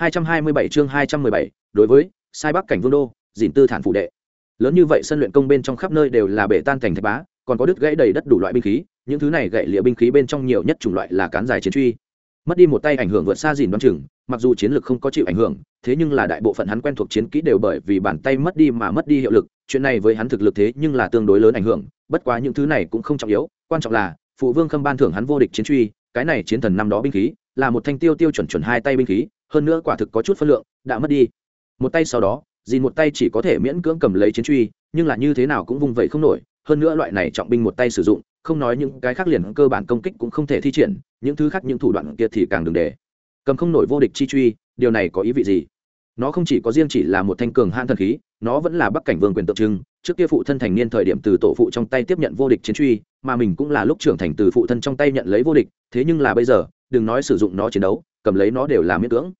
227 chương 217, đối với sai bắc cảnh vương đô Dĩn tư thản phụ đệ. Lớn như vậy sân luyện công bên trong khắp nơi đều là bể tan cảnh thạch bá còn có đứt gãy đầy đất đủ loại binh khí những thứ này gãy lìa binh khí bên trong nhiều nhất chủng loại là cán dài chiến truy. Mất đi một tay ảnh hưởng vượt xa Dĩn đoán chừng mặc dù chiến lược không có chịu ảnh hưởng thế nhưng là đại bộ phận hắn quen thuộc chiến kỹ đều bởi vì bàn tay mất đi mà mất đi hiệu lực chuyện này với hắn thực lực thế nhưng là tương đối lớn ảnh hưởng bất quá những thứ này cũng không trọng yếu quan trọng là phụ vương khâm ban thưởng hắn vô địch chiến truy cái này chiến thần năm đó binh khí là một thanh tiêu tiêu chuẩn chuẩn hai tay binh khí hơn nữa quả thực có chút phân lượng, đã mất đi. Một tay sau đó dìn một tay chỉ có thể miễn cưỡng cầm lấy chiến truy, nhưng là như thế nào cũng vung vẩy không nổi, hơn nữa loại này trọng binh một tay sử dụng, không nói những cái khác liền cơ bản công kích cũng không thể thi triển, những thứ khác những thủ đoạn kia thì càng đừng để. Cầm không nổi vô địch chi truy, điều này có ý vị gì? Nó không chỉ có riêng chỉ là một thanh cường han thần khí, nó vẫn là bắc cảnh vương quyền tượng trưng, trước kia phụ thân thành niên thời điểm từ tổ phụ trong tay tiếp nhận vô địch chiến truy, mà mình cũng là lúc trưởng thành từ phụ thân trong tay nhận lấy vô địch, thế nhưng là bây giờ, đừng nói sử dụng nó chiến đấu cầm lấy nó đều là miễn cưỡng.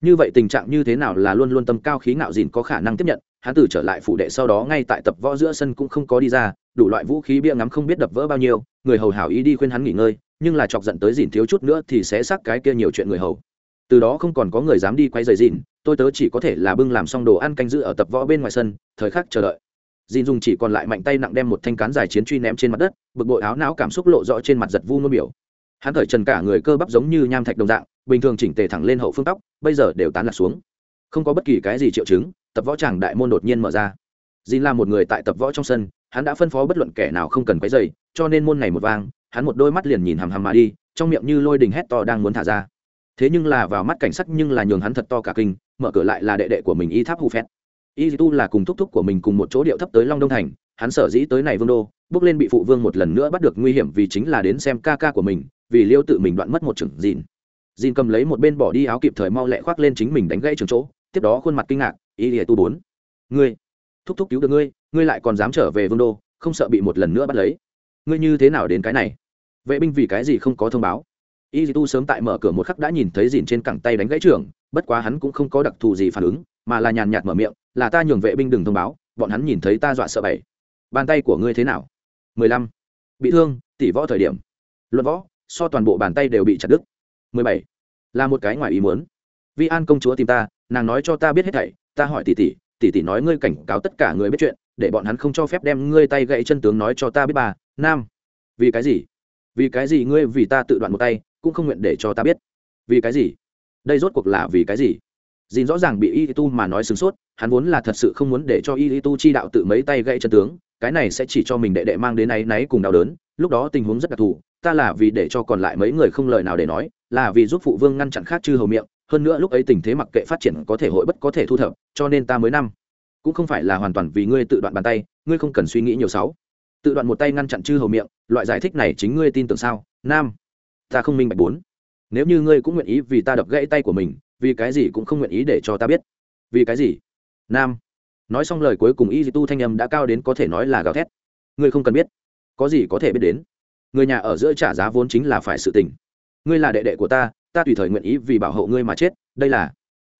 Như vậy tình trạng như thế nào là luôn luôn tâm cao khí ngạo dìn có khả năng tiếp nhận, hắn từ trở lại phụ đệ sau đó ngay tại tập võ giữa sân cũng không có đi ra, đủ loại vũ khí bia ngắm không biết đập vỡ bao nhiêu, người hầu hảo ý đi khuyên hắn nghỉ ngơi, nhưng là chọc giận tới dìn thiếu chút nữa thì sẽ xác cái kia nhiều chuyện người hầu. Từ đó không còn có người dám đi quay rời dìn tôi tớ chỉ có thể là bưng làm xong đồ ăn canh giữ ở tập võ bên ngoài sân, thời khắc chờ đợi. Dìn dùng chỉ còn lại mạnh tay nặng đem một thanh cán dài chiến truy ném trên mặt đất, bực bội áo não cảm xúc lộ rõ trên mặt giật vu nôn biểu. Hắn thời trần cả người cơ bắp giống như nham thạch đồng dạng bình thường chỉnh tề thẳng lên hậu phương tóc, bây giờ đều tán lạc xuống. Không có bất kỳ cái gì triệu chứng, tập võ tràng đại môn đột nhiên mở ra. Dìn là một người tại tập võ trong sân, hắn đã phân phó bất luận kẻ nào không cần quấy dày cho nên môn này một vang, hắn một đôi mắt liền nhìn hằm hằm mà đi, trong miệng như lôi đình hét to đang muốn thả ra. Thế nhưng là vào mắt cảnh sắc nhưng là nhường hắn thật to cả kinh, mở cửa lại là đệ đệ của mình y tháp hu phét. Y tu là cùng thúc thúc của mình cùng một chỗ điệu thấp tới long đông thành, hắn sở dĩ tới này vương đô, bước lên bị phụ vương một lần nữa bắt được nguy hiểm vì chính là đến xem ca ca của mình, vì liêu tự mình đoạn mất một chừng dìn dìn cầm lấy một bên bỏ đi áo kịp thời mau lẹ khoác lên chính mình đánh gãy trường chỗ, tiếp đó khuôn mặt kinh ngạc, y lìa tu bốn, ngươi, thúc thúc cứu được ngươi ngươi lại còn dám trở về vương đô, không sợ bị một lần nữa bắt lấy. Ngươi như thế nào đến cái này? Vệ binh vì cái gì không có thông báo? Y tu sớm tại mở cửa một khắc đã nhìn thấy dìn trên cẳng tay đánh gãy trưởng bất quá hắn cũng không có đặc thù gì phản ứng, mà là nhàn nhạt mở miệng, là ta nhường vệ binh đừng thông báo, bọn hắn nhìn thấy ta dọa sợ bảy. Bàn tay của ngươi thế nào? Mười lăm. Bị thương tỷ võ thời điểm. Luận võ, so toàn bộ bàn tay đều bị chặt đứt. Mười bảy là một cái ngoài ý muốn. Vi an công chúa tìm ta, nàng nói cho ta biết hết thảy, ta hỏi tỷ tỷ tỷ tỷ nói ngươi cảnh cáo tất cả người biết chuyện, để bọn hắn không cho phép đem ngươi tay gậy chân tướng nói cho ta biết bà, nam. Vì cái gì? Vì cái gì ngươi vì ta tự đoạn một tay, cũng không nguyện để cho ta biết. Vì cái gì? Đây rốt cuộc là vì cái gì? Dìn rõ ràng bị y tu mà nói sửng sốt, hắn vốn là thật sự không muốn để cho y tu chi đạo tự mấy tay gãy chân tướng, cái này sẽ chỉ cho mình đệ đệ mang đến áy náy cùng đau đớn, lúc đó tình huống rất đặc thù, ta là vì để cho còn lại mấy người không lời nào để nói là vì giúp phụ vương ngăn chặn khác chư hầu miệng, hơn nữa lúc ấy tình thế mặc kệ phát triển có thể hội bất có thể thu thập, cho nên ta mới năm. Cũng không phải là hoàn toàn vì ngươi tự đoạn bàn tay, ngươi không cần suy nghĩ nhiều sáu. Tự đoạn một tay ngăn chặn chư hầu miệng, loại giải thích này chính ngươi tin tưởng sao? Nam ta không minh bạch bốn. Nếu như ngươi cũng nguyện ý vì ta đập gãy tay của mình, vì cái gì cũng không nguyện ý để cho ta biết. Vì cái gì? Nam nói xong lời cuối cùng y tu thanh âm đã cao đến có thể nói là gào thét. Ngươi không cần biết. Có gì có thể biết đến. Người nhà ở giữa trả giá vốn chính là phải sự tình ngươi là đệ đệ của ta ta tùy thời nguyện ý vì bảo hộ ngươi mà chết, đây là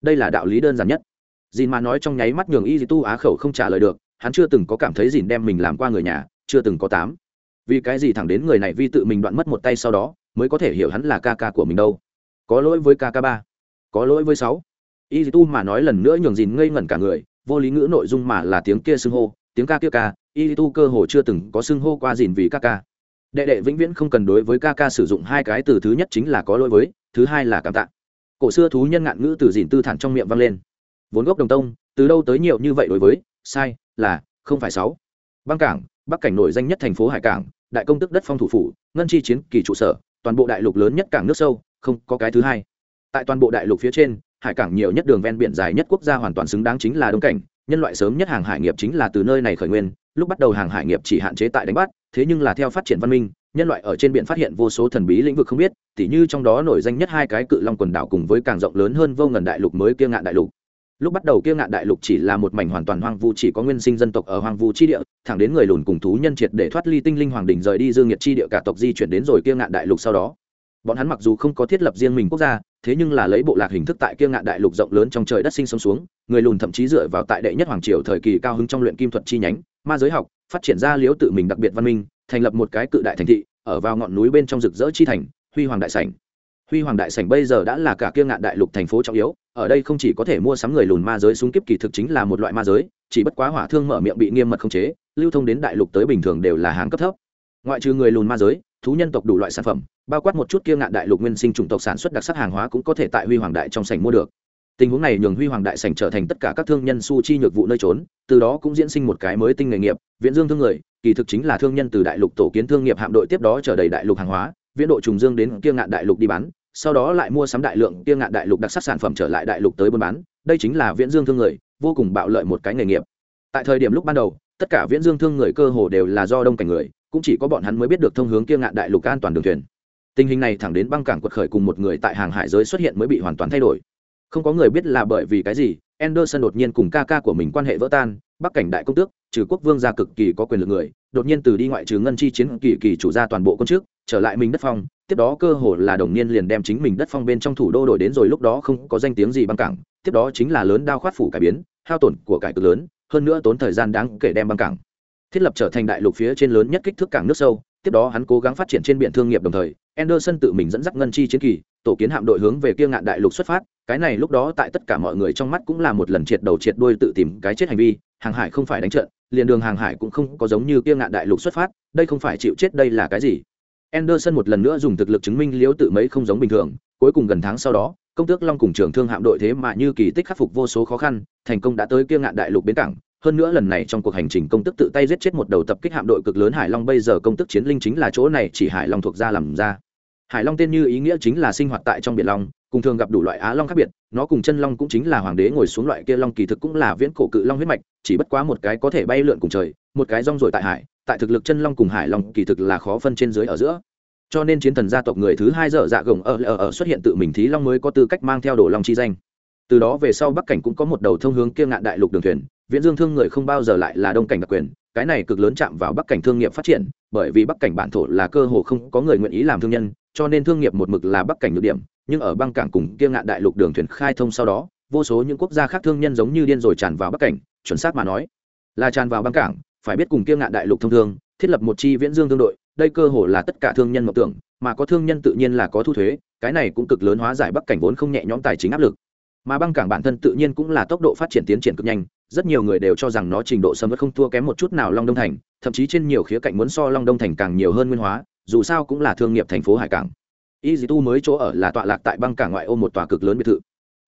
đây là đạo lý đơn giản nhất. Dìn mà nói trong nháy mắt nhường y tu á khẩu không trả lời được, hắn chưa từng có cảm thấy dìn đem mình làm qua người nhà, chưa từng có tám. Vì cái gì thẳng đến người này vi tự mình đoạn mất một tay sau đó, mới có thể hiểu hắn là ca ca của mình đâu. Có lỗi với ca ca ba, có lỗi với sáu. Y tu mà nói lần nữa nhường dìn ngây ngẩn cả người, vô lý ngữ nội dung mà là tiếng kia xưng hô, tiếng ca kia ca, y tu cơ hồ chưa từng có xưng hô qua dìn vì ca ca đệ đệ vĩnh viễn không cần đối với ca ca sử dụng hai cái từ thứ nhất chính là có lỗi với, thứ hai là cảm tạ. Cổ xưa thú nhân ngạn ngữ từ dìn tư thản trong miệng vang lên. Vốn gốc đồng tông, từ đâu tới nhiều như vậy đối với, sai, là, không phải sáu. Băng cảng, bắc cảnh nổi danh nhất thành phố hải cảng, đại công tức đất phong thủ phủ, ngân chi chiến, kỳ trụ sở, toàn bộ đại lục lớn nhất cảng nước sâu, không có cái thứ hai. Tại toàn bộ đại lục phía trên, hải cảng nhiều nhất đường ven biển dài nhất quốc gia hoàn toàn xứng đáng chính là đông cảnh, nhân loại sớm nhất hàng hải nghiệp chính là từ nơi này khởi nguyên, lúc bắt đầu hàng hải nghiệp chỉ hạn chế tại đánh bắt thế nhưng là theo phát triển văn minh, nhân loại ở trên biển phát hiện vô số thần bí lĩnh vực không biết, tỉ như trong đó nổi danh nhất hai cái cự long quần đảo cùng với càng rộng lớn hơn vô ngần đại lục mới kia ngạn đại lục. Lúc bắt đầu kia ngạn đại lục chỉ là một mảnh hoàn toàn hoang vu, chỉ có nguyên sinh dân tộc ở hoang vu chi địa, thẳng đến người lùn cùng thú nhân triệt để thoát ly tinh linh hoàng đình rời đi dương nhiệt chi địa cả tộc di chuyển đến rồi kia ngạn đại lục sau đó. Bọn hắn mặc dù không có thiết lập riêng mình quốc gia thế nhưng là lấy bộ lạc hình thức tại kia ngạn đại lục rộng lớn trong trời đất sinh sống xuống, người lùn thậm chí dựa vào tại đệ nhất hoàng triều thời kỳ cao hứng trong luyện kim thuật chi nhánh, ma giới học, phát triển ra liếu tự mình đặc biệt văn minh, thành lập một cái cự đại thành thị, ở vào ngọn núi bên trong rực rỡ chi thành, huy hoàng đại sảnh. Huy hoàng đại sảnh bây giờ đã là cả kia ngạn đại lục thành phố trọng yếu, ở đây không chỉ có thể mua sắm người lùn ma giới súng kiếp kỳ thực chính là một loại ma giới, chỉ bất quá hỏa thương mở miệng bị nghiêm mật khống chế, lưu thông đến đại lục tới bình thường đều là hàng cấp thấp. Ngoại trừ người lùn ma giới, thú nhân tộc đủ loại sản phẩm bao quát một chút kia ngạn đại lục nguyên sinh chủng tộc sản xuất đặc sắc hàng hóa cũng có thể tại huy hoàng đại trong sảnh mua được. Tình huống này nhường huy hoàng đại sảnh trở thành tất cả các thương nhân su chi nhược vụ nơi trốn, từ đó cũng diễn sinh một cái mới tinh nghề nghiệp, viễn dương thương người, kỳ thực chính là thương nhân từ đại lục tổ kiến thương nghiệp hạm đội tiếp đó trở đầy đại lục hàng hóa, viễn độ trùng dương đến kia ngạn đại lục đi bán, sau đó lại mua sắm đại lượng kia ngạn đại lục đặc sắc sản phẩm trở lại đại lục tới buôn bán, đây chính là viễn dương thương người, vô cùng bạo lợi một cái nghề nghiệp. Tại thời điểm lúc ban đầu, tất cả viễn dương thương người cơ hồ đều là do đông cảnh người, cũng chỉ có bọn hắn mới biết được thông hướng kia ngạn đại lục an toàn đường thuyền tình hình này thẳng đến băng cảng quật khởi cùng một người tại hàng hải giới xuất hiện mới bị hoàn toàn thay đổi. Không có người biết là bởi vì cái gì, anderson đột nhiên cùng ca ca của mình quan hệ vỡ tan, bắc cảnh đại công tước, trừ quốc vương gia cực kỳ có quyền lực người, đột nhiên từ đi ngoại trừ ngân chi chiến kỳ kỳ chủ ra toàn bộ con trước, trở lại mình đất phong, tiếp đó cơ hồ là đồng niên liền đem chính mình đất phong bên trong thủ đô đổi đến rồi lúc đó không có danh tiếng gì băng cảng, tiếp đó chính là lớn đao khoát phủ cải biến, hao tổn của cải cực lớn, hơn nữa tốn thời gian đáng kể đem băng cảng thiết lập trở thành đại lục phía trên lớn nhất kích thước cảng nước sâu, tiếp đó hắn cố gắng phát triển trên biển thương nghiệp đồng thời Anderson tự mình dẫn dắt ngân chi chiến kỳ, tổ kiến hạm đội hướng về kia ngạn đại lục xuất phát. Cái này lúc đó tại tất cả mọi người trong mắt cũng là một lần triệt đầu triệt đuôi tự tìm cái chết hành vi. Hàng hải không phải đánh trận, liền đường hàng hải cũng không có giống như kia ngạn đại lục xuất phát. Đây không phải chịu chết đây là cái gì? Anderson một lần nữa dùng thực lực chứng minh liếu tự mấy không giống bình thường. Cuối cùng gần tháng sau đó, công tước long cùng trưởng thương hạm đội thế mà như kỳ tích khắc phục vô số khó khăn, thành công đã tới kia ngạn đại lục bến cảng hơn nữa lần này trong cuộc hành trình công tức tự tay giết chết một đầu tập kích hạm đội cực lớn hải long bây giờ công tức chiến linh chính là chỗ này chỉ hải long thuộc ra làm ra. Hải long tên như ý nghĩa chính là sinh hoạt tại trong biển long cùng thường gặp đủ loại á long khác biệt nó cùng chân long cũng chính là hoàng đế ngồi xuống loại kia long kỳ thực cũng là viễn cổ cự long huyết mạch chỉ bất quá một cái có thể bay lượn cùng trời một cái rong rồi tại hải tại thực lực chân long cùng hải long kỳ thực là khó phân trên dưới ở giữa. Cho nên chiến thần gia tộc người thứ hai dở dạ gồng ở, ở ở xuất hiện tự mình thí long mới có tư cách mang theo đồ long chi danh từ đó về sau bắc cảnh cũng có một đầu thông hướng kia ngạn đại lục đường thuyền, viễn dương thương người không bao giờ lại là đông cảnh đặc quyền, cái này cực lớn chạm vào bắc cảnh thương nghiệp phát triển, bởi vì bắc cảnh bản thổ là cơ hồ không có người nguyện ý làm thương nhân, cho nên thương nghiệp một mực là bắc cảnh nhược điểm, nhưng ở băng cảng cùng kia ngạn đại lục đường thuyền khai thông sau đó, vô số những quốc gia khác thương nhân giống như điên rồi tràn vào bắc cảnh, chuẩn xác mà nói, là tràn vào băng cảng, phải biết cùng kia ngạn đại lục thông thương, thiết lập một chi viễn dương thương đội, đây cơ hồ là tất cả thương nhân mộng tưởng, mà có thương nhân tự nhiên là có thu thuế, cái này cũng cực lớn hóa giải bắc cảnh vốn không nhẹ nhõm tài chính áp lực mà băng cảng bản thân tự nhiên cũng là tốc độ phát triển tiến triển cực nhanh, rất nhiều người đều cho rằng nó trình độ sầm mất không thua kém một chút nào long đông thành, thậm chí trên nhiều khía cạnh muốn so long đông thành càng nhiều hơn nguyên hóa, dù sao cũng là thương nghiệp thành phố hải cảng. Y dì tu mới chỗ ở là tọa lạc tại băng cảng ngoại ô một tòa cực lớn biệt thự.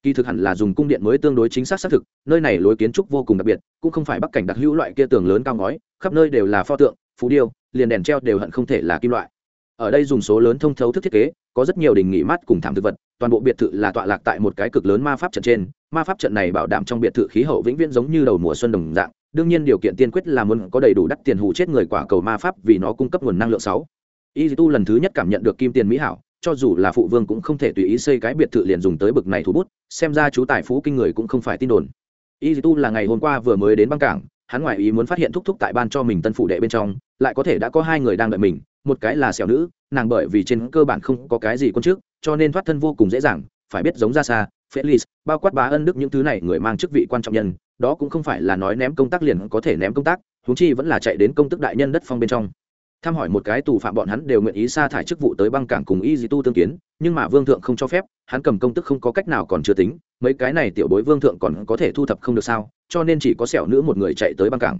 Kỳ thực hẳn là dùng cung điện mới tương đối chính xác xác thực, nơi này lối kiến trúc vô cùng đặc biệt, cũng không phải bắc cảnh đặc hữu loại kia tường lớn cao ngói, khắp nơi đều là pho tượng phú điêu, liền đèn treo đều hận không thể là kim loại. Ở đây dùng số lớn thông thấu thức thiết kế có rất nhiều đình nghỉ mát cùng thảm thực vật, toàn bộ biệt thự là tọa lạc tại một cái cực lớn ma pháp trận trên. Ma pháp trận này bảo đảm trong biệt thự khí hậu vĩnh viễn giống như đầu mùa xuân đồng dạng. Đương nhiên điều kiện tiên quyết là muốn có đầy đủ đắt tiền hụ chết người quả cầu ma pháp vì nó cung cấp nguồn năng lượng sáu. Y tu lần thứ nhất cảm nhận được kim tiền mỹ hảo, cho dù là phụ vương cũng không thể tùy ý xây cái biệt thự liền dùng tới bực này thủ bút, xem ra chú tài phú kinh người cũng không phải tin đồn. Y tu là ngày hôm qua vừa mới đến băng cảng, hắn ngoại ý muốn phát hiện thúc thúc tại ban cho mình tân phụ đệ bên trong, lại có thể đã có hai người đang đợi mình một cái là xẻo nữ, nàng bởi vì trên cơ bản không có cái gì quân trước, cho nên thoát thân vô cùng dễ dàng, phải biết giống ra xa felix bao quát bá ân đức những thứ này người mang chức vị quan trọng nhân, đó cũng không phải là nói ném công tác liền có thể ném công tác húng chi vẫn là chạy đến công tức đại nhân đất phong bên trong. Thăm hỏi một cái tù phạm bọn hắn đều nguyện ý sa thải chức vụ tới băng cảng cùng y di tu tương kiến, nhưng mà vương thượng không cho phép, hắn cầm công tức không có cách nào còn chưa tính, mấy cái này tiểu bối vương thượng còn có thể thu thập không được sao, cho nên chỉ có sẹo nữ một người chạy tới băng cảng.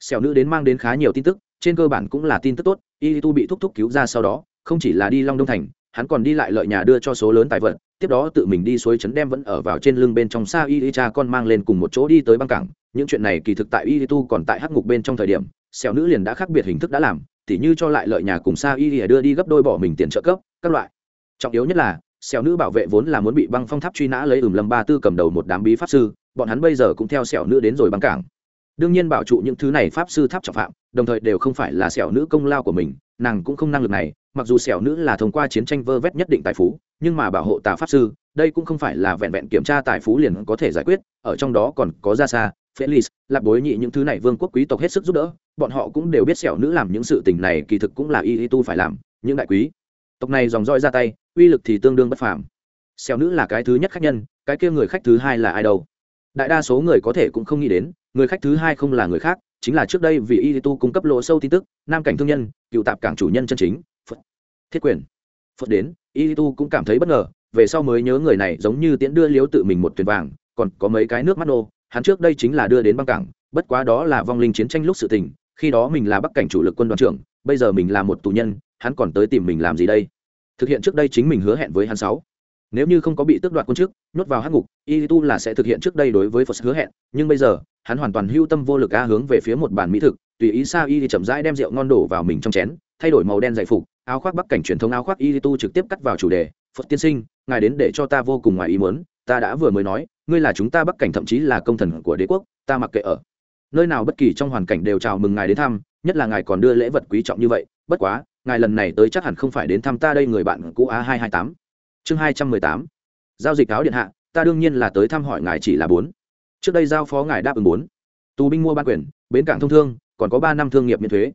Sẹo nữ đến mang đến khá nhiều tin tức, trên cơ bản cũng là tin tức tốt y tu bị thúc thúc cứu ra sau đó, không chỉ là đi long đông thành, hắn còn đi lại lợi nhà đưa cho số lớn tài vật, tiếp đó tự mình đi suối trấn đem vẫn ở vào trên lưng bên trong xa y cha con mang lên cùng một chỗ đi tới băng cảng. Những chuyện này kỳ thực tại y tu còn tại hắc ngục bên trong thời điểm, xẻo nữ liền đã khác biệt hình thức đã làm, tỉ như cho lại lợi nhà cùng xa y đưa đi gấp đôi bỏ mình tiền trợ cấp, các loại. Trọng yếu nhất là, xẻo nữ bảo vệ vốn là muốn bị băng phong tháp truy nã lấy ửm lâm ba tư cầm đầu một đám bí pháp sư, bọn hắn bây giờ cũng theo xẻo nữ đến rồi băng cảng đương nhiên bảo trụ những thứ này pháp sư tháp trọng phạm, đồng thời đều không phải là xẻo nữ công lao của mình, nàng cũng không năng lực này, mặc dù xẻo nữ là thông qua chiến tranh vơ vét nhất định tài phú, nhưng mà bảo hộ tà pháp sư, đây cũng không phải là vẹn vẹn kiểm tra tài phú liền có thể giải quyết, ở trong đó còn có ra xa felix lạp bối nhị những thứ này vương quốc quý tộc hết sức giúp đỡ, bọn họ cũng đều biết xẻo nữ làm những sự tình này kỳ thực cũng là y tu phải làm, những đại quý. Tộc này dòng roi ra tay, uy lực thì tương đương bất phàm. Xẻo nữ là cái thứ nhất khách nhân, cái kia người khách thứ hai là ai đâu? Đại đa số người có thể cũng không nghĩ đến người khách thứ hai không là người khác, chính là trước đây vì y tu cung cấp lộ sâu tin tức, nam cảnh thương nhân, cựu tạp cảng chủ nhân chân chính, phật. Thiết quyền. Phật đến, y tu cũng cảm thấy bất ngờ, về sau mới nhớ người này giống như tiễn đưa liếu tự mình một thuyền vàng, còn có mấy cái nước mắt nô, hắn trước đây chính là đưa đến băng cảng, bất quá đó là vong linh chiến tranh lúc sự tình, khi đó mình là bắc cảnh chủ lực quân đoàn trưởng, bây giờ mình là một tù nhân, hắn còn tới tìm mình làm gì đây? Thực hiện trước đây chính mình hứa hẹn với hắn sáu nếu như không có bị tước đoạt quân chức, nhốt vào hắc ngục y tu là sẽ thực hiện trước đây đối với phật hứa hẹn. Nhưng bây giờ, hắn hoàn toàn hưu tâm vô lực a hướng về phía một bàn mỹ thực, tùy ý sao y chậm rãi đem rượu ngon đổ vào mình trong chén, thay đổi màu đen dày phục, áo khoác bắc cảnh truyền thống áo khoác y tu trực tiếp cắt vào chủ đề, phật tiên sinh, ngài đến để cho ta vô cùng ngoài ý muốn, ta đã vừa mới nói, ngươi là chúng ta bắc cảnh thậm chí là công thần của đế quốc, ta mặc kệ ở. Nơi nào bất kỳ trong hoàn cảnh đều chào mừng ngài đến thăm, nhất là ngài còn đưa lễ vật quý trọng như vậy, bất quá, ngài lần này tới chắc hẳn không phải đến thăm ta đây người bạn cũ a hai hai tám chương hai trăm mười tám. Giao dịch áo điện hạ, ta đương nhiên là tới thăm hỏi ngài chỉ là bốn. Trước đây giao phó ngài đáp ứng bốn. Tù binh mua ban quyền, bến cảng thông thương, còn có ba năm thương nghiệp miễn thuế.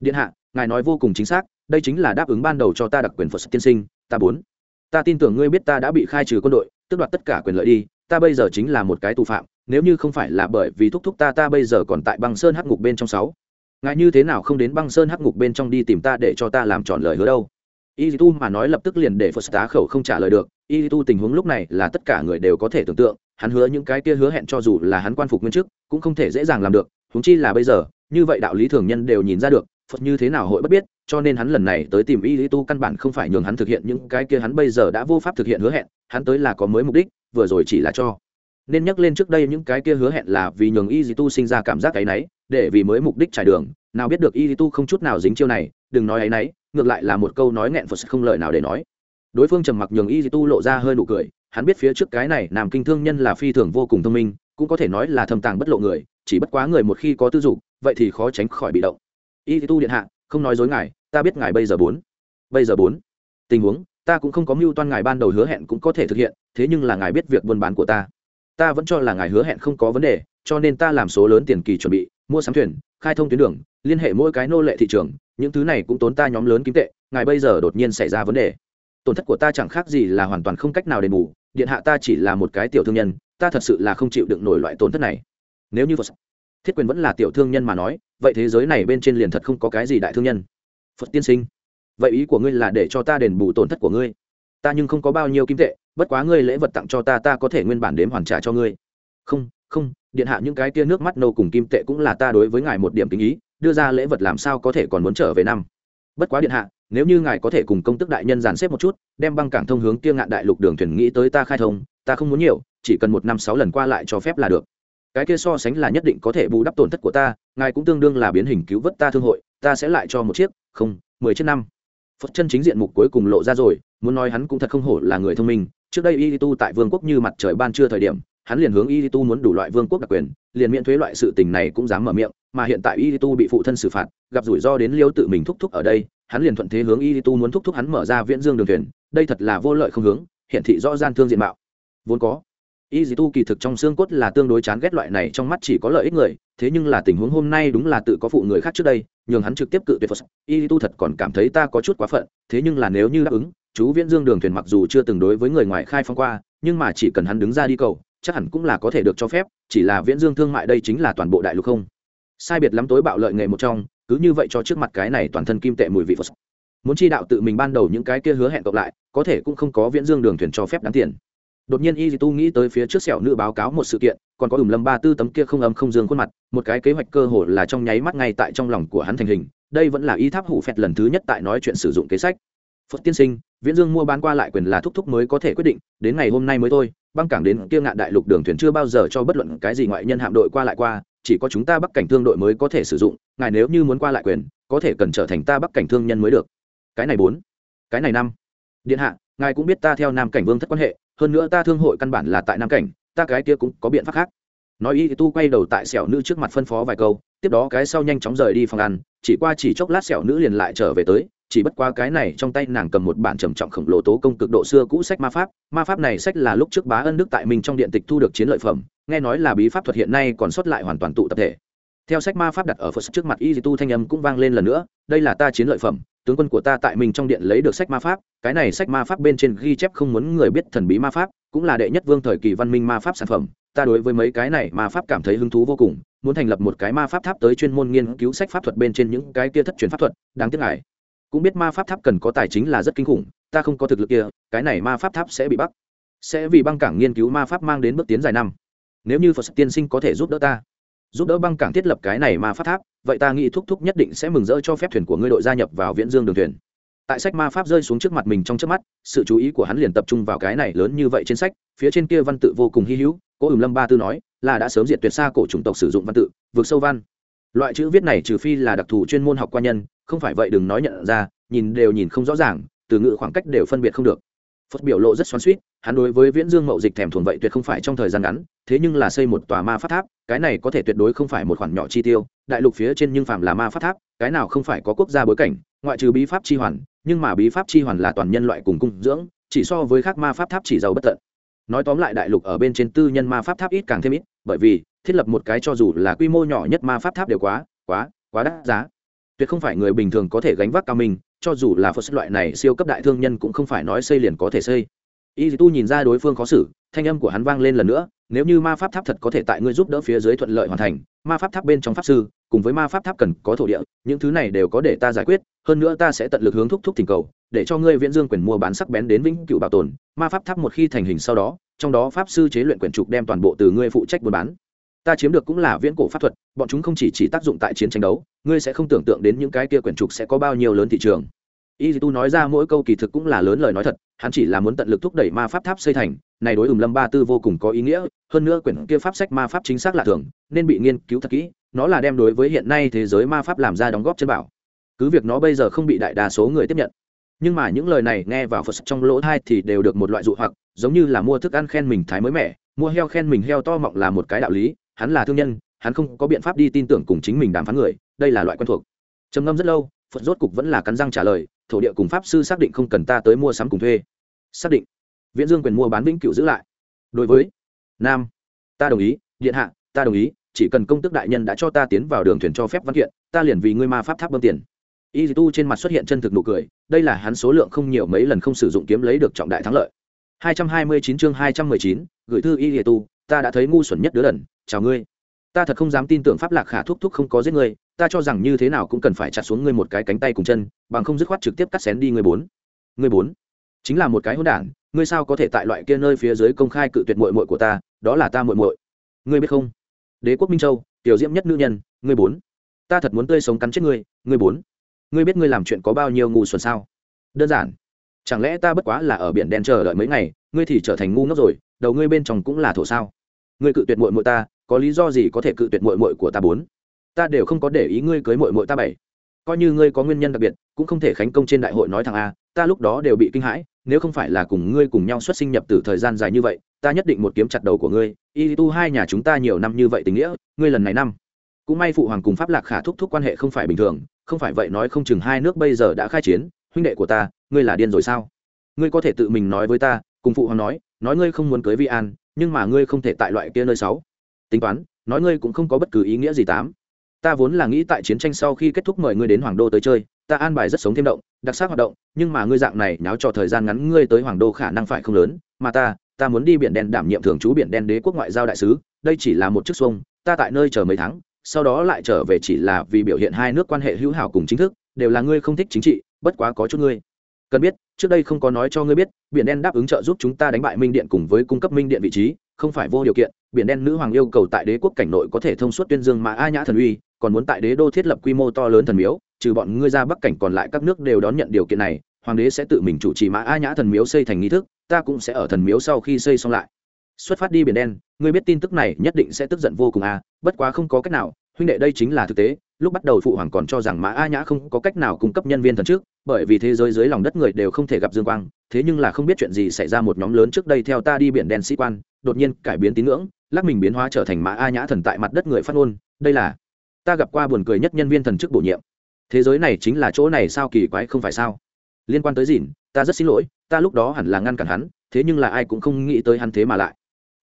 Điện hạ, ngài nói vô cùng chính xác, đây chính là đáp ứng ban đầu cho ta đặc quyền phật tiên sinh, ta bốn. Ta tin tưởng ngươi biết ta đã bị khai trừ quân đội, tước đoạt tất cả quyền lợi đi, ta bây giờ chính là một cái tù phạm, nếu như không phải là bởi vì thúc thúc ta ta bây giờ còn tại băng sơn hắc ngục bên trong sáu. Ngài như thế nào không đến băng sơn hắc ngục bên trong đi tìm ta để cho ta làm tròn lời hứa đâu? Y tu mà nói lập tức liền để phật tá khẩu không trả lời được. Y tu tình huống lúc này là tất cả người đều có thể tưởng tượng. Hắn hứa những cái kia hứa hẹn cho dù là hắn quan phục nguyên chức, cũng không thể dễ dàng làm được. Huống chi là bây giờ, như vậy đạo lý thường nhân đều nhìn ra được, phật như thế nào hội bất biết, cho nên hắn lần này tới tìm y tu căn bản không phải nhường hắn thực hiện những cái kia hắn bây giờ đã vô pháp thực hiện hứa hẹn, hắn tới là có mới mục đích, vừa rồi chỉ là cho. Nên nhắc lên trước đây những cái kia hứa hẹn là vì nhường y tu sinh ra cảm giác cái náy, để vì mới mục đích trải đường. Nào biết được y tu không chút nào dính chiêu này, đừng nói ấy náy ngược lại là một câu nói nghẹn phật không lời nào để nói. Đối phương trầm mặc nhường y tu lộ ra hơi nụ cười, hắn biết phía trước cái này nam kinh thương nhân là phi thường vô cùng thông minh, cũng có thể nói là thâm tàng bất lộ người, chỉ bất quá người một khi có tư dục, vậy thì khó tránh khỏi bị động. Y tu điện hạ, không nói dối ngài, ta biết ngài bây giờ bốn. Bây giờ bốn. Tình huống, ta cũng không có mưu toan ngài ban đầu hứa hẹn cũng có thể thực hiện, thế nhưng là ngài biết việc buôn bán của ta. Ta vẫn cho là ngài hứa hẹn không có vấn đề cho nên ta làm số lớn tiền kỳ chuẩn bị, mua sắm thuyền, khai thông tuyến đường, liên hệ mỗi cái nô lệ thị trường, những thứ này cũng tốn ta nhóm lớn kim tệ, ngài bây giờ đột nhiên xảy ra vấn đề. Tổn thất của ta chẳng khác gì là hoàn toàn không cách nào đền bù, điện hạ ta chỉ là một cái tiểu thương nhân, ta thật sự là không chịu đựng nổi loại tổn thất này. Nếu như phật thiết quyền vẫn là tiểu thương nhân mà nói, vậy thế giới này bên trên liền thật không có cái gì đại thương nhân. Phật tiên sinh, vậy ý của ngươi là để cho ta đền bù tổn thất của ngươi. Ta nhưng không có bao nhiêu kim tệ, bất quá ngươi lễ vật tặng cho ta ta có thể nguyên bản đếm hoàn trả cho ngươi. Không không điện hạ những cái tia nước mắt nâu cùng kim tệ cũng là ta đối với ngài một điểm kính ý, đưa ra lễ vật làm sao có thể còn muốn trở về năm? Bất quá điện hạ, nếu như ngài có thể cùng công tức đại nhân dàn xếp một chút, đem băng cảng thông hướng kia ngạn đại lục đường thuyền nghĩ tới ta khai thông, ta không muốn nhiều, chỉ cần một năm sáu lần qua lại cho phép là được. Cái kia so sánh là nhất định có thể bù đắp tổn thất của ta, ngài cũng tương đương là biến hình cứu vớt ta thương hội, ta sẽ lại cho một chiếc, không, mười chiếc năm. Phật chân chính diện mục cuối cùng lộ ra rồi, muốn nói hắn cũng thật không hổ là người thông minh, trước đây y tu tại vương quốc như mặt trời ban trưa thời điểm hắn liền hướng y tu muốn đủ loại vương quốc đặc quyền, liền miễn thuế loại sự tình này cũng dám mở miệng, mà hiện tại y tu bị phụ thân xử phạt, gặp rủi ro đến liêu tự mình thúc thúc ở đây, hắn liền thuận thế hướng y tu muốn thúc thúc hắn mở ra viễn dương đường thuyền, đây thật là vô lợi không hướng hiện thị rõ gian thương diện mạo. Vốn có, y tu kỳ thực trong xương cốt là tương đối chán ghét loại này, trong mắt chỉ có lợi ích người, thế nhưng là tình huống hôm nay đúng là tự có phụ người khác trước đây, nhường hắn trực tiếp cự tuyệt phật. Y tu thật còn cảm thấy ta có chút quá phận, thế nhưng là nếu như đáp ứng, chú viễn dương đường thuyền mặc dù chưa từng đối với người ngoài khai phong qua, nhưng mà chỉ cần hắn đứng ra đi cầu chắc hẳn cũng là có thể được cho phép, chỉ là viễn dương thương mại đây chính là toàn bộ đại lục không. Sai biệt lắm tối bạo lợi nghề một trong, cứ như vậy cho trước mặt cái này toàn thân kim tệ mùi vị phật. Muốn chi đạo tự mình ban đầu những cái kia hứa hẹn cộng lại, có thể cũng không có viễn dương đường thuyền cho phép đáng tiền. Đột nhiên y tu nghĩ tới phía trước sẹo nữ báo cáo một sự kiện, còn có ủm lâm ba tư tấm kia không âm không dương khuôn mặt, một cái kế hoạch cơ hội là trong nháy mắt ngay tại trong lòng của hắn thành hình, đây vẫn là y tháp hủ phẹt lần thứ nhất tại nói chuyện sử dụng kế sách. Phật tiên sinh, viễn dương mua bán qua lại quyền là thúc thúc mới có thể quyết định, đến ngày hôm nay mới thôi băng cảng đến kia ngạn đại lục đường thuyền chưa bao giờ cho bất luận cái gì ngoại nhân hạm đội qua lại qua, chỉ có chúng ta bắc cảnh thương đội mới có thể sử dụng, ngài nếu như muốn qua lại quyền, có thể cần trở thành ta bắc cảnh thương nhân mới được. Cái này bốn, cái này năm. Điện hạ, ngài cũng biết ta theo nam cảnh vương thất quan hệ, hơn nữa ta thương hội căn bản là tại nam cảnh, ta cái kia cũng có biện pháp khác. Nói y tu quay đầu tại sẹo nữ trước mặt phân phó vài câu, tiếp đó cái sau nhanh chóng rời đi phòng ăn, chỉ qua chỉ chốc lát sẹo nữ liền lại trở về tới chỉ bất qua cái này trong tay nàng cầm một bản trầm trọng khổng lồ tố công cực độ xưa cũ sách ma pháp. Ma pháp này sách là lúc trước bá ân đức tại mình trong điện tịch thu được chiến lợi phẩm, nghe nói là bí pháp thuật hiện nay còn xuất lại hoàn toàn tụ tập thể. Theo sách ma pháp đặt ở phật trước mặt y tu thanh âm cũng vang lên lần nữa, đây là ta chiến lợi phẩm, tướng quân của ta tại mình trong điện lấy được sách ma pháp, cái này sách ma pháp bên trên ghi chép không muốn người biết thần bí ma pháp, cũng là đệ nhất vương thời kỳ văn minh ma pháp sản phẩm, ta đối với mấy cái này ma pháp cảm thấy hứng thú vô cùng, muốn thành lập một cái ma pháp tháp tới chuyên môn nghiên cứu sách pháp thuật bên trên những cái kia thất truyền pháp thuật, đáng tiếc ngại cũng biết ma pháp tháp cần có tài chính là rất kinh khủng, ta không có thực lực kia, cái này ma pháp tháp sẽ bị bắt. Sẽ vì băng cảng nghiên cứu ma pháp mang đến bước tiến dài năm. Nếu như phật tiên sinh có thể giúp đỡ ta, giúp đỡ băng cảng thiết lập cái này ma pháp tháp, vậy ta nghĩ thúc thúc nhất định sẽ mừng rỡ cho phép thuyền của ngươi đội gia nhập vào viễn dương đường thuyền. Tại sách ma pháp rơi xuống trước mặt mình trong trước mắt, sự chú ý của hắn liền tập trung vào cái này lớn như vậy trên sách, phía trên kia văn tự vô cùng hy hữu cố ửng lâm ba tư nói, là đã sớm diệt tuyệt xa cổ chủng tộc sử dụng văn tự, vượt sâu văn. Loại chữ viết này trừ phi là đặc thù chuyên môn học qua nhân không phải vậy đừng nói nhận ra, nhìn đều nhìn không rõ ràng, từ ngữ khoảng cách đều phân biệt không được. Phật biểu lộ rất xoắn suýt hắn đối với viễn dương mậu dịch thèm thuồng vậy tuyệt không phải trong thời gian ngắn, thế nhưng là xây một tòa ma pháp tháp, cái này có thể tuyệt đối không phải một khoản nhỏ chi tiêu, đại lục phía trên nhưng phạm là ma pháp tháp, cái nào không phải có quốc gia bối cảnh, ngoại trừ bí pháp chi hoàn, nhưng mà bí pháp chi hoàn là toàn nhân loại cùng cung dưỡng, chỉ so với các ma pháp tháp chỉ giàu bất tận. Nói tóm lại đại lục ở bên trên tư nhân ma pháp tháp ít càng thêm ít, bởi vì thiết lập một cái cho dù là quy mô nhỏ nhất ma pháp tháp đều quá quá quá đắt giá tuyệt không phải người bình thường có thể gánh vác cao mình cho dù là phật loại này siêu cấp đại thương nhân cũng không phải nói xây liền có thể xây. Y tu nhìn ra đối phương khó xử, thanh âm của hắn vang lên lần nữa, nếu như ma pháp tháp thật có thể tại ngươi giúp đỡ phía dưới thuận lợi hoàn thành, ma pháp tháp bên trong pháp sư, cùng với ma pháp tháp cần có thổ địa, những thứ này đều có để ta giải quyết, hơn nữa ta sẽ tận lực hướng thúc thúc thỉnh cầu, để cho ngươi viễn dương quyền mua bán sắc bén đến vĩnh cựu bảo tồn, ma pháp tháp một khi thành hình sau đó, trong đó pháp sư chế luyện quyển trục đem toàn bộ từ ngươi phụ trách buôn bán ta chiếm được cũng là viễn cổ pháp thuật, bọn chúng không chỉ chỉ tác dụng tại chiến tranh đấu, ngươi sẽ không tưởng tượng đến những cái kia quyển trục sẽ có bao nhiêu lớn thị trường. Y tu nói ra mỗi câu kỳ thực cũng là lớn lời nói thật, hắn chỉ là muốn tận lực thúc đẩy ma pháp tháp xây thành, này đối ùm lâm ba tư vô cùng có ý nghĩa, hơn nữa quyển kia pháp sách ma pháp chính xác là thường, nên bị nghiên cứu thật kỹ, nó là đem đối với hiện nay thế giới ma pháp làm ra đóng góp chân bảo. Cứ việc nó bây giờ không bị đại đa số người tiếp nhận, nhưng mà những lời này nghe vào phật trong lỗ thai thì đều được một loại dụ hoặc, giống như là mua thức ăn khen mình thái mới mẻ, mua heo khen mình heo to mọng là một cái đạo lý hắn là thương nhân hắn không có biện pháp đi tin tưởng cùng chính mình đàm phán người đây là loại quen thuộc. Trầm ngâm rất lâu phật rốt cục vẫn là cắn răng trả lời thổ địa cùng pháp sư xác định không cần ta tới mua sắm cùng thuê. Xác định. Viễn dương quyền mua bán vĩnh cửu giữ lại. Đối với nam ta đồng ý điện hạ ta đồng ý chỉ cần công tức đại nhân đã cho ta tiến vào đường thuyền cho phép văn kiện ta liền vì ngươi ma pháp tháp bơm tiền. Y tu trên mặt xuất hiện chân thực nụ cười đây là hắn số lượng không nhiều mấy lần không sử dụng kiếm lấy được trọng đại thắng lợi. 229 chương 219, gửi thư y tu ta đã thấy ngu xuẩn nhất đứa đần, chào ngươi. Ta thật không dám tin tưởng pháp lạc khả thúc thúc không có giết ngươi, ta cho rằng như thế nào cũng cần phải chặt xuống ngươi một cái cánh tay cùng chân, bằng không dứt khoát trực tiếp cắt xén đi ngươi bốn. Ngươi bốn? Chính là một cái hỗn đản, ngươi sao có thể tại loại kia nơi phía dưới công khai cự tuyệt muội muội của ta, đó là ta muội muội. Ngươi biết không? Đế quốc minh châu, tiểu diễm nhất nữ nhân, ngươi bốn. Ta thật muốn tươi sống cắn chết ngươi ngươi bốn. Ngươi biết ngươi làm chuyện có bao nhiêu ngu xuẩn sao? Đơn giản. Chẳng lẽ ta bất quá là ở biển đen chờ đợi mấy ngày, ngươi thì trở thành ngu ngốc rồi, đầu ngươi bên trong cũng là thổ sao? Ngươi cự tuyệt muội muội ta, có lý do gì có thể cự tuyệt muội muội của ta bốn? Ta đều không có để ý ngươi cưới muội muội ta bảy. Coi như ngươi có nguyên nhân đặc biệt, cũng không thể khánh công trên đại hội nói thằng a, ta lúc đó đều bị kinh hãi, nếu không phải là cùng ngươi cùng nhau xuất sinh nhập từ thời gian dài như vậy, ta nhất định một kiếm chặt đầu của ngươi. Y tu hai nhà chúng ta nhiều năm như vậy tình nghĩa, ngươi lần này năm. Cũng may phụ hoàng cùng pháp lạc khả thúc thúc quan hệ không phải bình thường, không phải vậy nói không chừng hai nước bây giờ đã khai chiến, huynh đệ của ta, ngươi là điên rồi sao? Ngươi có thể tự mình nói với ta, cùng phụ hoàng nói nói ngươi không muốn cưới vi an nhưng mà ngươi không thể tại loại kia nơi sáu. Tính toán, nói ngươi cũng không có bất cứ ý nghĩa gì tám. Ta vốn là nghĩ tại chiến tranh sau khi kết thúc mời ngươi đến hoàng đô tới chơi, ta an bài rất sống thêm động, đặc sắc hoạt động, nhưng mà ngươi dạng này nháo cho thời gian ngắn ngươi tới hoàng đô khả năng phải không lớn, mà ta ta muốn đi biển đen đảm nhiệm thường trú biển đen đế quốc ngoại giao đại sứ, đây chỉ là một chức xuông, ta tại nơi chờ mấy tháng, sau đó lại trở về chỉ là vì biểu hiện hai nước quan hệ hữu hảo cùng chính thức, đều là ngươi không thích chính trị, bất quá có chút ngươi cần biết, trước đây không có nói cho ngươi biết, biển đen đáp ứng trợ giúp chúng ta đánh bại minh điện cùng với cung cấp minh điện vị trí, không phải vô điều kiện, biển đen nữ hoàng yêu cầu tại đế quốc cảnh nội có thể thông suốt tuyên dương mà a nhã thần uy, còn muốn tại đế đô thiết lập quy mô to lớn thần miếu, trừ bọn ngươi ra bắc cảnh còn lại các nước đều đón nhận điều kiện này, hoàng đế sẽ tự mình chủ trì mã a nhã thần miếu xây thành nghi thức, ta cũng sẽ ở thần miếu sau khi xây xong lại. Xuất phát đi biển đen, ngươi biết tin tức này nhất định sẽ tức giận vô cùng a, bất quá không có cách nào, huynh đệ đây chính là thực tế lúc bắt đầu phụ hoàng còn cho rằng mã a nhã không có cách nào cung cấp nhân viên thần trước, bởi vì thế giới dưới lòng đất người đều không thể gặp dương quang, thế nhưng là không biết chuyện gì xảy ra một nhóm lớn trước đây theo ta đi biển đen sĩ quan, đột nhiên cải biến tín ngưỡng, lắc mình biến hóa trở thành mã a nhã thần tại mặt đất người phát ngôn, đây là, ta gặp qua buồn cười nhất nhân viên thần chức bổ nhiệm. Thế giới này chính là chỗ này sao kỳ quái không phải sao? Liên quan tới dìn ta rất xin lỗi, ta lúc đó hẳn là ngăn cản hắn, thế nhưng là ai cũng không nghĩ tới hắn thế mà lại.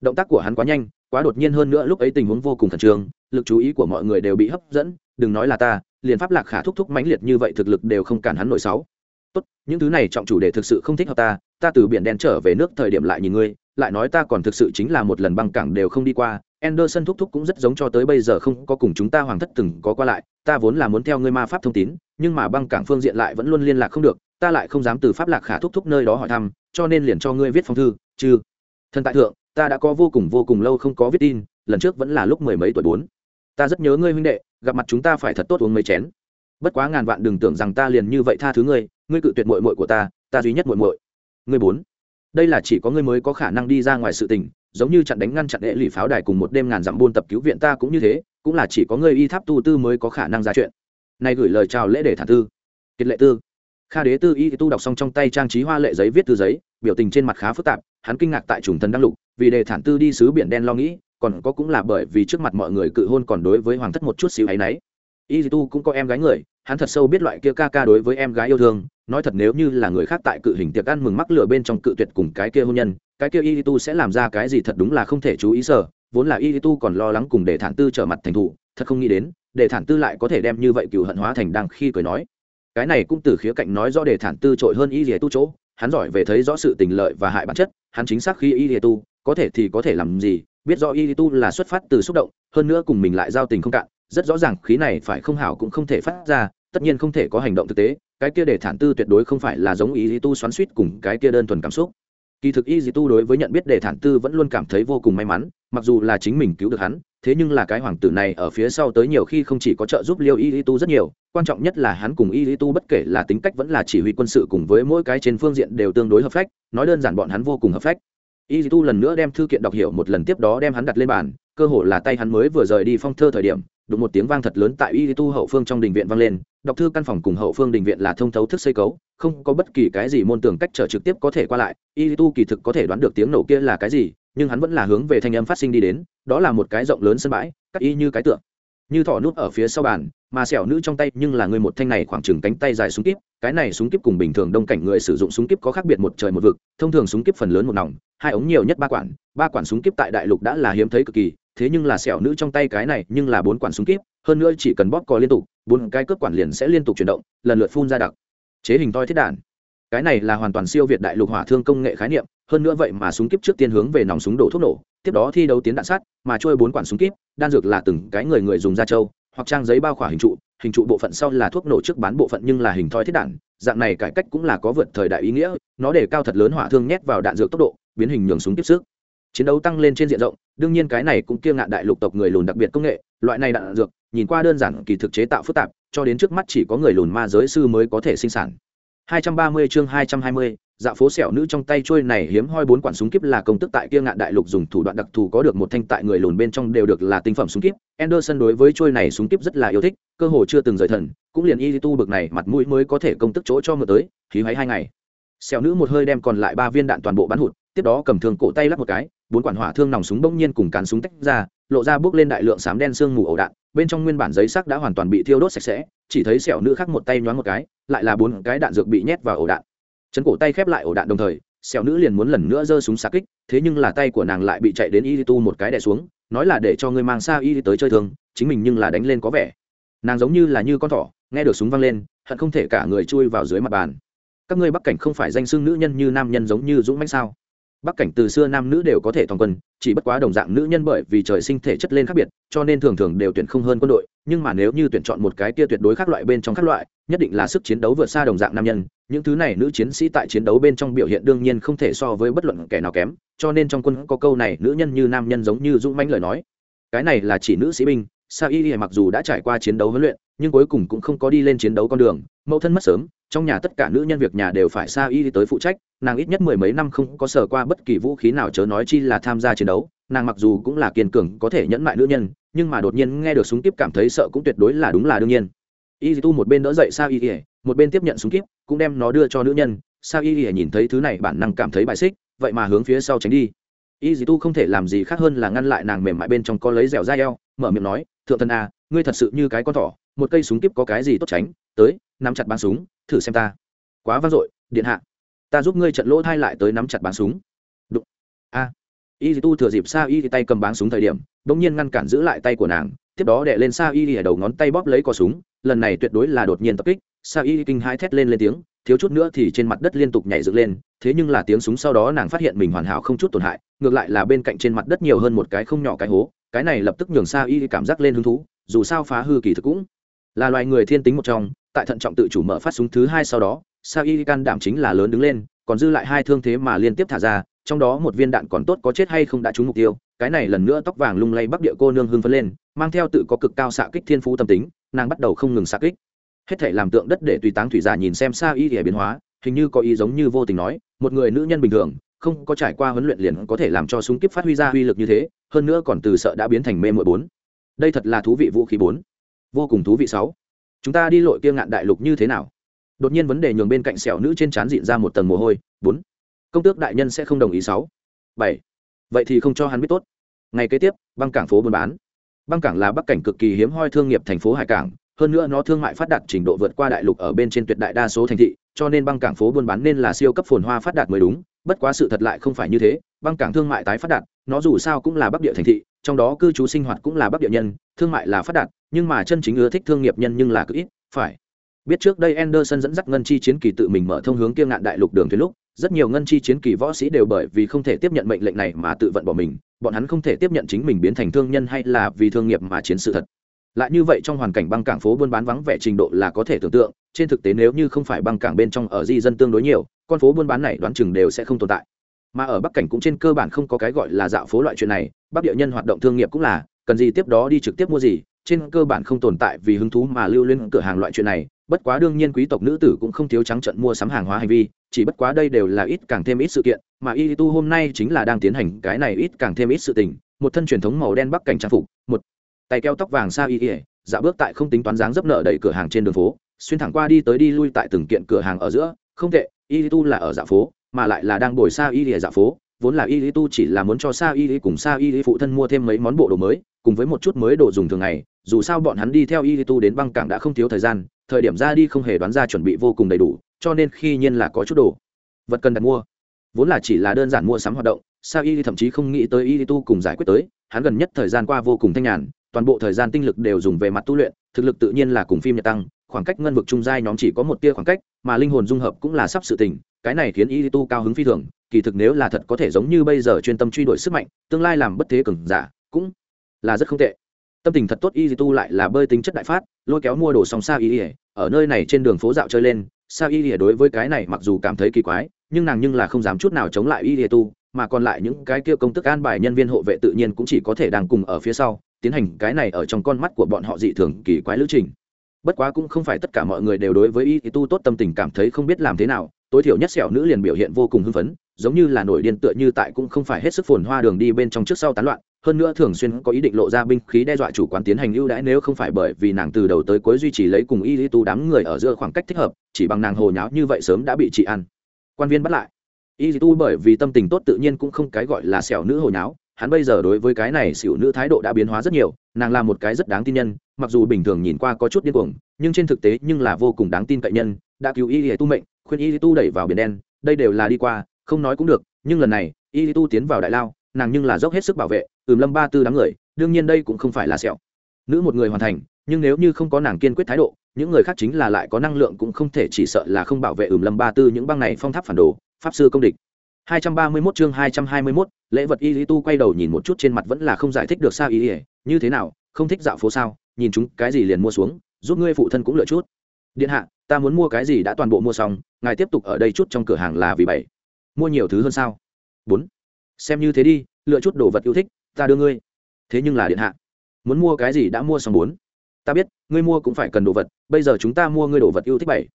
Động tác của hắn quá nhanh, quá đột nhiên hơn nữa lúc ấy tình huống vô cùng khẩn trương, lực chú ý của mọi người đều bị hấp dẫn đừng nói là ta, liền pháp lạc khả thúc thúc mãnh liệt như vậy thực lực đều không cản hắn nổi sáu. Tốt, những thứ này trọng chủ đề thực sự không thích hợp ta ta từ biển đen trở về nước thời điểm lại nhìn ngươi, lại nói ta còn thực sự chính là một lần băng cảng đều không đi qua, anderson thúc thúc cũng rất giống cho tới bây giờ không có cùng chúng ta hoàng thất từng có qua lại, ta vốn là muốn theo ngươi ma pháp thông tín, nhưng mà băng cảng phương diện lại vẫn luôn liên lạc không được, ta lại không dám từ pháp lạc khả thúc thúc nơi đó hỏi thăm, cho nên liền cho ngươi viết phong thư chứ thân tại thượng, ta đã có vô cùng vô cùng lâu không có viết tin, lần trước vẫn là lúc mười mấy tuổi bốn. Ta rất nhớ ngươi huynh đệ gặp mặt chúng ta phải thật tốt uống mấy chén. Bất quá ngàn vạn đừng tưởng rằng ta liền như vậy tha thứ ngươi ngươi cự tuyệt mội mội của ta ta duy nhất mội mội ngươi bốn. Đây là chỉ có ngươi mới có khả năng đi ra ngoài sự tình, giống như chặn đánh ngăn chặn hệ lụy pháo đài cùng một đêm ngàn dặm buôn tập cứu viện ta cũng như thế, cũng là chỉ có ngươi y tháp tu tư mới có khả năng ra chuyện. Này gửi lời chào lễ để thả tư kiệt lệ tư. Kha đế tư y tu đọc xong trong tay trang trí hoa lệ giấy viết thư giấy, biểu tình trên mặt khá phức tạp, hắn kinh ngạc tại trùng thần đăng lục, vì đề thản tư đi sứ biển đen lo nghĩ còn có cũng là bởi vì trước mặt mọi người cự hôn còn đối với hoàng thất một chút xíu ấy nấy y tu cũng có em gái người, hắn thật sâu biết loại kia ca ca đối với em gái yêu thương, nói thật nếu như là người khác tại cự hình tiệc ăn mừng mắc lửa bên trong cự tuyệt cùng cái kia hôn nhân, cái kia y tu sẽ làm ra cái gì thật đúng là không thể chú ý sở vốn là y tu còn lo lắng cùng để thản tư trở mặt thành thủ thật không nghĩ đến để thản tư lại có thể đem như vậy cựu hận hóa thành đang khi cười nói. Cái này cũng từ khía cạnh nói rõ để thản tư trội hơn y tu chỗ, hắn giỏi về thấy rõ sự tình lợi và hại bản chất, hắn chính xác khi y tu, có thể thì có thể làm gì biết rõ y tu là xuất phát từ xúc động, hơn nữa cùng mình lại giao tình không cạn, rất rõ ràng khí này phải không hảo cũng không thể phát ra, tất nhiên không thể có hành động thực tế, cái kia để thản tư tuyệt đối không phải là giống y tu xoắn suýt cùng cái kia đơn thuần cảm xúc. Kỳ thực y tu đối với nhận biết để thản tư vẫn luôn cảm thấy vô cùng may mắn, mặc dù là chính mình cứu được hắn, thế nhưng là cái hoàng tử này ở phía sau tới nhiều khi không chỉ có trợ giúp liêu y tu rất nhiều, quan trọng nhất là hắn cùng y tu bất kể là tính cách vẫn là chỉ huy quân sự cùng với mỗi cái trên phương diện đều tương đối hợp phách, nói đơn giản bọn hắn vô cùng hợp phách y tu lần nữa đem thư kiện đọc hiểu một lần tiếp đó đem hắn đặt lên bàn, cơ hồ là tay hắn mới vừa rời đi phong thơ thời điểm, đụng một tiếng vang thật lớn tại y tu hậu phương trong đình viện vang lên, đọc thư căn phòng cùng hậu phương đình viện là thông thấu thức xây cấu, không có bất kỳ cái gì môn tường cách trở trực tiếp có thể qua lại y tu kỳ thực có thể đoán được tiếng nổ kia là cái gì, nhưng hắn vẫn là hướng về thanh âm phát sinh đi đến, đó là một cái rộng lớn sân bãi, cắt y như cái tượng như thỏ nút ở phía sau bàn, mà xẻo nữ trong tay nhưng là người một thanh này khoảng chừng cánh tay dài súng kíp, cái này súng kíp cùng bình thường đông cảnh người sử dụng súng kíp có khác biệt một trời một vực, thông thường súng kíp phần lớn một nòng, hai ống nhiều nhất ba quản ba quản súng kíp tại đại lục đã là hiếm thấy cực kỳ, thế nhưng là xẻo nữ trong tay cái này nhưng là bốn quản súng kíp, hơn nữa chỉ cần bóp cò liên tục, bốn cái cướp quản liền sẽ liên tục chuyển động, lần lượt phun ra đặc. Chế hình toi thiết đạn. Cái này là hoàn toàn siêu việt đại lục hỏa thương công nghệ khái niệm, hơn nữa vậy mà súng kíp trước tiên hướng về nòng súng đổ thuốc nổ tiếp đó thi đấu tiến đạn sát mà trôi bốn quản súng kíp, đan dược là từng cái người người dùng da trâu, hoặc trang giấy bao khỏa hình trụ hình trụ bộ phận sau là thuốc nổ trước bán bộ phận nhưng là hình thoi thiết đạn, dạng này cải cách cũng là có vượt thời đại ý nghĩa, nó để cao thật lớn hỏa thương nhét vào đạn dược tốc độ, biến hình nhường súng tiếp sức. Chiến đấu tăng lên trên diện rộng, đương nhiên cái này cũng kiêng ngạn đại lục tộc người lùn đặc biệt công nghệ, loại này đạn dược, nhìn qua đơn giản, kỳ thực chế tạo phức tạp, cho đến trước mắt chỉ có người lùn ma giới sư mới có thể sinh sản. 230 chương 220, dạ phố sẹo nữ trong tay trôi này hiếm hoi bốn quản súng kíp là công tức tại kia ngạn đại lục dùng thủ đoạn đặc thù có được một thanh tại người lùn bên trong đều được là tinh phẩm súng kíp. Anderson đối với trôi này súng kíp rất là yêu thích cơ hồ chưa từng rời thần cũng liền y tu bực này mặt mũi mới có thể công tức chỗ cho mượn tới khí hoáy hai ngày. Sẹo nữ một hơi đem còn lại ba viên đạn toàn bộ bắn hụt tiếp đó cầm thương cổ tay lắp một cái bốn quản hỏa thương nòng súng bỗng nhiên cùng cán súng tách ra lộ ra bước lên đại lượng sám đen xương mù ổ đạn bên trong nguyên bản giấy sắc đã hoàn toàn bị thiêu đốt sạch sẽ, chỉ thấy sẹo nữ khác một tay nhoáng một cái, lại là bốn cái đạn dược bị nhét vào ổ đạn. Chấn cổ tay khép lại ổ đạn đồng thời, sẹo nữ liền muốn lần nữa giơ súng xa kích, thế nhưng là tay của nàng lại bị chạy đến y tu một cái đè xuống, nói là để cho ngươi mang xa y tới chơi thương, chính mình nhưng là đánh lên có vẻ. Nàng giống như là như con thỏ, nghe được súng văng lên, hận không thể cả người chui vào dưới mặt bàn. Các ngươi bắc cảnh không phải danh xưng nữ nhân như nam nhân giống như dũng mãnh sao? Bắc cảnh từ xưa nam nữ đều có thể toàn quân, chỉ bất quá đồng dạng nữ nhân bởi vì trời sinh thể chất lên khác biệt, cho nên thường thường đều tuyển không hơn quân đội, nhưng mà nếu như tuyển chọn một cái kia tuyệt đối khác loại bên trong các loại, nhất định là sức chiến đấu vượt xa đồng dạng nam nhân. Những thứ này nữ chiến sĩ tại chiến đấu bên trong biểu hiện đương nhiên không thể so với bất luận kẻ nào kém, cho nên trong quân có câu này, nữ nhân như nam nhân giống như dũng mãnh lời nói. Cái này là chỉ nữ sĩ binh sa y mặc dù đã trải qua chiến đấu huấn luyện, nhưng cuối cùng cũng không có đi lên chiến đấu con đường. Mẫu thân mất sớm, trong nhà tất cả nữ nhân việc nhà đều phải sa y tới phụ trách. Nàng ít nhất mười mấy năm không có sở qua bất kỳ vũ khí nào chớ nói chi là tham gia chiến đấu. Nàng mặc dù cũng là kiên cường, có thể nhẫn mại nữ nhân, nhưng mà đột nhiên nghe được súng kíp cảm thấy sợ cũng tuyệt đối là đúng là đương nhiên. Y tu một bên đỡ dậy sa y một bên tiếp nhận súng kíp, cũng đem nó đưa cho nữ nhân. Sa y nhìn thấy thứ này bản năng cảm thấy bại xích, vậy mà hướng phía sau tránh đi. Y tu không thể làm gì khác hơn là ngăn lại nàng mềm mại bên trong có lấy dẻo dai eo, mở miệng nói thượng thần à, ngươi thật sự như cái con thỏ một cây súng kíp có cái gì tốt tránh tới nắm chặt bắn súng thử xem ta. Quá vang dội điện hạ. Ta giúp ngươi trận lỗ thai lại tới nắm chặt bắn súng. Đụng. A. Y tu thừa dịp sa y tay cầm bắn súng thời điểm bỗng nhiên ngăn cản giữ lại tay của nàng tiếp đó đệ lên sa y ở đầu ngón tay bóp lấy cò súng lần này tuyệt đối là đột nhiên tập kích sa y kinh hai thét lên lên tiếng thiếu chút nữa thì trên mặt đất liên tục nhảy dựng lên thế nhưng là tiếng súng sau đó nàng phát hiện mình hoàn hảo không chút tổn hại ngược lại là bên cạnh trên mặt đất nhiều hơn một cái không nhỏ cái hố cái này lập tức nhường sa y cảm giác lên hứng thú, dù sao phá hư kỳ thực cũng là loài người thiên tính một trong, tại thận trọng tự chủ mở phát súng thứ hai sau đó, sa y can đảm chính là lớn đứng lên, còn dư lại hai thương thế mà liên tiếp thả ra, trong đó một viên đạn còn tốt có chết hay không đã trúng mục tiêu, cái này lần nữa tóc vàng lung lay bắc địa cô nương hưng phấn lên, mang theo tự có cực cao xạ kích thiên phú tâm tính, nàng bắt đầu không ngừng xạ kích. Hết thể làm tượng đất để tùy táng thủy giả nhìn xem sa y để biến hóa, hình như có ý giống như vô tình nói, một người nữ nhân bình thường không có trải qua huấn luyện liền có thể làm cho súng kíp phát huy ra uy lực như thế, hơn nữa còn từ sợ đã biến thành mê mội bốn. Đây thật là thú vị vũ khí bốn. Vô cùng thú vị sáu. Chúng ta đi lội kia ngạn đại lục như thế nào? Đột nhiên vấn đề nhường bên cạnh sẹo nữ trên trán dịn ra một tầng mồ hôi, bốn. Công tước đại nhân sẽ không đồng ý sáu. Bảy. Vậy thì không cho hắn biết tốt. Ngày kế tiếp, băng cảng phố buôn bán. Băng cảng là bắc cảnh cực kỳ hiếm hoi thương nghiệp thành phố hải cảng, hơn nữa nó thương mại phát đạt trình độ vượt qua đại lục ở bên trên tuyệt đại đa số thành thị cho nên băng cảng phố buôn bán nên là siêu cấp phồn hoa phát đạt mới đúng, bất quá sự thật lại không phải như thế, băng cảng thương mại tái phát đạt, nó dù sao cũng là bắc địa thành thị, trong đó cư trú sinh hoạt cũng là bắc địa nhân, thương mại là phát đạt, nhưng mà chân chính ưa thích thương nghiệp nhân nhưng là cực ít, phải. Biết trước đây Anderson dẫn dắt ngân chi chiến kỳ tự mình mở thông hướng kia ngạn đại lục đường thuyền lúc, rất nhiều ngân chi chiến kỳ võ sĩ đều bởi vì không thể tiếp nhận mệnh lệnh này mà tự vận bỏ mình, bọn hắn không thể tiếp nhận chính mình biến thành thương nhân hay là vì thương nghiệp mà chiến sự thật. Lại như vậy trong hoàn cảnh băng cảng phố buôn bán vắng vẻ trình độ là có thể tưởng tượng trên thực tế nếu như không phải băng cảng bên trong ở di dân tương đối nhiều, con phố buôn bán này đoán chừng đều sẽ không tồn tại. Mà ở bắc cảnh cũng trên cơ bản không có cái gọi là dạo phố loại chuyện này, bắc địa nhân hoạt động thương nghiệp cũng là, cần gì tiếp đó đi trực tiếp mua gì, trên cơ bản không tồn tại vì hứng thú mà lưu lên cửa hàng loại chuyện này, bất quá đương nhiên quý tộc nữ tử cũng không thiếu trắng trận mua sắm hàng hóa hành vi, chỉ bất quá đây đều là ít càng thêm ít sự kiện, mà y tu hôm nay chính là đang tiến hành cái này ít càng thêm ít sự tình, một thân truyền thống màu đen bắc cảnh trang phục, một tay keo tóc vàng xa y ỉa dạo bước tại không tính toán dáng dấp nợ đầy cửa hàng trên đường phố xuyên thẳng qua đi tới đi lui tại từng kiện cửa hàng ở giữa, không tệ y tu là ở dạ phố, mà lại là đang đổi xa y ỉa dạ phố, vốn là y tu chỉ là muốn cho sa y cùng sa y phụ thân mua thêm mấy món bộ đồ mới, cùng với một chút mới đồ dùng thường ngày, dù sao bọn hắn đi theo y tu đến băng cảng đã không thiếu thời gian, thời điểm ra đi không hề đoán ra chuẩn bị vô cùng đầy đủ, cho nên khi nhiên là có chút đồ, vật cần đặt mua. Vốn là chỉ là đơn giản mua sắm hoạt động sao y thậm chí không nghĩ tới y tu cùng giải quyết tới, hắn gần nhất thời gian qua vô cùng thanh nhàn, toàn bộ thời gian tinh lực đều dùng về mặt tu luyện, thực lực tự nhiên là cùng phim nhật tăng khoảng cách ngân vực trung giai nhóm chỉ có một tia khoảng cách, mà linh hồn dung hợp cũng là sắp sự tình, cái này khiến y tu cao hứng phi thường, kỳ thực nếu là thật có thể giống như bây giờ chuyên tâm truy đuổi sức mạnh, tương lai làm bất thế cường giả, cũng là rất không tệ. Tâm tình thật tốt y tu lại là bơi tính chất đại phát, lôi kéo mua đồ xong sa y ở nơi này trên đường phố dạo chơi lên, sa y đối với cái này mặc dù cảm thấy kỳ quái, nhưng nàng nhưng là không dám chút nào chống lại y tu, mà còn lại những cái kia công tức an bài nhân viên hộ vệ tự nhiên cũng chỉ có thể đang cùng ở phía sau, tiến hành cái này ở trong con mắt của bọn họ dị thường kỳ quái lữ trình bất quá cũng không phải tất cả mọi người đều đối với y tu tốt tâm tình cảm thấy không biết làm thế nào, tối thiểu nhất sẹo nữ liền biểu hiện vô cùng hưng phấn, giống như là nổi điên tựa như tại cũng không phải hết sức phồn hoa đường đi bên trong trước sau tán loạn, hơn nữa thường xuyên có ý định lộ ra binh khí đe dọa chủ quán tiến hành ưu đãi nếu không phải bởi vì nàng từ đầu tới cuối duy trì lấy cùng y lý tu đám người ở giữa khoảng cách thích hợp, chỉ bằng nàng hồ nháo như vậy sớm đã bị trị ăn. Quan viên bắt lại. Y lý tu bởi vì tâm tình tốt tự nhiên cũng không cái gọi là sẹo nữ hồ nháo, hắn bây giờ đối với cái này xỉu nữ thái độ đã biến hóa rất nhiều, nàng là một cái rất đáng tin nhân mặc dù bình thường nhìn qua có chút điên cuồng nhưng trên thực tế nhưng là vô cùng đáng tin cậy nhân đã cứu y lý tu mệnh khuyên y lý tu đẩy vào biển đen đây đều là đi qua không nói cũng được nhưng lần này y lý tu tiến vào đại lao nàng nhưng là dốc hết sức bảo vệ ừm lâm ba tư đám người đương nhiên đây cũng không phải là sẹo. Nữ một người hoàn thành nhưng nếu như không có nàng kiên quyết thái độ những người khác chính là lại có năng lượng cũng không thể chỉ sợ là không bảo vệ ừm lâm ba tư những băng này phong tháp phản đồ pháp sư công địch. 231 chương 221, lễ vật y lý tu quay đầu nhìn một chút trên mặt vẫn là không giải thích được sao ý ỉa như thế nào không thích dạo phố sao? Nhìn chúng cái gì liền mua xuống, giúp ngươi phụ thân cũng lựa chút. Điện hạ, ta muốn mua cái gì đã toàn bộ mua xong, ngài tiếp tục ở đây chút trong cửa hàng là vì bảy. Mua nhiều thứ hơn sao? Bốn. Xem như thế đi, lựa chút đồ vật yêu thích, ta đưa ngươi. Thế nhưng là điện hạ, muốn mua cái gì đã mua xong bốn. Ta biết, ngươi mua cũng phải cần đồ vật, bây giờ chúng ta mua ngươi đồ vật yêu thích bảy.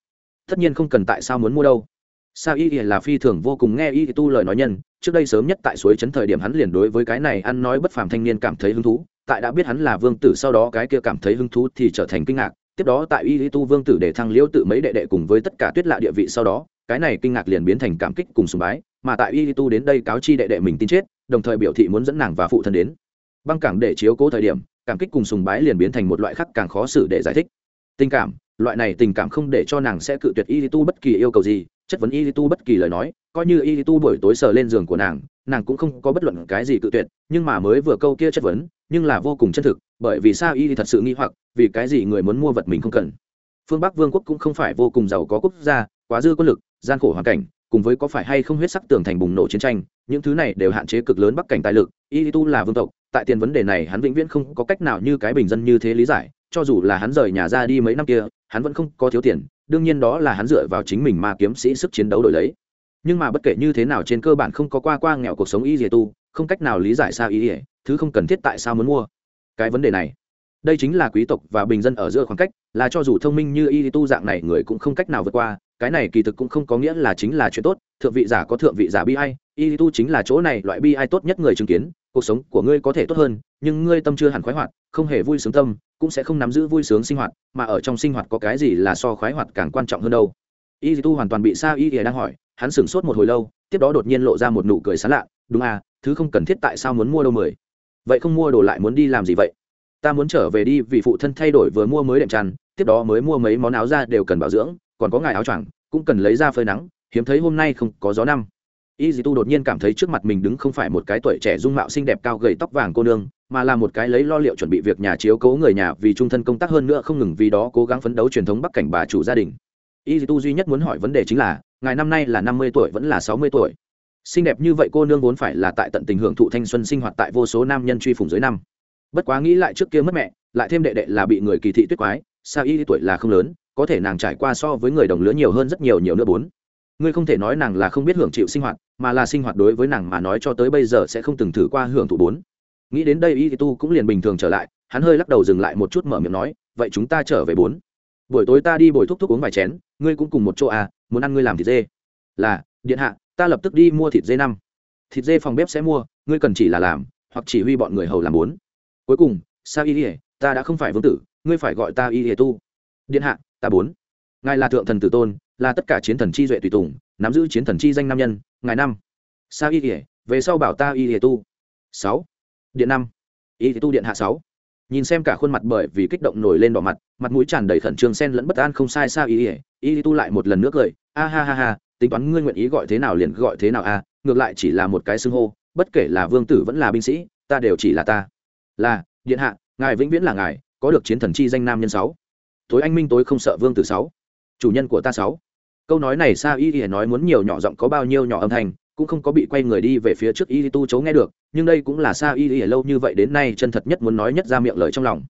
Tất nhiên không cần tại sao muốn mua đâu. Sao y là phi thường vô cùng nghe y tu lời nói nhân trước đây sớm nhất tại suối trấn thời điểm hắn liền đối với cái này ăn nói bất phàm thanh niên cảm thấy hứng thú, tại đã biết hắn là vương tử sau đó cái kia cảm thấy hứng thú thì trở thành kinh ngạc, tiếp đó tại y lý tu vương tử để thăng liễu tự mấy đệ đệ cùng với tất cả tuyết lạ địa vị sau đó, cái này kinh ngạc liền biến thành cảm kích cùng sùng bái, mà tại y lý tu đến đây cáo chi đệ đệ mình tin chết, đồng thời biểu thị muốn dẫn nàng và phụ thân đến. Băng cảng để chiếu cố thời điểm, cảm kích cùng sùng bái liền biến thành một loại khác càng khó xử để giải thích. Tình cảm, loại này tình cảm không để cho nàng sẽ cự tuyệt y lý tu bất kỳ yêu cầu gì chất vấn y tu bất kỳ lời nói, coi như y tu buổi tối sờ lên giường của nàng nàng cũng không có bất luận cái gì cự tuyệt, nhưng mà mới vừa câu kia chất vấn, nhưng là vô cùng chân thực, bởi vì sao y thật sự nghi hoặc, vì cái gì người muốn mua vật mình không cần. Phương bắc vương quốc cũng không phải vô cùng giàu có quốc gia, quá dư quân lực, gian khổ hoàn cảnh, cùng với có phải hay không huyết sắc tường thành bùng nổ chiến tranh, những thứ này đều hạn chế cực lớn bắc cảnh tài lực, y tu là vương tộc, tại tiền vấn đề này hắn vĩnh viễn không có cách nào như cái bình dân như thế lý giải cho dù là hắn rời nhà ra đi mấy năm kia, hắn vẫn không có thiếu tiền, đương nhiên đó là hắn dựa vào chính mình mà kiếm sĩ sức chiến đấu đổi lấy. Nhưng mà bất kể như thế nào trên cơ bản không có qua qua nghèo cuộc sống y dì tu, không cách nào lý giải sao y dìa thứ không cần thiết tại sao muốn mua. Cái vấn đề này, đây chính là quý tộc và bình dân ở giữa khoảng cách, là cho dù thông minh như y tu dạng này người cũng không cách nào vượt qua, cái này kỳ thực cũng không có nghĩa là chính là chuyện tốt, thượng vị giả có thượng vị giả bi ai, y tu chính là chỗ này loại bi ai tốt nhất người chứng kiến, cuộc sống của ngươi có thể tốt hơn nhưng ngươi tâm chưa hẳn khoái hoạt, không hề vui sướng tâm, cũng sẽ không nắm giữ vui sướng sinh hoạt, mà ở trong sinh hoạt có cái gì là so khoái hoạt càng quan trọng hơn đâu. Y tu hoàn toàn bị sao y đang hỏi, hắn sửng sốt một hồi lâu, tiếp đó đột nhiên lộ ra một nụ cười sán lạ, đúng à thứ không cần thiết tại sao muốn mua đâu mười? Vậy không mua đồ lại muốn đi làm gì vậy? Ta muốn trở về đi vì phụ thân thay đổi vừa mua mới đệm tràn tiếp đó mới mua mấy món áo ra đều cần bảo dưỡng, còn có ngài áo choàng, cũng cần lấy ra phơi nắng, hiếm thấy hôm nay không có gió năm. Y dì tu đột nhiên cảm thấy trước mặt mình đứng không phải một cái tuổi trẻ dung mạo xinh đẹp cao gầy tóc vàng cô nương mà là một cái lấy lo liệu chuẩn bị việc nhà chiếu cố người nhà vì trung thân công tác hơn nữa không ngừng vì đó cố gắng phấn đấu truyền thống bắc cảnh bà chủ gia đình. Y tu duy nhất muốn hỏi vấn đề chính là, ngài năm nay là năm mươi tuổi vẫn là sáu mươi tuổi? Xinh đẹp như vậy cô nương vốn phải là tại tận tình hưởng thụ thanh xuân sinh hoạt tại vô số nam nhân truy phủng dưới năm. Bất quá nghĩ lại trước kia mất mẹ, lại thêm đệ đệ là bị người kỳ thị tuyết quái, sao y tuổi là không lớn, có thể nàng trải qua so với người đồng lứa nhiều hơn rất nhiều nhiều nữa bốn. Ngươi không thể nói nàng là không biết hưởng chịu sinh hoạt, mà là sinh hoạt đối với nàng mà nói cho tới bây giờ sẽ không từng thử qua hưởng thụ bốn nghĩ đến đây y tu cũng liền bình thường trở lại, hắn hơi lắc đầu dừng lại một chút mở miệng nói, vậy chúng ta trở về bốn. Buổi tối ta đi bồi thuốc thuốc uống vài chén, ngươi cũng cùng một chỗ à muốn ăn ngươi làm thịt dê. Là, điện hạ, ta lập tức đi mua thịt dê năm. Thịt dê phòng bếp sẽ mua, ngươi cần chỉ là làm, hoặc chỉ huy bọn người hầu làm bốn. Cuối cùng, sao y ỉa ta đã không phải vương tử, ngươi phải gọi ta y ỉa tu. Điện hạ, ta bốn. Ngài là thượng thần tử tôn, là tất cả chiến thần chi duệ tùy tùng, nắm giữ chiến thần chi danh nam nhân, ngài năm. Sao y ỉa về sau bảo ta y ỉa tu. Sáu điện năm. Y tu điện hạ sáu. Nhìn xem cả khuôn mặt bởi vì kích động nổi lên đỏ mặt mặt mũi tràn đầy khẩn trương sen lẫn bất an không sai sao y y tu lại một lần nữa cười. A ha ha ha, tính toán ngươi nguyện ý gọi thế nào liền gọi thế nào a, ngược lại chỉ là một cái xưng hô, bất kể là vương tử vẫn là binh sĩ, ta đều chỉ là ta. Là, điện hạ, ngài vĩnh viễn là ngài, có được chiến thần chi danh nam nhân sáu. Tối anh minh tối không sợ vương tử sáu. Chủ nhân của ta sáu. Câu nói này sa y y nói muốn nhiều nhỏ giọng có bao nhiêu nhỏ âm thanh cũng không có bị quay người đi về phía trước y tu chấu nghe được, nhưng đây cũng là xa y y lâu như vậy đến nay chân thật nhất muốn nói nhất ra miệng lời trong lòng.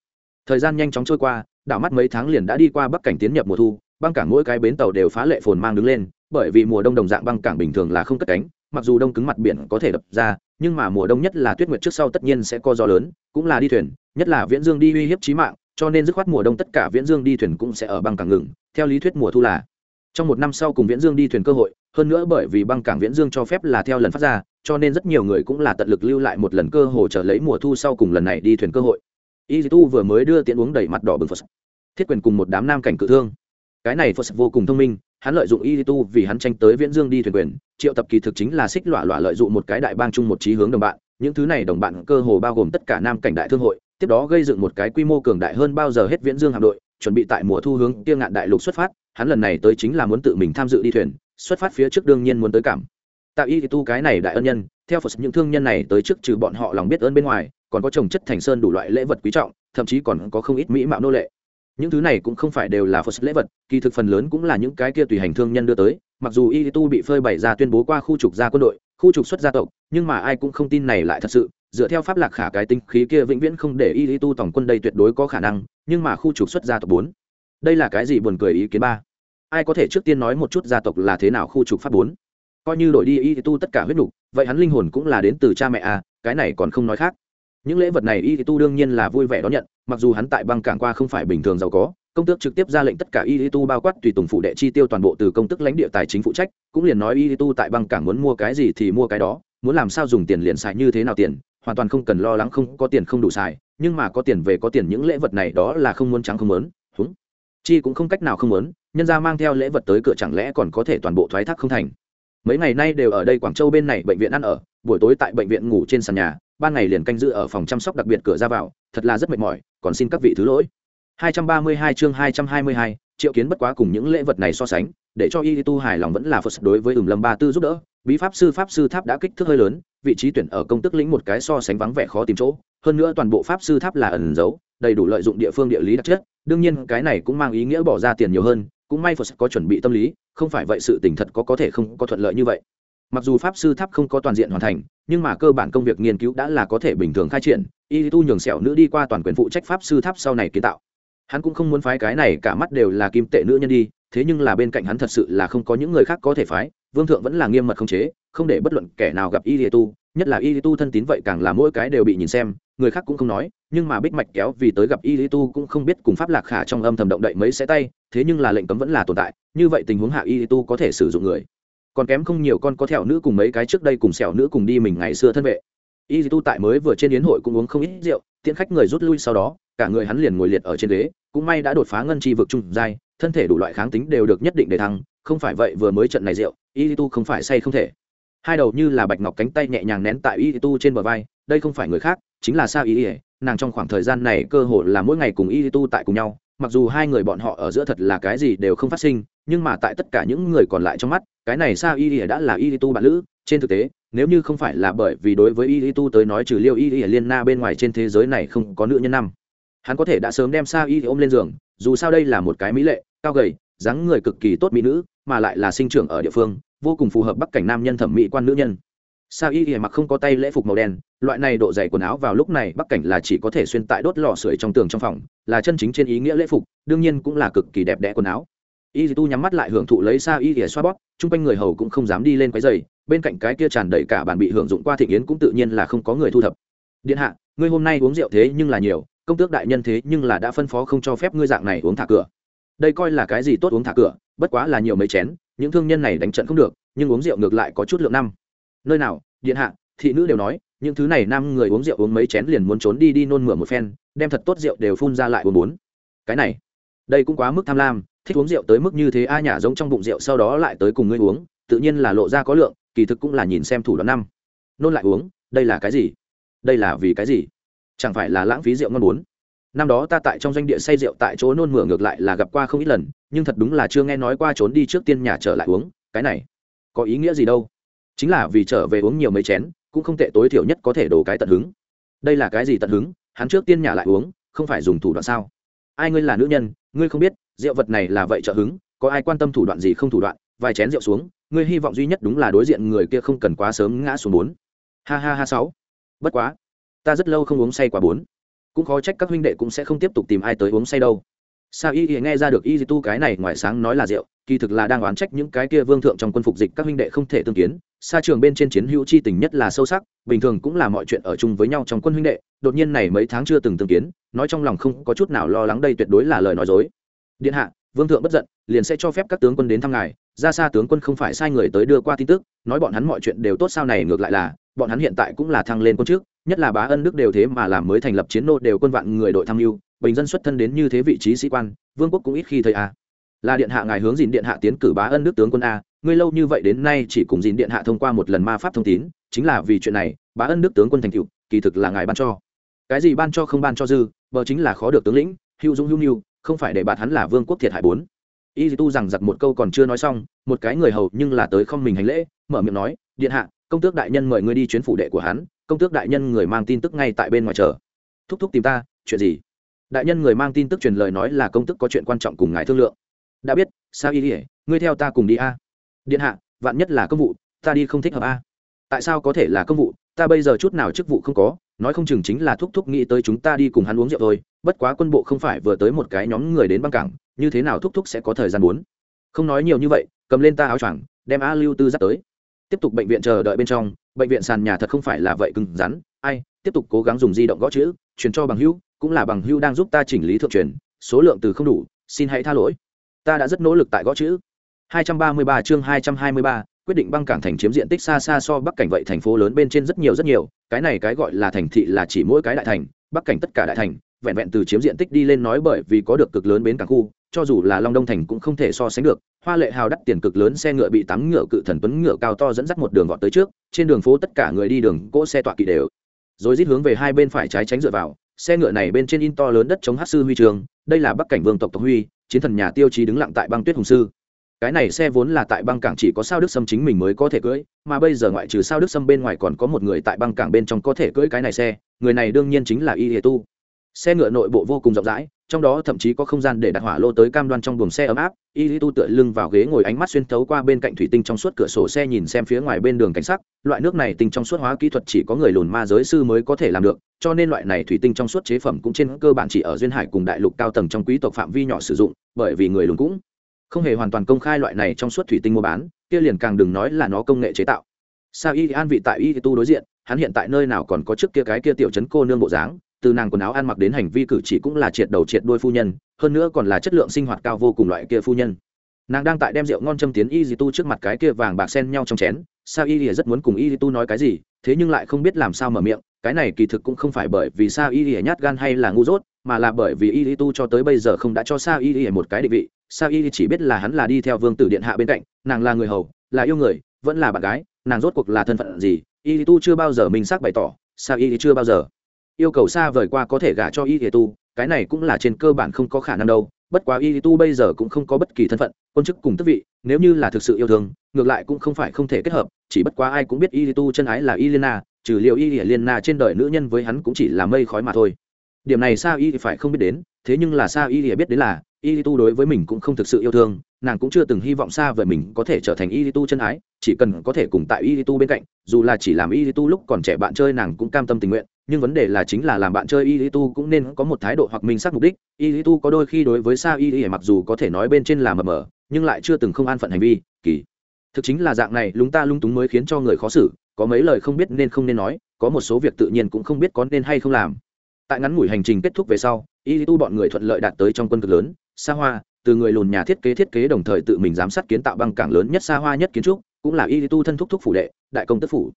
Thời gian nhanh chóng trôi qua, đảo mắt mấy tháng liền đã đi qua bắc cảnh tiến nhập mùa thu, băng cảng mỗi cái bến tàu đều phá lệ phồn mang đứng lên, bởi vì mùa đông đồng dạng băng cảng bình thường là không cất cánh, mặc dù đông cứng mặt biển có thể đập ra, nhưng mà mùa đông nhất là tuyết nguyệt trước sau tất nhiên sẽ có gió lớn, cũng là đi thuyền, nhất là viễn dương đi uy hiếp chí mạng, cho nên dứt khoát mùa đông tất cả viễn dương đi thuyền cũng sẽ ở băng cảng ngừng, theo lý thuyết mùa thu là. Trong một năm sau cùng viễn dương đi thuyền cơ hội hơn nữa bởi vì băng cảng viễn dương cho phép là theo lần phát ra, cho nên rất nhiều người cũng là tận lực lưu lại một lần cơ hội trở lấy mùa thu sau cùng lần này đi thuyền cơ hội. Y tu vừa mới đưa tiễn uống đầy mặt đỏ bừng phật. Thiết quyền cùng một đám nam cảnh cự thương. Cái này phật vô cùng thông minh, hắn lợi dụng y tu vì hắn tranh tới viễn dương đi thuyền quyền. Triệu tập kỳ thực chính là xích lọa lọa lợi dụng một cái đại bang chung một trí hướng đồng bạn. Những thứ này đồng bạn cơ hồ bao gồm tất cả nam cảnh đại thương hội, tiếp đó gây dựng một cái quy mô cường đại hơn bao giờ hết viễn dương hạm đội, chuẩn bị tại mùa thu hướng tiêu ngạn đại lục xuất phát. Hắn lần này tới chính là muốn tự mình tham dự đi thuyền xuất phát phía trước đương nhiên muốn tới cảm. Tạo y tu cái này đại ân nhân, theo phật những thương nhân này tới trước trừ bọn họ lòng biết ơn bên ngoài, còn có trồng chất thành sơn đủ loại lễ vật quý trọng, thậm chí còn có không ít mỹ mạo nô lệ. Những thứ này cũng không phải đều là phật lễ vật, kỳ thực phần lớn cũng là những cái kia tùy hành thương nhân đưa tới, mặc dù y tu bị phơi bày ra tuyên bố qua khu trục gia quân đội, khu trục xuất gia tộc, nhưng mà ai cũng không tin này lại thật sự, dựa theo pháp lạc khả cái tinh khí kia vĩnh viễn không để y tu tổng quân đây tuyệt đối có khả năng, nhưng mà khu trục xuất gia tộc bốn. Đây là cái gì buồn cười ý kiến ba? Ai có thể trước tiên nói một chút gia tộc là thế nào khu trục pháp bốn? Coi như đổi đi y tu tất cả huyết nục, vậy hắn linh hồn cũng là đến từ cha mẹ à cái này còn không nói khác. Những lễ vật này y tu đương nhiên là vui vẻ đón nhận, mặc dù hắn tại băng cảng qua không phải bình thường giàu có, công tước trực tiếp ra lệnh tất cả y tu bao quát tùy tùng phụ đệ chi tiêu toàn bộ từ công tức lãnh địa tài chính phụ trách, cũng liền nói y tu tại băng cảng muốn mua cái gì thì mua cái đó, muốn làm sao dùng tiền liền xài như thế nào tiền, hoàn toàn không cần lo lắng không có tiền không đủ xài, nhưng mà có tiền về có tiền những lễ vật này đó là không muốn trắng không muốn, húng. Chi cũng không cách nào không muốn nhân ra mang theo lễ vật tới cửa chẳng lẽ còn có thể toàn bộ thoái thác không thành? Mấy ngày nay đều ở đây quảng châu bên này bệnh viện ăn ở buổi tối tại bệnh viện ngủ trên sàn nhà ban ngày liền canh giữ ở phòng chăm sóc đặc biệt cửa ra vào thật là rất mệt mỏi còn xin các vị thứ lỗi. 232 chương 222, triệu kiến bất quá cùng những lễ vật này so sánh để cho y tu hài lòng vẫn là phật đối với ửng lâm ba tư giúp đỡ bí pháp sư pháp sư tháp đã kích thước hơi lớn vị trí tuyển ở công tức lĩnh một cái so sánh vắng vẻ khó tìm chỗ hơn nữa toàn bộ pháp sư tháp là ẩn giấu đầy đủ lợi dụng địa phương địa lý đặc chất đương nhiên cái này cũng mang ý nghĩa bỏ ra tiền nhiều hơn cũng may phật có chuẩn bị tâm lý, không phải vậy sự tình thật có có thể không có thuận lợi như vậy. Mặc dù pháp sư tháp không có toàn diện hoàn thành, nhưng mà cơ bản công việc nghiên cứu đã là có thể bình thường khai triển, y tu nhường sẹo nữ đi qua toàn quyền phụ trách pháp sư tháp sau này kiến tạo. Hắn cũng không muốn phái cái này cả mắt đều là kim tệ nữ nhân đi, thế nhưng là bên cạnh hắn thật sự là không có những người khác có thể phái, vương thượng vẫn là nghiêm mật không chế, không để bất luận kẻ nào gặp y tu nhất là y tu thân tín vậy càng là mỗi cái đều bị nhìn xem, người khác cũng không nói, nhưng mà bích mạch kéo vì tới gặp y tu cũng không biết cùng pháp lạc khả trong âm thầm động đậy mấy sẽ tay, thế nhưng là lệnh cấm vẫn là tồn tại, như vậy tình huống hạ y tu có thể sử dụng người. Còn kém không nhiều con có thẹo nữ cùng mấy cái trước đây cùng sẹo nữ cùng đi mình ngày xưa thân vệ. Y tu tại mới vừa trên yến hội cũng uống không ít rượu, tiễn khách người rút lui sau đó, cả người hắn liền ngồi liệt ở trên ghế, cũng may đã đột phá ngân chi vực trung giai, thân thể đủ loại kháng tính đều được nhất định để thăng, không phải vậy vừa mới trận này rượu, y tu không phải say không thể hai đầu như là bạch ngọc cánh tay nhẹ nhàng nén tại y tu trên bờ vai, đây không phải người khác, chính là sao y nàng trong khoảng thời gian này cơ hồ là mỗi ngày cùng y tu tại cùng nhau, mặc dù hai người bọn họ ở giữa thật là cái gì đều không phát sinh, nhưng mà tại tất cả những người còn lại trong mắt, cái này sao y đã là y tu bạn lữ, trên thực tế, nếu như không phải là bởi vì đối với y tu tới nói trừ liêu y liên na bên ngoài trên thế giới này không có nữ nhân năm, hắn có thể đã sớm đem sao y ôm lên giường, dù sao đây là một cái mỹ lệ, cao gầy, dáng người cực kỳ tốt mỹ nữ, mà lại là sinh trưởng ở địa phương vô cùng phù hợp bắc cảnh nam nhân thẩm mỹ quan nữ nhân. Sao y y mặc không có tay lễ phục màu đen, loại này độ dày quần áo vào lúc này bắc cảnh là chỉ có thể xuyên tại đốt lò sưởi trong tường trong phòng, là chân chính trên ý nghĩa lễ phục, đương nhiên cũng là cực kỳ đẹp đẽ quần áo. Y tu nhắm mắt lại hưởng thụ lấy sao y y xoa bóp, chung quanh người hầu cũng không dám đi lên quái dày bên cạnh cái kia tràn đầy cả bàn bị hưởng dụng qua thị yến cũng tự nhiên là không có người thu thập. Điện hạ, ngươi hôm nay uống rượu thế nhưng là nhiều, công tước đại nhân thế nhưng là đã phân phó không cho phép ngươi dạng này uống thả cửa. Đây coi là cái gì tốt uống thả cửa, bất quá là nhiều mấy chén những thương nhân này đánh trận không được, nhưng uống rượu ngược lại có chút lượng năm. Nơi nào, điện hạ, thị nữ đều nói, những thứ này nam người uống rượu uống mấy chén liền muốn trốn đi đi nôn mửa một phen, đem thật tốt rượu đều phun ra lại uống bốn. Cái này, đây cũng quá mức tham lam, thích uống rượu tới mức như thế a nhả giống trong bụng rượu sau đó lại tới cùng ngươi uống, tự nhiên là lộ ra có lượng, kỳ thực cũng là nhìn xem thủ đoạn năm. Nôn lại uống, đây là cái gì? Đây là vì cái gì? Chẳng phải là lãng phí rượu ngon bốn? Năm đó ta tại trong doanh địa say rượu tại chỗ nôn mửa ngược lại là gặp qua không ít lần, nhưng thật đúng là chưa nghe nói qua trốn đi trước tiên nhà trở lại uống, cái này có ý nghĩa gì đâu? Chính là vì trở về uống nhiều mấy chén, cũng không tệ tối thiểu nhất có thể đổ cái tận hứng. Đây là cái gì tận hứng? Hắn trước tiên nhà lại uống, không phải dùng thủ đoạn sao? Ai ngươi là nữ nhân, ngươi không biết, rượu vật này là vậy trợ hứng, có ai quan tâm thủ đoạn gì không thủ đoạn, vài chén rượu xuống, ngươi hy vọng duy nhất đúng là đối diện người kia không cần quá sớm ngã xuống bốn. Ha ha ha sáu. Bất quá, ta rất lâu không uống say quá bốn cũng khó trách các huynh đệ cũng sẽ không tiếp tục tìm ai tới uống say đâu. Sao y Y nghe ra được y Di tu cái này ngoài sáng nói là rượu, kỳ thực là đang oán trách những cái kia vương thượng trong quân phục dịch các huynh đệ không thể tương kiến. Xa trường bên trên chiến hữu chi tình nhất là sâu sắc, bình thường cũng là mọi chuyện ở chung với nhau trong quân huynh đệ, đột nhiên này mấy tháng chưa từng tương kiến, nói trong lòng không có chút nào lo lắng đây tuyệt đối là lời nói dối. Điện hạ, vương thượng bất giận, liền sẽ cho phép các tướng quân đến thăm ngài, ra xa tướng quân không phải sai người tới đưa qua tin tức, nói bọn hắn mọi chuyện đều tốt sao này ngược lại là, bọn hắn hiện tại cũng là thăng lên quân trước nhất là bá ân đức đều thế mà làm mới thành lập chiến nô đều quân vạn người đội tham mưu, bình dân xuất thân đến như thế vị trí sĩ quan, vương quốc cũng ít khi thấy a à. là điện hạ ngài hướng dìn điện hạ tiến cử bá ân đức tướng quân a, ngươi lâu như vậy đến nay chỉ cùng dìn điện hạ thông qua một lần ma pháp thông tín, chính là vì chuyện này, bá ân đức tướng quân thành cựu kỳ thực là ngài ban cho cái gì ban cho không ban cho dư, bờ chính là khó được tướng lĩnh, hữu dũng hữu nhu không phải để bạt hắn là vương quốc thiệt hại bốn y tu rằng giặc một câu còn chưa nói xong, một cái người hầu nhưng là tới không mình hành lễ, mở miệng nói, điện hạ, công tước đại nhân mời ngươi đi chuyến phủ đệ của hắn công tước đại nhân người mang tin tức ngay tại bên ngoài chờ. Thúc thúc tìm ta, chuyện gì? Đại nhân người mang tin tức truyền lời nói là công tức có chuyện quan trọng cùng ngài thương lượng. Đã biết, sao y ỉa ngươi theo ta cùng đi a. Điện hạ, vạn nhất là công vụ, ta đi không thích hợp a. Tại sao có thể là công vụ, ta bây giờ chút nào chức vụ không có, nói không chừng chính là thúc thúc nghĩ tới chúng ta đi cùng hắn uống rượu thôi, bất quá quân bộ không phải vừa tới một cái nhóm người đến băng cảng, như thế nào thúc thúc sẽ có thời gian muốn? Không nói nhiều như vậy, cầm lên ta áo choàng, đem a lưu tư dắt tới tiếp tục bệnh viện chờ đợi bên trong bệnh viện sàn nhà thật không phải là vậy cứng rắn. Ai tiếp tục cố gắng dùng di động gõ chữ truyền cho bằng hữu cũng là bằng hữu đang giúp ta chỉnh lý thượng truyền số lượng từ không đủ xin hãy tha lỗi. Ta đã rất nỗ lực tại gõ chữ. 233 chương 223, quyết định băng cảng thành chiếm diện tích xa xa so bắc cảnh vậy thành phố lớn bên trên rất nhiều rất nhiều cái này cái gọi là thành thị là chỉ mỗi cái đại thành bắc cảnh tất cả đại thành vẹn vẹn từ chiếm diện tích đi lên nói bởi vì có được cực lớn bến cảng khu cho dù là long đông thành cũng không thể so sánh được, hoa lệ hào đắt tiền cực lớn xe ngựa bị tắm ngựa cự thần tuấn ngựa cao to dẫn dắt một đường vọt tới trước, trên đường phố tất cả người đi đường, cỗ xe tọa kỵ đều. Rồi rít hướng về hai bên phải trái tránh dựa vào, xe ngựa này bên trên in to lớn đất chống hát sư huy trường, đây là bắc cảnh vương tộc tộc huy, chiến thần nhà tiêu chí đứng lặng tại băng tuyết hùng sư. Cái này xe vốn là tại băng cảng chỉ có sao đức sâm chính mình mới có thể cưỡi, mà bây giờ ngoại trừ sao đức sâm bên ngoài còn có một người tại băng cảng bên trong có thể cưỡi cái này xe, người này đương nhiên chính là y hề tu. Xe ngựa nội bộ vô cùng rộng rãi trong đó thậm chí có không gian để đặt hỏa lô tới cam đoan trong buồng xe ấm áp, y tu tựa lưng vào ghế ngồi ánh mắt xuyên thấu qua bên cạnh thủy tinh trong suốt cửa sổ xe nhìn xem phía ngoài bên đường cảnh sắc, loại nước này tinh trong suốt hóa kỹ thuật chỉ có người lùn ma giới sư mới có thể làm được, cho nên loại này thủy tinh trong suốt chế phẩm cũng trên cơ bản chỉ ở duyên hải cùng đại lục cao tầng trong quý tộc phạm vi nhỏ sử dụng, bởi vì người lùn cũng không hề hoàn toàn công khai loại này trong suốt thủy tinh mua bán, kia liền càng đừng nói là nó công nghệ chế tạo. Sao y an vị tại y tu đối diện, hắn hiện tại nơi nào còn có trước kia cái kia tiểu chấn cô nương bộ dáng từ nàng quần áo ăn mặc đến hành vi cử chỉ cũng là triệt đầu triệt đôi phu nhân, hơn nữa còn là chất lượng sinh hoạt cao vô cùng loại kia phu nhân. Nàng đang tại đem rượu ngon châm tiến y dì tu trước mặt cái kia vàng bạc sen nhau trong chén, sao y lìa rất muốn cùng y dì tu nói cái gì, thế nhưng lại không biết làm sao mở miệng, cái này kỳ thực cũng không phải bởi vì sao y lìa nhát gan hay là ngu dốt, mà là bởi vì y dì tu cho tới bây giờ không đã cho sao y lìa một cái định vị, sao y chỉ biết là hắn là đi theo vương tử điện hạ bên cạnh, nàng là người hầu, là yêu người, vẫn là bạn gái, nàng rốt cuộc là thân phận gì, y tu chưa bao giờ mình xác bày tỏ, sao y chưa bao giờ yêu cầu xa vời qua có thể gả cho y tu, cái này cũng là trên cơ bản không có khả năng đâu, bất quá y tu bây giờ cũng không có bất kỳ thân phận, quân chức cùng tức vị, nếu như là thực sự yêu thương, ngược lại cũng không phải không thể kết hợp, chỉ bất quá ai cũng biết y tu chân ái là y lena trừ liệu y lena trên đời nữ nhân với hắn cũng chỉ là mây khói mà thôi. Điểm này sao y phải không biết đến, thế nhưng là sao y biết đến là, y tu đối với mình cũng không thực sự yêu thương, nàng cũng chưa từng hy vọng xa về mình có thể trở thành y tu chân ái, chỉ cần có thể cùng tại y tu bên cạnh, dù là chỉ làm y tu lúc còn trẻ bạn chơi nàng cũng cam tâm tình nguyện nhưng vấn đề là chính là làm bạn chơi y tu cũng nên có một thái độ hoặc minh xác mục đích. Y tu có đôi khi đối với sao y mặc dù có thể nói bên trên là mờ mờ, nhưng lại chưa từng không an phận hành vi, kỳ. Thực chính là dạng này, lúng ta lung túng mới khiến cho người khó xử, có mấy lời không biết nên không nên nói, có một số việc tự nhiên cũng không biết có nên hay không làm. Tại ngắn ngủi hành trình kết thúc về sau, y tu bọn người thuận lợi đạt tới trong quân cực lớn xa hoa, từ người lùn nhà thiết kế thiết kế đồng thời tự mình giám sát kiến tạo băng cảng lớn nhất xa hoa nhất kiến trúc, cũng là y tu thân thúc thúc phủ đệ, đại công tức phủ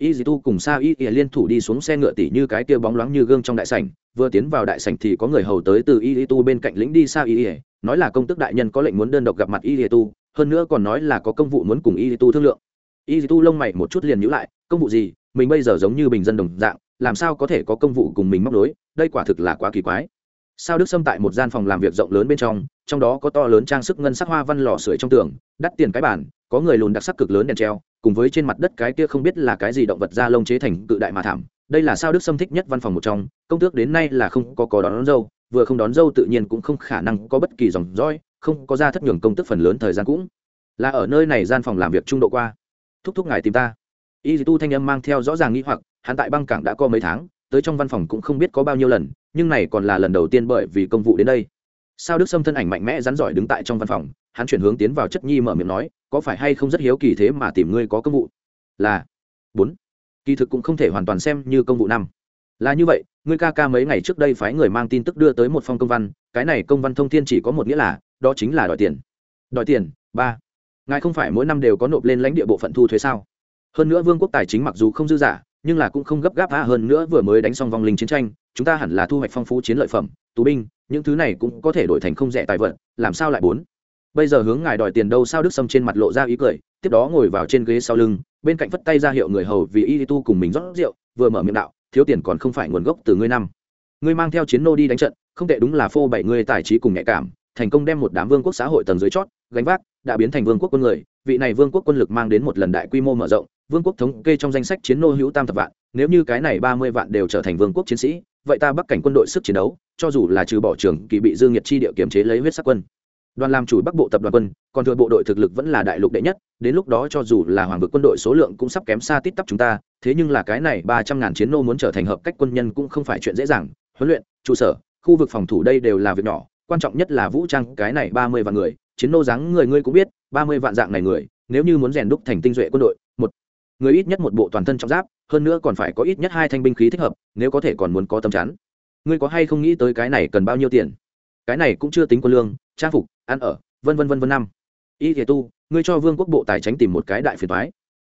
y dì tu cùng sa y ỉa liên thủ đi xuống xe ngựa tỉ như cái kia bóng loáng như gương trong đại sảnh, vừa tiến vào đại sảnh thì có người hầu tới từ y tu bên cạnh lĩnh đi sa y ỉa nói là công tức đại nhân có lệnh muốn đơn độc gặp mặt y tu, hơn nữa còn nói là có công vụ muốn cùng y tu thương lượng. Y tu lông mày một chút liền nhữ lại, công vụ gì? Mình bây giờ giống như bình dân đồng dạng, làm sao có thể có công vụ cùng mình móc nối? đây quả thực là quá kỳ quái. Sao đức xâm tại một gian phòng làm việc rộng lớn bên trong trong đó có to lớn trang sức ngân sắc hoa văn lò sưởi trong tường, đắt tiền cái bản có người lùn đặc sắc cực lớn đèn treo cùng với trên mặt đất cái kia không biết là cái gì động vật da lông chế thành cự đại mà thảm. Đây là sao đức xâm thích nhất văn phòng một trong công tước đến nay là không có có đón, đón dâu vừa không đón dâu tự nhiên cũng không khả năng có bất kỳ dòng dõi không có ra thất nhường công tức phần lớn thời gian cũng là ở nơi này gian phòng làm việc trung độ qua. Thúc thúc ngài tìm ta. Y tu thanh âm mang theo rõ ràng nghĩ hoặc hắn tại băng cảng đã có mấy tháng tới trong văn phòng cũng không biết có bao nhiêu lần nhưng này còn là lần đầu tiên bởi vì công vụ đến đây. Sao đức sâm thân ảnh mạnh mẽ rắn giỏi đứng tại trong văn phòng hắn chuyển hướng tiến vào chất nhi mở miệng nói, có phải hay không rất hiếu kỳ thế mà tìm ngươi có công vụ? Là. Bốn. Kỳ thực cũng không thể hoàn toàn xem như công vụ năm. Là như vậy, ngươi ca ca mấy ngày trước đây phái người mang tin tức đưa tới một phong công văn, cái này công văn thông thiên chỉ có một nghĩa là, đó chính là đòi tiền. Đòi tiền, ba. Ngài không phải mỗi năm đều có nộp lên lãnh địa bộ phận thu thuế sao? Hơn nữa vương quốc tài chính mặc dù không dư giả, nhưng là cũng không gấp gáp tha hơn nữa vừa mới đánh xong vòng linh chiến tranh, chúng ta hẳn là thu hoạch phong phú chiến lợi phẩm, tù binh, những thứ này cũng có thể đổi thành không rẻ tài vận làm sao lại bốn? Bây giờ hướng ngài đòi tiền đâu sao đức sâm trên mặt lộ ra ý cười, tiếp đó ngồi vào trên ghế sau lưng, bên cạnh phất tay ra hiệu người hầu vì y tu cùng mình rót rượu, vừa mở miệng đạo, thiếu tiền còn không phải nguồn gốc từ ngươi năm. Ngươi mang theo chiến nô đi đánh trận, không tệ đúng là phô bảy ngươi tài trí cùng nhạy cảm, thành công đem một đám vương quốc xã hội tầng dưới chót, gánh vác, đã biến thành vương quốc quân người, vị này vương quốc quân lực mang đến một lần đại quy mô mở rộng, vương quốc thống kê trong danh sách chiến nô hữu tam thập vạn, nếu như cái này ba mươi vạn đều trở thành vương quốc chiến sĩ, vậy ta bắc cảnh quân đội sức chiến đấu, cho dù là trừ bỏ trường kỳ bị dương nhiệt chi địa kiềm chế lấy huyết sắc quân đoàn làm chủ bắc bộ tập đoàn quân, còn thừa bộ đội thực lực vẫn là đại lục đệ nhất, đến lúc đó cho dù là hoàng vực quân đội số lượng cũng sắp kém xa tít tắp chúng ta, thế nhưng là cái này ba trăm ngàn chiến nô muốn trở thành hợp cách quân nhân cũng không phải chuyện dễ dàng. Huấn luyện, trụ sở, khu vực phòng thủ đây đều là việc nhỏ, quan trọng nhất là vũ trang, cái này ba mươi vạn người, chiến nô dáng người ngươi cũng biết, ba mươi vạn dạng này người, nếu như muốn rèn đúc thành tinh duệ quân đội, một, người ít nhất một bộ toàn thân trọng giáp, hơn nữa còn phải có ít nhất hai thanh binh khí thích hợp, nếu có thể còn muốn có tâm chắn. Ngươi có hay không nghĩ tới cái này cần bao nhiêu tiền? Cái này cũng chưa tính quân lương, trang phục ăn ở, vân vân vân vân năm. Y Di tu, ngươi cho vương quốc bộ tài chính tìm một cái đại phiền thoái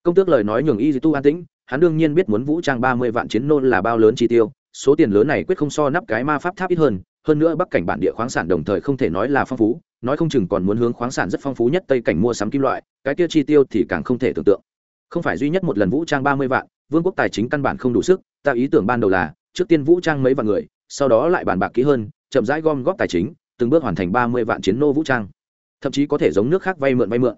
công tước lời nói nhường y tu an tĩnh, hắn đương nhiên biết muốn vũ trang ba mươi vạn chiến nôn là bao lớn chi tiêu, số tiền lớn này quyết không so nắp cái ma pháp tháp ít hơn hơn nữa bắc cảnh bản địa khoáng sản đồng thời không thể nói là phong phú, nói không chừng còn muốn hướng khoáng sản rất phong phú nhất tây cảnh mua sắm kim loại, cái tiêu chi tiêu thì càng không thể tưởng tượng. Không phải duy nhất một lần vũ trang ba mươi vạn, vương quốc tài chính căn bản không đủ sức, ta ý tưởng ban đầu là, trước tiên vũ trang mấy vạn người, sau đó lại bàn bạc kỹ hơn, chậm rãi gom góp tài chính từng bước hoàn thành ba mươi vạn chiến nô vũ trang. Thậm chí có thể giống nước khác vay mượn vay mượn.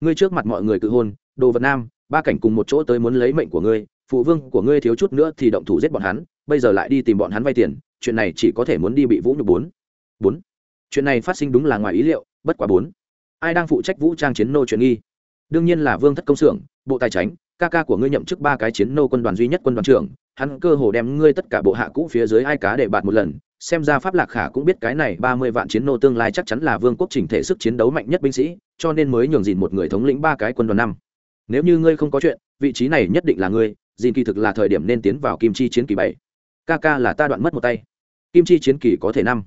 Ngươi trước mặt mọi người cự hôn, đồ vật nam, ba cảnh cùng một chỗ tới muốn lấy mệnh của ngươi, phụ vương của ngươi thiếu chút nữa thì động thủ giết bọn hắn, bây giờ lại đi tìm bọn hắn vay tiền, chuyện này chỉ có thể muốn đi bị vũ nhục bốn. Bốn. Chuyện này phát sinh đúng là ngoài ý liệu, bất quá bốn. Ai đang phụ trách vũ trang chiến nô chuyện nghi? Đương nhiên là vương thất công xưởng, bộ tài chính ca ca của ngươi nhậm chức ba cái chiến nô quân đoàn duy nhất quân đoàn trưởng, hắn cơ hồ đem ngươi tất cả bộ hạ cũ phía dưới ai cá để bạt một lần xem ra pháp lạc khả cũng biết cái này ba mươi vạn chiến nô tương lai chắc chắn là vương quốc chỉnh thể sức chiến đấu mạnh nhất binh sĩ, cho nên mới nhường dìn một người thống lĩnh ba cái quân đoàn năm. Nếu như ngươi không có chuyện, vị trí này nhất định là ngươi, dìn kỳ thực là thời điểm nên tiến vào kim chi chiến kỳ bảy. Ca ca là ta đoạn mất một tay. Kim chi chiến kỳ có thể năm.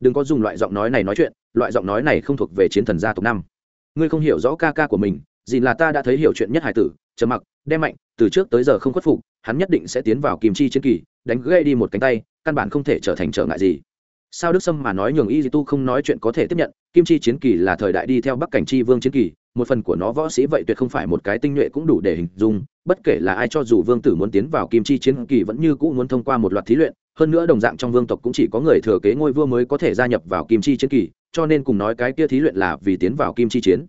Đừng có dùng loại giọng nói này nói chuyện, loại giọng nói này không thuộc về chiến thần gia tộc năm. Ngươi không hiểu rõ ca ca của mình, dìn là ta đã thấy hiểu chuyện nhất hải tử, trầm mặc, đem mạnh, từ trước tới giờ không khuất phục, hắn nhất định sẽ tiến vào kim chi chiến kỳ, đánh gây đi một cánh tay căn bản không thể trở thành trở ngại gì. Sao đức sâm mà nói nhường y tu không nói chuyện có thể tiếp nhận, kim chi chiến kỳ là thời đại đi theo bắc cảnh chi vương chiến kỳ, một phần của nó võ sĩ vậy tuyệt không phải một cái tinh nhuệ cũng đủ để hình dung, bất kể là ai cho dù vương tử muốn tiến vào kim chi chiến kỳ vẫn như cũ muốn thông qua một loạt thí luyện, hơn nữa đồng dạng trong vương tộc cũng chỉ có người thừa kế ngôi vua mới có thể gia nhập vào kim chi chiến kỳ, cho nên cùng nói cái kia thí luyện là vì tiến vào kim chi chiến.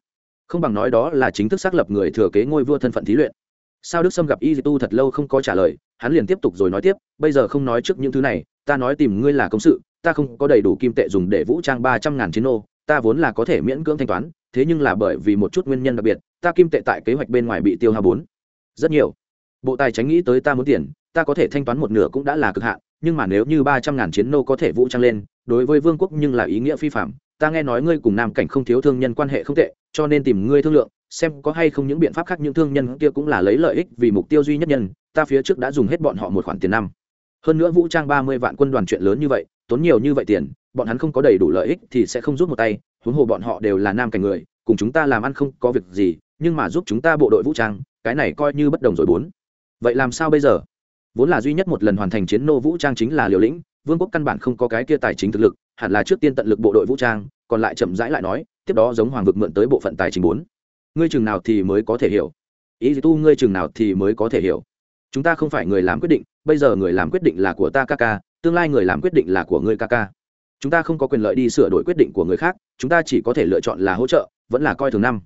Không bằng nói đó là chính thức xác lập người thừa kế ngôi vua thân phận thí luyện. Sao đức sâm gặp y tu thật lâu không có trả lời hắn liền tiếp tục rồi nói tiếp, bây giờ không nói trước những thứ này, ta nói tìm ngươi là công sự, ta không có đầy đủ kim tệ dùng để vũ trang ba trăm ngàn chiến ô ta vốn là có thể miễn cưỡng thanh toán, thế nhưng là bởi vì một chút nguyên nhân đặc biệt, ta kim tệ tại kế hoạch bên ngoài bị tiêu hao bốn. Rất nhiều. Bộ tài chính nghĩ tới ta muốn tiền, ta có thể thanh toán một nửa cũng đã là cực hạn, nhưng mà nếu như ba trăm ngàn chiến nô có thể vũ trang lên, đối với vương quốc nhưng là ý nghĩa phi phạm. Ta nghe nói ngươi cùng nam cảnh không thiếu thương nhân quan hệ không tệ, cho nên tìm ngươi thương lượng xem có hay không những biện pháp khác, những thương nhân kia cũng là lấy lợi ích vì mục tiêu duy nhất nhân, ta phía trước đã dùng hết bọn họ một khoản tiền năm. Hơn nữa vũ trang ba mươi vạn quân đoàn chuyện lớn như vậy, tốn nhiều như vậy tiền, bọn hắn không có đầy đủ lợi ích thì sẽ không rút một tay, huống hồ bọn họ đều là nam cảnh người, cùng chúng ta làm ăn không có việc gì, nhưng mà giúp chúng ta bộ đội vũ trang, cái này coi như bất đồng rồi bốn. Vậy làm sao bây giờ? Vốn là duy nhất một lần hoàn thành chiến nô vũ trang chính là liều lĩnh, vương quốc căn bản không có cái kia tài chính thực lực, hẳn là trước tiên tận lực bộ đội vũ trang, còn lại chậm rãi lại nói, tiếp đó giống hoàng vực mượn tới bộ phận tài chính bốn ngươi chừng nào thì mới có thể hiểu. Ý tu, ngươi chừng nào thì mới có thể hiểu. Chúng ta không phải người làm quyết định, bây giờ người làm quyết định là của ta ca ca, tương lai người làm quyết định là của ngươi ca ca. Chúng ta không có quyền lợi đi sửa đổi quyết định của người khác, chúng ta chỉ có thể lựa chọn là hỗ trợ, vẫn là coi thường năm.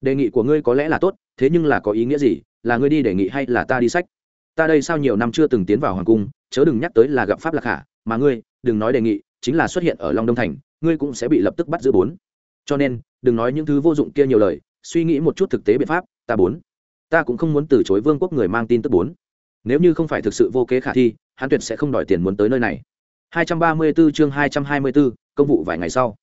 Đề nghị của ngươi có lẽ là tốt, thế nhưng là có ý nghĩa gì? Là ngươi đi đề nghị hay là ta đi sách? Ta đây sao nhiều năm chưa từng tiến vào hoàng cung, chớ đừng nhắc tới là gặp pháp lạc hạ mà ngươi, đừng nói đề nghị, chính là xuất hiện ở long đông thành, ngươi cũng sẽ bị lập tức bắt giữ bốn. Cho nên, đừng nói những thứ vô dụng kia nhiều lời suy nghĩ một chút thực tế biện pháp ta bốn. Ta cũng không muốn từ chối vương quốc người mang tin tức bốn. Nếu như không phải thực sự vô kế khả thi hắn tuyệt sẽ không đòi tiền muốn tới nơi này. 234 chương 224, công vụ vài ngày sau.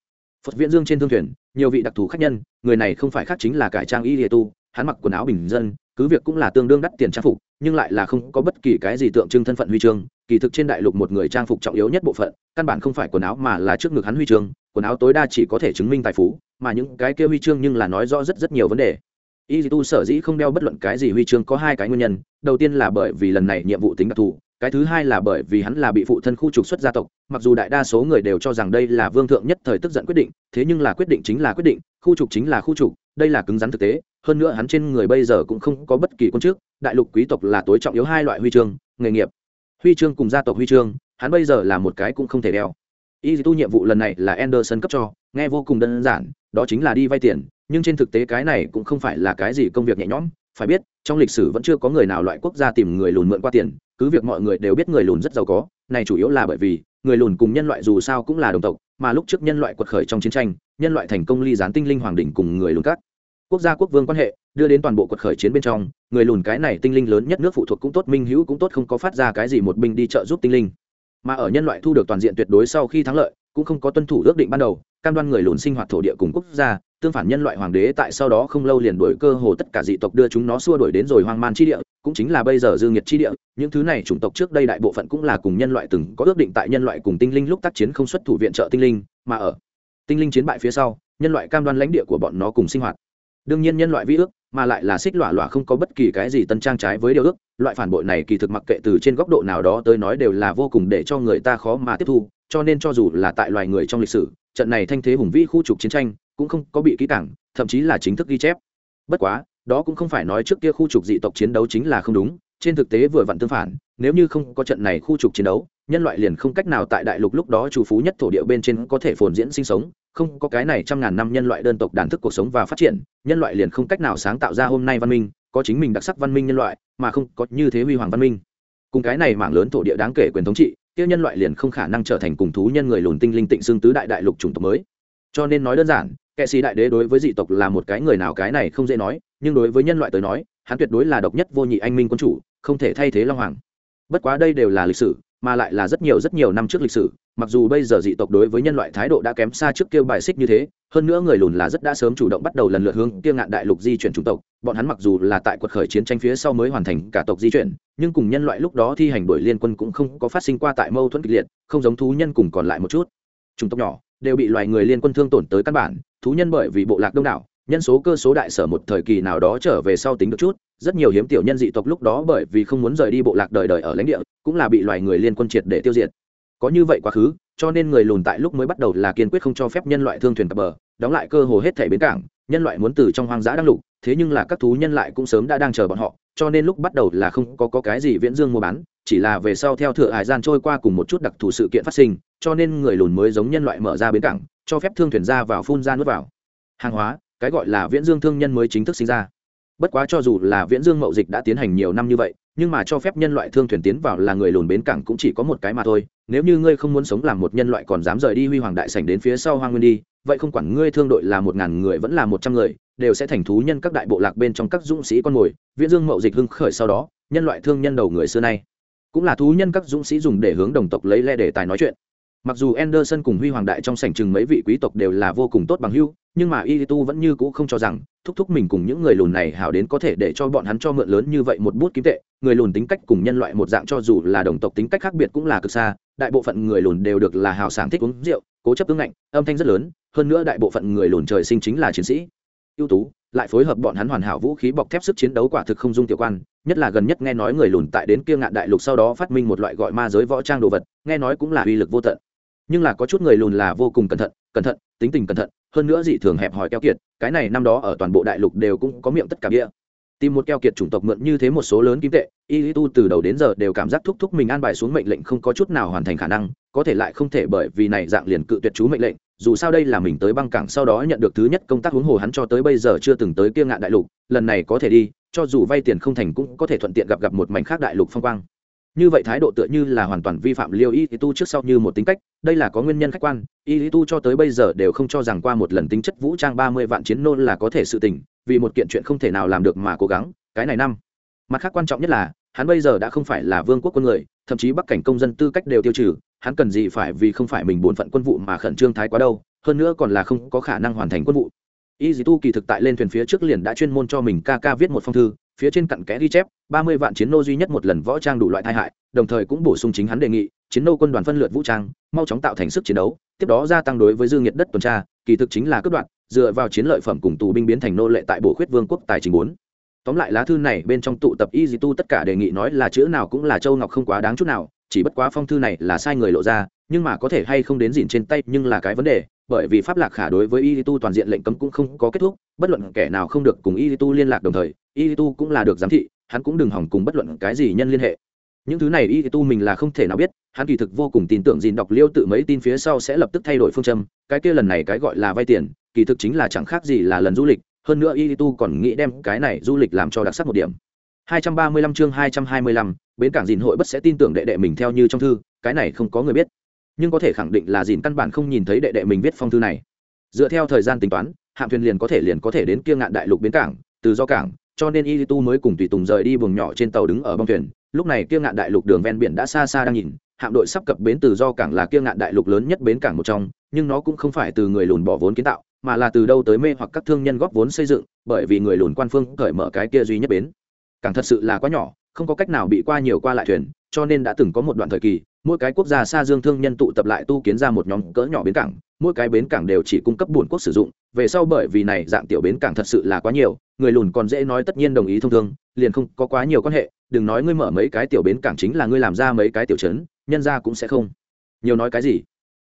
Phật viện dương trên thương thuyền nhiều vị đặc thù khách nhân người này không phải khác chính là cải trang y lìa tu hắn mặc quần áo bình dân cứ việc cũng là tương đương đắt tiền trang phục, nhưng lại là không có bất kỳ cái gì tượng trưng thân phận huy chương. Kỳ thực trên đại lục một người trang phục trọng yếu nhất bộ phận, căn bản không phải quần áo mà là trước ngực hắn huy chương. Quần áo tối đa chỉ có thể chứng minh tài phú, mà những cái kia huy chương nhưng là nói rõ rất rất nhiều vấn đề. Y tu sở dĩ không đeo bất luận cái gì huy chương có hai cái nguyên nhân. Đầu tiên là bởi vì lần này nhiệm vụ tính đặc thù, cái thứ hai là bởi vì hắn là bị phụ thân khu trục xuất gia tộc, mặc dù đại đa số người đều cho rằng đây là vương thượng nhất thời tức giận quyết định, thế nhưng là quyết định chính là quyết định, khu trục chính là khu trục đây là cứng rắn thực tế, hơn nữa hắn trên người bây giờ cũng không có bất kỳ quân trước đại lục quý tộc là tối trọng yếu hai loại huy chương, nghề nghiệp. Huy chương cùng gia tộc huy chương, hắn bây giờ là một cái cũng không thể đeo. Y tu nhiệm vụ lần này là anderson cấp cho, nghe vô cùng đơn giản, đó chính là đi vay tiền, nhưng trên thực tế cái này cũng không phải là cái gì công việc nhẹ nhõm, phải biết, trong lịch sử vẫn chưa có người nào loại quốc gia tìm người lùn mượn qua tiền, cứ việc mọi người đều biết người lùn rất giàu có, này chủ yếu là bởi vì, người lùn cùng nhân loại dù sao cũng là đồng tộc, mà lúc trước nhân loại quật khởi trong chiến tranh nhân loại thành công ly gián tinh linh hoàng đỉnh cùng người lùn các quốc gia quốc vương quan hệ, đưa đến toàn bộ quật khởi chiến bên trong, người lùn cái này tinh linh lớn nhất nước phụ thuộc cũng tốt, minh hữu cũng tốt, không có phát ra cái gì một binh đi trợ giúp tinh linh. Mà ở nhân loại thu được toàn diện tuyệt đối sau khi thắng lợi, cũng không có tuân thủ ước định ban đầu, cam đoan người lùn sinh hoạt thổ địa cùng quốc gia, tương phản nhân loại hoàng đế tại sau đó không lâu liền đổi cơ hồ tất cả dị tộc đưa chúng nó xua đuổi đến rồi hoang man chi địa, cũng chính là bây giờ dương nhiệt chi địa, những thứ này chủng tộc trước đây đại bộ phận cũng là cùng nhân loại từng có ước định tại nhân loại cùng tinh linh lúc tác chiến không xuất thủ viện trợ tinh linh, mà ở tinh linh chiến bại phía sau, nhân loại cam đoan lãnh địa của bọn nó cùng sinh hoạt. Đương nhiên nhân loại vi ước, mà lại là xích lọa lọa không có bất kỳ cái gì tân trang trái với điều ước, loại phản bội này kỳ thực mặc kệ từ trên góc độ nào đó tới nói đều là vô cùng để cho người ta khó mà tiếp thu, cho nên cho dù là tại loài người trong lịch sử, trận này thanh thế hùng vĩ khu trục chiến tranh cũng không có bị kỹ cảng thậm chí là chính thức ghi chép. Bất quá, đó cũng không phải nói trước kia khu trục dị tộc chiến đấu chính là không đúng trên thực tế vừa vặn tương phản, nếu như không có trận này khu trục chiến đấu, nhân loại liền không cách nào tại đại lục lúc đó chủ phú nhất thổ địa bên trên có thể phồn diễn sinh sống, không có cái này trăm ngàn năm nhân loại đơn tộc đàn thức cuộc sống và phát triển, nhân loại liền không cách nào sáng tạo ra hôm nay văn minh, có chính mình đặc sắc văn minh nhân loại, mà không có như thế huy hoàng văn minh. Cùng cái này mảng lớn thổ địa đáng kể quyền thống trị, kia nhân loại liền không khả năng trở thành cùng thú nhân người lùn tinh linh tịnh xương tứ đại đại lục chủng tộc mới. Cho nên nói đơn giản kệ sĩ đại đế đối với dị tộc là một cái người nào cái này không dễ nói, nhưng đối với nhân loại tới nói hắn tuyệt đối là độc nhất vô nhị anh minh quân chủ, không thể thay thế long hoàng. Bất quá đây đều là lịch sử, mà lại là rất nhiều rất nhiều năm trước lịch sử, mặc dù bây giờ dị tộc đối với nhân loại thái độ đã kém xa trước kia bài xích như thế, hơn nữa người lùn là rất đã sớm chủ động bắt đầu lần lượt hướng kia ngạn đại lục di chuyển chủng tộc, bọn hắn mặc dù là tại quật khởi chiến tranh phía sau mới hoàn thành cả tộc di chuyển, nhưng cùng nhân loại lúc đó thi hành đuổi liên quân cũng không có phát sinh qua tại mâu thuẫn kịch liệt, không giống thú nhân cùng còn lại một chút. Chủng tộc nhỏ đều bị loài người liên quân thương tổn tới căn bản, thú nhân bởi vì bộ lạc đông đảo nhân số cơ số đại sở một thời kỳ nào đó trở về sau tính được chút rất nhiều hiếm tiểu nhân dị tộc lúc đó bởi vì không muốn rời đi bộ lạc đời đời ở lãnh địa cũng là bị loài người liên quân triệt để tiêu diệt. Có như vậy quá khứ cho nên người lùn tại lúc mới bắt đầu là kiên quyết không cho phép nhân loại thương thuyền cập bờ đóng lại cơ hồ hết thẻ bến cảng nhân loại muốn từ trong hoang dã đang lục thế nhưng là các thú nhân lại cũng sớm đã đang chờ bọn họ cho nên lúc bắt đầu là không có, có cái gì viễn dương mua bán chỉ là về sau theo thừa hải gian trôi qua cùng một chút đặc thù sự kiện phát sinh cho nên người lùn mới giống nhân loại mở ra bến cảng cho phép thương thuyền ra vào phun ra nước vào. Hàng hóa cái gọi là viễn dương thương nhân mới chính thức sinh ra. Bất quá cho dù là viễn dương mậu dịch đã tiến hành nhiều năm như vậy, nhưng mà cho phép nhân loại thương thuyền tiến vào là người lùn bến cảng cũng chỉ có một cái mà thôi. Nếu như ngươi không muốn sống làm một nhân loại còn dám rời đi huy hoàng đại sảnh đến phía sau hoang nguyên đi, vậy không quản ngươi thương đội là một ngàn người vẫn là một trăm người, đều sẽ thành thú nhân các đại bộ lạc bên trong các dũng sĩ con mồi. Viễn dương mậu dịch hưng khởi sau đó, nhân loại thương nhân đầu người xưa nay, cũng là thú nhân các dũng sĩ dùng để hướng đồng tộc lấy le đề tài nói chuyện. Mặc dù anderson cùng huy hoàng đại trong sảnh chừng mấy vị quý tộc đều là vô cùng tốt bằng hưu nhưng mà y tu vẫn như cũ không cho rằng, thúc thúc mình cùng những người lùn này hảo đến có thể để cho bọn hắn cho mượn lớn như vậy một bút kim tệ. Người lùn tính cách cùng nhân loại một dạng cho dù là đồng tộc tính cách khác biệt cũng là cực xa, đại bộ phận người lùn đều được là hào sảng thích uống rượu, cố chấp ứng ngạnh, âm thanh rất lớn, hơn nữa đại bộ phận người lùn trời sinh chính là chiến sĩ. Ưu tú, lại phối hợp bọn hắn hoàn hảo vũ khí bọc thép sức chiến đấu quả thực không dung tiểu quan, nhất là gần nhất nghe nói người lùn tại đến kia ngạn đại lục sau đó phát minh một loại gọi ma giới võ trang đồ vật, nghe nói cũng là uy lực vô tận. Nhưng là có chút người lùn là vô cùng cẩn thận cẩn thận, tính tình cẩn thận hơn nữa dị thường hẹp hòi keo kiệt, cái này năm đó ở toàn bộ đại lục đều cũng có miệng tất cả bia. Tìm một keo kiệt chủng tộc mượn như thế một số lớn kim tệ y lý tu từ đầu đến giờ đều cảm giác thúc thúc mình an bài xuống mệnh lệnh không có chút nào hoàn thành khả năng, có thể lại không thể bởi vì này dạng liền cự tuyệt chú mệnh lệnh, dù sao đây là mình tới băng cảng sau đó nhận được thứ nhất công tác huống hồ hắn cho tới bây giờ chưa từng tới kia ngạn đại lục, lần này có thể đi, cho dù vay tiền không thành cũng có thể thuận tiện gặp gặp một mảnh khác đại lục phong quang như vậy thái độ tựa như là hoàn toàn vi phạm liêu y tu trước sau như một tính cách, đây là có nguyên nhân khách quan, y tu cho tới bây giờ đều không cho rằng qua một lần tính chất vũ trang ba mươi vạn chiến nôn là có thể sự tình, vì một kiện chuyện không thể nào làm được mà cố gắng, cái này năm. Mặt khác quan trọng nhất là, hắn bây giờ đã không phải là vương quốc quân người, thậm chí bắc cảnh công dân tư cách đều tiêu trừ, hắn cần gì phải vì không phải mình bổn phận quân vụ mà khẩn trương thái quá đâu, hơn nữa còn là không có khả năng hoàn thành quân vụ. Y dì tu kỳ thực tại lên thuyền phía trước liền đã chuyên môn cho mình ca ca viết một phong thư phía trên cặn kẽ ghi chép ba mươi vạn chiến nô duy nhất một lần võ trang đủ loại tai hại đồng thời cũng bổ sung chính hắn đề nghị chiến nô quân đoàn phân lượt vũ trang mau chóng tạo thành sức chiến đấu tiếp đó gia tăng đối với dương nhiệt đất tuần tra kỳ thực chính là cướp đoạt, dựa vào chiến lợi phẩm cùng tù binh biến thành nô lệ tại bộ khuyết vương quốc tài chính bốn. Tóm lại lá thư này bên trong tụ tập y di tu tất cả đề nghị nói là chữ nào cũng là châu ngọc không quá đáng chút nào chỉ bất quá phong thư này là sai người lộ ra nhưng mà có thể hay không đến dìn trên tay nhưng là cái vấn đề bởi vì pháp lạc khả đối với y tu toàn diện lệnh cấm cũng không có kết thúc bất luận kẻ nào không được cùng y tu liên lạc đồng thời y tu cũng là được giám thị hắn cũng đừng hỏng cùng bất luận cái gì nhân liên hệ. Những thứ này y tu mình là không thể nào biết hắn kỳ thực vô cùng tin tưởng dìn đọc liêu tự mấy tin phía sau sẽ lập tức thay đổi phương châm cái kia lần này cái gọi là vay tiền kỳ thực chính là chẳng khác gì là lần du lịch hơn nữa y tu còn nghĩ đem cái này du lịch làm cho đặc sắc một điểm. 235 chương 225, bến cảng dìn hội bất sẽ tin tưởng đệ đệ mình theo như trong thư cái này không có người biết nhưng có thể khẳng định là dìn căn bản không nhìn thấy đệ đệ mình viết phong thư này. Dựa theo thời gian tính toán, hạm thuyền liền có thể liền có thể đến kia ngạn đại lục bến cảng, từ do cảng, cho nên y tu mới cùng tùy tùng rời đi buồng nhỏ trên tàu đứng ở bong thuyền. Lúc này kia ngạn đại lục đường ven biển đã xa xa đang nhìn, hạm đội sắp cập bến từ do cảng là kia ngạn đại lục lớn nhất bến cảng một trong, nhưng nó cũng không phải từ người lùn bỏ vốn kiến tạo, mà là từ đâu tới mê hoặc các thương nhân góp vốn xây dựng, bởi vì người lùn quan phương cởi mở cái kia duy nhất bến. Cảng thật sự là quá nhỏ, không có cách nào bị qua nhiều qua lại thuyền cho nên đã từng có một đoạn thời kỳ, mỗi cái quốc gia xa dương thương nhân tụ tập lại tu kiến ra một nhóm cỡ nhỏ bến cảng, mỗi cái bến cảng đều chỉ cung cấp bổn quốc sử dụng, về sau bởi vì này dạng tiểu bến cảng thật sự là quá nhiều, người lùn còn dễ nói tất nhiên đồng ý thông thương, liền không có quá nhiều quan hệ, đừng nói ngươi mở mấy cái tiểu bến cảng chính là ngươi làm ra mấy cái tiểu trấn, nhân ra cũng sẽ không. Nhiều nói cái gì?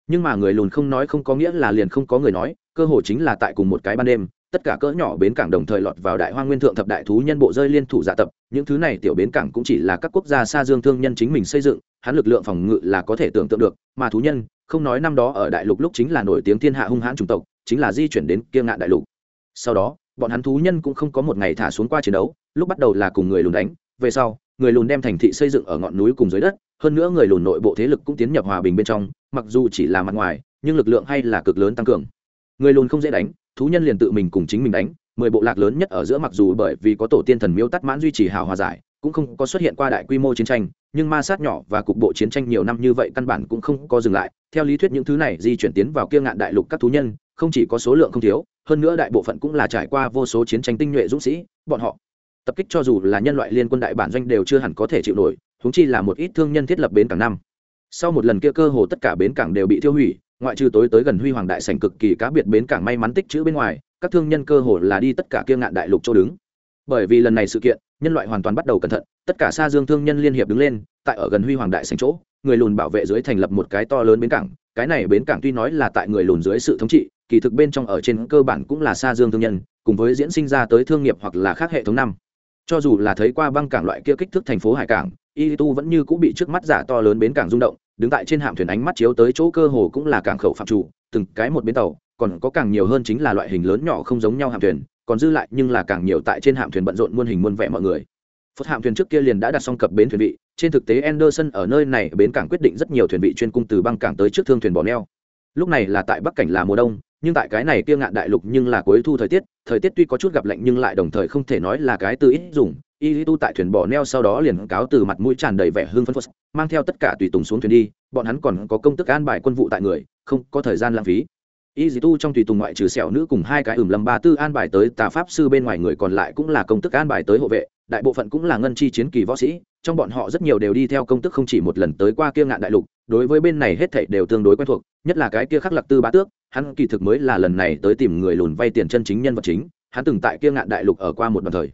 Nhưng mà người lùn không nói không có nghĩa là liền không có người nói, cơ hội chính là tại cùng một cái ban đêm tất cả cỡ nhỏ bến cảng đồng thời lọt vào đại hoa nguyên thượng thập đại thú nhân bộ rơi liên thủ giả tập, những thứ này tiểu bến cảng cũng chỉ là các quốc gia xa dương thương nhân chính mình xây dựng, hắn lực lượng phòng ngự là có thể tưởng tượng được, mà thú nhân, không nói năm đó ở đại lục lúc chính là nổi tiếng thiên hạ hung hãn chủng tộc, chính là di chuyển đến kiêng ngạn đại lục. Sau đó, bọn hắn thú nhân cũng không có một ngày thả xuống qua chiến đấu, lúc bắt đầu là cùng người lùn đánh, về sau, người lùn đem thành thị xây dựng ở ngọn núi cùng dưới đất, hơn nữa người lùn nội bộ thế lực cũng tiến nhập hòa bình bên trong, mặc dù chỉ là mặt ngoài, nhưng lực lượng hay là cực lớn tăng cường. Người lùn không dễ đánh thú nhân liền tự mình cùng chính mình đánh, mười bộ lạc lớn nhất ở giữa mặc dù bởi vì có tổ tiên thần miếu tắt mãn duy trì hào hòa giải, cũng không có xuất hiện qua đại quy mô chiến tranh, nhưng ma sát nhỏ và cục bộ chiến tranh nhiều năm như vậy căn bản cũng không có dừng lại. Theo lý thuyết những thứ này di chuyển tiến vào kia ngạn đại lục các thú nhân, không chỉ có số lượng không thiếu, hơn nữa đại bộ phận cũng là trải qua vô số chiến tranh tinh nhuệ dũng sĩ, bọn họ tập kích cho dù là nhân loại liên quân đại bản doanh đều chưa hẳn có thể chịu nổi húng chi là một ít thương nhân thiết lập bến cảng năm. Sau một lần kia cơ hồ tất cả bến cảng đều bị tiêu hủy ngoại trừ tối tới gần huy hoàng đại sảnh cực kỳ cá biệt bến cảng may mắn tích chữ bên ngoài, các thương nhân cơ hồ là đi tất cả kia ngạn đại lục chỗ đứng. Bởi vì lần này sự kiện, nhân loại hoàn toàn bắt đầu cẩn thận, tất cả xa dương thương nhân liên hiệp đứng lên, tại ở gần huy hoàng đại sảnh chỗ, người lùn bảo vệ dưới thành lập một cái to lớn bến cảng. Cái này bến cảng tuy nói là tại người lùn dưới sự thống trị, kỳ thực bên trong ở trên cơ bản cũng là xa dương thương nhân, cùng với diễn sinh ra tới thương nghiệp hoặc là khác hệ thống năm. Cho dù là thấy qua băng cảng loại kia kích thước thành phố hải cảng, y tu vẫn như cũng bị trước mắt giả to lớn bến cảng rung động đứng tại trên hạm thuyền ánh mắt chiếu tới chỗ cơ hồ cũng là cảng khẩu phạm chủ, từng cái một bến tàu, còn có càng nhiều hơn chính là loại hình lớn nhỏ không giống nhau hạm thuyền, còn dư lại nhưng là càng nhiều tại trên hạm thuyền bận rộn muôn hình muôn vẻ mọi người. Phật hạm thuyền trước kia liền đã đặt xong cập bến thuyền vị, trên thực tế anderson ở nơi này bến cảng quyết định rất nhiều thuyền vị chuyên cung từ băng cảng tới trước thương thuyền bỏ neo. Lúc này là tại bắc cảnh là mùa đông, nhưng tại cái này kia ngạn đại lục nhưng là cuối thu thời tiết thời tiết tuy có chút gặp lạnh nhưng lại đồng thời không thể nói là cái từ ít dùng y tu tại thuyền bỏ neo sau đó liền cáo từ mặt mũi tràn đầy vẻ hương phân phất mang theo tất cả tùy tùng xuống thuyền đi, bọn hắn còn có công tức an bài quân vụ tại người, không có thời gian lãng phí. Y tu trong tùy tùng ngoại trừ sẹo nữ cùng hai cái ửm lâm ba tư an bài tới tà pháp sư bên ngoài người còn lại cũng là công tức an bài tới hộ vệ, đại bộ phận cũng là ngân chi chiến kỳ võ sĩ, trong bọn họ rất nhiều đều đi theo công tức không chỉ một lần tới qua kia ngạn đại lục, đối với bên này hết thảy đều tương đối quen thuộc, nhất là cái kia khắc lạc tư bá tước, hắn kỳ thực mới là lần này tới tìm người lùn vay tiền chân chính nhân vật chính, hắn từng tại kia ngạn đại lục ở qua một đoạn thời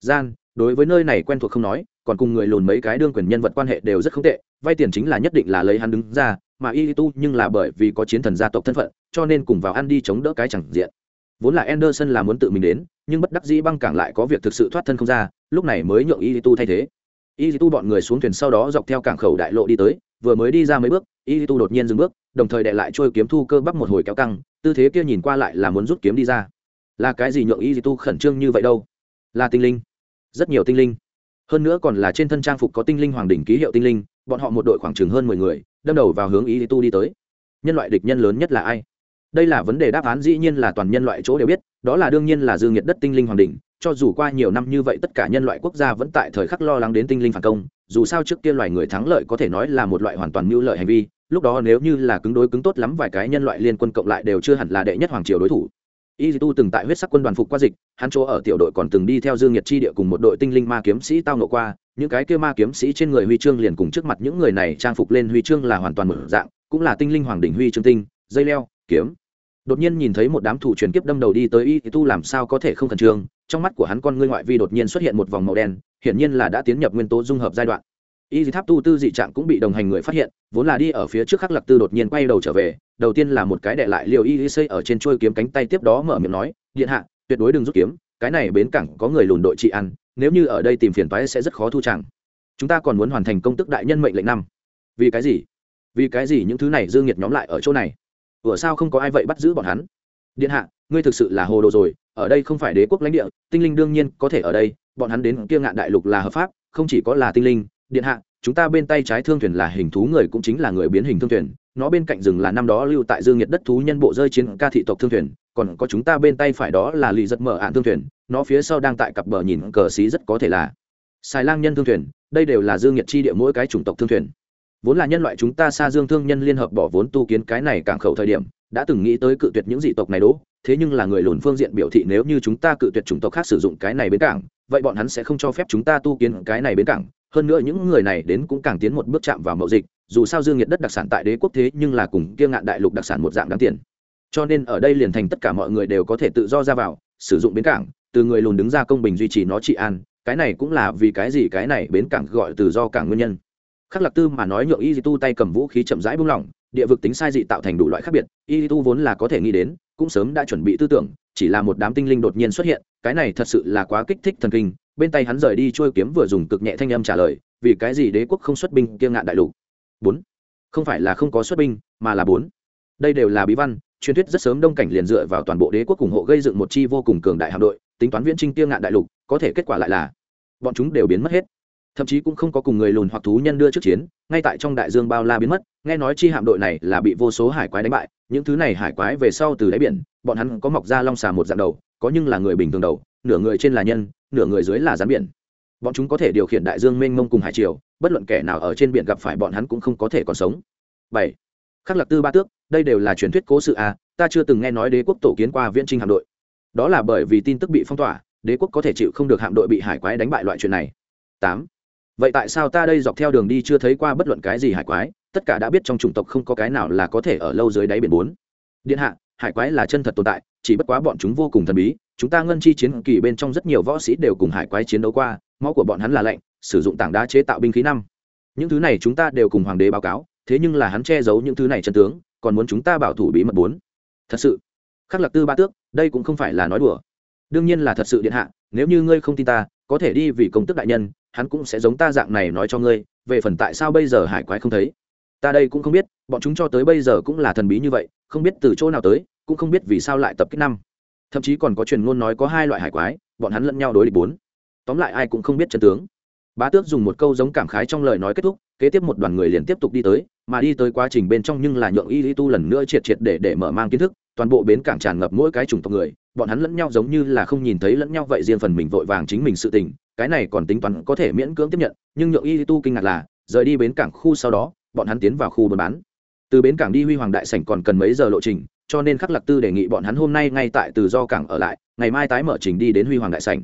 gian đối với nơi này quen thuộc không nói, còn cùng người lùn mấy cái đương quyền nhân vật quan hệ đều rất không tệ, vay tiền chính là nhất định là lấy hắn đứng ra, mà y tu nhưng là bởi vì có chiến thần gia tộc thân phận, cho nên cùng vào ăn đi chống đỡ cái chẳng diện. Vốn là anderson là muốn tự mình đến, nhưng bất đắc dĩ băng cảng lại có việc thực sự thoát thân không ra, lúc này mới nhượng y tu thay thế. Y tu bọn người xuống thuyền sau đó dọc theo cảng khẩu đại lộ đi tới, vừa mới đi ra mấy bước, y tu đột nhiên dừng bước, đồng thời đệ lại trôi kiếm thu cơ bắp một hồi kéo căng, tư thế kia nhìn qua lại là muốn rút kiếm đi ra. Là cái gì nhượng y tu khẩn trương như vậy đâu? Là tinh linh rất nhiều tinh linh. Hơn nữa còn là trên thân trang phục có tinh linh hoàng đỉnh ký hiệu tinh linh, bọn họ một đội khoảng chừng hơn mười người, đâm đầu vào hướng ý tu đi tới. Nhân loại địch nhân lớn nhất là ai? Đây là vấn đề đáp án dĩ nhiên là toàn nhân loại chỗ đều biết, đó là đương nhiên là dư nghiệt đất tinh linh hoàng đỉnh, cho dù qua nhiều năm như vậy tất cả nhân loại quốc gia vẫn tại thời khắc lo lắng đến tinh linh phản công, dù sao trước kia loài người thắng lợi có thể nói là một loại hoàn toàn mưu lợi hành vi, lúc đó nếu như là cứng đối cứng tốt lắm vài cái nhân loại liên quân cộng lại đều chưa hẳn là đệ nhất hoàng triều đối thủ y tu từng tại huyết sắc quân đoàn phục qua dịch, hắn chỗ ở tiểu đội còn từng đi theo dương nhiệt chi địa cùng một đội tinh linh ma kiếm sĩ tao nộ qua, những cái kia ma kiếm sĩ trên người huy chương liền cùng trước mặt những người này trang phục lên huy chương là hoàn toàn mở dạng, cũng là tinh linh hoàng đỉnh huy chương tinh, dây leo, kiếm. Đột nhiên nhìn thấy một đám thủ truyền kiếp đâm đầu đi tới y tu làm sao có thể không khẩn trương, trong mắt của hắn con ngươi ngoại vi đột nhiên xuất hiện một vòng màu đen, hiển nhiên là đã tiến nhập nguyên tố dung hợp giai đoạn y tháp tu tư dị trạng cũng bị đồng hành người phát hiện, vốn là đi ở phía trước khắc lạc tư đột nhiên quay đầu trở về, đầu tiên là một cái đệ lại liều y xây ở trên trôi kiếm cánh tay tiếp đó mở miệng nói, điện hạ, tuyệt đối đừng rút kiếm, cái này bến cảng có người lùn đội trị ăn, nếu như ở đây tìm phiền toái sẽ rất khó thu chẳng. Chúng ta còn muốn hoàn thành công tức đại nhân mệnh lệnh năm. Vì cái gì? Vì cái gì những thứ này dương nhiệt nhóm lại ở chỗ này? Ủa sao không có ai vậy bắt giữ bọn hắn? Điện hạ, ngươi thực sự là hồ đồ rồi, ở đây không phải đế quốc lãnh địa, tinh linh đương nhiên có thể ở đây, bọn hắn đến kia ngạn đại lục là hợp pháp, không chỉ có là tinh linh điện hạ, chúng ta bên tay trái thương thuyền là hình thú người cũng chính là người biến hình thương thuyền, nó bên cạnh rừng là năm đó lưu tại dương nhiệt đất thú nhân bộ rơi chiến ca thị tộc thương thuyền, còn có chúng ta bên tay phải đó là lì giật mở ạn thương thuyền, nó phía sau đang tại cặp bờ nhìn cờ xí rất có thể là xài lang nhân thương thuyền, đây đều là dương nhiệt chi địa mỗi cái chủng tộc thương thuyền. Vốn là nhân loại chúng ta xa dương thương nhân liên hợp bỏ vốn tu kiến cái này cảng khẩu thời điểm, đã từng nghĩ tới cự tuyệt những dị tộc này đỗ thế nhưng là người lùn phương diện biểu thị nếu như chúng ta cự tuyệt chủng tộc khác sử dụng cái này bến cảng, vậy bọn hắn sẽ không cho phép chúng ta tu kiến cái này bến cảng hơn nữa những người này đến cũng càng tiến một bước chạm vào mậu dịch, dù sao dương nhiệt đất đặc sản tại đế quốc thế nhưng là cùng kia ngạn đại lục đặc sản một dạng đáng tiền. Cho nên ở đây liền thành tất cả mọi người đều có thể tự do ra vào, sử dụng bến cảng, từ người lùn đứng ra công bình duy trì nó trị an, cái này cũng là vì cái gì cái này bến cảng gọi từ do cảng nguyên nhân. Khắc lạc tư mà nói nhượng y tu tay cầm vũ khí chậm rãi buông lỏng, địa vực tính sai dị tạo thành đủ loại khác biệt, y tu vốn là có thể nghĩ đến, cũng sớm đã chuẩn bị tư tưởng, chỉ là một đám tinh linh đột nhiên xuất hiện, cái này thật sự là quá kích thích thần kinh bên tay hắn rời đi trôi kiếm vừa dùng cực nhẹ thanh âm trả lời, vì cái gì đế quốc không xuất binh kiêng ngạn đại lục? Bốn. Không phải là không có xuất binh, mà là bốn. Đây đều là bí văn, truyền thuyết rất sớm đông cảnh liền dựa vào toàn bộ đế quốc ủng hộ gây dựng một chi vô cùng cường đại hạm đội, tính toán viễn trinh kiêng ngạn đại lục, có thể kết quả lại là bọn chúng đều biến mất hết. Thậm chí cũng không có cùng người lùn hoặc thú nhân đưa trước chiến, ngay tại trong đại dương bao la biến mất, nghe nói chi hạm đội này là bị vô số hải quái đánh bại, những thứ này hải quái về sau từ đáy biển, bọn hắn có mọc ra long xà một dạng đầu, có nhưng là người bình thường đầu nửa người trên là nhân, nửa người dưới là rắn biển. Bọn chúng có thể điều khiển đại dương mênh mông cùng hải triều, bất luận kẻ nào ở trên biển gặp phải bọn hắn cũng không có thể còn sống. Bảy. Khắc lạc tư ba tước, đây đều là truyền thuyết cố sự à ta chưa từng nghe nói đế quốc tổ kiến qua viễn trinh hạm đội. Đó là bởi vì tin tức bị phong tỏa, đế quốc có thể chịu không được hạm đội bị hải quái đánh bại loại chuyện này. Tám. Vậy tại sao ta đây dọc theo đường đi chưa thấy qua bất luận cái gì hải quái, tất cả đã biết trong chủng tộc không có cái nào là có thể ở lâu dưới đáy biển bốn. Điện hạ, hải quái là chân thật tồn tại, chỉ bất quá bọn chúng vô cùng thần bí chúng ta ngân chi chiến kỳ bên trong rất nhiều võ sĩ đều cùng hải quái chiến đấu qua, máu của bọn hắn là lạnh, sử dụng tảng đá chế tạo binh khí năm. Những thứ này chúng ta đều cùng hoàng đế báo cáo, thế nhưng là hắn che giấu những thứ này chân tướng, còn muốn chúng ta bảo thủ bí mật bốn. Thật sự, khắc lạc tư ba tước, đây cũng không phải là nói đùa. Đương nhiên là thật sự điện hạ, nếu như ngươi không tin ta, có thể đi vì công tức đại nhân, hắn cũng sẽ giống ta dạng này nói cho ngươi, về phần tại sao bây giờ hải quái không thấy. Ta đây cũng không biết, bọn chúng cho tới bây giờ cũng là thần bí như vậy, không biết từ chỗ nào tới, cũng không biết vì sao lại tập kích năm thậm chí còn có truyền ngôn nói có hai loại hải quái, bọn hắn lẫn nhau đối địch bốn. Tóm lại ai cũng không biết chân tướng. Bá tước dùng một câu giống cảm khái trong lời nói kết thúc, kế tiếp một đoàn người liền tiếp tục đi tới, mà đi tới quá trình bên trong nhưng là nhượng y lý tu lần nữa triệt triệt để để mở mang kiến thức, toàn bộ bến cảng tràn ngập mỗi cái chủng tộc người, bọn hắn lẫn nhau giống như là không nhìn thấy lẫn nhau vậy riêng phần mình vội vàng chính mình sự tình, cái này còn tính toán có thể miễn cưỡng tiếp nhận, nhưng nhượng y lý tu kinh ngạc là, rời đi bến cảng khu sau đó, bọn hắn tiến vào khu buôn bán từ bến cảng đi huy hoàng đại sảnh còn cần mấy giờ lộ trình, cho nên khắc lạc tư đề nghị bọn hắn hôm nay ngay tại từ do cảng ở lại, ngày mai tái mở trình đi đến huy hoàng đại sảnh.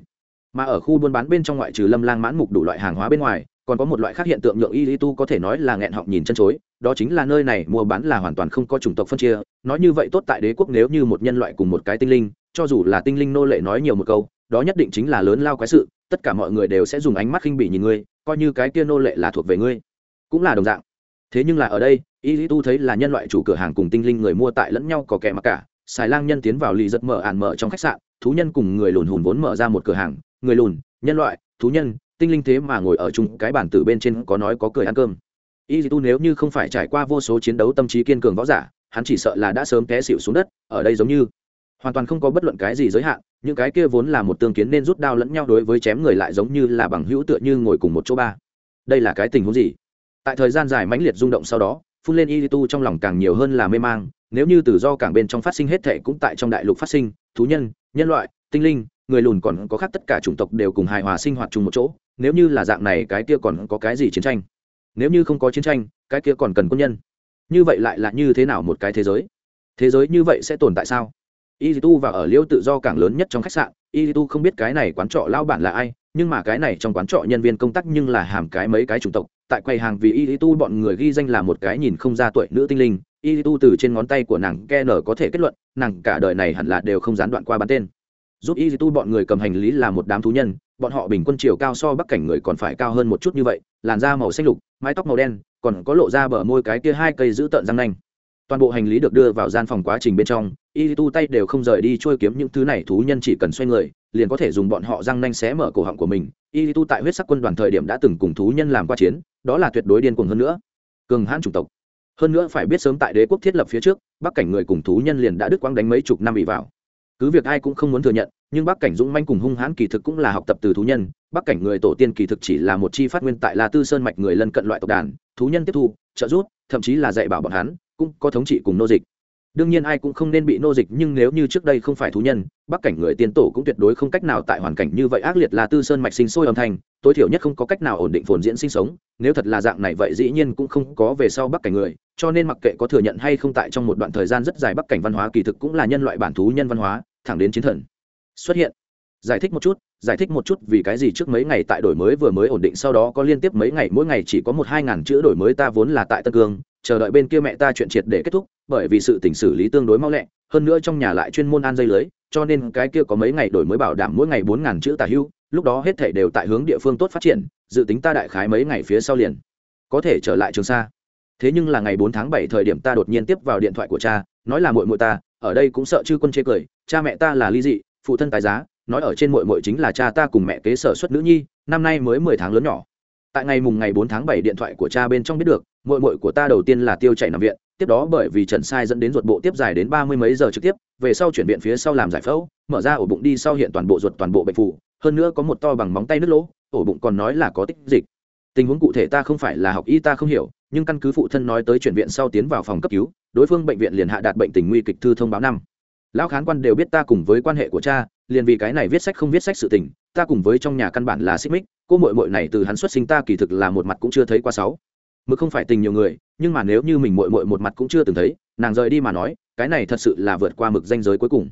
Mà ở khu buôn bán bên trong ngoại trừ lâm lang mãn mục đủ loại hàng hóa bên ngoài, còn có một loại khác hiện tượng nhượng y lý tu có thể nói là nghẹn họng nhìn chân chối, đó chính là nơi này mua bán là hoàn toàn không có chủng tộc phân chia, nói như vậy tốt tại đế quốc nếu như một nhân loại cùng một cái tinh linh, cho dù là tinh linh nô lệ nói nhiều một câu, đó nhất định chính là lớn lao quái sự, tất cả mọi người đều sẽ dùng ánh mắt khinh bỉ nhìn ngươi, coi như cái kia nô lệ là thuộc về ngươi. Cũng là đồng dạng. Thế nhưng là ở đây y lý tu thấy là nhân loại chủ cửa hàng cùng tinh linh người mua tại lẫn nhau có kẻ mặc cả xài lang nhân tiến vào lì giật mở ản mở trong khách sạn, thú nhân cùng người lùn hùn vốn mở ra một cửa hàng, người lùn, nhân loại, thú nhân, tinh linh thế mà ngồi ở chung, cái bản tử bên trên có nói có cười ăn cơm. Y tu nếu như không phải trải qua vô số chiến đấu tâm trí kiên cường võ giả, hắn chỉ sợ là đã sớm té xịu xuống đất, ở đây giống như hoàn toàn không có bất luận cái gì giới hạn, những cái kia vốn là một tương kiến nên rút đao lẫn nhau đối với chém người lại giống như là bằng hữu tựa như ngồi cùng một chỗ ba. Đây là cái tình huống gì? Tại thời gian dài mãnh liệt rung động sau đó phun lên y tu trong lòng càng nhiều hơn là mê mang, nếu như tự do cảng bên trong phát sinh hết thệ cũng tại trong đại lục phát sinh, thú nhân nhân loại, tinh linh, người lùn còn có khác tất cả chủng tộc đều cùng hài hòa sinh hoạt chung một chỗ, nếu như là dạng này cái kia còn có cái gì chiến tranh? Nếu như không có chiến tranh, cái kia còn cần quân nhân. Như vậy lại là như thế nào một cái thế giới? Thế giới như vậy sẽ tồn tại sao? Y tu và ở liêu tự do cảng lớn nhất trong khách sạn y tu không biết cái này quán trọ lao bản là ai, nhưng mà cái này trong quán trọ nhân viên công tác nhưng là hàm cái mấy cái chủng tộc tại quầy hàng vì y tu bọn người ghi danh là một cái nhìn không ra tuổi nữ tinh linh, y tu từ trên ngón tay của nàng ke nở có thể kết luận, nàng cả đời này hẳn là đều không gián đoạn qua bán tên. Giúp y tu bọn người cầm hành lý là một đám thú nhân, bọn họ bình quân chiều cao so bắc cảnh người còn phải cao hơn một chút như vậy, làn da màu xanh lục, mái tóc màu đen, còn có lộ ra bờ môi cái kia hai cây giữ tợn răng nanh. Toàn bộ hành lý được đưa vào gian phòng quá trình bên trong, y tu tay đều không rời đi trôi kiếm những thứ này thú nhân chỉ cần xoay người, liền có thể dùng bọn họ răng nanh xé mở cổ họng của mình. Y tu tại huyết sắc quân đoàn thời điểm đã từng cùng thú nhân làm qua chiến đó là tuyệt đối điên cuồng hơn nữa. Cường hãn chủng tộc. Hơn nữa phải biết sớm tại đế quốc thiết lập phía trước, bắc cảnh người cùng thú nhân liền đã đứt quãng đánh mấy chục năm bị vào. Cứ việc ai cũng không muốn thừa nhận, nhưng bắc cảnh dũng manh cùng hung hãn kỳ thực cũng là học tập từ thú nhân, bắc cảnh người tổ tiên kỳ thực chỉ là một chi phát nguyên tại la tư sơn mạch người lân cận loại tộc đàn, thú nhân tiếp thu, trợ giúp, thậm chí là dạy bảo bọn hắn, cũng có thống trị cùng nô dịch đương nhiên ai cũng không nên bị nô dịch, nhưng nếu như trước đây không phải thú nhân, bắc cảnh người tiên tổ cũng tuyệt đối không cách nào tại hoàn cảnh như vậy ác liệt là tư sơn mạch sinh sôi âm thanh, tối thiểu nhất không có cách nào ổn định phồn diễn sinh sống, nếu thật là dạng này vậy dĩ nhiên cũng không có về sau bắc cảnh người, cho nên mặc kệ có thừa nhận hay không tại trong một đoạn thời gian rất dài bắc cảnh văn hóa kỳ thực cũng là nhân loại bản thú nhân văn hóa, thẳng đến chiến thần xuất hiện. Giải thích một chút, giải thích một chút vì cái gì trước mấy ngày tại đổi mới vừa mới ổn định, sau đó có liên tiếp mấy ngày, mỗi ngày chỉ có một hai ngàn chữ đổi mới, ta vốn là tại tân cương chờ đợi bên kia mẹ ta chuyện triệt để kết thúc, bởi vì sự tỉnh xử lý tương đối mau lẹ, hơn nữa trong nhà lại chuyên môn an dây lưới, cho nên cái kia có mấy ngày đổi mới bảo đảm mỗi ngày bốn ngàn chữ tả hưu, lúc đó hết thể đều tại hướng địa phương tốt phát triển, dự tính ta đại khái mấy ngày phía sau liền có thể trở lại trường sa. Thế nhưng là ngày bốn tháng bảy thời điểm ta đột nhiên tiếp vào điện thoại của cha, nói là muội muội ta, ở đây cũng sợ chư quân chê cười, cha mẹ ta là ly dị, phụ thân tài giá, nói ở trên muội muội chính là cha ta cùng mẹ kế sở xuất nữ nhi, năm nay mới mười tháng lớn nhỏ tại ngày mùng ngày bốn tháng bảy điện thoại của cha bên trong biết được, muội muội của ta đầu tiên là tiêu chảy nằm viện, tiếp đó bởi vì trần sai dẫn đến ruột bộ tiếp dài đến ba mươi mấy giờ trực tiếp, về sau chuyển viện phía sau làm giải phẫu, mở ra ổ bụng đi sau hiện toàn bộ ruột toàn bộ bệnh phủ hơn nữa có một to bằng móng tay nứt lỗ, ổ bụng còn nói là có tích dịch. Tình huống cụ thể ta không phải là học y, ta không hiểu, nhưng căn cứ phụ thân nói tới chuyển viện sau tiến vào phòng cấp cứu, đối phương bệnh viện liền hạ đạt bệnh tình nguy kịch thư thông báo năm. Lão khán quan đều biết ta cùng với quan hệ của cha, liền vì cái này viết sách không viết sách sự tình ta cùng với trong nhà căn bản là xích mích, cô mội mội này từ hắn xuất sinh ta kỳ thực là một mặt cũng chưa thấy qua sáu. Mực không phải tình nhiều người, nhưng mà nếu như mình mội mội một mặt cũng chưa từng thấy, nàng rời đi mà nói, cái này thật sự là vượt qua mực danh giới cuối cùng.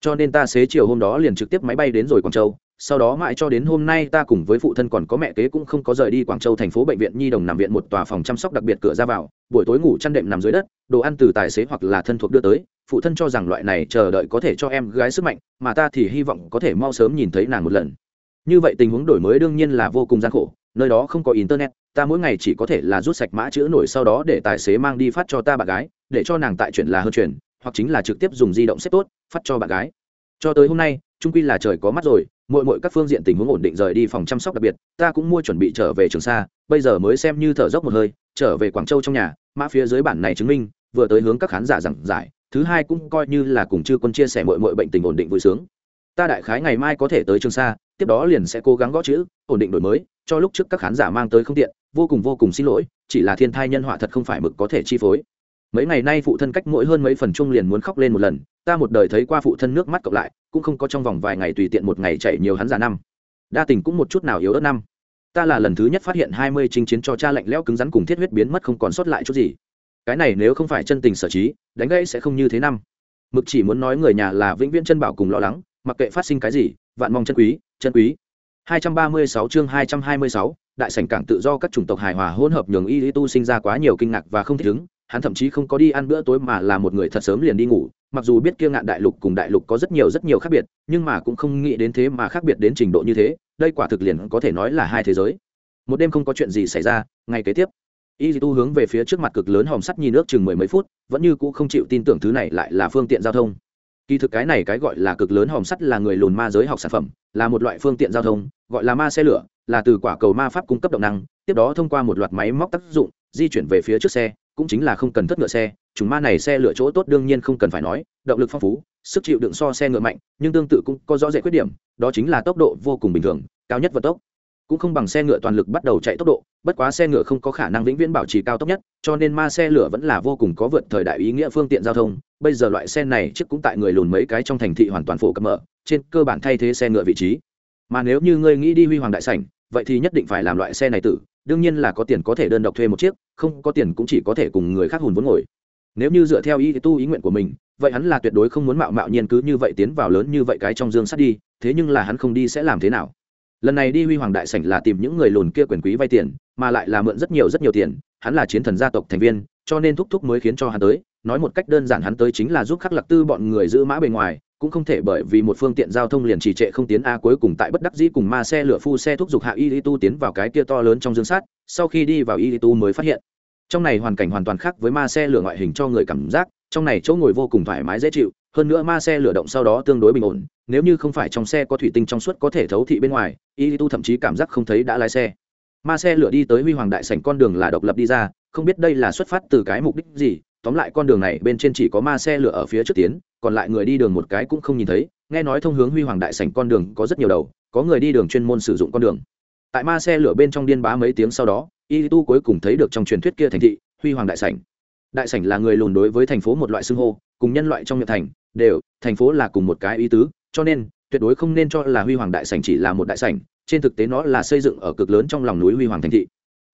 Cho nên ta xế chiều hôm đó liền trực tiếp máy bay đến rồi quảng châu, sau đó mãi cho đến hôm nay ta cùng với phụ thân còn có mẹ kế cũng không có rời đi quảng châu thành phố bệnh viện nhi đồng nằm viện một tòa phòng chăm sóc đặc biệt cửa ra vào, buổi tối ngủ chăn đệm nằm dưới đất, đồ ăn từ tài xế hoặc là thân thuộc đưa tới, phụ thân cho rằng loại này chờ đợi có thể cho em gái sức mạnh, mà ta thì hy vọng có thể mau sớm nhìn thấy nàng một lần như vậy tình huống đổi mới đương nhiên là vô cùng gian khổ, nơi đó không có internet, ta mỗi ngày chỉ có thể là rút sạch mã chữ nổi sau đó để tài xế mang đi phát cho ta bạn gái, để cho nàng tại chuyện là hơn chuyển hoặc chính là trực tiếp dùng di động xếp tốt, phát cho bạn gái. Cho tới hôm nay trung quy là trời có mắt rồi, mỗi mỗi các phương diện tình huống ổn định rời đi phòng chăm sóc đặc biệt, ta cũng mua chuẩn bị trở về trường sa, bây giờ mới xem như thở dốc một hơi, trở về quảng châu trong nhà, mã phía dưới bản này chứng minh, vừa tới hướng các khán giả giảng giải, thứ hai cũng coi như là cùng chư quân chia sẻ mọi mọi bệnh tình ổn định vui sướng ta đại khái ngày mai có thể tới trường sa, tiếp đó liền sẽ cố gắng gõ chữ, ổn định đổi mới, cho lúc trước các khán giả mang tới không tiện, vô cùng vô cùng xin lỗi, chỉ là thiên thai nhân họa thật không phải mực có thể chi phối. Mấy ngày nay phụ thân cách mỗi hơn mấy phần chung liền muốn khóc lên một lần, ta một đời thấy qua phụ thân nước mắt cộng lại, cũng không có trong vòng vài ngày tùy tiện một ngày chạy nhiều hắn già năm. Đa tình cũng một chút nào yếu ớt năm. Ta là lần thứ nhất phát hiện hai mươi chinh chiến cho cha lạnh lẽo cứng rắn cùng thiết huyết biến mất không còn sót lại chút gì. Cái này nếu không phải chân tình sở trí, đánh gãy sẽ không như thế năm. Mực chỉ muốn nói người nhà là vĩnh viễn chân bảo cùng lo lắng mặc kệ phát sinh cái gì vạn mong chân quý chân quý. 236 chương 226, đại sảnh cảng tự do các chủng tộc hài hòa hỗn hợp nhường y tu sinh ra quá nhiều kinh ngạc và không thể đứng. Hắn thậm chí không có đi ăn bữa tối mà là một người thật sớm liền đi ngủ. Mặc dù biết kia ngạn đại lục cùng đại lục có rất nhiều rất nhiều khác biệt nhưng mà cũng không nghĩ đến thế mà khác biệt đến trình độ như thế. Đây quả thực liền có thể nói là hai thế giới. Một đêm không có chuyện gì xảy ra ngày kế tiếp. Y tu hướng về phía trước mặt cực lớn hòm sắt nhìn nước chừng mười mấy phút vẫn như cũ không chịu tin tưởng thứ này lại là phương tiện giao thông kỳ thực cái này cái gọi là cực lớn hòm sắt là người lùn ma giới học sản phẩm, là một loại phương tiện giao thông, gọi là ma xe lửa, là từ quả cầu ma pháp cung cấp động năng, tiếp đó thông qua một loạt máy móc tác dụng, di chuyển về phía trước xe, cũng chính là không cần thất ngựa xe. Chúng ma này xe lựa chỗ tốt đương nhiên không cần phải nói, động lực phong phú, sức chịu đựng so xe ngựa mạnh, nhưng tương tự cũng có rõ rệt khuyết điểm, đó chính là tốc độ vô cùng bình thường, cao nhất vận tốc. Cũng không bằng xe ngựa toàn lực bắt đầu chạy tốc độ, bất quá xe ngựa không có khả năng vĩnh viễn bảo trì cao tốc nhất, cho nên ma xe lửa vẫn là vô cùng có vượt thời đại ý nghĩa phương tiện giao thông bây giờ loại xe này trước cũng tại người lùn mấy cái trong thành thị hoàn toàn phổ cập mở, trên cơ bản thay thế xe ngựa vị trí. Mà nếu như ngươi nghĩ đi huy hoàng đại sảnh, vậy thì nhất định phải làm loại xe này tử, đương nhiên là có tiền có thể đơn độc thuê một chiếc, không có tiền cũng chỉ có thể cùng người khác hùn vốn ngồi. Nếu như dựa theo ý tu ý nguyện của mình, vậy hắn là tuyệt đối không muốn mạo mạo nhiên cứ như vậy tiến vào lớn như vậy cái trong dương sắt đi, thế nhưng là hắn không đi sẽ làm thế nào? Lần này đi huy hoàng đại sảnh là tìm những người lùn kia quyền quý vay tiền, mà lại là mượn rất nhiều rất nhiều tiền, hắn là chiến thần gia tộc thành viên, cho nên thúc thúc mới khiến cho hắn tới. Nói một cách đơn giản hắn tới chính là giúp khắc lạc tư bọn người giữ mã bề ngoài, cũng không thể bởi vì một phương tiện giao thông liền trì trệ không tiến a cuối cùng tại bất đắc dĩ cùng ma xe lửa phu xe thúc giục hạ y tu tiến vào cái kia to lớn trong dương sát, sau khi đi vào y tu mới phát hiện. Trong này hoàn cảnh hoàn toàn khác với ma xe lửa ngoại hình cho người cảm giác, trong này chỗ ngồi vô cùng thoải mái dễ chịu hơn nữa ma xe lửa động sau đó tương đối bình ổn, nếu như không phải trong xe có thủy tinh trong suốt có thể thấu thị bên ngoài, y tu thậm chí cảm giác không thấy đã lái xe. Ma xe lửa đi tới huy hoàng đại sảnh con đường là độc lập đi ra, không biết đây là xuất phát từ cái mục đích gì, tóm lại con đường này bên trên chỉ có ma xe lửa ở phía trước tiến, còn lại người đi đường một cái cũng không nhìn thấy. Nghe nói thông hướng huy hoàng đại sảnh con đường có rất nhiều đầu, có người đi đường chuyên môn sử dụng con đường. Tại ma xe lửa bên trong điên bá mấy tiếng sau đó, y tu cuối cùng thấy được trong truyền thuyết kia thành thị, huy hoàng đại sảnh. Đại sảnh là người lùn đối với thành phố một loại xưng hô, cùng nhân loại trong miệng thành đều, thành phố là cùng một cái ý tứ, cho nên, tuyệt đối không nên cho là huy hoàng đại sảnh chỉ là một đại sảnh, trên thực tế nó là xây dựng ở cực lớn trong lòng núi huy hoàng thành thị.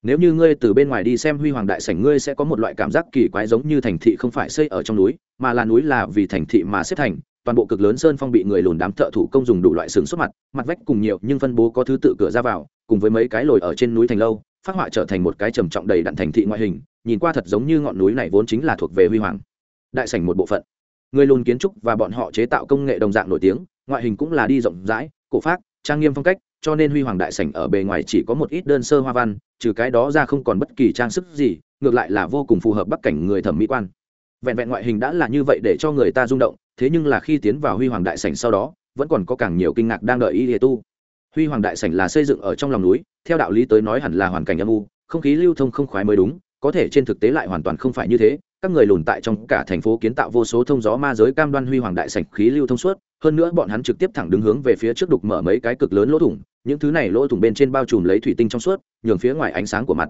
Nếu như ngươi từ bên ngoài đi xem huy hoàng đại sảnh, ngươi sẽ có một loại cảm giác kỳ quái giống như thành thị không phải xây ở trong núi, mà là núi là vì thành thị mà xếp thành, toàn bộ cực lớn sơn phong bị người lùn đám thợ thủ công dùng đủ loại sừng xuất mặt mặt vách cùng nhiều, nhưng phân bố có thứ tự cửa ra vào, cùng với mấy cái lồi ở trên núi thành lâu, phát họa trở thành một cái trầm trọng đầy đặn thành thị ngoại hình, nhìn qua thật giống như ngọn núi này vốn chính là thuộc về huy hoàng đại sảnh một bộ phận người lùn kiến trúc và bọn họ chế tạo công nghệ đồng dạng nổi tiếng, ngoại hình cũng là đi rộng rãi, cổ pháp trang nghiêm phong cách, cho nên huy hoàng đại sảnh ở bề ngoài chỉ có một ít đơn sơ hoa văn, trừ cái đó ra không còn bất kỳ trang sức gì, ngược lại là vô cùng phù hợp bắc cảnh người thẩm mỹ quan. Vẹn vẹn ngoại hình đã là như vậy để cho người ta rung động, thế nhưng là khi tiến vào huy hoàng đại sảnh sau đó, vẫn còn có càng nhiều kinh ngạc đang đợi y lìa tu. Huy hoàng đại sảnh là xây dựng ở trong lòng núi, theo đạo lý tới nói hẳn là hoàn cảnh âm u, không khí lưu thông không khoái mới đúng, có thể trên thực tế lại hoàn toàn không phải như thế các người lùn tại trong cả thành phố kiến tạo vô số thông gió ma giới cam đoan huy hoàng đại sảnh khí lưu thông suốt, hơn nữa bọn hắn trực tiếp thẳng đứng hướng về phía trước đục mở mấy cái cực lớn lỗ thủng, những thứ này lỗ thủng bên trên bao trùm lấy thủy tinh trong suốt, nhường phía ngoài ánh sáng của mặt.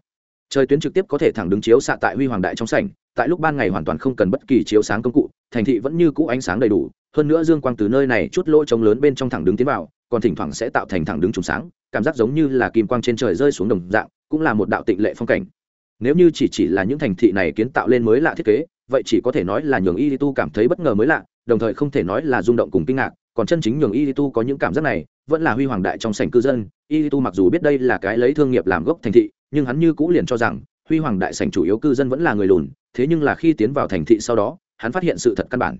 Trời tuyến trực tiếp có thể thẳng đứng chiếu xạ tại huy hoàng đại trong sảnh, tại lúc ban ngày hoàn toàn không cần bất kỳ chiếu sáng công cụ, thành thị vẫn như cũ ánh sáng đầy đủ, hơn nữa dương quang từ nơi này chút lỗ trống lớn bên trong thẳng đứng tiến vào, còn thỉnh thoảng sẽ tạo thành thẳng đứng trùng sáng, cảm giác giống như là kim quang trên trời rơi xuống đồng dạng, cũng là một đạo tịnh lệ phong cảnh nếu như chỉ chỉ là những thành thị này kiến tạo lên mới lạ thiết kế, vậy chỉ có thể nói là nhường y tu cảm thấy bất ngờ mới lạ, đồng thời không thể nói là rung động cùng kinh ngạc, còn chân chính nhường y tu có những cảm giác này, vẫn là huy hoàng đại trong sảnh cư dân. Y tu mặc dù biết đây là cái lấy thương nghiệp làm gốc thành thị, nhưng hắn như cũ liền cho rằng, huy hoàng đại sảnh chủ yếu cư dân vẫn là người lùn, thế nhưng là khi tiến vào thành thị sau đó, hắn phát hiện sự thật căn bản.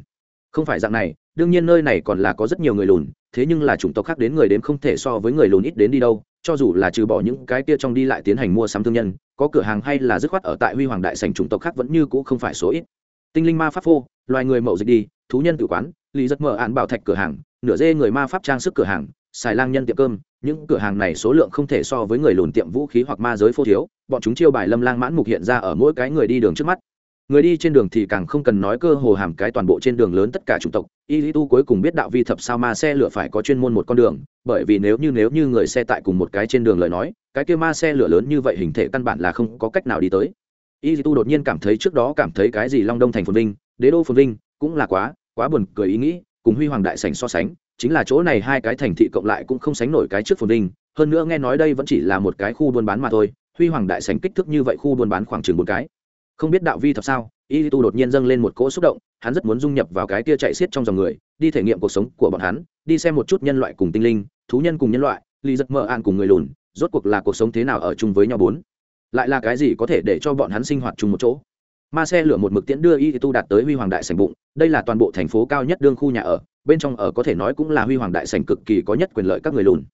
Không phải dạng này, đương nhiên nơi này còn là có rất nhiều người lùn, thế nhưng là chủng tộc khác đến người đến không thể so với người lùn ít đến đi đâu cho dù là trừ bỏ những cái kia trong đi lại tiến hành mua sắm thương nhân, có cửa hàng hay là dứt khoát ở tại huy hoàng đại sảnh chủng tộc khác vẫn như cũ không phải số ít. Tinh linh ma pháp phô, loài người mậu dịch đi, thú nhân tự quán lý rất mở án bảo thạch cửa hàng, nửa dê người ma pháp trang sức cửa hàng, xài lang nhân tiệm cơm, những cửa hàng này số lượng không thể so với người lùn tiệm vũ khí hoặc ma giới phô thiếu, bọn chúng chiêu bài lâm lang mãn mục hiện ra ở mỗi cái người đi đường trước mắt người đi trên đường thì càng không cần nói cơ hồ hàm cái toàn bộ trên đường lớn tất cả chủng tộc. Y lý tu cuối cùng biết đạo vi thập sao ma xe lửa phải có chuyên môn một con đường, bởi vì nếu như nếu như người xe tại cùng một cái trên đường lời nói, cái kia ma xe lửa lớn như vậy hình thể căn bản là không có cách nào đi tới. Y lý tu đột nhiên cảm thấy trước đó cảm thấy cái gì long đông thành phồn vinh, đế đô phồn vinh, cũng là quá quá buồn cười ý nghĩ, cùng huy hoàng đại sảnh so sánh, chính là chỗ này hai cái thành thị cộng lại cũng không sánh nổi cái trước phồn vinh. Hơn nữa nghe nói đây vẫn chỉ là một cái khu buôn bán mà thôi, huy hoàng đại sảnh kích thước như vậy khu buôn bán khoảng chừng một cái không biết đạo vi thật sao, y tu đột nhiên dâng lên một cỗ xúc động, hắn rất muốn dung nhập vào cái kia chạy xiết trong dòng người, đi thể nghiệm cuộc sống của bọn hắn, đi xem một chút nhân loại cùng tinh linh, thú nhân cùng nhân loại, ly giật mơ an cùng người lùn, rốt cuộc là cuộc sống thế nào ở chung với nhau bốn. Lại là cái gì có thể để cho bọn hắn sinh hoạt chung một chỗ? Ma xe lửa một mực tiễn đưa y tu đạt tới huy hoàng đại sảnh bụng, đây là toàn bộ thành phố cao nhất đương khu nhà ở, bên trong ở có thể nói cũng là huy hoàng đại sảnh cực kỳ có nhất quyền lợi các người lùn.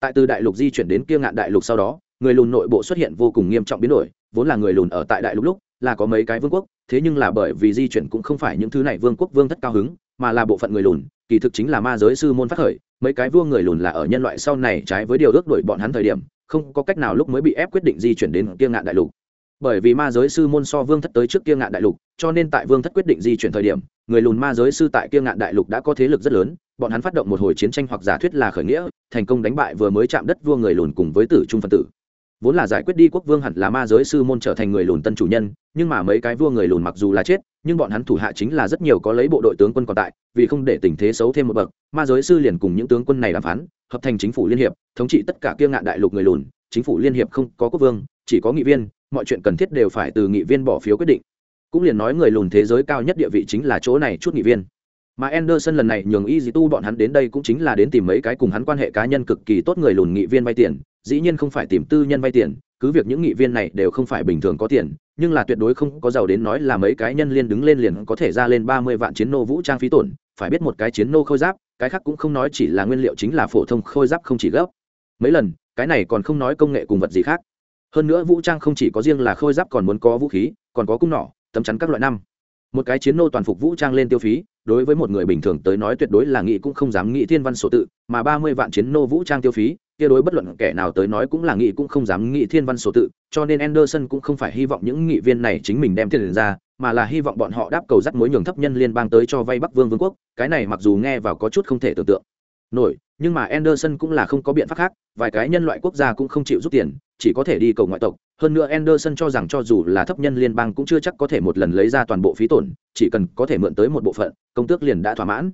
Tại từ đại lục di chuyển đến kia ngạn đại lục sau đó, người lùn nội bộ xuất hiện vô cùng nghiêm trọng biến đổi, vốn là người lùn ở tại đại lục lúc là có mấy cái vương quốc, thế nhưng là bởi vì di chuyển cũng không phải những thứ này vương quốc vương thất cao hứng, mà là bộ phận người lùn, kỳ thực chính là ma giới sư môn phát khởi, mấy cái vua người lùn là ở nhân loại sau này trái với điều ước đuổi bọn hắn thời điểm, không có cách nào lúc mới bị ép quyết định di chuyển đến kia ngạn đại lục. Bởi vì ma giới sư môn so vương thất tới trước kia ngạn đại lục, cho nên tại vương thất quyết định di chuyển thời điểm, người lùn ma giới sư tại kia ngạn đại lục đã có thế lực rất lớn, bọn hắn phát động một hồi chiến tranh hoặc giả thuyết là khởi nghĩa, thành công đánh bại vừa mới chạm đất vua người lùn cùng với tử trung phân tử vốn là giải quyết đi quốc vương hẳn là ma giới sư môn trở thành người lùn tân chủ nhân nhưng mà mấy cái vua người lùn mặc dù là chết nhưng bọn hắn thủ hạ chính là rất nhiều có lấy bộ đội tướng quân còn tại vì không để tình thế xấu thêm một bậc ma giới sư liền cùng những tướng quân này đàm phán hợp thành chính phủ liên hiệp thống trị tất cả kia ngạn đại lục người lùn chính phủ liên hiệp không có quốc vương chỉ có nghị viên mọi chuyện cần thiết đều phải từ nghị viên bỏ phiếu quyết định. Cũng liền nói người lùn thế giới cao nhất địa vị chính là chỗ này chút nghị viên. Mà Anderson lần này nhường Y Tu bọn hắn đến đây cũng chính là đến tìm mấy cái cùng hắn quan hệ cá nhân cực kỳ tốt người lùn nghị viên vay tiền, dĩ nhiên không phải tìm tư nhân vay tiền, cứ việc những nghị viên này đều không phải bình thường có tiền, nhưng là tuyệt đối không có giàu đến nói là mấy cái nhân liên đứng lên liền có thể ra lên ba mươi vạn chiến nô vũ trang phí tổn, phải biết một cái chiến nô khôi giáp, cái khác cũng không nói chỉ là nguyên liệu chính là phổ thông khôi giáp không chỉ gấp. Mấy lần, cái này còn không nói công nghệ cùng vật gì khác. Hơn nữa vũ trang không chỉ có riêng là khôi giáp còn muốn có vũ khí, còn có cung nỏ, tấm chắn các loại năm. Một cái chiến nô toàn phục vũ trang lên tiêu phí, đối với một người bình thường tới nói tuyệt đối là nghị cũng không dám nghĩ thiên văn sổ tự mà ba mươi vạn chiến nô vũ trang tiêu phí kia đối bất luận kẻ nào tới nói cũng là nghị cũng không dám nghị thiên văn sổ tự, cho nên anderson cũng không phải hy vọng những nghị viên này chính mình đem tiền ra, mà là hy vọng bọn họ đáp cầu dắt mối nhường thấp nhân liên bang tới cho vay bắc vương vương quốc, cái này mặc dù nghe vào có chút không thể tưởng tượng. Nổi, nhưng mà anderson cũng là không có biện pháp khác, vài cái nhân loại quốc gia cũng không chịu rút tiền, chỉ có thể đi cầu ngoại tộc. Hơn nữa anderson cho rằng cho dù là thấp nhân liên bang cũng chưa chắc có thể một lần lấy ra toàn bộ phí tổn, chỉ cần có thể mượn tới một bộ phận, công tước liền đã thỏa mãn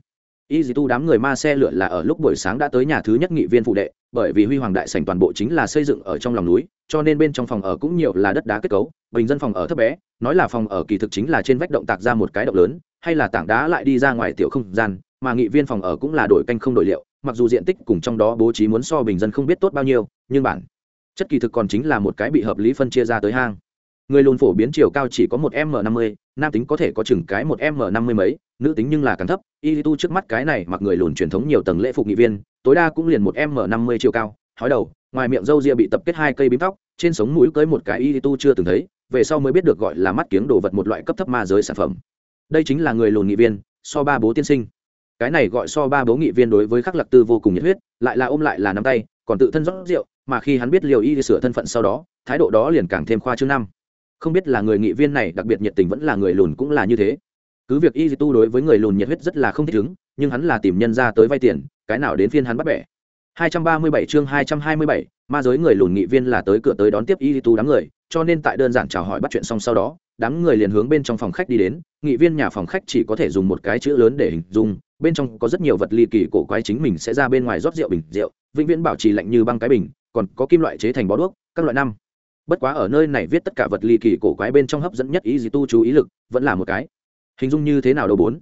y dì tu đám người ma xe lửa là ở lúc buổi sáng đã tới nhà thứ nhất nghị viên phụ đệ, bởi vì huy hoàng đại sành toàn bộ chính là xây dựng ở trong lòng núi, cho nên bên trong phòng ở cũng nhiều là đất đá kết cấu, bình dân phòng ở thấp bé, nói là phòng ở kỳ thực chính là trên vách động tạc ra một cái động lớn, hay là tảng đá lại đi ra ngoài tiểu không gian, mà nghị viên phòng ở cũng là đổi canh không đổi liệu, mặc dù diện tích cùng trong đó bố trí muốn so bình dân không biết tốt bao nhiêu, nhưng bản chất kỳ thực còn chính là một cái bị hợp lý phân chia ra tới hang người lùn phổ biến chiều cao chỉ có một m năm mươi, nam tính có thể có chừng cái một m năm mươi mấy, nữ tính nhưng là càng thấp. Y tu trước mắt cái này mặc người lùn truyền thống nhiều tầng lễ phục nghị viên, tối đa cũng liền một m năm mươi chiều cao, hói đầu, ngoài miệng râu ria bị tập kết hai cây bím tóc, trên sống mũi cưới một cái y tu chưa từng thấy, về sau mới biết được gọi là mắt kiếng đồ vật một loại cấp thấp ma giới sản phẩm. Đây chính là người lùn nghị viên, so ba bố tiên sinh. Cái này gọi so ba bố nghị viên đối với khắc lạc tư vô cùng nhiệt huyết, lại là ôm lại là nắm tay, còn tự thân rót rượu, mà khi hắn biết liều y sửa thân phận sau đó, thái độ đó liền càng thêm khoa chương năm không biết là người nghị viên này đặc biệt nhiệt tình vẫn là người lùn cũng là như thế. Cứ việc y tu đối với người lùn nhiệt huyết rất là không thích ứng nhưng hắn là tìm nhân ra tới vay tiền cái nào đến phiên hắn bắt bẻ. 237 chương 227, ma giới người lùn nghị viên là tới cửa tới đón tiếp y tu đám người cho nên tại đơn giản chào hỏi bắt chuyện xong sau đó đám người liền hướng bên trong phòng khách đi đến. Nghị viên nhà phòng khách chỉ có thể dùng một cái chữ lớn để hình dung bên trong có rất nhiều vật ly kỳ cổ quái chính mình sẽ ra bên ngoài rót rượu bình rượu vĩnh viễn bảo trì lạnh như băng cái bình còn có kim loại chế thành bó đuốc các loại năm bất quá ở nơi này viết tất cả vật ly kỳ cổ quái bên trong hấp dẫn nhất ý gì tu chú ý lực vẫn là một cái. Hình dung như thế nào đâu bốn?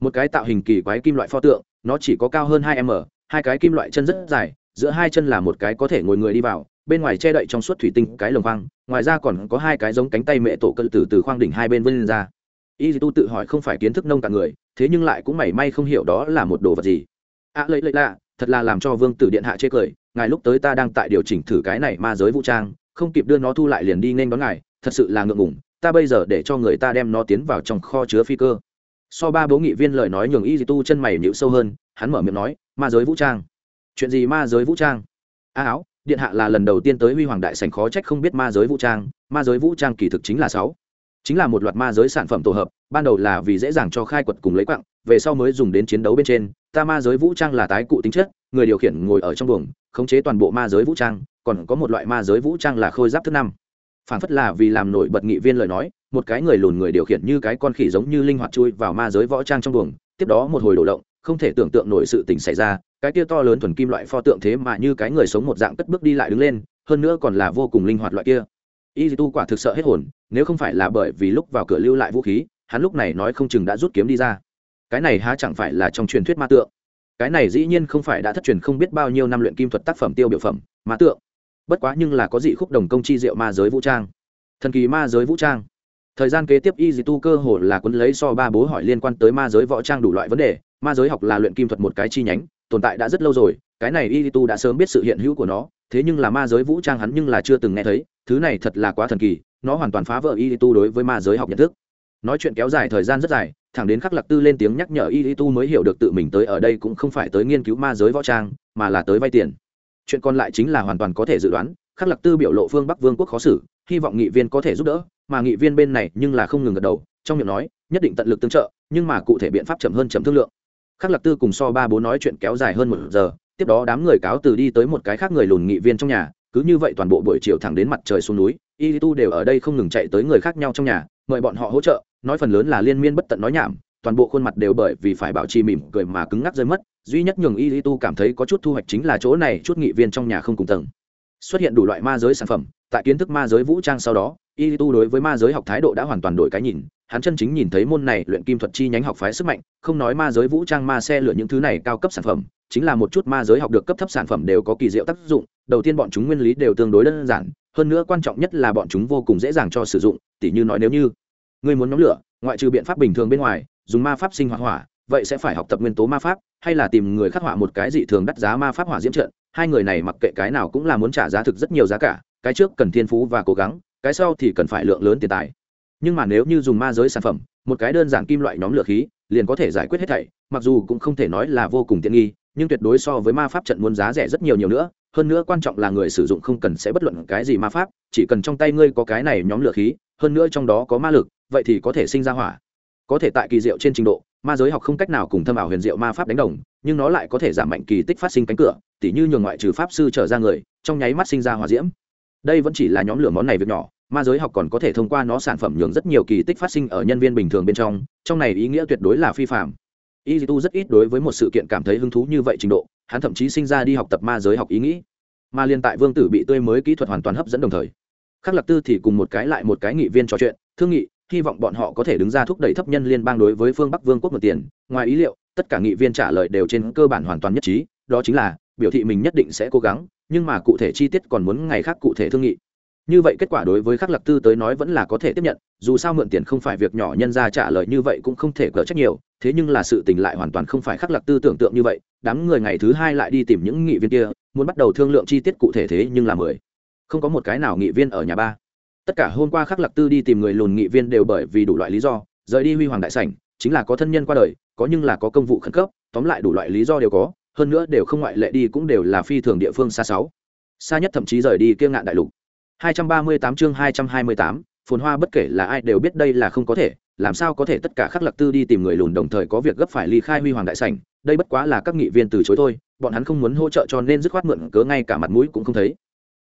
Một cái tạo hình kỳ quái kim loại pho tượng nó chỉ có cao hơn hai m hai cái kim loại chân rất dài giữa hai chân là một cái có thể ngồi người đi vào bên ngoài che đậy trong suốt thủy tinh cái lồng khoang ngoài ra còn có hai cái giống cánh tay mẹ tổ cân từ từ khoang đỉnh hai bên vươn lên ra y tu tự hỏi không phải kiến thức nông cả người thế nhưng lại cũng mảy may không hiểu đó là một đồ vật gì. Ạ à, lấy lấy lạ thật là làm cho vương tử điện hạ chê cười ngài lúc tới ta đang tại điều chỉnh thử cái này ma giới vũ trang không kịp đưa nó thu lại liền đi nên đón ngài, thật sự là ngượng ngủng ta bây giờ để cho người ta đem nó tiến vào trong kho chứa phi cơ. So ba bố nghị viên lời nói nhường y tu chân mày nhịu sâu hơn, hắn mở miệng nói, ma giới vũ trang. Chuyện gì ma giới vũ trang? A áo, điện hạ là lần đầu tiên tới huy hoàng đại sành khó trách không biết ma giới vũ trang, ma giới vũ trang kỳ thực chính là sáu. Chính là một loạt ma giới sản phẩm tổ hợp, ban đầu là vì dễ dàng cho khai quật cùng lấy quặng về sau mới dùng đến chiến đấu bên trên. Ta ma giới vũ trang là tái cụ tính chất, người điều khiển ngồi ở trong buồng, khống chế toàn bộ ma giới vũ trang còn có một loại ma giới vũ trang là khôi giáp thứ năm. Phản phất là vì làm nổi bật nghị viên lời nói, một cái người lùn người điều khiển như cái con khỉ giống như linh hoạt chui vào ma giới võ trang trong buồng, tiếp đó một hồi đổ động, không thể tưởng tượng nổi sự tình xảy ra, cái kia to lớn thuần kim loại pho tượng thế mà như cái người sống một dạng cất bước đi lại đứng lên, hơn nữa còn là vô cùng linh hoạt loại kia. Y tu quả thực sợ hết hồn, nếu không phải là bởi vì lúc vào cửa lưu lại vũ khí, hắn lúc này nói không chừng đã rút kiếm đi ra. Cái này há chẳng phải là trong truyền thuyết ma tượng? Cái này dĩ nhiên không phải đã thất truyền không biết bao nhiêu năm luyện kim thuật tác phẩm tiêu biểu phẩm, ma tượng bất quá nhưng là có dị khúc đồng công chi diệu ma giới vũ trang. Thần kỳ ma giới vũ trang. Thời gian kế tiếp y dì tu cơ hồ là quấn lấy so ba bố hỏi liên quan tới ma giới võ trang đủ loại vấn đề, ma giới học là luyện kim thuật một cái chi nhánh, tồn tại đã rất lâu rồi, cái này y tu đã sớm biết sự hiện hữu của nó, thế nhưng là ma giới vũ trang hắn nhưng là chưa từng nghe thấy, thứ này thật là quá thần kỳ, nó hoàn toàn phá vỡ y tu đối với ma giới học nhận thức. Nói chuyện kéo dài thời gian rất dài, thẳng đến khắc lạc tư lên tiếng nhắc nhở y tu mới hiểu được tự mình tới ở đây cũng không phải tới nghiên cứu ma giới võ trang, mà là tới vay tiền chuyện còn lại chính là hoàn toàn có thể dự đoán, khắc lạc tư biểu lộ phương bắc vương quốc khó xử, hy vọng nghị viên có thể giúp đỡ, mà nghị viên bên này nhưng là không ngừng gật đầu, trong miệng nói, nhất định tận lực tương trợ, nhưng mà cụ thể biện pháp chậm hơn chậm thương lượng. Khắc lạc tư cùng so ba bố nói chuyện kéo dài hơn một giờ, tiếp đó đám người cáo từ đi tới một cái khác người lùn nghị viên trong nhà, cứ như vậy toàn bộ buổi chiều thẳng đến mặt trời xuống núi, y tu đều ở đây không ngừng chạy tới người khác nhau trong nhà, mời bọn họ hỗ trợ, nói phần lớn là liên miên bất tận nói nhảm, toàn bộ khuôn mặt đều bởi vì phải bảo trì mỉm cười mà cứng ngắc rơi mất duy nhất nhường y tu cảm thấy có chút thu hoạch chính là chỗ này chút nghị viên trong nhà không cùng tầng. Xuất hiện đủ loại ma giới sản phẩm, tại kiến thức ma giới vũ trang sau đó, y tu đối với ma giới học thái độ đã hoàn toàn đổi cái nhìn, hắn chân chính nhìn thấy môn này luyện kim thuật chi nhánh học phái sức mạnh, không nói ma giới vũ trang ma xe lửa những thứ này cao cấp sản phẩm, chính là một chút ma giới học được cấp thấp sản phẩm đều có kỳ diệu tác dụng, đầu tiên bọn chúng nguyên lý đều tương đối đơn giản, hơn nữa quan trọng nhất là bọn chúng vô cùng dễ dàng cho sử dụng, tỉ như nói nếu như người muốn nhóm lửa, ngoại trừ biện pháp bình thường bên ngoài, dùng ma pháp sinh hoạt hỏa, vậy sẽ phải học tập nguyên tố ma pháp hay là tìm người khắc họa một cái dị thường đắt giá ma pháp hỏa diễm trận, hai người này mặc kệ cái nào cũng là muốn trả giá thực rất nhiều giá cả, cái trước cần thiên phú và cố gắng, cái sau thì cần phải lượng lớn tiền tài. Nhưng mà nếu như dùng ma giới sản phẩm, một cái đơn giản kim loại nhóm lửa khí, liền có thể giải quyết hết thảy, mặc dù cũng không thể nói là vô cùng tiện nghi, nhưng tuyệt đối so với ma pháp trận muốn giá rẻ rất nhiều nhiều nữa, hơn nữa quan trọng là người sử dụng không cần sẽ bất luận cái gì ma pháp, chỉ cần trong tay ngươi có cái này nhóm lửa khí, hơn nữa trong đó có ma lực, vậy thì có thể sinh ra hỏa. Có thể tại kỳ diệu trên trình độ ma giới học không cách nào cùng thâm ảo huyền diệu ma pháp đánh đồng, nhưng nó lại có thể giảm mạnh kỳ tích phát sinh cánh cửa, tỉ như nhường ngoại trừ pháp sư trở ra người, trong nháy mắt sinh ra hòa diễm. Đây vẫn chỉ là nhóm lửa món này việc nhỏ, ma giới học còn có thể thông qua nó sản phẩm nhường rất nhiều kỳ tích phát sinh ở nhân viên bình thường bên trong trong này ý nghĩa tuyệt đối là phi phạm y tu rất ít đối với một sự kiện cảm thấy hứng thú như vậy trình độ, hắn thậm chí sinh ra đi học tập ma giới học ý nghĩ. Mà liên tại vương tử bị tươi mới kỹ thuật hoàn toàn hấp dẫn đồng thời, khắc lập tư thì cùng một cái lại một cái nghị viên trò chuyện, thương nghị hy vọng bọn họ có thể đứng ra thúc đẩy thấp nhân liên bang đối với phương bắc vương quốc một tiền. Ngoài ý liệu, tất cả nghị viên trả lời đều trên cơ bản hoàn toàn nhất trí, đó chính là, biểu thị mình nhất định sẽ cố gắng, nhưng mà cụ thể chi tiết còn muốn ngày khác cụ thể thương nghị. Như vậy kết quả đối với khắc lạc tư tới nói vẫn là có thể tiếp nhận, dù sao mượn tiền không phải việc nhỏ nhân ra trả lời như vậy cũng không thể cỡ trách nhiều, thế nhưng là sự tình lại hoàn toàn không phải khắc lạc tư tưởng tượng như vậy. Đám người ngày thứ hai lại đi tìm những nghị viên kia, muốn bắt đầu thương lượng chi tiết cụ thể thế nhưng là mười. Không có một cái nào nghị viên ở nhà ba tất cả hôm qua khắc lạc tư đi tìm người lùn nghị viên đều bởi vì đủ loại lý do rời đi huy hoàng đại sảnh chính là có thân nhân qua đời có nhưng là có công vụ khẩn cấp tóm lại đủ loại lý do đều có hơn nữa đều không ngoại lệ đi cũng đều là phi thường địa phương xa sáu xa nhất thậm chí rời đi kiêng ngạn đại lục. 238 chương 228, phồn hoa bất kể là ai đều biết đây là không có thể làm sao có thể tất cả khắc lạc tư đi tìm người lùn đồng thời có việc gấp phải ly khai huy hoàng đại sảnh đây bất quá là các nghị viên từ chối thôi bọn hắn không muốn hỗ trợ cho nên dứt khoát mượn cớ ngay cả mặt mũi cũng không thấy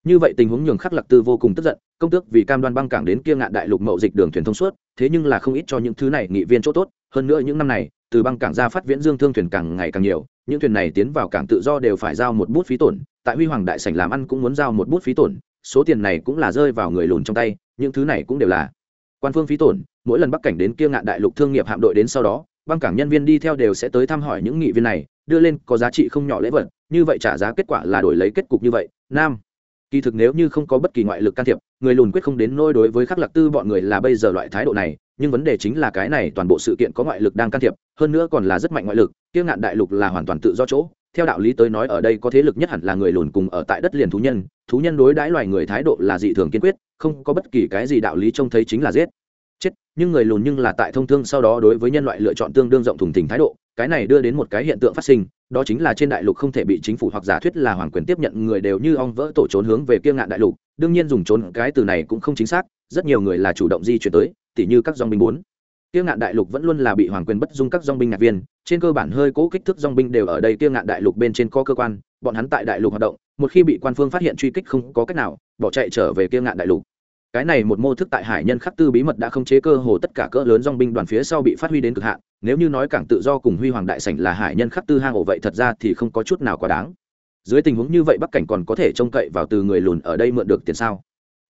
như vậy tình huống nhường khắc lạc tư vô cùng tức giận, công tước vì cam đoan băng cảng đến kia ngạn đại lục mậu dịch đường thuyền thông suốt, thế nhưng là không ít cho những thứ này nghị viên chỗ tốt, hơn nữa những năm này, từ băng cảng ra phát viễn dương thương thuyền càng ngày càng nhiều, những thuyền này tiến vào cảng tự do đều phải giao một bút phí tổn, tại huy hoàng đại sảnh làm ăn cũng muốn giao một bút phí tổn, số tiền này cũng là rơi vào người lùn trong tay, những thứ này cũng đều là quan phương phí tổn, mỗi lần bắc cảnh đến kia ngạn đại lục thương nghiệp hạm đội đến sau đó, băng cảng nhân viên đi theo đều sẽ tới thăm hỏi những nghị viên này, đưa lên có giá trị không nhỏ lễ vật, như vậy trả giá kết quả là đổi lấy kết cục như vậy, nam kỳ thực nếu như không có bất kỳ ngoại lực can thiệp, người lùn quyết không đến nôi đối với khắc lạc tư bọn người là bây giờ loại thái độ này, nhưng vấn đề chính là cái này toàn bộ sự kiện có ngoại lực đang can thiệp, hơn nữa còn là rất mạnh ngoại lực kia ngạn đại lục là hoàn toàn tự do chỗ. Theo đạo lý tới nói ở đây có thế lực nhất hẳn là người lùn cùng ở tại đất liền thú nhân thú nhân đối đãi loài người thái độ là dị thường kiên quyết, không có bất kỳ cái gì đạo lý trông thấy chính là giết. Chết, nhưng người lùn nhưng là tại thông thương sau đó đối với nhân loại lựa chọn tương đương rộng thùng thình thái độ cái này đưa đến một cái hiện tượng phát sinh, đó chính là trên đại lục không thể bị chính phủ hoặc giả thuyết là hoàng quyền tiếp nhận người đều như ong vỡ tổ trốn hướng về kiêng ngạn đại lục. Đương nhiên dùng trốn cái từ này cũng không chính xác, rất nhiều người là chủ động di chuyển tới, tỉ như các dòng binh bốn. Kiêng ngạn đại lục vẫn luôn là bị hoàng quyền bất dung các dòng binh ngạc viên, trên cơ bản hơi cố kích thước dòng binh đều ở đây kiêng ngạn đại lục bên trên có cơ quan, bọn hắn tại đại lục hoạt động, một khi bị quan phương phát hiện truy kích không có cách nào, bỏ chạy trở về kiêng ngạn đại lục cái này một mô thức tại hải nhân khắc tư bí mật đã không chế cơ hồ tất cả cỡ lớn dong binh đoàn phía sau bị phát huy đến cực hạn, nếu như nói cảng tự do cùng huy hoàng đại sảnh là hải nhân khắc tư hang ổ vậy thật ra thì không có chút nào quá đáng. Dưới tình huống như vậy bắc cảnh còn có thể trông cậy vào từ người lùn ở đây mượn được tiền sao?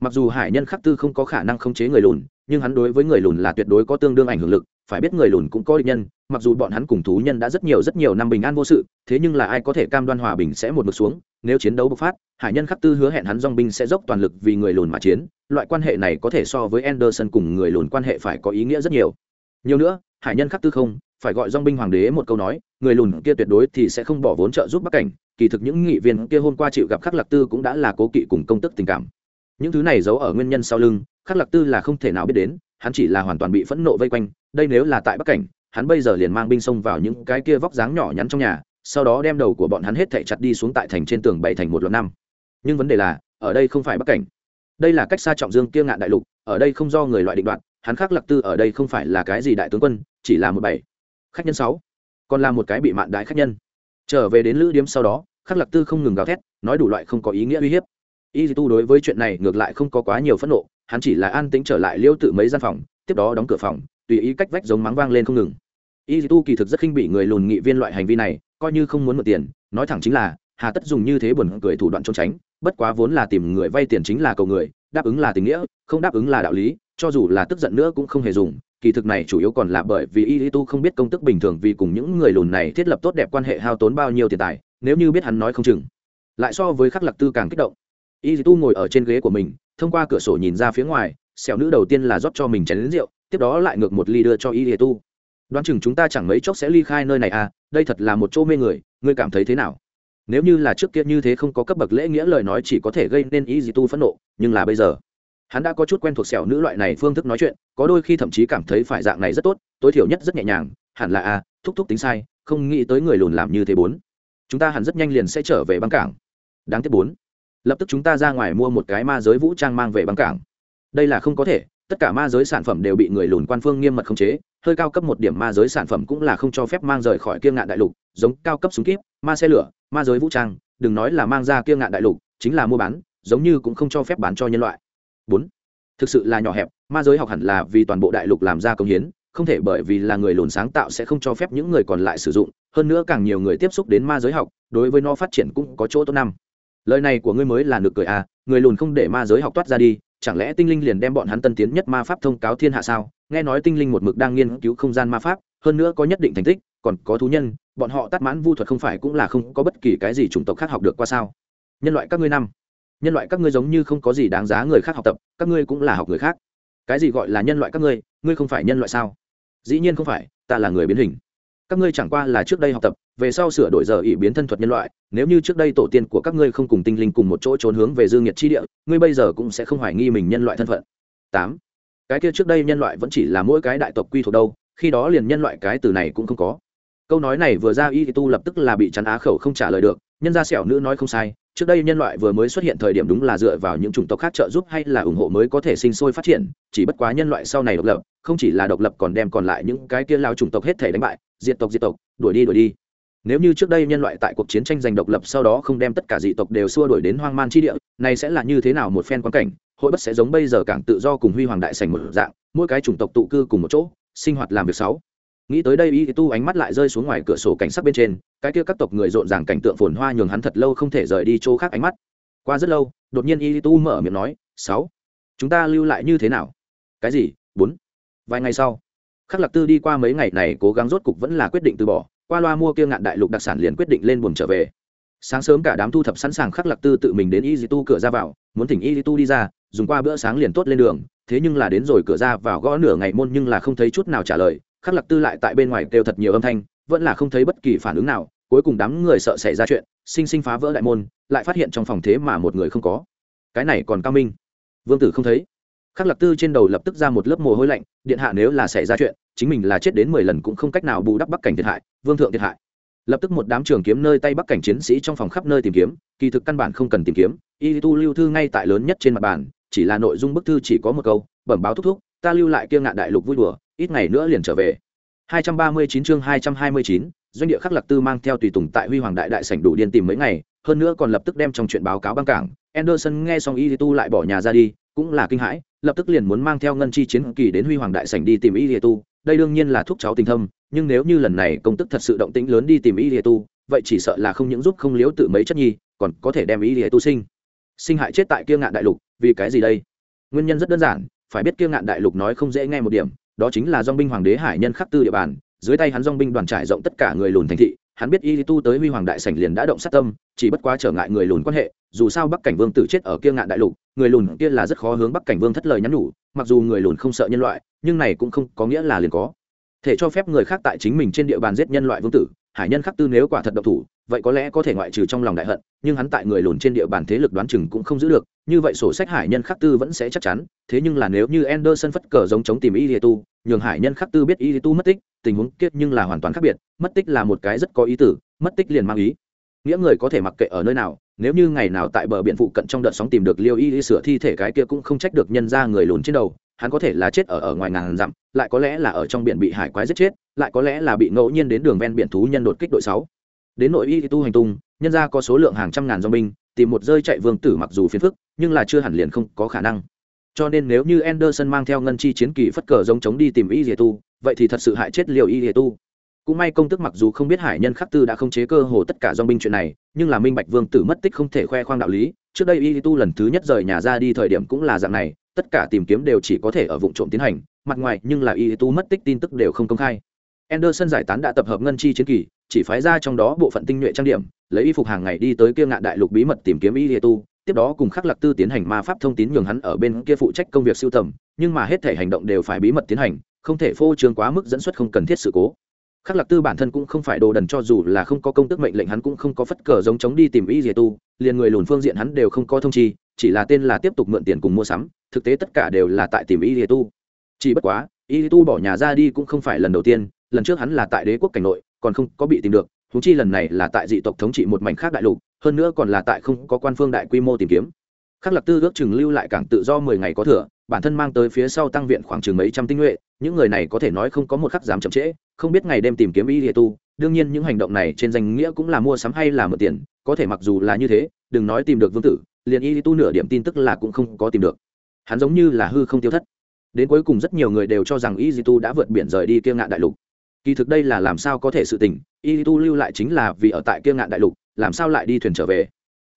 Mặc dù hải nhân khắc tư không có khả năng khống chế người lùn, nhưng hắn đối với người lùn là tuyệt đối có tương đương ảnh hưởng lực, phải biết người lùn cũng có địch nhân, mặc dù bọn hắn cùng thú nhân đã rất nhiều rất nhiều năm bình an vô sự, thế nhưng là ai có thể cam đoan hòa bình sẽ một mực xuống, nếu chiến đấu bộc phát, hải nhân khắc tư hứa hẹn hắn dong binh sẽ dốc toàn lực vì người lùn mà chiến, loại quan hệ này có thể so với anderson cùng người lùn quan hệ phải có ý nghĩa rất nhiều. Nhiều nữa, hải nhân khắc tư không, phải gọi dong binh hoàng đế một câu nói, người lùn kia tuyệt đối thì sẽ không bỏ vốn trợ giúp bắc cảnh, kỳ thực những nghị viên kia hôm qua chịu gặp khắc lạc tư cũng đã là cố kỵ cùng công tức tình cảm những thứ này giấu ở nguyên nhân sau lưng, khắc lạc tư là không thể nào biết đến, hắn chỉ là hoàn toàn bị phẫn nộ vây quanh, đây nếu là tại bắc cảnh, hắn bây giờ liền mang binh xông vào những cái kia vóc dáng nhỏ nhắn trong nhà, sau đó đem đầu của bọn hắn hết thảy chặt đi xuống tại thành trên tường bảy thành một luật năm. Nhưng vấn đề là, ở đây không phải bắc cảnh. Đây là cách xa trọng dương kia ngạn đại lục, ở đây không do người loại định đoạt, hắn khắc lạc tư ở đây không phải là cái gì đại tướng quân, chỉ là một bảy khách nhân sáu, còn là một cái bị mạn đại khách nhân. Trở về đến lữ điếm sau đó, khắc lạc tư không ngừng gào thét, nói đủ loại không có ý nghĩa uy hiếp y tu đối với chuyện này ngược lại không có quá nhiều phẫn nộ, hắn chỉ là an tĩnh trở lại liêu tự mấy gian phòng, tiếp đó đóng cửa phòng, tùy ý cách vách giống mắng vang lên không ngừng. Y tu kỳ thực rất khinh bị người lùn nghị viên loại hành vi này, coi như không muốn mượn tiền, nói thẳng chính là, hà tất dùng như thế buồn cười thủ đoạn trốn tránh, bất quá vốn là tìm người vay tiền chính là cầu người, đáp ứng là tình nghĩa, không đáp ứng là đạo lý, cho dù là tức giận nữa cũng không hề dùng, kỳ thực này chủ yếu còn là bởi vì y tu không biết công tức bình thường vì cùng những người lùn này thiết lập tốt đẹp quan hệ hao tốn bao nhiêu tiền tài, nếu như biết hắn nói không chừng, lại so với khắc lạc tư càng kích động y tu ngồi ở trên ghế của mình, thông qua cửa sổ nhìn ra phía ngoài xẻo nữ đầu tiên là rót cho mình chén lính rượu, tiếp đó lại ngược một ly đưa cho y tu. Đoán chừng chúng ta chẳng mấy chốc sẽ ly khai nơi này à đây thật là một chỗ mê người, ngươi cảm thấy thế nào? Nếu như là trước kia như thế không có cấp bậc lễ nghĩa lời nói chỉ có thể gây nên y tu phẫn nộ, nhưng là bây giờ, hắn đã có chút quen thuộc xẻo nữ loại này phương thức nói chuyện, có đôi khi thậm chí cảm thấy phải dạng này rất tốt, tối thiểu nhất rất nhẹ nhàng, hẳn là a thúc thúc tính sai, không nghĩ tới người lùn làm như thế bốn. Chúng ta hẳn rất nhanh liền sẽ trở về băng cảng. Đáng tiếc bốn lập tức chúng ta ra ngoài mua một cái ma giới vũ trang mang về băng cảng. Đây là không có thể, tất cả ma giới sản phẩm đều bị người lùn quan phương nghiêm mật khống chế, hơi cao cấp một điểm ma giới sản phẩm cũng là không cho phép mang rời khỏi kiêng ngạn đại lục, giống cao cấp súng kíp, ma xe lửa, ma giới vũ trang, đừng nói là mang ra kiêng ngạn đại lục, chính là mua bán, giống như cũng không cho phép bán cho nhân loại. Bốn, thực sự là nhỏ hẹp, ma giới học hẳn là vì toàn bộ đại lục làm ra công hiến, không thể bởi vì là người lùn sáng tạo sẽ không cho phép những người còn lại sử dụng, hơn nữa càng nhiều người tiếp xúc đến ma giới học, đối với nó phát triển cũng có chỗ tốt năm lời này của ngươi mới là nực cười à người lùn không để ma giới học toát ra đi, chẳng lẽ tinh linh liền đem bọn hắn tân tiến nhất ma pháp thông cáo thiên hạ sao? Nghe nói tinh linh một mực đang nghiên cứu không gian ma pháp, hơn nữa có nhất định thành tích, còn có thú nhân, bọn họ tắt mãn vu thuật không phải cũng là không có bất kỳ cái gì chủng tộc khác học được qua sao? Nhân loại các ngươi năm, nhân loại các ngươi giống như không có gì đáng giá người khác học tập, các ngươi cũng là học người khác. Cái gì gọi là nhân loại các ngươi ngươi không phải nhân loại sao? Dĩ nhiên không phải, ta là người biến hình. Các ngươi chẳng qua là trước đây học tập về sau sửa đổi giờ ỷ biến thân thuật nhân loại, nếu như trước đây tổ tiên của các ngươi không cùng tinh linh cùng một chỗ trốn hướng về dương nhiệt chi địa, ngươi bây giờ cũng sẽ không hoài nghi mình nhân loại thân phận. Tám. Cái kia trước đây nhân loại vẫn chỉ là mỗi cái đại tộc quy thuộc đâu, khi đó liền nhân loại cái từ này cũng không có. Câu nói này vừa ra y tu lập tức là bị chắn á khẩu không trả lời được, nhân gia sẹo nữ nói không sai, trước đây nhân loại vừa mới xuất hiện thời điểm đúng là dựa vào những chủng tộc khác trợ giúp hay là ủng hộ mới có thể sinh sôi phát triển, chỉ bất quá nhân loại sau này độc lập, không chỉ là độc lập còn đem còn lại những cái kia lao chủng tộc hết thể đánh bại, diệt tộc diệt tộc, đuổi đi đuổi đi nếu như trước đây nhân loại tại cuộc chiến tranh giành độc lập sau đó không đem tất cả dị tộc đều xua đuổi đến hoang man chi địa, này sẽ là như thế nào một phen quan cảnh? Hội bất sẽ giống bây giờ càng tự do cùng huy hoàng đại sành một dạng, mỗi cái chủng tộc tụ cư cùng một chỗ, sinh hoạt làm việc sáu. Nghĩ tới đây y tu ánh mắt lại rơi xuống ngoài cửa sổ cảnh sắc bên trên, cái kia các tộc người rộn ràng cảnh tượng phồn hoa nhường hắn thật lâu không thể rời đi chỗ khác ánh mắt. Qua rất lâu, đột nhiên y tu mở miệng nói, sáu, chúng ta lưu lại như thế nào? Cái gì? Bốn. Vài ngày sau. Khắc lạc tư đi qua mấy ngày này cố gắng rốt cục vẫn là quyết định từ bỏ qua loa mua kia ngạn đại lục đặc sản liền quyết định lên buồng trở về. Sáng sớm cả đám thu thập sẵn sàng khắc lạc tư tự mình đến y tu cửa ra vào, muốn thỉnh y tu đi ra, dùng qua bữa sáng liền tốt lên đường, thế nhưng là đến rồi cửa ra vào gõ nửa ngày môn nhưng là không thấy chút nào trả lời, khắc lạc tư lại tại bên ngoài kêu thật nhiều âm thanh, vẫn là không thấy bất kỳ phản ứng nào, cuối cùng đám người sợ xảy ra chuyện, sinh sinh phá vỡ đại môn, lại phát hiện trong phòng thế mà một người không có. Cái này còn cao minh. Vương tử không thấy khắc lạc tư trên đầu lập tức ra một lớp mồ hôi lạnh điện hạ nếu là xảy ra chuyện chính mình là chết đến mười lần cũng không cách nào bù đắp bắc cảnh thiệt hại vương thượng thiệt hại. Lập tức một đám trường kiếm nơi tay bắc cảnh chiến sĩ trong phòng khắp nơi tìm kiếm kỳ thực căn bản không cần tìm kiếm y tu lưu thư ngay tại lớn nhất trên mặt bàn chỉ là nội dung bức thư chỉ có một câu bẩm báo thúc thúc ta lưu lại kia ngạn đại lục vui đùa ít ngày nữa liền trở về. 239 chương 229, doanh địa khắc lạc tư mang theo tùy tùng tại huy hoàng đại đại sảnh đủ điên tìm mấy ngày hơn nữa còn lập tức đem trong chuyện báo cáo băng cảng. Anderson nghe xong y tu lại bỏ nhà ra đi cũng là kinh hãi lập tức liền muốn mang theo ngân chi chiến kỳ đến huy hoàng đại sảnh đi tìm y lìa tu. Đây đương nhiên là thúc cháu tình thâm, nhưng nếu như lần này công tức thật sự động tĩnh lớn đi tìm y lìa tu, vậy chỉ sợ là không những giúp không liếu tự mấy chất nhi, còn có thể đem y lìa tu sinh. Sinh hại chết tại kia ngạn đại lục, vì cái gì đây? Nguyên nhân rất đơn giản, phải biết kia ngạn đại lục nói không dễ nghe một điểm, đó chính là dong binh hoàng đế hải nhân khắc tư địa bàn, dưới tay hắn dong binh đoàn trải rộng tất cả người lùn thành thị hắn biết y tu tới huy hoàng đại sảnh liền đã động sát tâm, chỉ bất quá trở ngại người lùn quan hệ, dù sao bắc cảnh vương tử chết ở kia ngạn đại lục, người lùn kia là rất khó hướng bắc cảnh vương thất lời nhắn nhủ, mặc dù người lùn không sợ nhân loại, nhưng này cũng không có nghĩa là liền có thể cho phép người khác tại chính mình trên địa bàn giết nhân loại vương tử hải nhân khắc tư nếu quả thật độc thủ, vậy có lẽ có thể ngoại trừ trong lòng đại hận, nhưng hắn tại người lùn trên địa bàn thế lực đoán chừng cũng không giữ được, như vậy sổ sách hải nhân khắc tư vẫn sẽ chắc chắn, thế nhưng là nếu như Anderson phất cờ giống chống tìm y tu, nhường hải nhân khắc tư biết y tu mất tích, tình huống kiết nhưng là hoàn toàn khác biệt, mất tích là một cái rất có ý tử, mất tích liền mang ý. Nghĩa người có thể mặc kệ ở nơi nào, nếu như ngày nào tại bờ biển phụ cận trong đợt sóng tìm được liêu y sửa thi thể cái kia cũng không trách được nhân ra người lùn trên đầu, hắn có thể là chết ở ở ngoài ngàn dặm, lại có lẽ là ở trong biển bị hải quái giết chết lại có lẽ là bị ngẫu nhiên đến đường ven biển thú nhân đột kích đội sáu. Đến nội y tu hành tung, nhân ra có số lượng hàng trăm ngàn do binh, tìm một rơi chạy vương tử mặc dù phiền phức, nhưng là chưa hẳn liền không có khả năng. Cho nên nếu như Anderson mang theo ngân chi chiến kỳ phất cờ giống chống đi tìm y tu, vậy thì thật sự hại chết liều y tu. Cũng may công tức mặc dù không biết hải nhân khắc tư đã không chế cơ hồ tất cả dòng binh chuyện này, nhưng là minh bạch vương tử mất tích không thể khoe khoang đạo lý, trước đây y tu lần thứ nhất rời nhà ra đi thời điểm cũng là dạng này, tất cả tìm kiếm đều chỉ có thể ở vụ trộm tiến hành, mặt ngoài nhưng là y tu mất tích tin tức đều không công khai. Anderson giải tán đã tập hợp ngân chi chiến kỳ, chỉ phái ra trong đó bộ phận tinh nhuệ trang điểm, lấy y phục hàng ngày đi tới kia ngạn đại lục bí mật tìm kiếm y tu, tiếp đó cùng khắc lạc tư tiến hành ma pháp thông tín nhường hắn ở bên kia phụ trách công việc siêu tầm, nhưng mà hết thể hành động đều phải bí mật tiến hành, không thể phô trương quá mức dẫn xuất không cần thiết sự cố. Khắc lạc tư bản thân cũng không phải đồ đần cho dù là không có công tước mệnh lệnh hắn cũng không có phất cờ giống chống đi tìm y tu, liền người lùn phương diện hắn đều không có thông chi, chỉ là tên là tiếp tục mượn tiền cùng mua sắm, thực tế tất cả đều là tại tìm y tu. Chỉ bất quá, y tu bỏ nhà ra đi cũng không phải lần đầu tiên lần trước hắn là tại đế quốc cảnh nội, còn không có bị tìm được húng chi lần này là tại dị tộc thống trị một mảnh khác đại lục, hơn nữa còn là tại không có quan phương đại quy mô tìm kiếm. Khắc lạc tư ước chừng lưu lại cảng tự do mười ngày có thừa, bản thân mang tới phía sau tăng viện khoảng chừng mấy trăm tinh nhuệ, những người này có thể nói không có một khắc dám chậm trễ, không biết ngày đêm tìm kiếm y địa tu, đương nhiên những hành động này trên danh nghĩa cũng là mua sắm hay là mượn tiền, có thể mặc dù là như thế, đừng nói tìm được vương tử, liền y tu nửa điểm tin tức là cũng không có tìm được. Hắn giống như là hư không tiêu thất. Đến cuối cùng rất nhiều người đều cho rằng y tu đã vượt biển rời đi kiêng ngạn đại lục kỳ thực đây là làm sao có thể sự tình y tu lưu lại chính là vì ở tại kia ngạn đại lục, làm sao lại đi thuyền trở về?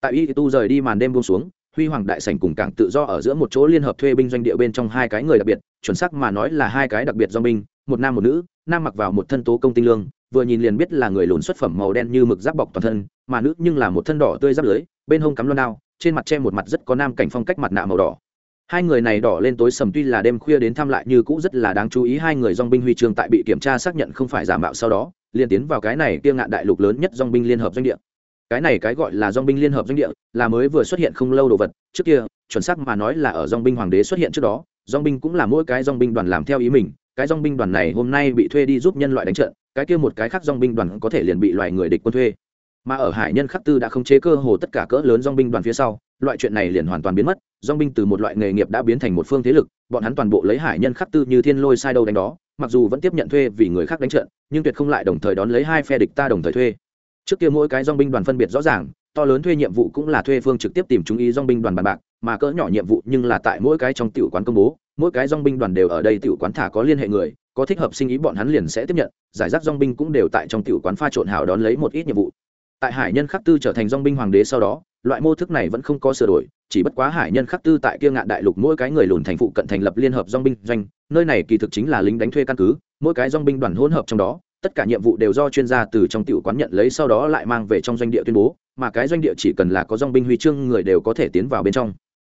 Tại y tu rời đi màn đêm buông xuống, huy hoàng đại sảnh cùng cảng tự do ở giữa một chỗ liên hợp thuê binh doanh địa bên trong hai cái người đặc biệt, chuẩn xác mà nói là hai cái đặc biệt do binh, một nam một nữ, nam mặc vào một thân tố công tinh lương, vừa nhìn liền biết là người lùn xuất phẩm màu đen như mực giáp bọc toàn thân, mà nữ nhưng là một thân đỏ tươi giáp lưới, bên hông cắm loan đao, trên mặt che một mặt rất có nam cảnh phong cách mặt nạ màu đỏ hai người này đỏ lên tối sầm tuy là đêm khuya đến thăm lại như cũ rất là đáng chú ý, hai người dong binh huy chương tại bị kiểm tra xác nhận không phải giả mạo sau đó liên tiến vào cái này kia ngạn đại lục lớn nhất dong binh liên hợp doanh địa. Cái này cái gọi là dong binh liên hợp doanh địa là mới vừa xuất hiện không lâu đồ vật, trước kia, chuẩn xác mà nói là ở dong binh hoàng đế xuất hiện trước đó, dong binh cũng là mỗi cái dong binh đoàn làm theo ý mình, cái dong binh đoàn này hôm nay bị thuê đi giúp nhân loại đánh trận, cái kia một cái khác dong binh đoàn có thể liền bị loài người địch quân thuê. Mà ở hải nhân khắc tư đã không chế cơ hồ tất cả cỡ lớn dong binh đoàn phía sau loại chuyện này liền hoàn toàn biến mất, dong binh từ một loại nghề nghiệp đã biến thành một phương thế lực, bọn hắn toàn bộ lấy hải nhân khắc tư như thiên lôi sai đâu đánh đó, mặc dù vẫn tiếp nhận thuê vì người khác đánh trận, nhưng tuyệt không lại đồng thời đón lấy hai phe địch ta đồng thời thuê. Trước kia mỗi cái dong binh đoàn phân biệt rõ ràng, to lớn thuê nhiệm vụ cũng là thuê phương trực tiếp tìm chúng ý dong binh đoàn bàn bạc, mà cỡ nhỏ nhiệm vụ nhưng là tại mỗi cái trong tiểu quán công bố, mỗi cái dong binh đoàn đều ở đây tiểu quán thả có liên hệ người, có thích hợp sinh ý bọn hắn liền sẽ tiếp nhận, giải rác dong binh cũng đều tại trong tiểu quán pha trộn hào đón lấy một ít nhiệm vụ. Tại hải nhân khắc tư trở thành dong binh hoàng đế sau đó loại mô thức này vẫn không có sửa đổi, chỉ bất quá hải nhân khắc tư tại kia ngạn đại lục mỗi cái người lùn thành phụ cận thành lập liên hợp dong binh doanh, nơi này kỳ thực chính là lính đánh thuê căn cứ, mỗi cái dong binh đoàn hỗn hợp trong đó, tất cả nhiệm vụ đều do chuyên gia từ trong tiểu quán nhận lấy sau đó lại mang về trong doanh địa tuyên bố, mà cái doanh địa chỉ cần là có dong binh huy chương người đều có thể tiến vào bên trong.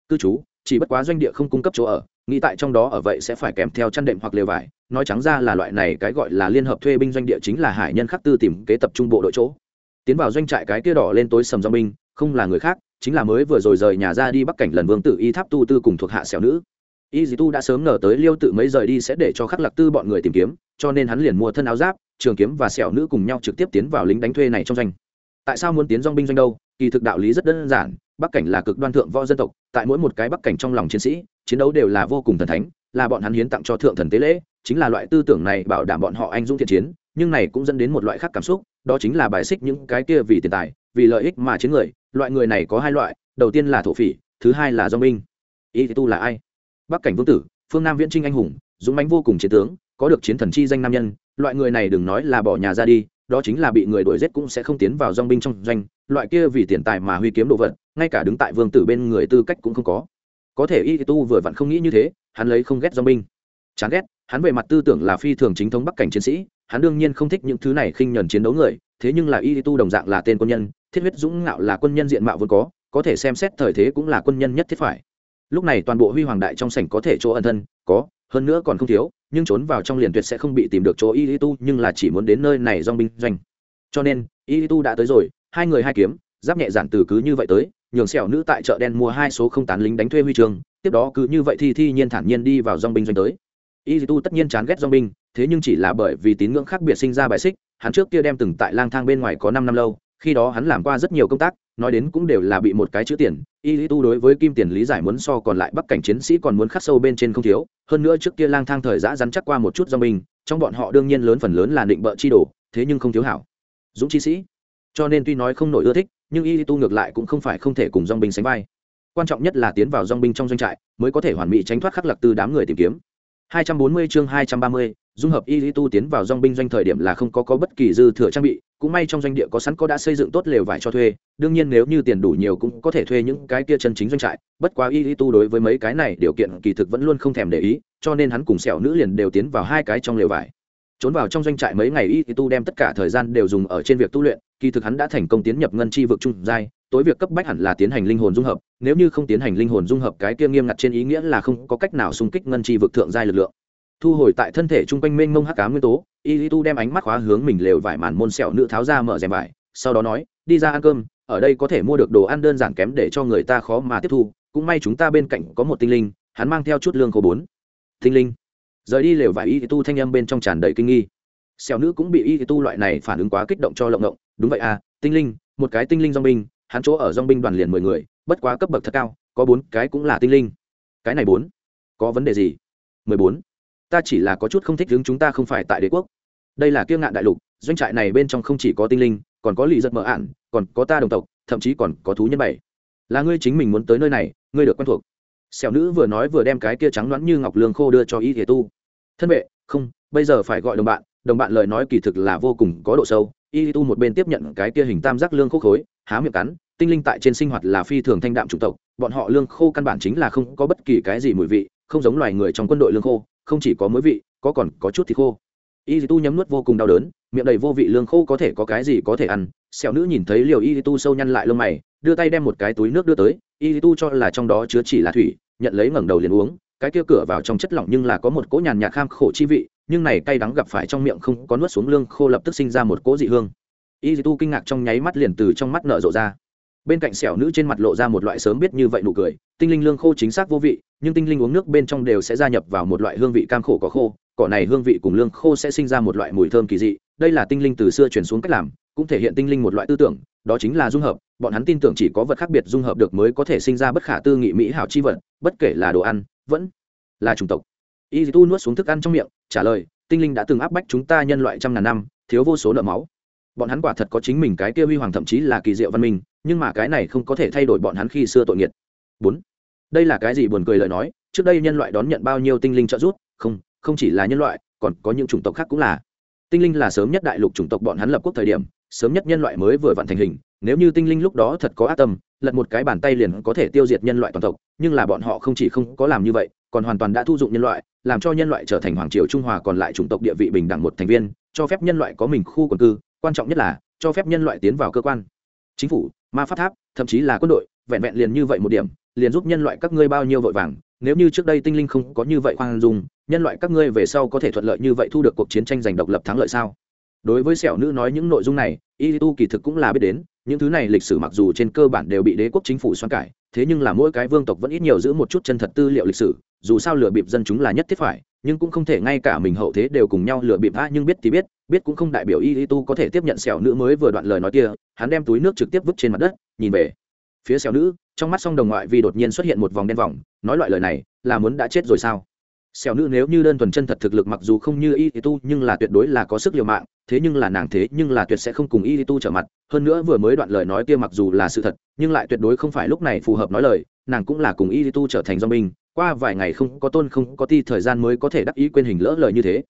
Cư trú, chỉ bất quá doanh địa không cung cấp chỗ ở, nghĩ tại trong đó ở vậy sẽ phải kèm theo chăn đệm hoặc lều vải, nói trắng ra là loại này cái gọi là liên hợp thuê binh doanh địa chính là hải nhân khắc tư tìm kế tập trung bộ đội chỗ. Tiến vào doanh trại cái kia đỏ lên tối sầm dong binh không là người khác, chính là mới vừa rồi rời nhà ra đi bắc cảnh lần vương tử y tháp tu tư cùng thuộc hạ xẻo nữ. Y dì tu đã sớm ngờ tới liêu tự mấy rời đi sẽ để cho khắc lạc tư bọn người tìm kiếm, cho nên hắn liền mua thân áo giáp, trường kiếm và xẻo nữ cùng nhau trực tiếp tiến vào lính đánh thuê này trong doanh. Tại sao muốn tiến dong binh doanh đâu? Kỳ thực đạo lý rất đơn giản, bắc cảnh là cực đoan thượng võ dân tộc, tại mỗi một cái bắc cảnh trong lòng chiến sĩ, chiến đấu đều là vô cùng thần thánh, là bọn hắn hiến tặng cho thượng thần tế lễ, chính là loại tư tưởng này bảo đảm bọn họ anh dũng thiện chiến, nhưng này cũng dẫn đến một loại khác cảm xúc, đó chính là bài xích những cái kia vì tiền tài vì lợi ích mà chiến người, loại người này có hai loại, đầu tiên là thổ phỉ, thứ hai là do binh y tu là ai? Bắc cảnh vương tử, phương nam viễn trinh anh hùng, dũng mãnh vô cùng chiến tướng, có được chiến thần chi danh nam nhân, loại người này đừng nói là bỏ nhà ra đi, đó chính là bị người đuổi giết cũng sẽ không tiến vào dòng binh trong doanh, loại kia vì tiền tài mà huy kiếm đồ vật, ngay cả đứng tại vương tử bên người tư cách cũng không có. Có thể y tu vừa vặn không nghĩ như thế, hắn lấy không ghét dòng binh. Chán ghét, hắn về mặt tư tưởng là phi thường chính thống bắc cảnh chiến sĩ, hắn đương nhiên không thích những thứ này khinh nhẫn chiến đấu người, thế nhưng là y tu đồng dạng là tên quân nhân thiết huyết dũng ngạo là quân nhân diện mạo vốn có có thể xem xét thời thế cũng là quân nhân nhất thiết phải. Lúc này toàn bộ huy hoàng đại trong sảnh có thể chỗ ẩn thân, có, hơn nữa còn không thiếu, nhưng trốn vào trong liền tuyệt sẽ không bị tìm được chỗ y tu, nhưng là chỉ muốn đến nơi này dong binh doanh. Cho nên, y tu đã tới rồi, hai người hai kiếm, giáp nhẹ giản từ cứ như vậy tới, nhường sẹo nữ tại chợ đen mua hai số không tán lính đánh thuê huy trường, tiếp đó cứ như vậy thì thi nhiên thản nhiên đi vào dong binh doanh tới. Y tu tất nhiên chán ghét dong binh, thế nhưng chỉ là bởi vì tín ngưỡng khác biệt sinh ra bài xích, hắn trước kia đem từng tại lang thang bên ngoài có năm năm lâu khi đó hắn làm qua rất nhiều công tác nói đến cũng đều là bị một cái chữ tiền y lý tu đối với kim tiền lý giải muốn so còn lại bắc cảnh chiến sĩ còn muốn khắc sâu bên trên không thiếu hơn nữa trước kia lang thang thời giã rắn chắc qua một chút do mình trong bọn họ đương nhiên lớn phần lớn là định bợ chi đồ thế nhưng không thiếu hảo. Dũng chi sĩ. Cho nên tuy nói không nổi ưa thích nhưng y lý tu ngược lại cũng không phải không thể cùng dong binh sánh vai. Quan trọng nhất là tiến vào dong binh trong doanh trại mới có thể hoàn mỹ tránh thoát khắc lạc từ đám người tìm kiếm. 240 chương 230, dung hợp y lý tu tiến vào dong binh doanh thời điểm là không có có bất kỳ dư thừa trang bị, cũng may trong doanh địa có sẵn có đã xây dựng tốt lều vải cho thuê, đương nhiên nếu như tiền đủ nhiều cũng có thể thuê những cái kia chân chính doanh trại, bất quá y lý tu đối với mấy cái này điều kiện kỳ thực vẫn luôn không thèm để ý, cho nên hắn cùng sẹo nữ liền đều tiến vào hai cái trong lều vải. Trốn vào trong doanh trại mấy ngày y lý tu đem tất cả thời gian đều dùng ở trên việc tu luyện, kỳ thực hắn đã thành công tiến nhập ngân chi vực trung giai, tối việc cấp bách hẳn là tiến hành linh hồn dung hợp, nếu như không tiến hành linh hồn dung hợp cái kia nghiêm ngặt trên ý nghĩa là không có cách nào xung kích ngân chi vực thượng giai lực lượng thu hồi tại thân thể chung quanh mênh mông hắc cá nguyên tố y lý tu đem ánh mắt khóa hướng mình lều vải màn môn sẹo nữ tháo ra mở rèm vải, sau đó nói, đi ra ăn cơm, ở đây có thể mua được đồ ăn đơn giản kém để cho người ta khó mà tiếp thu, cũng may chúng ta bên cạnh có một tinh linh, hắn mang theo chút lương khô bốn. Tinh linh. Rời đi lều vải y tu thanh âm bên trong tràn đầy kinh nghi. Sẹo nữ cũng bị y tu loại này phản ứng quá kích động cho lộng động. đúng vậy à tinh linh, một cái tinh linh dong binh hắn chỗ ở dong binh đoàn liền mười người, bất quá cấp bậc thật cao, có bốn cái cũng là tinh linh. Cái này bốn? Có vấn đề gì? Mười bốn ta chỉ là có chút không thích hướng chúng ta không phải tại đế quốc. Đây là kiêng ngạn đại lục, doanh trại này bên trong không chỉ có tinh linh, còn có lì giật mở ạn, còn có ta đồng tộc, thậm chí còn có thú nhân bảy. Là ngươi chính mình muốn tới nơi này, ngươi được quen thuộc. Xẻo nữ vừa nói vừa đem cái kia trắng loãng như ngọc lương khô đưa cho y thể tu. Thân vệ, không, bây giờ phải gọi đồng bạn đồng bạn lời nói kỳ thực là vô cùng có độ sâu. Y tu một bên tiếp nhận cái kia hình tam giác lương khô khối, há miệng cắn, tinh linh tại trên sinh hoạt là phi thường thanh đạm chủng tộc, bọn họ lương khô căn bản chính là không có bất kỳ cái gì mùi vị không giống loài người trong quân đội lương khô, không chỉ có mối vị, có còn có chút thì khô. Y tu nhấm nuốt vô cùng đau đớn, miệng đầy vô vị lương khô có thể có cái gì có thể ăn. Sẹo nữ nhìn thấy liều y tu sâu nhăn lại lông mày, đưa tay đem một cái túi nước đưa tới. Y tu cho là trong đó chứa chỉ là thủy, nhận lấy ngẩng đầu liền uống. Cái kia cửa vào trong chất lỏng nhưng là có một cỗ nhàn nhạt kham khổ chi vị, nhưng này cay đắng gặp phải trong miệng không có nuốt xuống lương khô lập tức sinh ra một cỗ dị hương. Y tu kinh ngạc trong nháy mắt liền từ trong mắt nở rộ ra bên cạnh sẹo nữ trên mặt lộ ra một loại sớm biết như vậy nụ cười, tinh linh lương khô chính xác vô vị, nhưng tinh linh uống nước bên trong đều sẽ gia nhập vào một loại hương vị cam khổ có khô, cỏ này hương vị cùng lương khô sẽ sinh ra một loại mùi thơm kỳ dị, đây là tinh linh từ xưa truyền xuống cách làm, cũng thể hiện tinh linh một loại tư tưởng, đó chính là dung hợp, bọn hắn tin tưởng chỉ có vật khác biệt dung hợp được mới có thể sinh ra bất khả tư nghị mỹ hảo chi vật, bất kể là đồ ăn, vẫn là chủng tộc. Y tu nuốt xuống thức ăn trong miệng, trả lời, tinh linh đã từng áp bách chúng ta nhân loại trăm ngàn năm, thiếu vô số nợ máu. Bọn hắn quả thật có chính mình cái kia huy hoàng thậm chí là kỳ diệu văn minh nhưng mà cái này không có thể thay đổi bọn hắn khi xưa tội nghiệt. Bốn, đây là cái gì buồn cười lời nói, trước đây nhân loại đón nhận bao nhiêu tinh linh trợ giúp? Không không chỉ là nhân loại, còn có những chủng tộc khác cũng là. Tinh linh là sớm nhất đại lục chủng tộc bọn hắn lập quốc thời điểm, sớm nhất nhân loại mới vừa vặn thành hình, nếu như tinh linh lúc đó thật có ác tâm, lật một cái bàn tay liền có thể tiêu diệt nhân loại toàn tộc, nhưng là bọn họ không chỉ không có làm như vậy, còn hoàn toàn đã thu dụng nhân loại, làm cho nhân loại trở thành hoàng triều trung hòa còn lại chủng tộc địa vị bình đẳng một thành viên, cho phép nhân loại có mình khu quần cư, quan trọng nhất là, cho phép nhân loại tiến vào cơ quan. Chính phủ ma pháp tháp, thậm chí là quân đội, vẹn vẹn liền như vậy một điểm, liền giúp nhân loại các ngươi bao nhiêu vội vàng. Nếu như trước đây tinh linh không có như vậy khoan dung, nhân loại các ngươi về sau có thể thuận lợi như vậy thu được cuộc chiến tranh giành độc lập thắng lợi sao? Đối với sẹo nữ nói những nội dung này y tu kỳ thực cũng là biết đến, những thứ này lịch sử mặc dù trên cơ bản đều bị đế quốc chính phủ xoan cải, thế nhưng là mỗi cái vương tộc vẫn ít nhiều giữ một chút chân thật tư liệu lịch sử, dù sao lừa bịp dân chúng là nhất thiết phải nhưng cũng không thể ngay cả mình hậu thế đều cùng nhau lừa bịp a nhưng biết thì biết biết cũng không đại biểu y tu có thể tiếp nhận sẹo nữ mới vừa đoạn lời nói kia. Hắn đem túi nước trực tiếp vứt trên mặt đất, nhìn về phía sẹo nữ, trong mắt song đồng ngoại vì đột nhiên xuất hiện một vòng đen vòng, nói loại lời này là muốn đã chết rồi sao? Sẹo nữ nếu như đơn thuần chân thật thực lực mặc dù không như y tu, nhưng là tuyệt đối là có sức liều mạng, thế nhưng là nàng thế, nhưng là tuyệt sẽ không cùng y tu trở mặt. Hơn nữa vừa mới đoạn lời nói kia mặc dù là sự thật, nhưng lại tuyệt đối không phải lúc này phù hợp nói lời, nàng cũng là cùng y tu trở thành do mình qua vài ngày không có tôn không có ti thời gian mới có thể đắc ý quên hình lỡ lời như thế.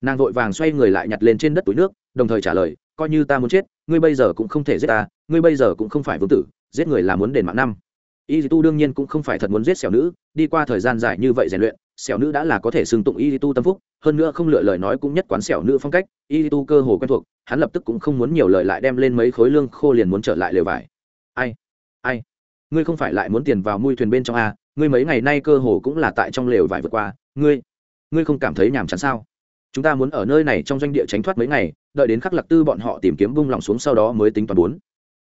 Nàng vội vàng xoay người lại nhặt lên trên đất túi nước, đồng thời trả lời, coi như ta muốn chết, ngươi bây giờ cũng không thể giết ta, ngươi bây giờ cũng không phải vương tử, giết người là muốn đền mạng năm. Y tu đương nhiên cũng không phải thật muốn giết xẻo nữ, đi qua thời gian dài như vậy rèn luyện xẻo nữ đã là có thể xưng tụng y tu tâm phúc, hơn nữa không lựa lời nói cũng nhất quán xẻo nữ phong cách, y tu cơ hồ quen thuộc, hắn lập tức cũng không muốn nhiều lời lại đem lên mấy khối lương khô liền muốn trở lại lều vải. Ai ai, ngươi không phải lại muốn tiền vào mui thuyền bên trong a ngươi mấy ngày nay cơ hồ cũng là tại trong lều vải vượt qua, ngươi ngươi không cảm thấy nhàm chán sao? Chúng ta muốn ở nơi này trong doanh địa tránh thoát mấy ngày, đợi đến khắc lạc tư bọn họ tìm kiếm bung lòng xuống sau đó mới tính toàn bốn.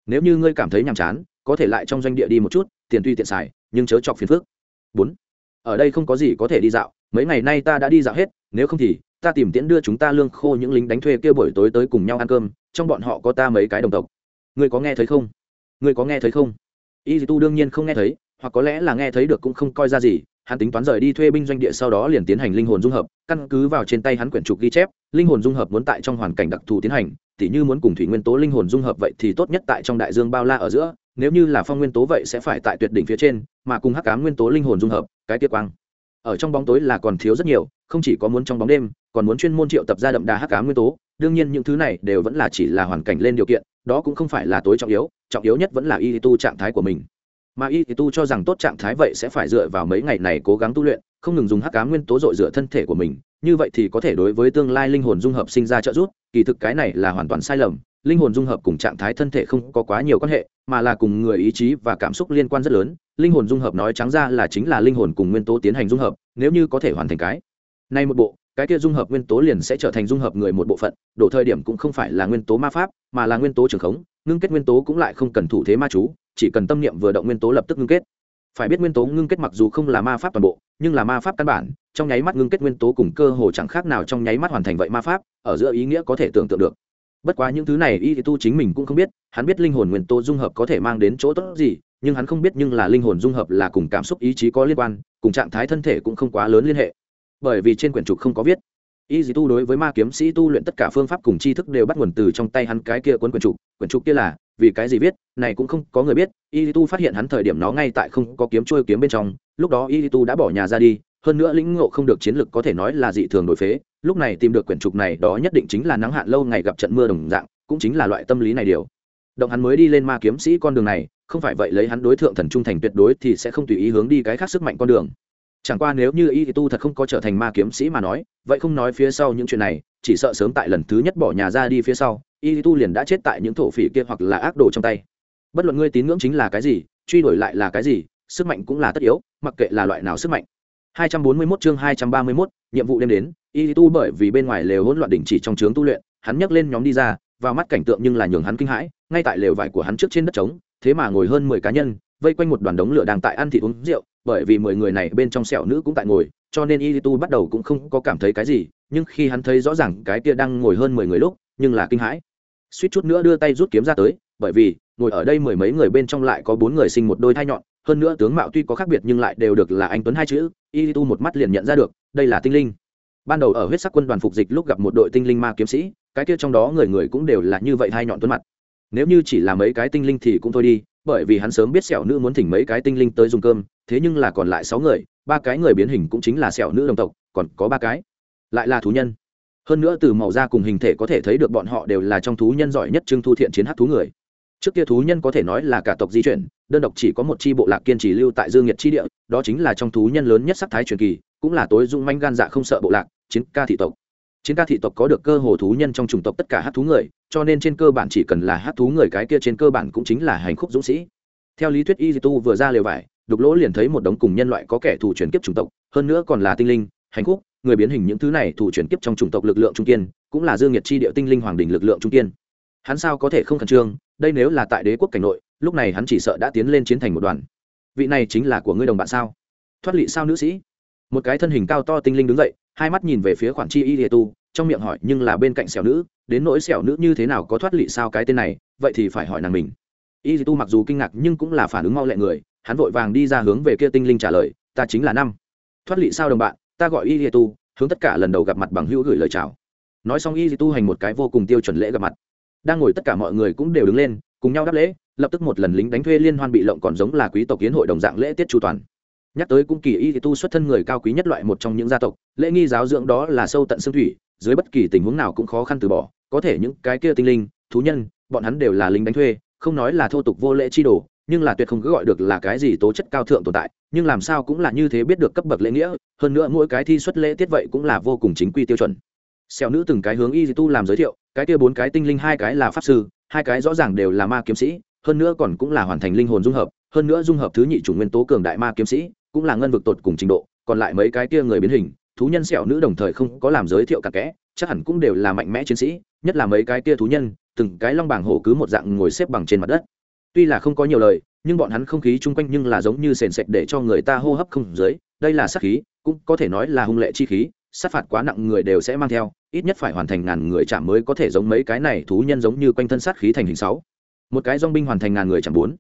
Nếu như ngươi cảm thấy nhàm chán, có thể lại trong doanh địa đi một chút, tiền tuy tiện xài, nhưng chớ chọc phiền phước bốn. Ở đây không có gì có thể đi dạo, mấy ngày nay ta đã đi dạo hết, nếu không thì, ta tìm tiễn đưa chúng ta lương khô những lính đánh thuê kia buổi tối tới cùng nhau ăn cơm, trong bọn họ có ta mấy cái đồng tộc. Ngươi có nghe thấy không? Ngươi có nghe thấy không? Y tu đương nhiên không nghe thấy hoặc có lẽ là nghe thấy được cũng không coi ra gì, hắn tính toán rời đi thuê binh doanh địa sau đó liền tiến hành linh hồn dung hợp, căn cứ vào trên tay hắn quyển trục ghi chép, linh hồn dung hợp muốn tại trong hoàn cảnh đặc thù tiến hành, tỉ như muốn cùng thủy nguyên tố linh hồn dung hợp vậy thì tốt nhất tại trong đại dương bao la ở giữa, nếu như là phong nguyên tố vậy sẽ phải tại tuyệt đỉnh phía trên, mà cùng hắc cá nguyên tố linh hồn dung hợp, cái tiết quang. Ở trong bóng tối là còn thiếu rất nhiều, không chỉ có muốn trong bóng đêm, còn muốn chuyên môn triệu tập ra đậm đà hắc cá nguyên tố, đương nhiên những thứ này đều vẫn là chỉ là hoàn cảnh lên điều kiện, đó cũng không phải là tối trọng yếu trọng yếu nhất vẫn là y tu trạng thái của mình mà y tu cho rằng tốt trạng thái vậy sẽ phải dựa vào mấy ngày này cố gắng tu luyện, không ngừng dùng hắc cá nguyên tố dội dựa thân thể của mình, như vậy thì có thể đối với tương lai linh hồn dung hợp sinh ra trợ giúp, kỳ thực cái này là hoàn toàn sai lầm, linh hồn dung hợp cùng trạng thái thân thể không có quá nhiều quan hệ, mà là cùng người ý chí và cảm xúc liên quan rất lớn, linh hồn dung hợp nói trắng ra là chính là linh hồn cùng nguyên tố tiến hành dung hợp, nếu như có thể hoàn thành cái nay một bộ, cái kia dung hợp nguyên tố liền sẽ trở thành dung hợp người một bộ phận, độ thời điểm cũng không phải là nguyên tố ma pháp, mà là nguyên tố trường khống, ngưng kết nguyên tố cũng lại không cần thủ thế ma chú chỉ cần tâm niệm vừa động nguyên tố lập tức ngưng kết. Phải biết nguyên tố ngưng kết mặc dù không là ma pháp toàn bộ, nhưng là ma pháp căn bản, trong nháy mắt ngưng kết nguyên tố cùng cơ hồ chẳng khác nào trong nháy mắt hoàn thành vậy ma pháp, ở giữa ý nghĩa có thể tưởng tượng được. Bất quá những thứ này y tu chính mình cũng không biết, hắn biết linh hồn nguyên tố dung hợp có thể mang đến chỗ tốt gì, nhưng hắn không biết nhưng là linh hồn dung hợp là cùng cảm xúc ý chí có liên quan, cùng trạng thái thân thể cũng không quá lớn liên hệ. Bởi vì trên quyển trục không có viết. Y dì tu đối với ma kiếm sĩ tu luyện tất cả phương pháp cùng tri thức đều bắt nguồn từ trong tay hắn cái kia cuốn quyển trục quyển trục kia là vì cái gì viết, này cũng không có người biết y tu phát hiện hắn thời điểm nó ngay tại không có kiếm trôi kiếm bên trong, lúc đó y tu đã bỏ nhà ra đi, hơn nữa lĩnh ngộ không được chiến lực có thể nói là dị thường đổi phế, lúc này tìm được quyển trục này đó nhất định chính là nắng hạn lâu ngày gặp trận mưa đồng dạng, cũng chính là loại tâm lý này điều. Động hắn mới đi lên ma kiếm sĩ con đường này, không phải vậy lấy hắn đối tượng thần trung thành tuyệt đối thì sẽ không tùy ý hướng đi cái khác sức mạnh con đường. Chẳng qua nếu như y tu thật không có trở thành ma kiếm sĩ mà nói, vậy không nói phía sau những chuyện này, chỉ sợ sớm tại lần thứ nhất bỏ nhà ra đi phía sau y tu liền đã chết tại những thổ phỉ kia hoặc là ác đồ trong tay. Bất luận ngươi tín ngưỡng chính là cái gì truy đuổi lại là cái gì sức mạnh cũng là tất yếu mặc kệ là loại nào sức mạnh. 241 chương 231, nhiệm vụ đêm đến y tu bởi vì bên ngoài lều hỗn loạn đỉnh chỉ trong trướng tu luyện hắn nhấc lên nhóm đi ra vào mắt cảnh tượng nhưng là nhường hắn kinh hãi ngay tại lều vải của hắn trước trên đất trống thế mà ngồi hơn mười cá nhân vây quanh một đoàn đống lửa đang tại ăn thịt uống rượu bởi vì mười người này bên trong sẹo nữ cũng tại ngồi cho nên y tu bắt đầu cũng không có cảm thấy cái gì nhưng khi hắn thấy rõ ràng cái kia đang ngồi hơn mười người lúc nhưng là kinh hãi suýt chút nữa đưa tay rút kiếm ra tới, bởi vì, ngồi ở đây mười mấy người bên trong lại có bốn người sinh một đôi thai nhọn, hơn nữa tướng mạo tuy có khác biệt nhưng lại đều được là anh tuấn hai chữ, y tu một mắt liền nhận ra được, đây là tinh linh. Ban đầu ở huyết sắc quân đoàn phục dịch lúc gặp một đội tinh linh ma kiếm sĩ, cái kia trong đó người người cũng đều là như vậy thai nhọn tuấn mặt. Nếu như chỉ là mấy cái tinh linh thì cũng thôi đi, bởi vì hắn sớm biết sẹo nữ muốn thỉnh mấy cái tinh linh tới dùng cơm, thế nhưng là còn lại sáu người, ba cái người biến hình cũng chính là sẹo nữ đồng tộc, còn có ba cái. Lại là thú nhân hơn nữa từ màu da cùng hình thể có thể thấy được bọn họ đều là trong thú nhân giỏi nhất trưng thu thiện chiến hát thú người. Trước kia thú nhân có thể nói là cả tộc di chuyển, đơn độc chỉ có một chi bộ lạc kiên trì lưu tại dương nhiệt chi địa, đó chính là trong thú nhân lớn nhất sắc thái truyền kỳ, cũng là tối dung manh gan dạ không sợ bộ lạc, chiến ca thị tộc. Chiến ca thị tộc có được cơ hồ thú nhân trong chủng tộc tất cả hát thú người, cho nên trên cơ bản chỉ cần là hát thú người cái kia trên cơ bản cũng chính là hành khúc dũng sĩ. Theo lý thuyết y tu vừa ra lều vải, đục lỗ liền thấy một đống cùng nhân loại có kẻ thù chuyển kiếp chủng tộc, hơn nữa còn là tinh linh, hành khúc người biến hình những thứ này thủ chuyển kiếp trong chủng tộc lực lượng trung kiên, cũng là dương nhiệt chi địa tinh linh hoàng đình lực lượng trung kiên. Hắn sao có thể không khẩn trương? Đây nếu là tại đế quốc cảnh nội, lúc này hắn chỉ sợ đã tiến lên chiến thành một đoàn. Vị này chính là của ngươi đồng bạn sao? Thoát lị sao nữ sĩ? Một cái thân hình cao to tinh linh đứng dậy, hai mắt nhìn về phía khoản chi y địa tu, trong miệng hỏi, nhưng là bên cạnh xẻo nữ, đến nỗi xẻo nữ như thế nào có thoát lị sao cái tên này, vậy thì phải hỏi nàng mình. Y tu mặc dù kinh ngạc nhưng cũng là phản ứng mau lẹ người, hắn vội vàng đi ra hướng về kia tinh linh trả lời, ta chính là năm. Thoát lị sao đồng bạn ta gọi y tu, hướng tất cả lần đầu gặp mặt bằng hữu gửi lời chào. Nói xong y tu hành một cái vô cùng tiêu chuẩn lễ gặp mặt. Đang ngồi tất cả mọi người cũng đều đứng lên, cùng nhau đáp lễ, lập tức một lần lính đánh thuê liên hoan bị lộng còn giống là quý tộc kiến hội đồng dạng lễ tiết chu toàn. Nhắc tới cũng kỳ y tu xuất thân người cao quý nhất loại một trong những gia tộc, lễ nghi giáo dưỡng đó là sâu tận xương thủy, dưới bất kỳ tình huống nào cũng khó khăn từ bỏ, có thể những cái kia tinh linh, thú nhân, bọn hắn đều là lính đánh thuê, không nói là thô tục vô lễ chi đồ nhưng là tuyệt không cứ gọi được là cái gì tố chất cao thượng tồn tại, nhưng làm sao cũng là như thế biết được cấp bậc lễ nghĩa, hơn nữa mỗi cái thi xuất lễ tiết vậy cũng là vô cùng chính quy tiêu chuẩn. Xẻo nữ từng cái hướng y tu làm giới thiệu, cái kia bốn cái tinh linh hai cái là pháp sư, hai cái rõ ràng đều là ma kiếm sĩ, hơn nữa còn cũng là hoàn thành linh hồn dung hợp, hơn nữa dung hợp thứ nhị chủ nguyên tố cường đại ma kiếm sĩ, cũng là ngân vực tột cùng trình độ, còn lại mấy cái kia người biến hình, thú nhân sẹo nữ đồng thời không có làm giới thiệu cả kẽ, chắc hẳn cũng đều là mạnh mẽ chiến sĩ, nhất là mấy cái kia thú nhân, từng cái long bảng hổ cứ một dạng ngồi xếp bằng trên mặt đất tuy là không có nhiều lời, nhưng bọn hắn không khí chung quanh nhưng là giống như sền sệt để cho người ta hô hấp không dưới. Đây là sát khí, cũng có thể nói là hung lệ chi khí, sát phạt quá nặng người đều sẽ mang theo, ít nhất phải hoàn thành ngàn người chạm mới có thể giống mấy cái này thú nhân giống như quanh thân sát khí thành hình sáu. Một cái dong binh hoàn thành ngàn người chạm bốn.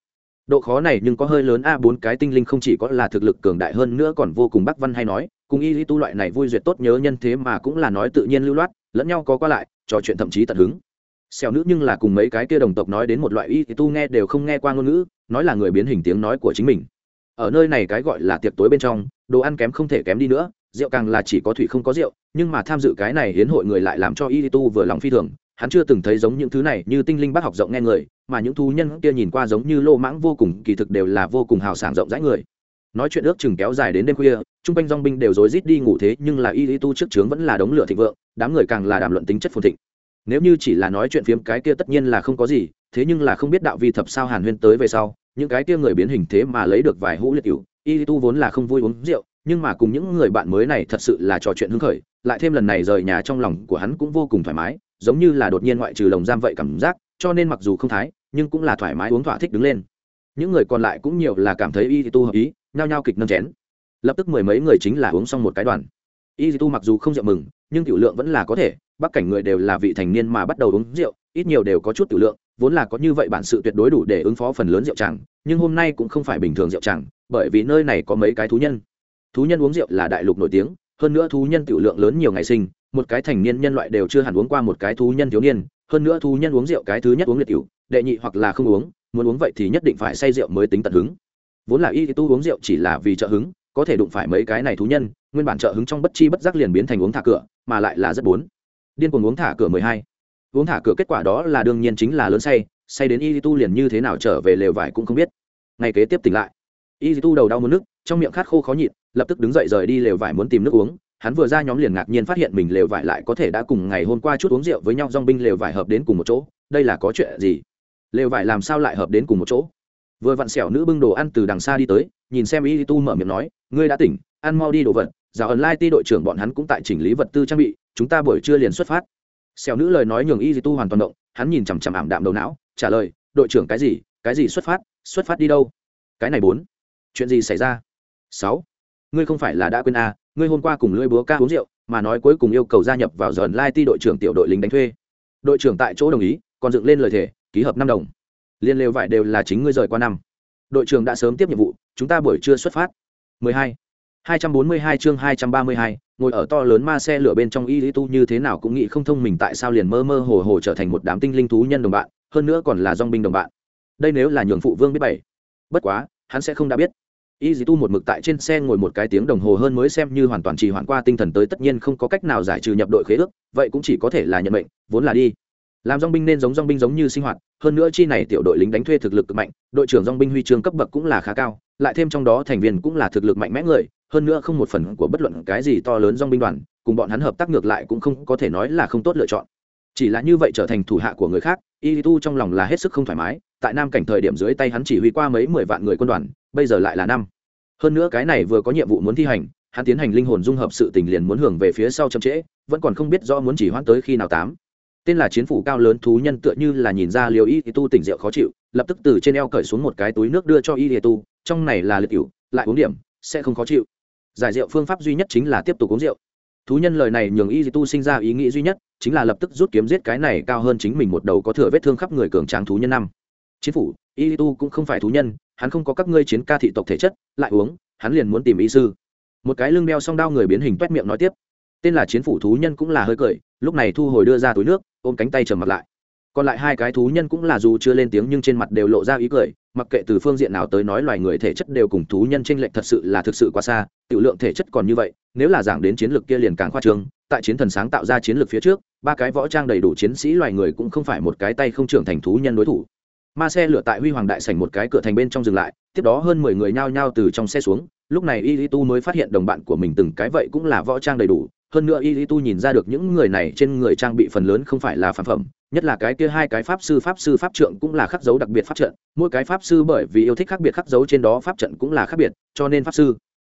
Độ khó này nhưng có hơi lớn, a, bốn cái tinh linh không chỉ có là thực lực cường đại hơn nữa còn vô cùng bác văn hay nói, cùng y lý tu loại này vui duyệt tốt nhớ nhân thế mà cũng là nói tự nhiên lưu loát, lẫn nhau có qua lại, trò chuyện thậm chí tận hứng xẻo nữ nhưng là cùng mấy cái kia đồng tộc nói đến một loại y tu nghe đều không nghe qua ngôn ngữ, nói là người biến hình tiếng nói của chính mình. Ở nơi này cái gọi là tiệc tối bên trong, đồ ăn kém không thể kém đi nữa, rượu càng là chỉ có thủy không có rượu, nhưng mà tham dự cái này hiến hội người lại làm cho y tu vừa lòng phi thường. Hắn chưa từng thấy giống những thứ này như tinh linh bác học rộng nghe người, mà những thú nhân kia nhìn qua giống như lô mãng vô cùng, kỳ thực đều là vô cùng hào sảng rộng rãi người. Nói chuyện ước chừng kéo dài đến đêm khuya, chung quanh dong binh đều rối rít đi ngủ thế, nhưng là y tu trước trướng vẫn là đống lửa thịnh vượng, đám người càng là đàm luận tính chất phồn thịnh nếu như chỉ là nói chuyện phiếm, cái kia tất nhiên là không có gì, thế nhưng là không biết đạo vi thập sao hàn huyên tới về sau, những cái kia người biến hình thế mà lấy được vài hũ liệt cựu y tu vốn là không vui uống rượu, nhưng mà cùng những người bạn mới này thật sự là trò chuyện hứng khởi, lại thêm lần này rời nhà trong lòng của hắn cũng vô cùng thoải mái, giống như là đột nhiên ngoại trừ lồng giam vậy cảm giác, cho nên mặc dù không thái, nhưng cũng là thoải mái uống thỏa thích đứng lên. Những người còn lại cũng nhiều là cảm thấy y tu hợp ý, nhao nhao kịch nâng chén. Lập tức mười mấy người chính là uống xong một cái đoàn y Di tu mặc dù không rượu mừng nhưng tiểu lượng vẫn là có thể bắc cảnh người đều là vị thành niên mà bắt đầu uống rượu ít nhiều đều có chút tiểu lượng vốn là có như vậy bản sự tuyệt đối đủ để ứng phó phần lớn rượu chẳng. nhưng hôm nay cũng không phải bình thường rượu chẳng, bởi vì nơi này có mấy cái thú nhân thú nhân uống rượu là đại lục nổi tiếng hơn nữa thú nhân tiểu lượng lớn nhiều ngày sinh một cái thành niên nhân loại đều chưa hẳn uống qua một cái thú nhân thiếu niên hơn nữa thú nhân uống rượu cái thứ nhất uống liệt tiểu đệ nhị hoặc là không uống muốn uống vậy thì nhất định phải say rượu mới tính tận hứng vốn là y tu uống rượu chỉ là vì trợ hứng có thể đụng phải mấy cái này thú nhân, nguyên bản trợ hứng trong bất chi bất giác liền biến thành uống thả cửa, mà lại là rất bốn. Điên cuồng uống thả cửa mười hai. Uống thả cửa kết quả đó là đương nhiên chính là lớn say say đến y tu liền như thế nào trở về lều vải cũng không biết. Ngày kế tiếp tỉnh lại. Y tu đầu đau muốn nước, trong miệng khát khô khó nhịn, lập tức đứng dậy rời đi lều vải muốn tìm nước uống. Hắn vừa ra nhóm liền ngạc nhiên phát hiện mình lều vải lại có thể đã cùng ngày hôm qua chút uống rượu với nhau dong binh lều vải hợp đến cùng một chỗ. Đây là có chuyện gì? Lều vải làm sao lại hợp đến cùng một chỗ? Vừa vặn xẻo nữ bưng đồ ăn từ đằng xa đi tới nhìn xem y tu mở miệng nói ngươi đã tỉnh ăn mau đi đồ vật giáo ẩn lai ti đội trưởng bọn hắn cũng tại chỉnh lý vật tư trang bị chúng ta buổi trưa liền xuất phát. Xẻo nữ lời nói nhường y tu hoàn toàn động hắn nhìn chằm chằm ảm đạm đầu não trả lời đội trưởng cái gì cái gì xuất phát xuất phát đi đâu? Cái này bốn chuyện gì xảy ra? Sáu ngươi không phải là đã quên à, ngươi hôm qua cùng lưỡi búa ca uống rượu mà nói cuối cùng yêu cầu gia nhập vào giờ lai ti đội trưởng tiểu đội lính đánh thuê. Đội trưởng tại chỗ đồng ý còn dựng lên lời thề ký hợp năm đồng liên lều vải đều là chính ngươi rời qua năm. Đội trưởng đã sớm tiếp nhiệm vụ chúng ta buổi trưa xuất phát. 12. 242 chương 232, ngồi ở to lớn ma xe lửa bên trong y lý tu như thế nào cũng nghĩ không thông mình tại sao liền mơ mơ hồ hồ trở thành một đám tinh linh thú nhân đồng bạn hơn nữa còn là dong binh đồng bạn. Đây nếu là nhường phụ vương biết bảy. Bất quá hắn sẽ không đã biết. Y dì tu một mực tại trên xe ngồi một cái tiếng đồng hồ hơn mới xem như hoàn toàn trì hoãn qua tinh thần tới tất nhiên không có cách nào giải trừ nhập đội khế ước vậy cũng chỉ có thể là nhận mệnh vốn là đi làm dong binh nên giống dong binh giống như sinh hoạt, hơn nữa chi này tiểu đội lính đánh thuê thực lực cực mạnh, đội trưởng dong binh huy chương cấp bậc cũng là khá cao, lại thêm trong đó thành viên cũng là thực lực mạnh mẽ người, hơn nữa không một phần của bất luận cái gì to lớn dong binh đoàn, cùng bọn hắn hợp tác ngược lại cũng không có thể nói là không tốt lựa chọn. Chỉ là như vậy trở thành thủ hạ của người khác, y tu trong lòng là hết sức không thoải mái, tại nam cảnh thời điểm dưới tay hắn chỉ huy qua mấy mười vạn người quân đoàn, bây giờ lại là năm. Hơn nữa cái này vừa có nhiệm vụ muốn thi hành, hắn tiến hành linh hồn dung hợp sự tình liền muốn hưởng về phía sau chậm trễ, vẫn còn không biết do muốn chỉ hoãn tới khi nào tám tên là chiến phủ cao lớn thú nhân tựa như là nhìn ra liều y tu tỉnh rượu khó chịu, lập tức từ trên eo cởi xuống một cái túi nước đưa cho y tu, trong này là liệt cựu lại uống điểm, sẽ không khó chịu. Giải rượu phương pháp duy nhất chính là tiếp tục uống rượu. Thú nhân lời này nhường y tu sinh ra ý nghĩ duy nhất, chính là lập tức rút kiếm giết cái này cao hơn chính mình một đầu có thừa vết thương khắp người cường tráng thú nhân năm. Chiến phủ, y tu cũng không phải thú nhân, hắn không có các ngươi chiến ca thị tộc thể chất, lại uống, hắn liền muốn tìm y sư. Một cái lưng đeo song đao người biến hình t miệng nói tiếp. Tên là chiến phủ thú nhân cũng là hơi cười, lúc này thu hồi đưa ra túi nước ôm cánh tay trầm mặt lại. Còn lại hai cái thú nhân cũng là dù chưa lên tiếng nhưng trên mặt đều lộ ra ý cười, mặc kệ từ phương diện nào tới nói loài người thể chất đều cùng thú nhân tranh lệch thật sự là thực sự quá xa, tiểu lượng thể chất còn như vậy, nếu là giảng đến chiến lược kia liền càng khoa trương, tại chiến thần sáng tạo ra chiến lược phía trước, ba cái võ trang đầy đủ chiến sĩ loài người cũng không phải một cái tay không trưởng thành thú nhân đối thủ. Ma xe lửa tại huy hoàng đại sảnh một cái cửa thành bên trong dừng lại, tiếp đó hơn mười người nhao nhao từ trong xe xuống, lúc này y tu mới phát hiện đồng bạn của mình từng cái vậy cũng là võ trang đầy đủ hơn nữa y tu nhìn ra được những người này trên người trang bị phần lớn không phải là phản phẩm, nhất là cái kia hai cái pháp sư pháp sư, pháp trượng cũng là khắc dấu đặc biệt pháp trận. Mỗi cái pháp sư bởi vì yêu thích khác biệt khắc dấu trên đó pháp trận cũng là khác biệt, cho nên pháp sư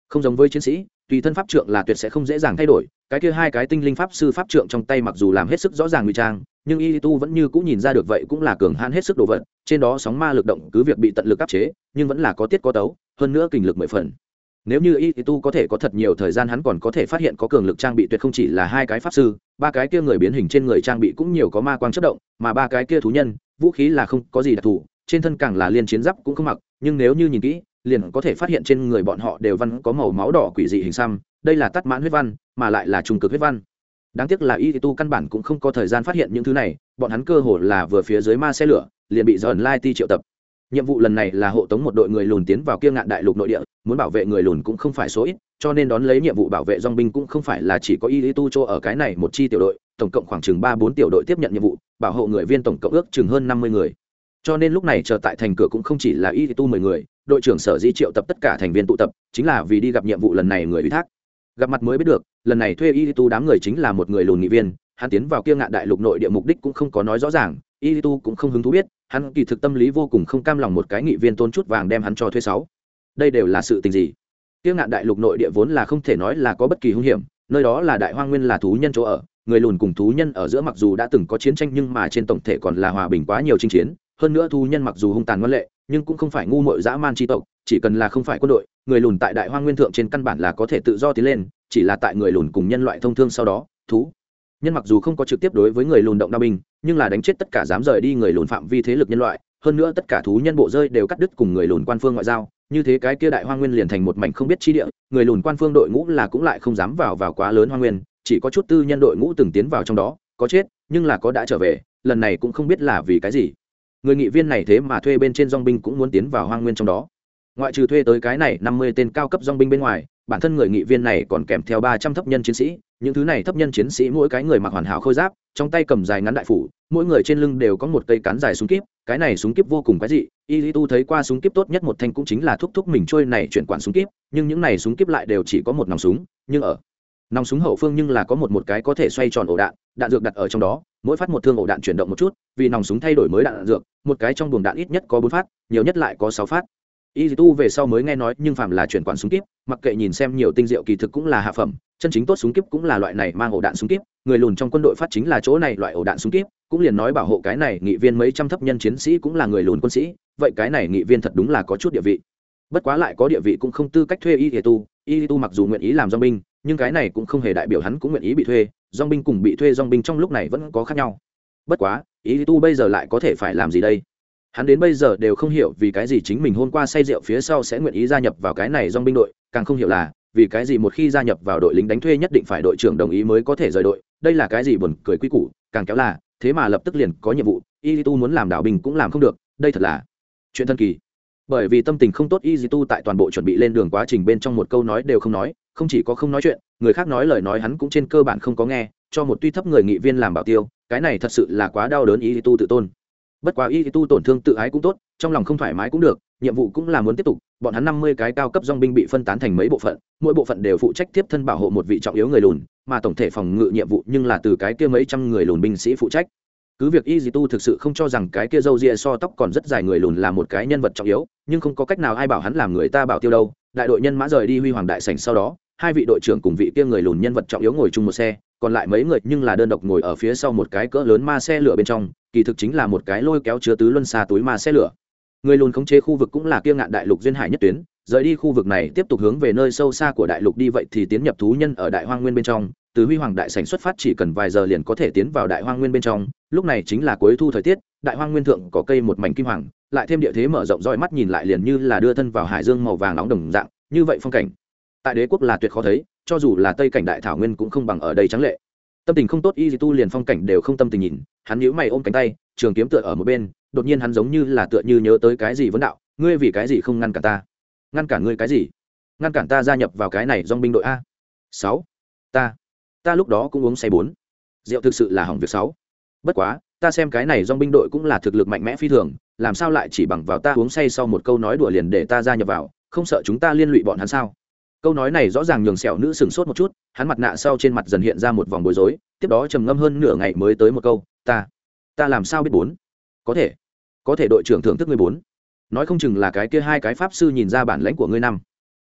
không giống với chiến sĩ, tùy thân pháp trượng là tuyệt sẽ không dễ dàng thay đổi. Cái kia hai cái tinh linh pháp sư, pháp trượng trong tay mặc dù làm hết sức rõ ràng ngụy trang, nhưng y tu vẫn như cũng nhìn ra được vậy cũng là cường hãn hết sức đồ vật, trên đó sóng ma lực động cứ việc bị tận lực áp chế, nhưng vẫn là có tiết có tấu, hơn nữa kình lực mười phần nếu như y tu có thể có thật nhiều thời gian, hắn còn có thể phát hiện có cường lực trang bị tuyệt không chỉ là hai cái pháp sư, ba cái kia người biến hình trên người trang bị cũng nhiều có ma quang chất động, mà ba cái kia thú nhân, vũ khí là không có gì đặc thù, trên thân càng là liên chiến giáp cũng không mặc, nhưng nếu như nhìn kỹ, liền có thể phát hiện trên người bọn họ đều văn có màu máu đỏ quỷ dị hình xăm, đây là tắt mãn huyết văn, mà lại là trung cực huyết văn. Đáng tiếc là y tu căn bản cũng không có thời gian phát hiện những thứ này, bọn hắn cơ hồ là vừa phía dưới ma xe lửa, liền bị dần lai ti triệu tập nhiệm vụ lần này là hộ tống một đội người lùn tiến vào kia ngạn đại lục nội địa, muốn bảo vệ người lùn cũng không phải số ít, cho nên đón lấy nhiệm vụ bảo vệ dong binh cũng không phải là chỉ có y tu cho ở cái này một chi tiểu đội, tổng cộng khoảng chừng ba bốn tiểu đội tiếp nhận nhiệm vụ, bảo hộ người viên tổng cộng ước chừng hơn năm mươi người. Cho nên lúc này chờ tại thành cửa cũng không chỉ là y tu mười người, đội trưởng sở di triệu tập tất cả thành viên tụ tập, chính là vì đi gặp nhiệm vụ lần này người ủy thác. Gặp mặt mới biết được, lần này thuê y tu đám người chính là một người lùn nghị viên, hắn tiến vào kia ngạn đại lục nội địa mục đích cũng không có nói rõ ràng, y tu cũng không hứng thú biết hắn kỳ thực tâm lý vô cùng không cam lòng một cái nghị viên tôn chút vàng đem hắn cho thuê sáu. Đây đều là sự tình gì? Tiêu ngạn đại lục nội địa vốn là không thể nói là có bất kỳ hung hiểm, nơi đó là đại hoang nguyên là thú nhân chỗ ở, người lùn cùng thú nhân ở giữa mặc dù đã từng có chiến tranh nhưng mà trên tổng thể còn là hòa bình quá nhiều chinh chiến, hơn nữa thú nhân mặc dù hung tàn ngoan lệ, nhưng cũng không phải ngu muội dã man tri tộc, chỉ cần là không phải quân đội, người lùn tại đại hoang nguyên thượng trên căn bản là có thể tự do tiến lên, chỉ là tại người lùn cùng nhân loại thông thương sau đó, thú nhân mặc dù không có trực tiếp đối với người lùn động đao binh, nhưng là đánh chết tất cả dám rời đi người lùn phạm vi thế lực nhân loại, hơn nữa tất cả thú nhân bộ rơi đều cắt đứt cùng người lùn quan phương ngoại giao, như thế cái kia đại hoa nguyên liền thành một mảnh không biết chi địa, người lùn quan phương đội ngũ là cũng lại không dám vào vào quá lớn hoa nguyên, chỉ có chút tư nhân đội ngũ từng tiến vào trong đó, có chết, nhưng là có đã trở về, lần này cũng không biết là vì cái gì. Người nghị viên này thế mà thuê bên trên dong binh cũng muốn tiến vào hoang nguyên trong đó. Ngoại trừ thuê tới cái này năm mươi tên cao cấp dong binh bên ngoài, bản thân người nghị viên này còn kèm theo ba trăm thấp nhân chiến sĩ những thứ này thấp nhân chiến sĩ mỗi cái người mặc hoàn hảo khôi giáp trong tay cầm dài ngắn đại phủ mỗi người trên lưng đều có một cây cán dài súng kíp cái này súng kíp vô cùng quái dị y lý tu thấy qua súng kíp tốt nhất một thanh cũng chính là thúc thúc mình trôi này chuyển quản súng kíp nhưng những này súng kíp lại đều chỉ có một nòng súng nhưng ở nòng súng hậu phương nhưng là có một một cái có thể xoay tròn ổ đạn đạn dược đặt ở trong đó mỗi phát một thương ổ đạn chuyển động một chút vì nòng súng thay đổi mới đạn, đạn dược một cái trong buồng đạn ít nhất có bốn phát nhiều nhất lại có sáu phát. Y tu về sau mới nghe nói nhưng phạm là chuyển quản súng kíp mặc kệ nhìn xem nhiều tinh diệu kỳ thực cũng là hạ phẩm chân chính tốt súng kíp cũng là loại này mang ổ đạn súng kíp, người lùn trong quân đội phát chính là chỗ này loại ổ đạn súng kíp, cũng liền nói bảo hộ cái này nghị viên mấy trăm thấp nhân chiến sĩ cũng là người lùn quân sĩ, vậy cái này nghị viên thật đúng là có chút địa vị. Bất quá lại có địa vị cũng không tư cách thuê y tu y tu mặc dù nguyện ý làm dong binh, nhưng cái này cũng không hề đại biểu hắn cũng nguyện ý bị thuê dong binh cùng bị thuê dong binh trong lúc này vẫn có khác nhau. Bất quá, y tu bây giờ lại có thể phải làm gì đây? Hắn đến bây giờ đều không hiểu vì cái gì chính mình hôm qua say rượu phía sau sẽ nguyện ý gia nhập vào cái này dong binh đội, càng không hiểu là vì cái gì một khi gia nhập vào đội lính đánh thuê nhất định phải đội trưởng đồng ý mới có thể rời đội, đây là cái gì buồn cười quy củ, càng kéo là, thế mà lập tức liền có nhiệm vụ y tu muốn làm đảo bình cũng làm không được, đây thật là chuyện thân kỳ. Bởi vì tâm tình không tốt y tu tại toàn bộ chuẩn bị lên đường quá trình bên trong một câu nói đều không nói, không chỉ có không nói chuyện, người khác nói lời nói hắn cũng trên cơ bản không có nghe, cho một tuy thấp người nghị viên làm bảo tiêu, cái này thật sự là quá đau đớn y tu tự tôn. Bất quá y tu tổn thương tự ái cũng tốt, trong lòng không thoải mái cũng được nhiệm vụ cũng là muốn tiếp tục, bọn hắn năm mươi cái cao cấp dong binh bị phân tán thành mấy bộ phận, mỗi bộ phận đều phụ trách tiếp thân bảo hộ một vị trọng yếu người lùn, mà tổng thể phòng ngự nhiệm vụ nhưng là từ cái kia mấy trăm người lùn binh sĩ phụ trách. Cứ việc y tu thực sự không cho rằng cái kia dâu ria so tóc còn rất dài người lùn là một cái nhân vật trọng yếu, nhưng không có cách nào ai bảo hắn làm người ta bảo tiêu đâu. Đại đội nhân mã rời đi huy hoàng đại sảnh sau đó, hai vị đội trưởng cùng vị kia người lùn nhân vật trọng yếu ngồi chung một xe, còn lại mấy người nhưng là đơn độc ngồi ở phía sau một cái cỡ lớn ma xe lửa bên trong, kỳ thực chính là một cái lôi kéo chứa tứ luân xa túi ma xe lửa người lùn khống chế khu vực cũng là kia ngạn đại lục duyên hải nhất tuyến, rời đi khu vực này tiếp tục hướng về nơi sâu xa của đại lục đi vậy thì tiến nhập thú nhân ở đại hoang nguyên bên trong, từ huy hoàng đại sảnh xuất phát chỉ cần vài giờ liền có thể tiến vào đại hoang nguyên bên trong, lúc này chính là cuối thu thời tiết, đại hoang nguyên thượng có cây một mảnh kim hoàng, lại thêm địa thế mở rộng roi mắt nhìn lại liền như là đưa thân vào hải dương màu vàng nóng đồng dạng, như vậy phong cảnh. Tại đế quốc là tuyệt khó thấy, cho dù là tây cảnh đại thảo nguyên cũng không bằng ở đây trắng lệ. Tâm tình không tốt y tu liền phong cảnh đều không tâm tình nhìn, hắn nhíu mày ôm cánh tay trường kiếm tựa ở một bên, đột nhiên hắn giống như là tựa như nhớ tới cái gì vấn đạo, ngươi vì cái gì không ngăn cản ta? Ngăn cản ngươi cái gì? Ngăn cản ta gia nhập vào cái này dong binh đội a? Sáu. Ta ta lúc đó cũng uống say bốn. Rượu thực sự là hỏng việc sáu. Bất quá, ta xem cái này dong binh đội cũng là thực lực mạnh mẽ phi thường, làm sao lại chỉ bằng vào ta uống say sau một câu nói đùa liền để ta gia nhập vào, không sợ chúng ta liên lụy bọn hắn sao? Câu nói này rõ ràng nhường sẹo nữ sừng sốt một chút, hắn mặt nạ sau trên mặt dần hiện ra một vòng bối rối, tiếp đó trầm ngâm hơn nửa ngày mới tới một câu, ta ta làm sao biết bốn? Có thể. Có thể đội trưởng thưởng thức ngươi bốn. Nói không chừng là cái kia hai cái pháp sư nhìn ra bản lãnh của ngươi năm.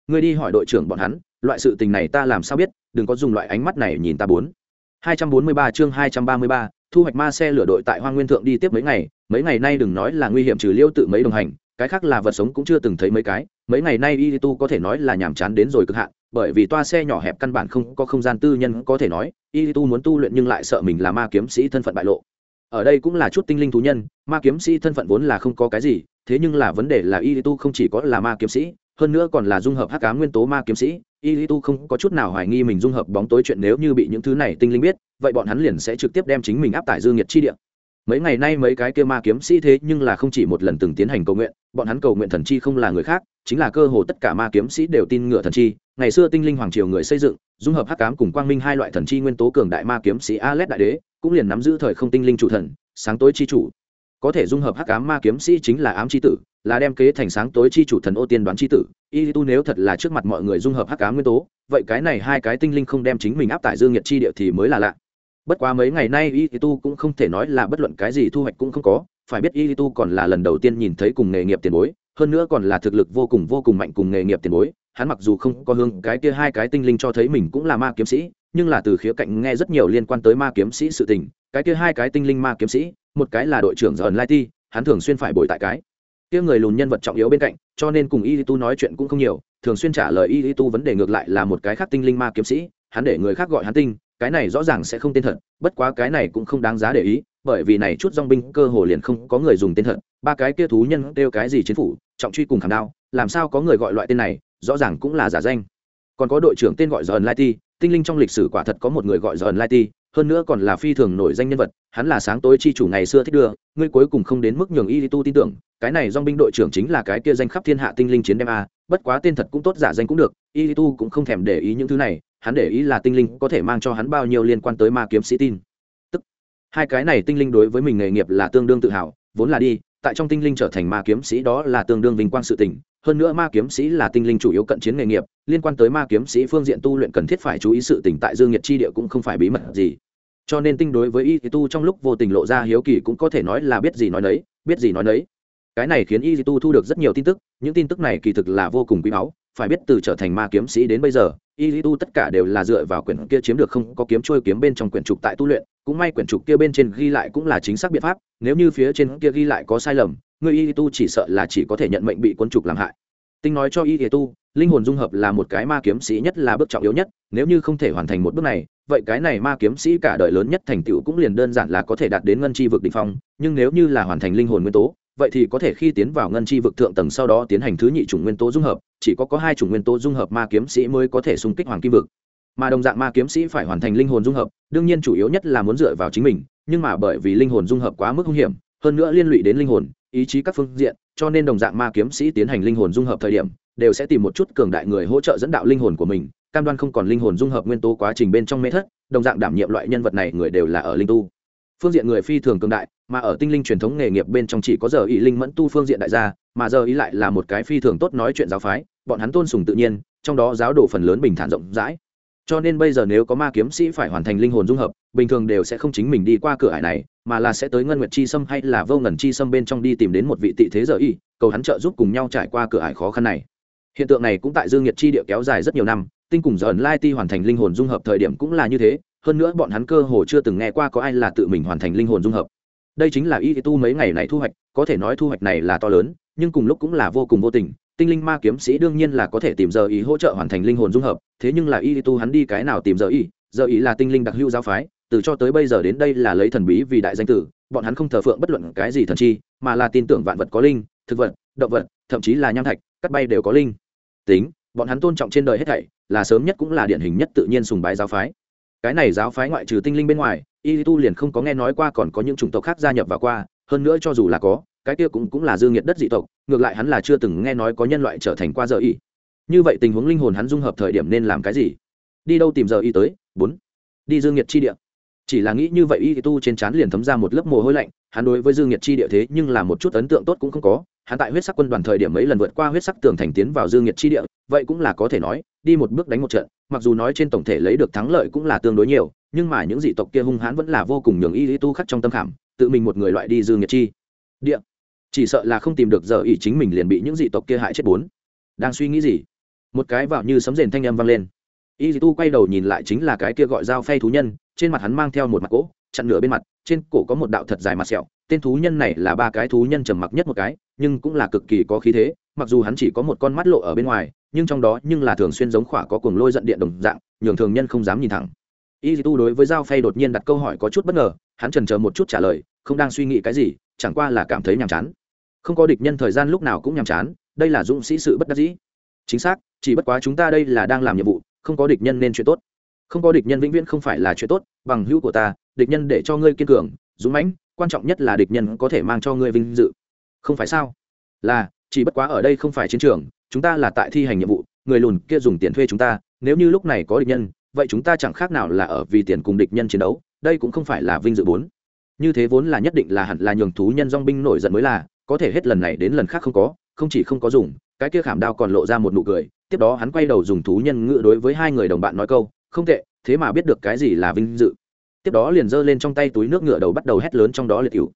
Ngươi đi hỏi đội trưởng bọn hắn loại sự tình này ta làm sao biết đừng có dùng loại ánh mắt này nhìn ta bốn. 243 chương 233, thu hoạch ma xe lửa đội tại Hoang Nguyên thượng đi tiếp mấy ngày, mấy ngày nay đừng nói là nguy hiểm trừ liêu tự mấy đồng hành, cái khác là vật sống cũng chưa từng thấy mấy cái, mấy ngày nay Y Tu có thể nói là nhàm chán đến rồi cực hạn, bởi vì toa xe nhỏ hẹp căn bản không có không gian tư nhân có thể nói, Y Tu muốn tu luyện nhưng lại sợ mình là ma kiếm sĩ thân phận bại lộ. Ở đây cũng là chút tinh linh thú nhân, ma kiếm sĩ thân phận vốn là không có cái gì, thế nhưng là vấn đề là Y Tu không chỉ có là ma kiếm sĩ, hơn nữa còn là dung hợp hắc ám nguyên tố ma kiếm sĩ, y tu không có chút nào hoài nghi mình dung hợp bóng tối chuyện nếu như bị những thứ này tinh linh biết vậy bọn hắn liền sẽ trực tiếp đem chính mình áp tải dương nhiệt chi địa mấy ngày nay mấy cái kia ma kiếm sĩ thế nhưng là không chỉ một lần từng tiến hành cầu nguyện, bọn hắn cầu nguyện thần chi không là người khác, chính là cơ hồ tất cả ma kiếm sĩ đều tin ngựa thần chi. Ngày xưa tinh linh hoàng triều người xây dựng, dung hợp hắc cám cùng quang minh hai loại thần chi nguyên tố cường đại ma kiếm sĩ alet đại đế, cũng liền nắm giữ thời không tinh linh chủ thần, sáng tối chi chủ. Có thể dung hợp hắc ám ma kiếm sĩ chính là ám chi tử, là đem kế thành sáng tối chi chủ thần ô tiên đoán chi tử. Y tu nếu thật là trước mặt mọi người dung hợp hắc ám nguyên tố, vậy cái này hai cái tinh linh không đem chính mình áp tải dương nhiệt chi địa thì mới là lạ bất quá mấy ngày nay y tu cũng không thể nói là bất luận cái gì thu hoạch cũng không có, phải biết y tu còn là lần đầu tiên nhìn thấy cùng nghề nghiệp tiền bối, hơn nữa còn là thực lực vô cùng vô cùng mạnh cùng nghề nghiệp tiền bối. Hắn mặc dù không có hương cái kia hai cái tinh linh cho thấy mình cũng là ma kiếm sĩ, nhưng là từ khía cạnh nghe rất nhiều liên quan tới ma kiếm sĩ sự tình. Cái kia hai cái tinh linh ma kiếm sĩ, một cái là đội trưởng giờ lai ti, hắn thường xuyên phải bồi tại cái kia người lùn nhân vật trọng yếu bên cạnh, cho nên cùng y tu nói chuyện cũng không nhiều, thường xuyên trả lời y tu vấn đề ngược lại là một cái khác tinh linh ma kiếm sĩ, hắn để người khác gọi hắn tinh cái này rõ ràng sẽ không tên thật, bất quá cái này cũng không đáng giá để ý, bởi vì này chút dong binh cơ hồ liền không có người dùng tên thật, ba cái kia thú nhân kêu cái gì chính phủ, trọng truy cùng khảm đao, làm sao có người gọi loại tên này, rõ ràng cũng là giả danh. Còn có đội trưởng tên gọi giờ lai ti, tinh linh trong lịch sử quả thật có một người gọi giờ lai ti, hơn nữa còn là phi thường nổi danh nhân vật, hắn là sáng tối chi chủ ngày xưa thích đưa, ngươi cuối cùng không đến mức nhường y tu tin tưởng, cái này dong binh đội trưởng chính là cái kia danh khắp thiên hạ tinh linh chiến đem a, bất quá tên thật cũng tốt giả danh cũng được, y tu cũng không thèm để ý những thứ này hắn để ý là tinh linh có thể mang cho hắn bao nhiêu liên quan tới ma kiếm sĩ tin. Tức, hai cái này tinh linh đối với mình nghề nghiệp là tương đương tự hào, vốn là đi, tại trong tinh linh trở thành ma kiếm sĩ đó là tương đương vinh quang sự tình. Hơn nữa ma kiếm sĩ là tinh linh chủ yếu cận chiến nghề nghiệp, liên quan tới ma kiếm sĩ phương diện tu luyện cần thiết phải chú ý sự tỉnh tại dương nhiệt chi địa cũng không phải bí mật gì. Cho nên tinh đối với y tu trong lúc vô tình lộ ra hiếu kỳ cũng có thể nói là biết gì nói nấy, biết gì nói nấy. Cái này khiến y tu thu được rất nhiều tin tức, những tin tức này kỳ thực là vô cùng quý báu phải biết từ trở thành ma kiếm sĩ đến bây giờ y tu tất cả đều là dựa vào quyển kia chiếm được không có kiếm trôi kiếm bên trong quyển trục tại tu luyện, cũng may quyển trục kia bên trên ghi lại cũng là chính xác biện pháp, nếu như phía trên kia ghi lại có sai lầm, người y tu chỉ sợ là chỉ có thể nhận mệnh bị quân trục làm hại. Tinh nói cho y tu linh hồn dung hợp là một cái ma kiếm sĩ nhất là bước trọng yếu nhất, nếu như không thể hoàn thành một bước này, vậy cái này ma kiếm sĩ cả đời lớn nhất thành tựu cũng liền đơn giản là có thể đạt đến ngân chi vực đ ỉ n h phong, nhưng nếu như là hoàn thành linh hồn nguyên tố vậy thì có thể khi tiến vào ngân chi vực thượng tầng sau đó tiến hành thứ nhị chủng nguyên tố dung hợp, chỉ có có hai chủng nguyên tố dung hợp ma kiếm sĩ mới có thể xung kích hoàng kim vực. Mà đồng dạng ma kiếm sĩ phải hoàn thành linh hồn dung hợp, đương nhiên chủ yếu nhất là muốn dựa vào chính mình, nhưng mà bởi vì linh hồn dung hợp quá mức hung hiểm, hơn nữa liên lụy đến linh hồn, ý chí các phương diện, cho nên đồng dạng ma kiếm sĩ tiến hành linh hồn dung hợp thời điểm, đều sẽ tìm một chút cường đại người hỗ trợ dẫn đạo linh hồn của mình, cam đoan không còn linh hồn dung hợp nguyên tố quá trình bên trong mê thất, đồng dạng đảm nhiệm loại nhân vật này người đều là ở linh tu phương diện người phi thường cường đại, mà ở tinh linh truyền thống nghề nghiệp bên trong chỉ có giờ ý linh mẫn tu phương diện đại gia, mà giờ ý lại là một cái phi thường tốt nói chuyện giáo phái, bọn hắn tôn sùng tự nhiên, trong đó giáo đồ phần lớn bình thản rộng rãi. Cho nên bây giờ nếu có ma kiếm sĩ phải hoàn thành linh hồn dung hợp, bình thường đều sẽ không chính mình đi qua cửa ải này, mà là sẽ tới ngân nguyệt chi sâm hay là vô ngần chi sâm bên trong đi tìm đến một vị tị thế giờ y, cầu hắn trợ giúp cùng nhau trải qua cửa ải khó khăn này. Hiện tượng này cũng tại dương nhiệt chi địa kéo dài rất nhiều năm, tinh cùng giờ ẩn lai ti hoàn thành linh hồn dung hợp thời điểm cũng là như thế hơn nữa bọn hắn cơ hồ chưa từng nghe qua có ai là tự mình hoàn thành linh hồn dung hợp. Đây chính là y tu mấy ngày này thu hoạch, có thể nói thu hoạch này là to lớn, nhưng cùng lúc cũng là vô cùng vô tình, tinh linh ma kiếm sĩ đương nhiên là có thể tìm giờ ý hỗ trợ hoàn thành linh hồn dung hợp, thế nhưng là y tu hắn đi cái nào tìm giờ ý giờ ý là tinh linh đặc hữu giáo phái, từ cho tới bây giờ đến đây là lấy thần bí vì đại danh tử, bọn hắn không thờ phượng bất luận cái gì thần chi, mà là tin tưởng vạn vật có linh, thực vật, động vật, thậm chí là nham thạch, cắt bay đều có linh. Tính, bọn hắn tôn trọng trên đời hết thảy, là sớm nhất cũng là điển hình nhất tự nhiên sùng bái giáo phái cái này giáo phái ngoại trừ tinh linh bên ngoài y tu liền không có nghe nói qua còn có những chủng tộc khác gia nhập vào qua, hơn nữa cho dù là có, cái kia cũng cũng là dương nhiệt đất dị tộc, ngược lại hắn là chưa từng nghe nói có nhân loại trở thành qua giờ y. Như vậy tình huống linh hồn hắn dung hợp thời điểm nên làm cái gì? Đi đâu tìm giờ y tới? Bốn. Đi dương nhiệt chi địa. Chỉ là nghĩ như vậy y tu trên trán liền thấm ra một lớp mồ hôi lạnh, hắn đối với dương nhiệt chi địa thế nhưng là một chút ấn tượng tốt cũng không có. Hắn tại huyết sắc quân đoàn thời điểm mấy lần vượt qua huyết sắc tường thành tiến vào dương nhiệt chi địa, vậy cũng là có thể nói, đi một bước đánh một trận mặc dù nói trên tổng thể lấy được thắng lợi cũng là tương đối nhiều, nhưng mà những dị tộc kia hung hãn vẫn là vô cùng nhường y tu khắc trong tâm khảm, tự mình một người loại đi dương nhiệt chi. Địa. Chỉ sợ là không tìm được giờ ý chính mình liền bị những dị tộc kia hại chết bốn. Đang suy nghĩ gì? Một cái vào như sấm rền thanh âm vang lên. Y tu quay đầu nhìn lại chính là cái kia gọi dao phay thú nhân, trên mặt hắn mang theo một mặt cỗ, chặn nửa bên mặt, trên cổ có một đạo thật dài mặt sẹo, tên thú nhân này là ba cái thú nhân trầm mặc nhất một cái, nhưng cũng là cực kỳ có khí thế, mặc dù hắn chỉ có một con mắt lộ ở bên ngoài nhưng trong đó nhưng là thường xuyên giống khỏa có cuồng lôi giận điện đồng dạng, nhường thường nhân không dám nhìn thẳng. Y tu đối với dao phay đột nhiên đặt câu hỏi có chút bất ngờ, hắn trần chờ một chút trả lời, không đang suy nghĩ cái gì, chẳng qua là cảm thấy nhàm chán. Không có địch nhân thời gian lúc nào cũng nhàm chán, đây là dũng sĩ sự bất đắc dĩ. Chính xác, chỉ bất quá chúng ta đây là đang làm nhiệm vụ, không có địch nhân nên chuyện tốt. Không có địch nhân vĩnh viễn không phải là chuyện tốt, bằng hữu của ta, địch nhân để cho ngươi kiên cường, dũng mãnh, quan trọng nhất là địch nhân có thể mang cho ngươi vinh dự. Không phải sao? Là, chỉ bất quá ở đây không phải chiến trường chúng ta là tại thi hành nhiệm vụ, người lùn kia dùng tiền thuê chúng ta, nếu như lúc này có địch nhân, vậy chúng ta chẳng khác nào là ở vì tiền cùng địch nhân chiến đấu, đây cũng không phải là vinh dự bốn. Như thế vốn là nhất định là hẳn là nhường thú nhân dong binh nổi giận mới là, có thể hết lần này đến lần khác không có, không chỉ không có dùng, cái kia khảm đao còn lộ ra một nụ cười, tiếp đó hắn quay đầu dùng thú nhân ngự đối với hai người đồng bạn nói câu, không tệ, thế mà biết được cái gì là vinh dự. Tiếp đó liền giơ lên trong tay túi nước ngựa đầu bắt đầu hét lớn trong đó liệt cựu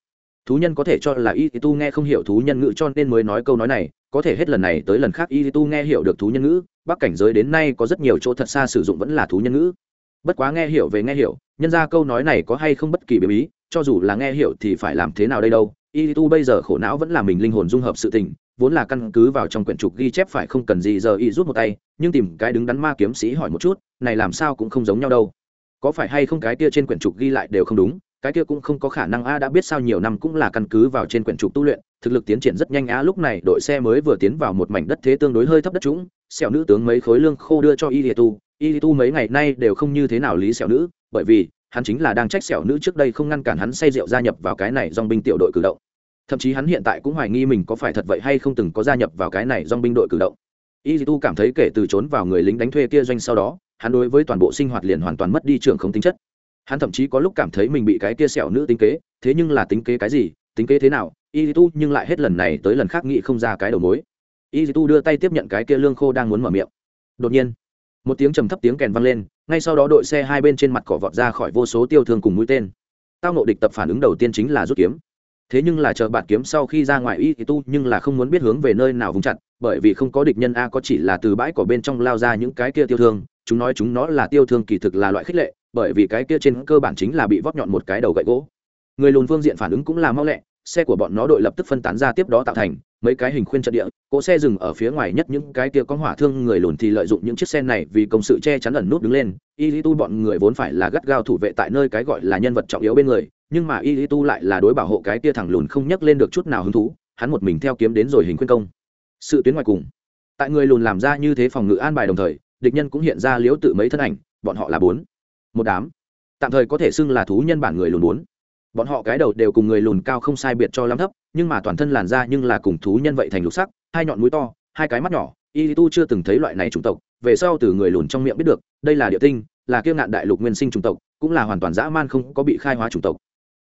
thú nhân có thể cho là y tu nghe không hiểu thú nhân ngựa cho nên mới nói câu nói này có thể hết lần này tới lần khác y tu nghe hiểu được thú nhân ngữ, bắc cảnh giới đến nay có rất nhiều chỗ thật xa sử dụng vẫn là thú nhân ngữ. Bất quá nghe hiểu về nghe hiểu, nhân ra câu nói này có hay không bất kỳ biểu ý, cho dù là nghe hiểu thì phải làm thế nào đây đâu? Y tu bây giờ khổ não vẫn là mình linh hồn dung hợp sự tình, vốn là căn cứ vào trong quyển trục ghi chép phải không cần gì giờ y rút một tay, nhưng tìm cái đứng đắn ma kiếm sĩ hỏi một chút, này làm sao cũng không giống nhau đâu. Có phải hay không cái kia trên quyển trục ghi lại đều không đúng, cái kia cũng không có khả năng a, đã biết sao nhiều năm cũng là căn cứ vào trên quyển trục tu luyện thực lực tiến triển rất nhanh á, lúc này đội xe mới vừa tiến vào một mảnh đất thế tương đối hơi thấp đất trũng sẹo nữ tướng mấy khối lương khô đưa cho y tu. Y tu mấy ngày nay đều không như thế nào lý sẹo nữ bởi vì hắn chính là đang trách sẹo nữ trước đây không ngăn cản hắn say rượu gia nhập vào cái này dong binh tiểu đội cử động. Thậm chí hắn hiện tại cũng hoài nghi mình có phải thật vậy hay không từng có gia nhập vào cái này dong binh đội cử động. Y tu cảm thấy kể từ trốn vào người lính đánh thuê kia doanh sau đó hắn đối với toàn bộ sinh hoạt liền hoàn toàn mất đi trường không tính chất. Hắn thậm chí có lúc cảm thấy mình bị cái kia sẹo nữ tính kế thế nhưng là tính kế cái gì tính kế thế nào y tu nhưng lại hết lần này tới lần khác nghĩ không ra cái đầu mối. y tu đưa tay tiếp nhận cái kia lương khô đang muốn mở miệng. đột nhiên, một tiếng trầm thấp tiếng kèn vang lên, ngay sau đó đội xe hai bên trên mặt cỏ vọt ra khỏi vô số tiêu thương cùng mũi tên. tao nộ địch tập phản ứng đầu tiên chính là rút kiếm. thế nhưng là chờ bạn kiếm sau khi ra ngoài y thì tu nhưng là không muốn biết hướng về nơi nào vùng chặt, bởi vì không có địch nhân a có chỉ là từ bãi cỏ bên trong lao ra những cái kia tiêu thương. chúng nói chúng nó là tiêu thương kỳ thực là loại khích lệ, bởi vì cái kia trên cơ bản chính là bị vót nhọn một cái đầu gậy gỗ. người lùn phương diện phản ứng cũng là mau lẹ xe của bọn nó đội lập tức phân tán ra tiếp đó tạo thành mấy cái hình khuyên trận địa, cỗ xe dừng ở phía ngoài nhất những cái kia có hỏa thương người lùn thì lợi dụng những chiếc xe này vì công sự che chắn ẩn nút đứng lên. Y lý tu bọn người vốn phải là gắt gao thủ vệ tại nơi cái gọi là nhân vật trọng yếu bên người, nhưng mà y lý tu lại là đối bảo hộ cái kia thẳng lùn không nhắc lên được chút nào hứng thú, hắn một mình theo kiếm đến rồi hình khuyên công. Sự tuyến ngoài cùng. Tại người lùn làm ra như thế phòng ngự an bài đồng thời, địch nhân cũng hiện ra liếu tự mấy thân ảnh, bọn họ là bốn. Một đám. Tạm thời có thể xưng là thú nhân bản người lùn bốn bọn họ cái đầu đều cùng người lùn cao không sai biệt cho lắm thấp, nhưng mà toàn thân làn da nhưng là cùng thú nhân vậy thành lục sắc, hai nhọn mũi to, hai cái mắt nhỏ. Y tu chưa từng thấy loại này chủng tộc, về sau từ người lùn trong miệng biết được, đây là địa tinh, là kiêu ngạn đại lục nguyên sinh chủng tộc, cũng là hoàn toàn dã man không có bị khai hóa chủng tộc.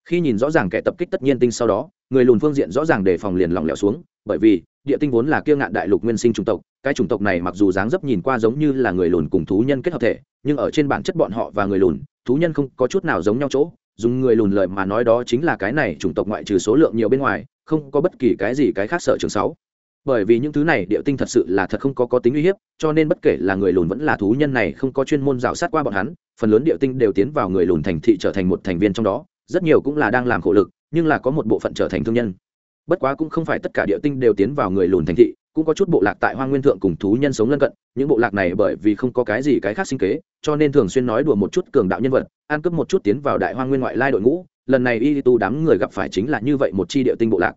Khi nhìn rõ ràng kẻ tập kích tất nhiên tinh sau đó, người lùn phương diện rõ ràng đề phòng liền lỏng lẻo xuống, bởi vì, địa tinh vốn là kiêu ngạn đại lục nguyên sinh chủng tộc, cái chủng tộc này mặc dù dáng dấp nhìn qua giống như là người lùn cùng thú nhân kết hợp thể, nhưng ở trên bản chất bọn họ và người lùn, thú nhân không có chút nào giống nhau chỗ dùng người lùn lời mà nói đó chính là cái này chủng tộc ngoại trừ số lượng nhiều bên ngoài, không có bất kỳ cái gì cái khác sợ trường sáu. Bởi vì những thứ này địa tinh thật sự là thật không có có tính uy hiếp, cho nên bất kể là người lùn vẫn là thú nhân này không có chuyên môn rào sát qua bọn hắn, phần lớn địa tinh đều tiến vào người lùn thành thị trở thành một thành viên trong đó, rất nhiều cũng là đang làm khổ lực, nhưng là có một bộ phận trở thành thương nhân. Bất quá cũng không phải tất cả địa tinh đều tiến vào người lùn thành thị cũng có chút bộ lạc tại hoang nguyên thượng cùng thú nhân sống lân cận, những bộ lạc này bởi vì không có cái gì cái khác sinh kế, cho nên thường xuyên nói đùa một chút cường đạo nhân vật, ăn cướp một chút tiến vào đại hoang nguyên ngoại lai đội ngũ, lần này y tu đám người gặp phải chính là như vậy một chi địa tinh bộ lạc.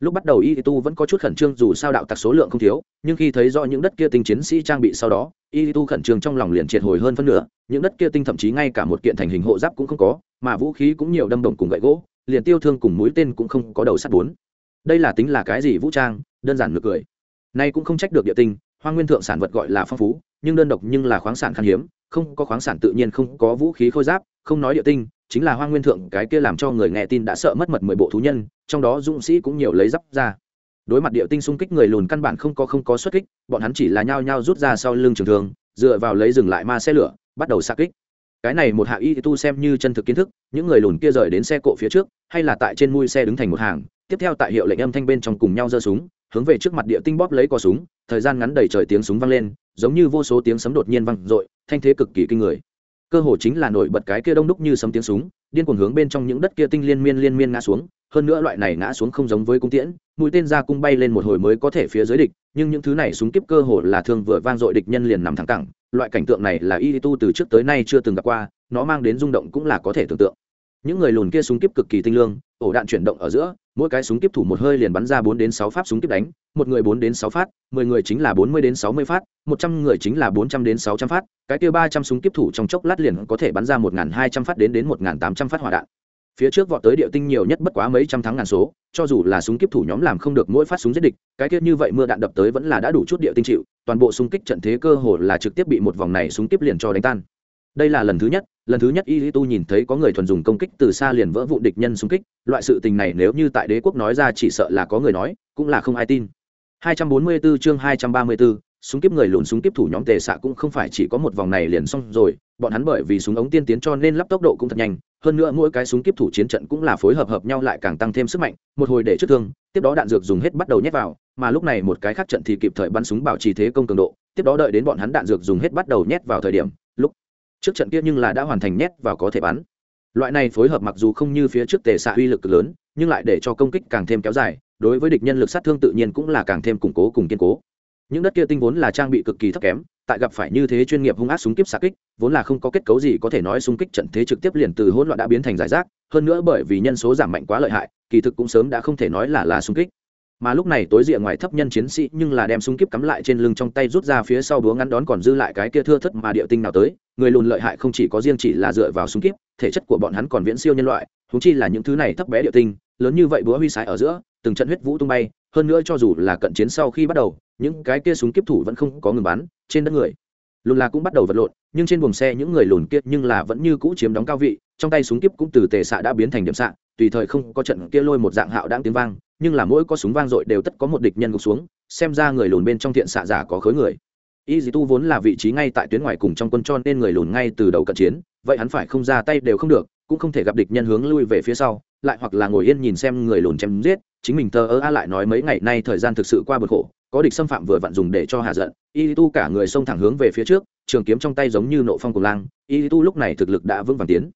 Lúc bắt đầu y tu vẫn có chút khẩn trương dù sao đạo tặc số lượng không thiếu, nhưng khi thấy rõ những đất kia tinh chiến sĩ trang bị sau đó, y tu khẩn trương trong lòng liền triệt hồi hơn phân nửa, những đất kia tinh thậm chí ngay cả một kiện thành hình hộ giáp cũng không có, mà vũ khí cũng nhiều đâm đồng cùng gậy gỗ, liền tiêu thương cùng mũi tên cũng không có đầu sắt bốn. Đây là tính là cái gì vũ trang? Đơn giản ngược cười nay cũng không trách được địa tinh hoa nguyên thượng sản vật gọi là phong phú, nhưng đơn độc nhưng là khoáng sản khan hiếm, không có khoáng sản tự nhiên không có vũ khí khôi giáp, không nói địa tinh, chính là hoa nguyên thượng cái kia làm cho người nghe tin đã sợ mất mật mười bộ thú nhân, trong đó dũng sĩ cũng nhiều lấy giáp ra. Đối mặt địa tinh xung kích người lùn căn bản không có không có xuất kích, bọn hắn chỉ là nhao nhao rút ra sau lưng trường thương, dựa vào lấy dừng lại ma xe lửa, bắt đầu xa kích. Cái này một hạ y tu xem như chân thực kiến thức, những người lùn kia rời đến xe cộ phía trước, hay là tại trên mui xe đứng thành một hàng, tiếp theo tại hiệu lệnh âm thanh bên trong cùng nhau giơ súng hướng về trước mặt địa tinh bóp lấy cò súng, thời gian ngắn đầy trời tiếng súng vang lên, giống như vô số tiếng sấm đột nhiên vang dội, thanh thế cực kỳ kinh người. Cơ hồ chính là nổi bật cái kia đông đúc như sấm tiếng súng, điên cuồng hướng bên trong những đất kia tinh liên miên liên miên ngã xuống, hơn nữa loại này ngã xuống không giống với cung tiễn, mũi tên ra cung bay lên một hồi mới có thể phía dưới địch, nhưng những thứ này súng kiếp cơ hồ là thương vừa vang dội địch nhân liền nằm thẳng cẳng, loại cảnh tượng này là y tu từ trước tới nay chưa từng gặp qua, nó mang đến rung động cũng là có thể tưởng tượng. Những người lùn kia súng kiếp cực kỳ tinh lương, ổ đạn chuyển động ở giữa mỗi cái súng kiếp thủ một hơi liền bắn ra bốn đến sáu phát súng kiếp đánh, một người bốn đến sáu phát, mười người chính là bốn mươi đến sáu mươi phát, một trăm người chính là bốn trăm đến sáu trăm phát, cái kia ba trăm súng kiếp thủ trong chốc lát liền có thể bắn ra một hai trăm phát đến đến một tám trăm phát hỏa đạn. Phía trước vọt tới địa tinh nhiều nhất bất quá mấy trăm thắng ngàn số, cho dù là súng kiếp thủ nhóm làm không được mỗi phát súng giết địch, cái kia như vậy mưa đạn đập tới vẫn là đã đủ chút địa tinh chịu, toàn bộ xung kích trận thế cơ hồ là trực tiếp bị một vòng này súng kiếp liền cho đánh tan. Đây là lần thứ nhất lần thứ nhất y tu nhìn thấy có người thuần dùng công kích từ xa liền vỡ vụ địch nhân xung kích loại sự tình này nếu như tại đế quốc nói ra chỉ sợ là có người nói cũng là không ai tin. 244 chương 234, súng kiếp người lùn súng kiếp thủ nhóm tề xạ cũng không phải chỉ có một vòng này liền xong rồi bọn hắn bởi vì súng ống tiên tiến cho nên lắp tốc độ cũng thật nhanh hơn nữa mỗi cái súng kiếp thủ chiến trận cũng là phối hợp hợp nhau lại càng tăng thêm sức mạnh một hồi để trước thương tiếp đó đạn dược dùng hết bắt đầu nhét vào mà lúc này một cái khác trận thì kịp thời bắn súng bảo trì thế công cường độ tiếp đó đợi đến bọn hắn đạn dược dùng hết bắt đầu nhét vào thời điểm trước trận kia nhưng là đã hoàn thành nhét và có thể bắn. Loại này phối hợp mặc dù không như phía trước tề xạ uy lực lớn, nhưng lại để cho công kích càng thêm kéo dài, đối với địch nhân lực sát thương tự nhiên cũng là càng thêm củng cố cùng kiên cố. Những đất kia tinh vốn là trang bị cực kỳ thấp kém, tại gặp phải như thế chuyên nghiệp hung ác súng kíp xạ kích, vốn là không có kết cấu gì có thể nói súng kích trận thế trực tiếp liền từ hỗn loạn đã biến thành giải rác, hơn nữa bởi vì nhân số giảm mạnh quá lợi hại, kỳ thực cũng sớm đã không thể nói là là súng kích mà lúc này tối diện ngoài thấp nhân chiến sĩ nhưng là đem súng kíp cắm lại trên lưng trong tay rút ra phía sau búa ngắn đón còn dư lại cái kia thưa thất mà địa tinh nào tới. Người lùn lợi hại không chỉ có riêng chỉ là dựa vào súng kíp, thể chất của bọn hắn còn viễn siêu nhân loại thú chi là những thứ này thấp bé địa tinh, lớn như vậy búa huy sái ở giữa, từng trận huyết vũ tung bay, hơn nữa cho dù là cận chiến sau khi bắt đầu, những cái kia súng kiếp thủ vẫn không có ngừng bắn trên đất người. Lùn là cũng bắt đầu vật lộn, nhưng trên buồng xe những người lùn kia nhưng là vẫn như cũ chiếm đóng cao vị, trong tay súng kiếp cũng từ tề xạ đã biến thành điểm xạ, tùy thời không có trận kia lôi một dạng hạo đang tiếng vang nhưng là mỗi có súng vang dội đều tất có một địch nhân gục xuống, xem ra người lùn bên trong thiện xạ giả có khối người. Y dì tu vốn là vị trí ngay tại tuyến ngoài cùng trong quân cho nên người lùn ngay từ đầu cận chiến, vậy hắn phải không ra tay đều không được, cũng không thể gặp địch nhân hướng lui về phía sau, lại hoặc là ngồi yên nhìn xem người lùn chém giết, chính mình thờ ơ a lại nói mấy ngày nay thời gian thực sự qua bực khổ, có địch xâm phạm vừa vặn dùng để cho hạ giận. Y tu cả người xông thẳng hướng về phía trước, trường kiếm trong tay giống như nộ phong cùng lang, y tu lúc này thực lực đã vững vàng tiến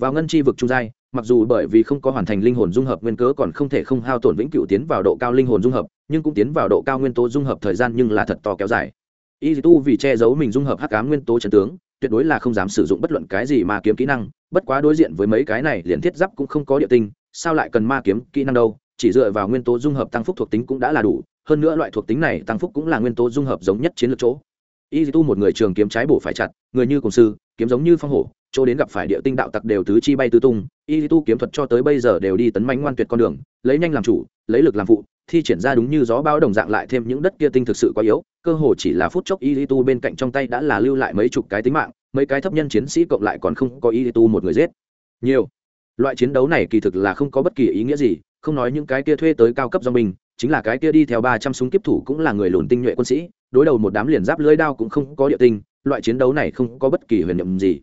vào ngân chi vực trung giai mặc dù bởi vì không có hoàn thành linh hồn dung hợp nguyên cớ còn không thể không hao tổn vĩnh cửu tiến vào độ cao linh hồn dung hợp, nhưng cũng tiến vào độ cao nguyên tố dung hợp thời gian nhưng là thật to kéo dài. Y tu vì che giấu mình dung hợp hắc ám nguyên tố trần tướng, tuyệt đối là không dám sử dụng bất luận cái gì mà kiếm kỹ năng, bất quá đối diện với mấy cái này liền thiết giáp cũng không có địa tinh, sao lại cần ma kiếm kỹ năng đâu, chỉ dựa vào nguyên tố dung hợp tăng phúc thuộc tính cũng đã là đủ, hơn nữa loại thuộc tính này tăng phúc cũng là nguyên tố dung hợp giống nhất chiến lược chỗ. Y tu một người trường kiếm trái bổ phải chặt, người như cùng sư, kiếm giống như phong hổ chỗ đến gặp phải địa tinh đạo tặc đều tứ chi bay tứ tung, y tu kiếm thuật cho tới bây giờ đều đi tấn mánh ngoan tuyệt con đường, lấy nhanh làm chủ, lấy lực làm phụ, thi triển ra đúng như gió bao đồng dạng lại thêm những đất kia tinh thực sự quá yếu, cơ hồ chỉ là phút chốc y tu bên cạnh trong tay đã là lưu lại mấy chục cái tính mạng, mấy cái thấp nhân chiến sĩ cộng lại còn không có y tu một người giết. Nhiều. Loại chiến đấu này kỳ thực là không có bất kỳ ý nghĩa gì, không nói những cái kia thuê tới cao cấp do mình, chính là cái kia đi theo ba trăm súng kiếp thủ cũng là người lùn tinh nhuệ quân sĩ, đối đầu một đám liền giáp lưới đao cũng không có địa tinh, loại chiến đấu này không có bất kỳ huyền nhiệm gì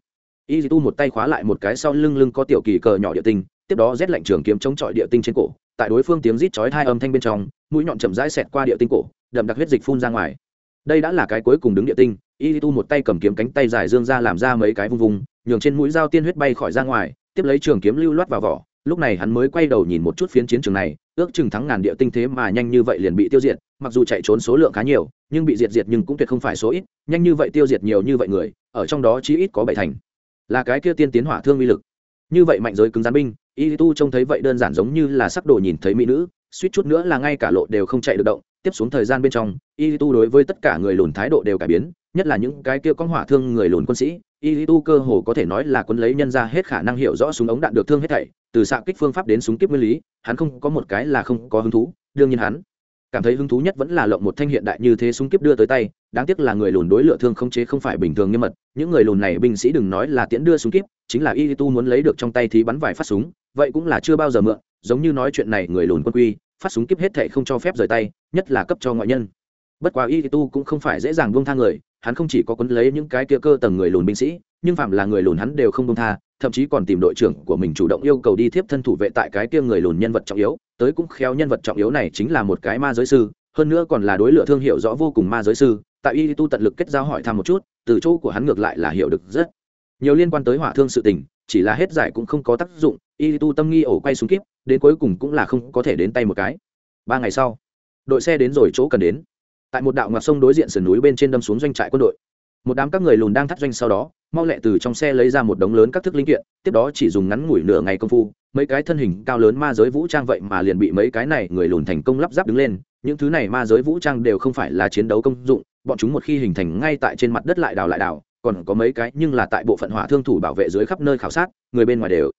y tu một tay khóa lại một cái sau lưng lưng có tiểu kỳ cờ nhỏ địa tinh, tiếp đó rét lạnh trường kiếm chống chọi địa tinh trên cổ, tại đối phương tiếng rít chói hai âm thanh bên trong, mũi nhọn chậm rãi xẹt qua địa tinh cổ, đậm đặc huyết dịch phun ra ngoài. Đây đã là cái cuối cùng đứng địa tinh, y tu một tay cầm kiếm cánh tay dài dương ra làm ra mấy cái vung vung, nhường trên mũi dao tiên huyết bay khỏi ra ngoài, tiếp lấy trường kiếm lưu loát vào vỏ, lúc này hắn mới quay đầu nhìn một chút phiến chiến trường này, ước chừng thắng ngàn địa tinh thế mà nhanh như vậy liền bị tiêu diệt, mặc dù chạy trốn số lượng khá nhiều, nhưng bị diệt diệt nhưng cũng tuyệt không phải số ít, nhanh như vậy tiêu diệt nhiều như vậy người, ở trong đó chí ít có bảy thành là cái kia tiên tiến hỏa thương uy lực. Như vậy mạnh giới cứng rắn binh, y tu trông thấy vậy đơn giản giống như là sắc đồ nhìn thấy mỹ nữ, suýt chút nữa là ngay cả lộ đều không chạy được động. Tiếp xuống thời gian bên trong, y tu đối với tất cả người lùn thái độ đều cải biến, nhất là những cái kia con hỏa thương người lùn quân sĩ, y tu cơ hồ có thể nói là quân lấy nhân ra hết khả năng hiểu rõ súng ống đạn được thương hết thảy, từ xạ kích phương pháp đến súng kíp nguyên lý, hắn không có một cái là không có hứng thú, đương nhiên hắn cảm thấy hứng thú nhất vẫn là lộng một thanh hiện đại như thế súng kiếp đưa tới tay đáng tiếc là người lùn đối lựa thương không chế không phải bình thường nghiêm mật những người lùn này binh sĩ đừng nói là tiễn đưa súng kiếp, chính là y tu muốn lấy được trong tay thì bắn vài phát súng vậy cũng là chưa bao giờ mượn giống như nói chuyện này người lùn quân quy phát súng kiếp hết thệ không cho phép rời tay nhất là cấp cho ngoại nhân. Bất quá y tu cũng không phải dễ dàng buông tha người hắn không chỉ có quấn lấy những cái kia cơ tầng người lùn binh sĩ nhưng phạm là người lùn hắn đều không buông tha thậm chí còn tìm đội trưởng của mình chủ động yêu cầu đi tiếp thân thủ vệ tại cái kia người lùn nhân vật trọng yếu, tới cũng khéo nhân vật trọng yếu này chính là một cái ma giới sư, hơn nữa còn là đối lựa thương hiệu rõ vô cùng ma giới sư, tại y tu tận lực kết giao hỏi thăm một chút, từ chỗ của hắn ngược lại là hiểu được rất nhiều liên quan tới hỏa thương sự tình, chỉ là hết giải cũng không có tác dụng, y tu tâm nghi ổ quay xuống kíp, đến cuối cùng cũng là không có thể đến tay một cái. Ba ngày sau, đội xe đến rồi chỗ cần đến. Tại một đạo ngoặt sông đối diện sườn núi bên trên đâm xuống doanh trại quân đội một đám các người lùn đang thắt doanh sau đó, mau lẹ từ trong xe lấy ra một đống lớn các thức linh kiện, tiếp đó chỉ dùng ngắn ngủi nửa ngày công phu, mấy cái thân hình cao lớn ma giới vũ trang vậy mà liền bị mấy cái này người lùn thành công lắp ráp đứng lên. Những thứ này ma giới vũ trang đều không phải là chiến đấu công dụng, bọn chúng một khi hình thành ngay tại trên mặt đất lại đào lại đào, còn có mấy cái nhưng là tại bộ phận hỏa thương thủ bảo vệ dưới khắp nơi khảo sát, người bên ngoài đều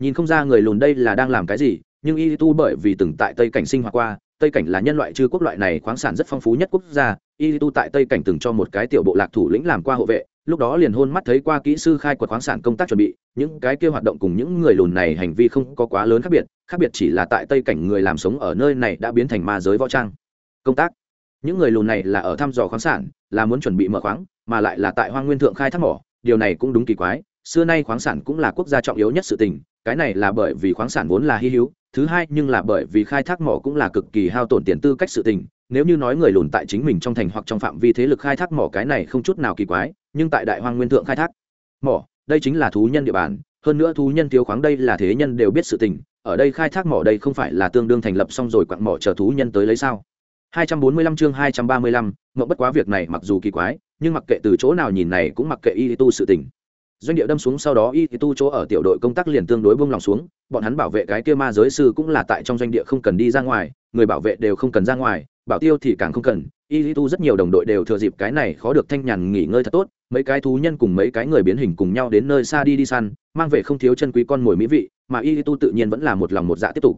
nhìn không ra người lùn đây là đang làm cái gì, nhưng y tu bởi vì từng tại tây cảnh sinh hoạt qua, tây cảnh là nhân loại chư quốc loại này khoáng sản rất phong phú nhất quốc gia y tu tại tây cảnh từng cho một cái tiểu bộ lạc thủ lĩnh làm qua hộ vệ, lúc đó liền hôn mắt thấy qua kỹ sư khai quật khoáng sản công tác chuẩn bị, những cái kia hoạt động cùng những người lùn này hành vi không có quá lớn khác biệt khác biệt chỉ là tại tây cảnh người làm sống ở nơi này đã biến thành ma giới võ trang. Công tác. Những người lùn này là ở thăm dò khoáng sản, là muốn chuẩn bị mở khoáng, mà lại là tại hoang nguyên thượng khai thác mỏ, điều này cũng đúng kỳ quái, xưa nay khoáng sản cũng là quốc gia trọng yếu nhất sự tình, cái này là bởi vì khoáng sản vốn là hy hữu, thứ hai nhưng là bởi vì khai thác mỏ cũng là cực kỳ hao tổn tiền tư cách sự tình nếu như nói người lùn tại chính mình trong thành hoặc trong phạm vi thế lực khai thác mỏ cái này không chút nào kỳ quái nhưng tại đại hoang nguyên thượng khai thác mỏ đây chính là thú nhân địa bàn. Hơn nữa thú nhân thiếu khoáng đây là thế nhân đều biết sự tình ở đây khai thác mỏ đây không phải là tương đương thành lập xong rồi quặng mỏ chờ thú nhân tới lấy sao? 245 chương 235, ngậm bất quá việc này mặc dù kỳ quái nhưng mặc kệ từ chỗ nào nhìn này cũng mặc kệ y tu sự tình. Doanh địa đâm xuống sau đó y tu chỗ ở tiểu đội công tác liền tương đối buông lòng xuống bọn hắn bảo vệ cái kia ma giới sư cũng là tại trong doanh địa không cần đi ra ngoài người bảo vệ đều không cần ra ngoài bảo tiêu thì càng không cần. Y tu rất nhiều đồng đội đều thừa dịp cái này khó được thanh nhàn nghỉ ngơi thật tốt, mấy cái thú nhân cùng mấy cái người biến hình cùng nhau đến nơi xa đi đi săn, mang về không thiếu chân quý con mồi mỹ vị, mà y tu tự nhiên vẫn là một lòng một dạ tiếp tục.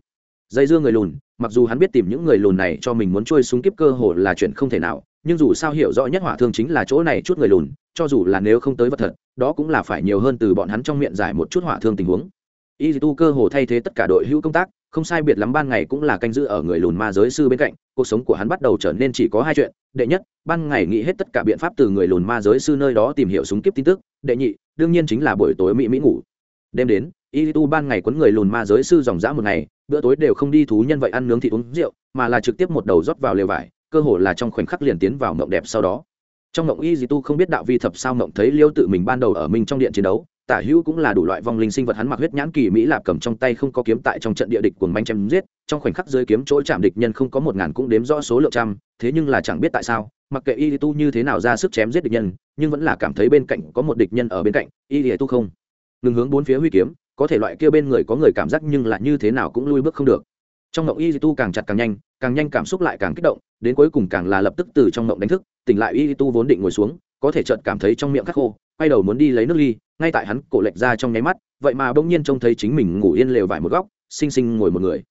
Dây dưa người lùn, mặc dù hắn biết tìm những người lùn này cho mình muốn trôi súng kiếp cơ hồ là chuyện không thể nào, nhưng dù sao hiểu rõ nhất hỏa thương chính là chỗ này chút người lùn, cho dù là nếu không tới vật thật, đó cũng là phải nhiều hơn từ bọn hắn trong miệng giải một chút hỏa thương tình huống. Y tu cơ hồ thay thế tất cả đội hữu công tác không sai biệt lắm ban ngày cũng là canh giữ ở người lùn ma giới sư bên cạnh, cuộc sống của hắn bắt đầu trở nên chỉ có hai chuyện, đệ nhất, ban ngày nghĩ hết tất cả biện pháp từ người lùn ma giới sư nơi đó tìm hiểu súng kiếp tin tức, đệ nhị, đương nhiên chính là buổi tối mỹ mỹ ngủ. Đêm đến y tu ban ngày quấn người lùn ma giới sư dòng dã một ngày, bữa tối đều không đi thú nhân vậy ăn nướng thịt uống rượu, mà là trực tiếp một đầu rót vào lều vải, cơ hồ là trong khoảnh khắc liền tiến vào mộng đẹp sau đó. Trong mộng y tu không biết đạo vi thập sao mộng thấy liêu tự mình ban đầu ở mình trong điện chiến đấu tả hữu cũng là đủ loại vong linh sinh vật hắn mặc huyết nhãn kỳ mỹ lạp cầm trong tay không có kiếm tại trong trận địa địch cuồng banh chém giết, trong khoảnh khắc dưới kiếm chỗ chạm địch nhân không có một ngàn cũng đếm rõ số lượng trăm, thế nhưng là chẳng biết tại sao, mặc kệ y tu như thế nào ra sức chém giết địch nhân, nhưng vẫn là cảm thấy bên cạnh có một địch nhân ở bên cạnh y tu không. Ngừng hướng bốn phía huy kiếm, có thể loại kia bên người có người cảm giác nhưng là như thế nào cũng lui bước không được. Trong mộng y tu càng chặt càng nhanh càng nhanh cảm xúc lại càng kích động, đến cuối cùng càng là lập tức từ trong mộng đánh thức, tỉnh lại y tu vốn định ngồi xuống, có thể chợt cảm thấy trong miệng khắc khô, quay đầu muốn đi lấy nước ly ngay tại hắn cổ lệch ra trong nháy mắt, vậy mà bỗng nhiên trông thấy chính mình ngủ yên lều vải một góc, xinh xinh ngồi một người.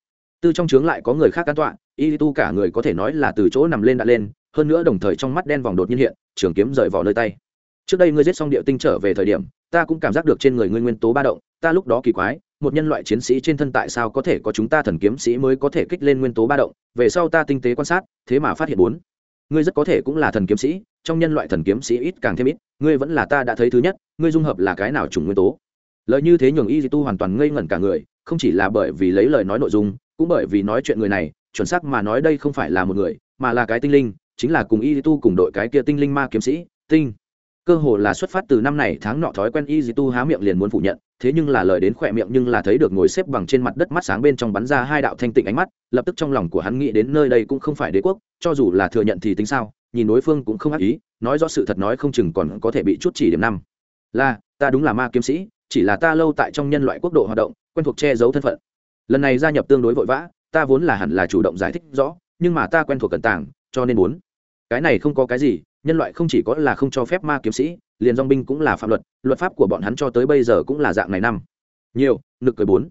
Tư trong trướng lại có người khác an tọa y tu cả người có thể nói là từ chỗ nằm lên đã lên, hơn nữa đồng thời trong mắt đen vòng đột nhiên hiện, trường kiếm rời vỏ nơi tay. Trước đây ngươi giết xong địa tinh trở về thời điểm, ta cũng cảm giác được trên người ngươi nguyên tố ba động, ta lúc đó kỳ quái, một nhân loại chiến sĩ trên thân tại sao có thể có chúng ta thần kiếm sĩ mới có thể kích lên nguyên tố ba động, về sau ta tinh tế quan sát, thế mà phát hiện bốn ngươi rất có thể cũng là thần kiếm sĩ, trong nhân loại thần kiếm sĩ ít càng thêm ít, ngươi vẫn là ta đã thấy thứ nhất, ngươi dung hợp là cái nào chủng nguyên tố? Lời như thế nhường y di tu hoàn toàn ngây ngẩn cả người, không chỉ là bởi vì lấy lời nói nội dung, cũng bởi vì nói chuyện người này, chuẩn xác mà nói đây không phải là một người, mà là cái tinh linh, chính là cùng y di tu cùng đội cái kia tinh linh ma kiếm sĩ, tinh cơ hồ là xuất phát từ năm này tháng nọ thói quen y di tu há miệng liền muốn phủ nhận thế nhưng là lời đến khỏe miệng nhưng là thấy được ngồi xếp bằng trên mặt đất mắt sáng bên trong bắn ra hai đạo thanh tịnh ánh mắt lập tức trong lòng của hắn nghĩ đến nơi đây cũng không phải đế quốc cho dù là thừa nhận thì tính sao nhìn đối phương cũng không ác ý nói rõ sự thật nói không chừng còn có thể bị chút chỉ điểm năm. Là ta đúng là ma kiếm sĩ chỉ là ta lâu tại trong nhân loại quốc độ hoạt động quen thuộc che giấu thân phận. Lần này gia nhập tương đối vội vã ta vốn là hẳn là chủ động giải thích rõ nhưng mà ta quen thuộc cẩn tàng, cho nên muốn cái này không có cái gì, nhân loại không chỉ có là không cho phép ma kiếm sĩ, liền dong binh cũng là phạm luật luật pháp của bọn hắn cho tới bây giờ cũng là dạng này năm. Nhiều, nực cười bốn.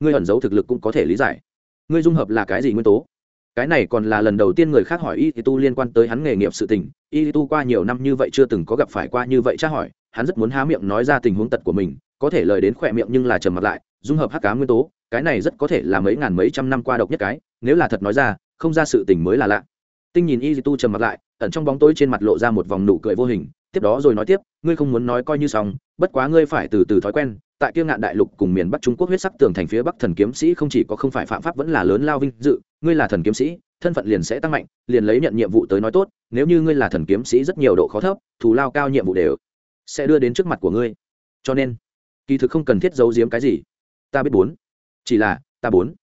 Ngươi ẩn giấu thực lực cũng có thể lý giải. Ngươi dung hợp là cái gì nguyên tố? Cái này còn là lần đầu tiên người khác hỏi y tu liên quan tới hắn nghề nghiệp sự tình. Y tu qua nhiều năm như vậy chưa từng có gặp phải qua như vậy tra hỏi, hắn rất muốn há miệng nói ra tình huống tật của mình, có thể lời đến khỏe miệng nhưng là trầm mặt lại, dung hợp hắc cá nguyên tố, cái này rất có thể là mấy ngàn mấy trăm năm qua độc nhất cái, nếu là thật nói ra, không ra sự tình mới là lạ tinh nhìn y tu trầm mặt lại, ẩn trong bóng tối trên mặt lộ ra một vòng nụ cười vô hình, tiếp đó rồi nói tiếp, ngươi không muốn nói coi như xong, bất quá ngươi phải từ từ thói quen, tại kia ngạn đại lục cùng miền bắc trung quốc huyết sắc tường thành phía bắc thần kiếm sĩ không chỉ có không phải phạm pháp vẫn là lớn lao vinh dự, ngươi là thần kiếm sĩ, thân phận liền sẽ tăng mạnh, liền lấy nhận nhiệm vụ tới nói tốt, nếu như ngươi là thần kiếm sĩ rất nhiều độ khó thấp, thù lao cao nhiệm vụ đều sẽ đưa đến trước mặt của ngươi. Cho nên, kỳ thực không cần thiết giấu giếm cái gì. Ta biết bốn, chỉ là ta bốn,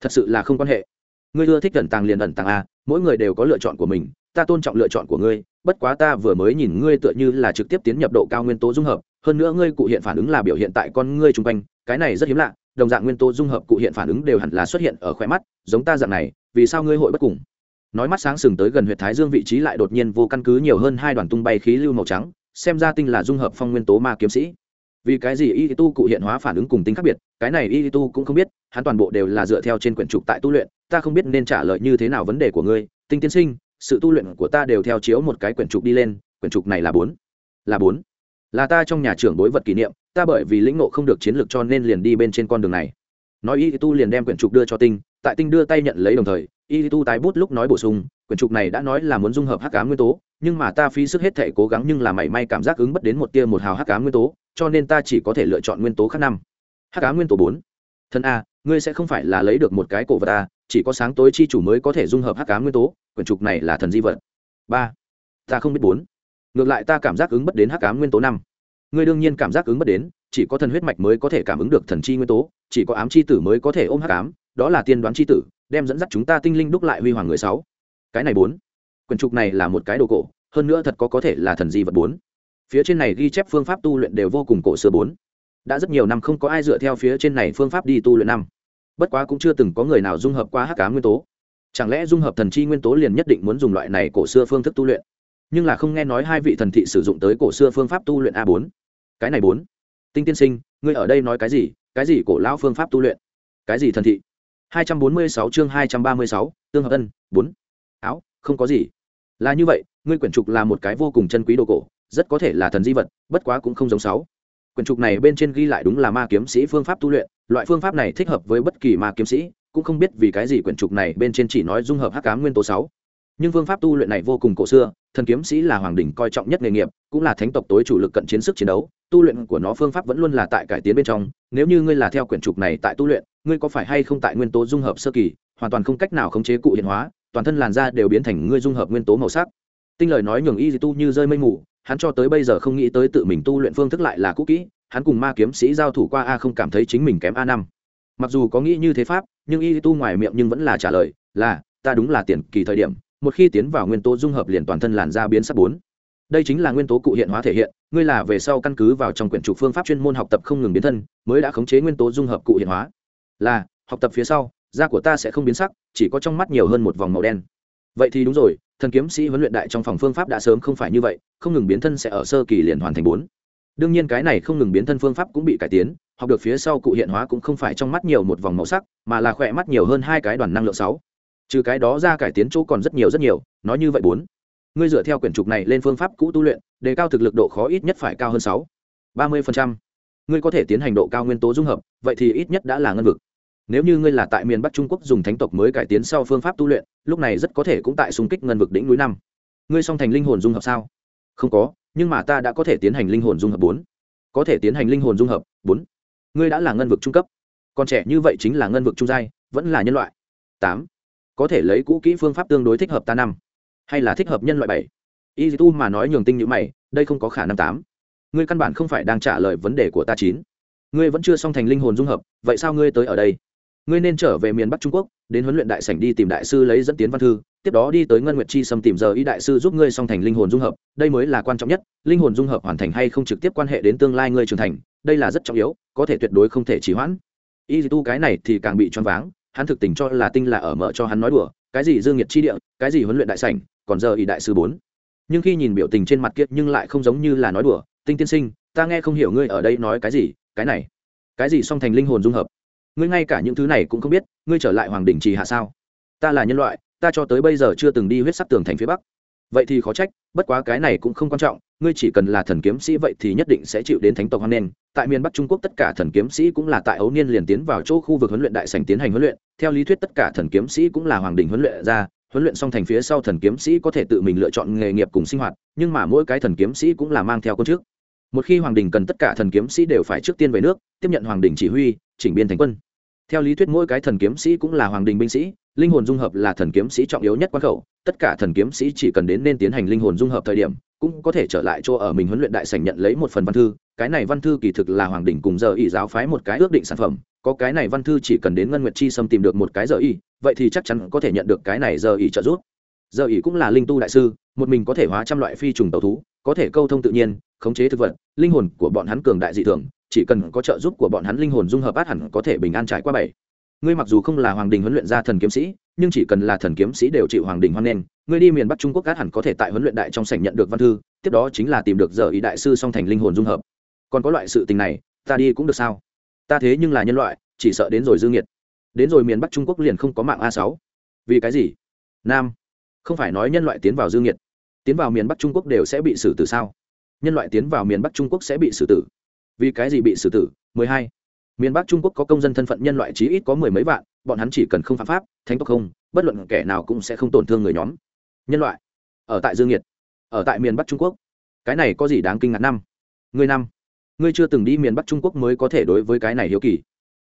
thật sự là không quan hệ. Ngươi ưa thích ẩn tàng liền ẩn tàng a mỗi người đều có lựa chọn của mình, ta tôn trọng lựa chọn của ngươi, bất quá ta vừa mới nhìn ngươi tựa như là trực tiếp tiến nhập độ cao nguyên tố dung hợp, hơn nữa ngươi cụ hiện phản ứng là biểu hiện tại con ngươi chung quanh, cái này rất hiếm lạ, đồng dạng nguyên tố dung hợp cụ hiện phản ứng đều hẳn là xuất hiện ở khỏe mắt, giống ta dạng này, vì sao ngươi hội bất cùng? Nói mắt sáng sừng tới gần huyện thái dương vị trí lại đột nhiên vô căn cứ nhiều hơn hai đoàn tung bay khí lưu màu trắng, xem ra tinh là dung hợp phong nguyên tố ma kiếm sĩ. Vì cái gì y tu cụ hiện hóa phản ứng cùng tính khác biệt, cái này y tu cũng không biết, hắn toàn bộ đều là dựa theo trên quyển trục tại tu luyện ta không biết nên trả lời như thế nào vấn đề của ngươi, tinh tiên sinh, sự tu luyện của ta đều theo chiếu một cái quyển trục đi lên, quyển trục này là bốn. Là bốn. Là ta trong nhà trưởng đối vật kỷ niệm, ta bởi vì lĩnh ngộ không được chiến lược cho nên liền đi bên trên con đường này. Nói y tu liền đem quyển trục đưa cho tinh, tại tinh đưa tay nhận lấy đồng thời, y tu tái bút lúc nói bổ sung, quyển trục này đã nói là muốn dung hợp hắc cá nguyên tố, nhưng mà ta phí sức hết thể cố gắng nhưng là mảy may cảm giác ứng bất đến một tia một hào hắc cá nguyên tố, cho nên ta chỉ có thể lựa chọn nguyên tố khác năm. Hắc cá nguyên tố bốn. Thân a, ngươi sẽ không phải là lấy được một cái cổ vật a chỉ có sáng tối chi chủ mới có thể dung hợp hắc cá nguyên tố, quyển trục này là thần di vật. Ba, ta không biết bốn. Ngược lại ta cảm giác ứng bất đến hắc cá nguyên tố năm. Ngươi đương nhiên cảm giác ứng bất đến, chỉ có thần huyết mạch mới có thể cảm ứng được thần chi nguyên tố, chỉ có ám chi tử mới có thể ôm hắc ám, đó là tiên đoán chi tử, đem dẫn dắt chúng ta tinh linh đúc lại huy hoàng người sáu. Cái này bốn. Quyển trục này là một cái đồ cổ, hơn nữa thật có có thể là thần di vật bốn. Phía trên này ghi chép phương pháp tu luyện đều vô cùng cổ xưa bốn. Đã rất nhiều năm không có ai dựa theo phía trên này phương pháp đi tu luyện năm bất quá cũng chưa từng có người nào dung hợp qua hắc cá nguyên tố. Chẳng lẽ dung hợp thần chi nguyên tố liền nhất định muốn dùng loại này cổ xưa phương thức tu luyện? Nhưng là không nghe nói hai vị thần thị sử dụng tới cổ xưa phương pháp tu luyện a bốn. Cái này bốn. Tinh tiên sinh ngươi ở đây nói cái gì? Cái gì cổ lão phương pháp tu luyện? Cái gì thần thị? 246 chương 236, tương hợp ân bốn. Áo không có gì. Là như vậy ngươi quyển trục là một cái vô cùng chân quý đồ cổ rất có thể là thần di vật bất quá cũng không giống sáu quyển trục này bên trên ghi lại đúng là ma kiếm sĩ phương pháp tu luyện, loại phương pháp này thích hợp với bất kỳ ma kiếm sĩ, cũng không biết vì cái gì quyển trục này bên trên chỉ nói dung hợp hắc cá nguyên tố sáu. Nhưng phương pháp tu luyện này vô cùng cổ xưa, thần kiếm sĩ là hoàng đỉnh coi trọng nhất nghề nghiệp, cũng là thánh tộc tối chủ lực cận chiến sức chiến đấu, tu luyện của nó phương pháp vẫn luôn là tại cải tiến bên trong. Nếu như ngươi là theo quyển trục này tại tu luyện, ngươi có phải hay không tại nguyên tố dung hợp sơ kỳ, hoàn toàn không cách nào khống chế cụ hiện hóa, toàn thân làn da đều biến thành ngươi dung hợp nguyên tố màu sắc tinh lời nói nhường y tu như rơi mây mù, hắn cho tới bây giờ không nghĩ tới tự mình tu luyện phương thức lại là cũ kỹ, hắn cùng ma kiếm sĩ giao thủ qua a không cảm thấy chính mình kém a năm. Mặc dù có nghĩ như thế pháp, nhưng y tu ngoài miệng nhưng vẫn là trả lời, là, ta đúng là tiền kỳ thời điểm, một khi tiến vào nguyên tố dung hợp liền toàn thân làn da biến sắc bốn. Đây chính là nguyên tố cụ hiện hóa thể hiện, ngươi là về sau căn cứ vào trong quyển trục phương pháp chuyên môn học tập không ngừng biến thân, mới đã khống chế nguyên tố dung hợp cụ hiện hóa. Là, học tập phía sau, da của ta sẽ không biến sắc, chỉ có trong mắt nhiều hơn một vòng màu đen vậy thì đúng rồi, thần kiếm sĩ huấn luyện đại trong phòng phương pháp đã sớm không phải như vậy, không ngừng biến thân sẽ ở sơ kỳ liền hoàn thành bốn. Đương nhiên cái này không ngừng biến thân phương pháp cũng bị cải tiến, học được phía sau cụ hiện hóa cũng không phải trong mắt nhiều một vòng màu sắc, mà là khỏe mắt nhiều hơn hai cái đoàn năng lượng sáu. Trừ cái đó ra cải tiến chỗ còn rất nhiều rất nhiều, nói như vậy bốn. Ngươi dựa theo quyển trục này lên phương pháp cũ tu luyện, đề cao thực lực độ khó ít nhất phải cao hơn sáu. Ba mươi ngươi có thể tiến hành độ cao nguyên tố dung hợp, vậy thì ít nhất đã là ngân vực nếu như ngươi là tại miền bắc trung quốc dùng thánh tộc mới cải tiến sau phương pháp tu luyện, lúc này rất có thể cũng tại xung kích ngân vực đỉnh núi năm. Ngươi song thành linh hồn dung hợp sao? Không có, nhưng mà ta đã có thể tiến hành linh hồn dung hợp bốn. Có thể tiến hành linh hồn dung hợp, bốn. Ngươi đã là ngân vực trung cấp. Còn trẻ như vậy chính là ngân vực trung giai, vẫn là nhân loại. Tám. Có thể lấy cũ kỹ phương pháp tương đối thích hợp ta năm. Hay là thích hợp nhân loại bảy. Y tu mà nói nhường tinh như mày, đây không có khả năng tám. Ngươi căn bản không phải đang trả lời vấn đề của ta chín. Ngươi vẫn chưa xong thành linh hồn dung hợp, vậy sao ngươi tới ở đây? Ngươi nên trở về miền bắc trung quốc đến huấn luyện đại sảnh đi tìm đại sư lấy dẫn tiến văn thư tiếp đó đi tới ngân nguyệt chi xâm tìm giờ y đại sư giúp ngươi song thành linh hồn dung hợp đây mới là quan trọng nhất linh hồn dung hợp hoàn thành hay không trực tiếp quan hệ đến tương lai ngươi trưởng thành đây là rất trọng yếu có thể tuyệt đối không thể trì hoãn y tu cái này thì càng bị choáng váng hắn thực tình cho là tinh là ở mở cho hắn nói đùa cái gì dương nhiệt chi địa cái gì huấn luyện đại sảnh còn giờ y đại sư bốn nhưng khi nhìn biểu tình trên mặt kiệt nhưng lại không giống như là nói đùa tinh tiên sinh ta nghe không hiểu ngươi ở đây nói cái gì cái này cái gì song thành linh hồn dung hợp ngươi ngay cả những thứ này cũng không biết, ngươi trở lại hoàng đình trì hạ sao? Ta là nhân loại, ta cho tới bây giờ chưa từng đi huyết sắc tường thành phía bắc. Vậy thì khó trách, bất quá cái này cũng không quan trọng, ngươi chỉ cần là thần kiếm sĩ vậy thì nhất định sẽ chịu đến thánh tộc hoan nghênh tại miền bắc trung quốc tất cả thần kiếm sĩ cũng là tại ấu niên liền tiến vào chỗ khu vực huấn luyện đại sành tiến hành huấn luyện. Theo lý thuyết tất cả thần kiếm sĩ cũng là hoàng đình huấn luyện ra, huấn luyện xong thành phía sau thần kiếm sĩ có thể tự mình lựa chọn nghề nghiệp cùng sinh hoạt, nhưng mà mỗi cái thần kiếm sĩ cũng là mang theo con trước. Một khi hoàng đình cần tất cả thần kiếm sĩ đều phải trước tiên về nước, tiếp nhận hoàng đình chỉ huy chỉnh biên thành quân. Theo lý thuyết mỗi cái thần kiếm sĩ cũng là hoàng đình binh sĩ, linh hồn dung hợp là thần kiếm sĩ trọng yếu nhất quan khẩu. Tất cả thần kiếm sĩ chỉ cần đến nên tiến hành linh hồn dung hợp thời điểm, cũng có thể trở lại chỗ ở mình huấn luyện đại sảnh nhận lấy một phần văn thư. Cái này văn thư kỳ thực là hoàng đình cùng giờ ỷ giáo phái một cái ước định sản phẩm. Có cái này văn thư chỉ cần đến ngân nguyệt chi xâm tìm được một cái giờ ỷ, vậy thì chắc chắn có thể nhận được cái này giờ ỷ trợ giúp. Giờ ỷ cũng là linh tu đại sư, một mình có thể hóa trăm loại phi trùng tàu thú có thể câu thông tự nhiên, khống chế thực vật, linh hồn của bọn hắn cường đại dị thường, chỉ cần có trợ giúp của bọn hắn linh hồn dung hợp át hẳn có thể bình an trải qua bảy. Ngươi mặc dù không là hoàng đình huấn luyện ra thần kiếm sĩ, nhưng chỉ cần là thần kiếm sĩ đều chịu hoàng đình hoan nghênh, ngươi đi miền bắc trung quốc át hẳn có thể tại huấn luyện đại trong sảnh nhận được văn thư, tiếp đó chính là tìm được giờ ý đại sư song thành linh hồn dung hợp. Còn có loại sự tình này, ta đi cũng được sao? Ta thế nhưng là nhân loại, chỉ sợ đến rồi dư nghiệt. Đến rồi miền bắc trung quốc liền không có mạng a sáu. Vì cái gì? Nam. Không phải nói nhân loại tiến vào dư nghiệt tiến vào miền bắc trung quốc đều sẽ bị xử tử sao? Nhân loại tiến vào miền bắc trung quốc sẽ bị xử tử. Vì cái gì bị xử tử? 12. miền bắc trung quốc có công dân thân phận nhân loại chí ít có mười mấy vạn, bọn hắn chỉ cần không phạm pháp, thánh tộc không, bất luận kẻ nào cũng sẽ không tổn thương người nhóm. Nhân loại, ở tại dương nhiệt, ở tại miền bắc trung quốc, cái này có gì đáng kinh ngạc năm? Ngươi năm, ngươi chưa từng đi miền bắc trung quốc mới có thể đối với cái này hiếu kỳ.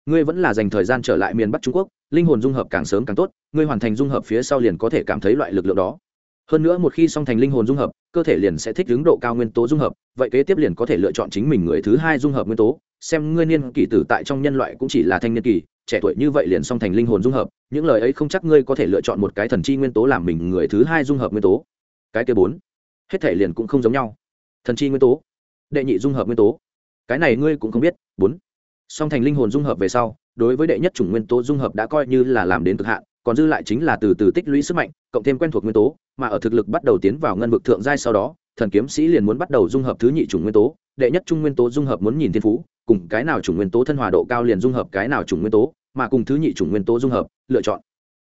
Ngươi vẫn là dành thời gian trở lại miền bắc trung quốc, linh hồn dung hợp càng sớm càng tốt, ngươi hoàn thành dung hợp phía sau liền có thể cảm thấy loại lực lượng đó hơn nữa một khi song thành linh hồn dung hợp, cơ thể liền sẽ thích ứng độ cao nguyên tố dung hợp, vậy kế tiếp liền có thể lựa chọn chính mình người thứ hai dung hợp nguyên tố. Xem ngươi niên kỷ tử tại trong nhân loại cũng chỉ là thanh niên kỳ, trẻ tuổi như vậy liền song thành linh hồn dung hợp, những lời ấy không chắc ngươi có thể lựa chọn một cái thần chi nguyên tố làm mình người thứ hai dung hợp nguyên tố. Cái kế bốn, hết thể liền cũng không giống nhau. Thần chi nguyên tố, đệ nhị dung hợp nguyên tố. Cái này ngươi cũng không biết. Bốn, song thành linh hồn dung hợp về sau, đối với đệ nhất chủng nguyên tố dung hợp đã coi như là làm đến cực hạn còn dư lại chính là từ từ tích lũy sức mạnh, cộng thêm quen thuộc nguyên tố, mà ở thực lực bắt đầu tiến vào ngân vực thượng giai sau đó, thần kiếm sĩ liền muốn bắt đầu dung hợp thứ nhị chủng nguyên tố, đệ nhất trung nguyên tố dung hợp muốn nhìn thiên phú, cùng cái nào chủng nguyên tố thân hòa độ cao liền dung hợp cái nào chủng nguyên tố, mà cùng thứ nhị chủng nguyên tố dung hợp, lựa chọn.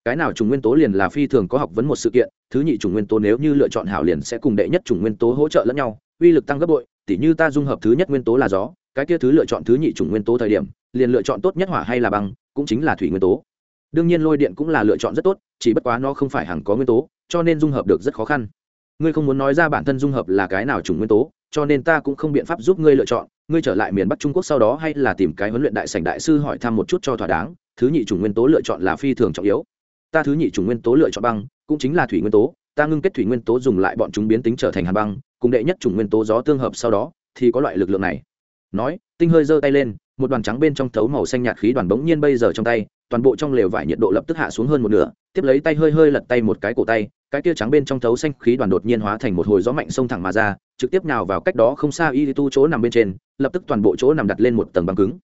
Cái nào chủng nguyên tố liền là phi thường có học vấn một sự kiện, thứ nhị chủng nguyên tố nếu như lựa chọn hảo liền sẽ cùng đệ nhất chủng nguyên tố hỗ trợ lẫn nhau, uy lực tăng gấp bội, tỉ như ta dung hợp thứ nhất nguyên tố là gió, cái kia thứ lựa chọn thứ nhị chủng nguyên tố thời điểm, liền lựa chọn tốt nhất hỏa hay là băng, cũng chính là thủy nguyên tố đương nhiên lôi điện cũng là lựa chọn rất tốt, chỉ bất quá nó không phải hẳn có nguyên tố, cho nên dung hợp được rất khó khăn. Ngươi không muốn nói ra bản thân dung hợp là cái nào chủng nguyên tố, cho nên ta cũng không biện pháp giúp ngươi lựa chọn. Ngươi trở lại miền bắc trung quốc sau đó hay là tìm cái huấn luyện đại sảnh đại sư hỏi thăm một chút cho thỏa đáng, thứ nhị chủng nguyên tố lựa chọn là phi thường trọng yếu. Ta thứ nhị chủng nguyên tố lựa chọn băng, cũng chính là thủy nguyên tố, ta ngưng kết thủy nguyên tố dùng lại bọn chúng biến tính trở thành hàn băng, cùng đệ nhất chủng nguyên tố gió tương hợp sau đó, thì có loại lực lượng này. Nói, tinh hơi giơ tay lên một đoàn trắng bên trong thấu màu xanh nhạt khí đoàn bỗng nhiên bây giờ trong tay, toàn bộ trong lều vải nhiệt độ lập tức hạ xuống hơn một nửa, tiếp lấy tay hơi hơi lật tay một cái cổ tay, cái kia trắng bên trong thấu xanh khí đoàn đột nhiên hóa thành một hồi gió mạnh xông thẳng mà ra, trực tiếp nào vào cách đó không xa y tu chỗ nằm bên trên, lập tức toàn bộ chỗ nằm đặt lên một tầng băng cứng.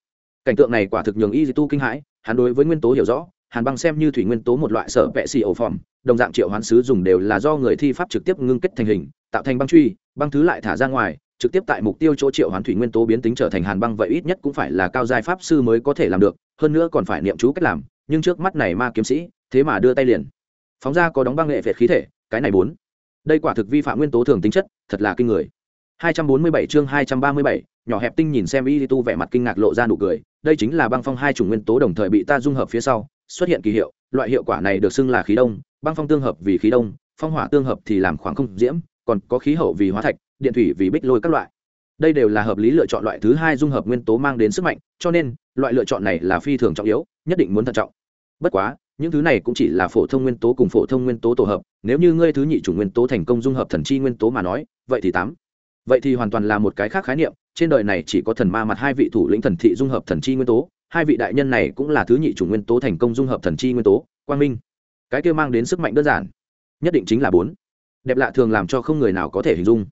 Cảnh tượng này quả thực nhường y tu kinh hãi, hắn đối với nguyên tố hiểu rõ, hàn băng xem như thủy nguyên tố một loại sở vệ xì ổ phòm đồng dạng triệu hoán sứ dùng đều là do người thi pháp trực tiếp ngưng kết thành hình, tạo thành băng truy, băng thứ lại thả ra ngoài trực tiếp tại mục tiêu chỗ triệu hoán thủy nguyên tố biến tính trở thành hàn băng vậy ít nhất cũng phải là cao giai pháp sư mới có thể làm được hơn nữa còn phải niệm chú cách làm nhưng trước mắt này ma kiếm sĩ thế mà đưa tay liền. Phóng ra có đóng băng nghệ vệt khí thể cái này bốn. Đây quả thực vi phạm nguyên tố thường tính chất thật là kinh người. 247 chương 237, nhỏ hẹp tinh nhìn xem y tu vẻ mặt kinh ngạc lộ ra nụ cười đây chính là băng phong hai chủng nguyên tố đồng thời bị ta dung hợp phía sau xuất hiện kỳ hiệu loại hiệu quả này được xưng là khí đông băng phong tương hợp vì khí đông phong hỏa tương hợp thì làm khoảng không diễm còn có khí hậu vì hóa thạch, điện thủy vì bích lôi các loại. Đây đều là hợp lý lựa chọn loại thứ hai dung hợp nguyên tố mang đến sức mạnh, cho nên, loại lựa chọn này là phi thường trọng yếu, nhất định muốn thận trọng. Bất quá, những thứ này cũng chỉ là phổ thông nguyên tố cùng phổ thông nguyên tố tổ hợp, nếu như ngươi thứ nhị chủ nguyên tố thành công dung hợp thần chi nguyên tố mà nói, vậy thì tám. Vậy thì hoàn toàn là một cái khác khái niệm, trên đời này chỉ có thần ma mặt hai vị thủ lĩnh thần thị dung hợp thần chi nguyên tố, hai vị đại nhân này cũng là thứ nhị chủ nguyên tố thành công dung hợp thần chi nguyên tố, quang minh. Cái kia mang đến sức mạnh đơn giản, nhất định chính là bốn đẹp lạ thường làm cho không người nào có thể hình dung.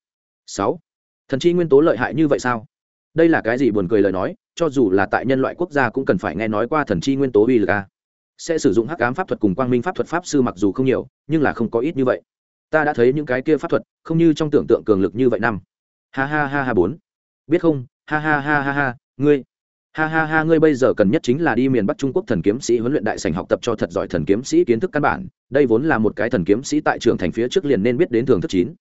Sáu, thần chi nguyên tố lợi hại như vậy sao? Đây là cái gì buồn cười lời nói, cho dù là tại nhân loại quốc gia cũng cần phải nghe nói qua thần chi nguyên tố uy lực a. Sẽ sử dụng hắc ám pháp thuật cùng quang minh pháp thuật pháp sư mặc dù không nhiều, nhưng là không có ít như vậy. Ta đã thấy những cái kia pháp thuật, không như trong tưởng tượng cường lực như vậy năm. Ha ha ha ha bốn. Biết không? Ha ha ha ha ha, ngươi ha ha ha, ngươi bây giờ cần nhất chính là đi miền bắc trung quốc thần kiếm sĩ huấn luyện đại sành học tập cho thật giỏi thần kiếm sĩ kiến thức căn bản. Đây vốn là một cái thần kiếm sĩ tại trường thành phía trước liền nên biết đến thường thức chín.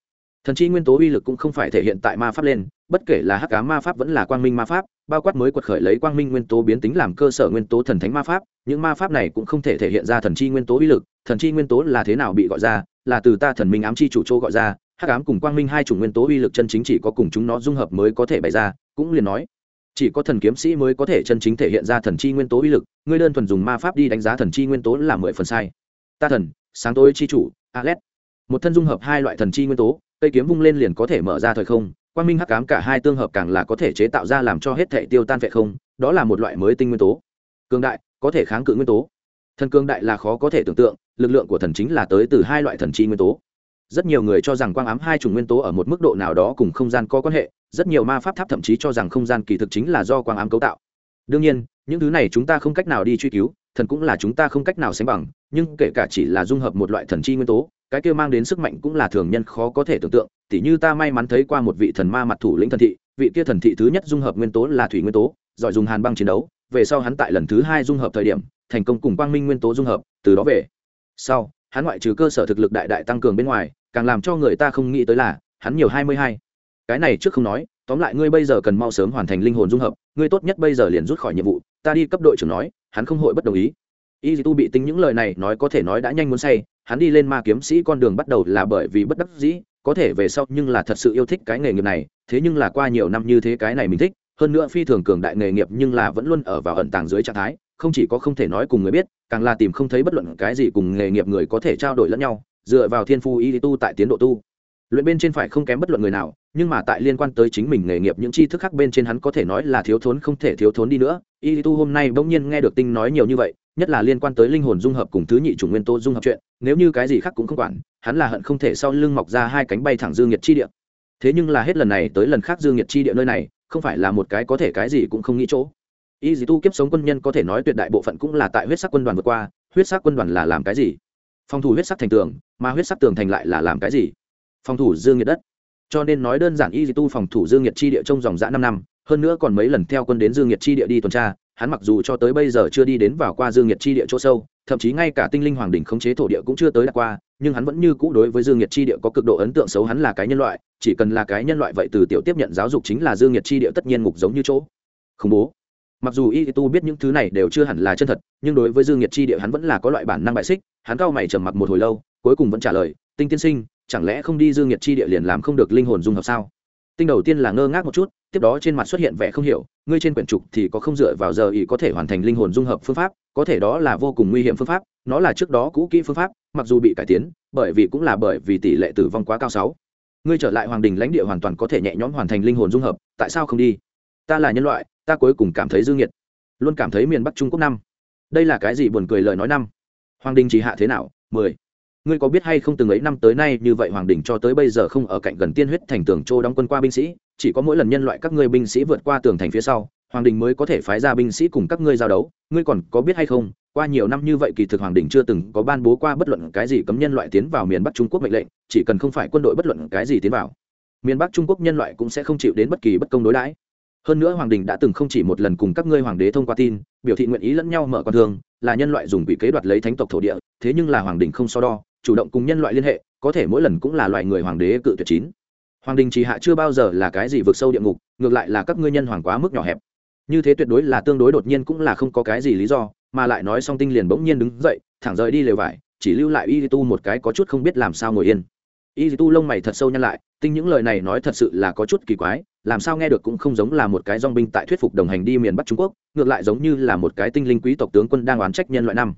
Thần chi nguyên tố uy lực cũng không phải thể hiện tại ma pháp lên, bất kể là hắc cá ma pháp vẫn là quang minh ma pháp, bao quát mới quật khởi lấy quang minh nguyên tố biến tính làm cơ sở nguyên tố thần thánh ma pháp, những ma pháp này cũng không thể thể hiện ra thần chi nguyên tố uy lực. Thần chi nguyên tố là thế nào bị gọi ra? Là từ ta thần minh ám chi chủ châu gọi ra. Hắc ám cùng quang minh hai chủng nguyên tố uy lực chân chính chỉ có cùng chúng nó dung hợp mới có thể bày ra, cũng liền nói chỉ có thần kiếm sĩ mới có thể chân chính thể hiện ra thần chi nguyên tố uy lực, ngươi đơn thuần dùng ma pháp đi đánh giá thần chi nguyên tố là mười phần sai. Ta thần, sáng tối chi chủ, alet. Một thân dung hợp hai loại thần chi nguyên tố, cây kiếm vung lên liền có thể mở ra thời không, quang minh hắc ám cả hai tương hợp càng là có thể chế tạo ra làm cho hết thể tiêu tan vệ không, đó là một loại mới tinh nguyên tố. Cường đại, có thể kháng cự nguyên tố. Thần cường đại là khó có thể tưởng tượng, lực lượng của thần chính là tới từ hai loại thần chi nguyên tố rất nhiều người cho rằng quang ám hai chủng nguyên tố ở một mức độ nào đó cùng không gian có quan hệ, rất nhiều ma pháp tháp thậm chí cho rằng không gian kỳ thực chính là do quang ám cấu tạo. Đương nhiên, những thứ này chúng ta không cách nào đi truy cứu, thần cũng là chúng ta không cách nào sánh bằng, nhưng kể cả chỉ là dung hợp một loại thần chi nguyên tố, cái kia mang đến sức mạnh cũng là thường nhân khó có thể tưởng tượng. Tỉ như ta may mắn thấy qua một vị thần ma mặt thủ lĩnh thần thị, vị kia thần thị thứ nhất dung hợp nguyên tố là thủy nguyên tố, giỏi dùng hàn băng chiến đấu, về sau hắn tại lần thứ hai dung hợp thời điểm, thành công cùng quang minh nguyên tố dung hợp, từ đó về. Sau hắn ngoại trừ cơ sở thực lực đại đại tăng cường bên ngoài, càng làm cho người ta không nghĩ tới là, hắn nhiều hai mươi hai. Cái này trước không nói, tóm lại ngươi bây giờ cần mau sớm hoàn thành linh hồn dung hợp, ngươi tốt nhất bây giờ liền rút khỏi nhiệm vụ, ta đi cấp đội trưởng nói, hắn không hội bất đồng ý. Y tu bị tính những lời này nói có thể nói đã nhanh muốn say, hắn đi lên ma kiếm sĩ con đường bắt đầu là bởi vì bất đắc dĩ, có thể về sau nhưng là thật sự yêu thích cái nghề nghiệp này, thế nhưng là qua nhiều năm như thế cái này mình thích, hơn nữa phi thường cường đại nghề nghiệp nhưng là vẫn luôn ở vào ẩn tàng dưới trạng thái không chỉ có không thể nói cùng người biết, càng là tìm không thấy bất luận cái gì cùng nghề nghiệp người có thể trao đổi lẫn nhau, dựa vào thiên phu y tu tại tiến độ tu. Luyện bên trên phải không kém bất luận người nào, nhưng mà tại liên quan tới chính mình nghề nghiệp những tri thức khác bên trên hắn có thể nói là thiếu thốn không thể thiếu thốn đi nữa. Y tu hôm nay bỗng nhiên nghe được tinh nói nhiều như vậy, nhất là liên quan tới linh hồn dung hợp cùng thứ nhị chủ nguyên tố dung hợp chuyện, nếu như cái gì khác cũng không quản, hắn là hận không thể sau lưng mọc ra hai cánh bay thẳng dương nhiệt chi địa. Thế nhưng là hết lần này tới lần khác dương nhiệt chi địa nơi này, không phải là một cái có thể cái gì cũng không nghĩ chỗ y dì tu kiếp sống quân nhân có thể nói tuyệt đại bộ phận cũng là tại huyết sắc quân đoàn vượt qua, huyết sắc quân đoàn là làm cái gì? Phòng thủ huyết sắc thành tường, mà huyết sắc tường thành lại là làm cái gì? Phòng thủ dương nhiệt đất. Cho nên nói đơn giản y dì tu phòng thủ dương nhiệt chi địa trong dòng dã năm năm, hơn nữa còn mấy lần theo quân đến dương nhiệt chi địa đi tuần tra, hắn mặc dù cho tới bây giờ chưa đi đến vào qua dương nhiệt chi địa chỗ sâu, thậm chí ngay cả tinh linh hoàng đỉnh khống chế thổ địa cũng chưa tới đạt qua, nhưng hắn vẫn như cũ đối với dương nhiệt chi địa có cực độ ấn tượng xấu, hắn là cái nhân loại, chỉ cần là cái nhân loại vậy từ tiểu tiếp nhận giáo dục chính là dương nhiệt chi địa tất nhiên ngục giống như chỗ. Khủng bố mặc dù y tu biết những thứ này đều chưa hẳn là chân thật, nhưng đối với dương nhiệt chi địa hắn vẫn là có loại bản năng bại xích, hắn cao mày trầm mặc một hồi lâu, cuối cùng vẫn trả lời, tinh tiên sinh, chẳng lẽ không đi dương nhiệt chi địa liền làm không được linh hồn dung hợp sao? Tinh đầu tiên là ngơ ngác một chút, tiếp đó trên mặt xuất hiện vẻ không hiểu, ngươi trên quyển trục thì có không dựa vào giờ ý có thể hoàn thành linh hồn dung hợp phương pháp, có thể đó là vô cùng nguy hiểm phương pháp, nó là trước đó cũ kỹ phương pháp, mặc dù bị cải tiến, bởi vì cũng là bởi vì tỷ lệ tử vong quá cao sáu. Ngươi trở lại hoàng đình lãnh địa hoàn toàn có thể nhẹ nhõm hoàn thành linh hồn dung hợp, tại sao không đi? Ta là nhân loại ta cuối cùng cảm thấy dương nhiệt luôn cảm thấy miền bắc trung quốc năm. Đây là cái gì buồn cười lời nói năm? Hoàng đình chỉ hạ thế nào? Mười. Ngươi có biết hay không từng ấy năm tới nay như vậy hoàng đình cho tới bây giờ không ở cạnh gần tiên huyết thành tường châu đóng quân qua binh sĩ, chỉ có mỗi lần nhân loại các ngươi binh sĩ vượt qua tường thành phía sau, hoàng đình mới có thể phái ra binh sĩ cùng các ngươi giao đấu. Ngươi còn có biết hay không, qua nhiều năm như vậy kỳ thực hoàng đình chưa từng có ban bố qua bất luận cái gì cấm nhân loại tiến vào miền bắc trung quốc mệnh lệnh, chỉ cần không phải quân đội bất luận cái gì tiến vào, miền bắc trung quốc nhân loại cũng sẽ không chịu đến bất kỳ bất công đối đãi hơn nữa hoàng đình đã từng không chỉ một lần cùng các ngươi hoàng đế thông qua tin, biểu thị nguyện ý lẫn nhau mở con thương, là nhân loại dùng bị kế đoạt lấy thánh tộc thổ địa, thế nhưng là hoàng đình không so đo, chủ động cùng nhân loại liên hệ, có thể mỗi lần cũng là loại người hoàng đế cự tuyệt chín. Hoàng đình chỉ hạ chưa bao giờ là cái gì vượt sâu địa ngục, ngược lại là các ngươi nhân hoàng quá mức nhỏ hẹp. Như thế tuyệt đối là tương đối đột nhiên cũng là không có cái gì lý do, mà lại nói song tinh liền bỗng nhiên đứng dậy, thẳng rời đi lều vải, chỉ lưu lại y tu một cái có chút không biết làm sao ngồi yên. Y tu lông mày thật sâu nhăn lại, tinh những lời này nói thật sự là có chút kỳ quái làm sao nghe được cũng không giống là một cái dong binh tại thuyết phục đồng hành đi miền bắc trung quốc, ngược lại giống như là một cái tinh linh quý tộc tướng quân đang oán trách nhân loại năm.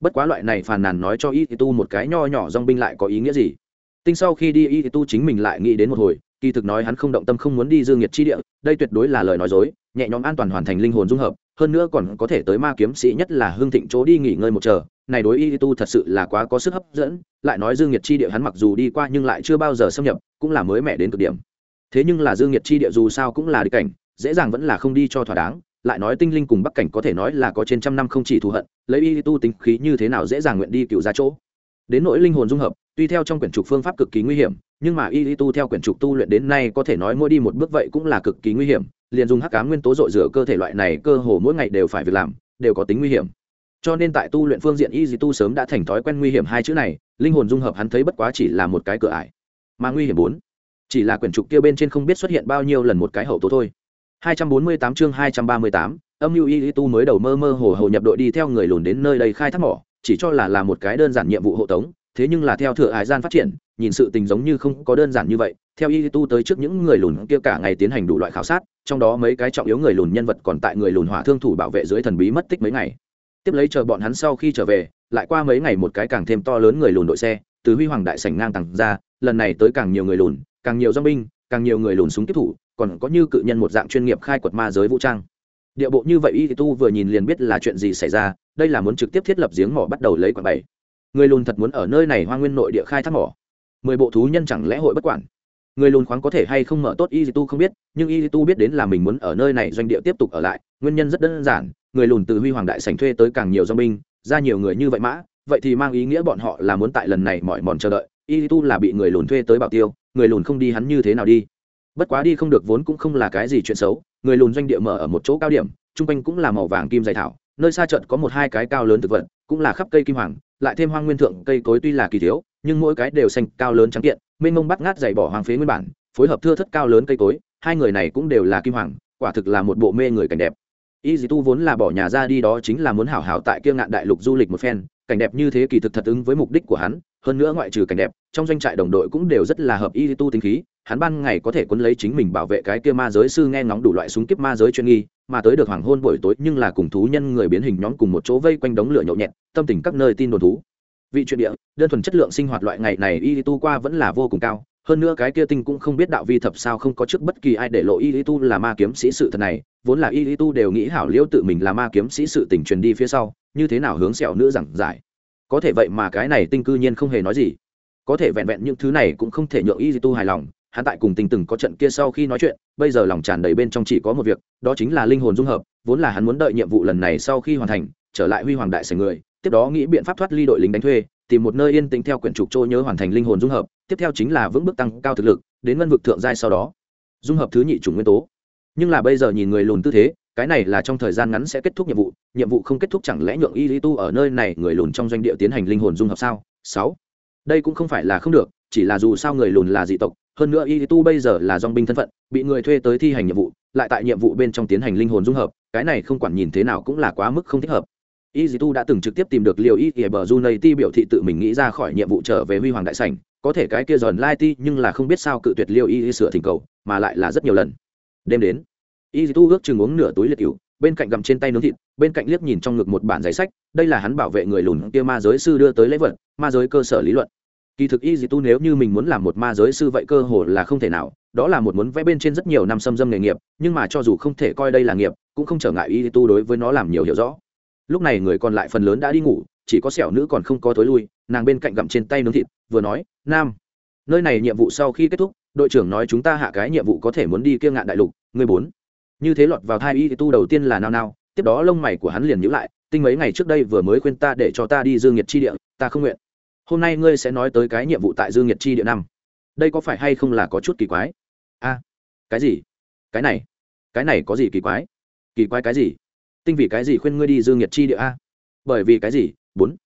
Bất quá loại này phàn nàn nói cho y tu một cái nho nhỏ dong binh lại có ý nghĩa gì? Tinh sau khi đi y tu chính mình lại nghĩ đến một hồi, kỳ thực nói hắn không động tâm không muốn đi dương nhiệt chi địa, đây tuyệt đối là lời nói dối, nhẹ nhõm an toàn hoàn thành linh hồn dung hợp, hơn nữa còn có thể tới ma kiếm sĩ nhất là hương thịnh chỗ đi nghỉ ngơi một chờ, này đối y tu thật sự là quá có sức hấp dẫn, lại nói dương nhiệt chi địa hắn mặc dù đi qua nhưng lại chưa bao giờ xâm nhập, cũng là mới mẻ đến cực điểm thế nhưng là dương nhiệt chi địa dù sao cũng là đi cảnh, dễ dàng vẫn là không đi cho thỏa đáng, lại nói tinh linh cùng bắc cảnh có thể nói là có trên trăm năm không chỉ thù hận, lấy y tu tính khí như thế nào dễ dàng nguyện đi cựu ra chỗ. Đến nỗi linh hồn dung hợp, tuy theo trong quyển trục phương pháp cực kỳ nguy hiểm, nhưng mà y tu theo quyển trục tu luyện đến nay có thể nói mỗi đi một bước vậy cũng là cực kỳ nguy hiểm, liền dùng hắc cá nguyên tố dội rửa cơ thể loại này cơ hồ mỗi ngày đều phải việc làm, đều có tính nguy hiểm. Cho nên tại tu luyện phương diện y tu sớm đã thành thói quen nguy hiểm hai chữ này, linh hồn dung hợp hắn thấy bất quá chỉ là một cái cửa ải. Mà nguy hiểm bốn chỉ là quyển trục kia bên trên không biết xuất hiện bao nhiêu lần một cái hậu tố thôi. 248 chương 238, âm mưu y tu mới đầu mơ mơ hồ hồ nhập đội đi theo người lùn đến nơi đây khai thác mỏ chỉ cho là là một cái đơn giản nhiệm vụ hộ tống thế nhưng là theo thừa hải gian phát triển nhìn sự tình giống như không có đơn giản như vậy theo y tu tới trước những người lùn kia cả ngày tiến hành đủ loại khảo sát trong đó mấy cái trọng yếu người lùn nhân vật còn tại người lùn hỏa thương thủ bảo vệ dưới thần bí mất tích mấy ngày. Tiếp lấy chờ bọn hắn sau khi trở về lại qua mấy ngày một cái càng thêm to lớn người lùn đội xe từ huy hoàng đại sảnh ngang tầng ra lần này tới càng nhiều người lùn càng nhiều dong binh, càng nhiều người lùn súng tiếp thủ, còn có như cự nhân một dạng chuyên nghiệp khai quật ma giới vũ trang. Địa bộ như vậy y tu vừa nhìn liền biết là chuyện gì xảy ra, đây là muốn trực tiếp thiết lập giếng mỏ bắt đầu lấy quả bảy. Người lùn thật muốn ở nơi này hoa nguyên nội địa khai thác mỏ. Mười bộ thú nhân chẳng lẽ hội bất quản? Người lùn khoáng có thể hay không mở tốt y tu không biết, nhưng y tu biết đến là mình muốn ở nơi này doanh địa tiếp tục ở lại, nguyên nhân rất đơn giản, người lùn từ huy hoàng đại sành thuê tới càng nhiều dong binh, ra nhiều người như vậy mã, vậy thì mang ý nghĩa bọn họ là muốn tại lần này mọi mòn chờ đợi, y tu là bị người lùn thuê tới bảo tiêu người lùn không đi hắn như thế nào đi. Bất quá đi không được vốn cũng không là cái gì chuyện xấu, người lùn doanh địa mở ở một chỗ cao điểm t r u n g quanh cũng là màu vàng kim dày thảo, nơi xa trận có một hai cái cao lớn thực vật, cũng là khắp cây kim hoàng, lại thêm hoang nguyên thượng cây cối tuy là kỳ thiếu, nhưng mỗi cái đều xanh cao lớn trắng kiện, mênh mông bắt ngát dày bỏ hoàng phế nguyên bản, phối hợp thưa thất cao lớn cây cối, hai người này cũng đều là kim hoàng, quả thực là một bộ mê người cảnh đẹp y dì tu vốn là bỏ nhà ra đi đó chính là muốn hảo hảo tại kia ngạn đại lục du lịch một phen, cảnh đẹp như thế kỳ thực thật ứng với mục đích của hắn, hơn nữa ngoại trừ cảnh đẹp, trong doanh trại đồng đội cũng đều rất là hợp y tu tính khí, hắn ban ngày có thể quấn lấy chính mình bảo vệ cái kia ma giới sư nghe ngóng đủ loại súng kiếp ma giới chuyên nghi, mà tới được hoàng hôn buổi tối nhưng là cùng thú nhân người biến hình nhóm cùng một chỗ vây quanh đống lửa nhậu nhẹt, tâm tình các nơi tin đồn thú. Vị chuyện địa, đơn thuần chất lượng sinh hoạt loại ngày này y tu qua vẫn là vô cùng cao hơn nữa cái kia tinh cũng không biết đạo vi thập sao không có trước bất kỳ ai để lộ y lý tu là ma kiếm sĩ sự thật này, vốn là y lý tu đều nghĩ hảo liễu tự mình là ma kiếm sĩ sự tình truyền đi phía sau, như thế nào hướng sẹo nữ giảng giải. Có thể vậy mà cái này tinh cư nhiên không hề nói gì. Có thể vẹn vẹn những thứ này cũng không thể nhượng y lý tu hài lòng, hắn tại cùng tình từng có trận kia sau khi nói chuyện, bây giờ lòng tràn đầy bên trong chỉ có một việc, đó chính là linh hồn dung hợp, vốn là hắn muốn đợi nhiệm vụ lần này sau khi hoàn thành, trở lại huy hoàng đại sảnh người, tiếp đó nghĩ biện pháp thoát ly đội lính đánh thuê tìm một nơi yên tĩnh theo quyển trục trôi nhớ hoàn thành linh hồn dung hợp, tiếp theo chính là vững bước tăng cao thực lực, đến ngân vực thượng giai sau đó. Dung hợp thứ nhị chủng nguyên tố. Nhưng là bây giờ nhìn người lùn tư thế, cái này là trong thời gian ngắn sẽ kết thúc nhiệm vụ nhiệm vụ không kết thúc chẳng lẽ nhượng y lý tu ở nơi này người lùn trong doanh địa tiến hành linh hồn dung hợp sao? Sáu. Đây cũng không phải là không được, chỉ là dù sao người lùn là dị tộc, hơn nữa y lý tu bây giờ là dong binh thân phận, bị người thuê tới thi hành nhiệm vụ, lại tại nhiệm vụ bên trong tiến hành linh hồn dung hợp, cái này không quản nhìn thế nào cũng là quá mức không thích hợp y tu đã từng trực tiếp tìm được liều y kìa bờ junay ti biểu thị tự mình nghĩ ra khỏi nhiệm vụ trở về huy hoàng đại sảnh. Có thể cái kia giòn lai ti nhưng là không biết sao cự tuyệt liều y sửa thỉnh cầu, mà lại là rất nhiều lần. Đêm đến y tu ước chừng uống nửa túi liệt cựu bên cạnh gầm trên tay nướng thịt, bên cạnh liếc nhìn trong ngực một bản giấy sách, đây là hắn bảo vệ người lùn kia ma giới sư đưa tới lễ vật, ma giới cơ sở lý luận. Kỳ thực y tu nếu như mình muốn làm một ma giới sư vậy cơ hồ là không thể nào, đó là một muốn vẽ bên trên rất nhiều năm xâm dâm nghề nghiệp, nhưng mà cho dù không thể coi đây là nghiệp, cũng không trở ngại y tu đối với nó làm nhiều hiểu rõ lúc này người còn lại phần lớn đã đi ngủ, chỉ có sẹo nữ còn không có tối lui, nàng bên cạnh gặm trên tay nướng thịt, vừa nói, nam, nơi này nhiệm vụ sau khi kết thúc, đội trưởng nói chúng ta hạ cái nhiệm vụ có thể muốn đi kiêng ngạn đại lục người bốn. Như thế lọt vào thai y tu đầu tiên là nao nao, tiếp đó lông mày của hắn liền nhữ lại, tinh mấy ngày trước đây vừa mới khuyên ta để cho ta đi dương nhiệt chi địa, ta không nguyện. Hôm nay ngươi sẽ nói tới cái nhiệm vụ tại dương nhiệt chi địa năm. Đây có phải hay không là có chút kỳ quái? A, cái gì? Cái này? Cái này có gì kỳ quái? Kỳ quái cái gì? Tinh vì cái gì khuyên ngươi đi dương nhiệt chi địa a? Bởi vì cái gì? Bốn.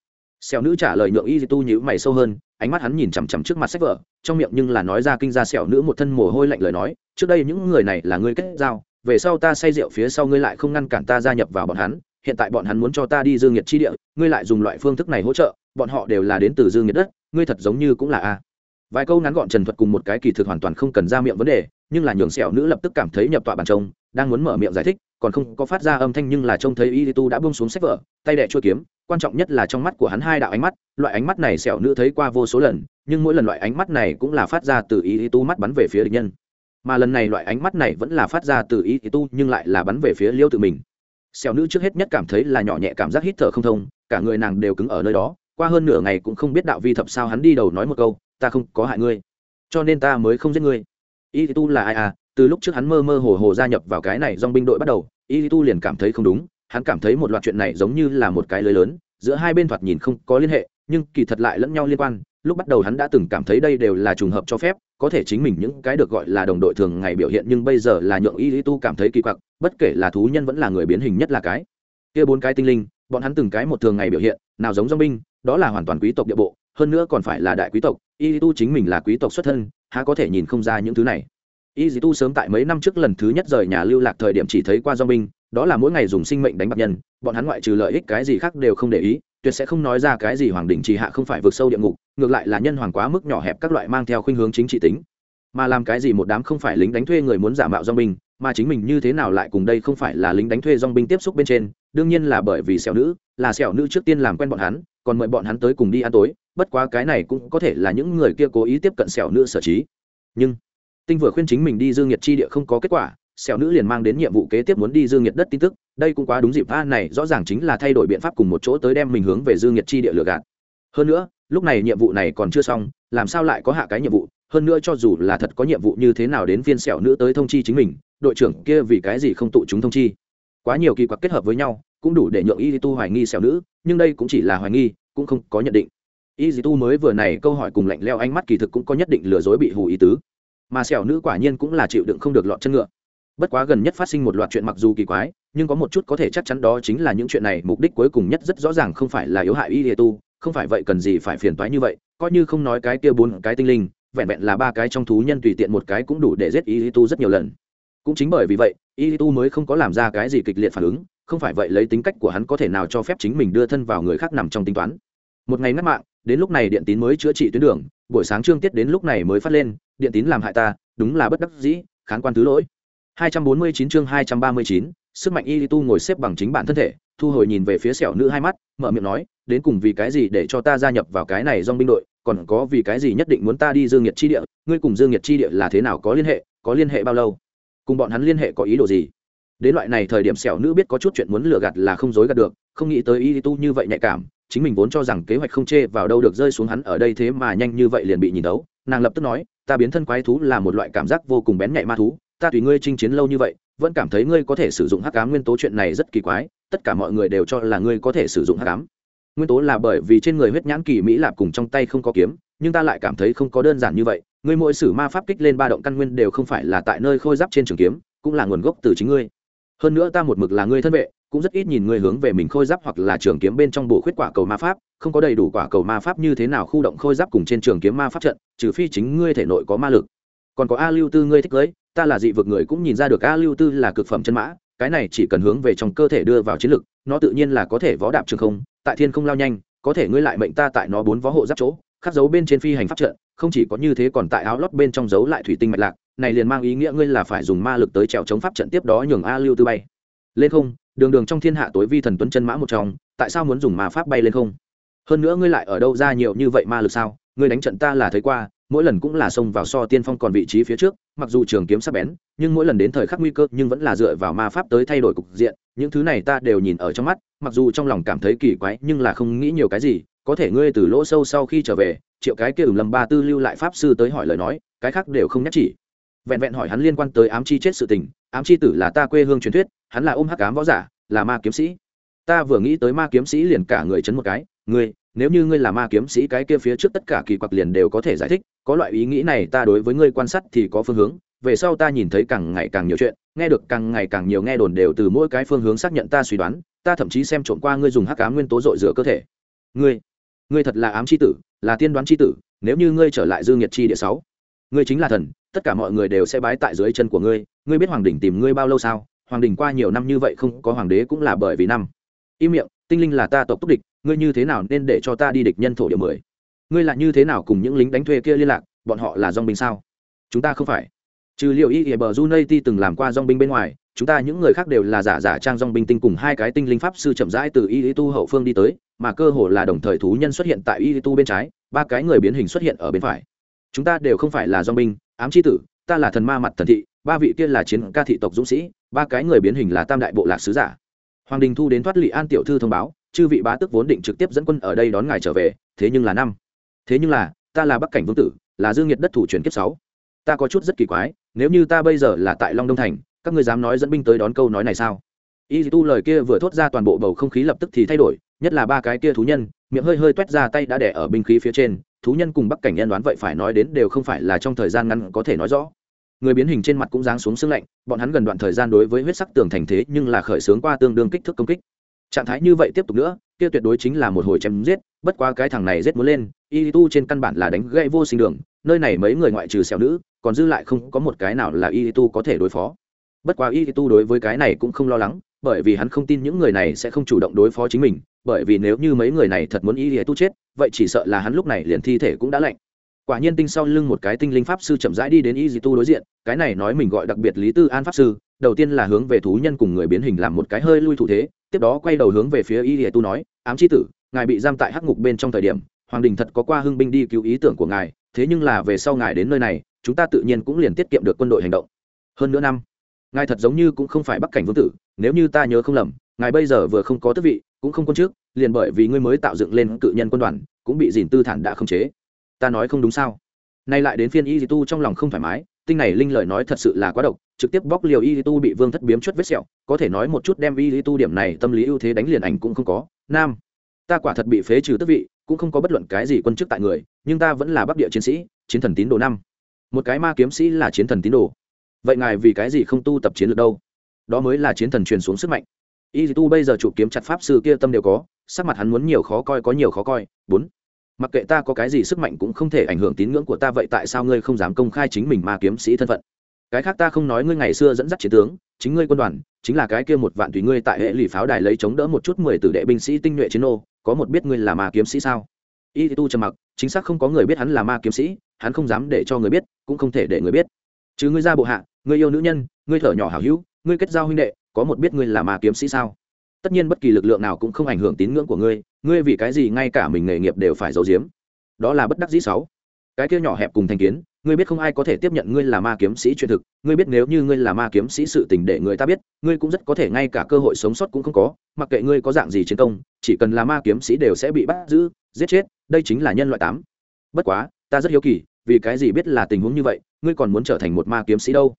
Xẻo nữ trả lời nhượng y tu nhữ mày sâu hơn, ánh mắt hắn nhìn chằm chằm trước mặt sách vở, trong miệng nhưng là nói ra kinh ra xẻo nữ một thân mồ hôi lạnh lời nói, trước đây những người này là ngươi kết giao, về sau ta say rượu phía sau ngươi lại không ngăn cản ta gia nhập vào bọn hắn, hiện tại bọn hắn muốn cho ta đi dương nhiệt chi địa, ngươi lại dùng loại phương thức này hỗ trợ, bọn họ đều là đến từ dương nhiệt đất, ngươi thật giống như cũng là a. Vài câu ngắn gọn trần thuật cùng một cái kỳ thực hoàn toàn không cần ra miệng vấn đề nhưng là nhường sẹo nữ lập tức cảm thấy nhập tọa bàn trông, đang muốn mở miệng giải thích, còn không có phát ra âm thanh nhưng là trông thấy y tu đã buông xuống sách vở, tay đẻ chua kiếm, quan trọng nhất là trong mắt của hắn hai đạo ánh mắt, loại ánh mắt này sẹo nữ thấy qua vô số lần, nhưng mỗi lần loại ánh mắt này cũng là phát ra từ y tu mắt bắn về phía địch nhân. Mà lần này loại ánh mắt này vẫn là phát ra từ y tu nhưng lại là bắn về phía liêu tự mình. Sẹo nữ trước hết nhất cảm thấy là nhỏ nhẹ cảm giác hít thở không thông, cả người nàng đều cứng ở nơi đó, qua hơn nửa ngày cũng không biết đạo vi thập sao hắn đi đầu nói một câu, ta không có hại ngươi, cho nên ta mới không giết ngươi y tu là ai à? Từ lúc trước hắn mơ mơ hồ hồ gia nhập vào cái này dong binh đội bắt đầu y tu liền cảm thấy không đúng. Hắn cảm thấy một loạt chuyện này giống như là một cái lưới lớn, giữa hai bên thoạt nhìn không có liên hệ, nhưng kỳ thật lại lẫn nhau liên quan. Lúc bắt đầu hắn đã từng cảm thấy đây đều là trùng hợp cho phép, có thể chính mình những cái được gọi là đồng đội thường ngày biểu hiện, nhưng bây giờ là nhượng y tu cảm thấy kỳ quặc, bất kể là thú nhân vẫn là người biến hình nhất là cái. Kia bốn cái tinh linh, bọn hắn từng cái một thường ngày biểu hiện, nào giống dong binh, đó là hoàn toàn quý tộc địa bộ, hơn nữa còn phải là đại quý tộc. Y tu chính mình là quý tộc xuất thân há có thể nhìn không ra những thứ này. Y tu sớm tại mấy năm trước lần thứ nhất rời nhà lưu lạc thời điểm chỉ thấy qua do binh đó là mỗi ngày dùng sinh mệnh đánh bạc nhân, bọn hắn ngoại trừ lợi ích cái gì khác đều không để ý, tuyệt sẽ không nói ra cái gì hoàng đình trì hạ không phải vượt sâu địa ngục, ngược lại là nhân hoàng quá mức nhỏ hẹp các loại mang theo khuynh hướng chính trị tính. Mà làm cái gì một đám không phải lính đánh thuê người muốn giả mạo dong binh mà chính mình như thế nào lại cùng đây không phải là lính đánh thuê dong binh tiếp xúc bên trên, đương nhiên là bởi vì sẹo nữ, là sẹo nữ trước tiên làm quen bọn hắn còn mời bọn hắn tới cùng đi ăn tối, bất quá cái này cũng có thể là những người kia cố ý tiếp cận sẹo nữ sở trí. Nhưng, tinh vừa khuyên chính mình đi dương nhiệt chi địa không có kết quả, sẹo nữ liền mang đến nhiệm vụ kế tiếp muốn đi dương nhiệt đất tin tức, đây cũng quá đúng dịp, a, này rõ ràng chính là thay đổi biện pháp cùng một chỗ tới đem mình hướng về dương nhiệt chi địa lừa gạt. Hơn nữa, lúc này nhiệm vụ này còn chưa xong, làm sao lại có hạ cái nhiệm vụ? Hơn nữa cho dù là thật có nhiệm vụ như thế nào đến viên sẹo nữ tới thông chi chính mình, đội trưởng kia vì cái gì không tụ chúng thông chi? Quá nhiều kỳ quặc kết hợp với nhau cũng đủ để nhượng y tu hoài nghi sẹo nữ, nhưng đây cũng chỉ là hoài nghi, cũng không có nhận định. Y tu mới vừa này câu hỏi cùng lạnh leo ánh mắt kỳ thực cũng có nhất định lừa dối bị hù ý tứ. Mà sẹo nữ quả nhiên cũng là chịu đựng không được lọt chân ngựa. Bất quá gần nhất phát sinh một loạt chuyện mặc dù kỳ quái, nhưng có một chút có thể chắc chắn đó chính là những chuyện này mục đích cuối cùng nhất rất rõ ràng không phải là yếu hại y tu, không phải vậy cần gì phải phiền toái như vậy, coi như không nói cái kia bốn cái tinh linh, vẹn vẹn là ba cái trong thú nhân tùy tiện một cái cũng đủ để giết y tu rất nhiều lần. Cũng chính bởi vì vậy y tu mới không có làm ra cái gì kịch liệt phản ứng không phải vậy lấy tính cách của hắn có thể nào cho phép chính mình đưa thân vào người khác nằm trong tính toán. Một ngày ngắt mạng đến lúc này điện tín mới chữa trị tuyến đường buổi sáng trương tiết đến lúc này mới phát lên điện tín làm hại ta đúng là bất đắc dĩ khán quan thứ lỗi. 249 chương 239, sức mạnh y tu ngồi xếp bằng chính bản thân thể thu hồi nhìn về phía sẹo nữ hai mắt mở miệng nói đến cùng vì cái gì để cho ta gia nhập vào cái này dong binh đội còn có vì cái gì nhất định muốn ta đi dương nhiệt chi địa ngươi cùng dương nhiệt chi địa là thế nào có liên hệ có liên hệ bao lâu? Cùng bọn hắn liên hệ có ý đồ gì? Đến loại này thời điểm sẹo nữ biết có chút chuyện muốn lừa gạt là không dối gạt được, không nghĩ tới y tu như vậy nhạy cảm, chính mình vốn cho rằng kế hoạch không chê vào đâu được rơi xuống hắn ở đây thế mà nhanh như vậy liền bị nhìn đấu nàng lập tức nói, ta biến thân quái thú là một loại cảm giác vô cùng bén nhạy ma thú, ta tùy ngươi chinh chiến lâu như vậy, vẫn cảm thấy ngươi có thể sử dụng hắc ám nguyên tố chuyện này rất kỳ quái, tất cả mọi người đều cho là ngươi có thể sử dụng hắc ám. Nguyên tố là bởi vì trên người huyết nhãn kỳ mỹ lạp cùng trong tay không có kiếm, nhưng ta lại cảm thấy không có đơn giản như vậy, ngươi mỗi sử ma pháp kích lên ba động căn nguyên đều không phải là tại nơi khôi giáp trên trường kiếm, cũng là nguồn gốc từ chính ngươi hơn nữa ta một mực là ngươi thân vệ, cũng rất ít nhìn ngươi hướng về mình khôi giáp hoặc là trường kiếm bên trong bộ khuyết quả cầu ma pháp, không có đầy đủ quả cầu ma pháp như thế nào khu động khôi giáp cùng trên trường kiếm ma pháp trận, trừ phi chính ngươi thể nội có ma lực. Còn có a lưu tư ngươi thích cưới, ta là dị vực người cũng nhìn ra được a lưu tư là cực phẩm chân mã, cái này chỉ cần hướng về trong cơ thể đưa vào chiến lực, nó tự nhiên là có thể võ đạp trường không, tại thiên không lao nhanh, có thể ngươi lại mệnh ta tại nó bốn võ hộ giáp chỗ, khắc dấu bên trên phi hành pháp trận, không chỉ có như thế còn tại áo lót bên trong dấu lại thủy tinh mạch lạc này liền mang ý nghĩa ngươi là phải dùng ma lực tới trèo chống pháp trận tiếp đó nhường a lưu tư bay. Lên không, đường đường trong thiên hạ tối vi thần tuấn chân mã một trong, tại sao muốn dùng ma pháp bay lên không? Hơn nữa ngươi lại ở đâu ra nhiều như vậy ma lực sao? Ngươi đánh trận ta là thấy qua, mỗi lần cũng là xông vào so tiên phong còn vị trí phía trước, mặc dù trường kiếm sắc bén, nhưng mỗi lần đến thời khắc nguy cơ nhưng vẫn là dựa vào ma pháp tới thay đổi cục diện, những thứ này ta đều nhìn ở trong mắt, mặc dù trong lòng cảm thấy kỳ quái nhưng là không nghĩ nhiều cái gì, có thể ngươi từ lỗ sâu sau khi trở về, triệu cái kia ửng lầm ba tư lưu lại pháp sư tới hỏi lời nói, cái khác đều không nhắc chỉ vẹn vẹn hỏi hắn liên quan tới ám chi chết sự tình, ám chi tử là ta quê hương truyền thuyết, hắn là ôm hắc ám võ giả, là ma kiếm sĩ. Ta vừa nghĩ tới ma kiếm sĩ liền cả người chấn một cái, ngươi, nếu như ngươi là ma kiếm sĩ, cái kia phía trước tất cả kỳ quặc liền đều có thể giải thích, có loại ý nghĩ này ta đối với ngươi quan sát thì có phương hướng, về sau ta nhìn thấy càng ngày càng nhiều chuyện, nghe được càng ngày càng nhiều nghe đồn đều từ mỗi cái phương hướng xác nhận ta suy đoán, ta thậm chí xem trộm qua ngươi dùng hắc ám nguyên tố dội rửa cơ thể. Ngươi ngươi thật là ám c h i tử, là tiên đoán c h i tử, nếu như ngươi trở lại dương nhiệt chi địa sáu, ngươi chính là thần tất cả mọi người đều sẽ bái tại dưới chân của ngươi. Ngươi biết hoàng đình tìm ngươi bao lâu sao? Hoàng đình qua nhiều năm như vậy không có hoàng đế cũng là bởi vì năm. Im miệng, tinh linh là ta tộc túc địch, ngươi như thế nào nên để cho ta đi địch nhân thổ địa mười? Ngươi là như thế nào cùng những lính đánh thuê kia liên lạc? Bọn họ là dong binh sao? Chúng ta không phải. Trừ liệu y ỉa bờ du từng làm qua dong binh bên ngoài, chúng ta những người khác đều là giả giả trang dong binh tinh cùng hai cái tinh linh pháp sư chậm rãi từ y tu hậu phương đi tới, mà cơ hồ là đồng thời thú nhân xuất hiện tại y tu bên trái, ba cái người biến hình xuất hiện ở bên phải. Chúng ta đều không phải là dong binh ám c h i tử, ta là thần ma mặt thần thị, ba vị kia là chiến ca thị tộc dũng sĩ, ba cái người biến hình là tam đại bộ lạc sứ giả. Hoàng đình thu đến thoát lị an tiểu thư thông báo, chư vị bá tức vốn định trực tiếp dẫn quân ở đây đón ngài trở về, thế nhưng là năm. Thế nhưng là, ta là bắc cảnh vương tử, là dương nhiệt đất thủ truyền kiếp sáu. Ta có chút rất kỳ quái, nếu như ta bây giờ là tại long đông thành, các ngươi dám nói dẫn binh tới đón câu nói này sao? Y tu lời kia vừa thốt ra toàn bộ bầu không khí lập tức thì thay đổi, nhất là ba cái kia thú nhân, miệng hơi hơi t u é t ra tay đã đẻ ở binh khí phía trên thú nhân cùng bắc cảnh nhân đoán vậy phải nói đến đều không phải là trong thời gian ngắn có thể nói rõ. Người biến hình trên mặt cũng giáng xuống sưng lạnh, bọn hắn gần đoạn thời gian đối với huyết sắc tường thành thế nhưng là khởi xướng qua tương đương kích thước công kích. Trạng thái như vậy tiếp tục nữa, kia tuyệt đối chính là một hồi chém giết, bất quá cái thằng này giết muốn lên, y tu trên căn bản là đánh gãy vô sinh đường, nơi này mấy người ngoại trừ xẻo nữ, còn dư lại không có một cái nào là y tu có thể đối phó. Bất quá y tu đối với cái này cũng không lo lắng, bởi vì hắn không tin những người này sẽ không chủ động đối phó chính mình bởi vì nếu như mấy người này thật muốn y tu chết, vậy chỉ sợ là hắn lúc này liền thi thể cũng đã lạnh. Quả nhiên tinh sau lưng một cái tinh linh pháp sư chậm rãi đi đến y tu đối diện, cái này nói mình gọi đặc biệt lý tư an pháp sư, đầu tiên là hướng về thú nhân cùng người biến hình làm một cái hơi lui thủ thế, tiếp đó quay đầu hướng về phía y tu nói, ám chi tử, ngài bị giam tại hắc ngục bên trong thời điểm, hoàng đình thật có qua hưng binh đi cứu ý tưởng của ngài, thế nhưng là về sau ngài đến nơi này, chúng ta tự nhiên cũng liền tiết kiệm được quân đội hành động. Hơn nữa năm, ngài thật giống như cũng không phải bắc cảnh vương tử, nếu như ta nhớ không lầm, ngài bây giờ vừa không có tước vị cũng không quân trước, liền bởi vì ngươi mới tạo dựng lên cự nhân quân đoàn, cũng bị dìn tư thản đã khống chế. Ta nói không đúng sao? Nay lại đến phiên y tu trong lòng không thoải mái, tinh này linh lời nói thật sự là quá độc, trực tiếp bóc liều y tu bị vương thất biếm chuất vết sẹo, có thể nói một chút đem y tu điểm này tâm lý ưu thế đánh liền ảnh cũng không có. Nam, ta quả thật bị phế trừ tước vị, cũng không có bất luận cái gì quân chức tại người, nhưng ta vẫn là bắc địa chiến sĩ, chiến thần tín đồ năm. Một cái ma kiếm sĩ là chiến thần tín đồ. Vậy ngài vì cái gì không tu tập chiến lược đâu? Đó mới là chiến thần truyền xuống sức mạnh y tu bây giờ chụp kiếm chặt pháp sư kia tâm đều có, sắc mặt hắn muốn nhiều khó coi có nhiều khó coi. Bốn, mặc kệ ta có cái gì sức mạnh cũng không thể ảnh hưởng tín ngưỡng của ta, vậy tại sao ngươi không dám công khai chính mình ma kiếm sĩ thân phận? Cái khác ta không nói ngươi ngày xưa dẫn dắt chiến tướng, chính ngươi quân đoàn, chính là cái kia một vạn tùy ngươi tại hệ lụy pháo đài lấy chống đỡ một chút mười tử đệ binh sĩ tinh nhuệ chiến ô, có một biết ngươi là ma kiếm sĩ sao? Y tu trầm mặc, chính xác không có người biết hắn là ma kiếm sĩ, hắn không dám để cho người biết, cũng không thể để người biết. Chứ ngươi ra bộ hạ, ngươi yêu nữ nhân, ngươi thở nhỏ hảo hữu, ngươi kết giao huynh đệ có một biết ngươi là ma kiếm sĩ sao? Tất nhiên bất kỳ lực lượng nào cũng không ảnh hưởng tín ngưỡng của ngươi ngươi vì cái gì ngay cả mình nghề nghiệp đều phải giấu giếm? Đó là bất đắc dĩ sáu. Cái kia nhỏ hẹp cùng thành kiến, ngươi biết không ai có thể tiếp nhận ngươi là ma kiếm sĩ chuyện thực, ngươi biết nếu như ngươi là ma kiếm sĩ sự tình để người ta biết, ngươi cũng rất có thể ngay cả cơ hội sống sót cũng không có, mặc kệ ngươi có dạng gì chiến công, chỉ cần là ma kiếm sĩ đều sẽ bị bắt giữ, giết chết, đây chính là nhân loại tám. Bất quá, ta rất hiếu kỳ, vì cái gì biết là tình huống như vậy, ngươi còn muốn trở thành một ma kiếm sĩ đâu?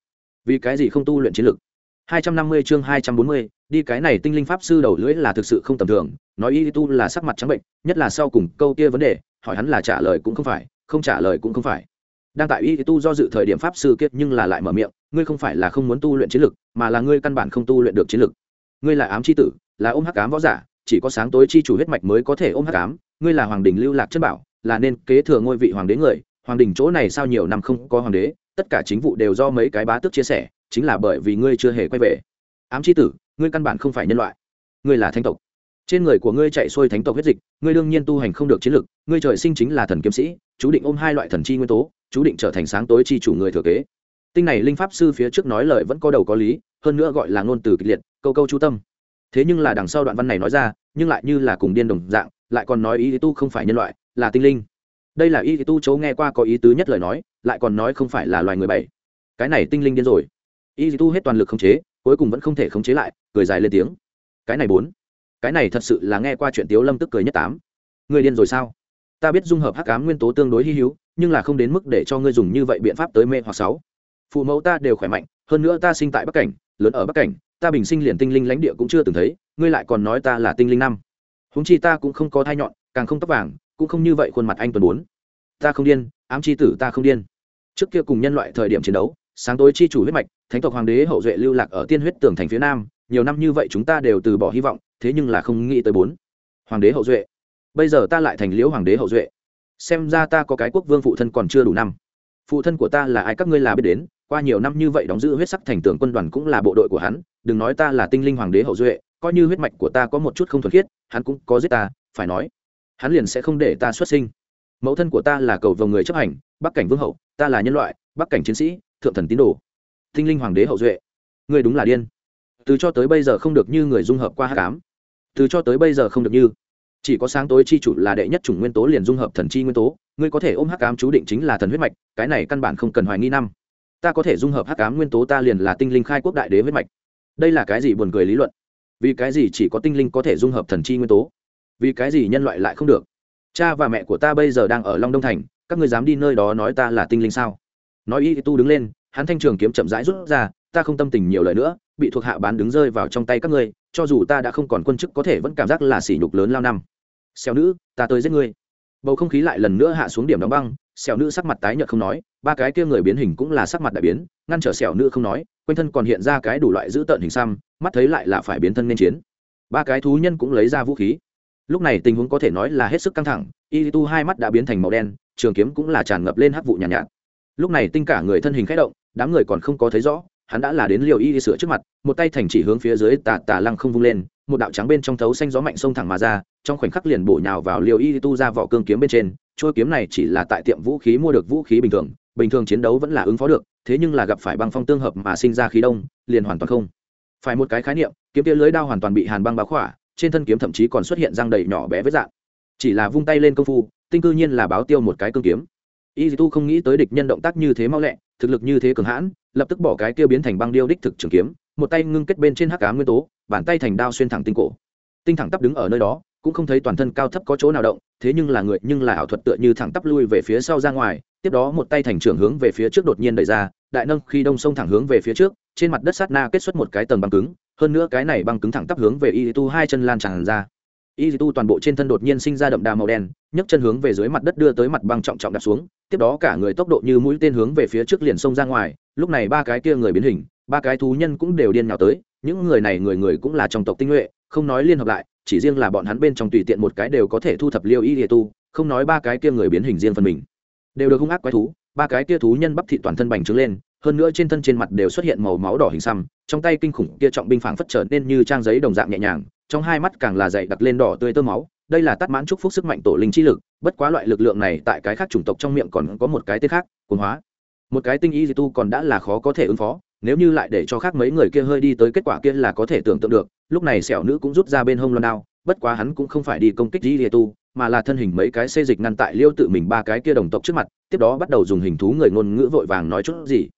Vì cái gì không tu luyện chiến lực? 250 chương 240, đi cái này tinh linh pháp sư đầu lưỡi là thực sự không tầm thường nói y tu là sắc mặt trắng bệnh nhất là sau cùng câu kia vấn đề hỏi hắn là trả lời cũng không phải không trả lời cũng không phải. Đang tại y tu do dự thời điểm pháp sư kiếp nhưng là lại mở miệng ngươi không phải là không muốn tu luyện chiến lực mà là ngươi căn bản không tu luyện được chiến lực. Ngươi là ám chi tử là ôm hắc ám võ giả chỉ có sáng tối chi chủ huyết mạch mới có thể ôm hắc ám ngươi là hoàng đình lưu lạc chân bảo là nên kế thừa ngôi vị hoàng đế người hoàng đình chỗ này sao nhiều năm không có hoàng đế tất cả chính vụ đều do mấy cái bá tước chia sẻ chính là bởi vì ngươi chưa hề quay về. Ám c h i tử, ngươi căn bản không phải nhân loại. Ngươi là thánh tộc. Trên người của ngươi chạy xuôi thánh tộc huyết dịch, ngươi đương nhiên tu hành không được chiến lực, ngươi trời sinh chính là thần kiếm sĩ, chú định ôm hai loại thần chi nguyên tố, chú định trở thành sáng tối chi chủ người thừa kế. Tinh này linh pháp sư phía trước nói lời vẫn có đầu có lý, hơn nữa gọi là ngôn từ kịch liệt, câu câu chú tâm. Thế nhưng là đằng sau đoạn văn này nói ra, nhưng lại như là cùng điên đồng dạng, lại còn nói ý tu không phải nhân loại, là tinh linh. Đây là ý tu chấu nghe qua có ý tứ nhất lời nói, lại còn nói không phải là loài người bảy. Cái này tinh linh điên rồi. Y tu hết toàn lực khống chế, cuối cùng vẫn không thể khống chế lại, cười dài lên tiếng. Cái này bốn. Cái này thật sự là nghe qua chuyện tiếu lâm tức cười nhất tám. Người điên rồi sao? Ta biết dung hợp hắc ám nguyên tố tương đối hy hữu, nhưng là không đến mức để cho ngươi dùng như vậy biện pháp tới mê hoặc sáu. Phụ mẫu ta đều khỏe mạnh, hơn nữa ta sinh tại bắc cảnh, lớn ở bắc cảnh, ta bình sinh liền tinh linh lãnh địa cũng chưa từng thấy, ngươi lại còn nói ta là tinh linh năm. Húng chi ta cũng không có thai nhọn, càng không tóc vàng, cũng không như vậy khuôn mặt anh tuần bốn. Ta không điên, ám chi tử ta không điên. Trước kia cùng nhân loại thời điểm chiến đấu sáng tối chi chủ huyết mạch, thánh tộc hoàng đế hậu duệ lưu lạc ở tiên huyết tường thành phía nam, nhiều năm như vậy chúng ta đều từ bỏ hy vọng, thế nhưng là không nghĩ tới bốn. Hoàng đế hậu duệ. Bây giờ ta lại thành liễu hoàng đế hậu duệ. Xem ra ta có cái quốc vương phụ thân còn chưa đủ năm. Phụ thân của ta là ai các ngươi là biết đến, qua nhiều năm như vậy đóng giữ huyết sắc thành tường quân đoàn cũng là bộ đội của hắn, đừng nói ta là tinh linh hoàng đế hậu duệ, coi như huyết mạch của ta có một chút không thuần khiết, hắn cũng có giết ta, phải nói, hắn liền sẽ không để ta xuất sinh. Mẫu thân của ta là cầu vồng người chấp hành, bắc cảnh vương hậu, ta là nhân loại, bắc cảnh chiến sĩ thượng thần tín đồ. Tinh linh hoàng đế hậu duệ. Người đúng là điên. Từ cho tới bây giờ không được như người dung hợp qua hát cám từ cho tới bây giờ không được như. Chỉ có sáng tối chi chủ là đệ nhất chủng nguyên tố liền dung hợp thần chi nguyên tố. Ngươi có thể ôm hắc ám chú định chính là thần huyết mạch, cái này căn bản không cần hoài nghi năm. Ta có thể dung hợp hắc ám nguyên tố ta liền là tinh linh khai quốc đại đế huyết mạch. Đây là cái gì buồn cười lý luận? Vì cái gì chỉ có tinh linh có thể dung hợp thần chi nguyên tố? Vì cái gì nhân loại lại không được? Cha và mẹ của ta bây giờ đang ở long đông thành, các ngươi dám đi nơi đó nói ta là tinh linh sao? Nói y tu đứng lên hắn thanh trường kiếm chậm rãi rút ra ta không tâm tình nhiều lời nữa bị thuộc hạ bán đứng rơi vào trong tay các ngươi cho dù ta đã không còn quân chức có thể vẫn cảm giác là sỉ nhục lớn lao năm. Xẻo nữ ta tới giết ngươi. Bầu không khí lại lần nữa hạ xuống điểm đóng băng xẻo nữ sắc mặt tái nhợt không nói ba cái kia người biến hình cũng là sắc mặt đại biến ngăn trở xẻo nữ không nói quanh thân còn hiện ra cái đủ loại dữ tợn hình xăm mắt thấy lại là phải biến thân nên chiến. Ba cái thú nhân cũng lấy ra vũ khí. Lúc này tình huống có thể nói là hết sức căng thẳng y tu hai mắt đã biến thành màu đen trường kiếm cũng là tràn ngập lên hắc vụ nhàn nhạt, nhạt lúc này tinh cả người thân hình khẽ động, đám người còn không có thấy rõ, hắn đã là đến liều y đi sửa trước mặt, một tay thành chỉ hướng phía dưới tà tà lăng không vung lên, một đạo trắng bên trong thấu xanh gió mạnh sông thẳng mà ra, trong khoảnh khắc liền bổ nhào vào liều y tu ra vỏ cương kiếm bên trên trôi kiếm này chỉ là tại tiệm vũ khí mua được vũ khí bình thường bình thường chiến đấu vẫn là ứng phó được, thế nhưng là gặp phải băng phong tương hợp mà sinh ra khí đông, liền hoàn toàn không phải một cái khái niệm, kiếm tia lưới đao hoàn toàn bị hàn băng báo khỏa, trên thân kiếm thậm chí còn xuất hiện răng đầy nhỏ bé với dạng. Chỉ là vung tay lên công phu, tinh cư nhiên là báo tiêu một cái cương kiếm y tu không nghĩ tới địch nhân động tác như thế mau lẹ, thực lực như thế cường hãn, lập tức bỏ cái kia biến thành băng điêu đích thực trường kiếm, một tay ngưng kết bên trên hắc cá nguyên tố, bàn tay thành đao xuyên thẳng tinh cổ. Tinh thẳng tắp đứng ở nơi đó, cũng không thấy toàn thân cao thấp có chỗ nào động, thế nhưng là người, nhưng là ảo thuật tựa như thẳng tắp lui về phía sau ra ngoài, tiếp đó một tay thành trưởng hướng về phía trước đột nhiên đẩy ra, đại nâng khi đông sông thẳng hướng về phía trước, trên mặt đất sát na kết xuất một cái tầng băng cứng, hơn nữa cái này băng cứng thẳng tắp hướng về y tu hai chân lan tràn ra. Y tu toàn bộ trên thân đột nhiên sinh ra đậm đà màu đen, nhấc chân hướng về dưới mặt đất đưa tới mặt băng trọng trọng đạp xuống tiếp đó cả người tốc độ như mũi tên hướng về phía trước liền xông ra ngoài, lúc này ba cái kia người biến hình, ba cái thú nhân cũng đều điên nhào tới, những người này người người cũng là trong tộc tinh nhuệ, không nói liên hợp lại, chỉ riêng là bọn hắn bên trong tùy tiện một cái đều có thể thu thập liêu y địa tu, không nói ba cái kia người biến hình riêng phần mình. Đều được hung ác quái thú, ba cái kia thú nhân bắp thị toàn thân bành trướng lên, hơn nữa trên thân trên mặt đều xuất hiện màu máu đỏ hình xăm, trong tay kinh khủng kia trọng binh phảng phất trở nên như trang giấy đồng dạng nhẹ nhàng, trong hai mắt càng là dày đặc lên đỏ tươi tơ máu đây là tắt mãn chúc phúc sức mạnh tổ linh chi lực, bất quá loại lực lượng này tại cái khác chủng tộc trong miệng còn có một cái tên khác, cuồng hóa. Một cái tinh y di tu còn đã là khó có thể ứng phó, nếu như lại để cho khác mấy người kia hơi đi tới kết quả kia là có thể tưởng tượng được, lúc này sẹo nữ cũng rút ra bên hông loan đao, bất quá hắn cũng không phải đi công kích di di tu, mà là thân hình mấy cái xê dịch ngăn tại liêu tự mình ba cái kia đồng tộc trước mặt, tiếp đó bắt đầu dùng hình thú người ngôn ngữ vội vàng nói chút gì.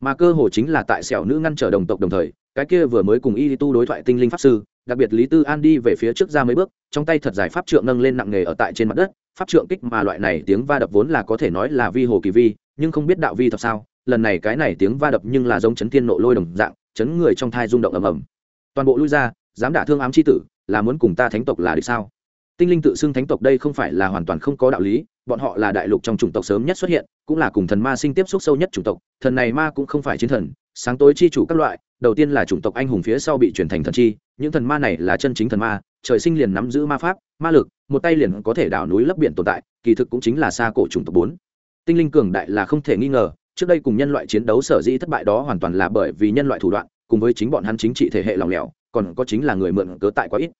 Mà cơ hồ chính là tại sẹo nữ ngăn trở đồng tộc đồng thời, cái kia vừa mới cùng y tu đối thoại tinh linh pháp sư đặc biệt lý tư an đi về phía trước ra mấy bước, trong tay thật dài pháp trượng nâng lên nặng nghề ở tại trên mặt đất. Pháp trượng kích mà loại này tiếng va đập vốn là có thể nói là vi hồ kỳ vi, nhưng không biết đạo vi thật sao, lần này cái này tiếng va đập nhưng là giống chấn thiên nộ lôi đồng dạng, chấn người trong thai rung động ầm ầm. Toàn bộ lui ra, dám đả thương ám c h i tử, là muốn cùng ta thánh tộc là địch sao? Tinh linh tự xưng thánh tộc đây không phải là hoàn toàn không có đạo lý, bọn họ là đại lục trong chủng tộc sớm nhất xuất hiện, cũng là cùng thần ma sinh tiếp xúc sâu nhất chủng tộc, thần này ma cũng không phải chiến thần, sáng tối chi chủ các loại đầu tiên là chủng tộc anh hùng phía sau bị chuyển thành thần chi, những thần ma này là chân chính thần ma, trời sinh liền nắm giữ ma pháp, ma lực, một tay liền có thể đảo núi lấp biển tồn tại, kỳ thực cũng chính là xa cổ chủng tộc bốn. Tinh linh cường đại là không thể nghi ngờ, trước đây cùng nhân loại chiến đấu sở dĩ thất bại đó hoàn toàn là bởi vì nhân loại thủ đoạn, cùng với chính bọn hắn chính trị thể hệ lòng lẻo, còn có chính là người mượn cớ tại quá ít.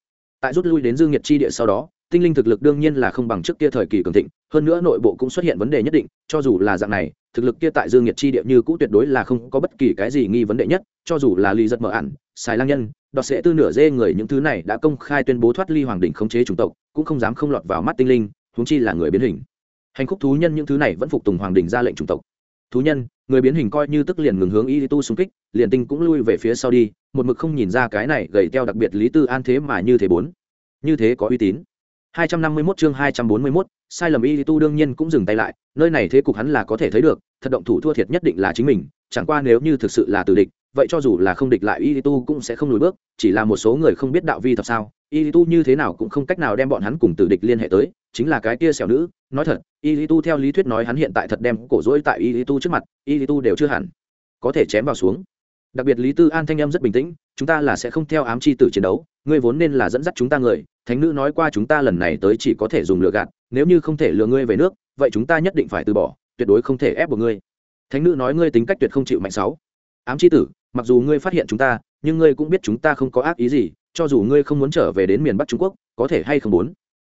Tại rút lui đến dương nhiệt chi địa sau đó tinh linh thực lực đương nhiên là không bằng trước kia thời kỳ cường thịnh, hơn nữa nội bộ cũng xuất hiện vấn đề nhất định, cho dù là dạng này, thực lực kia tại dương nhiệt chi địa như cũ tuyệt đối là không có bất kỳ cái gì nghi vấn đề nhất, cho dù là ly giật mở ẩn xài lang nhân, đoạt sẽ tư nửa dê người những thứ này đã công khai tuyên bố thoát ly hoàng đỉnh khống chế chủng tộc, cũng không dám không lọt vào mắt tinh linh, huống chi là người biến hình. Hành khúc thú nhân những thứ này vẫn phục tùng hoàng đỉnh ra lệnh chủng tộc. Thú nhân, người biến hình coi như tức liền ngừng hướng y tu xung kích, liền tinh cũng lui về phía sau đi, một mực không nhìn ra cái này gầy teo đặc biệt lý tư an thế mà như thế bốn. Như thế có uy tín. 251 chương 241, sai lầm y tu đương nhiên cũng dừng tay lại nơi này thế cục hắn là có thể thấy được thật động thủ thua thiệt nhất định là chính mình chẳng qua nếu như thực sự là tử địch vậy cho dù là không địch lại y tu cũng sẽ không lùi bước chỉ là một số người không biết đạo vi thật sao y tu như thế nào cũng không cách nào đem bọn hắn cùng tử địch liên hệ tới chính là cái kia xẻo nữ nói thật y tu theo lý thuyết nói hắn hiện tại thật đem cổ rỗi tại y tu trước mặt y tu đều chưa hẳn có thể chém vào xuống. Đặc biệt lý tư an thanh âm rất bình tĩnh chúng ta là sẽ không theo ám chi tử chiến đấu ngươi vốn nên là dẫn dắt chúng ta người thánh nữ nói qua chúng ta lần này tới chỉ có thể dùng lừa gạt, nếu như không thể lừa ngươi về nước, vậy chúng ta nhất định phải từ bỏ, tuyệt đối không thể ép buộc ngươi. Thánh nữ nói ngươi tính cách tuyệt không chịu mạnh sáu. Ám chi tử, mặc dù ngươi phát hiện chúng ta, nhưng ngươi cũng biết chúng ta không có ác ý gì, cho dù ngươi không muốn trở về đến miền bắc trung quốc, có thể hay không muốn?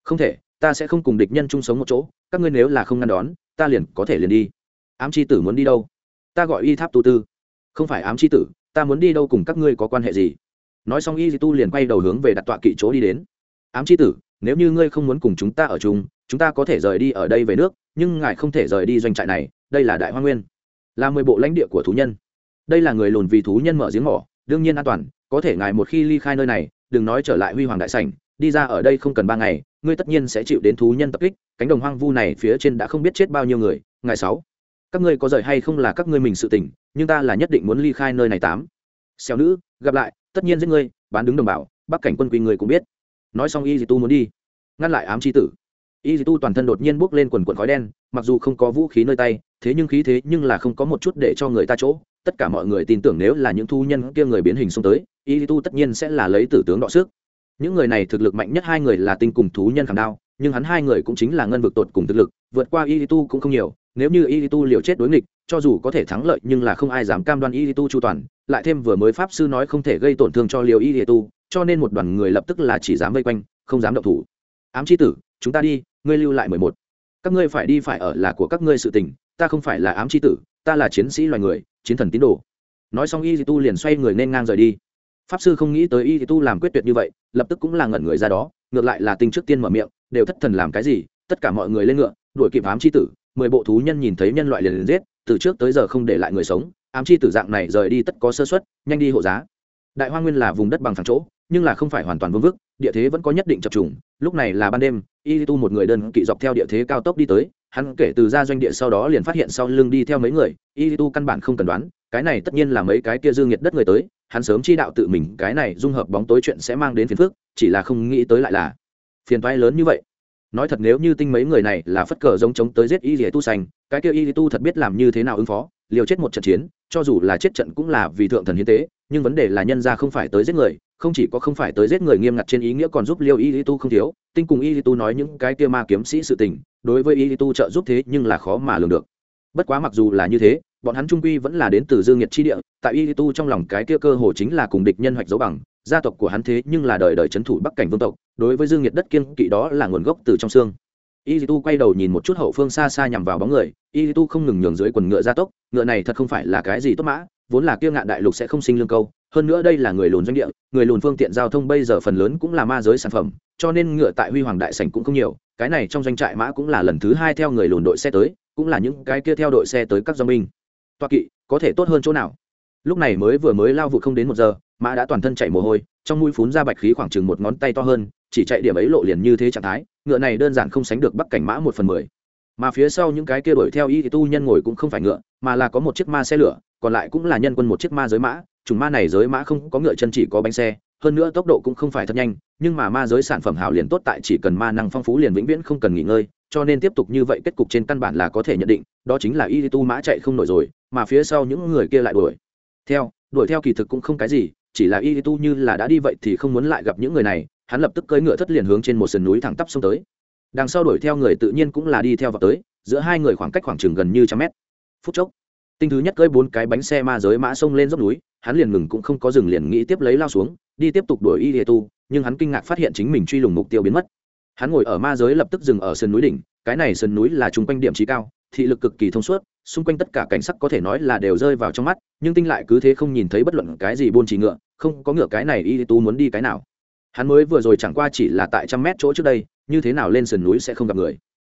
Không thể, ta sẽ không cùng địch nhân chung sống một chỗ, các ngươi nếu là không ngăn đón, ta liền có thể liền đi. Ám chi tử muốn đi đâu? Ta gọi y tháp tu tư. Không phải ám chi tử, ta muốn đi đâu cùng các ngươi có quan hệ gì? Nói xong y tu liền quay đầu hướng về đặt tọa kỵ chỗ đi đến ám chi tử, nếu như ngươi không muốn cùng chúng ta ở chung, chúng ta có thể rời đi ở đây về nước, nhưng ngài không thể rời đi doanh trại này, đây là đại hoa nguyên, là mười bộ lãnh địa của thú nhân. Đây là người lùn vì thú nhân mở giếng mỏ, đương nhiên an toàn, có thể ngài một khi ly khai nơi này, đừng nói trở lại huy hoàng đại sảnh, đi ra ở đây không cần ba ngày, ngươi tất nhiên sẽ chịu đến thú nhân tập kích, cánh đồng hoang vu này phía trên đã không biết chết bao nhiêu người ngày sáu, các ngươi có rời hay không là các ngươi mình sự tình, nhưng ta là nhất định muốn ly khai nơi này tám. Xéo nữ, gặp lại, tất nhiên giết ngươi, bán đứng đồng bào, bắc cảnh quân quỳ người cũng biết nói xong y dì tu muốn đi. Ngăn lại ám c tử. Y dì tu toàn thân đột nhiên bốc lên quần quần khói đen, mặc dù không có vũ khí nơi tay, thế nhưng khí thế nhưng là không có một chút để cho người ta chỗ. Tất cả mọi người tin tưởng nếu là những thu nhân kia người biến hình xông tới, y dì tu tất nhiên sẽ là lấy tử tướng đọ sức. Những người này thực lực mạnh nhất hai người là tinh cùng thú nhân khảm đao, nhưng hắn hai người cũng chính là ngân vực tột cùng thực lực, vượt qua y tu cũng không nhiều. Nếu như y tu liều chết đối nghịch, cho dù có thể thắng lợi nhưng là không ai dám cam đoan y tu chu toàn, lại thêm vừa mới pháp sư nói không thể gây tổn thương cho liều y tu cho nên một đoàn người lập tức là chỉ dám vây quanh, không dám động thủ. Ám chi tử, chúng ta đi, ngươi lưu lại mười một. Các ngươi phải đi phải ở là của các ngươi sự tình, ta không phải là ám chi tử, ta là chiến sĩ loài người, chiến thần tín đồ. Nói xong y tu liền xoay người nên ngang rời đi. Pháp sư không nghĩ tới y tu làm quyết tuyệt như vậy, lập tức cũng là ngẩn người ra đó, ngược lại là tinh trước tiên mở miệng, đều thất thần làm cái gì, tất cả mọi người lên ngựa, đuổi kịp ám chi tử, mười bộ thú nhân nhìn thấy nhân loại liền liền giết, từ trước tới giờ không để lại người sống, ám chi tử dạng này rời đi tất có sơ xuất nhanh đi hộ giá. Đại hoa nguyên là vùng đất bằng phẳng chỗ nhưng là không phải hoàn toàn vương vức, địa thế vẫn có nhất định chập trùng, lúc này là ban đêm, y tu một người đơn kỵ dọc theo địa thế cao tốc đi tới, hắn kể từ ra doanh địa sau đó liền phát hiện sau lưng đi theo mấy người, y tu căn bản không cần đoán, cái này tất nhiên là mấy cái kia dương nhiệt đất người tới, hắn sớm chi đạo tự mình, cái này dung hợp bóng tối chuyện sẽ mang đến phiền phức, chỉ là không nghĩ tới lại là phiền toái lớn như vậy. Nói thật nếu như tinh mấy người này là phất cờ giống chống tới giết y dì tu xanh cái kia y tu thật biết làm như thế nào ứng phó, liều chết một trận chiến, cho dù là chết trận cũng là vì thượng thần hiến tế, nhưng vấn đề là nhân ra không phải tới giết người không chỉ có không phải tới giết người nghiêm ngặt trên ý nghĩa còn giúp liêu y tu không thiếu, tinh cùng y tu nói những cái kia ma kiếm sĩ sự tình, đối với y tu trợ giúp thế nhưng là khó mà lường được. Bất quá mặc dù là như thế, bọn hắn trung quy vẫn là đến từ dương nhiệt chi địa, tại y tu trong lòng cái kia cơ hồ chính là cùng địch nhân hoạch dấu bằng, gia tộc của hắn thế nhưng là đời đời c thủ bắc cảnh vương tộc, đối với dương nhiệt đất kiên kỵ đó là nguồn gốc từ trong xương. Y tu quay đầu nhìn một chút hậu phương xa xa nhằm vào bóng người, y tu không ngừng nhường dưới quần ngựa gia tốc, ngựa này thật không phải là cái gì tốt mã, vốn là kia ngạn đại lục sẽ không sinh lương câu hơn nữa đây là người lùn doanh địa, người lùn phương tiện giao thông bây giờ phần lớn cũng là ma giới sản phẩm, cho nên ngựa tại huy hoàng đại sảnh cũng không nhiều. Cái này trong doanh trại mã cũng là lần thứ hai theo người lùn đội xe tới, cũng là những cái kia theo đội xe tới các do binh. Toa kỵ, có thể tốt hơn chỗ nào? Lúc này mới vừa mới lao vụ không đến một giờ, mã đã toàn thân chạy mồ hôi, trong mũi phún ra bạch khí khoảng chừng một ngón tay to hơn, chỉ chạy điểm ấy lộ liền như thế trạng thái, ngựa này đơn giản không sánh được bắc cảnh mã một phần mười. Mà phía sau những cái kia đuổi theo y thì tu nhân ngồi cũng không phải ngựa, mà là có một chiếc ma xe lửa, còn lại cũng là nhân quân một chiếc ma giới mã chủng ma này giới mã không có ngựa chân chỉ có bánh xe, hơn nữa tốc độ cũng không phải thật nhanh, nhưng mà ma giới sản phẩm hảo liền tốt tại chỉ cần ma năng phong phú liền vĩnh viễn không cần nghỉ ngơi, cho nên tiếp tục như vậy kết cục trên căn bản là có thể nhận định, đó chính là y tu mã chạy không nổi rồi, mà phía sau những người kia lại đuổi. Theo đuổi theo kỳ thực cũng không cái gì, chỉ là y tu như là đã đi vậy thì không muốn lại gặp những người này, hắn lập tức cưỡi ngựa thất liền hướng trên một sườn núi thẳng tắp xông tới. Đằng sau đuổi theo người tự nhiên cũng là đi theo vào tới, giữa hai người khoảng cách khoảng chừng gần như trăm mét. Phút chốc tinh thứ nhất cưỡi bốn cái bánh xe ma giới mã xông lên dốc núi, hắn liền ngừng cũng không có dừng liền nghĩ tiếp lấy lao xuống, đi tiếp tục đuổi y tu, nhưng hắn kinh ngạc phát hiện chính mình truy lùng mục tiêu biến mất. Hắn ngồi ở ma giới lập tức dừng ở sườn núi đỉnh, cái này sườn núi là chung quanh điểm trí cao, thị lực cực kỳ thông suốt, xung quanh tất cả cảnh sắc có thể nói là đều rơi vào trong mắt, nhưng tinh lại cứ thế không nhìn thấy bất luận cái gì buôn chỉ ngựa, không có ngựa cái này y tu muốn đi cái nào. Hắn mới vừa rồi chẳng qua chỉ là tại trăm mét chỗ trước đây, như thế nào lên sườn núi sẽ không gặp người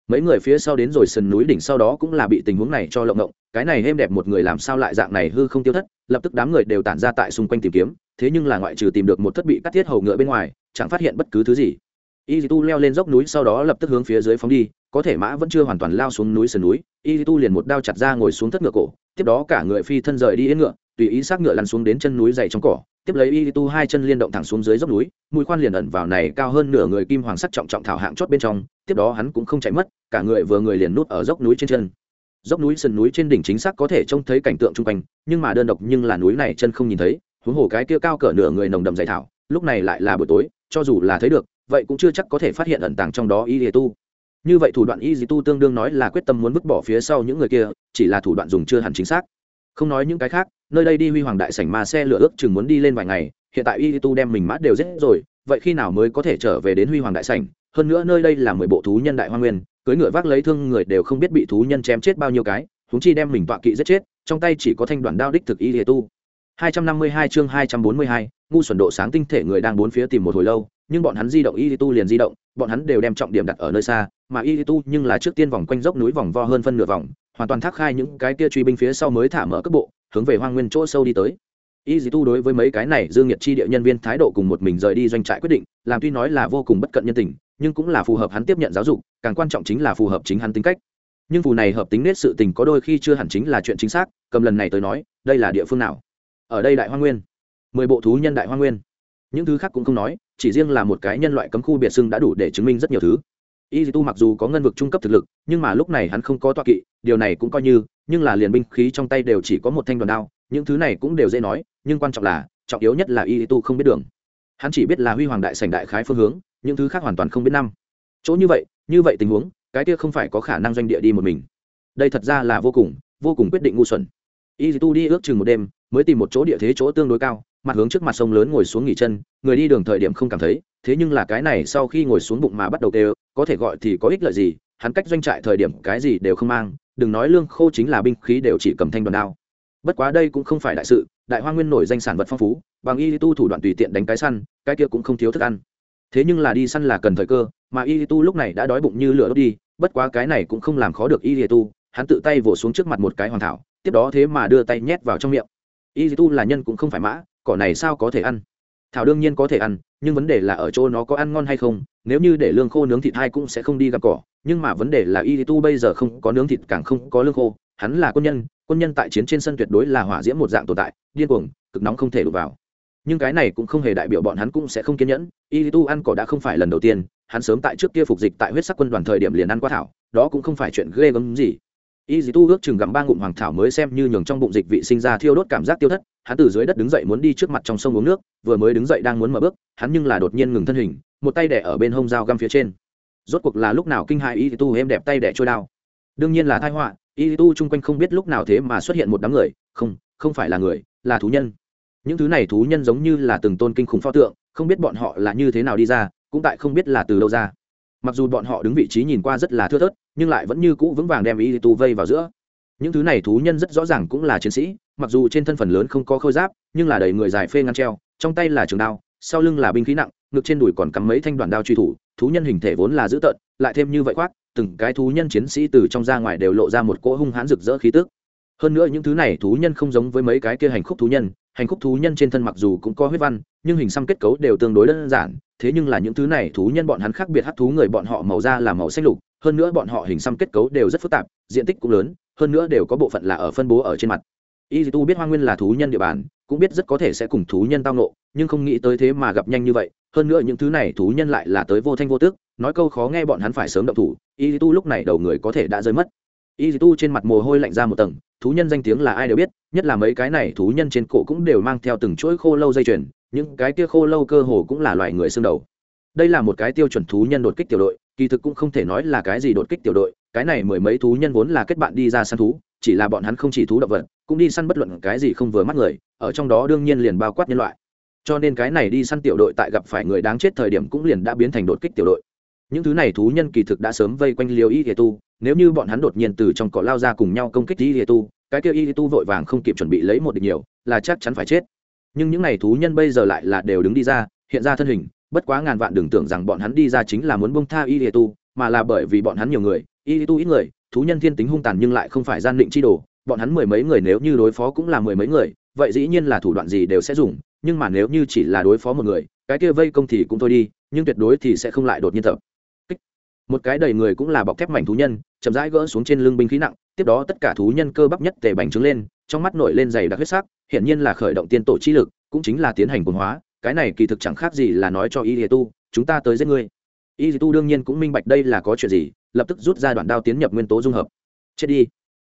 mấy người phía sau đến rồi sườn núi đỉnh sau đó cũng là bị tình huống này cho lộng ngộng cái này êm đẹp một người làm sao lại dạng này hư không tiêu thất, lập tức đám người đều tản ra tại xung quanh tìm kiếm, thế nhưng là ngoại trừ tìm được một thất bị cắt thiết hầu ngựa bên ngoài, chẳng phát hiện bất cứ thứ gì. Y tu leo lên dốc núi sau đó lập tức hướng phía dưới phóng đi, có thể mã vẫn chưa hoàn toàn lao xuống núi sườn núi y tu liền một đao chặt ra ngồi xuống thất ngựa cổ, tiếp đó cả người phi thân rời đi yên ngựa, tùy ý xác ngựa lăn xuống đến chân núi dày trong cỏ tiếp lấy y tu hai chân liên động thẳng xuống dưới dốc núi, mũi khoan liền ẩn vào này cao hơn nửa người kim hoàng sắt trọng trọng thảo hạng chót bên trong, tiếp đó hắn cũng không chạy mất, cả người vừa người liền nút ở dốc núi trên chân. Dốc núi sườn núi trên đỉnh chính xác có thể trông thấy cảnh tượng chung quanh, nhưng mà đơn độc nhưng là núi này chân không nhìn thấy, huống hồ cái kia cao cỡ nửa người nồng đậm dày thảo, lúc này lại là buổi tối, cho dù là thấy được, vậy cũng chưa chắc có thể phát hiện ẩn tàng trong đó y tu. Như vậy thủ đoạn y tu tương đương nói là quyết tâm muốn vứt bỏ phía sau những người kia, chỉ là thủ đoạn dùng chưa hẳn chính xác. Không nói những cái khác nơi đây đi huy hoàng đại sảnh mà xe lửa ước chừng muốn đi lên vài ngày hiện tại y tu đem mình mát đều giết rồi vậy khi nào mới có thể trở về đến huy hoàng đại sảnh? Hơn nữa nơi đây là mười bộ thú nhân đại hoa nguyên cưới ngựa vác lấy thương người đều không biết bị thú nhân chém chết bao nhiêu cái húng chi đem mình tọa kỵ giết chết trong tay chỉ có thanh đoàn đao đích thực y tu. 252 chương 242, ngu xuẩn độ sáng tinh thể người đang bốn phía tìm một hồi lâu nhưng bọn hắn di động y tu liền di động bọn hắn đều đem trọng điểm đặt ở nơi xa mà y tu nhưng là trước tiên vòng quanh dốc núi vòng vo hơn phân nửa vòng hoàn toàn thác khai những cái kia truy binh phía sau mới thả mở cấp bộ hướng về hoang nguyên chỗ sâu đi tới. Y tu đối với mấy cái này dương nhiệt chi địa nhân viên thái độ cùng một mình rời đi doanh trại quyết định, làm tuy nói là vô cùng bất cận nhân tình, nhưng cũng là phù hợp hắn tiếp nhận giáo dục, càng quan trọng chính là phù hợp chính hắn tính cách. Nhưng phù này hợp tính nết sự tình có đôi khi chưa hẳn chính là chuyện chính xác, cầm lần này tới nói, đây là địa phương nào? Ở đây đại hoa nguyên. Mười bộ thú nhân đại hoa nguyên. Những thứ khác cũng không nói, chỉ riêng là một cái nhân loại cấm khu biệt xưng đã đủ để chứng minh rất nhiều thứ. Y tu mặc dù có ngân vực trung cấp thực lực, nhưng mà lúc này hắn không có toa kỵ, điều này cũng coi như nhưng là liền binh khí trong tay đều chỉ có một thanh đoàn đao, những thứ này cũng đều dễ nói, nhưng quan trọng là, trọng yếu nhất là y tu không biết đường. Hắn chỉ biết là huy hoàng đại sảnh đại khái phương hướng, những thứ khác hoàn toàn không biết năm. Chỗ như vậy như vậy tình huống, cái kia không phải có khả năng doanh địa đi một mình. Đây thật ra là vô cùng vô cùng quyết định ngu xuẩn. Y tu đi ước chừng một đêm, mới tìm một chỗ địa thế chỗ tương đối cao, mặt hướng trước mặt sông lớn ngồi xuống nghỉ chân, người đi đường thời điểm không cảm thấy, thế nhưng là cái này sau khi ngồi xuống bụng mà bắt đầu tê có thể gọi thì có ích lợi gì, hắn cách doanh trại thời điểm cái gì đều không mang đừng nói lương khô chính là binh khí đều chỉ cầm thanh đoàn đao. Bất quá đây cũng không phải đại sự, đại hoa nguyên nổi danh sản vật phong phú, bằng y tu thủ đoạn tùy tiện đánh cái săn, cái kia cũng không thiếu thức ăn. Thế nhưng là đi săn là cần thời cơ, mà y tu lúc này đã đói bụng như lửa đốt đi, bất quá cái này cũng không làm khó được y tu, hắn tự tay vỗ xuống trước mặt một cái hoàn thảo, tiếp đó thế mà đưa tay nhét vào trong miệng. Y tu là nhân cũng không phải mã, cỏ này sao có thể ăn? Thảo đương nhiên có thể ăn, nhưng vấn đề là ở chỗ nó có ăn ngon hay không, nếu như để lương khô nướng thịt hai cũng sẽ không đi gặp cỏ nhưng mà vấn đề là y tu bây giờ không có nướng thịt, càng không có lương khô. Hắn là quân nhân quân nhân tại chiến trên sân tuyệt đối là hỏa diễm một dạng tồn tại, điên cuồng, cực nóng không thể đụt vào. Nhưng cái này cũng không hề đại biểu bọn hắn cũng sẽ không kiên nhẫn. Y tu ăn cỏ đã không phải lần đầu tiên, hắn sớm tại trước kia phục dịch tại huyết sắc quân đoàn thời điểm liền ăn qua thảo, đó cũng không phải chuyện ghê gớm gì. Y dì tu ước chừng gặm ba ngụm hoàng thảo mới xem như nhường trong bụng dịch vị sinh ra thiêu đốt cảm giác tiêu thất, hắn từ dưới đất đứng dậy muốn đi trước mặt trong sông uống nước, vừa mới đứng dậy đang muốn mở bước, hắn nhưng là đột nhiên ngừng thân hình, một tay đẻ ở bên hông dao găm phía trên rốt cuộc là lúc nào kinh hại y tu êm đẹp tay đẻ trôi đao. Đương nhiên là thai họa, y tu chung quanh không biết lúc nào thế mà xuất hiện một đám người, không không phải là người, là thú nhân. Những thứ này thú nhân giống như là từng tôn kinh khủng pho tượng, không biết bọn họ là như thế nào đi ra, cũng tại không biết là từ đâu ra. Mặc dù bọn họ đứng vị trí nhìn qua rất là thưa thớt, nhưng lại vẫn như cũ vững vàng đem y tu vây vào giữa. Những thứ này thú nhân rất rõ ràng cũng là chiến sĩ, mặc dù trên thân phần lớn không có khôi giáp, nhưng là đầy người dài phê ngăn treo, trong tay là trường đao, sau lưng là binh khí nặng ngực trên đùi còn cắm mấy thanh đoàn đao truy thủ, thú nhân hình thể vốn là dữ tợn, lại thêm như vậy khoác, từng cái thú nhân chiến sĩ từ trong ra ngoài đều lộ ra một cỗ hung hãn rực rỡ khí tức. Hơn nữa những thứ này thú nhân không giống với mấy cái kia hành khúc thú nhân, hành khúc thú nhân trên thân mặc dù cũng có huyết văn, nhưng hình xăm kết cấu đều tương đối đơn giản, thế nhưng là những thứ này thú nhân bọn hắn khác biệt hắc thú người bọn họ màu da là màu xanh lục, hơn nữa bọn họ hình xăm kết cấu đều rất phức tạp, diện tích cũng lớn, hơn nữa đều có bộ phận là ở phân bố ở trên mặt. Y tu biết hoa nguyên là thú nhân địa bàn, cũng biết rất có thể sẽ cùng thú nhân tao nộ nhưng không nghĩ tới thế mà gặp nhanh như vậy hơn nữa những thứ này thú nhân lại là tới vô thanh vô tức, nói câu khó nghe bọn hắn phải sớm động thủ, y tu lúc này đầu người có thể đã rơi mất. Y tu trên mặt mồ hôi lạnh ra một tầng, thú nhân danh tiếng là ai đều biết, nhất là mấy cái này thú nhân trên cổ cũng đều mang theo từng chuỗi khô lâu dây chuyền, những cái kia khô lâu cơ hồ cũng là loài người xương đầu. Đây là một cái tiêu chuẩn thú nhân đột kích tiểu đội, kỳ thực cũng không thể nói là cái gì đột kích tiểu đội, cái này mười mấy thú nhân vốn là kết bạn đi ra săn thú, chỉ là bọn hắn không chỉ thú động vật, cũng đi săn bất luận cái gì không vừa mắt người, ở trong đó đương nhiên liền bao quát nhân loại cho nên cái này đi săn tiểu đội tại gặp phải người đáng chết thời điểm cũng liền đã biến thành đột kích tiểu đội. Những thứ này thú nhân kỳ thực đã sớm vây quanh liều y hề tu. Nếu như bọn hắn đột nhiên từ trong cỏ lao ra cùng nhau công kích y hề tu, cái kia y tu vội vàng không kịp chuẩn bị lấy một địch nhiều, là chắc chắn phải chết. Nhưng những này thú nhân bây giờ lại là đều đứng đi ra, hiện ra thân hình, bất quá ngàn vạn đừng tưởng rằng bọn hắn đi ra chính là muốn bông tha y hề tu, mà là bởi vì bọn hắn nhiều người y tu ít người, thú nhân thiên tính hung tàn nhưng lại không phải gian định chi đồ. Bọn hắn mười mấy người nếu như đối phó cũng là mười mấy người, vậy dĩ nhiên là thủ đoạn gì đều sẽ dùng nhưng mà nếu như chỉ là đối phó một người, cái kia vây công thì cũng thôi đi, nhưng tuyệt đối thì sẽ không lại đột nhiên tập. Một cái đầy người cũng là bọc thép mảnh thú nhân, chậm rãi gỡ xuống trên lưng binh khí nặng, tiếp đó tất cả thú nhân cơ bắp nhất tề bành trướng lên, trong mắt nổi lên dày đặc huyết sắc, hiển nhiên là khởi động tiên tổ chi lực, cũng chính là tiến hành quần hóa, cái này kỳ thực chẳng khác gì là nói cho y tu, chúng ta tới giết ngươi. Y tu đương nhiên cũng minh bạch đây là có chuyện gì, lập tức rút ra đoạn đao tiến nhập nguyên tố dung hợp. Chết đi.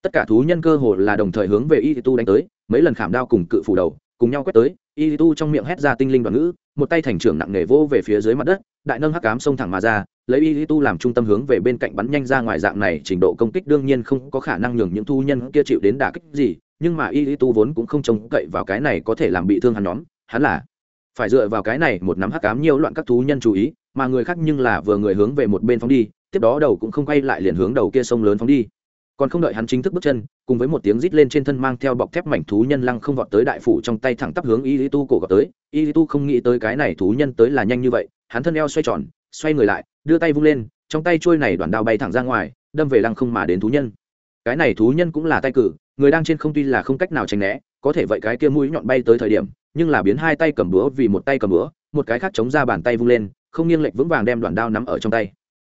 Tất cả thú nhân cơ hồ là đồng thời hướng về y tu đánh tới, mấy lần khảm đao cùng cự phủ đầu cùng nhau quét tới, y tu trong miệng hét ra tinh linh đoạn ngữ, một tay thành trưởng nặng nề vô về phía dưới mặt đất, đại nâng hắc cám xông thẳng mà ra, lấy y tu làm trung tâm hướng về bên cạnh bắn nhanh ra ngoài dạng này, trình độ công kích đương nhiên không có khả năng nhường những thu nhân kia chịu đến đả kích gì, nhưng mà y tu vốn cũng không trông cậy vào cái này có thể làm bị thương hắn nhóm, hắn là phải dựa vào cái này một nắm hắc cám nhiều loạn các thú nhân chú ý, mà người khác nhưng là vừa người hướng về một bên phóng đi, tiếp đó đầu cũng không quay lại liền hướng đầu kia sông lớn phóng đi còn không đợi hắn chính thức bước chân, cùng với một tiếng rít lên trên thân mang theo bọc thép mảnh thú nhân lăng không vọt tới đại phủ trong tay thẳng tắp hướng y tu cổ gọt tới. Y tu không nghĩ tới cái này thú nhân tới là nhanh như vậy, hắn thân eo xoay tròn, xoay người lại, đưa tay vung lên, trong tay trôi này đoạn đao bay thẳng ra ngoài, đâm về lăng không mà đến thú nhân. Cái này thú nhân cũng là tay cử, người đang trên không tuy là không cách nào tránh né, có thể vậy cái kia mũi nhọn bay tới thời điểm, nhưng là biến hai tay cầm búa vì một tay cầm búa, một cái khác chống ra bàn tay vung lên, không nghiêng lệch vững vàng đem đoạn đao nắm ở trong tay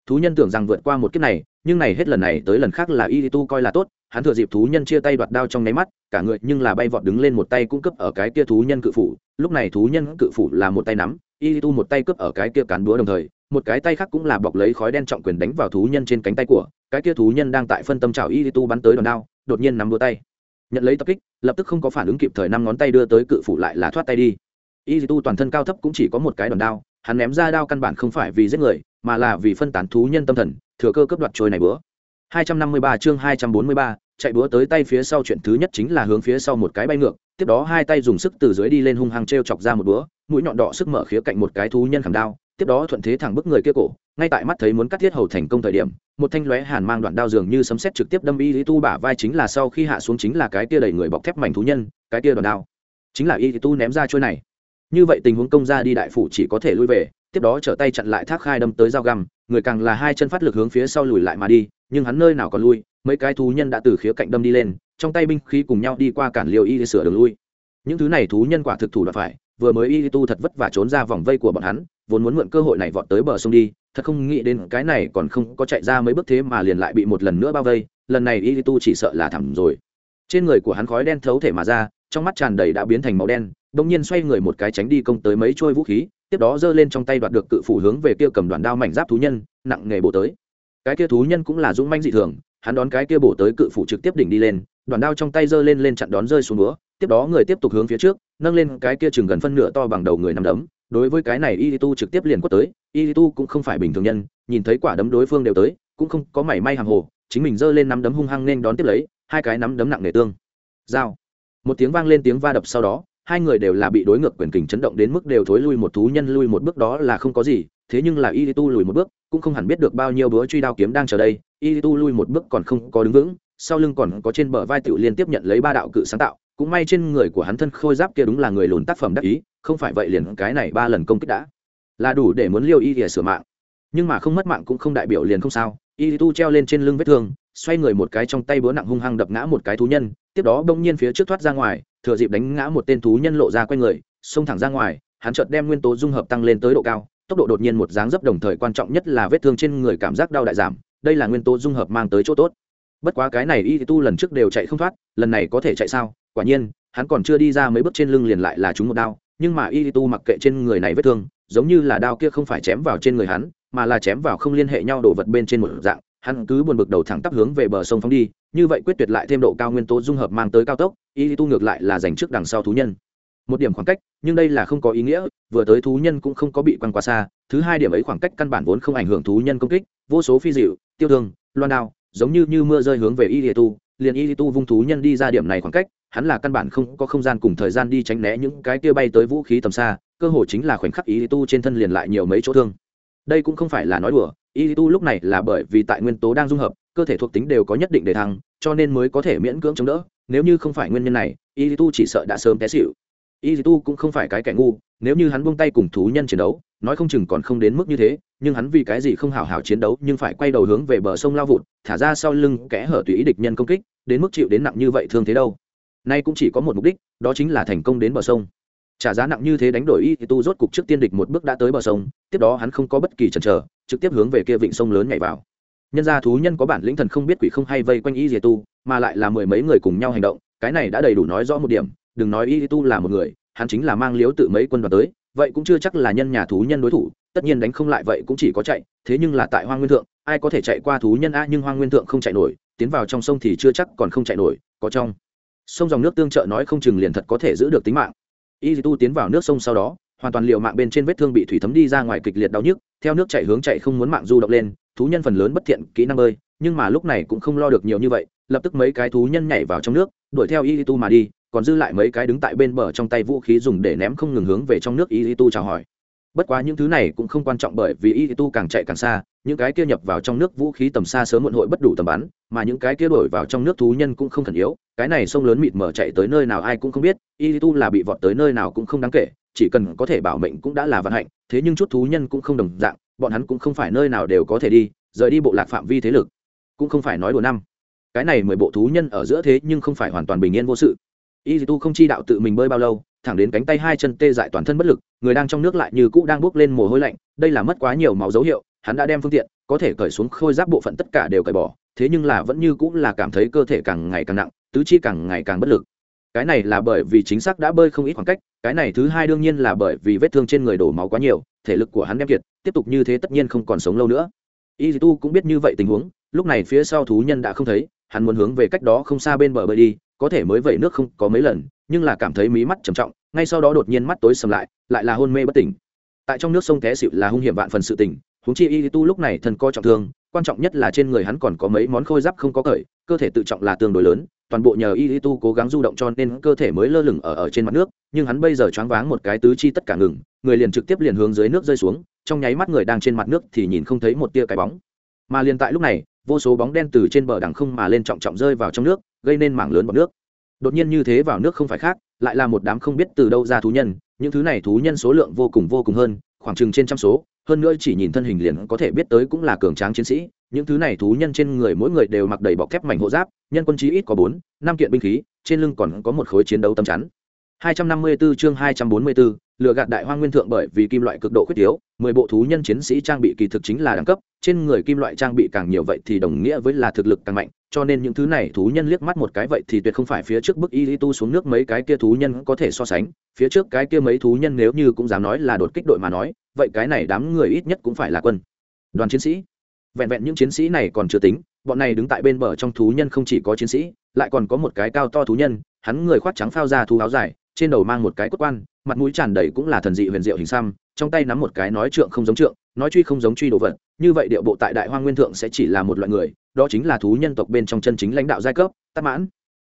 thú nhân tưởng rằng vượt qua một kiếp này, nhưng này hết lần này tới lần khác là y tu coi là tốt, hắn thừa dịp thú nhân chia tay đoạt đao trong nháy mắt, cả người nhưng là bay vọt đứng lên một tay cung cấp ở cái kia thú nhân cự phủ, lúc này thú nhân cự phủ là một tay nắm y tu một tay cướp ở cái kia cán búa đồng thời, một cái tay khác cũng là bọc lấy khói đen trọng quyền đánh vào thú nhân trên cánh tay của, cái kia thú nhân đang tại phân tâm chảo y tu bắn tới đòn đao, đột nhiên nắm đua tay. Nhận lấy tập kích, lập tức không có phản ứng kịp thời năm ngón tay đưa tới cự phủ lại là thoát tay đi. Y tu toàn thân cao thấp cũng chỉ có một cái đòn đao, hắn ném ra đao căn bản không phải vì giết người mà là vì phân tán thú nhân tâm thần thừa cơ cướp đoạt trôi này bữa. 253 chương 243, chạy búa tới tay phía sau chuyện thứ nhất chính là hướng phía sau một cái bay ngược tiếp đó hai tay dùng sức từ dưới đi lên hung hăng t chọc ra một búa mũi nhọn đỏ sức mở khía cạnh một cái thú nhân khảm đao tiếp đó thuận thế thẳng bức người kia cổ ngay tại mắt thấy muốn cắt thiết hầu thành công thời điểm một thanh lóe hàn mang đoạn đao dường như sấm sét trực tiếp đâm y lý tu bả vai chính là sau khi hạ xuống chính là cái kia đẩy người bọc thép mảnh thú nhân cái kia đoạn đao. Chính là y lý tu ném ra trôi này. Như vậy tình huống công ra đi đại phủ chỉ có thể lui về tiếp đó trở tay chặn lại thác khai đâm tới dao găm, người càng là hai chân phát lực hướng phía sau lùi lại mà đi, nhưng hắn nơi nào còn lui, mấy cái thú nhân đã từ khía cạnh đâm đi lên, trong tay binh khí cùng nhau đi qua cản liều y để sửa đường lui. Những thứ này thú nhân quả thực thủ đoạn phải, vừa mới y tu thật vất vả trốn ra vòng vây của bọn hắn, vốn muốn mượn cơ hội này vọt tới bờ sông đi, thật không nghĩ đến cái này còn không có chạy ra mấy bước thế mà liền lại bị một lần nữa bao vây, lần này y tu chỉ sợ là thẳm rồi. Trên người của hắn khói đen thấu thể mà ra, trong mắt tràn đầy đã biến thành màu đen bỗng nhiên xoay người một cái tránh đi công tới mấy trôi vũ khí tiếp đó giơ lên trong tay đoạt được cự phủ hướng về kia cầm đoàn đao mảnh giáp thú nhân, nặng nghề bổ tới. Cái kia thú nhân cũng là dũng manh dị thường, hắn đón cái kia bổ tới cự phủ trực tiếp đỉnh đi lên, đoàn đao trong tay giơ lên lên chặn đón rơi xuống búa, tiếp đó người tiếp tục hướng phía trước, nâng lên cái kia chừng gần phân nửa to bằng đầu người nằm đấm, đối với cái này y tu trực tiếp liền quất tới y tu cũng không phải bình thường nhân, nhìn thấy quả đấm đối phương đều tới, cũng không có mảy may hàng hồ, chính mình giơ lên nắm đấm hung hăng nên đón tiếp lấy, hai cái nắm đấm nặng nề tương. Giao. Một tiếng vang lên tiếng va đập sau đó hai người đều là bị đối ngược quyền kình chấn động đến mức đều thối lui một thú nhân lui một bước đó là không có gì, thế nhưng là y tu lùi một bước, cũng không hẳn biết được bao nhiêu búa truy đao kiếm đang chờ đây, y tu lui một bước còn không có đứng vững, sau lưng còn có trên bờ vai tựu liên tiếp nhận lấy ba đạo cự sáng tạo, cũng may trên người của hắn thân khôi giáp kia đúng là người lùn tác phẩm đắc ý, không phải vậy liền cái này ba lần công kích đã là đủ để muốn liêu y để sửa mạng. Nhưng mà không mất mạng cũng không đại biểu liền không sao, y tu treo lên trên lưng vết thương, xoay người một cái trong tay búa nặng hung hăng đập ngã một cái thú nhân tiếp đó bỗng nhiên phía trước thoát ra ngoài, thừa dịp đánh ngã một tên thú nhân lộ ra quanh người, xông thẳng ra ngoài, hắn chợt đem nguyên tố dung hợp tăng lên tới độ cao, tốc độ đột nhiên một dáng dấp đồng thời quan trọng nhất là vết thương trên người cảm giác đau đại giảm, đây là nguyên tố dung hợp mang tới chỗ tốt. Bất quá cái này y tu lần trước đều chạy không thoát, lần này có thể chạy sao? Quả nhiên, hắn còn chưa đi ra mấy bước trên lưng liền lại là chúng một đao, nhưng mà y tu mặc kệ trên người này vết thương, giống như là đao kia không phải chém vào trên người hắn, mà là chém vào không liên hệ nhau đồ vật bên trên một dạng hắn cứ buồn bực đầu thẳng tắp hướng về bờ sông phóng đi, như vậy quyết tuyệt lại thêm độ cao nguyên tố dung hợp mang tới cao tốc, y tu ngược lại là dành trước đằng sau thú nhân. Một điểm khoảng cách, nhưng đây là không có ý nghĩa, vừa tới thú nhân cũng không có bị quăng quá xa, thứ hai điểm ấy khoảng cách căn bản vốn không ảnh hưởng thú nhân công kích, vô số phi dịu, tiêu thương, loan đao, giống như như mưa rơi hướng về y tu, liền y tu vung thú nhân đi ra điểm này khoảng cách, hắn là căn bản không có không gian cùng thời gian đi tránh né những cái kia bay tới vũ khí tầm xa, cơ hội chính là khoảnh khắc y tu trên thân liền lại nhiều mấy chỗ thương đây cũng không phải là nói đùa, y tu lúc này là bởi vì tại nguyên tố đang dung hợp, cơ thể thuộc tính đều có nhất định để thăng, cho nên mới có thể miễn cưỡng chống đỡ, nếu như không phải nguyên nhân này, y tu chỉ sợ đã sớm té xịu y tu cũng không phải cái kẻ ngu, nếu như hắn buông tay cùng thú nhân chiến đấu, nói không chừng còn không đến mức như thế, nhưng hắn vì cái gì không hào hào chiến đấu nhưng phải quay đầu hướng về bờ sông lao vụt, thả ra sau lưng kẽ hở tùy ý địch nhân công kích, đến mức chịu đến nặng như vậy thương thế đâu. Nay cũng chỉ có một mục đích, đó chính là thành công đến bờ sông trả giá nặng như thế đánh đổi y tu rốt cục trước tiên địch một bước đã tới bờ sông, tiếp đó hắn không có bất kỳ chần chờ, trực tiếp hướng về kia vịnh sông lớn nhảy vào. Nhân gia thú nhân có bản lĩnh thần không biết quỷ không hay vây quanh y dì tu, mà lại là mười mấy người cùng nhau hành động, cái này đã đầy đủ nói rõ một điểm, đừng nói y tu là một người, hắn chính là mang liếu tự mấy quân đoàn tới, vậy cũng chưa chắc là nhân nhà thú nhân đối thủ, tất nhiên đánh không lại vậy cũng chỉ có chạy, thế nhưng là tại Hoa nguyên thượng, ai có thể chạy qua thú nhân a nhưng Hoa nguyên thượng không chạy nổi, tiến vào trong sông thì chưa chắc còn không chạy nổi, có trong. Sông dòng nước tương trợ nói không chừng liền thật có thể giữ được tính mạng y tu tiến vào nước sông sau đó, hoàn toàn liệu mạng bên trên vết thương bị thủy thấm đi ra ngoài kịch liệt đau nhức, theo nước chạy hướng chạy không muốn mạng du động lên, thú nhân phần lớn bất thiện, kỹ năng bơi, nhưng mà lúc này cũng không lo được nhiều như vậy, lập tức mấy cái thú nhân nhảy vào trong nước, đuổi theo y tu mà đi, còn dư lại mấy cái đứng tại bên bờ trong tay vũ khí dùng để ném không ngừng hướng về trong nước y tu chào hỏi. Bất quá những thứ này cũng không quan trọng bởi vì y tu càng chạy càng xa những cái kia nhập vào trong nước vũ khí tầm xa sớm muộn hội bất đủ tầm bắn, mà những cái kia đổi vào trong nước thú nhân cũng không khẩn yếu, cái này sông lớn mịt mở chạy tới nơi nào ai cũng không biết y tu là bị vọt tới nơi nào cũng không đáng kể, chỉ cần có thể bảo mệnh cũng đã là vận hạnh, thế nhưng chút thú nhân cũng không đồng dạng, bọn hắn cũng không phải nơi nào đều có thể đi, rời đi bộ lạc phạm vi thế lực, cũng không phải nói đùa năm. Cái này mười bộ thú nhân ở giữa thế nhưng không phải hoàn toàn bình yên vô sự. Y tu không chi đạo tự mình bơi bao lâu, thẳng đến cánh tay hai chân tê dại toàn thân bất lực, người đang trong nước lại như cũ đang bước lên mồ hôi lạnh, đây là mất quá nhiều máu dấu hiệu hắn đã đem phương tiện, có thể cởi xuống khôi giáp bộ phận tất cả đều cởi bỏ, thế nhưng là vẫn như cũng là cảm thấy cơ thể càng ngày càng nặng, tứ chi càng ngày càng bất lực. Cái này là bởi vì chính xác đã bơi không ít khoảng cách, cái này thứ hai đương nhiên là bởi vì vết thương trên người đổ máu quá nhiều, thể lực của hắn đem kiệt, tiếp tục như thế tất nhiên không còn sống lâu nữa. Y tu cũng biết như vậy tình huống, lúc này phía sau thú nhân đã không thấy, hắn muốn hướng về cách đó không xa bên bờ bơi đi, có thể mới vẩy nước không có mấy lần, nhưng là cảm thấy mí mắt trầm trọng, ngay sau đó đột nhiên mắt tối sầm lại lại là hôn mê bất tỉnh. Tại trong nước sông té xịu là hung hiểm vạn phần sự tỉnh huống chi y tu lúc này thần co trọng thương, quan trọng nhất là trên người hắn còn có mấy món khôi giáp không có cởi, cơ thể tự trọng là tương đối lớn, toàn bộ nhờ y tu cố gắng du động cho nên cơ thể mới lơ lửng ở ở trên mặt nước, nhưng hắn bây giờ choáng váng một cái tứ chi tất cả ngừng, người liền trực tiếp liền hướng dưới nước rơi xuống, trong nháy mắt người đang trên mặt nước thì nhìn không thấy một tia cái bóng. Mà liền tại lúc này, vô số bóng đen từ trên bờ đằng không mà lên trọng trọng rơi vào trong nước, gây nên mảng lớn bọc nước. Đột nhiên như thế vào nước không phải khác, lại là một đám không biết từ đâu ra thú nhân, những thứ này thú nhân số lượng vô cùng vô cùng hơn, khoảng chừng trên trăm số hơn nữa chỉ nhìn thân hình liền có thể biết tới cũng là cường tráng chiến sĩ, những thứ này thú nhân trên người mỗi người đều mặc đầy bọc thép mảnh hộ giáp, nhân quân chí ít có bốn, năm kiện binh khí, trên lưng còn có một khối chiến đấu tấm chắn. 254 chương 244, lựa gạt đại hoang nguyên thượng bởi vì kim loại cực độ khuyết yếu, 10 bộ thú nhân chiến sĩ trang bị kỳ thực chính là đẳng cấp, trên người kim loại trang bị càng nhiều vậy thì đồng nghĩa với là thực lực càng mạnh, cho nên những thứ này thú nhân liếc mắt một cái vậy thì tuyệt không phải phía trước bức y tu xuống nước mấy cái kia thú nhân có thể so sánh, phía trước cái kia mấy thú nhân nếu như cũng dám nói là đột kích đội mà nói, vậy cái này đám người ít nhất cũng phải là quân. Đoàn chiến sĩ. Vẹn vẹn những chiến sĩ này còn chưa tính, bọn này đứng tại bên bờ trong thú nhân không chỉ có chiến sĩ, lại còn có một cái cao to thú nhân, hắn người khoác trắng phao ra thú áo dài, trên đầu mang một cái cốt quan, mặt mũi tràn đầy cũng là thần dị huyền diệu hình xăm, trong tay nắm một cái nói trượng không giống trượng, nói truy không giống truy đồ vật, như vậy điệu bộ tại đại hoa nguyên thượng sẽ chỉ là một loại người, đó chính là thú nhân tộc bên trong chân chính lãnh đạo giai cấp, tát mãn.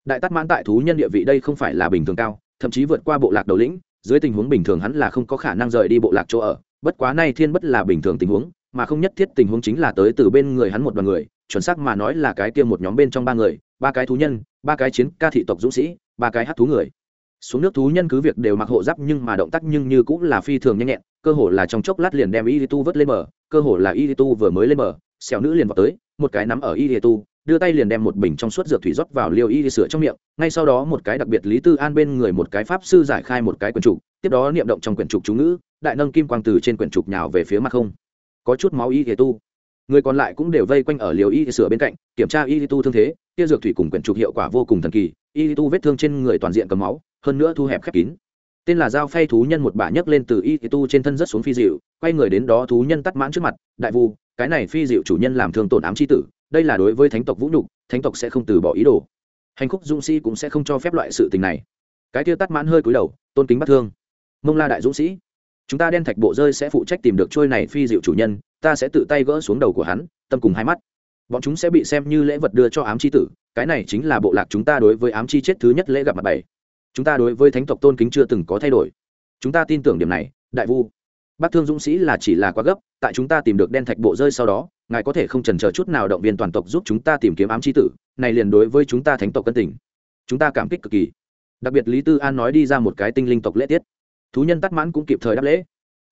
Đại tát mãn tại thú nhân địa vị đây không phải là bình thường cao, thậm chí vượt qua bộ lạc đầu lĩnh, dưới tình huống bình thường hắn là không có khả năng rời đi bộ lạc chỗ ở, bất quá nay thiên bất là bình thường tình huống, mà không nhất thiết tình huống chính là tới từ bên người hắn một đoàn người, chuẩn xác mà nói là cái kia một nhóm bên trong ba người, ba cái thú nhân, ba cái chiến ca thị tộc dũng sĩ, ba cái hát thú người xuống nước thú nhân cứ việc đều mặc hộ giáp nhưng mà động tác nhưng như cũng là phi thường nhanh nhẹn, cơ hồ là trong chốc lát liền đem y tu vớt lên bờ, cơ hồ là y tu vừa mới lên bờ, xẻo nữ liền vào tới, một cái nắm ở y tu, đưa tay liền đem một bình trong suốt dược thủy rót vào liều y sửa trong miệng, ngay sau đó một cái đặc biệt lý tư an bên người một cái pháp sư giải khai một cái quyển trục, tiếp đó niệm động trong quyển trục chú ngữ, đại nâng kim quang từ trên quyển trục nhào về phía mặt không. Có chút máu y tu. Người còn lại cũng đều vây quanh ở liều y sửa bên cạnh, kiểm tra y tu thương thế kia dược thủy cùng quyển trục hiệu quả vô cùng thần kỳ, y tu vết thương trên người toàn diện cầm máu hơn nữa thu hẹp khép kín. Tên là dao phay thú nhân một bả nhấc lên từ y tu trên thân rất xuống phi dịu, quay người đến đó thú nhân tắt mãn trước mặt, đại vu, cái này phi dịu chủ nhân làm thương tổn ám c tử, đây là đối với thánh tộc vũ nhục, thánh tộc sẽ không từ bỏ ý đồ. Hành khúc dũng sĩ cũng sẽ không cho phép loại sự tình này. Cái kia tắt mãn hơi cúi đầu, tôn kính bắt thương. Mông la đại dũng sĩ, chúng ta đen thạch bộ rơi sẽ phụ trách tìm được trôi này phi dịu chủ nhân, ta sẽ tự tay gỡ xuống đầu của hắn, tâm cùng hai mắt. Bọn chúng sẽ bị xem như lễ vật đưa cho ám c h i tử, cái này chính là bộ lạc chúng ta đối với ám chi chết thứ nhất lễ gặp mặt bảy chúng ta đối với thánh tộc tôn kính chưa từng có thay đổi. Chúng ta tin tưởng điểm này, đại vu. Bác thương dũng sĩ là chỉ là quá gấp, tại chúng ta tìm được đen thạch bộ rơi sau đó, ngài có thể không trần chờ chút nào động viên toàn tộc giúp chúng ta tìm kiếm ám chi tử, này liền đối với chúng ta thánh tộc cân tình. Chúng ta cảm kích cực kỳ. Đặc biệt lý tư an nói đi ra một cái tinh linh tộc lễ tiết. Thú nhân tắt mãn cũng kịp thời đáp lễ.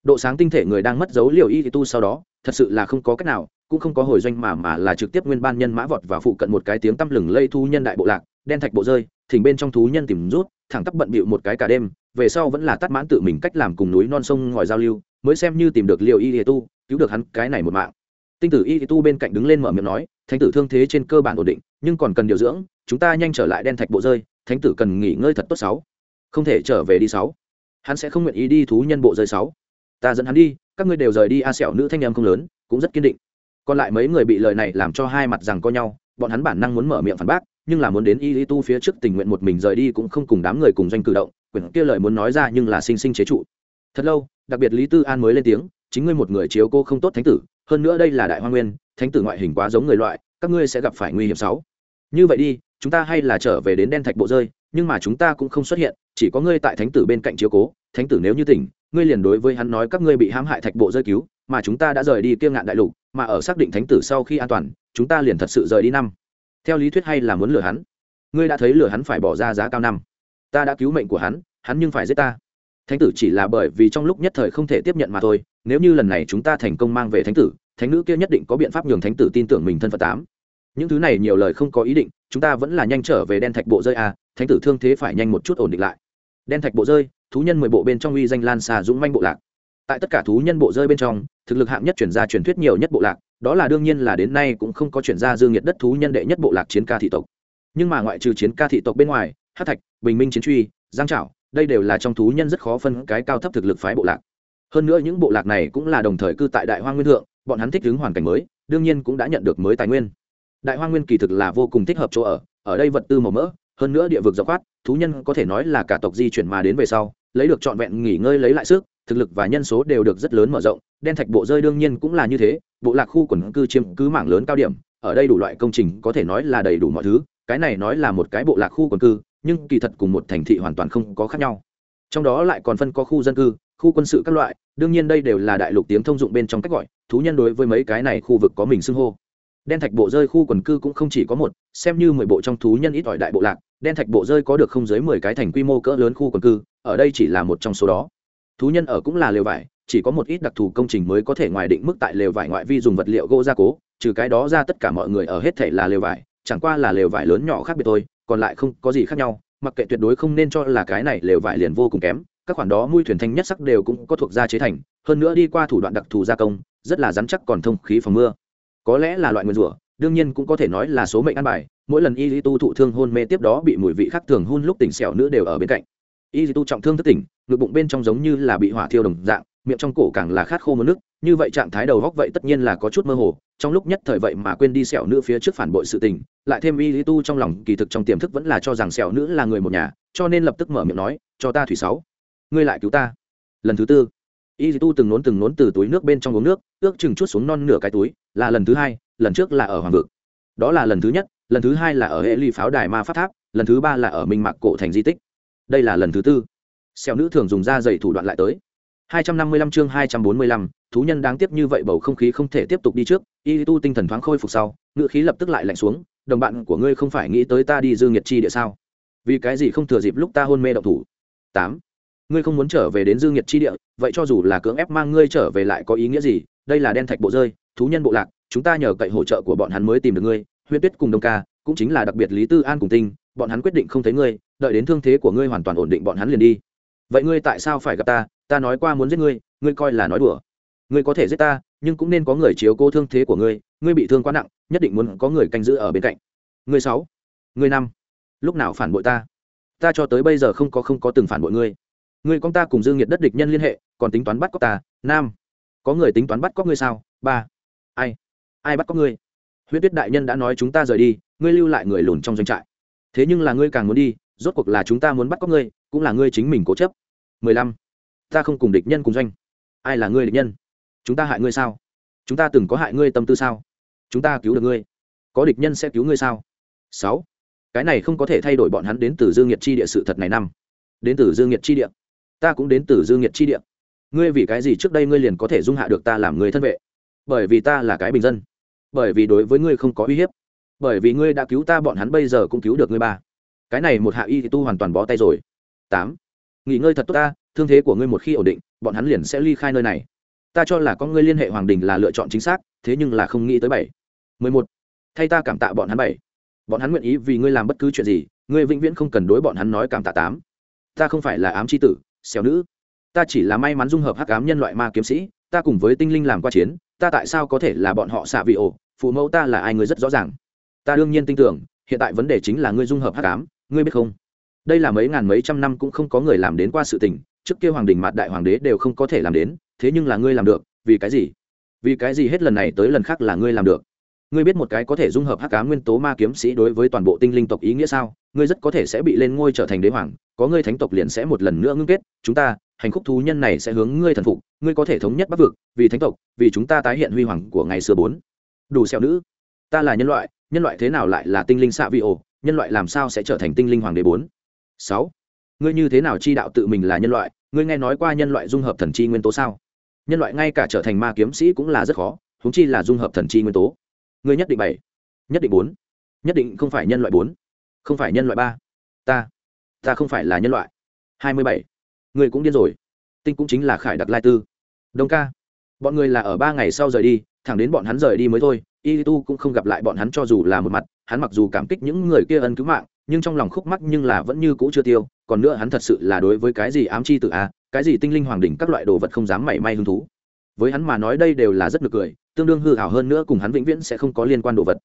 Độ sáng tinh thể người đang mất dấu liều y thì tu sau đó, thật sự là không có cách nào, cũng không có hồi doanh mà mà là trực tiếp nguyên ban nhân mã vọt và phụ cận một cái tiếng tăm lừng lây thu nhân đại bộ lạc, đen thạch bộ rơi, thỉnh bên trong thú nhân tìm rút thẳng tắp bận bịu một cái cả đêm, về sau vẫn là tắt mãn tự mình cách làm cùng núi non sông ngòi giao lưu, mới xem như tìm được liệu y thì tu, cứu được hắn cái này một mạng. Tinh tử y tu bên cạnh đứng lên mở miệng nói, thánh tử thương thế trên cơ bản ổn định, nhưng còn cần điều dưỡng, chúng ta nhanh trở lại đen thạch bộ rơi, thánh tử cần nghỉ ngơi thật tốt sáu. Không thể trở về đi sáu. Hắn sẽ không nguyện ý đi thú nhân bộ rơi sáu. Ta dẫn hắn đi, các ngươi đều rời đi a sẹo nữ thanh em không lớn, cũng rất kiên định. Còn lại mấy người bị lời này làm cho hai mặt rằng co nhau, bọn hắn bản năng muốn mở miệng phản bác nhưng là muốn đến y lý tu phía trước tình nguyện một mình rời đi cũng không cùng đám người cùng doanh cử động, quyển kia lời muốn nói ra nhưng là sinh sinh chế trụ. Thật lâu, đặc biệt lý tư an mới lên tiếng, chính ngươi một người chiếu cô không tốt thánh tử, hơn nữa đây là đại hoa nguyên, thánh tử ngoại hình quá giống người loại, các ngươi sẽ gặp phải nguy hiểm sáu. Như vậy đi, chúng ta hay là trở về đến đen thạch bộ rơi, nhưng mà chúng ta cũng không xuất hiện, chỉ có ngươi tại thánh tử bên cạnh chiếu cố, thánh tử nếu như tỉnh, ngươi liền đối với hắn nói các ngươi bị hãm hại thạch bộ rơi cứu, mà chúng ta đã rời đi kiêng ngạn đại lục, mà ở xác định thánh tử sau khi an toàn, chúng ta liền thật sự rời đi năm theo lý thuyết hay là muốn lừa hắn? Ngươi đã thấy lừa hắn phải bỏ ra giá cao năm. Ta đã cứu mệnh của hắn hắn nhưng phải giết ta. Thánh tử chỉ là bởi vì trong lúc nhất thời không thể tiếp nhận mà thôi, nếu như lần này chúng ta thành công mang về thánh tử, thánh nữ kia nhất định có biện pháp nhường thánh tử tin tưởng mình thân phận tám. Những thứ này nhiều lời không có ý định, chúng ta vẫn là nhanh trở về đen thạch bộ rơi à thánh tử thương thế phải nhanh một chút ổn định lại. Đen thạch bộ rơi, thú nhân mười bộ bên trong uy danh lan xà dũng manh bộ lạc. Tại tất cả thú nhân bộ rơi bên trong, thực lực hạng nhất chuyển ra truyền thuyết nhiều nhất bộ lạc đó là đương nhiên là đến nay cũng không có chuyển ra dương nhiệt đất thú nhân đệ nhất bộ lạc chiến ca thị tộc. Nhưng mà ngoại trừ chiến ca thị tộc bên ngoài hát thạch, bình minh chiến truy, giang trảo, đây đều là trong thú nhân rất khó phân cái cao thấp thực lực phái bộ lạc. Hơn nữa những bộ lạc này cũng là đồng thời cư tại đại hoa nguyên thượng, bọn hắn thích ứng hoàn cảnh mới, đương nhiên cũng đã nhận được mới tài nguyên. Đại hoa nguyên kỳ thực là vô cùng thích hợp chỗ ở ở đây vật tư màu mỡ hơn nữa địa vực dọc khoát, thú nhân có thể nói là cả tộc di chuyển mà đến về sau, lấy được trọn vẹn nghỉ ngơi lấy lại sức, thực lực và nhân số đều được rất lớn mở rộng, đen thạch bộ rơi đương nhiên cũng là như thế, bộ lạc khu quần cư chiếm cứ mảng lớn cao điểm, ở đây đủ loại công trình có thể nói là đầy đủ mọi thứ, cái này nói là một cái bộ lạc khu quần cư, nhưng kỳ thật cùng một thành thị hoàn toàn không có khác nhau. Trong đó lại còn phân có khu dân cư, khu quân sự các loại, đương nhiên đây đều là đại lục tiếng thông dụng bên trong cách gọi, thú nhân đối với mấy cái này khu vực có mình xưng hô. Đen thạch bộ rơi khu quần cư cũng không chỉ có một, xem như mười bộ trong thú nhân ít ỏi đại bộ lạc đen thạch bộ rơi có được không dưới mười cái thành quy mô cỡ lớn khu quần cư, ở đây chỉ là một trong số đó. Thú nhân ở cũng là lều vải, chỉ có một ít đặc thù công trình mới có thể ngoài định mức tại lều vải ngoại vi dùng vật liệu gỗ gia cố, trừ cái đó ra tất cả mọi người ở hết thể là lều vải, chẳng qua là lều vải lớn nhỏ khác biệt thôi, còn lại không có gì khác nhau, mặc kệ tuyệt đối không nên cho là cái này lều vải liền vô cùng kém, các khoản đó mui thuyền thanh nhất sắc đều cũng có thuộc gia chế thành, hơn nữa đi qua thủ đoạn đặc thù gia công, rất là rắn chắc còn thông khí phòng mưa. Có lẽ là loại nguyên rủa, đương nhiên cũng có thể nói là số mệnh ăn bài mỗi lần y tu thụ thương hôn mê tiếp đó bị mùi vị khác thường hôn lúc tỉnh xẻo nữ đều ở bên cạnh. Y tu trọng thương thất tỉnh, ngực bụng bên trong giống như là bị hỏa thiêu đồng dạng, miệng trong cổ càng là khát khô mất nước, như vậy trạng thái đầu góc vậy tất nhiên là có chút mơ hồ, trong lúc nhất thời vậy mà quên đi sẹo nữ phía trước phản bội sự tình, lại thêm y lý tu trong lòng kỳ thực trong tiềm thức vẫn là cho rằng sẹo nữ là người một nhà, cho nên lập tức mở miệng nói, cho ta thủy sáu, ngươi lại cứu ta. Lần thứ tư, y lý tu từng nốn từng nốn từ túi nước bên trong uống nước, ước chừng chút xuống non nửa cái túi, là lần thứ hai, lần trước là ở hoàng vực. Đó là lần thứ nhất lần thứ hai là ở hệ ly pháo đài ma phát tháp lần thứ ba là ở minh mạc cổ thành di tích. Đây là lần thứ tư. Xẻo nữ thường dùng da dày thủ đoạn lại tới. 255 chương 245, thú nhân đáng tiếc như vậy bầu không khí không thể tiếp tục đi trước y tu tinh thần thoáng khôi phục sau ngựa khí lập tức lại lạnh xuống đồng bạn của ngươi không phải nghĩ tới ta đi dương nhiệt chi địa sao? Vì cái gì không thừa dịp lúc ta hôn mê động thủ? Tám. Ngươi không muốn trở về đến dương nhiệt chi địa vậy cho dù là cưỡng ép mang ngươi trở về lại có ý nghĩa gì? Đây là đen thạch bộ rơi thú nhân bộ lạc chúng ta nhờ cậy hỗ trợ của bọn hắn mới tìm được ngươi huyết tuyết cùng đông ca, cũng chính là đặc biệt lý tư an cùng tinh, bọn hắn quyết định không thấy ngươi, đợi đến thương thế của ngươi hoàn toàn ổn định bọn hắn liền đi. Vậy ngươi tại sao phải gặp ta? Ta nói qua muốn giết ngươi ngươi coi là nói đùa. Ngươi có thể giết ta, nhưng cũng nên có người chiếu cố thương thế của ngươi ngươi bị thương quá nặng, nhất định muốn có người canh giữ ở bên cạnh. Ngươi sáu, ngươi năm, lúc nào phản bội ta? Ta cho tới bây giờ không có không có từng phản bội ngươi. Ngươi con ta cùng dương nhiệt đất địch nhân liên hệ, còn tính toán bắt cóc ta? Nam, có người tính toán bắt cóc ngươi sao? Ba, ai? Ai bắt cóc ngươi? Huyết tuyết đại nhân đã nói chúng ta rời đi, ngươi lưu lại người lùn trong doanh trại. Thế nhưng là ngươi càng muốn đi, rốt cuộc là chúng ta muốn bắt cóc ngươi, cũng là ngươi chính mình cố chấp. Mười lăm. Ta không cùng địch nhân cùng doanh. Ai là ngươi địch nhân? Chúng ta hại ngươi sao? Chúng ta từng có hại ngươi tâm tư sao? Chúng ta cứu được ngươi. Có địch nhân sẽ cứu ngươi sao? Sáu. Cái này không có thể thay đổi bọn hắn đến từ dương nhiệt chi địa sự thật này năm. Đến từ dương nhiệt chi địa. Ta cũng đến từ dương nhiệt chi địa. Ngươi vì cái gì trước đây ngươi liền có thể dung hạ được ta làm người thân vệ? Bởi vì ta là cái bình dân bởi vì đối với ngươi không có uy hiếp, bởi vì ngươi đã cứu ta, bọn hắn bây giờ cũng cứu được ngươi ba. Cái này một hạ y thì tu hoàn toàn bó tay rồi. Tám. Nghỉ ngơi thật tốt ta, thương thế của ngươi một khi ổn định, bọn hắn liền sẽ ly khai nơi này. Ta cho là con ngươi liên hệ hoàng đình là lựa chọn chính xác, thế nhưng là không nghĩ tới bảy. Mười một. Thay ta cảm tạ bọn hắn bảy. Bọn hắn nguyện ý vì ngươi làm bất cứ chuyện gì, ngươi vĩnh viễn không cần đối bọn hắn nói cảm tạ tám. Ta không phải là ám c h i tử xéo nữ. Ta chỉ là may mắn dung hợp hắc ám nhân loại ma kiếm sĩ, ta cùng với tinh linh làm qua chiến ta tại sao có thể là bọn họ xạ vị ổ? Phụ mẫu ta là ai người rất rõ ràng. Ta đương nhiên tin tưởng, hiện tại vấn đề chính là ngươi dung hợp hắc ám, ngươi biết không? Đây là mấy ngàn mấy trăm năm cũng không có người làm đến qua sự tình, trước kia hoàng đình mạt đại hoàng đế đều không có thể làm đến, thế nhưng là ngươi làm được, vì cái gì? Vì cái gì hết lần này tới lần khác là ngươi làm được? Ngươi biết một cái có thể dung hợp hắc cá nguyên tố ma kiếm sĩ đối với toàn bộ tinh linh tộc ý nghĩa sao? Ngươi rất có thể sẽ bị lên ngôi trở thành đế hoàng, có ngươi thánh tộc liền sẽ một lần nữa ngưng kết. Chúng ta, hành khúc thú nhân này sẽ hướng ngươi thần phục ngươi có thể thống nhất bắc vực, vì thánh tộc, vì chúng ta tái hiện huy hoàng của ngày xưa bốn. Đủ xẻo nữ, ta là nhân loại nhân loại thế nào lại là tinh linh xạ vi ồ nhân loại làm sao sẽ trở thành tinh linh hoàng đế bốn? Sáu. Ngươi như thế nào chi đạo tự mình là nhân loại, ngươi nghe nói qua nhân loại dung hợp thần chi nguyên tố sao? Nhân loại ngay cả trở thành ma kiếm sĩ cũng là rất khó húng chi là dung hợp thần chi nguyên tố. Ngươi nhất định bảy, nhất định bốn, nhất định không phải nhân loại bốn. Không phải nhân loại ba. Ta ta không phải là nhân loại. Hai mươi bảy. Ngươi cũng điên rồi tinh cũng chính là khải đặc lai tư. Đông ca, bọn người là ở ba ngày sau rời đi, thẳng đến bọn hắn rời đi mới thôi, y tu cũng không gặp lại bọn hắn cho dù là một mặt, hắn mặc dù cảm kích những người kia ân cứu mạng, nhưng trong lòng khúc mắc nhưng là vẫn như cũ chưa tiêu, còn nữa hắn thật sự là đối với cái gì ám chi tự a, cái gì tinh linh hoàng đỉnh các loại đồ vật không dám mảy may hứng thú. Với hắn mà nói đây đều là rất nực cười, tương đương hư hảo hơn nữa cùng hắn vĩnh viễn sẽ không có liên quan đồ vật.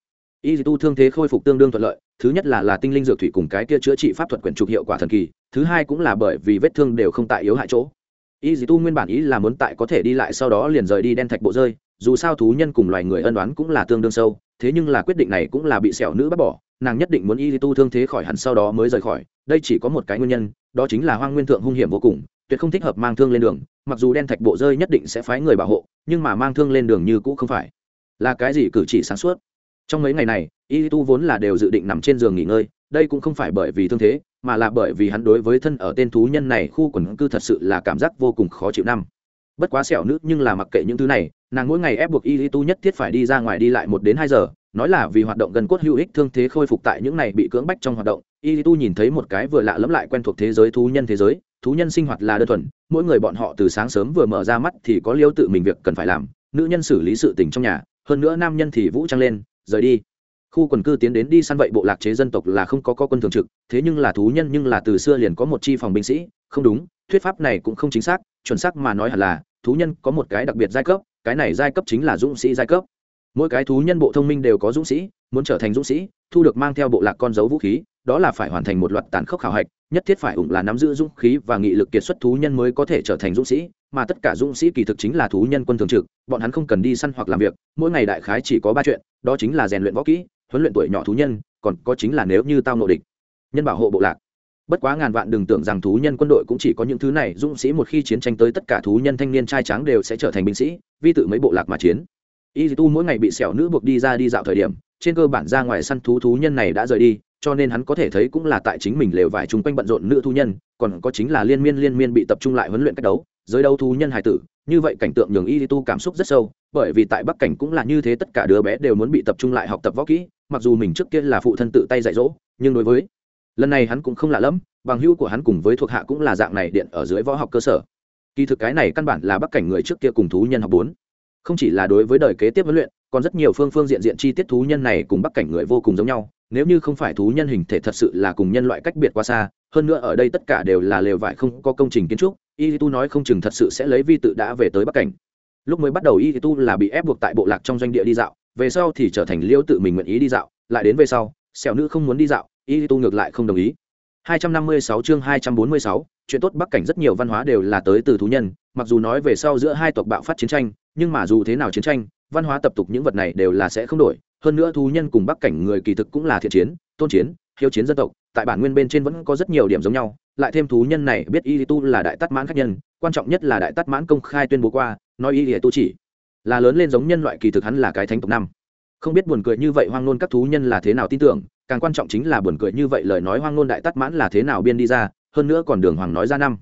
Y tu thương thế khôi phục tương đương thuận lợi, thứ nhất là là tinh linh dược thủy cùng cái kia chữa trị pháp thuật quyển trục hiệu quả thần kỳ, thứ hai cũng là bởi vì vết thương đều không tại yếu hại chỗ y tu nguyên bản ý là muốn tại có thể đi lại sau đó liền rời đi đen thạch bộ rơi, dù sao thú nhân cùng loài người ân đoán cũng là tương đương sâu, thế nhưng là quyết định này cũng là bị sẹo nữ bắt bỏ, nàng nhất định muốn y tu thương thế khỏi hẳn sau đó mới rời khỏi, đây chỉ có một cái nguyên nhân, đó chính là hoang nguyên thượng hung hiểm vô cùng, tuyệt không thích hợp mang thương lên đường, mặc dù đen thạch bộ rơi nhất định sẽ phái người bảo hộ, nhưng mà mang thương lên đường như cũ không phải. Là cái gì cử chỉ sáng suốt? Trong mấy ngày này y tu vốn là đều dự định nằm trên giường nghỉ ngơi đây cũng không phải bởi vì thương thế, mà là bởi vì hắn đối với thân ở tên thú nhân này khu quần cư thật sự là cảm giác vô cùng khó chịu năm. Bất quá sẹo nước nhưng là mặc kệ những thứ này, nàng mỗi ngày ép buộc y tu nhất thiết phải đi ra ngoài đi lại một đến hai giờ, nói là vì hoạt động gần cốt hữu ích thương thế khôi phục tại những này bị cưỡng bách trong hoạt động, y tu nhìn thấy một cái vừa lạ lẫm lại quen thuộc thế giới thú nhân thế giới, thú nhân sinh hoạt là đơn thuần, mỗi người bọn họ từ sáng sớm vừa mở ra mắt thì có liêu tự mình việc cần phải làm, nữ nhân xử lý sự tình trong nhà, hơn nữa nam nhân thì vũ trang lên, rời đi khu quần cư tiến đến đi săn vậy bộ lạc chế dân tộc là không có, có quân thường trực thế nhưng là thú nhân nhưng là từ xưa liền có một chi phòng binh sĩ. Không đúng thuyết pháp này cũng không chính xác chuẩn xác mà nói hẳn là thú nhân có một cái đặc biệt giai cấp cái này giai cấp chính là dũng sĩ giai cấp. Mỗi cái thú nhân bộ thông minh đều có dũng sĩ muốn trở thành dũng sĩ thu được mang theo bộ lạc con dấu vũ khí đó là phải hoàn thành một loạt tàn khốc khảo hạch nhất thiết phải ủng là nắm giữ dũng khí và nghị lực kiệt xuất thú nhân mới có thể trở thành dũng sĩ mà tất cả dũng sĩ kỳ thực chính là thú nhân quân thường trực bọn hắn không cần đi săn hoặc làm việc mỗi ngày đại khái chỉ có ba chuyện đó chính là rèn luyện võ kỹ huấn luyện tuổi nhỏ thú nhân, còn có chính là nếu như tao nội địch, nhân bảo hộ bộ lạc. Bất quá ngàn vạn đừng tưởng rằng thú nhân quân đội cũng chỉ có những thứ này, dũng sĩ một khi chiến tranh tới tất cả thú nhân thanh niên trai tráng đều sẽ trở thành binh sĩ, vi tự mấy bộ lạc mà chiến. Y tu mỗi ngày bị sẹo nữ buộc đi ra đi dạo thời điểm, trên cơ bản ra ngoài săn thú thú nhân này đã rời đi, cho nên hắn có thể thấy cũng là tại chính mình lều vải chung quanh bận rộn nữ thú nhân, còn có chính là liên miên liên miên bị tập trung lại huấn luyện cách đấu, giới đấu thú nhân hài tử, như vậy cảnh tượng nhường y tu cảm xúc rất sâu, bởi vì tại bắc cảnh cũng là như thế, tất cả đứa bé đều muốn bị tập trung lại học tập võ kỹ mặc dù mình trước kia là phụ thân tự tay dạy dỗ, nhưng đối với lần này hắn cũng không lạ lẫm, bằng hữu của hắn cùng với thuộc hạ cũng là dạng này điện ở dưới võ học cơ sở. Kỳ thực cái này căn bản là bắc cảnh người trước kia cùng thú nhân học bốn. Không chỉ là đối với đời kế tiếp huấn luyện, còn rất nhiều phương phương diện diện chi tiết thú nhân này cùng bắc cảnh người vô cùng giống nhau, nếu như không phải thú nhân hình thể thật sự là cùng nhân loại cách biệt quá xa, hơn nữa ở đây tất cả đều là lều vải không có công trình kiến trúc, y tu nói không chừng thật sự sẽ lấy vi tự đã về tới bắc cảnh. Lúc mới bắt đầu y tu là bị ép buộc tại bộ lạc trong doanh địa đi dạo về sau thì trở thành liêu tự mình nguyện ý đi dạo lại đến về sau xẻo nữ không muốn đi dạo y tu ngược lại không đồng ý. 256 chương 246, chuyện tốt bắc cảnh rất nhiều văn hóa đều là tới từ thú nhân mặc dù nói về sau giữa hai tộc bạo phát chiến tranh nhưng mà dù thế nào chiến tranh văn hóa tập tục những vật này đều là sẽ không đổi. Hơn nữa thú nhân cùng bắc cảnh người kỳ thực cũng là thiện chiến tôn chiến hiếu chiến dân tộc tại bản nguyên bên trên vẫn có rất nhiều điểm giống nhau. Lại thêm thú nhân này biết y tu là đại tát mãn khách nhân quan trọng nhất là đại tát mãn công khai tuyên bố qua nói y tu chỉ là lớn lên giống nhân loại kỳ thực hắn là cái thánh tộc năm. Không biết buồn cười như vậy hoang nôn các thú nhân là thế nào tin tưởng, càng quan trọng chính là buồn cười như vậy lời nói hoang nôn đại tắt mãn là thế nào biên đi ra, hơn nữa còn đường hoàng nói ra năm.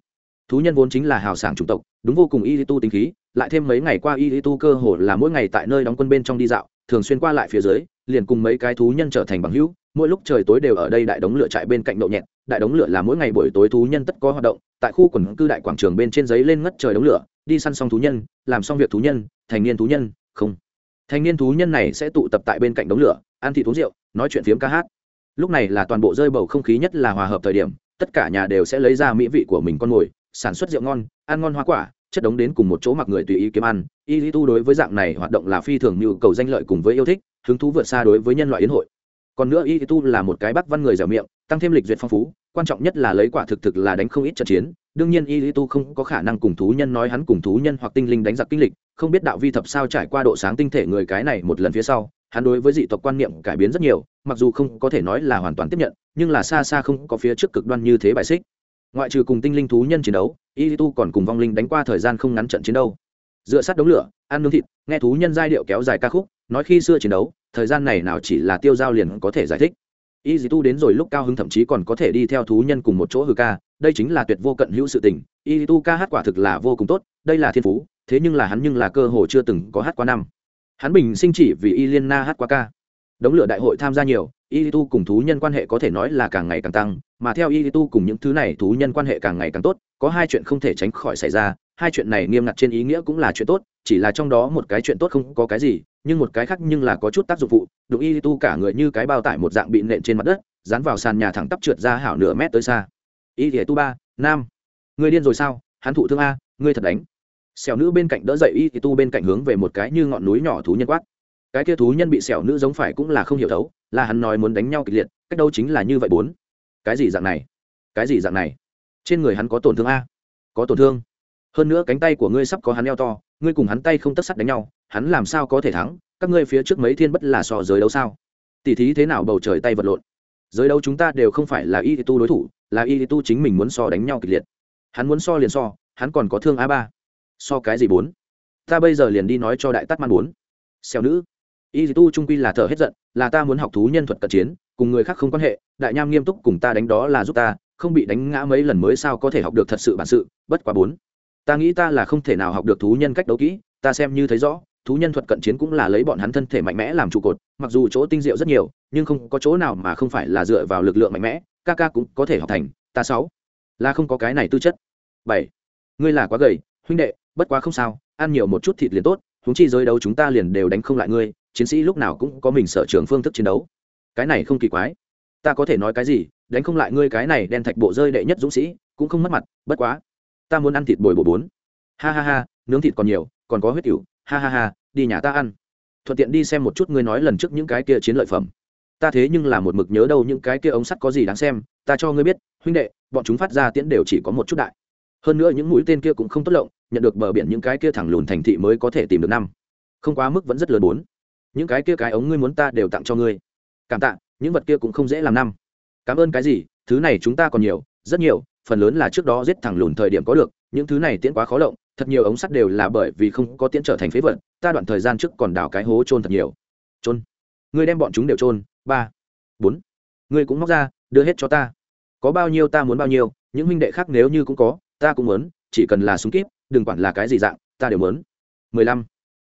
Thú nhân vốn chính là hào sảng chủng tộc, đúng vô cùng y tu tính khí, lại thêm mấy ngày qua y tu cơ hồ là mỗi ngày tại nơi đóng quân bên trong đi dạo, thường xuyên qua lại phía dưới, liền cùng mấy cái thú nhân trở thành bằng hữu, mỗi lúc trời tối đều ở đây đại đống lửa trại bên cạnh đậu nhẹt đại đống lửa là mỗi ngày buổi tối thú nhân tất có hoạt động, tại khu quần cư đại quảng trường bên trên giấy lên ngất trời đống lửa đi săn xong thú nhân, làm xong việc thú nhân, thành niên thú nhân, không. Thành niên thú nhân này sẽ tụ tập tại bên cạnh đống lửa, ăn thịt uống rượu, nói chuyện phiếm ca hát. Lúc này là toàn bộ rơi bầu không khí nhất là hòa hợp thời điểm, tất cả nhà đều sẽ lấy ra mỹ vị của mình con mồi, sản xuất rượu ngon, ăn ngon hoa quả, chất đống đến cùng một chỗ mặc người tùy ý kiếm ăn. Y lý tu đối với dạng này hoạt động là phi thường nhu cầu danh lợi cùng với yêu thích, hứng thú vượt xa đối với nhân loại yến hội. Còn nữa y tu là một cái bắc văn người dẻo miệng, tăng thêm lịch duyệt phong phú quan trọng nhất là lấy quả thực thực là đánh không ít trận chiến. Đương nhiên, y tu không có khả năng cùng thú nhân nói hắn cùng thú nhân hoặc tinh linh đánh giặc kinh lịch, không biết đạo vi thập sao trải qua độ sáng tinh thể người cái này một lần phía sau, hắn đối với dị tộc quan niệm cải biến rất nhiều, mặc dù không có thể nói là hoàn toàn tiếp nhận, nhưng là xa xa không có phía trước cực đoan như thế bài xích. Ngoại trừ cùng tinh linh thú nhân chiến đấu, y tu còn cùng vong linh đánh qua thời gian không ngắn trận chiến đấu dựa sát đống lửa, ăn nướng thịt, nghe thú nhân giai điệu kéo dài ca khúc, nói khi xưa chiến đấu, thời gian này nào chỉ là tiêu giao liền có thể giải thích y dì tu đến rồi lúc cao hứng thậm chí còn có thể đi theo thú nhân cùng một chỗ hư ca, đây chính là tuyệt vô cận hữu sự tình. Y tu ca hát quả thực là vô cùng tốt, đây là thiên phú, thế nhưng là hắn nhưng là cơ hồ chưa từng có hát qua năm. Hắn bình sinh chỉ vì y liên na hát qua ca. Đống lửa đại hội tham gia nhiều, y tu cùng thú nhân quan hệ có thể nói là càng ngày càng tăng, mà theo y tu cùng những thứ này, thú nhân quan hệ càng ngày càng tốt, có hai chuyện không thể tránh khỏi xảy ra, hai chuyện này nghiêm ngặt trên ý nghĩa cũng là chuyện tốt, chỉ là trong đó một cái chuyện tốt không có cái gì nhưng một cái khác nhưng là có chút tác dụng phụ, đụng y tu cả người như cái bao tải một dạng bị nện trên mặt đất, dán vào sàn nhà thẳng tắp trượt ra hảo nửa mét tới xa. Y thì tu ba, nam, người điên rồi sao? Hắn thụ thương a, ngươi thật đánh. Xẻo nữ bên cạnh đỡ dậy y thì tu bên cạnh hướng về một cái như ngọn núi nhỏ thú nhân quát. Cái kia thú nhân bị xẻo nữ giống phải cũng là không hiểu thấu, là hắn nói muốn đánh nhau kịch liệt, cách đâu chính là như vậy bốn. Cái gì dạng này? Cái gì dạng này? Trên người hắn có tổn thương a? Có tổn thương. Hơn nữa cánh tay của ngươi sắp có hắn eo to, ngươi cùng hắn tay không tất sắt đánh nhau hắn làm sao có thể thắng? Các ngươi phía trước mấy thiên bất là so giới đấu sao? Tỉ thí thế nào bầu trời tay vật lộn? Giới đấu chúng ta đều không phải là y tu đối thủ, là y tu chính mình muốn so đánh nhau kịch liệt. Hắn muốn so liền so, hắn còn có thương a ba. So cái gì bốn? Ta bây giờ liền đi nói cho đại tắt man bốn. Xèo nữ. Y tu trung quy là thở hết giận, là ta muốn học thú nhân thuật cận chiến, cùng người khác không quan hệ, đại nham nghiêm túc cùng ta đánh đó là giúp ta, không bị đánh ngã mấy lần mới sao có thể học được thật sự bản sự, bất quá bốn. Ta nghĩ ta là không thể nào học được thú nhân cách đấu kỹ, ta xem như thấy rõ thú nhân thuật cận chiến cũng là lấy bọn hắn thân thể mạnh mẽ làm trụ cột, mặc dù chỗ tinh diệu rất nhiều, nhưng không có chỗ nào mà không phải là dựa vào lực lượng mạnh mẽ, ca ca cũng có thể học thành, ta sáu, là không có cái này tư chất. Bảy, ngươi là quá gầy, huynh đệ, bất quá không sao, ăn nhiều một chút thịt liền tốt húng chi giới đấu chúng ta liền đều đánh không lại ngươi, chiến sĩ lúc nào cũng có mình sở trường phương thức chiến đấu. Cái này không kỳ quái. Ta có thể nói cái gì, đánh không lại ngươi cái này đen thạch bộ rơi đệ nhất dũng sĩ, cũng không mất mặt, bất quá, ta muốn ăn thịt bồi bổ bốn. Ha ha ha, nướng thịt còn nhiều, còn có huyết cửu ha ha ha, đi nhà ta ăn. Thuận tiện đi xem một chút ngươi nói lần trước những cái kia chiến lợi phẩm. Ta thế nhưng là một mực nhớ đâu những cái kia ống sắt có gì đáng xem, ta cho ngươi biết, huynh đệ, bọn chúng phát ra tiễn đều chỉ có một chút đại. Hơn nữa những mũi tên kia cũng không tốt lộng, nhận được bờ biển những cái kia thẳng lùn thành thị mới có thể tìm được năm. Không quá mức vẫn rất lớn bốn. Những cái kia cái ống ngươi muốn ta đều tặng cho ngươi. Cảm tạ, những vật kia cũng không dễ làm năm. Cảm ơn cái gì, thứ này chúng ta còn nhiều, rất nhiều, phần lớn là trước đó giết thẳng lùn thời điểm có được, những thứ này tiễn quá khó lộng thật nhiều ống sắt đều là bởi vì không có tiễn trở thành phế vật, ta đoạn thời gian trước còn đào cái hố trôn thật nhiều. Trôn ngươi đem bọn chúng đều trôn ba. Bốn. Ngươi cũng móc ra, đưa hết cho ta. Có bao nhiêu ta muốn bao nhiêu, những huynh đệ khác nếu như cũng có, ta cũng muốn, chỉ cần là súng kíp, đừng quản là cái gì dạng, ta đều muốn. Mười lăm.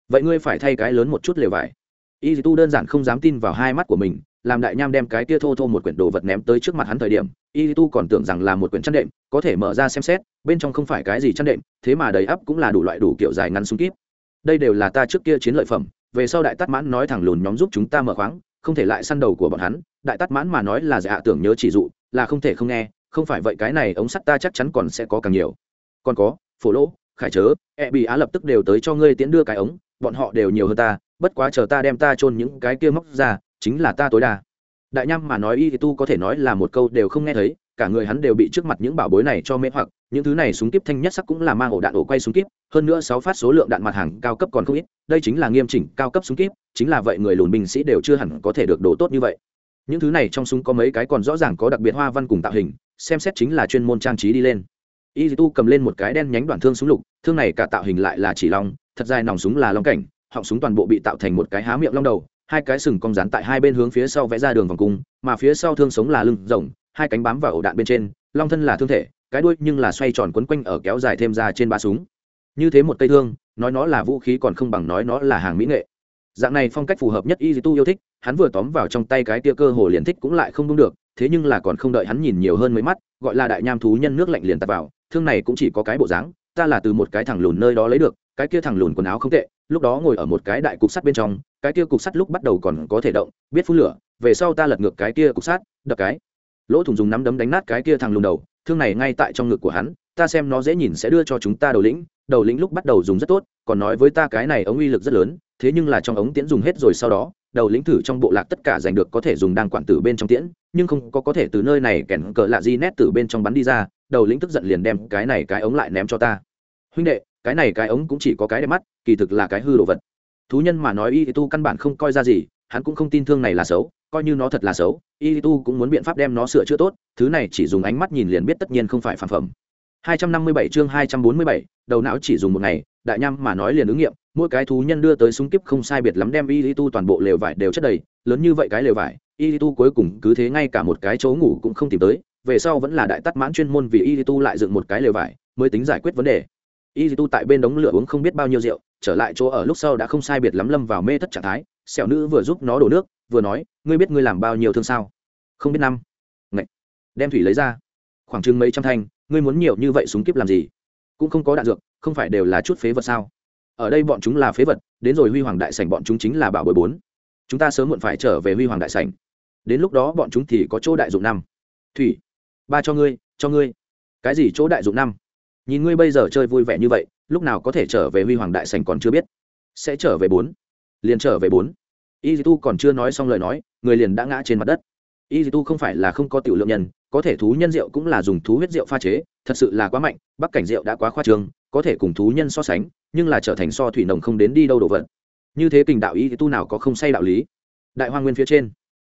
Vậy ngươi phải thay cái lớn một chút lều vải. Y tu đơn giản không dám tin vào hai mắt của mình làm đại nham đem cái tia thô thô một quyển đồ vật ném tới trước mặt hắn thời điểm y tu còn tưởng rằng là một quyển chăn đệm, có thể mở ra xem xét, bên trong không phải cái gì chăn đệm, thế mà đầy ắp cũng là đủ loại đủ kiểu dài ngắn súng kíp. Đây đều là ta trước kia chiến lợi phẩm, về sau đại tắt mãn nói thẳng lùn nhóm giúp chúng ta mở khoáng, không thể lại săn đầu của bọn hắn. Đại tắt mãn mà nói là dạ tưởng nhớ chỉ dụ, là không thể không nghe, không phải vậy cái này ống sắt ta chắc chắn còn sẽ có càng nhiều. Còn có, phổ lỗ khải chớ e bị á lập tức đều tới cho ngươi tiễn đưa cái ống, bọn họ đều nhiều hơn ta, bất quá chờ ta đem ta chôn những cái kia móc ra chính là ta tối đa. Đại nham mà nói y thì tu có thể nói là một câu đều không nghe thấy, cả người hắn đều bị trước mặt những bảo bối này cho mê hoặc, những thứ này súng kíp thanh nhất sắc cũng là mang ổ đạn ổ quay súng kíp, hơn nữa sáu phát số lượng đạn mặt hàng cao cấp còn không ít, đây chính là nghiêm chỉnh cao cấp súng kíp, chính là vậy người lùn binh sĩ đều chưa hẳn có thể được đồ tốt như vậy. Những thứ này trong súng có mấy cái còn rõ ràng có đặc biệt hoa văn cùng tạo hình, xem xét chính là chuyên môn trang trí đi lên. Y tu cầm lên một cái đen nhánh đoạn thương súng lục, thương này cả tạo hình lại là chỉ long, thật dài nòng súng là long cảnh, họng súng toàn bộ bị tạo thành một cái há miệng long đầu hai cái sừng cong rán tại hai bên hướng phía sau vẽ ra đường vòng cung, mà phía sau thương sống là lưng rồng, hai cánh bám vào ổ đạn bên trên, long thân là thương thể, cái đuôi nhưng là xoay tròn quấn quanh ở kéo dài thêm ra trên ba súng. Như thế một cây thương, nói nó là vũ khí còn không bằng nói nó là hàng mỹ nghệ. Dạng này phong cách phù hợp nhất y tu yêu thích, hắn vừa tóm vào trong tay cái tia cơ hồ liền thích cũng lại không đúng được, thế nhưng là còn không đợi hắn nhìn nhiều hơn mấy mắt, gọi là đại nham thú nhân nước lạnh liền tạt vào, thương này cũng chỉ có cái bộ dáng, ta là từ một cái thằng lùn nơi đó lấy được, cái kia thằng lùn quần áo không tệ, lúc đó ngồi ở một cái đại cục sắt bên trong cái kia cục sắt lúc bắt đầu còn có thể động, biết phun lửa, về sau ta lật ngược cái kia cục sắt, đập cái. Lỗ thủng dùng nắm đấm đánh nát cái kia thằng lùng đầu, thương này ngay tại trong ngực của hắn, ta xem nó dễ nhìn sẽ đưa cho chúng ta đầu lĩnh đầu lĩnh lúc bắt đầu dùng rất tốt, còn nói với ta cái này ống uy lực rất lớn, thế nhưng là trong ống tiễn dùng hết rồi sau đó, đầu lĩnh thử trong bộ lạc tất cả giành được có thể dùng đang quản tử bên trong tiễn, nhưng không có có thể từ nơi này kèn cờ lạ di nét từ bên trong bắn đi ra, đầu lĩnh tức giận liền đem cái này cái ống lại ném cho ta. Huynh đệ, cái này cái ống cũng chỉ có cái đẹp mắt, kỳ thực là cái hư đồ vật thú nhân mà nói y tu căn bản không coi ra gì hắn cũng không tin thương này là xấu coi như nó thật là xấu y tu cũng muốn biện pháp đem nó sửa chữa tốt thứ này chỉ dùng ánh mắt nhìn liền biết tất nhiên không phải phản phẩm. 257 chương 247, đầu não chỉ dùng một ngày đại nham mà nói liền ứng nghiệm mỗi cái thú nhân đưa tới súng kíp không sai biệt lắm đem y tu toàn bộ lều vải đều chất đầy lớn như vậy cái lều vải y tu cuối cùng cứ thế ngay cả một cái chỗ ngủ cũng không tìm tới về sau vẫn là đại tắt mãn chuyên môn vì y tu lại dựng một cái lều vải mới tính giải quyết vấn đề y tu tại bên đống lửa uống không biết bao nhiêu rượu, trở lại chỗ ở lúc sau đã không sai biệt lắm lâm vào mê thất trạng thái, sẹo nữ vừa giúp nó đổ nước, vừa nói, ngươi biết ngươi làm bao nhiêu thương sao? Không biết năm. Ngậy. đem thủy lấy ra. Khoảng chừng mấy trăm thanh, ngươi muốn nhiều như vậy súng kíp làm gì? Cũng không có đạn dược, không phải đều là chút phế vật sao? Ở đây bọn chúng là phế vật, đến rồi huy hoàng đại sảnh bọn chúng chính là bảo bối bốn. Chúng ta sớm muộn phải trở về huy hoàng đại sảnh. Đến lúc đó bọn chúng thì có chỗ đại dụng năm. Thủy, ba cho ngươi cho ngươi. Cái gì chỗ đại dụng năm? Nhìn ngươi bây giờ chơi vui vẻ như vậy, lúc nào có thể trở về huy hoàng đại sảnh còn chưa biết. Sẽ trở về bốn. Liền trở về bốn. Y tu còn chưa nói xong lời nói, người liền đã ngã trên mặt đất. Y tu không phải là không có tiểu lượng nhân, có thể thú nhân rượu cũng là dùng thú huyết rượu pha chế, thật sự là quá mạnh, bắc cảnh rượu đã quá khoa trương, có thể cùng thú nhân so sánh, nhưng là trở thành so thủy nồng không đến đi đâu đồ vật. Như thế kình đạo y tu nào có không say đạo lý? Đại hoa nguyên phía trên.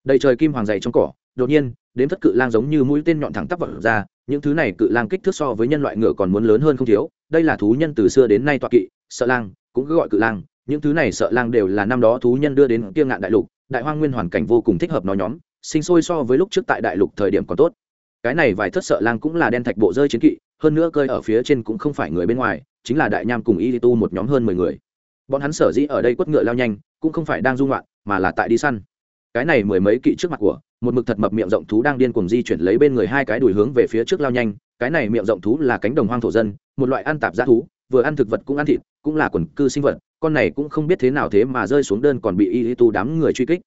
Đầy trời kim hoàng dày trong cỏ, đột nhiên đến thất cự lang giống như mũi tên nhọn thẳng tắp vật ra những thứ này cự lang kích thước so với nhân loại ngựa còn muốn lớn hơn không thiếu, đây là thú nhân từ xưa đến nay toạ kỵ, sợ lang, cũng cứ gọi cự lang, những thứ này sợ lang đều là năm đó thú nhân đưa đến kiêng ngạn đại lục, đại hoang nguyên hoàn cảnh vô cùng thích hợp nó nhóm, sinh sôi so với lúc trước tại đại lục thời điểm còn tốt. Cái này vài thất sợ lang cũng là đen thạch bộ rơi chiến kỵ, hơn nữa cơi ở phía trên cũng không phải người bên ngoài, chính là đại nham cùng y tu một nhóm hơn mười người. Bọn hắn sở dĩ ở đây quất ngựa lao nhanh, cũng không phải đang dung loạn mà là tại đi săn. Cái này mười mấy kỵ trước mặt của một mực thật mập miệng rộng thú đang điên cuồng di chuyển lấy bên người hai cái đùi hướng về phía trước lao nhanh, cái này miệng rộng thú là cánh đồng hoang thổ dân, một loại ăn tạp g thú, vừa ăn thực vật cũng ăn thịt, cũng là quần cư sinh vật, con này cũng không biết thế nào thế mà rơi xuống đơn còn bị y tu đám người truy kích.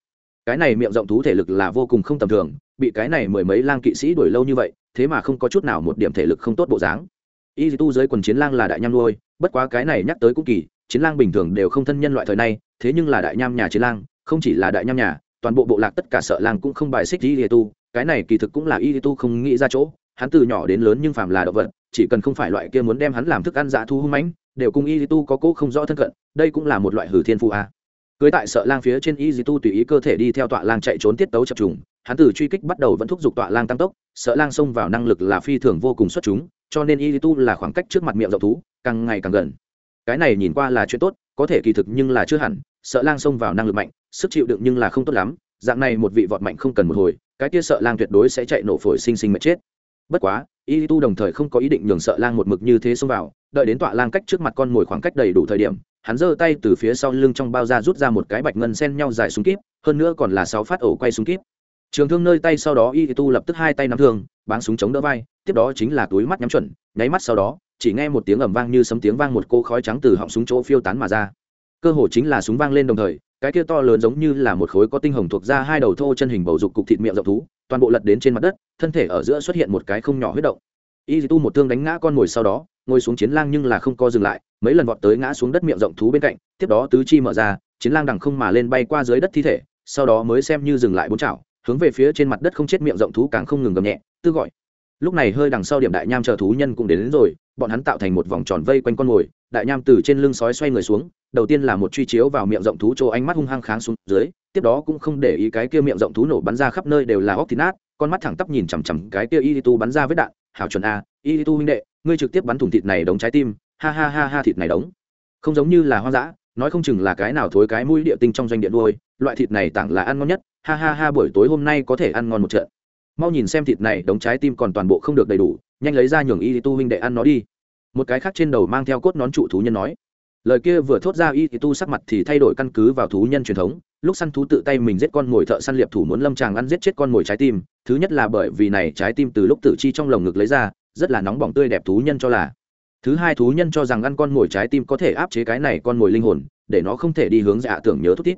Cái này miệng rộng thú thể lực là vô cùng không tầm thường, bị cái này mười mấy lang kỵ sĩ đuổi lâu như vậy, thế mà không có chút nào một điểm thể lực không tốt bộ dáng. Y tu dưới quần chiến lang là đại nham nuôi, bất quá cái này nhắc tới cũng kỳ, chiến lang bình thường đều không thân nhân loại thời nay, thế nhưng là đại nham nhà chiến lang, không chỉ là đại nham nhà toàn bộ bộ lạc tất cả sợ lang cũng không bài xích y tu, cái này kỳ thực cũng là y tu không nghĩ ra chỗ, hắn từ nhỏ đến lớn nhưng phàm là động vật, chỉ cần không phải loại kia muốn đem hắn làm thức ăn dã thu hung mãnh, đều cùng y tu có cố không rõ thân cận, đây cũng là một loại hử thiên phụ a. Cưới tại sợ lang phía trên y tu tùy ý cơ thể đi theo tọa lang chạy trốn tiết tấu chập trùng, hắn từ truy kích bắt đầu vẫn thúc giục tọa lang tăng tốc, sợ lang xông vào năng lực là phi thường vô cùng xuất chúng, cho nên y tu là khoảng cách trước mặt miệng rộng thú, càng ngày càng gần. Cái này nhìn qua là chuyện tốt, có thể kỳ thực nhưng là chưa hẳn, sợ lang xông vào năng lực mạnh sức chịu đựng nhưng là không tốt lắm, dạng này một vị vọt mạnh không cần một hồi, cái kia sợ lang tuyệt đối sẽ chạy nổ phổi sinh sinh mệt chết. Bất quá, y tu đồng thời không có ý định nhường sợ lang một mực như thế xông vào, đợi đến tọa lang cách trước mặt con mồi khoảng cách đầy đủ thời điểm, hắn giơ tay từ phía sau lưng trong bao ra rút ra một cái bạch ngân sen nhau dài súng kíp, hơn nữa còn là sáu phát ổ quay súng kíp. Trường thương nơi tay sau đó y tu lập tức hai tay nắm thương, báng súng chống đỡ vai, tiếp đó chính là túi mắt nhắm chuẩn, nháy mắt sau đó, chỉ nghe một tiếng ầm vang như sấm tiếng vang một cô khói trắng từ họng súng chỗ phiêu tán mà ra. Cơ hồ chính là súng vang lên đồng thời cái kia to lớn giống như là một khối có tinh hồng thuộc ra hai đầu thô chân hình bầu dục cục thịt miệng rộng thú toàn bộ lật đến trên mặt đất thân thể ở giữa xuất hiện một cái không nhỏ huyết động. Y tu một thương đánh ngã con mồi sau đó ngồi xuống chiến lang nhưng là không co dừng lại mấy lần vọt tới ngã xuống đất miệng rộng thú bên cạnh tiếp đó tứ chi mở ra chiến lang đằng không mà lên bay qua dưới đất thi thể sau đó mới xem như dừng lại bốn chảo hướng về phía trên mặt đất không chết miệng rộng thú càng không ngừng gầm nhẹ tư gọi. Lúc này hơi đằng sau điểm đại nham chờ thú nhân cũng đến, đến rồi bọn hắn tạo thành một vòng tròn vây quanh con mồi, đại nham từ trên lưng sói xoay người xuống, đầu tiên là một truy chiếu vào miệng rộng thú chỗ ánh mắt hung hăng kháng xuống dưới, tiếp đó cũng không để ý cái kia miệng rộng thú nổ bắn ra khắp nơi đều là óc thịt nát, con mắt thẳng tắp nhìn chằm chằm cái kia y tu bắn ra với đạn, hảo chuẩn a, y tu huynh đệ, ngươi trực tiếp bắn thủng thịt này đống trái tim, ha ha ha ha thịt này đống. Không giống như là hoang dã, nói không chừng là cái nào thối cái mũi địa tinh trong doanh điện đuôi loại thịt này tặng là ăn ngon nhất, ha ha ha buổi tối hôm nay có thể ăn ngon một trận. Mau nhìn xem thịt này đống trái tim còn toàn bộ không được đầy đủ nhanh lấy ra nhường y tu huynh đệ ăn nó đi. Một cái khác trên đầu mang theo cốt nón trụ thú nhân nói. Lời kia vừa thốt ra y tu sắc mặt thì thay đổi căn cứ vào thú nhân truyền thống. Lúc săn thú tự tay mình giết con mồi thợ săn liệp thủ muốn lâm tràng ăn giết chết con mồi trái tim. Thứ nhất là bởi vì này trái tim từ lúc tử chi trong lồng ngực lấy ra, rất là nóng bỏng tươi đẹp thú nhân cho là. Thứ hai thú nhân cho rằng ăn con mồi trái tim có thể áp chế cái này con mồi linh hồn, để nó không thể đi hướng dạ tưởng nhớ thúc tít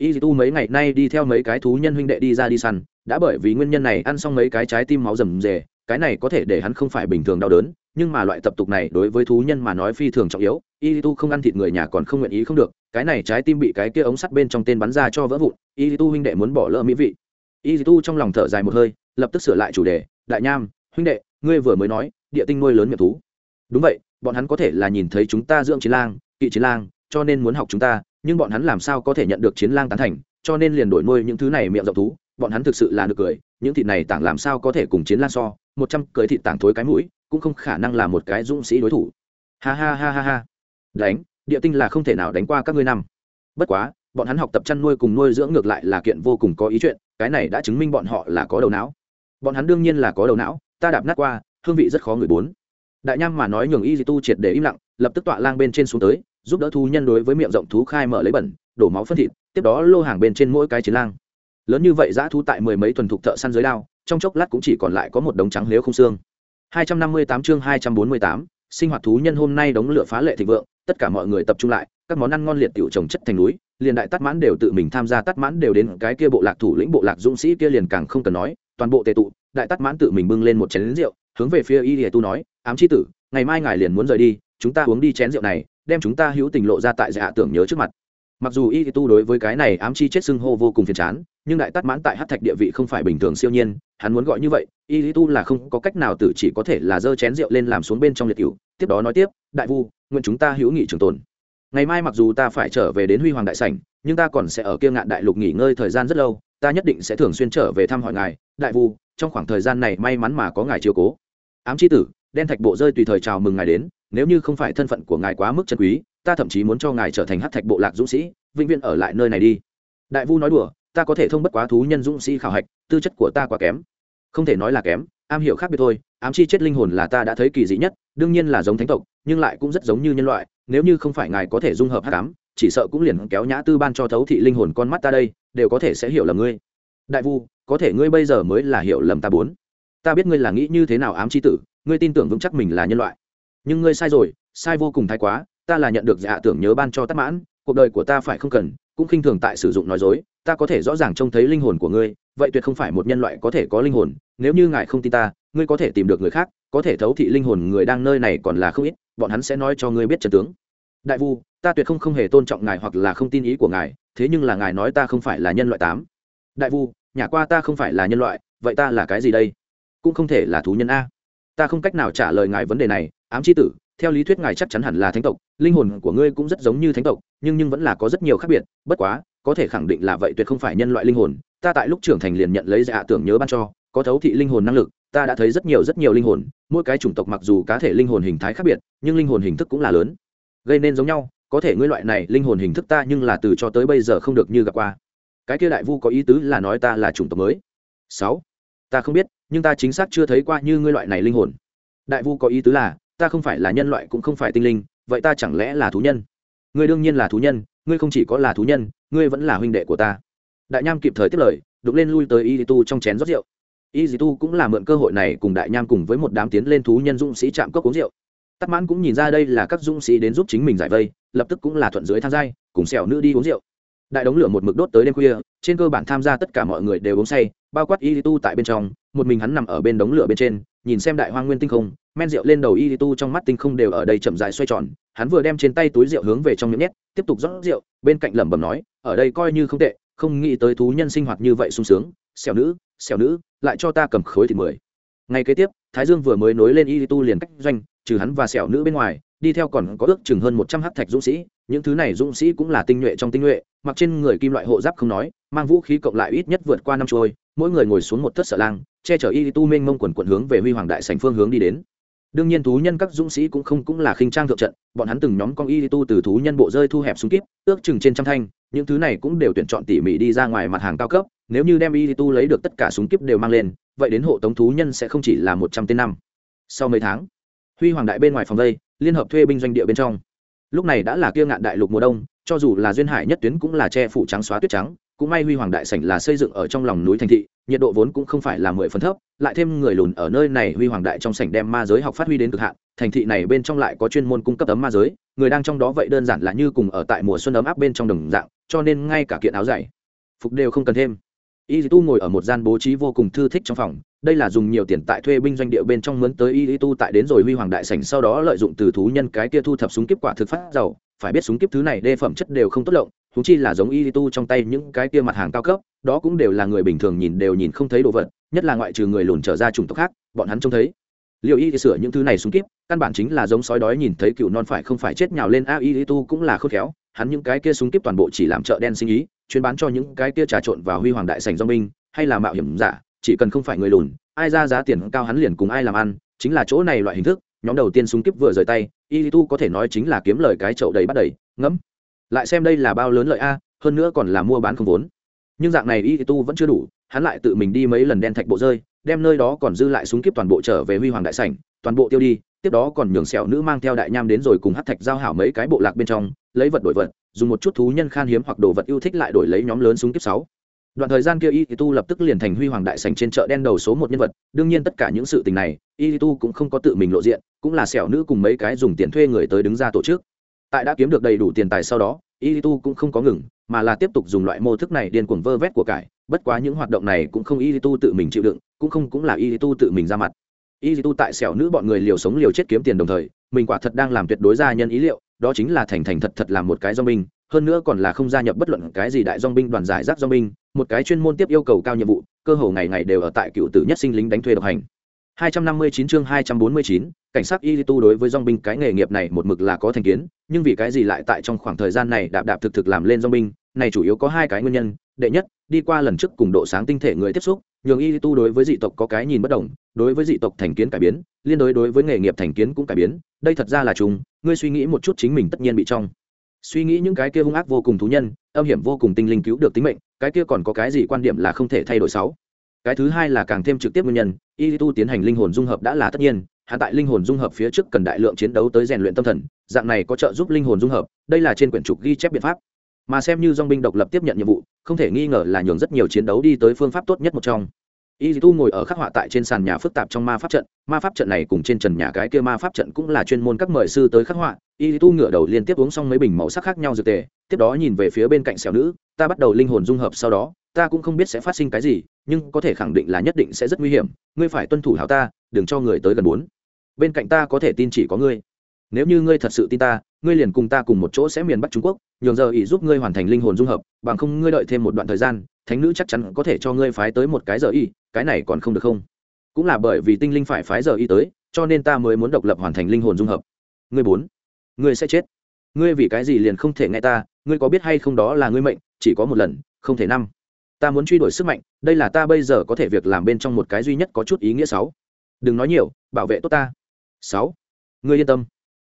y tu mấy ngày nay đi theo mấy cái thú nhân huynh đệ đi ra đi săn, đã bởi vì nguyên nhân này ăn xong mấy cái trái tim máu rầm rề cái này có thể để hắn không phải bình thường đau đớn, nhưng mà loại tập tục này đối với thú nhân mà nói phi thường trọng yếu y tu không ăn thịt người nhà còn không nguyện ý không được, cái này trái tim bị cái kia ống sắt bên trong tên bắn ra cho vỡ vụn y tu huynh đệ muốn bỏ lỡ mỹ vị. Y tu trong lòng thở dài một hơi, lập tức sửa lại chủ đề, đại nham, huynh đệ, ngươi vừa mới nói, địa tinh nuôi lớn miệng thú. Đúng vậy, bọn hắn có thể là nhìn thấy chúng ta dưỡng chiến lang, kỵ chiến lang, cho nên muốn học chúng ta, nhưng bọn hắn làm sao có thể nhận được chiến lang tán thành, cho nên liền đổi nuôi những thứ này miệng rộng thú bọn hắn thực sự là được cười, những thịt này tảng làm sao có thể cùng chiến lan so, một trăm cưới thịt tảng thối cái mũi, cũng không khả năng là một cái dũng sĩ đối thủ. Ha ha ha ha ha. Đánh, địa tinh là không thể nào đánh qua các ngươi năm. Bất quá, bọn hắn học tập chăn nuôi cùng nuôi dưỡng ngược lại là kiện vô cùng có ý chuyện, cái này đã chứng minh bọn họ là có đầu não. Bọn hắn đương nhiên là có đầu não, ta đạp nát qua, hương vị rất khó người bốn. Đại nham mà nói nhường y di tu triệt để im lặng, lập tức tọa lang bên trên xuống tới, giúp đỡ thú nhân đối với miệng rộng thú khai mở lấy bẩn, đổ máu phân thịt, tiếp đó lô hàng bên trên mỗi cái chiến lang lớn như vậy giã thú tại mười mấy thuần thục thợ săn dưới đao trong chốc lát cũng chỉ còn lại có một đống trắng lếu không xương. 258 chương 248, sinh hoạt thú nhân hôm nay đống lửa phá lệ thịnh vượng tất cả mọi người tập trung lại các món ăn ngon liệt tiểu trồng chất thành núi liền đại tắt mãn đều tự mình tham gia tắt mãn đều đến cái kia bộ lạc thủ lĩnh bộ lạc dũng sĩ kia liền càng không cần nói toàn bộ tề tụ đại tắt mãn tự mình bưng lên một chén rượu hướng về phía y tu nói ám chi tử ngày mai ngài liền muốn rời đi chúng ta uống đi chén rượu này đem chúng ta hữu tình lộ ra tại dạ tưởng nhớ trước mặt. Mặc dù y tu đối với cái này ám chi chết xưng hô vô cùng phiền chán nhưng đại tát mãn tại hát thạch địa vị không phải bình thường siêu nhiên, hắn muốn gọi như vậy, y lý tu là không có cách nào tự chỉ có thể là giơ chén rượu lên làm xuống bên trong liệt cựu tiếp đó nói tiếp, đại vu, nguyện chúng ta hữu nghị trường tồn. Ngày mai mặc dù ta phải trở về đến huy hoàng đại sảnh, nhưng ta còn sẽ ở kia ngạn đại lục nghỉ ngơi thời gian rất lâu, ta nhất định sẽ thường xuyên trở về thăm hỏi ngài. Đại vu, trong khoảng thời gian này may mắn mà có ngài chiều cố. Ám c h i tử, đen thạch bộ rơi tùy thời chào mừng ngài đến, nếu như không phải thân phận của ngài quá mức chân quý, ta thậm chí muốn cho ngài trở thành hát thạch bộ lạc dũng sĩ, vĩnh viễn ở lại nơi này đi. Đại vu nói đùa ta có thể thông bất quá thú nhân dũng sĩ khảo hạch, tư chất của ta quá kém. Không thể nói là kém, am hiểu khác biệt thôi, ám chi chết linh hồn là ta đã thấy kỳ dị nhất, đương nhiên là giống thánh tộc, nhưng lại cũng rất giống như nhân loại, nếu như không phải ngài có thể dung hợp hát cám chỉ sợ cũng liền kéo nhã tư ban cho thấu thị linh hồn con mắt ta đây, đều có thể sẽ hiểu lầm ngươi. Đại vu, có thể ngươi bây giờ mới là hiểu lầm ta bốn. Ta biết ngươi là nghĩ như thế nào ám chi tử, ngươi tin tưởng vững chắc mình là nhân loại. Nhưng ngươi sai rồi, sai vô cùng thái quá, ta là nhận được dạ tưởng nhớ ban cho tắc mãn, cuộc đời của ta phải không cần, cũng khinh thường tại sử dụng nói dối ta có thể rõ ràng trông thấy linh hồn của ngươi, vậy tuyệt không phải một nhân loại có thể có linh hồn, nếu như ngài không tin ta, ngươi có thể tìm được người khác, có thể thấu thị linh hồn người đang nơi này còn là không ít, bọn hắn sẽ nói cho ngươi biết trần tướng. Đại vu, ta tuyệt không không hề tôn trọng ngài hoặc là không tin ý của ngài, thế nhưng là ngài nói ta không phải là nhân loại tám. Đại vu nhà qua ta không phải là nhân loại, vậy ta là cái gì đây? Cũng không thể là thú nhân a. Ta không cách nào trả lời ngài vấn đề này, ám c h i tử, theo lý thuyết ngài chắc chắn hẳn là thánh tộc, linh hồn của ngươi cũng rất giống như thánh tộc, nhưng nhưng vẫn là có rất nhiều khác biệt, bất quá có thể khẳng định là vậy tuyệt không phải nhân loại linh hồn, ta tại lúc trưởng thành liền nhận lấy dạ tưởng nhớ ban cho, có thấu thị linh hồn năng lực, ta đã thấy rất nhiều rất nhiều linh hồn, mỗi cái chủng tộc mặc dù cá thể linh hồn hình thái khác biệt, nhưng linh hồn hình thức cũng là lớn. Gây nên giống nhau, có thể ngươi loại này linh hồn hình thức ta nhưng là từ cho tới bây giờ không được như gặp qua. Cái kia đại vu có ý tứ là nói ta là chủng tộc mới. Sáu, ta không biết, nhưng ta chính xác chưa thấy qua như ngươi loại này linh hồn. Đại vu có ý tứ là, ta không phải là nhân loại cũng không phải tinh linh, vậy ta chẳng lẽ là thú nhân? Ngươi đương nhiên là thú nhân ngươi không chỉ có là thú nhân ngươi vẫn là huynh đệ của ta. Đại nham kịp thời tiếp lời đục lên lui tới y tu trong chén rót rượu. Y tu cũng là mượn cơ hội này cùng đại nham cùng với một đám tiến lên thú nhân dũng sĩ chạm cốc uống rượu. Tắc mãn cũng nhìn ra đây là các dũng sĩ đến giúp chính mình giải vây lập tức cũng là thuận dưới thang dây, cùng xẻo nữ đi uống rượu đại đống lửa một mực đốt tới đêm khuya, trên cơ bản tham gia tất cả mọi người đều uống say, bao quát y tu tại bên trong, một mình hắn nằm ở bên đống lửa bên trên, nhìn xem đại hoang nguyên tinh không, men rượu lên đầu y tu trong mắt tinh không đều ở đây chậm dài xoay tròn, hắn vừa đem trên tay túi rượu hướng về trong miệng nhét, tiếp tục rót rượu, bên cạnh lẩm bẩm nói, ở đây coi như không tệ, không nghĩ tới thú nhân sinh hoạt như vậy sung sướng, xẻo nữ xẻo nữ, lại cho ta cầm khối thịt mười. Ngày kế tiếp, thái dương vừa mới nối lên y tu liền cách doanh, trừ hắn và xẻo nữ bên ngoài đi theo còn có ước chừng hơn một trăm h thạch dũng sĩ, những thứ này dũng sĩ cũng là tinh nhuệ trong tinh nhuệ, mặc trên người kim loại hộ giáp không nói, mang vũ khí cộng lại ít nhất vượt qua năm trôi, mỗi người ngồi xuống một thất sợ lang, che chở y tu Minh mông quần quận hướng về huy hoàng đại sành phương hướng đi đến. Đương nhiên thú nhân các dũng sĩ cũng không cũng là khinh trang thượng trận, bọn hắn từng nhóm con y tu từ thú nhân bộ rơi thu hẹp xuống kíp, ước chừng trên trăm thanh, những thứ này cũng đều tuyển chọn tỉ mỉ đi ra ngoài mặt hàng cao cấp, nếu như đem y tu lấy được tất cả súng kíp đều mang lên, vậy đến hộ tống thú nhân sẽ không chỉ là một trăm tên năm. Sau mấy tháng, huy hoàng đại bên ngoài phòng vây liên hợp thuê binh doanh địa bên trong. Lúc này đã là kia ngạn đại lục mùa đông, cho dù là duyên hải nhất tuyến cũng là che phủ trắng xóa tuyết trắng, cũng may huy hoàng đại sảnh là xây dựng ở trong lòng núi thành thị, nhiệt độ vốn cũng không phải là mười phần thấp, lại thêm người lùn ở nơi này huy hoàng đại trong sảnh đem ma giới học phát huy đến cực hạn, thành thị này bên trong lại có chuyên môn cung cấp ấm ma giới, người đang trong đó vậy đơn giản là như cùng ở tại mùa xuân ấm áp bên trong đồng dạng, cho nên ngay cả kiện áo dày, phục đều không cần thêm. Y tu ngồi ở một gian bố trí vô cùng thư thích trong phòng đây là dùng nhiều tiền tại thuê binh doanh địa bên trong mướn tới y tu tại đến rồi huy hoàng đại sảnh sau đó lợi dụng từ thú nhân cái kia thu thập súng kiếp quả thực phát giàu. Phải biết súng kiếp thứ này đê phẩm chất đều không tốt lộng thú chi là giống y tu trong tay những cái kia mặt hàng cao cấp, đó cũng đều là người bình thường nhìn đều nhìn không thấy đồ vật, nhất là ngoại trừ người lùn trở ra chủng tộc khác, bọn hắn trông thấy. Liệu y sửa những thứ này súng kiếp, căn bản chính là giống sói đói nhìn thấy cựu non phải không phải chết nhào lên, a, y tu cũng là khôn khéo, hắn những cái kia súng kiếp toàn bộ chỉ làm chợ đen sinh ý, chuyên bán cho những cái kia trà trộn vào huy hoàng đại sảnh do minh hay là mạo hiểm giả chỉ cần không phải người lùn, ai ra giá tiền cao hắn liền cùng ai làm ăn, chính là chỗ này loại hình thức, nhóm đầu tiên súng kiếp vừa rời tay y tu có thể nói chính là kiếm lời cái chậu đầy bắt đầy, ngẫm. Lại xem đây là bao lớn lợi a, hơn nữa còn là mua bán không vốn. Nhưng dạng này y tu vẫn chưa đủ, hắn lại tự mình đi mấy lần đen thạch bộ rơi, đem nơi đó còn dư lại súng kiếp toàn bộ trở về huy hoàng đại sảnh, toàn bộ tiêu đi, tiếp đó còn nhường sẹo nữ mang theo đại nham đến rồi cùng hát thạch giao hảo mấy cái bộ lạc bên trong, lấy vật đổi vật, dùng một chút thú nhân khan hiếm hoặc đồ vật yêu thích lại đổi lấy nhóm lớn súng kiếp sáu đoạn thời gian kia y tu lập tức liền thành huy hoàng đại sành trên chợ đen đầu số một nhân vật. Đương nhiên tất cả những sự tình này, y tu cũng không có tự mình lộ diện, cũng là xẻo nữ cùng mấy cái dùng tiền thuê người tới đứng ra tổ chức. Tại đã kiếm được đầy đủ tiền tài sau đó, y tu cũng không có ngừng, mà là tiếp tục dùng loại mô thức này điên cuồng vơ vét của cải. Bất quá những hoạt động này cũng không y tu tự mình chịu đựng, cũng không cũng là y tu tự mình ra mặt. Y tu tại xẻo nữ bọn người liều sống liều chết kiếm tiền đồng thời, mình quả thật đang làm tuyệt đối gia nhân ý liệu, đó chính là thành thành thật thật làm một cái do mình hơn nữa còn là không gia nhập bất luận cái gì đại dong binh đoàn giải rác dong binh một cái chuyên môn tiếp yêu cầu cao nhiệm vụ cơ hồ ngày ngày đều ở tại cựu tử nhất sinh lính đánh thuê độc hành. 259 chương 249, cảnh sát y tu đối với dong binh cái nghề nghiệp này một mực là có thành kiến nhưng vì cái gì lại tại trong khoảng thời gian này đạp đạp thực thực làm lên dong binh này chủ yếu có hai cái nguyên nhân. Đệ nhất đi qua lần trước cùng độ sáng tinh thể người tiếp xúc nhường y tu đối với dị tộc có cái nhìn bất đồng đối với dị tộc thành kiến cải biến liên đối đối với nghề nghiệp thành kiến cũng cải biến đây thật ra là chúng ngươi suy nghĩ một chút chính mình tất nhiên bị trong suy nghĩ những cái kia hung ác vô cùng thú nhân, âm hiểm vô cùng tinh linh cứu được tính mệnh, cái kia còn có cái gì quan điểm là không thể thay đổi sáu? Cái thứ hai là càng thêm trực tiếp nguyên nhân, y tu tiến hành linh hồn dung hợp đã là tất nhiên hạ tại linh hồn dung hợp phía trước cần đại lượng chiến đấu tới rèn luyện tâm thần, dạng này có trợ giúp linh hồn dung hợp, đây là trên quyển trục ghi chép biện pháp. Mà xem như dong binh độc lập tiếp nhận nhiệm vụ, không thể nghi ngờ là nhường rất nhiều chiến đấu đi tới phương pháp tốt nhất một trong y tu ngồi ở khắc họa tại trên sàn nhà phức tạp trong ma pháp trận. Ma pháp trận này cùng trên trần nhà cái kia ma pháp trận cũng là chuyên môn các mời sư tới khắc họa. Y tu ngửa đầu liên tiếp uống xong mấy bình màu sắc khác nhau dược tề, tiếp đó nhìn về phía bên cạnh xẻo nữ. Ta bắt đầu linh hồn dung hợp sau đó, ta cũng không biết sẽ phát sinh cái gì, nhưng có thể khẳng định là nhất định sẽ rất nguy hiểm. Ngươi phải tuân thủ hảo ta, đừng cho người tới gần bốn bên cạnh ta có thể tin chỉ có ngươi. Nếu như ngươi thật sự tin ta, ngươi liền cùng ta cùng một chỗ sẽ miền bắc trung quốc, nhường giờ ý giúp ngươi hoàn thành linh hồn dung hợp, bằng không ngươi đợi thêm một đoạn thời gian, thánh nữ chắc chắn có thể cho ngươi phái tới một cái giờ y cái này còn không được không? Cũng là bởi vì tinh linh phải phái giờ y tới, cho nên ta mới muốn độc lập hoàn thành linh hồn dung hợp. Ngươi bốn ngươi sẽ chết. Ngươi vì cái gì liền không thể nghe ta? Ngươi có biết hay không đó là ngươi mệnh, chỉ có một lần, không thể năm. Ta muốn truy đuổi sức mạnh, đây là ta bây giờ có thể việc làm bên trong một cái duy nhất có chút ý nghĩa sáu. Đừng nói nhiều, bảo vệ tốt ta. Sáu. Ngươi yên tâm.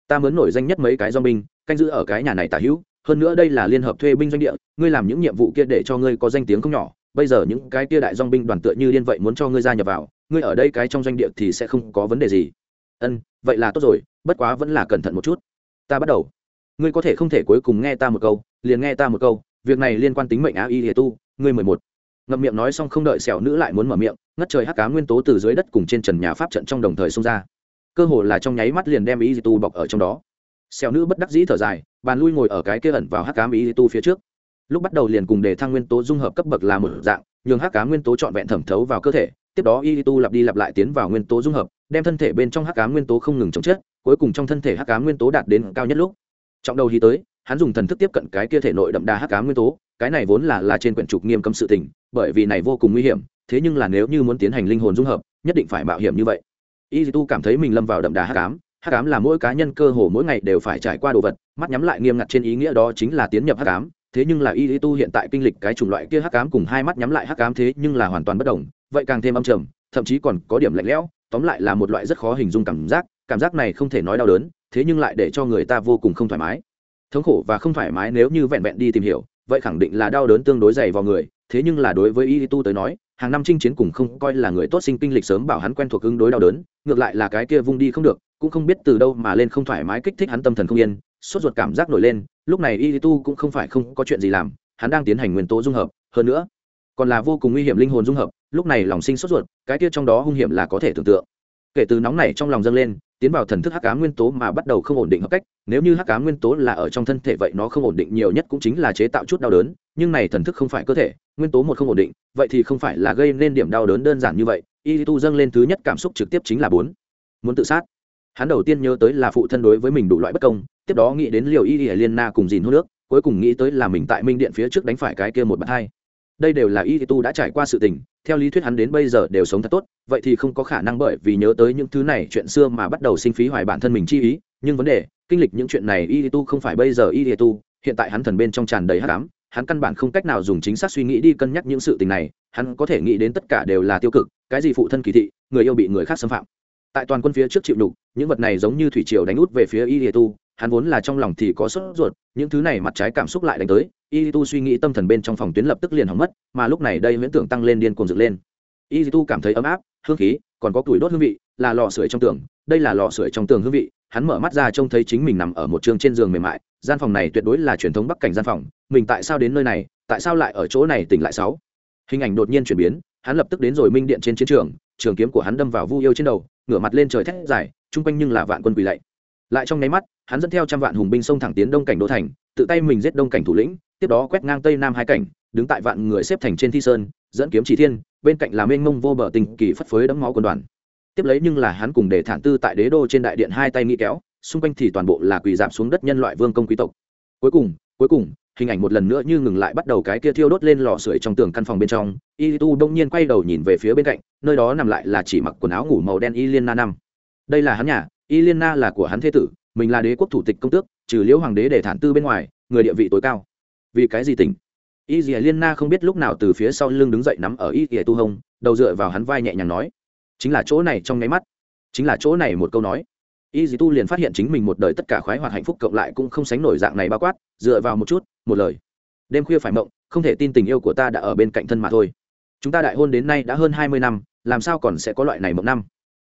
Ta muốn nổi danh nhất mấy cái do binh canh giữ ở cái nhà này tả hữu. Hơn nữa đây là liên hợp thuê binh doanh địa, ngươi làm những nhiệm vụ kia để cho ngươi có danh tiếng không nhỏ bây giờ những cái kia đại dong binh đoàn tựa như điên vậy muốn cho ngươi gia nhập vào, ngươi ở đây cái trong doanh địa thì sẽ không có vấn đề gì. Ân, vậy là tốt rồi, bất quá vẫn là cẩn thận một chút. Ta bắt đầu. Ngươi có thể không thể cuối cùng nghe ta một câu, liền nghe ta một câu, việc này liên quan tính mệnh á y hề tu, ngươi mười một. Ngậm miệng nói xong không đợi xẻo nữ lại muốn mở miệng, ngất trời hắc cá nguyên tố từ dưới đất cùng trên trần nhà pháp trận trong đồng thời xông ra. Cơ hồ là trong nháy mắt liền đem y tu bọc ở trong đó. Xẻo nữ bất đắc dĩ thở dài, bàn lui ngồi ở cái kia ẩn vào hắc cám y tu phía trước lúc bắt đầu liền cùng đề thăng nguyên tố dung hợp cấp bậc là một dạng, nhường hắc cá nguyên tố trọn vẹn thẩm thấu vào cơ thể, tiếp đó y tu lặp đi lặp lại tiến vào nguyên tố dung hợp, đem thân thể bên trong hắc cá nguyên tố không ngừng chống chết cuối cùng trong thân thể hắc cá nguyên tố đạt đến cao nhất lúc. Trọng đầu hi tới, hắn dùng thần thức tiếp cận cái kia thể nội đậm đà hắc cá nguyên tố, cái này vốn là là trên quyển trục nghiêm cấm sự tình, bởi vì này vô cùng nguy hiểm, thế nhưng là nếu như muốn tiến hành linh hồn dung hợp, nhất định phải mạo hiểm như vậy. Y tu cảm thấy mình lâm vào đậm đà hắc ám hắc ám là mỗi cá nhân cơ hồ mỗi ngày đều phải trải qua đồ vật, mắt nhắm lại nghiêm ngặt trên ý nghĩa đó chính là tiến nhập hắc ám thế nhưng là y tu hiện tại kinh lịch cái chủng loại kia hắc ám cùng hai mắt nhắm lại hắc ám thế nhưng là hoàn toàn bất đồng, vậy càng thêm âm trầm, thậm chí còn có điểm lạnh lẽo, tóm lại là một loại rất khó hình dung cảm giác cảm giác này không thể nói đau đớn, thế nhưng lại để cho người ta vô cùng không thoải mái. Thống khổ và không thoải mái nếu như vẹn vẹn đi tìm hiểu, vậy khẳng định là đau đớn tương đối dày vào người, thế nhưng là đối với y tu tới nói, hàng năm chinh chiến cùng không coi là người tốt sinh kinh lịch sớm bảo hắn quen thuộc ứng đối đau đớn, ngược lại là cái kia vung đi không được, cũng không biết từ đâu mà lên không thoải mái kích thích hắn tâm thần không yên, sốt ruột cảm giác nổi lên lúc này y tu cũng không phải không có chuyện gì làm, hắn đang tiến hành nguyên tố dung hợp, hơn nữa, còn là vô cùng nguy hiểm linh hồn dung hợp, lúc này lòng sinh sốt ruột, cái kia trong đó hung hiểm là có thể tưởng tượng. Kể từ nóng này trong lòng dâng lên, tiến vào thần thức hắc cá nguyên tố mà bắt đầu không ổn định hợp cách, nếu như hắc cá nguyên tố là ở trong thân thể vậy nó không ổn định nhiều nhất cũng chính là chế tạo chút đau đớn, nhưng này thần thức không phải cơ thể, nguyên tố một không ổn định, vậy thì không phải là gây nên điểm đau đớn đơn giản như vậy, y tu dâng lên thứ nhất cảm xúc trực tiếp chính là bốn. Muốn tự sát hắn đầu tiên nhớ tới là phụ thân đối với mình đủ loại bất công, tiếp đó nghĩ đến liều y y liên na cùng dìn hô nước, cuối cùng nghĩ tới là mình tại minh điện phía trước đánh phải cái kia một bàn hai. Đây đều là y tu đã trải qua sự tình, theo lý thuyết hắn đến bây giờ đều sống thật tốt, vậy thì không có khả năng bởi vì nhớ tới những thứ này chuyện xưa mà bắt đầu sinh phí hoài bản thân mình chi ý, nhưng vấn đề, kinh lịch những chuyện này y tu không phải bây giờ y tu, hiện tại hắn thần bên trong tràn đầy hát đám hắn căn bản không cách nào dùng chính xác suy nghĩ đi cân nhắc những sự tình này, hắn có thể nghĩ đến tất cả đều là tiêu cực, cái gì phụ thân kỳ thị, người yêu bị người khác xâm phạm tại toàn quân phía trước chịu đục những vật này giống như thủy triều đánh út về phía y tu, hắn vốn là trong lòng thì có sốt ruột, những thứ này mặt trái cảm xúc lại đánh tới, y tu suy nghĩ tâm thần bên trong phòng tuyến lập tức liền hỏng mất, mà lúc này đây huyễn tưởng tăng lên điên cuồng dựng lên. Y tu cảm thấy ấm áp, hương khí, còn có tuổi đốt hương vị, là lò sưởi trong tường, đây là lò sưởi trong tường hương vị, hắn mở mắt ra trông thấy chính mình nằm ở một trường trên giường mềm mại, gian phòng này tuyệt đối là truyền thống bắc cảnh gian phòng, mình tại sao đến nơi này, tại sao lại ở chỗ này tỉnh lại sáu? Hình ảnh đột nhiên chuyển biến, hắn lập tức đến rồi minh điện trên chiến trường trường kiếm của hắn đâm vào vu yêu trên đầu ngửa mặt lên trời thét dài, chung quanh nhưng là vạn quân quỳ lạy. Lại trong nháy mắt, hắn dẫn theo trăm vạn hùng binh sông thẳng tiến đông cảnh đô thành, tự tay mình giết đông cảnh thủ lĩnh, tiếp đó quét ngang tây nam hai cảnh, đứng tại vạn người xếp thành trên thi sơn, dẫn kiếm chỉ thiên, bên cạnh là mênh mông vô bờ tình kỳ phất phới đấm máu quân đoàn. Tiếp lấy nhưng là hắn cùng để thản tư tại đế đô trên đại điện hai tay nghĩ kéo, xung quanh thì toàn bộ là quỳ giảm xuống đất nhân loại vương công quý tộc. Cuối cùng cuối cùng, hình ảnh một lần nữa như ngừng lại bắt đầu cái kia thiêu đốt lên lò sưởi trong tường căn phòng bên trong, y tu đông nhiên quay đầu nhìn về phía bên cạnh, nơi đó nằm lại là chỉ mặc quần áo ngủ màu đen y liên na năm. Đây là hắn nhà y liên na là của hắn thế tử, mình là đế quốc thủ tịch công tước, trừ liễu hoàng đế để thản tư bên ngoài, người địa vị tối cao. Vì cái gì tỉnh? Y dì liên na không biết lúc nào từ phía sau lưng đứng dậy nắm ở y dì tu hông, đầu dựa vào hắn vai nhẹ nhàng nói, chính là chỗ này trong nháy mắt. Chính là chỗ này một câu nói y dì tu liền phát hiện chính mình một đời tất cả khoái hoạt hạnh phúc cộng lại cũng không sánh nổi dạng này bao quát, dựa vào một chút, một lời. Đêm khuya phải mộng, không thể tin tình yêu của ta đã ở bên cạnh thân mà thôi. Chúng ta đại hôn đến nay đã hơn hai mươi năm, làm sao còn sẽ có loại này mộng năm?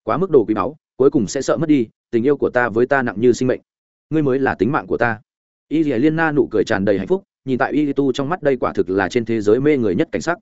Quá mức đồ quý báu, cuối cùng sẽ sợ mất đi, tình yêu của ta với ta nặng như sinh mệnh. Ngươi mới là tính mạng của ta. Y dì liên na nụ cười tràn đầy hạnh phúc, nhìn tại y tu trong mắt đây quả thực là trên thế giới mê người nhất cảnh sắc.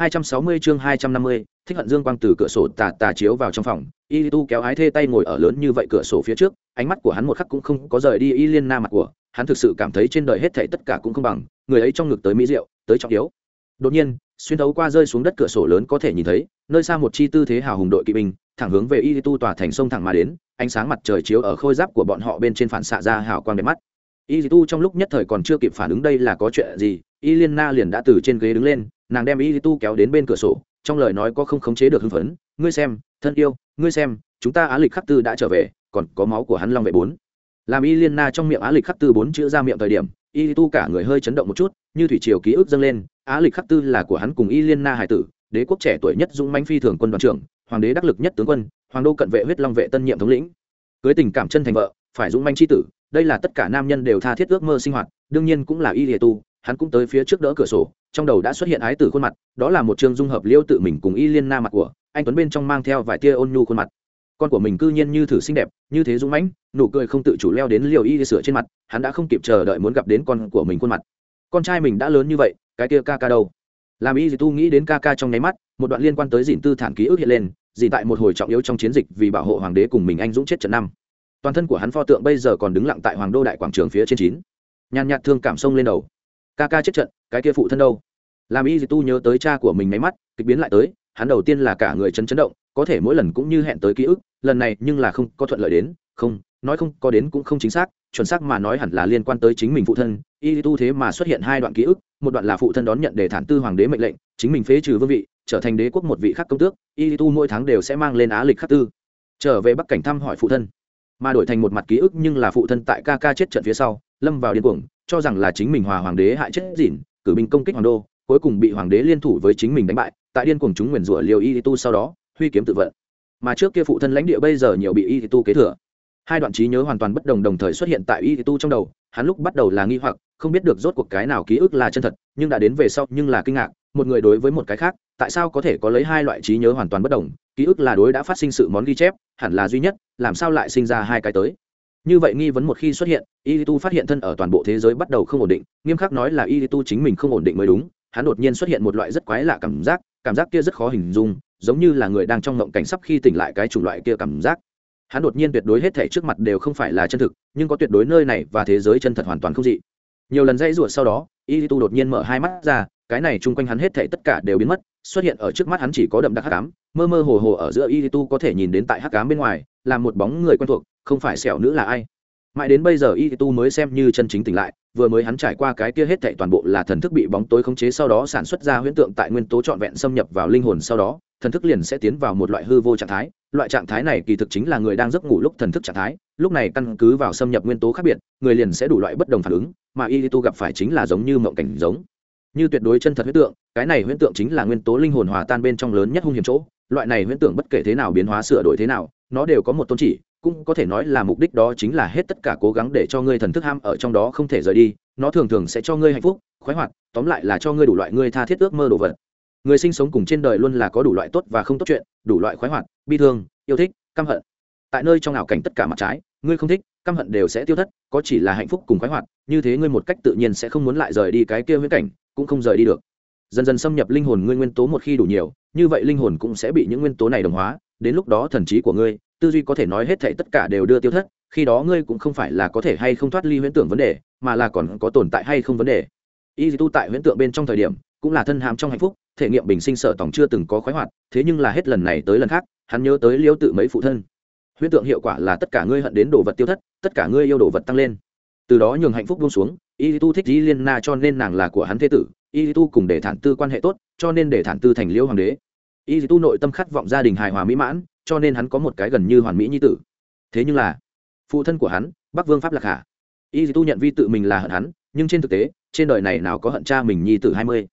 260 chương 250, thích hận dương quang từ cửa sổ tà tà chiếu vào trong phòng. Y tu kéo ái thê tay ngồi ở lớn như vậy cửa sổ phía trước ánh mắt của hắn một khắc cũng không có rời đi y liên na mặt của. Hắn thực sự cảm thấy trên đời hết thảy tất cả cũng không bằng người ấy trong ngực tới mỹ diệu tới trọng yếu. Đột nhiên xuyên thấu qua rơi xuống đất cửa sổ lớn có thể nhìn thấy nơi xa một chi tư thế hào hùng đội kỵ binh thẳng hướng về y tu tòa thành sông thẳng mà đến ánh sáng mặt trời chiếu ở khôi giáp của bọn họ bên trên phản xạ ra hào quang đẹp mắt. Y tu trong lúc nhất thời còn chưa kịp phản ứng đây là có chuyện gì y liên na liền đã từ trên ghế đứng lên nàng đem y tu kéo đến bên cửa sổ, trong lời nói có không khống chế được hưng phấn, ngươi xem, thân yêu, ngươi xem, chúng ta á lịch khắc tư đã trở về, còn có máu của hắn long vệ bốn. Làm y liên na trong miệng á lịch khắc tư bốn chữ ra miệng thời điểm, y tu cả người hơi chấn động một chút, như thủy triều ký ức dâng lên, á lịch khắc tư là của hắn cùng y liên na hải tử, đế quốc trẻ tuổi nhất dũng manh phi thường quân đoàn trưởng, hoàng đế đắc lực nhất tướng quân, hoàng đô cận vệ huyết long vệ tân nhiệm thống lĩnh. Cưới tình cảm chân thành vợ, phải dũng manh c tử, đây là tất cả nam nhân đều tha thiết ước mơ sinh hoạt, đương nhiên cũng là y lìa tu hắn cũng tới phía trước đỡ cửa sổ, trong đầu đã xuất hiện ái tử khuôn mặt, đó là một chương dung hợp liêu tự mình cùng y liên na mặt của anh tuấn bên trong mang theo vài tia ôn nhu khuôn mặt. Con của mình cư nhiên như thử xinh đẹp, như thế dũng mãnh, nụ cười không tự chủ leo đến liều y sửa trên mặt, hắn đã không kịp chờ đợi muốn gặp đến con của mình khuôn mặt. Con trai mình đã lớn như vậy, cái kia ca ca đâu? Làm y tu nghĩ đến ca ca trong nháy mắt, một đoạn liên quan tới dìn tư thản ký ức hiện lên dì tại một hồi trọng yếu trong chiến dịch vì bảo hộ hoàng đế cùng mình anh dũng chết trận năm. Toàn thân của hắn pho tượng bây giờ còn đứng lặng tại hoàng đô đại quảng trường phía trên chín. Nhàn nhạt thương cảm sông lên đầu ca ca chết trận, cái kia phụ thân đâu? Làm y tu nhớ tới cha của mình máy mắt, kịch biến lại tới, hắn đầu tiên là cả người chấn chấn động, có thể mỗi lần cũng như hẹn tới ký ức, lần này nhưng là không có thuận lợi đến, không, nói không có đến cũng không chính xác, chuẩn xác mà nói hẳn là liên quan tới chính mình phụ thân, y tu thế mà xuất hiện hai đoạn ký ức, một đoạn là phụ thân đón nhận để thản tư hoàng đế mệnh lệnh, chính mình phế trừ vương vị, trở thành đế quốc một vị khác công tước, y tu mỗi tháng đều sẽ mang lên á lịch khắc tư, trở về bắc cảnh thăm hỏi phụ thân, mà đổi thành một mặt ký ức nhưng là phụ thân tại ca ca chết trận phía sau lâm vào điên cuồng, cho rằng là chính mình hòa hoàng đế hại chết dỉn cử binh công kích hoàng đô, cuối cùng bị hoàng đế liên thủ với chính mình đánh bại, tại điên cuồng chúng nguyền rủa liều y tu sau đó, huy kiếm tự vận. Mà trước kia phụ thân lãnh địa bây giờ nhiều bị y tu kế thừa. Hai đoạn trí nhớ hoàn toàn bất đồng đồng thời xuất hiện tại y tu trong đầu, hắn lúc bắt đầu là nghi hoặc, không biết được rốt cuộc cái nào ký ức là chân thật, nhưng đã đến về sau nhưng là kinh ngạc, một người đối với một cái khác, tại sao có thể có lấy hai loại trí nhớ hoàn toàn bất đồng, ký ức là đối đã phát sinh sự món ghi chép, hẳn là duy nhất, làm sao lại sinh ra hai cái tới như vậy nghi vấn một khi xuất hiện y tu phát hiện thân ở toàn bộ thế giới bắt đầu không ổn định, nghiêm khắc nói là y tu chính mình không ổn định mới đúng, hắn đột nhiên xuất hiện một loại rất quái lạ cảm giác cảm giác kia rất khó hình dung, giống như là người đang trong mộng cảnh sắp khi tỉnh lại cái chủng loại kia cảm giác. Hắn đột nhiên tuyệt đối hết thể trước mặt đều không phải là chân thực, nhưng có tuyệt đối nơi này và thế giới chân thật hoàn toàn không dị. Nhiều lần dãy ruột sau đó y tu đột nhiên mở hai mắt ra, cái này chung quanh hắn hết thể tất cả đều biến mất, xuất hiện ở trước mắt hắn chỉ có đậm đặc hắc ám, mơ mơ hồ hồ ở giữa y tu có thể nhìn đến tại hắc ám bên ngoài, là một bóng người quen thuộc không phải sẹo nữ là ai. Mãi đến bây giờ y tu mới xem như chân chính tỉnh lại, vừa mới hắn trải qua cái kia hết thảy toàn bộ là thần thức bị bóng tối khống chế sau đó sản xuất ra huyễn tượng tại nguyên tố trọn vẹn xâm nhập vào linh hồn sau đó, thần thức liền sẽ tiến vào một loại hư vô trạng thái. Loại trạng thái này kỳ thực chính là người đang giấc ngủ lúc thần thức trạng thái, lúc này căn cứ vào xâm nhập nguyên tố khác biệt, người liền sẽ đủ loại bất đồng phản ứng, mà y tu gặp phải chính là giống như mộng cảnh giống. Như tuyệt đối chân thật huyễn tượng, cái này huyễn tượng chính là nguyên tố linh hồn hòa tan bên trong lớn nhất hung hiểm chỗ. Loại này huyễn tượng bất kể thế nào biến hóa sửa đổi thế nào, nó đều có một tôn chỉ cũng có thể nói là mục đích đó chính là hết tất cả cố gắng để cho ngươi thần thức ham ở trong đó không thể rời đi, nó thường thường sẽ cho ngươi hạnh phúc, khoái hoạt, tóm lại là cho ngươi đủ loại ngươi tha thiết ước mơ đồ vật. Người sinh sống cùng trên đời luôn là có đủ loại tốt và không tốt chuyện, đủ loại khoái hoạt, bi thương, yêu thích, căm hận. Tại nơi trong ảo cảnh tất cả mặt trái, ngươi không thích, căm hận đều sẽ tiêu thất, có chỉ là hạnh phúc cùng khoái hoạt, như thế ngươi một cách tự nhiên sẽ không muốn lại rời đi cái kia huyễn cảnh, cũng không rời đi được. Dần dần xâm nhập linh hồn ngươi nguyên tố một khi đủ nhiều, như vậy linh hồn cũng sẽ bị những nguyên tố này đồng hóa, đến lúc đó thần trí của ngươi tư duy có thể nói hết thảy tất cả đều đưa tiêu thất, khi đó ngươi cũng không phải là có thể hay không thoát ly huyễn tưởng vấn đề, mà là còn có tồn tại hay không vấn đề. Y tu tại huyễn tượng bên trong thời điểm, cũng là thân hàm trong hạnh phúc, thể nghiệm bình sinh sở tổng chưa từng có khoái hoạt, thế nhưng là hết lần này tới lần khác, hắn nhớ tới liêu tự mấy phụ thân. Huyễn tượng hiệu quả là tất cả ngươi hận đến đồ vật tiêu thất, tất cả ngươi yêu đồ vật tăng lên. Từ đó nhường hạnh phúc buông xuống, y tu thích Di liên na cho nên nàng là của hắn thế tử, y tu cùng để thản tư quan hệ tốt, cho nên để thản tư thành liêu hoàng đế. Y tu nội tâm khát vọng gia đình hài hòa mỹ mãn cho nên hắn có một cái gần như hoàn mỹ nhi tử. Thế nhưng là, phụ thân của hắn, bắc vương pháp lạc hà. Y tu nhận vi tự mình là hận hắn, nhưng trên thực tế, trên đời này nào có hận cha mình nhi tử hai mươi?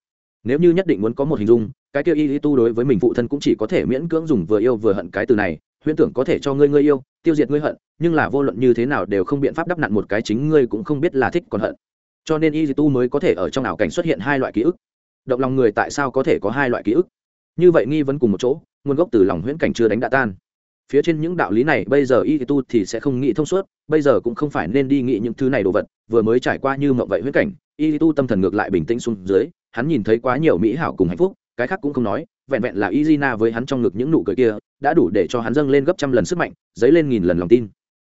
Nếu như nhất định muốn có một hình dung, cái kia y tu đối với mình phụ thân cũng chỉ có thể miễn cưỡng dùng vừa yêu vừa hận cái từ này, huyễn tưởng có thể cho ngươi ngươi yêu, tiêu diệt ngươi hận, nhưng là vô luận như thế nào đều không biện pháp đắp nặn một cái chính ngươi cũng không biết là thích còn hận. Cho nên y tu mới có thể ở trong ảo cảnh xuất hiện hai loại ký ức. Động lòng người tại sao có thể có hai loại ký ức? Như vậy nghi vấn cùng một chỗ, nguồn gốc từ lòng huyễn cảnh chưa đánh đã tan. Phía trên những đạo lý này, bây giờ y tu thì sẽ không nghĩ thông suốt, bây giờ cũng không phải nên đi nghĩ những thứ này đồ vật, vừa mới trải qua như mộng vậy huyễn cảnh, y tu tâm thần ngược lại bình tĩnh xuống dưới, hắn nhìn thấy quá nhiều mỹ hảo cùng hạnh phúc, cái khác cũng không nói, vẹn vẹn là izina với hắn trong ngực những nụ cười kia, đã đủ để cho hắn dâng lên gấp trăm lần sức mạnh, dấy lên nghìn lần lòng tin.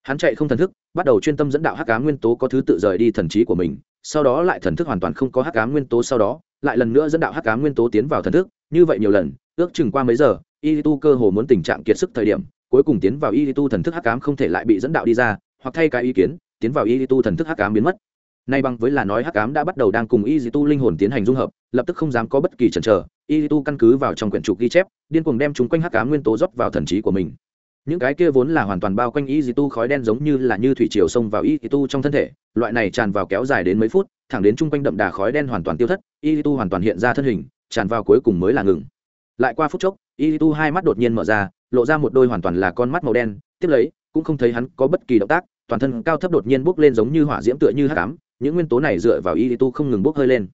Hắn chạy không thần thức, bắt đầu chuyên tâm dẫn đạo hắc cá nguyên tố có thứ tự rời đi thần trí của mình, sau đó lại thần thức hoàn toàn không có hắc cá nguyên tố sau đó, lại lần nữa dẫn đạo hắc cá nguyên tố tiến vào thần thức như vậy nhiều lần, ước chừng qua mấy giờ y tu cơ hồ muốn tình trạng kiệt sức thời điểm, cuối cùng tiến vào y tu thần thức hắc ám không thể lại bị dẫn đạo đi ra, hoặc thay cái ý kiến, tiến vào y tu thần thức hắc ám biến mất. Nay bằng với là nói hắc ám đã bắt đầu đang cùng y tu linh hồn tiến hành dung hợp, lập tức không dám có bất kỳ chần chờ y tu căn cứ vào trong quyển trục ghi chép, điên cuồng đem chúng quanh hắc ám nguyên tố rót vào thần trí của mình. Những cái kia vốn là hoàn toàn bao quanh y tu khói đen giống như là như thủy triều xông vào y tu trong thân thể, loại này tràn vào kéo dài đến mấy phút, thẳng đến chung quanh đậm đà khói đen hoàn toàn tiêu thất y tu hoàn toàn hiện ra thân hình tràn vào cuối cùng mới là ngừng. Lại qua phút chốc y tu hai mắt đột nhiên mở ra, lộ ra một đôi hoàn toàn là con mắt màu đen, tiếp lấy, cũng không thấy hắn có bất kỳ động tác, toàn thân cao thấp đột nhiên bốc lên giống như hỏa diễm tựa như hắc ám, những nguyên tố này dựa vào y tu không ngừng bốc hơi lên.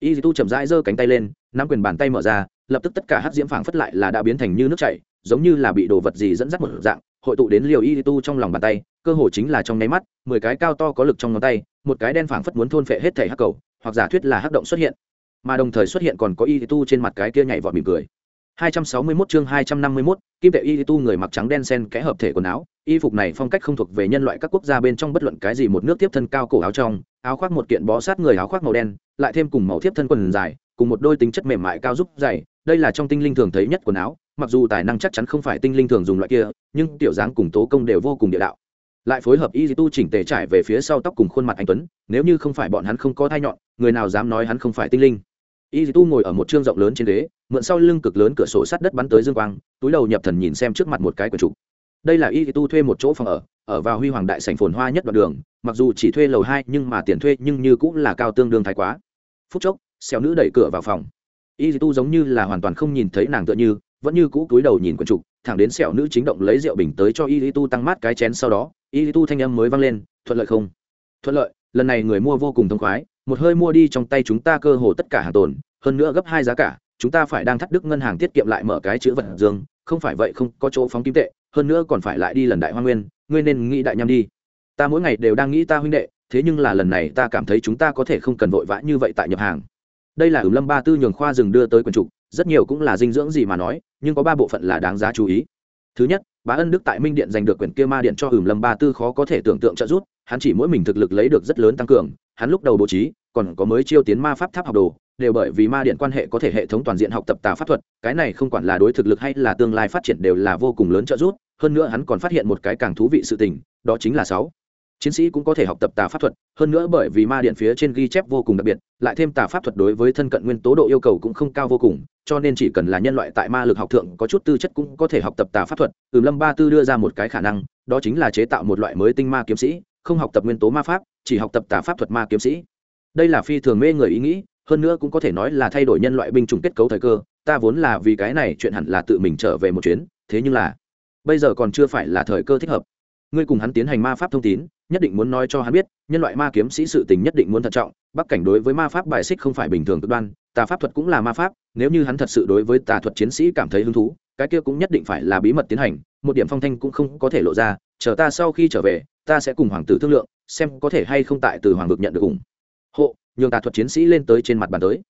Y tu chậm rãi giơ cánh tay lên, nắm quyền bàn tay mở ra, lập tức tất cả hắc diễm phảng phất lại là đã biến thành như nước chảy, giống như là bị đồ vật gì dẫn dắt một dạng, hội tụ đến liều y tu trong lòng bàn tay, cơ hồ chính là trong nháy mắt, mười cái cao to có lực trong ngón tay, một cái đen phảng phất muốn thôn phệ hết thể hắc cầu, hoặc giả thuyết là hắc động xuất hiện mà đồng thời xuất hiện còn có y tu trên mặt cái kia nhảy vọt mỉm cười 261 chương 251, kim tệ y tu người mặc trắng đen sen kẽ hợp thể quần áo, y phục này phong cách không thuộc về nhân loại các quốc gia bên trong bất luận cái gì một nước tiếp thân cao cổ áo trong, áo khoác một kiện bó sát người áo khoác màu đen, lại thêm cùng màu tiếp thân quần dài, cùng một đôi tính chất mềm mại cao giúp dày, đây là trong tinh linh thường thấy nhất quần áo, mặc dù tài năng chắc chắn không phải tinh linh thường dùng loại kia, nhưng tiểu dáng cùng tố công đều vô cùng địa đạo. Lại phối hợp y tu chỉnh tề trải về phía sau tóc cùng khuôn mặt anh tuấn, nếu như không phải bọn hắn không có thai nhọn, người nào dám nói hắn không phải tinh linh y tu ngồi ở một chương rộng lớn trên ghế, mượn sau lưng cực lớn cửa sổ sắt đất bắn tới dương quang, túi đầu nhập thần nhìn xem trước mặt một cái quần trục đây là y tu thuê một chỗ phòng ở ở vào huy hoàng đại sảnh phồn hoa nhất đoạn đường, mặc dù chỉ thuê lầu hai, nhưng mà tiền thuê nhưng như cũng là cao tương đương thái quá. Phút chốc, xẻo nữ đẩy cửa vào phòng. Y tu giống như là hoàn toàn không nhìn thấy nàng tựa như, vẫn như cũ túi đầu nhìn quần trục thẳng đến xẻo nữ chính động lấy rượu bình tới cho y tu tăng mát cái chén sau đó, y tu thanh âm mới vang lên, thuận lợi không? Thuận lợi, lần này người mua vô cùng thông khoái một hơi mua đi trong tay chúng ta cơ hồ tất cả hàng tồn, hơn nữa gấp hai giá cả, chúng ta phải đang thắt đức ngân hàng tiết kiệm lại mở cái chữ vật dương, không phải vậy không có chỗ phóng kim tệ, hơn nữa còn phải lại đi lần đại hoa nguyên, ngươi nên nghĩ đại nham đi. Ta mỗi ngày đều đang nghĩ ta huynh đệ, thế nhưng là lần này ta cảm thấy chúng ta có thể không cần vội vã như vậy tại nhập hàng. Đây là ửng lâm ba tư nhường khoa rừng đưa tới quần trục, rất nhiều cũng là dinh dưỡng gì mà nói, nhưng có ba bộ phận là đáng giá chú ý. Thứ nhất, bá ân đức tại minh điện giành được quyển kia ma điện cho ửng lâm ba tư khó có thể tưởng tượng trợ giúp, hắn chỉ mỗi mình thực lực lấy được rất lớn tăng cường hắn lúc đầu bố trí, còn có mới chiêu tiến ma pháp tháp học đồ, đều bởi vì ma điện quan hệ có thể hệ thống toàn diện học tập tà pháp thuật, cái này không quản là đối thực lực hay là tương lai phát triển đều là vô cùng lớn trợ giúp, hơn nữa hắn còn phát hiện một cái càng thú vị sự tình, đó chính là sáu. Chiến sĩ cũng có thể học tập tà pháp thuật, hơn nữa bởi vì ma điện phía trên ghi chép vô cùng đặc biệt, lại thêm tà pháp thuật đối với thân cận nguyên tố độ yêu cầu cũng không cao vô cùng, cho nên chỉ cần là nhân loại tại ma lực học thượng có chút tư chất cũng có thể học tập tà pháp thuật, ừm lâm ba tư đưa ra một cái khả năng, đó chính là chế tạo một loại mới tinh ma kiếm sĩ không học tập nguyên tố ma pháp, chỉ học tập tà pháp thuật ma kiếm sĩ. Đây là phi thường mê người ý nghĩ, hơn nữa cũng có thể nói là thay đổi nhân loại binh chủng kết cấu thời cơ, ta vốn là vì cái này chuyện hẳn là tự mình trở về một chuyến, thế nhưng là, bây giờ còn chưa phải là thời cơ thích hợp. Ngươi cùng hắn tiến hành ma pháp thông tín, nhất định muốn nói cho hắn biết, nhân loại ma kiếm sĩ sự tình nhất định muốn thận trọng, bắc cảnh đối với ma pháp bài xích không phải bình thường cực đoan, tà pháp thuật cũng là ma pháp, nếu như hắn thật sự đối với tà thuật chiến sĩ cảm thấy hứng thú, cái kia cũng nhất định phải là bí mật tiến hành, một điểm phong thanh cũng không có thể lộ ra chờ ta sau khi trở về, ta sẽ cùng hoàng tử thương lượng, xem có thể hay không tại từ hoàng vực nhận được cùng. hộ, nhường tà thuật chiến sĩ lên tới trên mặt bàn tới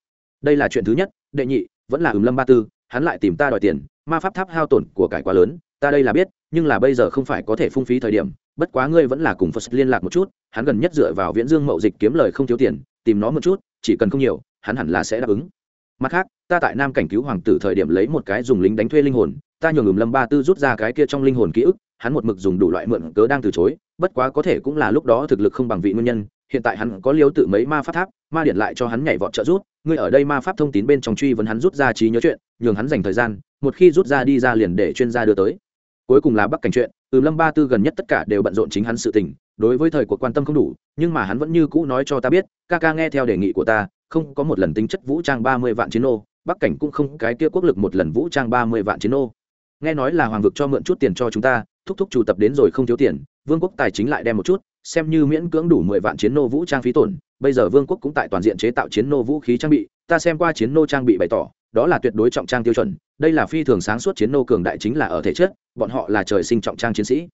đây là chuyện thứ nhất, đệ nhị, vẫn là ừm lâm ba tư, hắn lại tìm ta đòi tiền, ma pháp tháp hao tổn của cải quá lớn, ta đây là biết, nhưng là bây giờ không phải có thể phung phí thời điểm, bất quá ngươi vẫn là cùng phật liên lạc một chút, hắn gần nhất dựa vào viễn dương mậu dịch kiếm lời không thiếu tiền, tìm nó một chút, chỉ cần không nhiều, hắn hẳn là sẽ đáp ứng mặt khác, ta tại nam cảnh cứu hoàng tử thời điểm lấy một cái dùng lính đánh thuê linh hồn, ta nhường ừm lâm ba tư rút ra cái kia trong linh hồn ký ức hắn một mực dùng đủ loại mượn cớ đang từ chối, bất quá có thể cũng là lúc đó thực lực không bằng vị nguyên nhân, hiện tại hắn có liêu tự mấy ma pháp tháp, ma điện lại cho hắn nhảy vọt trợ rút ngươi ở đây ma pháp thông tín bên trong truy vấn hắn rút ra trí nhớ chuyện, nhường hắn dành thời gian, một khi rút ra đi ra liền để chuyên gia đưa tới. Cuối cùng là bắc cảnh chuyện từ lâm ba tư gần nhất tất cả đều bận rộn chính hắn sự tình, đối với thời cuộc quan tâm không đủ, nhưng mà hắn vẫn như cũ nói cho ta biết, ca ca nghe theo đề nghị của ta, không có một lần tính chất vũ trang ba mươi vạn chiến ô bắc cảnh cũng không cái kia quốc lực một lần vũ trang ba mươi vạn chiến ô nghe nói là hoàng vực cho mượn chút tiền cho chúng ta thúc thúc chủ tập đến rồi không thiếu tiền, vương quốc tài chính lại đem một chút, xem như miễn cưỡng đủ mười vạn chiến nô vũ trang phí tổn, bây giờ vương quốc cũng tại toàn diện chế tạo chiến nô vũ khí trang bị, ta xem qua chiến nô trang bị bày tỏ, đó là tuyệt đối trọng trang tiêu chuẩn, đây là phi thường sáng suốt chiến nô cường đại chính là ở thể chất, bọn họ là trời sinh trọng trang chiến sĩ.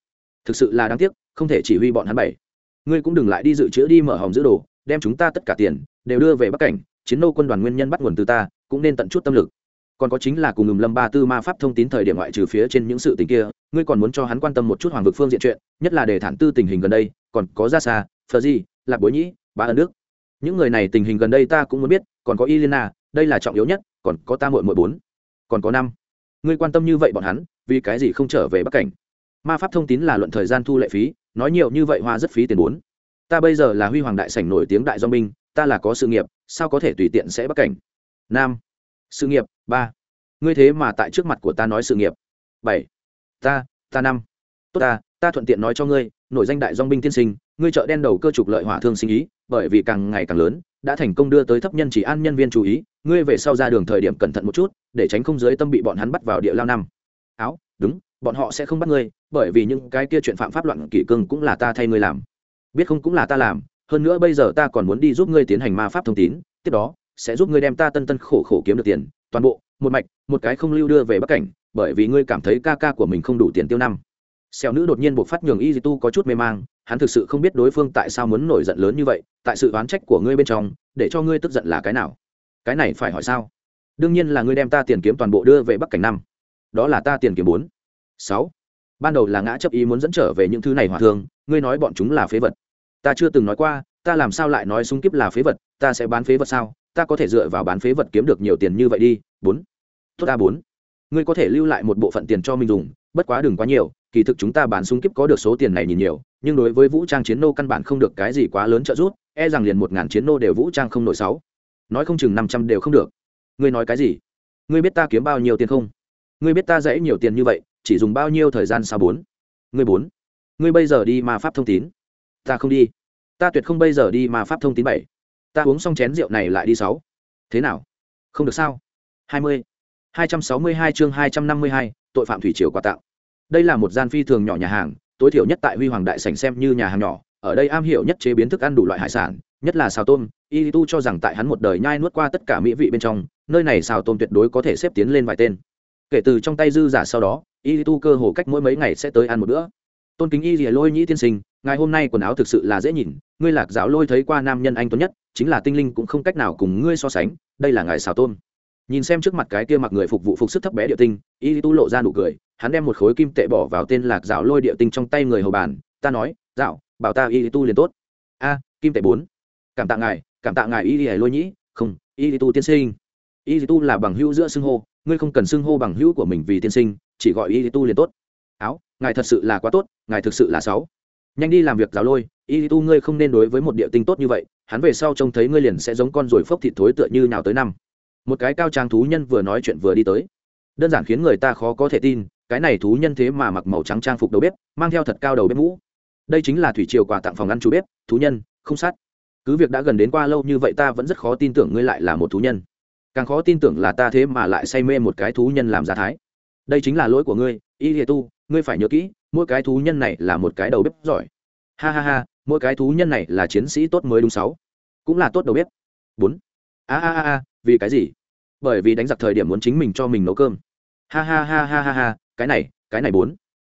Thực sự là đáng tiếc, không thể chỉ huy bọn hắn bảy. Ngươi cũng đừng lại đi dự trữ đi mở hòm giữ đồ, đem chúng ta tất cả tiền, đều đưa về bắc cảnh, chiến nô quân đoàn nguyên nhân bắt nguồn từ ta, cũng nên tận chút tâm lực còn có chính là cùng ngừng lâm ba tư ma pháp thông tín thời điểm ngoại trừ phía trên những sự tình kia ngươi còn muốn cho hắn quan tâm một chút hoàng vực phương diện chuyện nhất là để thản tư tình hình gần đây còn có ra xa phờ di lạc bối nhĩ ba ân đức. Những người này tình hình gần đây ta cũng muốn biết còn có ilina đây là trọng yếu nhất còn có ta muội muội bốn còn có năm. Ngươi quan tâm như vậy bọn hắn vì cái gì không trở về bắc cảnh? Ma pháp thông tín là luận thời gian thu lệ phí nói nhiều như vậy hoa rất phí tiền bốn. Ta bây giờ là huy hoàng đại sảnh nổi tiếng đại do minh, ta là có sự nghiệp sao có thể tùy tiện sẽ bắc cảnh? Nam sự nghiệp, ba. Ngươi thế mà tại trước mặt của ta nói sự nghiệp. Bảy. Ta ta năm. Tốt ta ta thuận tiện nói cho ngươi, nổi danh đại dong binh tiên sinh, ngươi chợ đen đầu cơ trục lợi hỏa thương sinh ý, bởi vì càng ngày càng lớn, đã thành công đưa tới thấp nhân chỉ an nhân viên chú ý, ngươi về sau ra đường thời điểm cẩn thận một chút, để tránh không dưới tâm bị bọn hắn bắt vào địa lao năm. Áo, đúng, bọn họ sẽ không bắt ngươi, bởi vì những cái kia chuyện phạm pháp loạn kỷ cương cũng là ta thay ngươi làm. Biết không cũng là ta làm, hơn nữa bây giờ ta còn muốn đi giúp ngươi tiến hành ma pháp thông tín, tiếp đó sẽ giúp ngươi đem ta tân tân khổ khổ kiếm được tiền, toàn bộ, một mạch, một cái không lưu đưa về bắc cảnh, bởi vì ngươi cảm thấy ca ca của mình không đủ tiền tiêu năm. Xẻo nữ đột nhiên buộc phát nhường y tu có chút mê mang, hắn thực sự không biết đối phương tại sao muốn nổi giận lớn như vậy, tại sự oán trách của ngươi bên trong, để cho ngươi tức giận là cái nào? Cái này phải hỏi sao? Đương nhiên là ngươi đem ta tiền kiếm toàn bộ đưa về bắc cảnh năm. Đó là ta tiền kiếm bốn. Sáu. Ban đầu là ngã chấp ý muốn dẫn trở về những thứ này hòa thường, ngươi nói bọn chúng là phế vật. Ta chưa từng nói qua, ta làm sao lại nói súng kíp là phế vật, ta sẽ bán phế vật sao? Ta có thể dựa vào bán phế vật kiếm được nhiều tiền như vậy đi, bốn. Tốt a bốn. Ngươi có thể lưu lại một bộ phận tiền cho mình dùng, bất quá đừng quá nhiều, kỳ thực chúng ta bán súng kíp có được số tiền này nhìn nhiều, nhưng đối với vũ trang chiến nô căn bản không được cái gì quá lớn trợ giúp e rằng liền một ngàn chiến nô đều vũ trang không nổi sáu. Nói không chừng năm trăm đều không được. Ngươi nói cái gì? Ngươi biết ta kiếm bao nhiêu tiền không? Ngươi biết ta dễ nhiều tiền như vậy, chỉ dùng bao nhiêu thời gian sao bốn? Ngươi bốn. Ngươi bây giờ đi mà pháp thông tín. Ta không đi. Ta tuyệt không bây giờ đi mà pháp thông tín bảy ta uống xong chén rượu này lại đi sáu. Thế nào? Không được sao? Hai mươi. Hai trăm sáu mươi hai chương hai trăm năm mươi hai, tội phạm thủy triều quà tặng đây là một gian phi thường nhỏ nhà hàng, tối thiểu nhất tại huy hoàng đại sảnh xem như nhà hàng nhỏ. Ở đây am hiểu nhất chế biến thức ăn đủ loại hải sản, nhất là xào tôm. Y tu cho rằng tại hắn một đời nhai nuốt qua tất cả mỹ vị bên trong, nơi này xào tôm tuyệt đối có thể xếp tiến lên vài tên. Kể từ trong tay dư giả sau đó y tu cơ hồ cách mỗi mấy ngày sẽ tới ăn một bữa. Tôn kính y lìa lôi nhĩ tiên sinh ngày hôm nay quần áo thực sự là dễ nhìn ngươi lạc giáo lôi thấy qua nam nhân anh tuấn nhất, chính là tinh linh cũng không cách nào cùng ngươi so sánh, đây là ngài xào tôm. Nhìn xem trước mặt cái kia mặc người phục vụ phục sức thấp bé địa tinh, y tu lộ ra nụ cười, hắn đem một khối kim tệ bỏ vào tên lạc giáo lôi địa tinh trong tay người hầu bàn, ta nói, dạo, bảo ta y tu liền tốt. A, kim tệ bốn. Cảm tạ ngài, cảm tạ ngài y lôi nhĩ. Không, y tu tiên sinh. Y tu là bằng hữu giữa xưng hô, ngươi không cần xưng hô bằng hữu của mình vì tiên sinh, chỉ gọi y tu liền tốt. Áo, ngài thật sự là quá tốt, ngài thực sự là sáu. Nhanh đi làm việc giáo lôi y tu ngươi không nên đối với một địa tinh tốt như vậy, hắn về sau trông thấy ngươi liền sẽ giống con ruồi phốc thịt thối tựa như nào tới năm. Một cái cao trang thú nhân vừa nói chuyện vừa đi tới. Đơn giản khiến người ta khó có thể tin, cái này thú nhân thế mà mặc màu trắng trang phục đầu bếp, mang theo thật cao đầu bếp mũ. Đây chính là thủy triều quà tặng phòng ăn chú bếp, thú nhân, không sát. Cứ việc đã gần đến qua lâu như vậy ta vẫn rất khó tin tưởng ngươi lại là một thú nhân. Càng khó tin tưởng là ta thế mà lại say mê một cái thú nhân làm giá thái. Đây chính là lỗi của ngươi, y tu, ngươi phải nhớ kỹ, mỗi cái thú nhân này là một cái đầu bếp giỏi. Ha ha ha mỗi cái thú nhân này là chiến sĩ tốt mới đúng sáu. Cũng là tốt đầu bếp. Bốn. A a a vì cái gì? Bởi vì đánh giặc thời điểm muốn chính mình cho mình nấu cơm. Ha ha ha ha ha ha, cái này cái này bốn.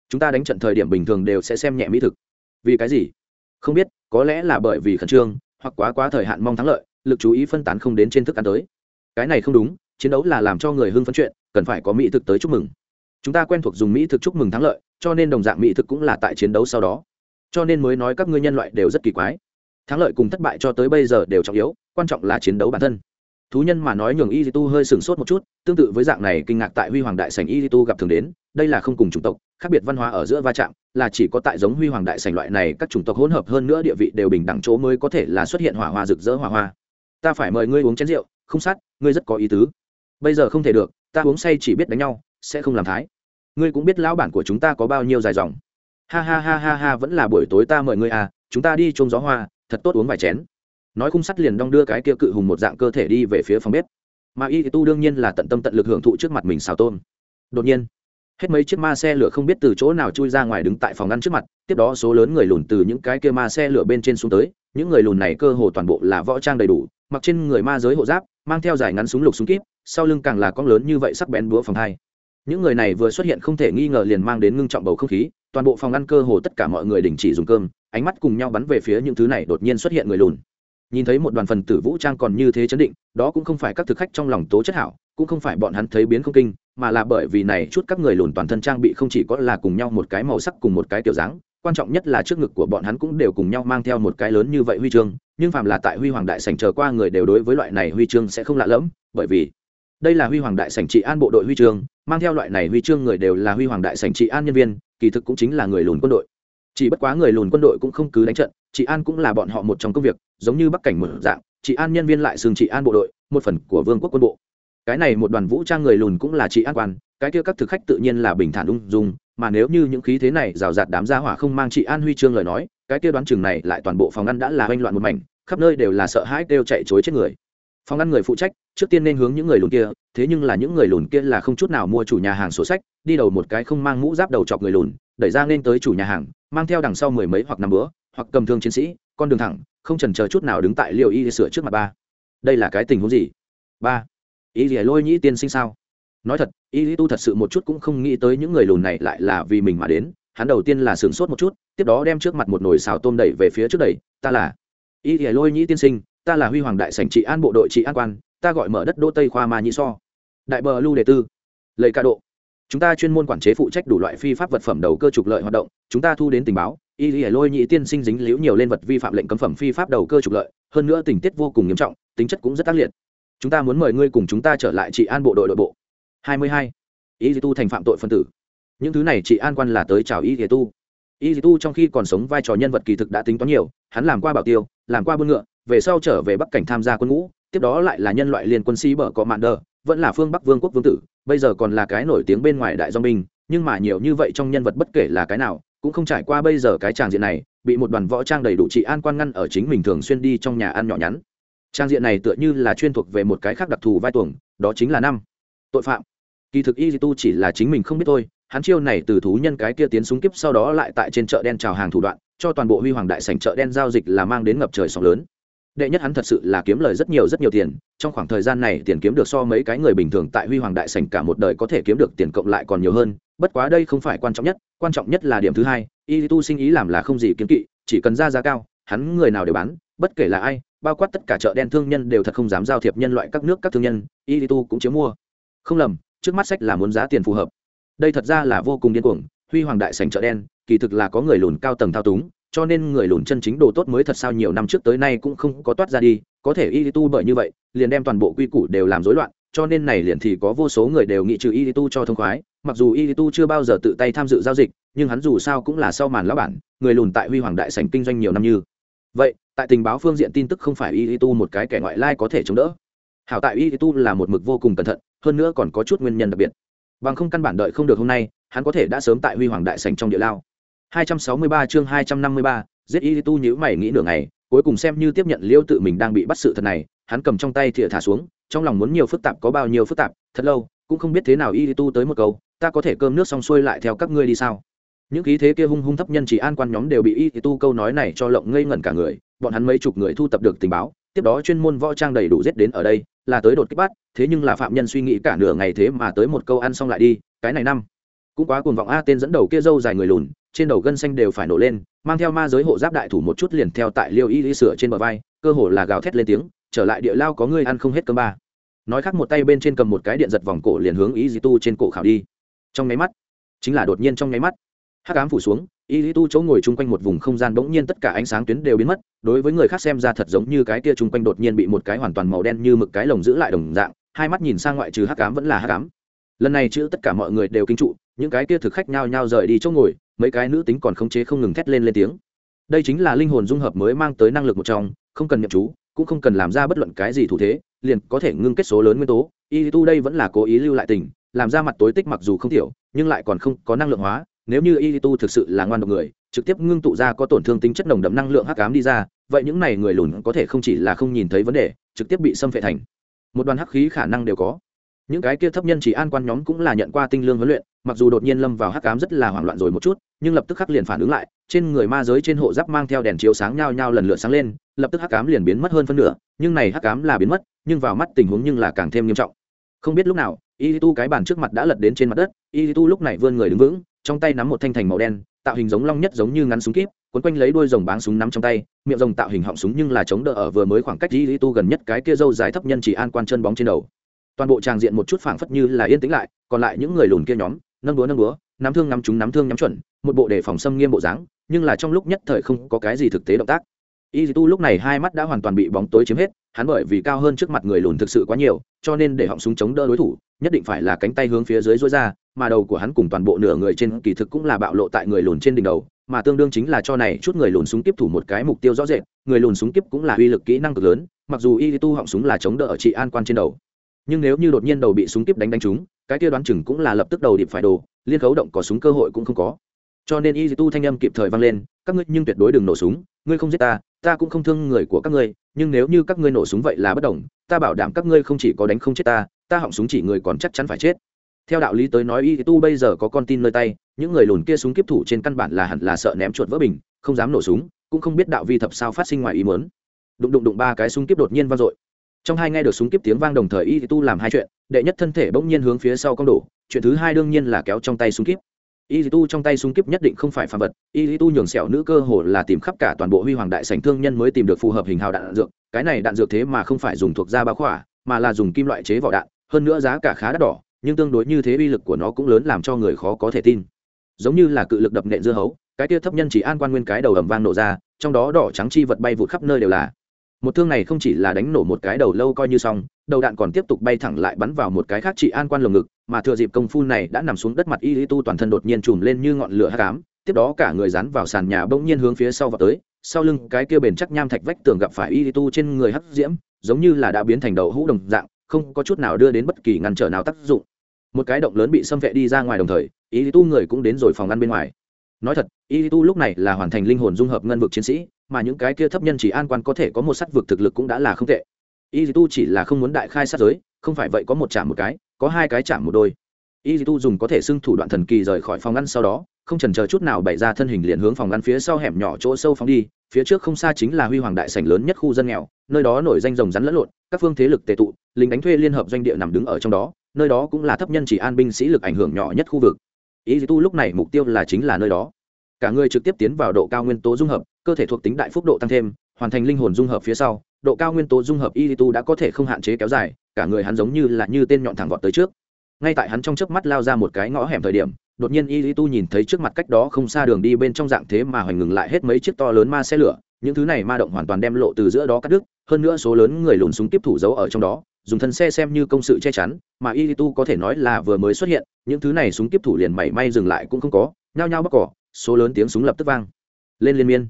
Chúng ta đánh trận thời điểm bình thường đều sẽ xem nhẹ mỹ thực. Vì cái gì? Không biết, có lẽ là bởi vì khẩn trương, hoặc quá quá thời hạn mong thắng lợi, lực chú ý phân tán không đến trên thức ăn tới. Cái này không đúng, chiến đấu là làm cho người hưng phấn chuyện, cần phải có mỹ thực tới chúc mừng. Chúng ta quen thuộc dùng mỹ thực chúc mừng thắng lợi, cho nên đồng dạng mỹ thực cũng là tại chiến đấu sau đó cho nên mới nói các ngươi nhân loại đều rất kỳ quái. Thắng lợi cùng thất bại cho tới bây giờ đều trọng yếu, quan trọng là chiến đấu bản thân. Thú nhân mà nói nhường y tu hơi sừng sốt một chút, tương tự với dạng này kinh ngạc tại huy hoàng đại sành y tu gặp thường đến, đây là không cùng chủng tộc, khác biệt văn hóa ở giữa va chạm, là chỉ có tại giống huy hoàng đại sành loại này các chủng tộc hỗn hợp hơn nữa địa vị đều bình đẳng chỗ mới có thể là xuất hiện hỏa hoa rực rỡ hỏa hoa. Ta phải mời ngươi uống chén rượu, không sát, ngươi rất có ý tứ. Bây giờ không thể được, ta uống say chỉ biết đánh nhau, sẽ không làm thái. Ngươi cũng biết lão bản của chúng ta có bao nhiêu dài dòng ha ha ha ha ha, vẫn là buổi tối ta mời ngươi à chúng ta đi trông gió hoa, thật tốt uống vài chén. Nói khung sắt liền đong đưa cái kia cự hùng một dạng cơ thể đi về phía phòng bếp. Mà y tu đương nhiên là tận tâm tận lực hưởng thụ trước mặt mình xào tôm. Đột nhiên, hết mấy chiếc ma xe lửa không biết từ chỗ nào chui ra ngoài đứng tại phòng ngăn trước mặt, tiếp đó số lớn người lùn từ những cái kia ma xe lửa bên trên xuống tới. Những người lùn này cơ hồ toàn bộ là võ trang đầy đủ, mặc trên người ma giới hộ giáp, mang theo dài ngắn súng lục súng kíp, sau lưng càng là con lớn như vậy sắc bén búa phòng hai. Những người này vừa xuất hiện không thể nghi ngờ liền mang đến ngưng trọng bầu không khí toàn bộ phòng ăn cơ hồ tất cả mọi người đình chỉ dùng cơm, ánh mắt cùng nhau bắn về phía những thứ này đột nhiên xuất hiện người lùn. Nhìn thấy một đoàn phần tử vũ trang còn như thế chấn định, đó cũng không phải các thực khách trong lòng tố chất hảo, cũng không phải bọn hắn thấy biến không kinh, mà là bởi vì này chút các người lùn toàn thân trang bị không chỉ có là cùng nhau một cái màu sắc cùng một cái kiểu dáng, quan trọng nhất là trước ngực của bọn hắn cũng đều cùng nhau mang theo một cái lớn như vậy huy chương, nhưng phàm là tại huy hoàng đại sảnh chờ qua người đều đối với loại này huy chương sẽ không lạ lẫm, bởi vì đây là huy hoàng đại sảnh trị an bộ đội huy chương, mang theo loại này huy chương người đều là huy hoàng đại sảnh trị an nhân viên kỳ thực cũng chính là người lùn quân đội. Chỉ bất quá người lùn quân đội cũng không cứ đánh trận chị an cũng là bọn họ một trong công việc, giống như bắc cảnh mở dạng chị an nhân viên lại xương chị an bộ đội, một phần của vương quốc quân bộ. Cái này một đoàn vũ trang người lùn cũng là chị an quan, cái kia các thực khách tự nhiên là bình thản ung dung, mà nếu như những khí thế này rào rạt đám gia hỏa không mang chị an huy chương lời nói, cái kia đoán chừng này lại toàn bộ phòng ăn đã là hoanh loạn một mảnh, khắp nơi đều là sợ hãi đều chạy chối chết người phòng ăn người phụ trách, trước tiên nên hướng những người lùn kia, thế nhưng là những người lùn kia là không chút nào mua chủ nhà hàng sổ sách, đi đầu một cái không mang mũ giáp đầu chọc người lùn, đẩy ra nên tới chủ nhà hàng, mang theo đằng sau mười mấy hoặc năm bữa, hoặc cầm thương chiến sĩ, con đường thẳng, không trần chờ chút nào đứng tại liệu y sửa trước mặt ba. Đây là cái tình huống gì? Ba. Y gì lôi nhĩ tiên sinh sao? Nói thật, y tu thật sự một chút cũng không nghĩ tới những người lùn này lại là vì mình mà đến, hắn đầu tiên là sửng sốt một chút, tiếp đó đem trước mặt một nồi xào tôm đẩy về phía trước đẩy, ta là y gì lôi nhĩ tiên sinh ta là huy hoàng đại sảnh trị an bộ đội trị an quan, ta gọi mở đất đô tây khoa ma nhĩ so. Đại bờ lưu đề tư lầy ca độ. Chúng ta chuyên môn quản chế phụ trách đủ loại phi pháp vật phẩm đầu cơ trục lợi hoạt động, chúng ta thu đến tình báo, y lìa lôi nhị tiên sinh dính liễu nhiều lên vật vi phạm lệnh cấm phẩm phi pháp đầu cơ trục lợi, hơn nữa tình tiết vô cùng nghiêm trọng, tính chất cũng rất tác liệt. Chúng ta muốn mời ngươi cùng chúng ta trở lại trị an bộ đội đội bộ. 22. y tu thành phạm tội phân tử. Những thứ này trị an quan là tới chào y tu. Y tu trong khi còn sống vai trò nhân vật kỳ thực đã tính toán nhiều, hắn làm qua bảo tiêu, làm qua buôn ngựa về sau trở về bắc cảnh tham gia quân ngũ, tiếp đó lại là nhân loại liên quân sĩ bở có mạn đờ, vẫn là phương bắc vương quốc vương tử, bây giờ còn là cái nổi tiếng bên ngoài đại do binh, nhưng mà nhiều như vậy trong nhân vật bất kể là cái nào, cũng không trải qua bây giờ cái tràng diện này, bị một đoàn võ trang đầy đủ trị an quan ngăn ở chính mình thường xuyên đi trong nhà ăn nhỏ nhắn. Trang diện này tựa như là chuyên thuộc về một cái khác đặc thù vai tuồng, đó chính là năm. Tội phạm. Kỳ thực y tu chỉ là chính mình không biết thôi, hắn chiêu này từ thú nhân cái kia tiến súng kiếp sau đó lại tại trên chợ đen trào hàng thủ đoạn, cho toàn bộ huy hoàng đại sảnh chợ đen giao dịch là mang đến ngập trời sóng lớn đệ nhất hắn thật sự là kiếm lời rất nhiều rất nhiều tiền, trong khoảng thời gian này tiền kiếm được so mấy cái người bình thường tại huy hoàng đại sảnh cả một đời có thể kiếm được tiền cộng lại còn nhiều hơn, bất quá đây không phải quan trọng nhất, quan trọng nhất là điểm thứ hai, y tu sinh ý làm là không gì kiếm kỵ, chỉ cần ra giá cao, hắn người nào đều bán, bất kể là ai, bao quát tất cả chợ đen thương nhân đều thật không dám giao thiệp nhân loại các nước các thương nhân, y tu cũng chiếm mua. Không lầm, trước mắt sách là muốn giá tiền phù hợp. Đây thật ra là vô cùng điên cuồng, huy hoàng đại sành chợ đen, kỳ thực là có người lùn cao tầng thao túng cho nên người lùn chân chính đồ tốt mới thật sao nhiều năm trước tới nay cũng không có toát ra đi, có thể y tu bởi như vậy, liền đem toàn bộ quy củ đều làm rối loạn, cho nên này liền thì có vô số người đều nghĩ trừ y tu cho thông khoái, mặc dù y tu chưa bao giờ tự tay tham dự giao dịch, nhưng hắn dù sao cũng là sau màn lão bản, người lùn tại huy hoàng đại sành kinh doanh nhiều năm như. Vậy, tại tình báo phương diện tin tức không phải y tu một cái kẻ ngoại lai có thể chống đỡ. Hảo tại y tu là một mực vô cùng cẩn thận, hơn nữa còn có chút nguyên nhân đặc biệt. Bằng không căn bản đợi không được hôm nay, hắn có thể đã sớm tại huy hoàng đại sành trong địa lao. 263 chương 253, giết y tu mày nghĩ nửa ngày cuối cùng xem như tiếp nhận liêu tự mình đang bị bắt sự thật này hắn cầm trong tay thìa thả xuống trong lòng muốn nhiều phức tạp có bao nhiêu phức tạp thật lâu cũng không biết thế nào y tu tới một câu ta có thể cơm nước xong xuôi lại theo các ngươi đi sao? Những khí thế kia hung hung thấp nhân chỉ an quan nhóm đều bị y tu câu nói này cho lộng ngây ngẩn cả người bọn hắn mấy chục người thu tập được tình báo tiếp đó chuyên môn võ trang đầy đủ giết đến ở đây là tới đột kích bắt thế nhưng là phạm nhân suy nghĩ cả nửa ngày thế mà tới một câu ăn xong lại đi cái này năm cũng quá cuồng vọng a tên dẫn đầu kia dâu dài người lùn, trên đầu gân xanh đều phải nổ lên, mang theo ma giới hộ giáp đại thủ một chút liền theo tại liêu y y sửa trên bờ vai, cơ hồ là gào thét lên tiếng, trở lại địa lao có ngươi ăn không hết cơm ba. Nói khác một tay bên trên cầm một cái điện giật vòng cổ liền hướng y di tu trên cổ khảo đi. Trong nháy mắt, chính là đột nhiên trong nháy mắt, hắc ám phủ xuống, y di tu chỗ ngồi chung quanh một vùng không gian bỗng nhiên tất cả ánh sáng tuyến đều biến mất, đối với người khác xem ra thật giống như cái kia chung quanh đột nhiên bị một cái hoàn toàn màu đen như mực cái lồng giữ lại đồng dạng, hai mắt nhìn sang ngoại trừ hắc ám vẫn là hắc ám lần này chữ tất cả mọi người đều kinh trụ, những cái kia thực khách nhao nhao rời đi chỗ ngồi, mấy cái nữ tính còn khống chế không ngừng thét lên lên tiếng. Đây chính là linh hồn dung hợp mới mang tới năng lực một trong, không cần nhậm chú, cũng không cần làm ra bất luận cái gì thủ thế, liền có thể ngưng kết số lớn nguyên tố. Y tu đây vẫn là cố ý lưu lại tình, làm ra mặt tối tích mặc dù không thiểu nhưng lại còn không có năng lượng hóa. Nếu như y tu thực sự là ngoan độc người, trực tiếp ngưng tụ ra có tổn thương tính chất nồng đậm năng lượng hắc ám đi ra, vậy những này người lùn có thể không chỉ là không nhìn thấy vấn đề, trực tiếp bị xâm phệ thành. Một đoàn hắc khí khả năng đều có những cái kia thấp nhân chỉ an quan nhóm cũng là nhận qua tinh lương huấn luyện, mặc dù đột nhiên lâm vào hắc ám rất là hoảng loạn rồi một chút, nhưng lập tức khắc liền phản ứng lại, trên người ma giới trên hộ giáp mang theo đèn chiếu sáng nhao nhao lần lượt sáng lên, lập tức hắc ám liền biến mất hơn phân nửa, nhưng này hắc ám là biến mất, nhưng vào mắt tình huống nhưng là càng thêm nghiêm trọng. Không biết lúc nào y tu cái bàn trước mặt đã lật đến trên mặt đất y tu lúc này vươn người đứng vững, trong tay nắm một thanh thành màu đen, tạo hình giống long nhất giống như ngắn súng kíp quấn quanh lấy đuôi rồng báng súng nắm trong tay, miệng rồng tạo hình họng súng nhưng là chống đỡ ở vừa mới khoảng cách y tu gần nhất cái kia dâu dài thấp nhân chỉ an quan chân bóng trên đầu toàn bộ tràng diện một chút phảng phất như là yên tĩnh lại, còn lại những người lùn kia nhóm, nâng đúa nâng đúa nắm thương nắm chúng nắm thương nhắm chuẩn, một bộ đề phòng xâm nghiêm bộ dáng, nhưng là trong lúc nhất thời không có cái gì thực tế động tác. Y tu lúc này hai mắt đã hoàn toàn bị bóng tối chiếm hết, hắn bởi vì cao hơn trước mặt người lùn thực sự quá nhiều, cho nên để họng súng chống đỡ đối thủ, nhất định phải là cánh tay hướng phía dưới dối ra, mà đầu của hắn cùng toàn bộ nửa người trên kỳ thực cũng là bạo lộ tại người lùn trên đỉnh đầu, mà tương đương chính là cho này chút người lùn súng tiếp thủ một cái mục tiêu rõ rệt, người lùn súng tiếp cũng là uy lực kỹ năng cực lớn, mặc dù y tu họng súng là chống đỡ ở trị an quan trên đầu nhưng nếu như đột nhiên đầu bị súng tiếp đánh đánh trúng, cái kia đoán chừng cũng là lập tức đầu điệp phải đồ liên khấu động có súng cơ hội cũng không có. Cho nên y tu thanh âm kịp thời vang lên, các ngươi nhưng tuyệt đối đừng nổ súng, ngươi không giết ta ta cũng không thương người của các ngươi, nhưng nếu như các ngươi nổ súng vậy là bất đồng, ta bảo đảm các ngươi không chỉ có đánh không chết ta ta họng súng chỉ người còn chắc chắn phải chết. Theo đạo lý tới nói y tu bây giờ có con tin nơi tay, những người lùn kia súng kiếp thủ trên căn bản là hẳn là sợ ném chuột vỡ bình, không dám nổ súng, cũng không biết đạo vi thập sao phát sinh ngoài ý mớn đụng đụng đụng ba cái súng kiếp đột nhiên vang dội trong hai nghe được súng kiếp tiếng vang đồng thời y tu làm hai chuyện đệ nhất thân thể bỗng nhiên hướng phía sau cong đổ chuyện thứ hai đương nhiên là kéo trong tay súng kiếp y tu trong tay súng kiếp nhất định không phải phàm vật y tu nhường sẹo nữ cơ hồ là tìm khắp cả toàn bộ huy hoàng đại sành thương nhân mới tìm được phù hợp hình hào đạn, dược cái này đạn dược thế mà không phải dùng thuộc da bá khỏa mà là dùng kim loại chế vỏ đạn hơn nữa giá cả khá đắt đỏ nhưng tương đối như thế uy lực của nó cũng lớn làm cho người khó có thể tin. Giống như là cự lực đập nện dưa hấu cái tia thấp nhân chỉ an quan nguyên cái đầu ầm vang nổ ra trong đó đỏ trắng chi vật bay vụt khắp nơi đều là một thương này không chỉ là đánh nổ một cái đầu lâu coi như xong, đầu đạn còn tiếp tục bay thẳng lại bắn vào một cái khác chị an quan lồng ngực, mà thừa dịp công phu này đã nằm xuống đất mặt y lý tu toàn thân đột nhiên chùm lên như ngọn lửa hát cám tiếp đó cả người dán vào sàn nhà bỗng nhiên hướng phía sau vào tới, sau lưng cái kia bền chắc nham thạch vách tường gặp phải y lý tu trên người hắc diễm, giống như là đã biến thành đầu hũ đồng dạng, không có chút nào đưa đến bất kỳ ngăn trở nào tác dụng. Một cái động lớn bị xâm vệ đi ra ngoài đồng thời, y lý tu người cũng đến rồi phòng ngăn bên ngoài. Nói thật, y tu lúc này là hoàn thành linh hồn dung hợp ngân vực chiến sĩ mà những cái kia thấp nhân chỉ an quan có thể có một sát vực thực lực cũng đã là không tệ. Y tu chỉ là không muốn đại khai sát giới, không phải vậy có một chạm một cái, có hai cái chạm một đôi. Y tu dùng có thể xưng thủ đoạn thần kỳ rời khỏi phòng ngăn sau đó, không chần chờ chút nào bày ra thân hình liền hướng phòng ngăn phía sau hẻm nhỏ chỗ sâu phóng đi, phía trước không xa chính là huy hoàng đại sảnh lớn nhất khu dân nghèo, nơi đó nổi danh rồng rắn lẫn lộn, các phương thế lực tệ tụ, lính đánh thuê liên hợp doanh địa nằm đứng ở trong đó, nơi đó cũng là thấp nhân chỉ an binh sĩ lực ảnh hưởng nhỏ nhất khu vực. Y tu lúc này mục tiêu là chính là nơi đó. Cả người trực tiếp tiến vào độ cao nguyên tố dung hợp cơ thể thuộc tính đại phúc độ tăng thêm, hoàn thành linh hồn dung hợp phía sau, độ cao nguyên tố dung hợp y tu đã có thể không hạn chế kéo dài, cả người hắn giống như là như tên nhọn thẳng vọt tới trước. Ngay tại hắn trong chớp mắt lao ra một cái ngõ hẻm thời điểm, đột nhiên y tu nhìn thấy trước mặt cách đó không xa đường đi bên trong dạng thế mà hoành ngừng lại hết mấy chiếc to lớn ma xe lửa, những thứ này ma động hoàn toàn đem lộ từ giữa đó cắt đứt, hơn nữa số lớn người lùn súng tiếp thủ giấu ở trong đó, dùng thân xe xem như công sự che chắn, mà y tu có thể nói là vừa mới xuất hiện, những thứ này súng tiếp thủ liền mảy may dừng lại cũng không có, nhao nhao bóc cỏ, số lớn tiếng súng lập tức vang. Lên liên miên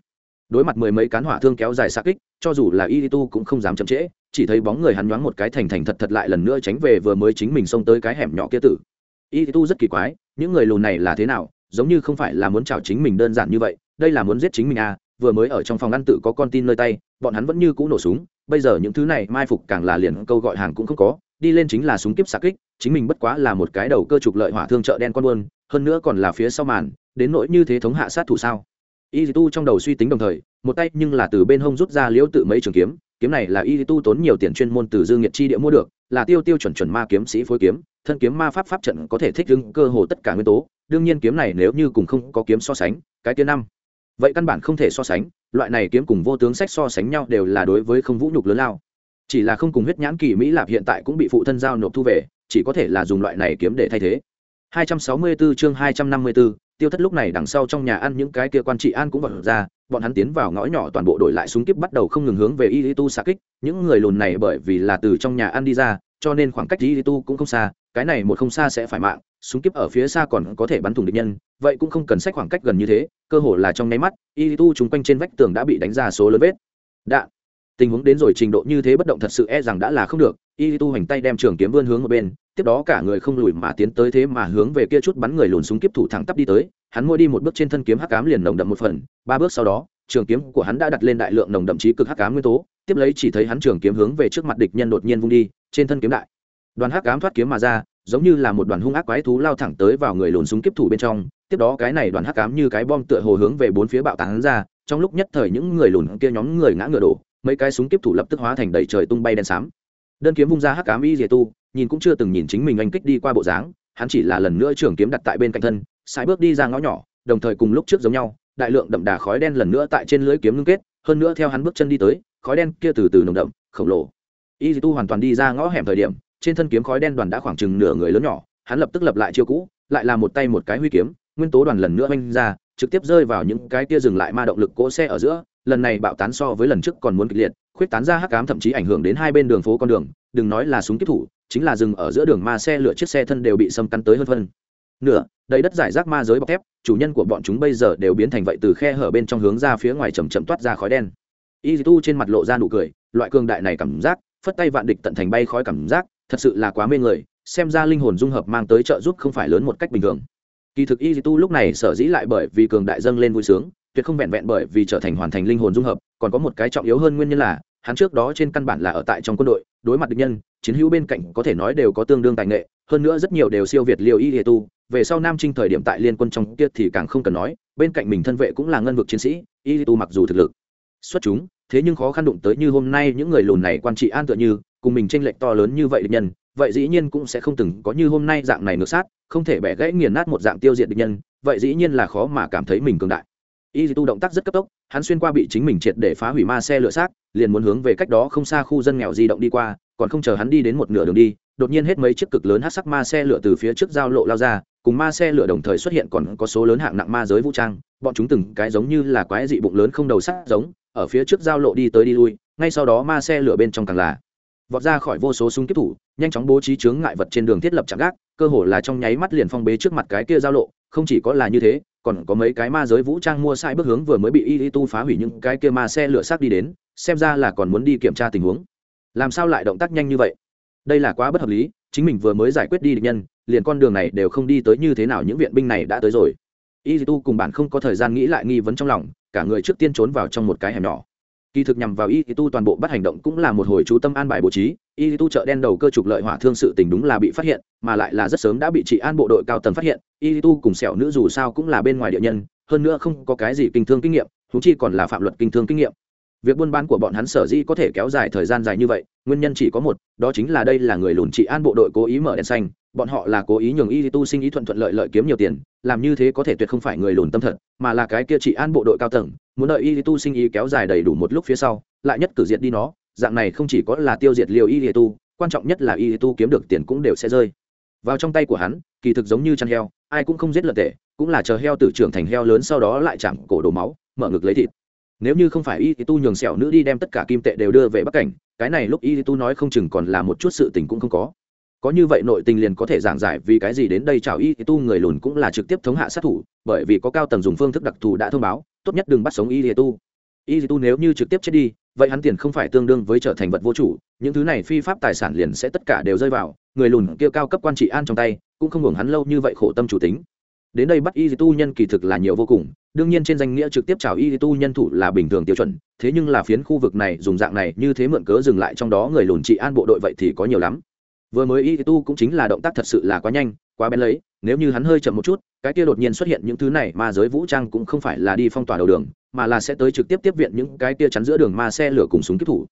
đối mặt mười mấy cán hỏa thương kéo dài xa kích, cho dù là y tu cũng không dám chậm trễ, chỉ thấy bóng người hắn nhoáng một cái thành thành thật thật lại lần nữa tránh về vừa mới chính mình xông tới cái hẻm nhỏ kia tử. Y tu rất kỳ quái, những người lùn này là thế nào, giống như không phải là muốn chào chính mình đơn giản như vậy, đây là muốn giết chính mình à vừa mới ở trong phòng ăn tự có con tin nơi tay, bọn hắn vẫn như cũ nổ súng, bây giờ những thứ này mai phục càng là liền câu gọi hàng cũng không có, đi lên chính là súng kiếp xạ kích, chính mình bất quá là một cái đầu cơ trục lợi hỏa thương chợ đen con buôn, hơn nữa còn là phía sau màn, đến nỗi như thế thống hạ sát thủ sao? Y tu trong đầu suy tính đồng thời một tay nhưng là từ bên hông rút ra liễu tự mấy trường kiếm kiếm này là y tu tốn nhiều tiền chuyên môn từ dương nhiệt chi địa mua được là tiêu tiêu chuẩn chuẩn ma kiếm sĩ phối kiếm thân kiếm ma pháp pháp trận có thể thích ứng cơ hồ tất cả nguyên tố đương nhiên kiếm này nếu như cùng không có kiếm so sánh cái kia năm. Vậy căn bản không thể so sánh loại này kiếm cùng vô tướng sách so sánh nhau đều là đối với không vũ nhục lớn lao. Chỉ là không cùng huyết nhãn kỳ mỹ lạp hiện tại cũng bị phụ thân giao nộp thu về chỉ có thể là dùng loại này kiếm để thay thế. 264 chương 254, tiêu thất lúc này đằng sau trong nhà ăn những cái kia quan trị an cũng vật ra, bọn hắn tiến vào ngõ nhỏ toàn bộ đổi lại súng kíp bắt đầu không ngừng hướng về y tu xạ kích. Những người lùn này bởi vì là từ trong nhà ăn đi ra, cho nên khoảng cách y tu cũng không xa, cái này một không xa sẽ phải mạng, súng kíp ở phía xa còn có thể bắn thủng địch nhân, vậy cũng không cần sách khoảng cách gần như thế, cơ hồ là trong nháy mắt y tu chung quanh trên vách tường đã bị đánh ra số lớn vết. Đạn tình huống đến rồi trình độ như thế bất động thật sự e rằng đã là không được. Y tu hành tay đem trường kiếm vươn hướng ở bên, tiếp đó cả người không lùi mà tiến tới thế mà hướng về kia chút bắn người lùn súng kiếp thủ thẳng tắp đi tới. Hắn mua đi một bước trên thân kiếm hắc cám liền nồng đậm một phần, ba bước sau đó, trường kiếm của hắn đã đặt lên đại lượng nồng đậm chí cực hắc cám nguyên tố. Tiếp lấy chỉ thấy hắn trường kiếm hướng về trước mặt địch nhân đột nhiên vung đi, trên thân kiếm đại. Đoàn hắc cám thoát kiếm mà ra, giống như là một đoàn hung ác quái thú lao thẳng tới vào người lùn súng kiếp thủ bên trong. Tiếp đó cái này đoàn hắc cám như cái bom tựa hồ hướng về bốn phía bạo tán ra, trong lúc nhất thời những người lùn kia nhóm người ngã ngựa đổ mấy cái súng kiếp thủ lập tức hóa thành đầy trời tung bay đen xám. Đơn kiếm vung ra hắc cám y dìa tu, nhìn cũng chưa từng nhìn chính mình anh kích đi qua bộ dáng, hắn chỉ là lần nữa trường kiếm đặt tại bên cạnh thân, sải bước đi ra ngõ nhỏ, đồng thời cùng lúc trước giống nhau, đại lượng đậm đà khói đen lần nữa tại trên lưới kiếm ngưng kết, hơn nữa theo hắn bước chân đi tới, khói đen kia từ từ nồng đậm, khổng lồ. Y tu hoàn toàn đi ra ngõ hẻm thời điểm, trên thân kiếm khói đen đoàn đã khoảng chừng nửa người lớn nhỏ, hắn lập tức lập lại chiêu cũ, lại là một tay một cái huy kiếm, nguyên tố đoàn lần nữa oanh ra trực tiếp rơi vào những cái kia dừng lại ma động lực cỗ xe ở giữa, lần này bạo tán so với lần trước còn muốn kịch liệt, khuyết tán ra hắc cám thậm chí ảnh hưởng đến hai bên đường phố con đường, đừng nói là súng tiếp thủ, chính là dừng ở giữa đường ma xe lửa chiếc xe thân đều bị xâm cắn tới hơn phân. Nửa, đầy đất giải rác ma giới bọc thép, chủ nhân của bọn chúng bây giờ đều biến thành vậy từ khe hở bên trong hướng ra phía ngoài chầm chậm toát ra khói đen. Y tu trên mặt lộ ra nụ cười, loại cường đại này cảm giác, phất tay vạn địch tận thành bay khói cảm giác, thật sự là quá mê người, xem ra linh hồn dung hợp mang tới trợ giúp không phải lớn một cách bình thường kỳ thực y tu lúc này sở dĩ lại bởi vì cường đại dâng lên vui sướng, tuyệt không vẹn vẹn bởi vì trở thành hoàn thành linh hồn dung hợp, còn có một cái trọng yếu hơn nguyên nhân là, hắn trước đó trên căn bản là ở tại trong quân đội, đối mặt địch nhân, chiến hữu bên cạnh có thể nói đều có tương đương tài nghệ, hơn nữa rất nhiều đều siêu việt liều y tu, về sau nam trinh thời điểm tại liên quân trong kia thì càng không cần nói, bên cạnh mình thân vệ cũng là ngân vực chiến sĩ, y tu mặc dù thực lực xuất chúng, thế nhưng khó khăn đụng tới như hôm nay những người lùn này quan trị an tựa như, cùng mình tranh lệch to lớn như vậy địch nhân vậy dĩ nhiên cũng sẽ không từng có như hôm nay dạng này ngược sát, không thể bẻ gãy nghiền nát một dạng tiêu diệt địch nhân, vậy dĩ nhiên là khó mà cảm thấy mình cường đại. Y tu động tác rất cấp tốc, hắn xuyên qua bị chính mình triệt để phá hủy ma xe lửa xác, liền muốn hướng về cách đó không xa khu dân nghèo di động đi qua, còn không chờ hắn đi đến một nửa đường đi, đột nhiên hết mấy chiếc cực lớn hát sắc ma xe lửa từ phía trước giao lộ lao ra, cùng ma xe lửa đồng thời xuất hiện còn có số lớn hạng nặng ma giới vũ trang, bọn chúng từng cái giống như là quái dị bụng lớn không đầu sắt giống, ở phía trước giao lộ đi tới đi lui, ngay sau đó ma xe lửa bên trong càng là vọt ra khỏi vô số súng kiếp thủ, nhanh chóng bố trí chướng ngại vật trên đường thiết lập chạm gác, cơ hồ là trong nháy mắt liền phong bế trước mặt cái kia giao lộ, không chỉ có là như thế, còn có mấy cái ma giới vũ trang mua sai bước hướng vừa mới bị y tu phá hủy những cái kia ma xe lửa xác đi đến, xem ra là còn muốn đi kiểm tra tình huống. Làm sao lại động tác nhanh như vậy? Đây là quá bất hợp lý, chính mình vừa mới giải quyết đi địch nhân, liền con đường này đều không đi tới như thế nào những viện binh này đã tới rồi. Y tu cùng bạn không có thời gian nghĩ lại nghi vấn trong lòng, cả người trước tiên trốn vào trong một cái hẻm nhỏ kỳ thực nhằm vào y tu toàn bộ bắt hành động cũng là một hồi chú tâm an bài bố trí, y tu chợ đen đầu cơ trục lợi hỏa thương sự tình đúng là bị phát hiện, mà lại là rất sớm đã bị trị an bộ đội cao tầng phát hiện, y tu cùng sẹo nữ dù sao cũng là bên ngoài địa nhân, hơn nữa không có cái gì kinh thương kinh nghiệm thú chi còn là phạm luật kinh thương kinh nghiệm. Việc buôn bán của bọn hắn sở dĩ có thể kéo dài thời gian dài như vậy, nguyên nhân chỉ có một, đó chính là đây là người lùn trị an bộ đội cố ý mở đèn xanh bọn họ là cố ý nhường y tu sinh ý thuận thuận lợi lợi kiếm nhiều tiền, làm như thế có thể tuyệt không phải người lùn tâm thật, mà là cái kia trị an bộ đội cao tầng, muốn đợi y tu sinh ý kéo dài đầy đủ một lúc phía sau, lại nhất cử diệt đi nó, dạng này không chỉ có là tiêu diệt liều y tu, quan trọng nhất là y tu kiếm được tiền cũng đều sẽ rơi. Vào trong tay của hắn, kỳ thực giống như chăn heo, ai cũng không giết lợn tệ, cũng là chờ heo tử trưởng thành heo lớn sau đó lại chạm cổ đổ máu, mở ngực lấy thịt. Nếu như không phải y tu nhường sẹo nữ đi đem tất cả kim tệ đều đưa về bắc cảnh, cái này lúc y tu nói không chừng còn là một chút sự tình cũng không có có như vậy nội tình liền có thể giảng giải vì cái gì đến đây chào y tu người lùn cũng là trực tiếp thống hạ sát thủ, bởi vì có cao tầng dùng phương thức đặc thù đã thông báo, tốt nhất đừng bắt sống y tu. Y tu nếu như trực tiếp chết đi, vậy hắn tiền không phải tương đương với trở thành vật vô chủ, những thứ này phi pháp tài sản liền sẽ tất cả đều rơi vào, người lùn kia cao cấp quan trị an trong tay, cũng không hưởng hắn lâu như vậy khổ tâm chủ tính. Đến đây bắt y tu nhân kỳ thực là nhiều vô cùng, đương nhiên trên danh nghĩa trực tiếp chào y tu nhân thủ là bình thường tiêu chuẩn, thế nhưng là phiến khu vực này dùng dạng này như thế mượn cớ dừng lại trong đó người lùn trị an bộ đội vậy thì có nhiều lắm vừa mới y tu cũng chính là động tác thật sự là quá nhanh, quá bén lấy, nếu như hắn hơi chậm một chút, cái kia đột nhiên xuất hiện những thứ này mà giới vũ trang cũng không phải là đi phong tỏa đầu đường, mà là sẽ tới trực tiếp tiếp viện những cái kia chắn giữa đường ma xe lửa cùng súng kiếp thủ.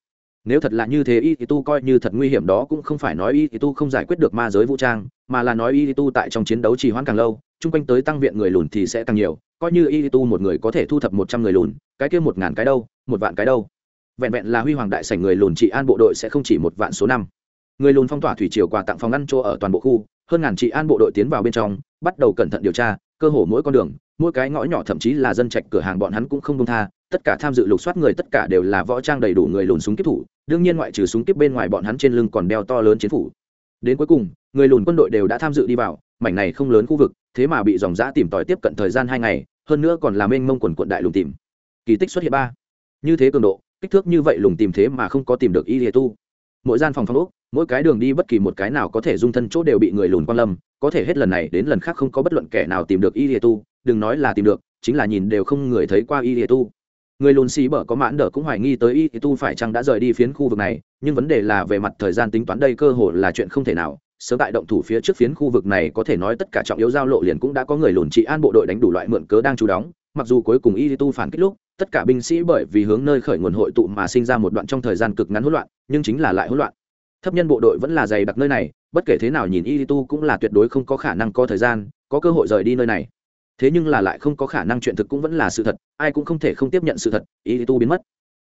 Nếu thật là như thế y tu coi như thật nguy hiểm đó cũng không phải nói y tu không giải quyết được ma giới vũ trang, mà là nói y tu tại trong chiến đấu trì hoãn càng lâu, chung quanh tới tăng viện người lùn thì sẽ càng nhiều, coi như y tu một người có thể thu thập một trăm người lùn, cái kia một ngàn cái đâu, một vạn cái đâu. Vẹn vẹn là huy hoàng đại sảnh người lùn trị an bộ đội sẽ không chỉ một vạn số năm người lùn phong tỏa thủy triều quà tặng phòng ngăn chỗ ở toàn bộ khu, hơn ngàn trị an bộ đội tiến vào bên trong, bắt đầu cẩn thận điều tra, cơ hồ mỗi con đường, mỗi cái ngõ nhỏ thậm chí là dân trạch cửa hàng bọn hắn cũng không công tha, tất cả tham dự lục soát người tất cả đều là võ trang đầy đủ người lùn súng kiếp thủ, đương nhiên ngoại trừ súng kiếp bên ngoài bọn hắn trên lưng còn đeo to lớn chiến phủ. Đến cuối cùng, người lùn quân đội đều đã tham dự đi vào, mảnh này không lớn khu vực, thế mà bị dòng giã tìm tòi tiếp cận thời gian hai ngày, hơn nữa còn làm mênh mông quần quận đại lùng tìm. Kỳ tích xuất hiện ba. Như thế cường độ, kích thước như vậy lùng tìm thế mà không có tìm được y lìa tu. Mỗi gian phòng phòng úc mỗi cái đường đi bất kỳ một cái nào có thể dung thân chỗ đều bị người lùn quan lâm. Có thể hết lần này đến lần khác không có bất luận kẻ nào tìm được y lìa tu. Đừng nói là tìm được, chính là nhìn đều không người thấy qua y lìa tu. Người lùn xì bở có mãn đỡ cũng hoài nghi tới y tu phải chăng đã rời đi phiến khu vực này. Nhưng vấn đề là về mặt thời gian tính toán đây cơ hội là chuyện không thể nào. Sớm tại động thủ phía trước phiến khu vực này có thể nói tất cả trọng yếu giao lộ liền cũng đã có người lùn trị an bộ đội đánh đủ loại mượn cớ đang trú đóng. Mặc dù cuối cùng y tu phản kích lúc, tất cả binh sĩ bởi vì hướng nơi khởi nguồn hội tụ mà sinh ra một đoạn trong thời gian cực ngắn hỗn loạn, nhưng chính là lại hỗn loạn thấp nhân bộ đội vẫn là dày đặc nơi này bất kể thế nào nhìn y tu cũng là tuyệt đối không có khả năng có thời gian có cơ hội rời đi nơi này. Thế nhưng là lại không có khả năng chuyện thực cũng vẫn là sự thật ai cũng không thể không tiếp nhận sự thật y tu biến mất.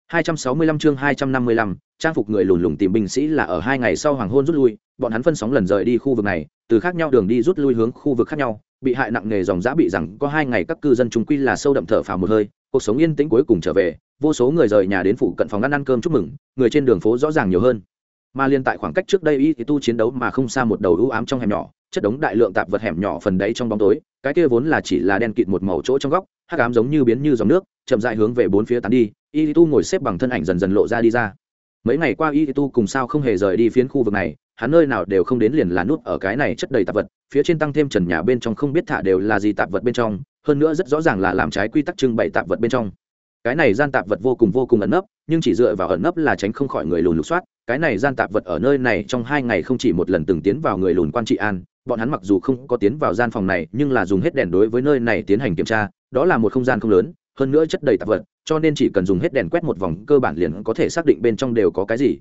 265 chương 255, trang phục người lùn lùn tìm binh sĩ là ở hai ngày sau hoàng hôn rút lui bọn hắn phân sóng lần rời đi khu vực này từ khác nhau đường đi rút lui hướng khu vực khác nhau bị hại nặng nề dòng giã bị rằng có hai ngày các cư dân chúng quy là sâu đậm thở phào một hơi cuộc sống yên tĩnh cuối cùng trở về vô số người rời nhà đến phủ cận phòng ăn ăn cơm chúc mừng người trên đường phố rõ ràng nhiều hơn mà liên tại khoảng cách trước đây y tu chiến đấu mà không xa một đầu ưu ám trong hẻm nhỏ, chất đống đại lượng tạp vật hẻm nhỏ phần đấy trong bóng tối, cái kia vốn là chỉ là đen kịt một màu chỗ trong góc, hắc ám giống như biến như dòng nước, chậm dại hướng về bốn phía tán đi, y tu ngồi xếp bằng thân ảnh dần dần lộ ra đi ra. Mấy ngày qua y tu cùng sao không hề rời đi phiến khu vực này, hắn nơi nào đều không đến liền là nút ở cái này chất đầy tạp vật, phía trên tăng thêm trần nhà bên trong không biết thả đều là gì tạp vật bên trong, hơn nữa rất rõ ràng là làm trái quy tắc trưng bày tạp vật bên trong. Cái này gian tạp vật vô cùng vô cùng ẩn nấp, nhưng chỉ dựa vào ẩn nấp là tránh không khỏi người lùn lục soát cái này gian tạp vật ở nơi này trong hai ngày không chỉ một lần từng tiến vào người lùn quan trị an, bọn hắn mặc dù không có tiến vào gian phòng này, nhưng là dùng hết đèn đối với nơi này tiến hành kiểm tra, đó là một không gian không lớn, hơn nữa chất đầy tạp vật, cho nên chỉ cần dùng hết đèn quét một vòng, cơ bản liền có thể xác định bên trong đều có cái gì.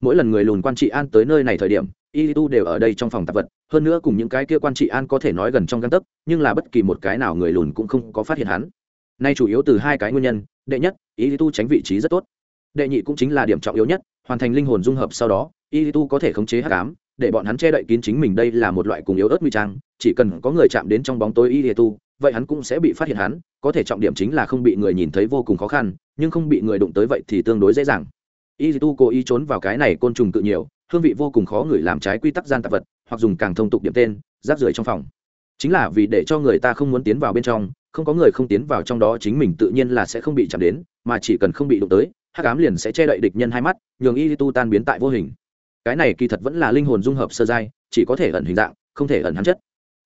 Mỗi lần người lùn quan trị an tới nơi này thời điểm, y tu đều ở đây trong phòng tạp vật, hơn nữa cùng những cái kia quan trị an có thể nói gần trong găng tấc, nhưng là bất kỳ một cái nào người lùn cũng không có phát hiện hắn. Nay chủ yếu từ hai cái nguyên nhân, đệ nhất, y tu tránh vị trí rất tốt. Đệ nhị cũng chính là điểm trọng yếu nhất hoàn thành linh hồn dung hợp sau đó y tu có thể khống chế hắc ám, để bọn hắn che đậy kín chính mình đây là một loại cùng yếu ớt nguy trang, chỉ cần có người chạm đến trong bóng tối y tu vậy hắn cũng sẽ bị phát hiện hắn, có thể trọng điểm chính là không bị người nhìn thấy vô cùng khó khăn, nhưng không bị người đụng tới vậy thì tương đối dễ dàng. Y tu cố ý trốn vào cái này côn trùng tự nhiều, hương vị vô cùng khó ngửi làm trái quy tắc gian tạp vật, hoặc dùng càng thông tục điểm tên, rác rưởi trong phòng. Chính là vì để cho người ta không muốn tiến vào bên trong, không có người không tiến vào trong đó chính mình tự nhiên là sẽ không bị chạm đến, mà chỉ cần không bị đụng tới hắc ám liền sẽ che đậy địch nhân hai mắt, nhường y tu tan biến tại vô hình. Cái này kỳ thật vẫn là linh hồn dung hợp sơ giai, chỉ có thể ẩn hình dạng, không thể ẩn hắn chất.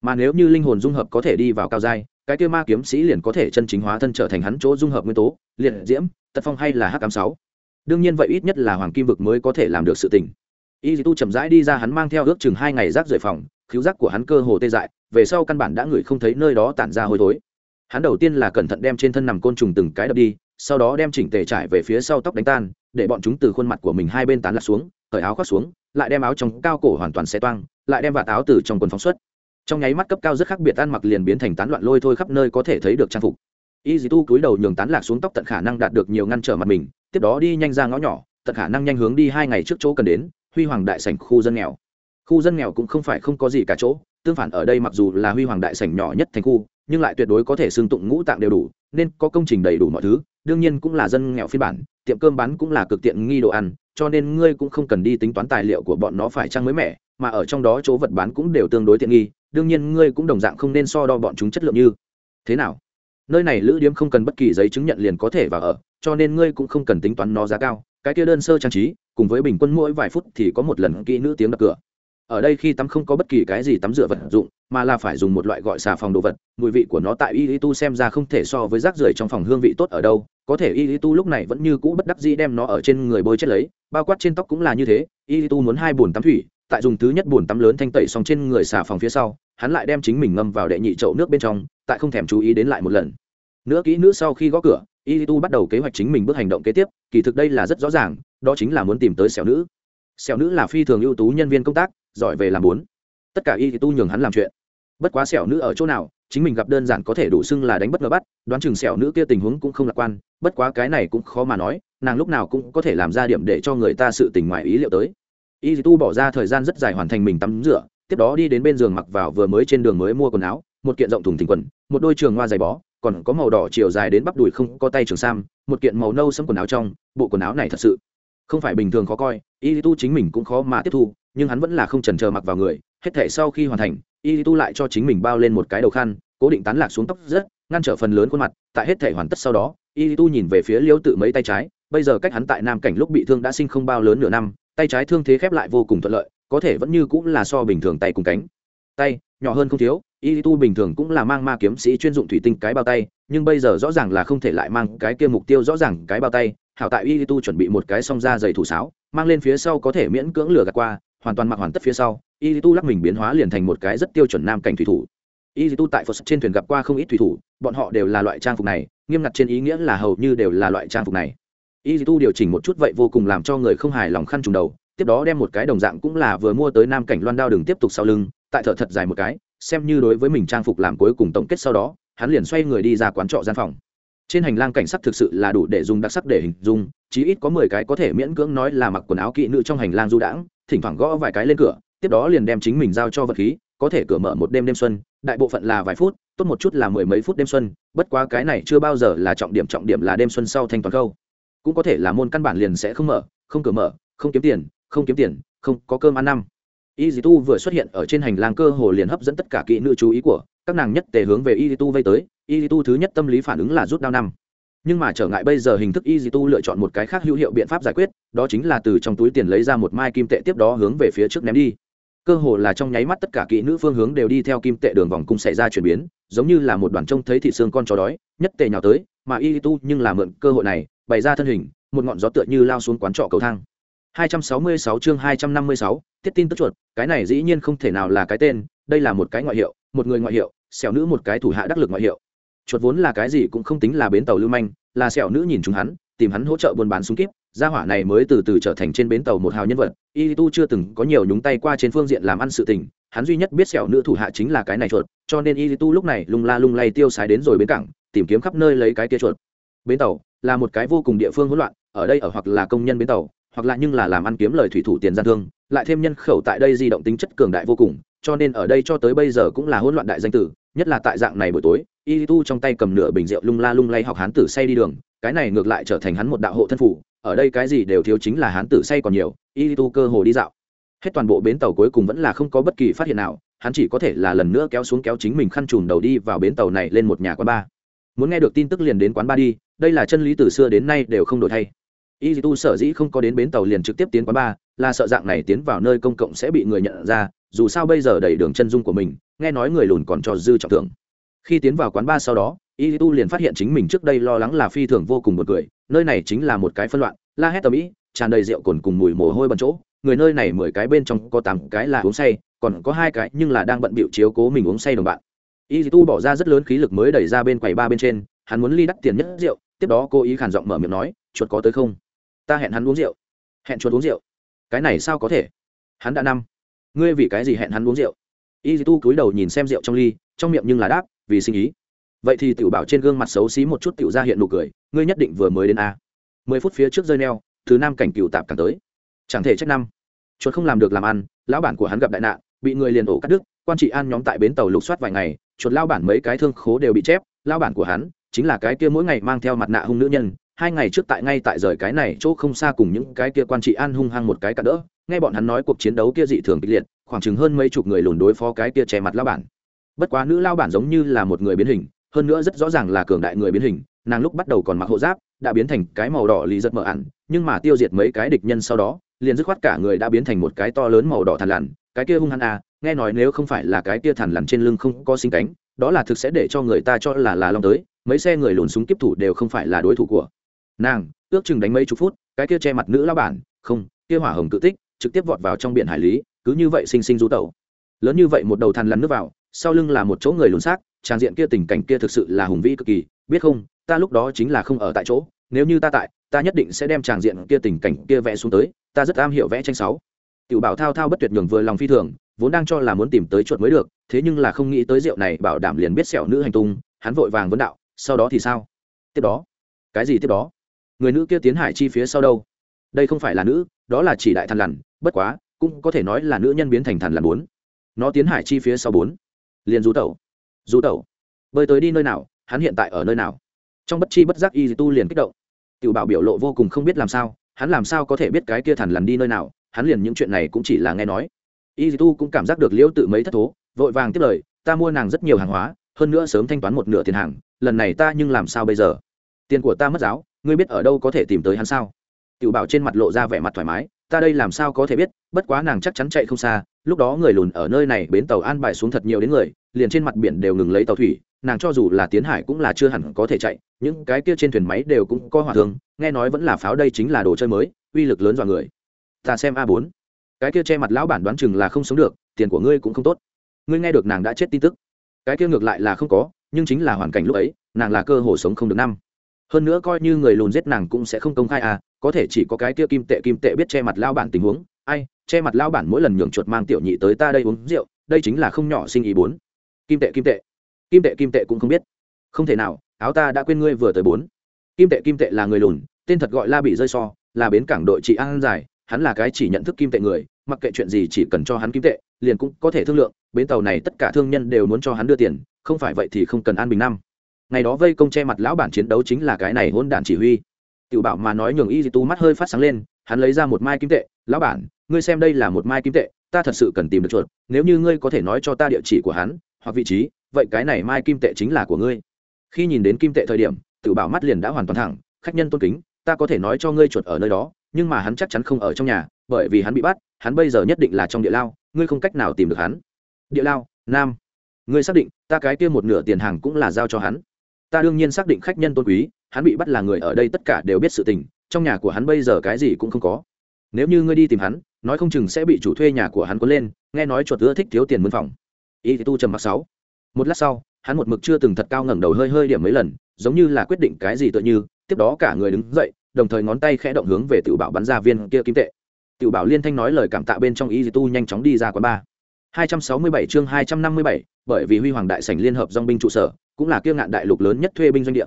Mà nếu như linh hồn dung hợp có thể đi vào cao giai, cái kia ma kiếm sĩ liền có thể chân chính hóa thân trở thành hắn chỗ dung hợp nguyên tố, liệt diễm, tật phong hay là h tám sáu. Đương nhiên vậy ít nhất là hoàng kim vực mới có thể làm được sự tình. Y tu chậm rãi đi ra hắn mang theo ước chừng hai ngày rác rời phòng khiếu rác của hắn cơ hồ tê dại, về sau căn bản đã ngửi không thấy nơi đó tản ra hôi thối. Hắn đầu tiên là cẩn thận đem trên thân nằm côn trùng từng cái đập đi sau đó đem chỉnh tề trải về phía sau tóc đánh tan, để bọn chúng từ khuôn mặt của mình hai bên tán lạc xuống, cởi áo khoác xuống, lại đem áo trong cao cổ hoàn toàn xe toang, lại đem vạt áo từ trong quần phóng xuất. Trong nháy mắt cấp cao rất khác biệt, ăn mặc liền biến thành tán loạn lôi thôi khắp nơi có thể thấy được trang phục. Y dì tu cúi đầu nhường tán lạc xuống tóc tận khả năng đạt được nhiều ngăn trở mặt mình, tiếp đó đi nhanh ra ngõ nhỏ, tận khả năng nhanh hướng đi hai ngày trước chỗ cần đến, huy hoàng đại sảnh khu dân nghèo. Khu dân nghèo cũng không phải không có gì cả chỗ tương phản ở đây mặc dù là huy hoàng đại sảnh nhỏ nhất thành khu, nhưng lại tuyệt đối có thể xương tụng ngũ tạng đều đủ, nên có công trình đầy đủ mọi thứ, đương nhiên cũng là dân nghèo phiên bản, tiệm cơm bán cũng là cực tiện nghi đồ ăn, cho nên ngươi cũng không cần đi tính toán tài liệu của bọn nó phải chăng mới mẻ, mà ở trong đó chỗ vật bán cũng đều tương đối tiện nghi, đương nhiên ngươi cũng đồng dạng không nên so đo bọn chúng chất lượng như thế nào. Nơi này lữ điếm không cần bất kỳ giấy chứng nhận liền có thể vào ở, cho nên ngươi cũng không cần tính toán nó giá cao, cái kia đơn sơ trang trí, cùng với bình quân mỗi vài phút thì có một lần kỹ nữ tiếng đập cửa ở đây khi tắm không có bất kỳ cái gì tắm rửa vật dụng, mà là phải dùng một loại gọi xà phòng đồ vật, mùi vị của nó tại y tu xem ra không thể so với rác rưởi trong phòng hương vị tốt ở đâu, có thể y tu lúc này vẫn như cũ bất đắc dĩ đem nó ở trên người bôi chết lấy, bao quát trên tóc cũng là như thế y tu muốn hai bồn tắm thủy, tại dùng thứ nhất bồn tắm lớn thanh tẩy xong trên người xà phòng phía sau, hắn lại đem chính mình ngâm vào đệ nhị chậu nước bên trong, tại không thèm chú ý đến lại một lần. Nữa kỹ nữa sau khi gõ cửa y tu bắt đầu kế hoạch chính mình bước hành động kế tiếp, kỳ thực đây là rất rõ ràng, đó chính là muốn tìm tới xẻo nữ. Xẻo nữ là phi thường ưu tú nhân viên công tác giỏi về làm bốn. Tất cả y thì tu nhường hắn làm chuyện. Bất quá xẻo nữ ở chỗ nào, chính mình gặp đơn giản có thể đủ xưng là đánh bất ngờ bắt, đoán chừng xẻo nữ kia tình huống cũng không lạc quan, bất quá cái này cũng khó mà nói, nàng lúc nào cũng có thể làm ra điểm để cho người ta sự tình ngoài ý liệu tới. Y tu bỏ ra thời gian rất dài hoàn thành mình tắm rửa, tiếp đó đi đến bên giường mặc vào vừa mới trên đường mới mua quần áo, một kiện rộng thùng thình quần, một đôi trường hoa dày bó, còn có màu đỏ chiều dài đến bắp đùi không có tay trường sam, một kiện màu nâu sẫm quần áo trong, bộ quần áo này thật sự không phải bình thường khó coi, y tu chính mình cũng khó mà tiếp thu, nhưng hắn vẫn là không chần chờ mặc vào người, hết thể sau khi hoàn thành, y tu lại cho chính mình bao lên một cái đầu khăn, cố định tán lạc xuống tóc rất, ngăn trở phần lớn khuôn mặt. Tại hết thể hoàn tất sau đó, y tu nhìn về phía liêu tự mấy tay trái, bây giờ cách hắn tại nam cảnh lúc bị thương đã sinh không bao lớn nửa năm, tay trái thương thế khép lại vô cùng thuận lợi, có thể vẫn như cũng là so bình thường tay cùng cánh. Tay, nhỏ hơn không thiếu, y tu bình thường cũng là mang ma kiếm sĩ chuyên dụng thủy tinh cái bao tay, nhưng bây giờ rõ ràng là không thể lại mang cái kia mục tiêu rõ ràng cái bao tay hảo tại y tu chuẩn bị một cái song da dày thủ sáo, mang lên phía sau có thể miễn cưỡng lửa gạt qua, hoàn toàn mặc hoàn tất phía sau, y tu lắc mình biến hóa liền thành một cái rất tiêu chuẩn nam cảnh thủy thủ. Y tu tại phật trên thuyền gặp qua không ít thủy thủ, bọn họ đều là loại trang phục này, nghiêm ngặt trên ý nghĩa là hầu như đều là loại trang phục này. Y tu điều chỉnh một chút vậy vô cùng làm cho người không hài lòng khăn trùng đầu, tiếp đó đem một cái đồng dạng cũng là vừa mua tới nam cảnh loan đao đường tiếp tục sau lưng, tại thợ thật dài một cái, xem như đối với mình trang phục làm cuối cùng tổng kết sau đó, hắn liền xoay người đi ra quán trọ gian phòng trên hành lang cảnh sắc thực sự là đủ để dùng đặc sắc để hình dung, chí ít có mười cái có thể miễn cưỡng nói là mặc quần áo kỵ nữ trong hành lang du đãng, thỉnh thoảng gõ vài cái lên cửa, tiếp đó liền đem chính mình giao cho vật khí, có thể cửa mở một đêm đêm xuân, đại bộ phận là vài phút, tốt một chút là mười mấy phút đêm xuân, bất quá cái này chưa bao giờ là trọng điểm trọng điểm là đêm xuân sau thanh toàn khâu. Cũng có thể là môn căn bản liền sẽ không mở, không cửa mở, không kiếm tiền, không kiếm tiền, không có cơm ăn năm. Y dì tu vừa xuất hiện ở trên hành lang cơ hồ liền hấp dẫn tất cả kỹ nữ chú ý của các nàng nhất tề hướng về y tu vây tới y tu thứ nhất tâm lý phản ứng là rút đao năm. Nhưng mà trở ngại bây giờ hình thức y tu lựa chọn một cái khác hữu hiệu biện pháp giải quyết đó chính là từ trong túi tiền lấy ra một mai kim tệ tiếp đó hướng về phía trước ném đi. Cơ hồ là trong nháy mắt tất cả kỹ nữ phương hướng đều đi theo kim tệ đường vòng cung xảy ra chuyển biến giống như là một đoàn trông thấy thị xương con chó đói nhất tề nhào tới mà y tu nhưng là mượn cơ hội này bày ra thân hình một ngọn gió tựa như lao xuống quán trọ cầu thang. 266 chương 256, tiết tin tức chuột, cái này dĩ nhiên không thể nào là cái tên, đây là một cái ngoại hiệu, một người ngoại hiệu, xẻo nữ một cái thủ hạ đắc lực ngoại hiệu. Chuột vốn là cái gì cũng không tính là bến tàu lưu manh, là xẻo nữ nhìn chúng hắn, tìm hắn hỗ trợ buôn bán súng kíp, gia hỏa này mới từ từ trở thành trên bến tàu một hào nhân vật. Y Tu chưa từng có nhiều nhúng tay qua trên phương diện làm ăn sự tình, hắn duy nhất biết sẹo nữ thủ hạ chính là cái này chuột, cho nên Y Tu lúc này lung la lung lay tiêu xài đến rồi bến cảng, tìm kiếm khắp nơi lấy cái kia chuột. Bến tàu là một cái vô cùng địa phương hỗn loạn, ở đây ở hoặc là công nhân bến tàu, hoặc là nhưng là làm ăn kiếm lời thủy thủ tiền gian thương lại thêm nhân khẩu tại đây di động tính chất cường đại vô cùng cho nên ở đây cho tới bây giờ cũng là hỗn loạn đại danh tử, nhất là tại dạng này buổi tối, y tu trong tay cầm nửa bình rượu lung la lung lay học hán tử say đi đường, cái này ngược lại trở thành hắn một đạo hộ thân phủ, ở đây cái gì đều thiếu chính là hán tử say còn nhiều, y tu cơ hồ đi dạo. Hết toàn bộ bến tàu cuối cùng vẫn là không có bất kỳ phát hiện nào, hắn chỉ có thể là lần nữa kéo xuống kéo chính mình khăn trùm đầu đi vào bến tàu này lên một nhà quán bar muốn nghe được tin tức liền đến quán bar đi, đây là chân lý từ xưa đến nay đều không đổi thay. Y tu sở dĩ không có đến bến tàu liền trực tiếp tiến quán bar là sợ dạng này tiến vào nơi công cộng sẽ bị người nhận ra dù sao bây giờ đầy đường chân dung của mình, nghe nói người lùn còn cho dư trọng thưởng. Khi tiến vào quán bar sau đó y tu liền phát hiện chính mình trước đây lo lắng là phi thường vô cùng một người nơi này chính là một cái phân loạn, la hét tầm ĩ, tràn đầy rượu cồn cùng mùi mồ hôi bẩn chỗ, người nơi này mười cái bên trong có tám cái là uống say, còn có hai cái nhưng là đang bận bịu chiếu cố mình uống say đồng bạn. Y tu bỏ ra rất lớn khí lực mới đẩy ra bên quầy ba bên trên, hắn muốn ly đắt tiền nhất rượu, tiếp đó cô ý khản giọng mở miệng nói, chuột có tới không? Ta hẹn hắn uống rượu. Hẹn chuột uống rượu? Cái này sao có thể? Hắn đã năm ngươi vì cái gì hẹn hắn uống rượu? Y tu cúi đầu nhìn xem rượu trong ly, trong miệng nhưng là đáp, vì sinh ý. Vậy thì tiểu bảo trên gương mặt xấu xí một chút tiểu ra hiện nụ cười, ngươi nhất định vừa mới đến a. Mười phút phía trước rơi neo, thứ năm cảnh cựu tạp càng tới. Chẳng thể trách năm. Chuột không làm được làm ăn, lão bản của hắn gặp đại nạn, bị người liền ổ cắt đứt, quan trị an nhóm tại bến tàu lục soát vài ngày, chuột lao bản mấy cái thương khố đều bị chép lao bản của hắn chính là cái kia mỗi ngày mang theo mặt nạ hung nữ nhân, hai ngày trước tại ngay tại rời cái này chỗ không xa cùng những cái kia quan trị an hung hăng một cái cả đỡ nghe bọn hắn nói cuộc chiến đấu kia dị thường kịch liệt, khoảng chừng hơn mấy chục người lùn đối phó cái kia che mặt lao bản. Bất quá nữ lao bản giống như là một người biến hình, hơn nữa rất rõ ràng là cường đại người biến hình, nàng lúc bắt đầu còn mặc hộ giáp, đã biến thành cái màu đỏ lì giật mờ ẩn, nhưng mà tiêu diệt mấy cái địch nhân sau đó, liền dứt khoát cả người đã biến thành một cái to lớn màu đỏ thằn lằn, cái kia hung hăng à nghe nói nếu không phải là cái kia thằn lằn trên lưng không có sinh cánh, đó là thực sẽ để cho người ta cho là là long tới, mấy xe người lùn súng kiếp thủ đều không phải là đối thủ của nàng. Ước chừng đánh mấy chục phút, cái kia che mặt nữ lao bản, không, kia hỏa hồng tự tích trực tiếp vọt vào trong biển hải lý, cứ như vậy sinh sinh du tẩu. Lớn như vậy một đầu thằn lằn nước vào, sau lưng là một chỗ người lùn xác, trang diện kia tình cảnh kia thực sự là hùng vĩ cực kỳ, biết không, ta lúc đó chính là không ở tại chỗ, nếu như ta tại, ta nhất định sẽ đem tràng diện kia tình cảnh kia vẽ xuống tới, ta rất am hiểu vẽ tranh sáu. Tiểu bảo thao thao bất tuyệt nhường vừa lòng phi thường, vốn đang cho là muốn tìm tới chuột mới được, thế nhưng là không nghĩ tới rượu này bảo đảm liền biết sẹo nữ hành tung, hắn vội vàng vấn đạo, sau đó thì sao? Tiếp đó. Cái gì tiếp đó? Người nữ kia tiến hải chi phía sau đâu? Đây không phải là nữ, đó là chỉ đại thằn lằn bất quá, cũng có thể nói là nữ nhân biến thành thần là bốn. Nó tiến hải chi phía sau bốn. Liền rú tẩu. Rú tẩu. Bơi tới đi nơi nào, hắn hiện tại ở nơi nào? Trong bất chi bất giác y tu liền kích động. Tiểu bảo biểu lộ vô cùng không biết làm sao, hắn làm sao có thể biết cái kia thần lằn đi nơi nào, hắn liền những chuyện này cũng chỉ là nghe nói. Y tu cũng cảm giác được liễu tự mấy thất thố, vội vàng tiếp lời, ta mua nàng rất nhiều hàng hóa, hơn nữa sớm thanh toán một nửa tiền hàng, lần này ta nhưng làm sao bây giờ? Tiền của ta mất giáo, ngươi biết ở đâu có thể tìm tới hắn sao? Tiểu bảo trên mặt lộ ra vẻ mặt thoải mái ta đây làm sao có thể biết, bất quá nàng chắc chắn chạy không xa, lúc đó người lùn ở nơi này bến tàu an bài xuống thật nhiều đến người, liền trên mặt biển đều ngừng lấy tàu thủy, nàng cho dù là tiến hải cũng là chưa hẳn có thể chạy, những cái kia trên thuyền máy đều cũng có hỏa thương, nghe nói vẫn là pháo đây chính là đồ chơi mới, uy lực lớn dọa người. Ta xem a bốn. Cái kia che mặt lão bản đoán chừng là không sống được, tiền của ngươi cũng không tốt. Ngươi nghe được nàng đã chết tin tức. Cái kia ngược lại là không có, nhưng chính là hoàn cảnh lúc ấy, nàng là cơ hồ sống không được năm. Hơn nữa coi như người lùn giết nàng cũng sẽ không công khai à có thể chỉ có cái kia kim tệ kim tệ biết che mặt lao bản tình huống. Ai, che mặt lao bản mỗi lần nhường chuột mang tiểu nhị tới ta đây uống rượu, đây chính là không nhỏ sinh ý bốn. Kim tệ kim tệ. Kim tệ kim tệ cũng không biết. Không thể nào, áo ta đã quên ngươi vừa tới bốn. Kim tệ kim tệ là người lùn, tên thật gọi la bị rơi so, là bến cảng đội chị an dài, hắn là cái chỉ nhận thức kim tệ người, mặc kệ chuyện gì chỉ cần cho hắn kim tệ, liền cũng có thể thương lượng, bến tàu này tất cả thương nhân đều muốn cho hắn đưa tiền, không phải vậy thì không cần an bình năm. Ngày đó vây công che mặt lão bản chiến đấu chính là cái này hôn đản chỉ huy tiểu bảo mà nói nhường y di tu mắt hơi phát sáng lên, hắn lấy ra một mai kim tệ, lão bản, ngươi xem đây là một mai kim tệ, ta thật sự cần tìm được chuột, nếu như ngươi có thể nói cho ta địa chỉ của hắn, hoặc vị trí, vậy cái này mai kim tệ chính là của ngươi. Khi nhìn đến kim tệ thời điểm, tiểu bảo mắt liền đã hoàn toàn thẳng, khách nhân tôn kính, ta có thể nói cho ngươi chuột ở nơi đó, nhưng mà hắn chắc chắn không ở trong nhà, bởi vì hắn bị bắt, hắn bây giờ nhất định là trong địa lao, ngươi không cách nào tìm được hắn. Địa lao, nam, ngươi xác định, ta cái kia một nửa tiền hàng cũng là giao cho hắn. Ta đương nhiên xác định khách nhân tôn quý hắn bị bắt là người ở đây tất cả đều biết sự tình trong nhà của hắn bây giờ cái gì cũng không có. Nếu như ngươi đi tìm hắn nói không chừng sẽ bị chủ thuê nhà của hắn cuốn lên nghe nói chuột ưa thích thiếu tiền mướn phòng. Y tu trầm mặc sáu. Một lát sau hắn một mực chưa từng thật cao ngẩng đầu hơi hơi điểm mấy lần giống như là quyết định cái gì tựa như tiếp đó cả người đứng dậy đồng thời ngón tay khẽ động hướng về tiểu bảo bắn ra viên kia kim tệ. Tiểu bảo liên thanh nói lời cảm tạ bên trong y tu nhanh chóng đi ra quán ba. 267 chương 257, bởi vì huy hoàng đại sảnh liên hợp dòng binh trụ sở cũng là kia ngạn đại lục lớn nhất thuê binh doanh địa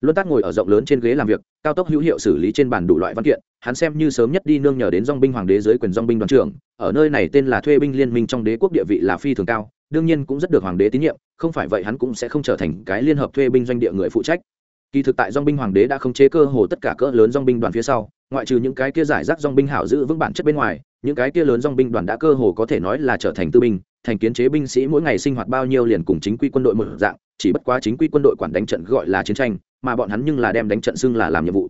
luân tác ngồi ở rộng lớn trên ghế làm việc, cao tốc hữu hiệu xử lý trên bản đủ loại văn kiện, hắn xem như sớm nhất đi nương nhờ đến dong binh hoàng đế dưới quyền dong binh đoàn trưởng, ở nơi này tên là thuê binh liên minh trong đế quốc địa vị là phi thường cao, đương nhiên cũng rất được hoàng đế tín nhiệm, không phải vậy hắn cũng sẽ không trở thành cái liên hợp thuê binh doanh địa người phụ trách. Kỳ thực tại dong binh hoàng đế đã không chế cơ hồ tất cả cỡ lớn dong binh đoàn phía sau, ngoại trừ những cái kia giải rác dong binh hảo giữ vững bản chất bên ngoài, những cái kia lớn dong binh đoàn đã cơ hồ có thể nói là trở thành tư binh thành kiến chế binh sĩ mỗi ngày sinh hoạt bao nhiêu liền cùng chính quy quân đội một dạng, chỉ bất quá chính quy quân đội quản đánh trận gọi là chiến tranh, mà bọn hắn nhưng là đem đánh trận xưng là làm nhiệm vụ.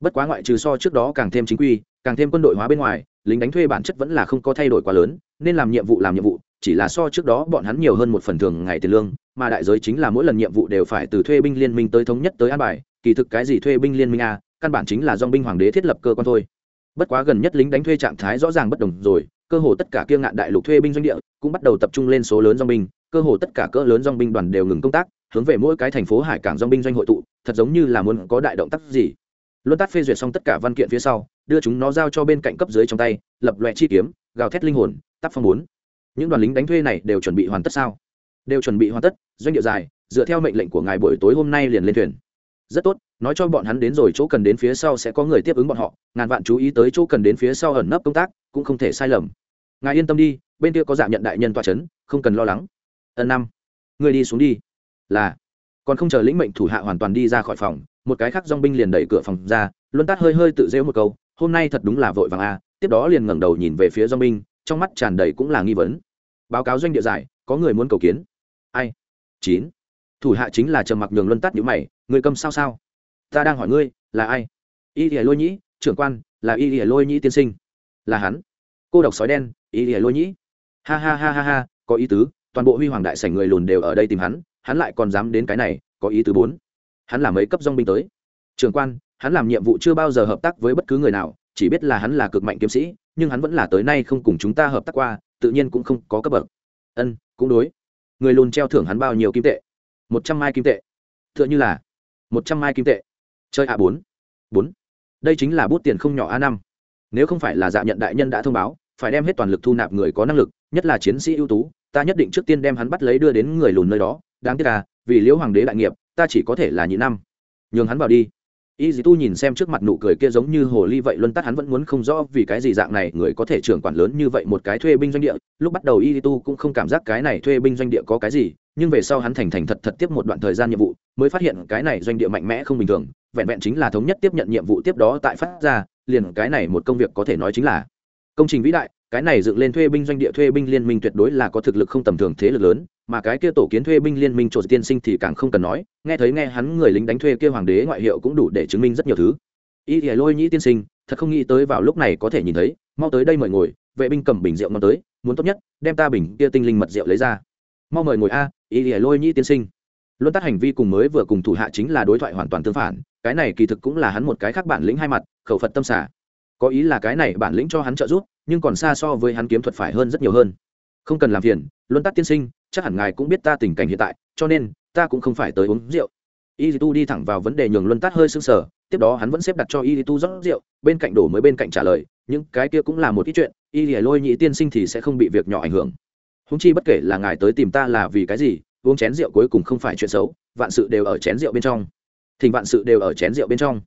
Bất quá ngoại trừ so trước đó càng thêm chính quy, càng thêm quân đội hóa bên ngoài, lính đánh thuê bản chất vẫn là không có thay đổi quá lớn, nên làm nhiệm vụ làm nhiệm vụ, chỉ là so trước đó bọn hắn nhiều hơn một phần thường ngày tiền lương, mà đại giới chính là mỗi lần nhiệm vụ đều phải từ thuê binh liên minh tới thống nhất tới an bài, kỳ thực cái gì thuê binh liên minh a, căn bản chính là dong binh hoàng đế thiết lập cơ quan thôi bất quá gần nhất lính đánh thuê trạng thái rõ ràng bất đồng rồi, cơ hồ tất cả kia ngạn đại lục thuê binh doanh địa cũng bắt đầu tập trung lên số lớn dong binh, cơ hồ tất cả cỡ lớn dong binh đoàn đều ngừng công tác, hướng về mỗi cái thành phố hải cảng dong binh doanh hội tụ, thật giống như là muốn có đại động tác gì. Luân tát phê duyệt xong tất cả văn kiện phía sau, đưa chúng nó giao cho bên cạnh cấp dưới trong tay, lập loẹ chi kiếm, gào thét linh hồn tác phong bốn. Những đoàn lính đánh thuê này đều chuẩn bị hoàn tất sao? Đều chuẩn bị hoàn tất, doanh địa dài, dựa theo mệnh lệnh của ngài buổi tối hôm nay liền lên thuyền rất tốt, nói cho bọn hắn đến rồi chỗ cần đến phía sau sẽ có người tiếp ứng bọn họ, ngàn vạn chú ý tới chỗ cần đến phía sau ẩn nấp công tác, cũng không thể sai lầm. Ngài yên tâm đi, bên kia có dạ nhận đại nhân toa c h ấ n không cần lo lắng. Ân năm, người đi xuống đi. Là, còn không chờ lĩnh mệnh thủ hạ hoàn toàn đi ra khỏi phòng, một cái khác dong binh liền đẩy cửa phòng ra, luân tát hơi hơi tự rêu một câu, hôm nay thật đúng là vội vàng a, tiếp đó liền ngẩng đầu nhìn về phía dong binh, trong mắt tràn đầy cũng là nghi vấn. Báo cáo doanh địa giải, có người muốn cầu kiến. Ai? Chín. Thủ hạ chính là trầm mặc nhường luân tát nhữ mày người cầm sao sao? Ta đang hỏi ngươi, là ai? Y ỉa lôi nhĩ, trưởng quan, là y ỉa lôi nhĩ tiên sinh. Là hắn. Cô độc sói đen, y ỉa lôi nhĩ. Ha ha ha ha ha, có ý tứ, toàn bộ huy hoàng đại sảnh người lùn đều ở đây tìm hắn hắn lại còn dám đến cái này, có ý tứ bốn. Hắn là mấy cấp dong binh tới. Trường quan, hắn làm nhiệm vụ chưa bao giờ hợp tác với bất cứ người nào, chỉ biết là hắn là cực mạnh kiếm sĩ, nhưng hắn vẫn là tới nay không cùng chúng ta hợp tác qua, tự nhiên cũng không có cấp bậc. Ân, cũng đối. Người lùn treo thưởng hắn bao nhiêu kim tệ? Một trăm mai kim tệ. T h ư ợ n h ư là một trăm mai kim tệ. Chơi a bốn. Bốn. Đây chính là bút tiền không nhỏ a năm. Nếu không phải là dạ nhận đại nhân đã thông báo, phải đem hết toàn lực thu nạp người có năng lực, nhất là chiến sĩ ưu tú, ta nhất định trước tiên đem hắn bắt lấy đưa đến người lùn nơi đó. Đáng tiếc là vì liễu hoàng đế đại nghiệp, ta chỉ có thể là nhị năm. Nhường hắn vào đi. Y dì tu nhìn xem trước mặt nụ cười kia giống như hồ ly vậy, luân tắt hắn vẫn muốn không rõ vì cái gì dạng này người có thể trưởng quản lớn như vậy một cái thuê binh doanh địa. Lúc bắt đầu y dì tu cũng không cảm giác cái này thuê binh doanh địa có cái gì, nhưng về sau hắn thành thành thật thật tiếp một đoạn thời gian nhiệm vụ mới phát hiện cái này doanh địa mạnh mẽ không bình thường, vẹn vẹn chính là thống nhất tiếp nhận nhiệm vụ tiếp đó tại phát ra, liền cái này một công việc có thể nói chính là công trình vĩ đại, cái này dựng lên thuê binh doanh địa thuê binh liên minh tuyệt đối là có thực lực không tầm thường thế lực lớn, mà cái kia tổ kiến thuê binh liên minh trộn tiên sinh thì càng không cần nói, nghe thấy nghe hắn người lính đánh thuê kia hoàng đế ngoại hiệu cũng đủ để chứng minh rất nhiều thứ. Y thì lôi nhĩ tiên sinh, thật không nghĩ tới vào lúc này có thể nhìn thấy, mau tới đây mời ngồi, vệ binh cầm bình rượu mau tới, muốn tốt nhất, đem ta bình kia tinh linh mật rượu lấy ra. Mau mời ngồi a, y thì lôi nhĩ tiên sinh luân tắt hành vi cùng mới vừa cùng thủ hạ chính là đối thoại hoàn toàn tương phản cái này kỳ thực cũng là hắn một cái khác bản lĩnh hai mặt khẩu phật tâm xả. Có ý là cái này bản lĩnh cho hắn trợ giúp nhưng còn xa so với hắn kiếm thuật phải hơn rất nhiều hơn. Không cần làm phiền luân tắt tiên sinh chắc hẳn ngài cũng biết ta tình cảnh hiện tại cho nên ta cũng không phải tới uống rượu. Y tu đi thẳng vào vấn đề nhường luân tát hơi sưng sở, tiếp đó hắn vẫn xếp đặt cho y tu rót rượu bên cạnh đổ mới bên cạnh trả lời những cái kia cũng là một ít chuyện y lôi nhị tiên sinh thì sẽ không bị việc nhỏ ảnh hưởng. Húng chi bất kể là ngài tới tìm ta là vì cái gì uống chén rượu cuối cùng không phải chuyện xấu, vạn sự đều ở chén rượu bên trong. Thỉnh vạn sự đều ở chén rượu bên trong.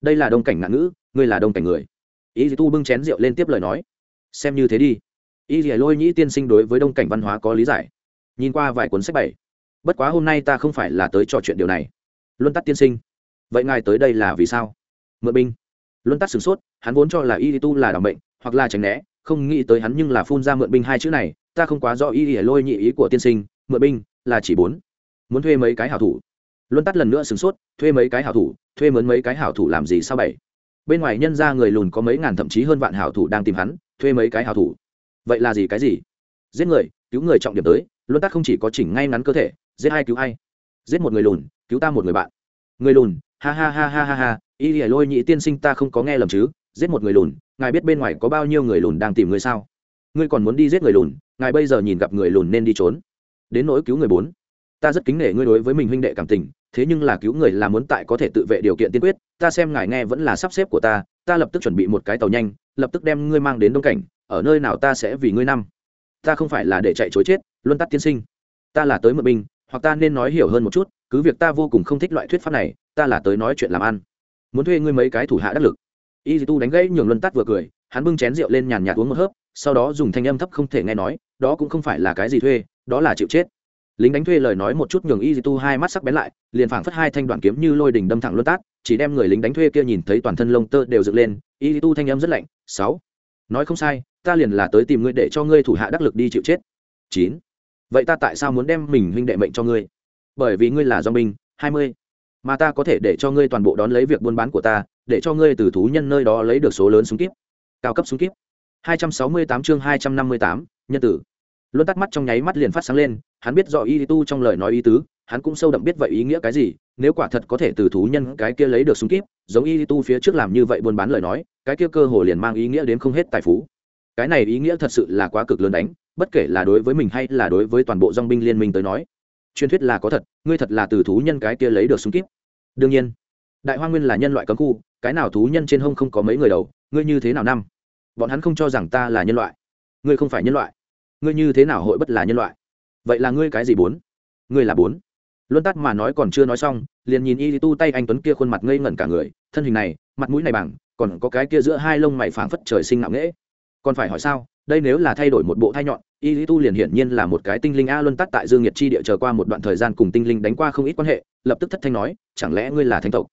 Đây là đông cảnh ngạn ngữ, ngươi là đông cảnh người. Y tu bưng chén rượu lên tiếp lời nói. Xem như thế đi. Y lôi nhĩ tiên sinh đối với đông cảnh văn hóa có lý giải. Nhìn qua vài cuốn sách bảy. Bất quá hôm nay ta không phải là tới trò chuyện điều này. Luân tắt tiên sinh. Vậy ngài tới đây là vì sao? Mượn binh. Luân tắt sửng sốt, hắn vốn cho là y tu là đảm bệnh hoặc là tránh né, không nghĩ tới hắn nhưng là phun ra mượn binh hai chữ này, ta không quá rõ y lôi nhị ý của tiên sinh mượn binh là chỉ bốn. Muốn thuê mấy cái hảo thủ? Luân tắt lần nữa sửng sốt, thuê mấy cái hảo thủ, thuê mướn mấy cái hảo thủ làm gì sao bảy? Bên ngoài nhân ra người lùn có mấy ngàn thậm chí hơn vạn hảo thủ đang tìm hắn, thuê mấy cái hảo thủ. Vậy là gì cái gì? Giết người, cứu người trọng điểm tới, luân tắt không chỉ có chỉnh ngay ngắn cơ thể, giết hai cứu hai giết một người lùn, cứu ta một người bạn. Người lùn, ha ha ha ha ha ha, y lìa lôi nhị tiên sinh ta không có nghe lầm chứ, giết một người lùn, ngài biết bên ngoài có bao nhiêu người lùn đang tìm ngươi sao? Ngươi còn muốn đi giết người lùn, ngài bây giờ nhìn gặp người lùn nên đi trốn đến nỗi cứu người bốn. Ta rất kính nể ngươi đối với mình huynh đệ cảm tình, thế nhưng là cứu người là muốn tại có thể tự vệ điều kiện tiên quyết, ta xem ngài nghe vẫn là sắp xếp của ta ta lập tức chuẩn bị một cái tàu nhanh, lập tức đem ngươi mang đến đông cảnh, ở nơi nào ta sẽ vì ngươi năm. Ta không phải là để chạy chối chết, luân tắt tiên sinh. Ta là tới mượn binh, hoặc ta nên nói hiểu hơn một chút, cứ việc ta vô cùng không thích loại thuyết pháp này, ta là tới nói chuyện làm ăn. Muốn thuê ngươi mấy cái thủ hạ đắc lực. Y tu đánh gãy nhường luân tắt vừa cười, hắn bưng chén rượu lên nhàn nhạt uống một hớp, sau đó dùng thanh âm thấp không thể nghe nói, đó cũng không phải là cái gì thuê đó là chịu chết. Lính đánh thuê lời nói một chút nhường y tu hai mắt sắc bén lại liền phảng phất hai thanh đoạn kiếm như lôi đỉnh đâm thẳng luân tát chỉ đem người lính đánh thuê kia nhìn thấy toàn thân lông tơ đều dựng lên y tu thanh âm rất lạnh sáu nói không sai ta liền là tới tìm ngươi để cho ngươi thủ hạ đắc lực đi chịu chết. Chín vậy ta tại sao muốn đem mình huynh đệ mệnh cho ngươi? Bởi vì ngươi là do mình hai mươi mà ta có thể để cho ngươi toàn bộ đón lấy việc buôn bán của ta để cho ngươi từ thú nhân nơi đó lấy được số lớn súng kíp cao cấp súng kíp. 268 chương 258, nhân tử luân tắt mắt trong nháy mắt liền phát sáng lên, hắn biết rõ y tu trong lời nói ý tứ, hắn cũng sâu đậm biết vậy ý nghĩa cái gì, nếu quả thật có thể từ thú nhân cái kia lấy được súng kíp, giống y tu phía trước làm như vậy buôn bán lời nói, cái kia cơ hồ liền mang ý nghĩa đến không hết tài phú. Cái này ý nghĩa thật sự là quá cực lớn đánh, bất kể là đối với mình hay là đối với toàn bộ dong binh liên minh tới nói. Truyền thuyết là có thật, ngươi thật là từ thú nhân cái kia lấy được súng kíp. Đương nhiên, đại hoa nguyên là nhân loại cấm khu, cái nào thú nhân trên hông không có mấy người đầu, ngươi như thế nào năm? Bọn hắn không cho rằng ta là nhân loại. Ngươi không phải nhân loại ngươi như thế nào hội bất là nhân loại? Vậy là ngươi cái gì bốn? Ngươi là bốn. Luân tắt mà nói còn chưa nói xong, liền nhìn y tu tay anh tuấn kia khuôn mặt ngây ngẩn cả người, thân hình này, mặt mũi này bằng, còn có cái kia giữa hai lông mày phảng phất trời sinh ngạo nghễ còn phải hỏi sao, đây nếu là thay đổi một bộ thai nhọn, y lý tu liền hiển nhiên là một cái tinh linh a luân tắt tại dương nhiệt chi địa chờ qua một đoạn thời gian cùng tinh linh đánh qua không ít quan hệ, lập tức thất thanh nói, chẳng lẽ ngươi là thánh tộc?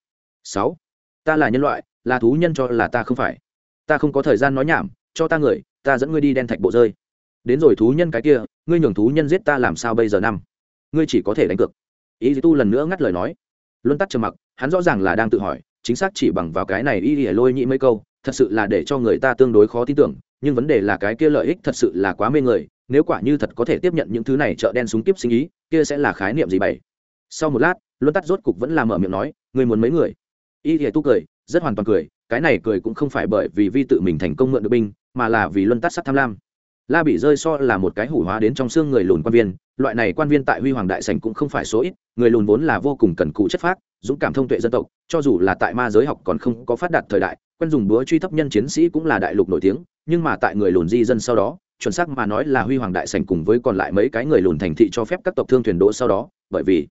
Sáu. Ta là nhân loại, là thú nhân cho là ta không phải. Ta không có thời gian nói nhảm, cho ta người, ta dẫn ngươi đi đen thạch bộ rơi đến rồi thú nhân cái kia, ngươi nhường thú nhân giết ta làm sao bây giờ năm? Ngươi chỉ có thể đánh cược. Ý dì tu lần nữa ngắt lời nói. Luân tắt trầm mặc, hắn rõ ràng là đang tự hỏi, chính xác chỉ bằng vào cái này y ỉa lôi nhị mấy câu, thật sự là để cho người ta tương đối khó tin tưởng, nhưng vấn đề là cái kia lợi ích thật sự là quá mê người, nếu quả như thật có thể tiếp nhận những thứ này chợ đen súng kiếp sinh ý, kia sẽ là khái niệm gì bảy sau một lát, luân tắt rốt cục vẫn là mở miệng nói người muốn mấy người? Y ỉa tu cười, rất hoàn toàn cười, cái này cười cũng không phải bởi vì vi tự mình thành công mượn được binh, mà là vì luân tắt sắc tham lam la bị rơi so là một cái hủ hóa đến trong xương người lùn quan viên, loại này quan viên tại huy hoàng đại sành cũng không phải số ít, người lùn vốn là vô cùng cần cù chất phác, dũng cảm thông tuệ dân tộc, cho dù là tại ma giới học còn không có phát đạt thời đại, quen dùng búa truy thấp nhân chiến sĩ cũng là đại lục nổi tiếng, nhưng mà tại người lùn di dân sau đó, chuẩn xác mà nói là huy hoàng đại sành cùng với còn lại mấy cái người lùn thành thị cho phép các tộc thương thuyền đỗ sau đó, bởi vì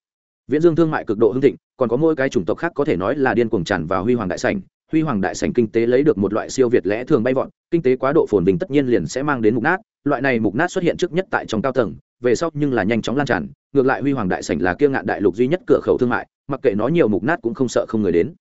viễn dương thương mại cực độ hưng thịnh, còn có mỗi cái chủng tộc khác có thể nói là điên cuồng tràn vào huy hoàng đại sành huy hoàng đại sành kinh tế lấy được một loại siêu việt lẽ thường bay vọn, kinh tế quá độ phồn bình tất nhiên liền sẽ mang đến mục nát. Loại này mục nát xuất hiện trước nhất tại trong cao tầng về sau nhưng là nhanh chóng lan tràn ngược lại huy hoàng đại sảnh là kiêng ngạn đại lục duy nhất cửa khẩu thương mại mặc kệ nó nhiều mục nát cũng không sợ không người đến.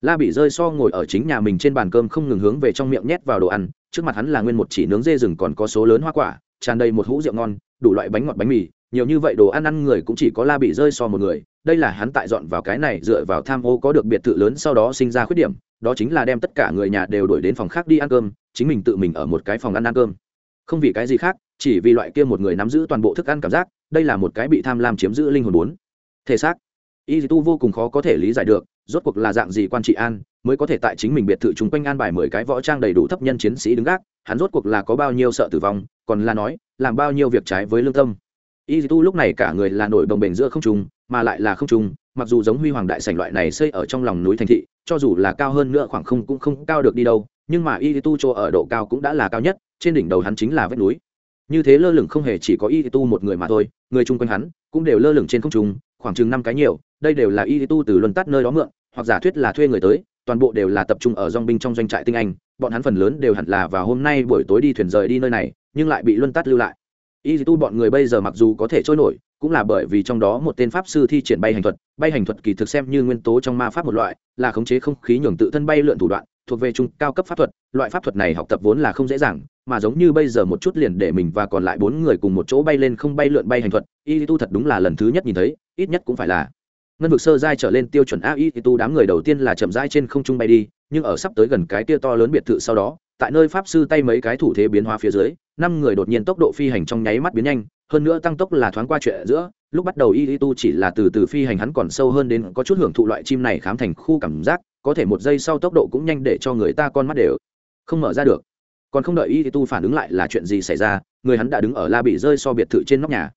La bị rơi so ngồi ở chính nhà mình trên bàn cơm không ngừng hướng về trong miệng nhét vào đồ ăn trước mặt hắn là nguyên một chỉ nướng dê rừng còn có số lớn hoa quả tràn đầy một hũ rượu ngon đủ loại bánh ngọt bánh mì nhiều như vậy đồ ăn ăn người cũng chỉ có la bị rơi so một người, đây là hắn tại dọn vào cái này dựa vào tham ô có được biệt thự lớn sau đó sinh ra khuyết điểm, đó chính là đem tất cả người nhà đều đuổi đến phòng khác đi ăn cơm, chính mình tự mình ở một cái phòng ăn ăn cơm. Không vì cái gì khác, chỉ vì loại kia một người nắm giữ toàn bộ thức ăn cảm giác, đây là một cái bị tham lam chiếm giữ linh hồn bốn. Thể xác. Y tu vô cùng khó có thể lý giải được, rốt cuộc là dạng gì quan trị an, mới có thể tại chính mình biệt thự chung quanh an bài mười cái võ trang đầy đủ thấp nhân chiến sĩ đứng gác, hắn rốt cuộc là có bao nhiêu sợ tử vong, còn là nói, làm bao nhiêu việc trái với lương tâm y tu lúc này cả người là nổi đồng bền giữa không trung, mà lại là không trung, mặc dù giống huy hoàng đại sảnh loại này xây ở trong lòng núi thành thị, cho dù là cao hơn nữa khoảng không cũng không cao được đi đâu, nhưng mà y tu chỗ ở độ cao cũng đã là cao nhất, trên đỉnh đầu hắn chính là vách núi. Như thế lơ lửng không hề chỉ có y tu một người mà thôi, người chung quanh hắn cũng đều lơ lửng trên không trung, khoảng chừng năm cái nhiều, đây đều là y tu từ luân tắt nơi đó mượn, hoặc giả thuyết là thuê người tới, toàn bộ đều là tập trung ở dong binh trong doanh trại tinh anh, bọn hắn phần lớn đều hẳn là vào hôm nay buổi tối đi thuyền rời đi nơi này, nhưng lại bị luân tắt lưu lại y tu bọn người bây giờ mặc dù có thể trôi nổi, cũng là bởi vì trong đó một tên pháp sư thi triển bay hành thuật. Bay hành thuật kỳ thực xem như nguyên tố trong ma pháp một loại, là khống chế không khí nhường tự thân bay lượn thủ đoạn, thuộc về trung cao cấp pháp thuật. Loại pháp thuật này học tập vốn là không dễ dàng, mà giống như bây giờ một chút liền để mình và còn lại bốn người cùng một chỗ bay lên không bay lượn bay hành thuật y tu thật đúng là lần thứ nhất nhìn thấy, ít nhất cũng phải là ngân vực sơ giai trở lên tiêu chuẩn a. Y tu đám người đầu tiên là chậm rãi trên không trung bay đi, nhưng ở sắp tới gần cái tia to lớn biệt thự sau đó tại nơi pháp sư tay mấy cái thủ thế biến hóa phía dưới, năm người đột nhiên tốc độ phi hành trong nháy mắt biến nhanh, hơn nữa tăng tốc là thoáng qua chuyện giữa, lúc bắt đầu y tu chỉ là từ từ phi hành hắn còn sâu hơn đến có chút hưởng thụ loại chim này khám thành khu cảm giác, có thể một giây sau tốc độ cũng nhanh để cho người ta con mắt đều không mở ra được. Còn không đợi y tu phản ứng lại là chuyện gì xảy ra, người hắn đã đứng ở la bị rơi so biệt thự trên nóc nhà.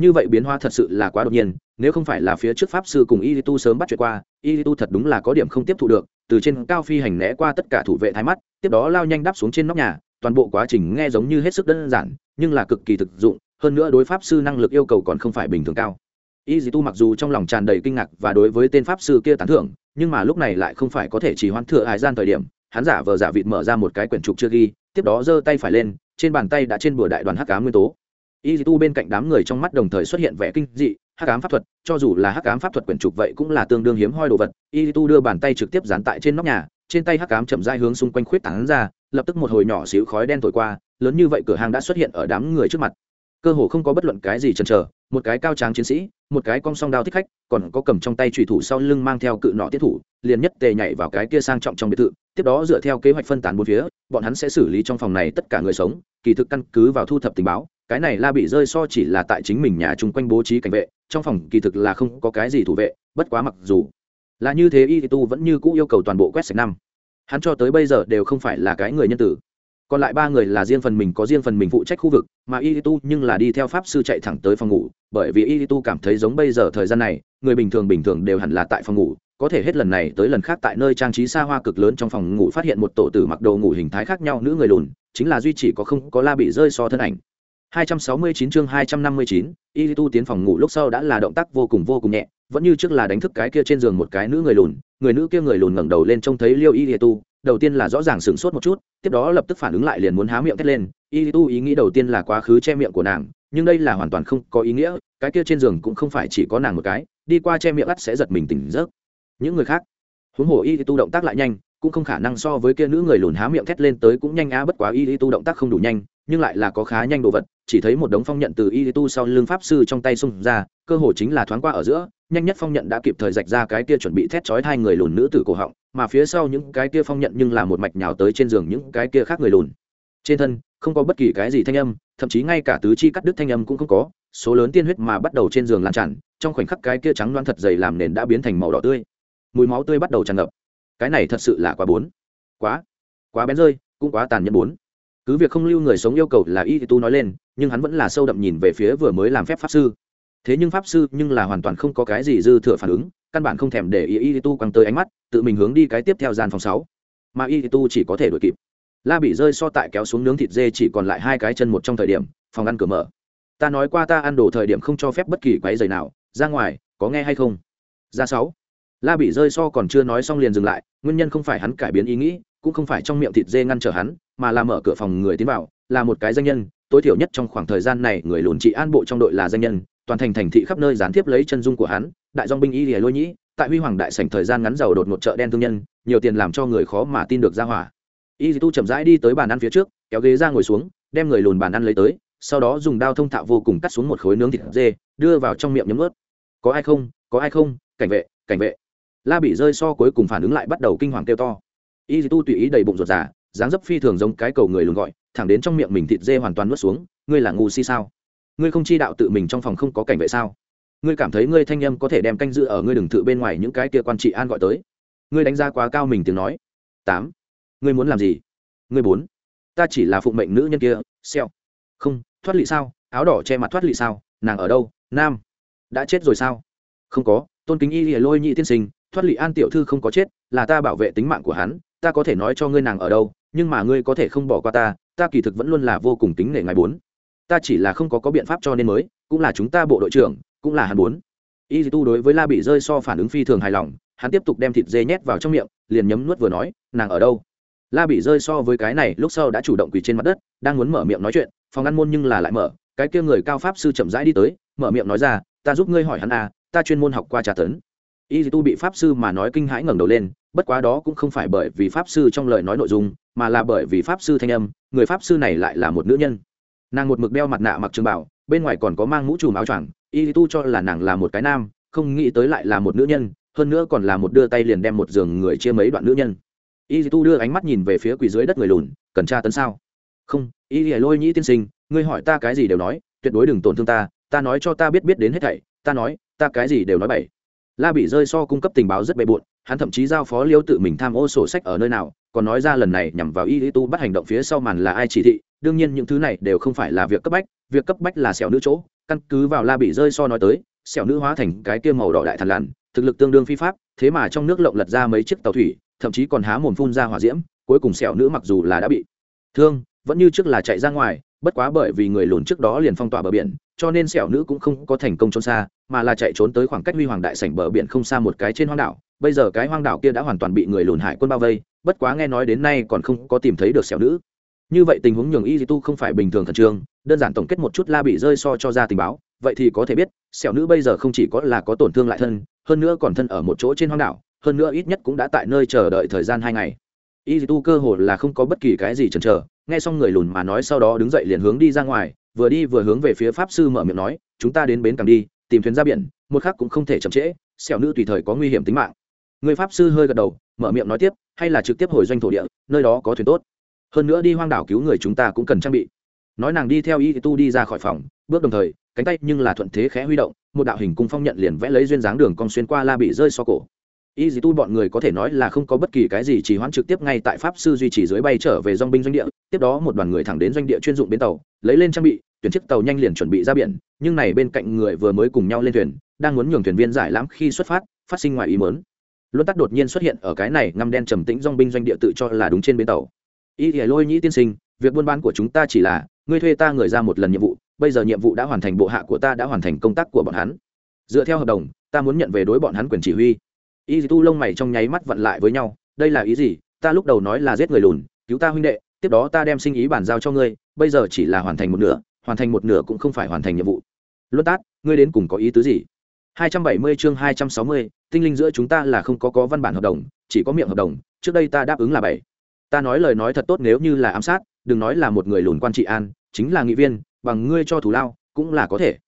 Như vậy biến hóa thật sự là quá đột nhiên, nếu không phải là phía trước pháp sư cùng y tu sớm bắt chuyện qua y tu thật đúng là có điểm không tiếp thu được từ trên cao phi hành né qua tất cả thủ vệ thái mắt, tiếp đó lao nhanh đáp xuống trên nóc nhà, toàn bộ quá trình nghe giống như hết sức đơn giản, nhưng là cực kỳ thực dụng, hơn nữa đối pháp sư năng lực yêu cầu còn không phải bình thường cao. Y dì tu mặc dù trong lòng tràn đầy kinh ngạc và đối với tên pháp sư kia tán thưởng, nhưng mà lúc này lại không phải có thể chỉ hoãn thừa hài gian thời điểm, hắn giả vờ giả vịt mở ra một cái quyển trục chưa ghi, tiếp đó giơ tay phải lên, trên bàn tay đã trên bùa đại đoàn hắc cá nguyên tố. Y dì tu bên cạnh đám người trong mắt đồng thời xuất hiện vẻ kinh dị hắc ám pháp thuật, cho dù là hắc ám pháp thuật quyển trục vậy cũng là tương đương hiếm hoi đồ vật. Y tu đưa bàn tay trực tiếp dán tại trên nóc nhà, trên tay hắc ám chậm rãi hướng xung quanh khuyết tảng ra, lập tức một hồi nhỏ xíu khói đen thổi qua, lớn như vậy cửa hàng đã xuất hiện ở đám người trước mặt. Cơ hồ không có bất luận cái gì chần chờ, một cái cao tráng chiến sĩ, một cái cong song đao thích khách, còn có cầm trong tay trùy thủ sau lưng mang theo cự nọ tiết thủ, liền nhất tề nhảy vào cái kia sang trọng trong biệt thự, tiếp đó dựa theo kế hoạch phân tán bốn phía, bọn hắn sẽ xử lý trong phòng này tất cả người sống, kỳ thực căn cứ vào thu thập tình báo cái này la bị rơi so chỉ là tại chính mình nhà chung quanh bố trí cảnh vệ, trong phòng kỳ thực là không có cái gì thủ vệ, bất quá mặc dù là như thế y tu vẫn như cũ yêu cầu toàn bộ quét sạch năm. Hắn cho tới bây giờ đều không phải là cái người nhân tử. Còn lại ba người là riêng phần mình có riêng phần mình phụ trách khu vực, mà y tu nhưng là đi theo pháp sư chạy thẳng tới phòng ngủ, bởi vì y tu cảm thấy giống bây giờ thời gian này, người bình thường bình thường đều hẳn là tại phòng ngủ, có thể hết lần này tới lần khác tại nơi trang trí xa hoa cực lớn trong phòng ngủ phát hiện một tổ tử mặc đồ ngủ hình thái khác nhau, nữ người lùn, chính là duy chỉ có không có la bị rơi so thân ảnh. 269 chương 259, y tu tiến phòng ngủ lúc sau đã là động tác vô cùng vô cùng nhẹ vẫn như trước là đánh thức cái kia trên giường một cái nữ người lùn người nữ kia người lùn ngẩng đầu lên trông thấy liêu y tu đầu tiên là rõ ràng sửng sốt một chút tiếp đó lập tức phản ứng lại liền muốn há miệng thét lên y tu ý nghĩ đầu tiên là quá khứ che miệng của nàng nhưng đây là hoàn toàn không có ý nghĩa cái kia trên giường cũng không phải chỉ có nàng một cái đi qua che miệng ắt sẽ giật mình tỉnh giấc. Những người khác huống hồ y tu động tác lại nhanh cũng không khả năng so với kia nữ người lùn há miệng thét lên tới cũng nhanh á, bất quá y tu động tác không đủ nhanh, nhưng lại là có khá nhanh đồ vật, chỉ thấy một đống phong nhận từ y tu sau lưng pháp sư trong tay xung ra, cơ hồ chính là thoáng qua ở giữa, nhanh nhất phong nhận đã kịp thời rạch ra cái kia chuẩn bị thét chói hai người lùn nữ từ cổ họng, mà phía sau những cái kia phong nhận nhưng là một mạch nhào tới trên giường những cái kia khác người lùn. Trên thân, không có bất kỳ cái gì thanh âm, thậm chí ngay cả tứ chi cắt đứt thanh âm cũng không có, số lớn tiên huyết mà bắt đầu trên giường lan tràn, trong khoảnh khắc cái kia trắng loan thật dày làm nền đã biến thành màu đỏ tươi. Mùi máu tươi bắt đầu tràn ngập cái này thật sự là quá bốn. Quá quá bén rơi, cũng quá tàn nhẫn bốn. Cứ việc không lưu người sống yêu cầu là y tu nói lên, nhưng hắn vẫn là sâu đậm nhìn về phía vừa mới làm phép pháp sư. Thế nhưng pháp sư nhưng là hoàn toàn không có cái gì dư thừa phản ứng, căn bản không thèm để y y tu quăng tới ánh mắt, tự mình hướng đi cái tiếp theo gian phòng sáu. Mà y tu chỉ có thể đuổi kịp. La bị rơi so tại kéo xuống nướng thịt dê chỉ còn lại hai cái chân một trong thời điểm, phòng ăn cửa mở. Ta nói qua ta ăn đồ thời điểm không cho phép bất kỳ quái giày nào, ra ngoài, có nghe hay không? Ra sáu la bị rơi so còn chưa nói xong liền dừng lại, nguyên nhân không phải hắn cải biến ý nghĩ, cũng không phải trong miệng thịt dê ngăn trở hắn, mà là mở cửa phòng người tiến vào, là một cái danh nhân, tối thiểu nhất trong khoảng thời gian này người lùn trị an bộ trong đội là danh nhân, toàn thành thành thị khắp nơi gián tiếp lấy chân dung của hắn, đại dong binh y lìa lôi nhĩ, tại huy hoàng đại sảnh thời gian ngắn giàu đột một chợ đen thương nhân, nhiều tiền làm cho người khó mà tin được ra hỏa. Y tu chậm rãi đi tới bàn ăn phía trước, kéo ghế ra ngồi xuống, đem người lùn bàn ăn lấy tới, sau đó dùng đao thông thạo vô cùng cắt xuống một khối nướng thịt dê, đưa vào trong miệng nhấm ướt. Có ai không? Có ai không? Cảnh vệ cảnh vệ la bị rơi so cuối cùng phản ứng lại bắt đầu kinh hoàng kêu to. Y tu tùy ý đầy bụng ruột già, dáng dấp phi thường giống cái cầu người lùn gọi, thẳng đến trong miệng mình thịt dê hoàn toàn nuốt xuống, ngươi là ngu si sao? Ngươi không chi đạo tự mình trong phòng không có cảnh vệ sao? Ngươi cảm thấy ngươi thanh âm có thể đem canh dự ở ngươi đừng tự bên ngoài những cái kia quan trị an gọi tới? Ngươi đánh giá quá cao mình tiếng nói. Tám. Ngươi muốn làm gì? Ngươi bốn. Ta chỉ là phụng mệnh nữ nhân kia, xeo. Không, thoát lị sao? Áo đỏ che mặt thoát lị sao? Nàng ở đâu? Nam. Đã chết rồi sao? Không có. Tôn kính y lìa lôi nhị tiên sinh thoát lị an tiểu thư không có chết, là ta bảo vệ tính mạng của hắn, ta có thể nói cho ngươi nàng ở đâu, nhưng mà ngươi có thể không bỏ qua ta ta kỳ thực vẫn luôn là vô cùng tính nể ngài bốn. Ta chỉ là không có có biện pháp cho nên mới, cũng là chúng ta bộ đội trưởng, cũng là hắn bốn. Y tu đối với la bị rơi so phản ứng phi thường hài lòng, hắn tiếp tục đem thịt dê nhét vào trong miệng, liền nhấm nuốt vừa nói, nàng ở đâu? La bị rơi so với cái này lúc sau đã chủ động quỳ trên mặt đất, đang muốn mở miệng nói chuyện, phòng ăn môn nhưng là lại mở, cái kia người cao pháp sư chậm rãi đi tới, mở miệng nói ra, ta giúp ngươi hỏi hắn à ta chuyên môn học qua trà tấn y tu bị pháp sư mà nói kinh hãi ngẩng đầu lên, bất quá đó cũng không phải bởi vì pháp sư trong lời nói nội dung, mà là bởi vì pháp sư thanh âm, người pháp sư này lại là một nữ nhân. Nàng một mực đeo mặt nạ mặc trường bảo, bên ngoài còn có mang mũ trùm áo choàng y tu cho là nàng là một cái nam, không nghĩ tới lại là một nữ nhân, hơn nữa còn là một đưa tay liền đem một giường người chia mấy đoạn nữ nhân. Y tu đưa ánh mắt nhìn về phía quỳ dưới đất người lùn, cần tra tấn sao? Không y lôi nhĩ tiên sinh, ngươi hỏi ta cái gì đều nói, tuyệt đối đừng tổn thương ta ta nói cho ta biết biết đến hết thảy, ta nói, ta cái gì đều nói bậy la bị rơi so cung cấp tình báo rất bề bộn hắn thậm chí giao phó liêu tự mình tham ô sổ sách ở nơi nào còn nói ra lần này nhằm vào y tu bắt hành động phía sau màn là ai chỉ thị đương nhiên những thứ này đều không phải là việc cấp bách việc cấp bách là xẻo nữ chỗ. Căn cứ vào la bị rơi so nói tới xẻo nữ hóa thành cái kia màu đỏ đại thần lằn, thực lực tương đương phi pháp thế mà trong nước lộng lật ra mấy chiếc tàu thủy thậm chí còn há mồm phun ra hỏa diễm cuối cùng xẻo nữ mặc dù là đã bị thương vẫn như trước là chạy ra ngoài bất quá bởi vì người lùn trước đó liền phong tỏa bờ biển, cho nên xẻo nữ cũng không có thành công trốn xa, mà là chạy trốn tới khoảng cách huy hoàng đại sảnh bờ biển không xa một cái trên hoang đảo. Bây giờ cái hoang đảo kia đã hoàn toàn bị người lùn hải quân bao vây, bất quá nghe nói đến nay còn không có tìm thấy được xẻo nữ. Như vậy tình huống nhường y tu không phải bình thường khẩn trương, đơn giản tổng kết một chút la bị rơi so cho ra tình báo. Vậy thì có thể biết xẻo nữ bây giờ không chỉ có là có tổn thương lại thân, hơn nữa còn thân ở một chỗ trên hoang đảo, hơn nữa ít nhất cũng đã tại nơi chờ đợi thời gian hai ngày. Y tu cơ hồ là không có bất kỳ cái gì chần chờ nghe xong người lùn mà nói sau đó đứng dậy liền hướng đi ra ngoài, vừa đi vừa hướng về phía pháp sư mở miệng nói, chúng ta đến bến cảng đi, tìm thuyền ra biển, một khác cũng không thể chậm trễ xẻo nữ tùy thời có nguy hiểm tính mạng. Người pháp sư hơi gật đầu, mở miệng nói tiếp, hay là trực tiếp hồi doanh thổ địa, nơi đó có thuyền tốt. Hơn nữa đi hoang đảo cứu người chúng ta cũng cần trang bị. Nói nàng đi theo y tu đi ra khỏi phòng, bước đồng thời, cánh tay nhưng là thuận thế khẽ huy động, một đạo hình cung phong nhận liền vẽ lấy duyên dáng đường cong xuyên qua la bị rơi so cổ y dì tu bọn người có thể nói là không có bất kỳ cái gì chỉ hoãn trực tiếp ngay tại pháp sư duy trì dưới bay trở về dong binh doanh địa, tiếp đó một đoàn người thẳng đến doanh địa chuyên dụng bến tàu, lấy lên trang bị, tuyển chiếc tàu nhanh liền chuẩn bị ra biển, nhưng này bên cạnh người vừa mới cùng nhau lên thuyền, đang muốn nhường thuyền viên giải lãm khi xuất phát phát sinh ngoài ý mớn luân tắc đột nhiên xuất hiện ở cái này ngăm đen trầm tĩnh dong binh doanh địa tự cho là đúng trên bến tàu. Y thì lôi nhĩ tiên sinh, việc buôn bán của chúng ta chỉ là, ngươi thuê ta người ra một lần nhiệm vụ, bây giờ nhiệm vụ đã hoàn thành, bộ hạ của ta đã hoàn thành công tác của bọn hắn. Dựa theo hợp đồng, ta muốn nhận về đối bọn hắn quyền chỉ huy y tu lông mày trong nháy mắt vặn lại với nhau đây là ý gì? Ta lúc đầu nói là giết người lùn cứu ta huynh đệ tiếp đó ta đem sinh ý bàn giao cho ngươi bây giờ chỉ là hoàn thành một nửa hoàn thành một nửa cũng không phải hoàn thành nhiệm vụ. Luân tát ngươi đến cùng có ý tứ gì? 270 chương 260, tinh linh giữa chúng ta là không có có văn bản hợp đồng chỉ có miệng hợp đồng trước đây ta đáp ứng là bảy. Ta nói lời nói thật tốt nếu như là ám sát đừng nói là một người lùn quan trị an chính là nghị viên bằng ngươi cho thủ lao cũng là có thể.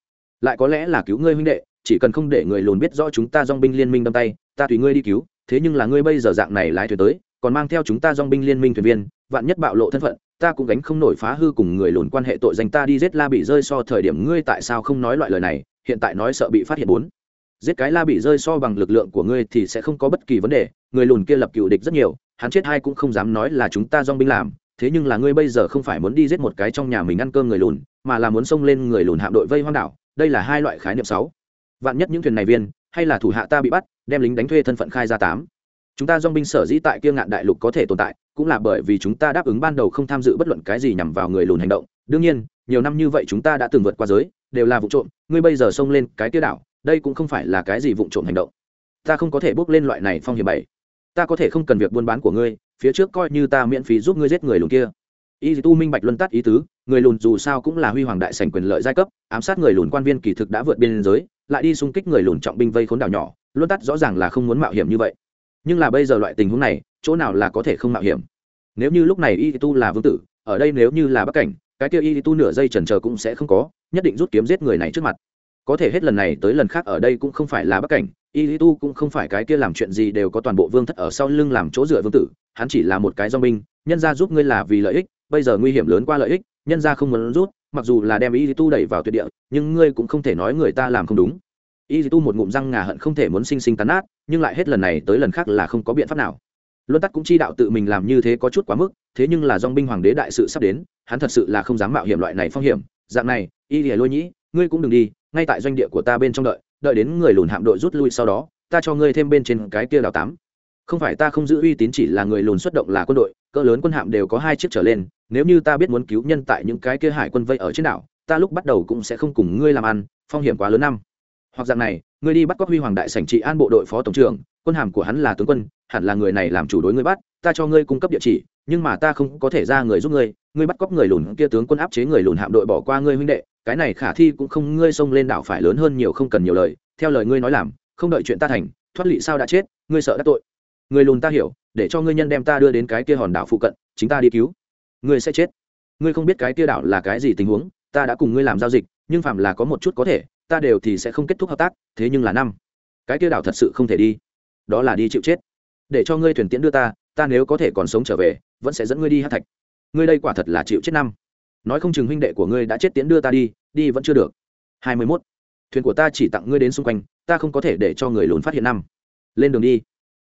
Lại có lẽ là cứu ngươi huynh đệ chỉ cần không để người lùn biết rõ chúng ta dong binh liên minh đâm tay ta tùy ngươi đi cứu, thế nhưng là ngươi bây giờ dạng này lái thuyền tới, còn mang theo chúng ta dong binh liên minh thuyền viên, vạn nhất bạo lộ thân phận, ta cũng gánh không nổi phá hư cùng người lùn quan hệ tội danh ta đi giết la bị rơi so thời điểm ngươi tại sao không nói loại lời này, hiện tại nói sợ bị phát hiện bốn. Giết cái la bị rơi so bằng lực lượng của ngươi thì sẽ không có bất kỳ vấn đề, người lùn kia lập cựu địch rất nhiều, hắn chết hay cũng không dám nói là chúng ta dong binh làm, thế nhưng là ngươi bây giờ không phải muốn đi giết một cái trong nhà mình ăn cơm người lùn, mà là muốn xông lên người lùn hạm đội vây hoang đảo, đây là hai loại khái niệm sáu. Vạn nhất những thuyền này viên, hay là thủ hạ ta bị bắt đem lính đánh thuê thân phận khai ra tám. Chúng ta dong binh sở dĩ tại kia ngạn đại lục có thể tồn tại, cũng là bởi vì chúng ta đáp ứng ban đầu không tham dự bất luận cái gì nhằm vào người lùn hành động. Đương nhiên, nhiều năm như vậy chúng ta đã từng vượt qua giới, đều là vụ trộm, ngươi bây giờ xông lên cái tiêu đảo, đây cũng không phải là cái gì vụ trộm hành động. Ta không có thể bước lên loại này phong hiểm bảy. Ta có thể không cần việc buôn bán của ngươi, phía trước coi như ta miễn phí giúp ngươi giết người lùn kia. Y tu minh bạch luân tắt ý tứ, người lùn dù sao cũng là huy hoàng đại sành quyền lợi giai cấp, ám sát người lùn quan viên kỳ thực đã vượt biên giới, lại đi xung kích người lùn trọng binh vây khốn đảo nhỏ Luôn tắt rõ ràng là không muốn mạo hiểm như vậy. Nhưng là bây giờ loại tình huống này, chỗ nào là có thể không mạo hiểm? Nếu như lúc này y tu là vương tử, ở đây nếu như là bắc cảnh, cái kia y tu nửa giây trần chờ cũng sẽ không có, nhất định rút kiếm giết người này trước mặt. Có thể hết lần này tới lần khác ở đây cũng không phải là bắc cảnh, y tu cũng không phải cái kia làm chuyện gì đều có toàn bộ vương thất ở sau lưng làm chỗ dựa vương tử, hắn chỉ là một cái do binh, nhân ra giúp ngươi là vì lợi ích, bây giờ nguy hiểm lớn qua lợi ích, nhân ra không muốn rút, mặc dù là đem y tu đẩy vào tuyệt địa, nhưng ngươi cũng không thể nói người ta làm không đúng y tu một ngụm răng ngà hận không thể muốn sinh sinh tán nát, nhưng lại hết lần này tới lần khác là không có biện pháp nào. Luân tắc cũng chi đạo tự mình làm như thế có chút quá mức, thế nhưng là dong binh hoàng đế đại sự sắp đến, hắn thật sự là không dám mạo hiểm loại này phong hiểm. Dạng này, y lìa lôi nhĩ, ngươi cũng đừng đi, ngay tại doanh địa của ta bên trong đợi đợi đến người lùn hạm đội rút lui sau đó, ta cho ngươi thêm bên trên cái kia đào tám không phải ta không giữ uy tín chỉ là người lùn xuất động là quân đội, cỡ lớn quân hạm đều có hai chiếc trở lên, nếu như ta biết muốn cứu nhân tại những cái kia hải quân vây ở trên đảo, ta lúc bắt đầu cũng sẽ không cùng ngươi làm ăn, phong hiểm quá lớn năm hoặc dạng này, ngươi đi bắt cóc huy hoàng đại sảnh trị an bộ đội phó tổng trưởng, quân hàm của hắn là tướng quân, hẳn là người này làm chủ đối ngươi bắt, ta cho ngươi cung cấp địa chỉ, nhưng mà ta không có thể ra người giúp ngươi ngươi bắt cóc người lùn kia tướng quân áp chế người lùn hạm đội bỏ qua ngươi huynh đệ, cái này khả thi cũng không, ngươi xông lên đảo phải lớn hơn nhiều không cần nhiều lời, theo lời ngươi nói làm, không đợi chuyện ta thành, thoát lị sao đã chết, ngươi sợ đã tội. Người lùn ta hiểu, để cho ngươi nhân đem ta đưa đến cái kia hòn đảo phụ cận, chính ta đi cứu. Ngươi sẽ chết. Ngươi không biết cái kia đảo là cái gì tình huống, ta đã cùng ngươi làm giao dịch, nhưng phạm là có một chút có thể ta đều thì sẽ không kết thúc hợp tác, thế nhưng là năm. Cái kia đảo thật sự không thể đi. Đó là đi chịu chết. Để cho ngươi thuyền tiễn đưa ta ta nếu có thể còn sống trở về, vẫn sẽ dẫn ngươi đi hát thạch. Ngươi đây quả thật là chịu chết năm. Nói không chừng huynh đệ của ngươi đã chết tiễn đưa ta đi đi vẫn chưa được. Hai mươi mốt. Thuyền của ta chỉ tặng ngươi đến xung quanh, ta không có thể để cho người lùn phát hiện năm. Lên đường đi.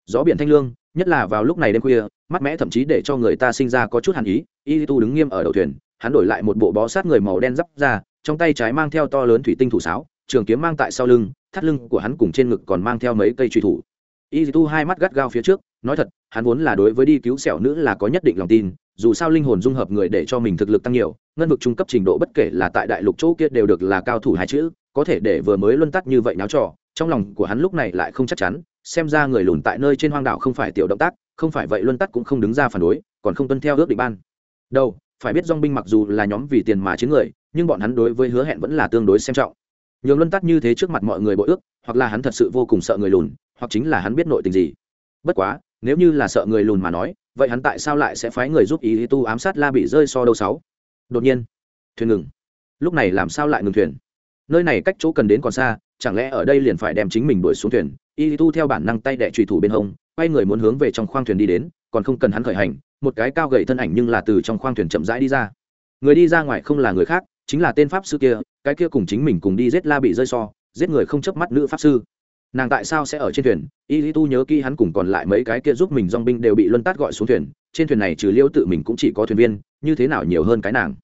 Gió biển thanh lương, nhất là vào lúc này đêm khuya mắt mẽ thậm chí để cho người ta sinh ra có chút hàn ý. Y tu đứng nghiêm ở đầu thuyền, hắn đổi lại một bộ bó sát người màu đen d ra, trong tay trái mang theo to lớn thủy tinh thủ sáo trường kiếm mang tại sau lưng, thắt lưng của hắn cùng trên ngực còn mang theo mấy cây truy thủ. Y tu hai mắt gắt gao phía trước, nói thật, hắn vốn là đối với đi cứu sẹo nữ là có nhất định lòng tin, dù sao linh hồn dung hợp người để cho mình thực lực tăng nhiều, ngân vực trung cấp trình độ bất kể là tại đại lục chỗ kia đều được là cao thủ hai chữ, có thể để vừa mới luân tắt như vậy náo trò, trong lòng của hắn lúc này lại không chắc chắn, xem ra người lùn tại nơi trên hoang đảo không phải tiểu động tác, không phải vậy luân tắt cũng không đứng ra phản đối, còn không tuân theo ước định ban. Đâu, phải biết dong binh mặc dù là nhóm vì tiền mà chiến người, nhưng bọn hắn đối với hứa hẹn vẫn là tương đối xem trọng nhường luân tắt như thế trước mặt mọi người bội ước, hoặc là hắn thật sự vô cùng sợ người lùn, hoặc chính là hắn biết nội tình gì. Bất quá, nếu như là sợ người lùn mà nói, vậy hắn tại sao lại sẽ phái người giúp ý tu ám sát la bị rơi so đâu sáu? Đột nhiên, thuyền ngừng. Lúc này làm sao lại ngừng thuyền? Nơi này cách chỗ cần đến còn xa, chẳng lẽ ở đây liền phải đem chính mình đuổi xuống thuyền? Y tu theo bản năng tay đẻ trùy thủ bên hông, quay người muốn hướng về trong khoang thuyền đi đến, còn không cần hắn khởi hành, một cái cao gậy thân ảnh nhưng là từ trong khoang thuyền chậm rãi đi ra. Người đi ra ngoài không là người khác, chính là tên pháp sư kia cái kia cùng chính mình cùng đi giết la bị rơi so, giết người không chớp mắt nữ pháp sư. Nàng tại sao sẽ ở trên thuyền? Y tu nhớ kỹ hắn cùng còn lại mấy cái kia giúp mình dong binh đều bị luân tát gọi xuống thuyền. Trên thuyền này trừ liêu tự mình cũng chỉ có thuyền viên, như thế nào nhiều hơn cái nàng?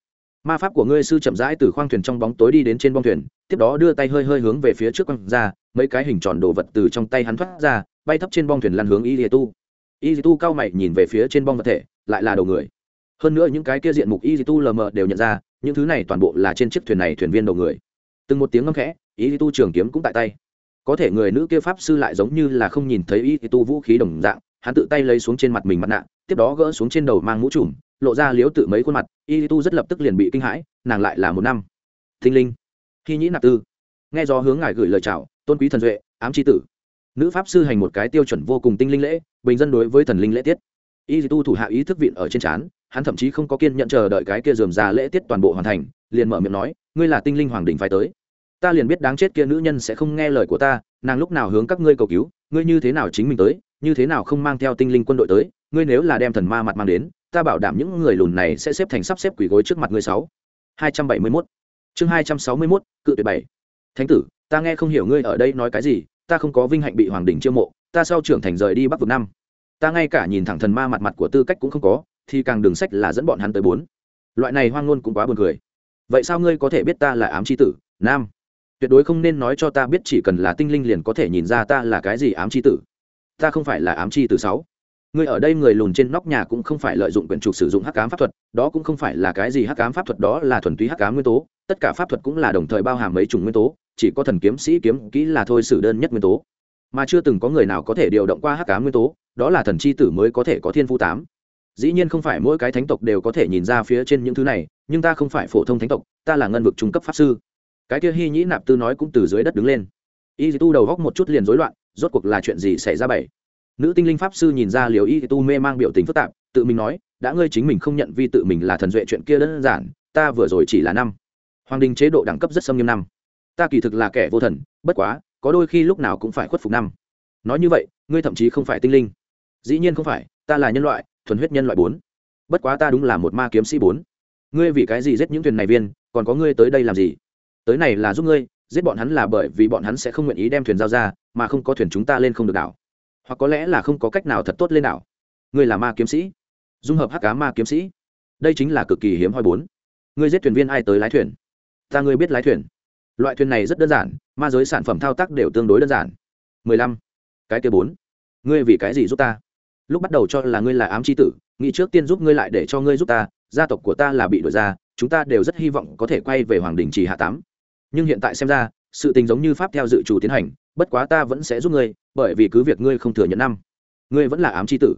Ma pháp của ngươi sư chậm rãi từ khoang thuyền trong bóng tối đi đến trên bong thuyền, tiếp đó đưa tay hơi hơi hướng về phía trước quăng ra, mấy cái hình tròn đồ vật từ trong tay hắn thoát ra, bay thấp trên bong thuyền lăn hướng y tu. Y tu cao mày nhìn về phía trên bong vật thể, lại là đầu người. Hơn nữa những cái kia diện mục y tu lờ mờ đều nhận ra những thứ này toàn bộ là trên chiếc thuyền này thuyền viên đầu người. Từng một tiếng ngâm khẽ, ý tu trường kiếm cũng tại tay. Có thể người nữ kia pháp sư lại giống như là không nhìn thấy ý tu vũ khí đồng dạng, hắn tự tay lấy xuống trên mặt mình mặt nạ, tiếp đó gỡ xuống trên đầu mang mũ trùm, lộ ra liếu tự mấy khuôn mặt. Y tu rất lập tức liền bị kinh hãi, nàng lại là một năm. Thinh linh khi nhĩ nạp tư. Nghe do hướng ngài gửi lời chào, tôn quý thần duệ, ám tri tử. Nữ pháp sư hành một cái tiêu chuẩn vô cùng tinh linh lễ, bình dân đối với thần linh lễ tiết. Y tu thủ hạ ý thức viện ở trên trán hắn thậm chí không có kiên nhận chờ đợi cái kia dườm già lễ tiết toàn bộ hoàn thành, liền mở miệng nói, ngươi là tinh linh hoàng đình phải tới. Ta liền biết đáng chết kia nữ nhân sẽ không nghe lời của ta, nàng lúc nào hướng các ngươi cầu cứu, ngươi như thế nào chính mình tới, như thế nào không mang theo tinh linh quân đội tới, ngươi nếu là đem thần ma mặt mang đến, ta bảo đảm những người lùn này sẽ xếp thành sắp xếp quỷ gối trước mặt ngươi sáu. Hai trăm bảy mươi mốt. Chương hai trăm sáu mươi mốt, cự tuyệt bảy. Thánh tử, ta nghe không hiểu ngươi ở đây nói cái gì, ta không có vinh hạnh bị hoàng đình chiêu mộ, ta sau trưởng thành rời đi bắc vực năm. Ta ngay cả nhìn thẳng thần ma mặt mặt của tư cách cũng không có thì càng đường sách là dẫn bọn hắn tới bốn. Loại này hoang ngôn cũng quá buồn cười. Vậy sao ngươi có thể biết ta là ám c tử, nam? Tuyệt đối không nên nói cho ta biết chỉ cần là tinh linh liền có thể nhìn ra ta là cái gì ám c tử. Ta không phải là ám c tử sáu. Ngươi ở đây người lùn trên nóc nhà cũng không phải lợi dụng quyền trục sử dụng hắc ám pháp thuật, đó cũng không phải là cái gì hắc ám pháp thuật, đó là thuần túy hắc ám nguyên tố. Tất cả pháp thuật cũng là đồng thời bao hàm mấy chủng nguyên tố, chỉ có thần kiếm, sĩ kiếm, kỹ là thôi sử đơn nhất nguyên tố. Mà chưa từng có người nào có thể điều động qua hắc ám nguyên tố, đó là thần chi tử mới có thể có thiên phu tám dĩ nhiên không phải mỗi cái thánh tộc đều có thể nhìn ra phía trên những thứ này, nhưng ta không phải phổ thông thánh tộc, ta là ngân vực trung cấp pháp sư. Cái kia hy nhĩ nạp tư nói cũng từ dưới đất đứng lên. Y tu đầu góc một chút liền rối loạn, rốt cuộc là chuyện gì xảy ra bảy? Nữ tinh linh pháp sư nhìn ra liều y tu mê mang biểu tình phức tạp, tự mình nói, đã ngươi chính mình không nhận vi tự mình là thần duệ chuyện kia đơn giản, ta vừa rồi chỉ là năm. Hoàng đình chế độ đẳng cấp rất xâm nghiêm năm. Ta kỳ thực là kẻ vô thần, bất quá, có đôi khi lúc nào cũng phải khuất phục năm. Nói như vậy, ngươi thậm chí không phải tinh linh. Dĩ nhiên không phải, ta là nhân loại thuần huyết nhân loại bốn. Bất quá ta đúng là một ma kiếm sĩ bốn. Ngươi vì cái gì giết những thuyền này viên, còn có ngươi tới đây làm gì? Tới này là giúp ngươi, giết bọn hắn là bởi vì bọn hắn sẽ không nguyện ý đem thuyền giao ra, mà không có thuyền chúng ta lên không được đảo. Hoặc có lẽ là không có cách nào thật tốt lên đảo. Ngươi là ma kiếm sĩ. Dung hợp hắc cá ma kiếm sĩ. Đây chính là cực kỳ hiếm hoi bốn. Ngươi giết thuyền viên ai tới lái thuyền? Ta ngươi biết lái thuyền. Loại thuyền này rất đơn giản, ma giới sản phẩm thao tác đều tương đối đơn giản. Mười lăm. Cái kia bốn. Ngươi vì cái gì giúp ta? Lúc bắt đầu cho là ngươi là ám c h i tử, nghĩ trước tiên giúp ngươi lại để cho ngươi giúp ta, gia tộc của ta là bị đổi ra, chúng ta đều rất hy vọng có thể quay về hoàng đình chỉ hạ tám. Nhưng hiện tại xem ra, sự tình giống như pháp theo dự chủ tiến hành, bất quá ta vẫn sẽ giúp ngươi, bởi vì cứ việc ngươi không thừa nhận năm, ngươi vẫn là ám c h i tử.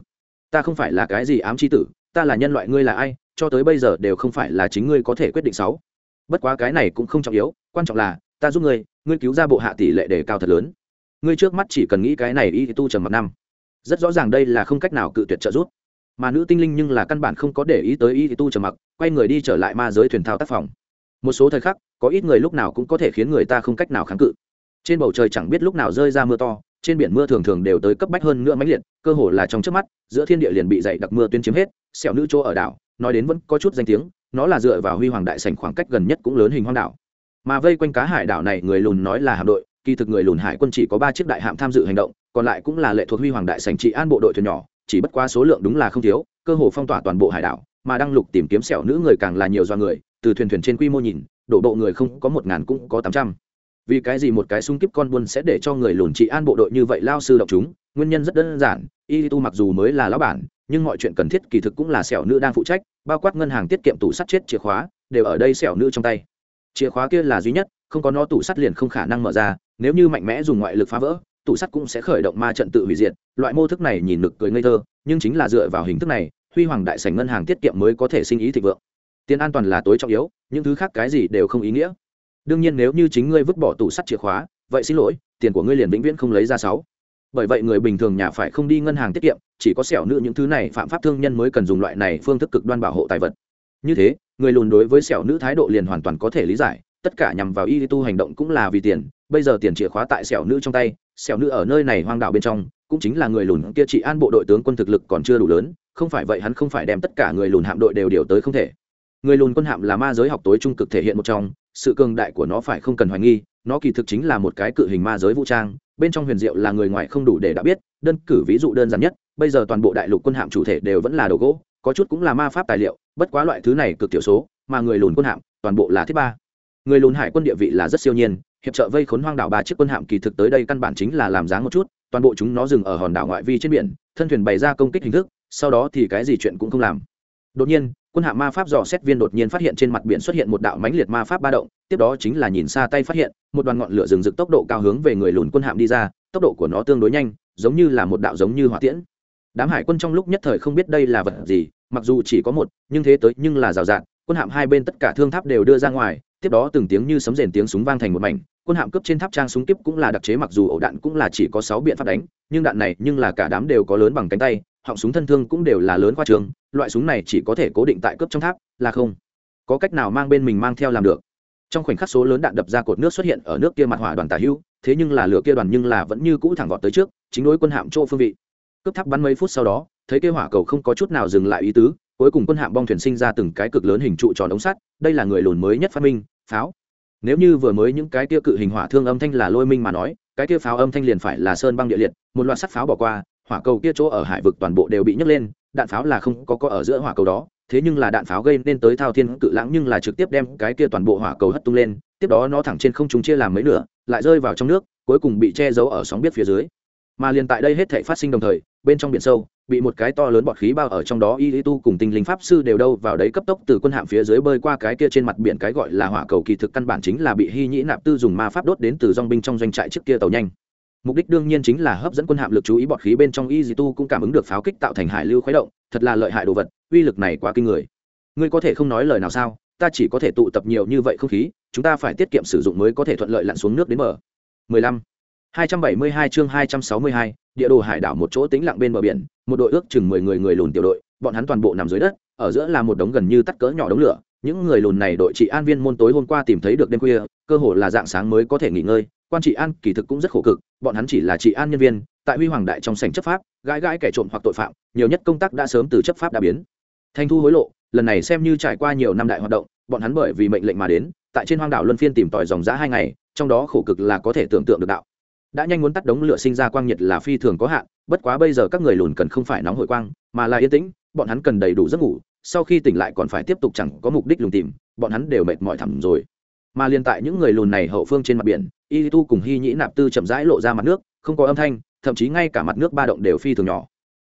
Ta không phải là cái gì ám c h i tử, ta là nhân loại ngươi là ai, cho tới bây giờ đều không phải là chính ngươi có thể quyết định sáu. Bất quá cái này cũng không trọng yếu, quan trọng là, ta giúp ngươi ngươi cứu ra bộ hạ tỷ lệ đề cao thật lớn. Ngươi trước mắt chỉ cần nghĩ cái này y tu trầm mặt năm rất rõ ràng đây là không cách nào cự tuyệt trợ giúp. Mà nữ tinh linh nhưng là căn bản không có để ý tới y tu trầm mặc, quay người đi trở lại ma giới thuyền thao tác phòng. Một số thời khắc, có ít người lúc nào cũng có thể khiến người ta không cách nào kháng cự. Trên bầu trời chẳng biết lúc nào rơi ra mưa to, trên biển mưa thường thường đều tới cấp bách hơn nữa mãnh liệt, cơ hồ là trong trước mắt, giữa thiên địa liền bị dày đặc mưa tuyên chiếm hết xẻo nữ chỗ ở đảo, nói đến vẫn có chút danh tiếng, nó là dựa vào huy hoàng đại sảnh khoảng cách gần nhất cũng lớn hình hoang đảo. Mà vây quanh cá hải đảo này, người lùn nói là hạm đội kỳ thực người lùn hải quân chỉ có ba chiếc đại hạm tham dự hành động, còn lại cũng là lệ thuộc huy hoàng đại sành trị an bộ đội thuyền nhỏ, chỉ bất quá số lượng đúng là không thiếu, cơ hồ phong tỏa toàn bộ hải đảo, mà đăng lục tìm kiếm sẹo nữ người càng là nhiều do người, từ thuyền thuyền trên quy mô nhìn, đổ bộ người không có một ngàn cũng có tám trăm. Vì cái gì một cái súng kíp con buôn sẽ để cho người lùn trị an bộ đội như vậy lao sư động chúng, nguyên nhân rất đơn giản, y tu mặc dù mới là lão bản, nhưng mọi chuyện cần thiết kỳ thực cũng là sẹo nữ đang phụ trách, bao quát ngân hàng tiết kiệm tủ sắt chết chìa khóa, đều ở đây sẹo nữ trong tay. Chìa khóa kia là duy nhất không có nó tủ sắt liền không khả năng mở ra, nếu như mạnh mẽ dùng ngoại lực phá vỡ, tủ sắt cũng sẽ khởi động ma trận tự hủy diệt, loại mô thức này nhìn nực cười ngây thơ, nhưng chính là dựa vào hình thức này, huy hoàng đại sảnh ngân hàng tiết kiệm mới có thể sinh ý thịnh vượng. Tiền an toàn là tối trọng yếu, những thứ khác cái gì đều không ý nghĩa. Đương nhiên nếu như chính ngươi vứt bỏ tủ sắt chìa khóa, vậy xin lỗi, tiền của ngươi liền vĩnh viễn không lấy ra sáu. Bởi vậy người bình thường nhà phải không đi ngân hàng tiết kiệm, chỉ có sẹo nữ những thứ này phạm pháp thương nhân mới cần dùng loại này phương thức cực đoan bảo hộ tài vật. Như thế, người lùn đối với sẹo nữ thái độ liền hoàn toàn có thể lý giải tất cả nhằm vào y tu hành động cũng là vì tiền, bây giờ tiền chìa khóa tại sẹo nữ trong tay, sẹo nữ ở nơi này hoang đạo bên trong, cũng chính là người lùn kia trị an bộ đội tướng quân thực lực còn chưa đủ lớn, không phải vậy hắn không phải đem tất cả người lùn hạm đội đều điều tới không thể. Người lùn quân hạm là ma giới học tối trung cực thể hiện một trong, sự cường đại của nó phải không cần hoài nghi, nó kỳ thực chính là một cái cự hình ma giới vũ trang, bên trong huyền diệu là người ngoài không đủ để đã biết, đơn cử ví dụ đơn giản nhất, bây giờ toàn bộ đại lục quân hạm chủ thể đều vẫn là đồ gỗ, có chút cũng là ma pháp tài liệu, bất quá loại thứ này cực tiểu số, mà người lùn quân hạm toàn bộ là thiết ba người lùn hải quân địa vị là rất siêu nhiên, hiệp trợ vây khốn hoang đảo ba chiếc quân hạm kỳ thực tới đây căn bản chính là làm dáng một chút, toàn bộ chúng nó dừng ở hòn đảo ngoại vi trên biển, thân thuyền bày ra công kích hình thức, sau đó thì cái gì chuyện cũng không làm. Đột nhiên, quân hạm ma pháp dò xét viên đột nhiên phát hiện trên mặt biển xuất hiện một đạo mãnh liệt ma pháp ba động, tiếp đó chính là nhìn xa tay phát hiện, một đoàn ngọn lửa rừng rực tốc độ cao hướng về người lùn quân hạm đi ra, tốc độ của nó tương đối nhanh, giống như là một đạo giống như hỏa tiễn. Đám hải quân trong lúc nhất thời không biết đây là vật gì, mặc dù chỉ có một, nhưng thế tới nhưng là rào rạt quân hạm hai bên tất cả thương tháp đều đưa ra ngoài, tiếp đó từng tiếng như sấm rền tiếng súng vang thành một mảnh. Quân hạm cướp trên tháp trang súng kíp cũng là đặc chế, mặc dù ổ đạn cũng là chỉ có sáu biện pháp đánh, nhưng đạn này nhưng là cả đám đều có lớn bằng cánh tay, họng súng thân thương cũng đều là lớn qua trường, loại súng này chỉ có thể cố định tại cướp trong tháp, là không có cách nào mang bên mình mang theo làm được. Trong khoảnh khắc số lớn đạn đập ra cột nước xuất hiện ở nước kia mặt hỏa đoàn tả hữu thế nhưng là lửa kia đoàn nhưng là vẫn như cũ thẳng vọt tới trước, chính đối quân hạm chỗ phương vị. Cướp tháp bắn mấy phút sau đó, thấy kia hỏa cầu không có chút nào dừng lại ý tứ cuối cùng quân hạm bong thuyền sinh ra từng cái cực lớn hình trụ tròn ống sắt, đây là người lùn mới nhất phát minh, pháo. Nếu như vừa mới những cái kia cự hình hỏa thương âm thanh là lôi minh mà nói, cái kia pháo âm thanh liền phải là sơn băng địa liệt, một loạt sắt pháo bỏ qua, hỏa cầu kia chỗ ở hải vực toàn bộ đều bị nhấc lên, đạn pháo là không có có ở giữa hỏa cầu đó, thế nhưng là đạn pháo gây nên tới thao thiên cự lãng nhưng là trực tiếp đem cái kia toàn bộ hỏa cầu hất tung lên, tiếp đó nó thẳng trên không chúng chia làm mấy nửa, lại rơi vào trong nước, cuối cùng bị che giấu ở sóng biết phía dưới. Mà liền tại đây hết thể phát sinh đồng thời, bên trong biển sâu bị một cái to lớn bọt khí bao ở trong đó y lý tu cùng tinh linh pháp sư đều đâu vào đấy cấp tốc từ quân hạm phía dưới bơi qua cái kia trên mặt biển cái gọi là hỏa cầu kỳ thực căn bản chính là bị hy nhĩ nạp tư dùng ma pháp đốt đến từ dong binh trong doanh trại trước kia tàu nhanh. Mục đích đương nhiên chính là hấp dẫn quân hạm lực chú ý bọt khí bên trong y dì tu cũng cảm ứng được pháo kích tạo thành hải lưu khuấy động thật là lợi hại đồ vật uy lực này quá kinh người. Ngươi có thể không nói lời nào sao? Ta chỉ có thể tụ tập nhiều như vậy không khí chúng ta phải tiết kiệm sử dụng mới có thể thuận lợi lặn xuống nước đến bờ. 15. 272 chương 262, địa đồ hải đảo một chỗ tĩnh lặng bên bờ biển, một đội ước chừng 10 người người lùn tiểu đội, bọn hắn toàn bộ nằm dưới đất, ở giữa là một đống gần như tắt cỡ nhỏ đống lửa, những người lùn này đội trị an viên môn tối hôm qua tìm thấy được đêm khuya, cơ hồ là dạng sáng mới có thể nghỉ ngơi, quan trị an kỳ thực cũng rất khổ cực, bọn hắn chỉ là trị an nhân viên, tại Huy Hoàng đại trong sảnh chấp pháp, gãi gãi kẻ trộm hoặc tội phạm, nhiều nhất công tác đã sớm từ chấp pháp đã biến. Thanh thu hối lộ, lần này xem như trải qua nhiều năm đại hoạt động, bọn hắn bởi vì mệnh lệnh mà đến, tại trên hoang đảo luân phiên tìm tòi dòng giá hai ngày, trong đó khổ cực là có thể tưởng tượng được đạo đã nhanh muốn tắt đống lửa sinh ra quang nhiệt là phi thường có hạn, bất quá bây giờ các người lùn cần không phải nóng hội quang, mà là yên tĩnh, bọn hắn cần đầy đủ giấc ngủ, sau khi tỉnh lại còn phải tiếp tục chẳng có mục đích lùng tìm, bọn hắn đều mệt mỏi thẳm rồi. Mà liên tại những người lùn này hậu phương trên mặt biển, y tu cùng hy nhĩ nạp tư chậm rãi lộ ra mặt nước, không có âm thanh, thậm chí ngay cả mặt nước ba động đều phi thường nhỏ.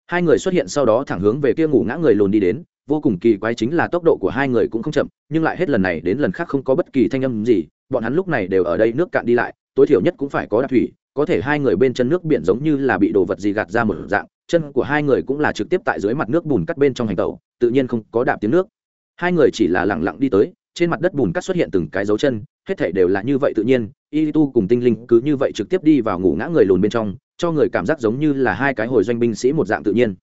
Hai người xuất hiện sau đó thẳng hướng về kia ngủ ngã người lùn đi đến, vô cùng kỳ quái chính là tốc độ của hai người cũng không chậm, nhưng lại hết lần này đến lần khác không có bất kỳ thanh âm gì, bọn hắn lúc này đều ở đây nước cạn đi lại, tối thiểu nhất cũng phải có đạp thủy có thể hai người bên chân nước biển giống như là bị đồ vật gì gạt ra một dạng, chân của hai người cũng là trực tiếp tại dưới mặt nước bùn cắt bên trong hành tẩu, tự nhiên không có đạp tiếng nước. Hai người chỉ là lẳng lặng đi tới, trên mặt đất bùn cắt xuất hiện từng cái dấu chân, hết thể đều là như vậy tự nhiên y tu cùng tinh linh cứ như vậy trực tiếp đi vào ngủ ngã người lùn bên trong, cho người cảm giác giống như là hai cái hồi doanh binh sĩ một dạng tự nhiên.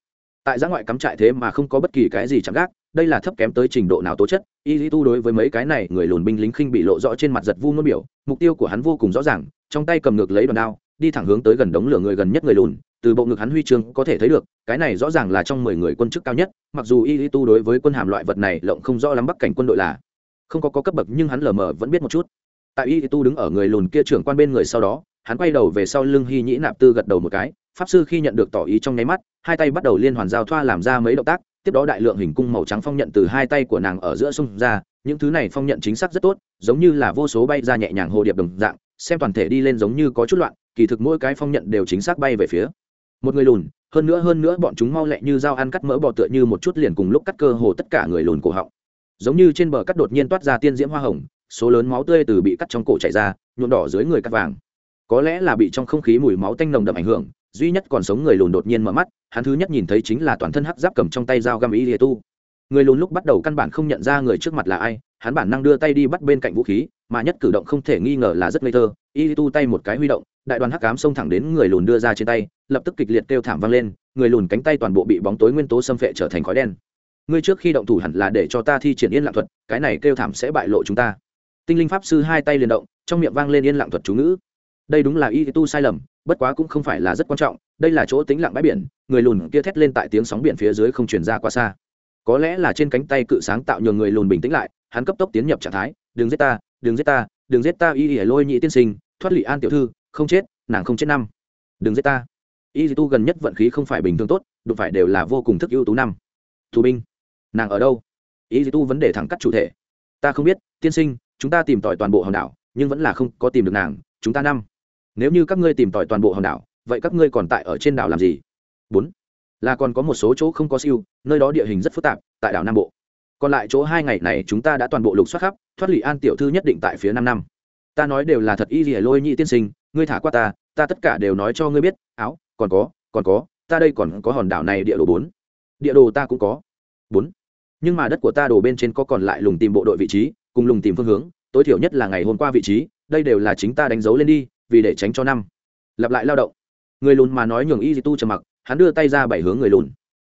Tại giã ngoại cắm trại thế mà không có bất kỳ cái gì chạm gác, đây là thấp kém tới trình độ nào tố chất y tu đối với mấy cái này người lùn binh lính khinh bị lộ rõ trên mặt giật vu ngôn biểu, mục tiêu của hắn vô cùng rõ ràng trong tay cầm ngược lấy đòn đao đi thẳng hướng tới gần đống lửa người gần nhất người lùn từ bộ ngực hắn huy chương có thể thấy được cái này rõ ràng là trong mười người quân chức cao nhất mặc dù y tu đối với quân hàm loại vật này lộng không rõ lắm bắc cảnh quân đội là không có, có cấp bậc nhưng hắn lờ mờ vẫn biết một chút. Tại y tu đứng ở người lùn kia trưởng quan bên người sau đó hắn quay đầu về sau lưng hy nhĩ nạp tư gật đầu một cái pháp sư khi nhận được tỏ ý trong nháy mắt hai tay bắt đầu liên hoàn giao thoa làm ra mấy động tác tiếp đó đại lượng hình cung màu trắng phong nhận từ hai tay của nàng ở giữa sông ra những thứ này phong nhận chính xác rất tốt giống như là vô số bay ra nhẹ nhàng hồ điệp đồng dạng xem toàn thể đi lên giống như có chút loạn, kỳ thực mỗi cái phong nhận đều chính xác bay về phía. Một người lùn, hơn nữa hơn nữa bọn chúng mau lẹ như dao ăn cắt mỡ bò tựa như một chút liền cùng lúc cắt cơ hồ tất cả người lùn cổ họng. Giống như trên bờ cắt đột nhiên toát ra tiên diễm hoa hồng, số lớn máu tươi từ bị cắt trong cổ chảy ra, nhuộm đỏ dưới người cắt vàng. Có lẽ là bị trong không khí mùi máu tanh nồng đậm ảnh hưởng, duy nhất còn sống người lùn đột nhiên mở mắt, hắn thứ nhất nhìn thấy chính là toàn thân hắc giáp cầm trong tay dao găm ý lìa tu. Người lùn lúc bắt đầu căn bản không nhận ra người trước mặt là ai, hắn bản năng đưa tay đi bắt bên cạnh vũ khí mà nhất cử động không thể nghi ngờ là rất ngây thơ. Y tu tay một cái huy động, đại đoàn hắc cám xông thẳng đến người lùn đưa ra trên tay, lập tức kịch liệt kêu thảm vang lên, người lùn cánh tay toàn bộ bị bóng tối nguyên tố xâm phệ trở thành khói đen. Ngươi trước khi động thủ hẳn là để cho ta thi triển yên lặng thuật, cái này kêu thảm sẽ bại lộ chúng ta. Tinh linh pháp sư hai tay liền động, trong miệng vang lên yên lặng thuật chú ngữ. Đây đúng là y tu sai lầm, bất quá cũng không phải là rất quan trọng, đây là chỗ tính lặng bãi biển, người lùn kia thét lên tại tiếng sóng biển phía dưới không chuyển ra qua xa. Có lẽ là trên cánh tay cự sáng tạo nhường người lùn bình tĩnh lại, hắn cấp tốc tiến nhập trạng thái đừng giết ta, đừng giết ta, đừng giết ta, y ỉa lôi nhị tiên sinh, thoát lị an tiểu thư, không chết, nàng không chết năm. Đừng giết ta. Y tu gần nhất vận khí không phải bình thường tốt, đụng phải đều là vô cùng thức ưu tú năm. Tù binh, nàng ở đâu? Y tu vấn đề thẳng cắt chủ thể. Ta không biết, tiên sinh, chúng ta tìm tỏi toàn bộ hòn đảo, nhưng vẫn là không có tìm được nàng, chúng ta năm. Nếu như các ngươi tìm tỏi toàn bộ hòn đảo, vậy các ngươi còn tại ở trên đảo làm gì? Bốn. Là còn có một số chỗ không có siêu, nơi đó địa hình rất phức tạp, tại đảo nam bộ còn lại chỗ hai ngày này chúng ta đã toàn bộ lục soát khắp, thoát lị an tiểu thư nhất định tại phía năm năm. Ta nói đều là thật y gì lôi nhị tiên sinh, ngươi thả qua ta ta tất cả đều nói cho ngươi biết, áo, còn có còn có, ta đây còn có hòn đảo này địa đồ bốn. Địa đồ ta cũng có. Bốn. Nhưng mà đất của ta đổ bên trên có còn lại lùng tìm bộ đội vị trí, cùng lùng tìm phương hướng, tối thiểu nhất là ngày hôm qua vị trí, đây đều là chính ta đánh dấu lên đi, vì để tránh cho năm. Lặp lại lao động. Người lùn mà nói nhường y di tu trầm mặc, hắn đưa tay ra bảy hướng người lùn.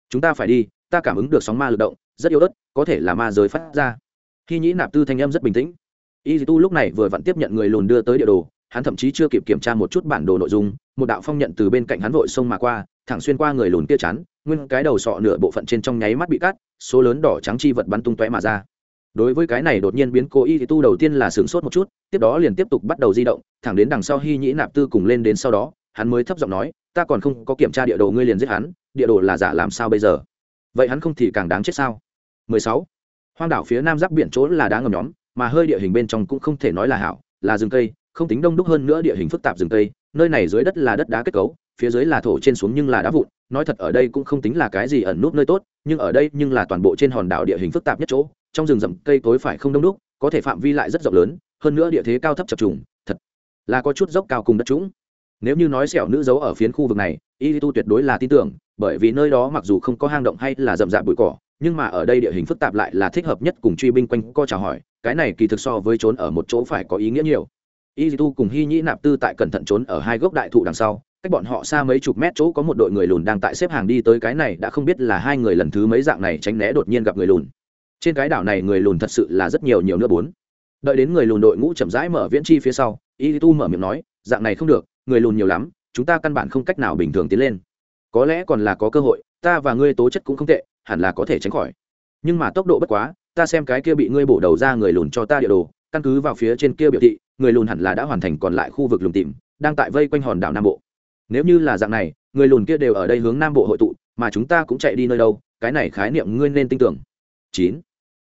Chúng ta phải đi, ta cảm ứng được sóng ma lực động rất yếu ớt, có thể là ma giới phát ra. Khi nhĩ nạp tư thanh âm rất bình tĩnh, y tu lúc này vừa vặn tiếp nhận người lùn đưa tới địa đồ, hắn thậm chí chưa kịp kiểm tra một chút bản đồ nội dung, một đạo phong nhận từ bên cạnh hắn vội xông mà qua, thẳng xuyên qua người lùn kia chắn nguyên cái đầu sọ nửa bộ phận trên trong nháy mắt bị cắt, số lớn đỏ trắng chi vật bắn tung tóe mà ra. Đối với cái này đột nhiên biến cố y tu đầu tiên là sửng sốt một chút, tiếp đó liền tiếp tục bắt đầu di động, thẳng đến đằng sau hy nhĩ nạp tư cùng lên đến sau đó, hắn mới thấp giọng nói, ta còn không có kiểm tra địa đồ, ngươi liền giết hắn, địa đồ là giả làm sao bây giờ? Vậy hắn không thì càng đáng chết sao? 16. hoang đảo phía nam giáp biển chỗ là đá ngầm nhóm, mà hơi địa hình bên trong cũng không thể nói là hảo, là rừng cây, không tính đông đúc hơn nữa địa hình phức tạp rừng cây, nơi này dưới đất là đất đá kết cấu, phía dưới là thổ trên xuống nhưng là đá vụn, nói thật ở đây cũng không tính là cái gì ẩn nút nơi tốt, nhưng ở đây nhưng là toàn bộ trên hòn đảo địa hình phức tạp nhất chỗ, trong rừng rậm cây tối phải không đông đúc, có thể phạm vi lại rất rộng lớn, hơn nữa địa thế cao thấp chập trùng, thật là có chút dốc cao cùng đất trũng nếu như nói sẹo nữ giấu ở phiến khu vực này, y tu tuyệt đối là tin tưởng, bởi vì nơi đó mặc dù không có hang động hay là rậm rạp bụi cỏ nhưng mà ở đây địa hình phức tạp lại là thích hợp nhất cùng truy binh quanh co chào hỏi, cái này kỳ thực so với trốn ở một chỗ phải có ý nghĩa nhiều. Y tu cùng hy nhĩ nạp tư tại cẩn thận trốn ở hai gốc đại thụ đằng sau, cách bọn họ xa mấy chục mét chỗ có một đội người lùn đang tại xếp hàng đi tới cái này đã không biết là hai người lần thứ mấy dạng này tránh né đột nhiên gặp người lùn. Trên cái đảo này người lùn thật sự là rất nhiều nhiều nữa bốn. Đợi đến người lùn đội ngũ chậm rãi mở viễn chi phía sau y tu mở miệng nói, dạng này không được, người lùn nhiều lắm, chúng ta căn bản không cách nào bình thường tiến lên. Có lẽ còn là có cơ hội, ta và ngươi tố chất cũng không tệ hẳn là có thể tránh khỏi. Nhưng mà tốc độ bất quá, ta xem cái kia bị ngươi bổ đầu ra người lùn cho ta địa đồ, căn cứ vào phía trên kia biểu thị, người lùn hẳn là đã hoàn thành còn lại khu vực lùng tìm, đang tại vây quanh hòn đảo nam bộ. Nếu như là dạng này, người lùn kia đều ở đây hướng nam bộ hội tụ, mà chúng ta cũng chạy đi nơi đâu, cái này khái niệm ngươi nên tin tưởng. Chín.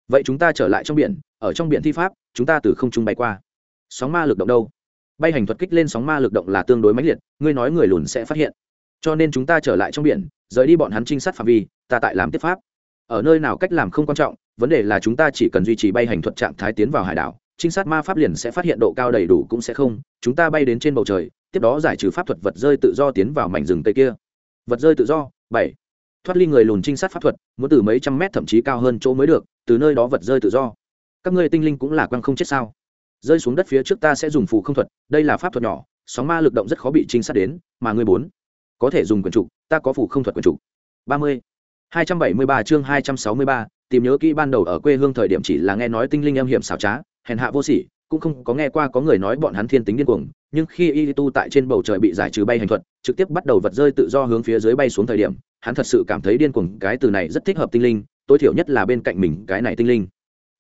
Vậy chúng ta trở lại trong biển, ở trong biển thi pháp, chúng ta từ không trung bay qua. Sóng ma lực động đâu? Bay hành thuật kích lên sóng ma lực động là tương đối mãnh liệt, ngươi nói người lùn sẽ phát hiện. Cho nên chúng ta trở lại trong biển, rời đi bọn hắn trinh sát phạm vi ta tại làm tiếp pháp. Ở nơi nào cách làm không quan trọng, vấn đề là chúng ta chỉ cần duy trì bay hành thuật trạng thái tiến vào hải đảo, trinh sát ma pháp liền sẽ phát hiện độ cao đầy đủ cũng sẽ không, chúng ta bay đến trên bầu trời, tiếp đó giải trừ pháp thuật vật rơi tự do tiến vào mảnh rừng tây kia. Vật rơi tự do, bảy. Thoát ly người lùn trinh sát pháp thuật, muốn từ mấy trăm mét thậm chí cao hơn chỗ mới được, từ nơi đó vật rơi tự do. Các ngươi tinh linh cũng là quăng không chết sao? Rơi xuống đất phía trước ta sẽ dùng phù không thuật, đây là pháp thuật nhỏ, sóng ma lực động rất khó bị trinh sát đến, mà ngươi bốn. Có thể dùng quyền trục ta có phù không thuật quyền trục ba mươi hai trăm bảy mươi ba chương hai trăm sáu mươi ba, tìm nhớ kỹ ban đầu ở quê hương thời điểm chỉ là nghe nói tinh linh âm hiểm xảo trá, hèn hạ vô sỉ, cũng không có nghe qua có người nói bọn hắn thiên tính điên cuồng, nhưng khi y tu tại trên bầu trời bị giải trừ bay hành thuật, trực tiếp bắt đầu vật rơi tự do hướng phía dưới bay xuống thời điểm, hắn thật sự cảm thấy điên cuồng, cái từ này rất thích hợp tinh linh, tối thiểu nhất là bên cạnh mình cái này tinh linh.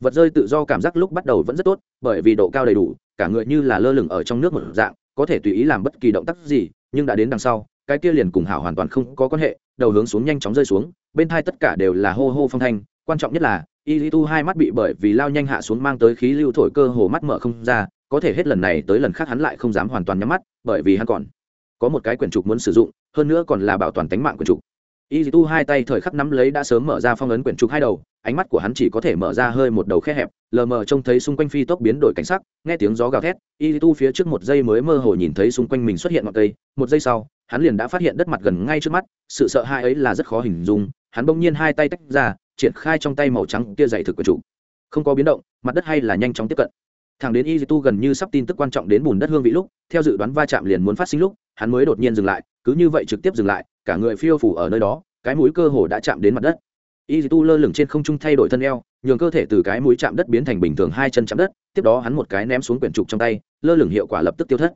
Vật rơi tự do cảm giác lúc bắt đầu vẫn rất tốt, bởi vì độ cao đầy đủ, cả người như là lơ lửng ở trong nước một dạng, có thể tùy ý làm bất kỳ động tác gì, nhưng đã đến đằng sau cái kia liền cùng hảo hoàn toàn không có quan hệ, đầu hướng xuống nhanh chóng rơi xuống, bên thai tất cả đều là hô hô phong thanh, quan trọng nhất là y tu hai mắt bị bởi vì lao nhanh hạ xuống mang tới khí lưu thổi cơ hồ mắt mở không ra, có thể hết lần này tới lần khác hắn lại không dám hoàn toàn nhắm mắt, bởi vì hắn còn có một cái quyển trục muốn sử dụng, hơn nữa còn là bảo toàn tính mạng quyển trục. Y tu hai tay thời khắc nắm lấy đã sớm mở ra phong ấn quyển trục hai đầu, ánh mắt của hắn chỉ có thể mở ra hơi một đầu khe hẹp, lờ mờ trông thấy xung quanh phi tốc biến đổi cảnh sắc, nghe tiếng gió gào thét y tu phía trước một giây mới mơ hồ nhìn thấy xung quanh mình xuất hiện ngọn cây, một giây sau hắn liền đã phát hiện đất mặt gần ngay trước mắt, sự sợ hãi ấy là rất khó hình dung, hắn bỗng nhiên hai tay tách ra, triển khai trong tay màu trắng kia dày thực của chủ không có biến động, mặt đất hay là nhanh chóng tiếp cận. Thằng đến y tu gần như sắp tin tức quan trọng đến bùn đất hương vị lúc, theo dự đoán va chạm liền muốn phát sinh lúc, hắn mới đột nhiên dừng lại, cứ như vậy trực tiếp dừng lại, cả người phiêu phủ ở nơi đó, cái mũi cơ hồ đã chạm đến mặt đất. Y tu lơ lửng trên không trung thay đổi thân eo, nhường cơ thể từ cái mũi chạm đất biến thành bình thường hai chân chạm đất, tiếp đó hắn một cái ném xuống quyển trục trong tay, lơ lửng hiệu quả lập tức tiêu thất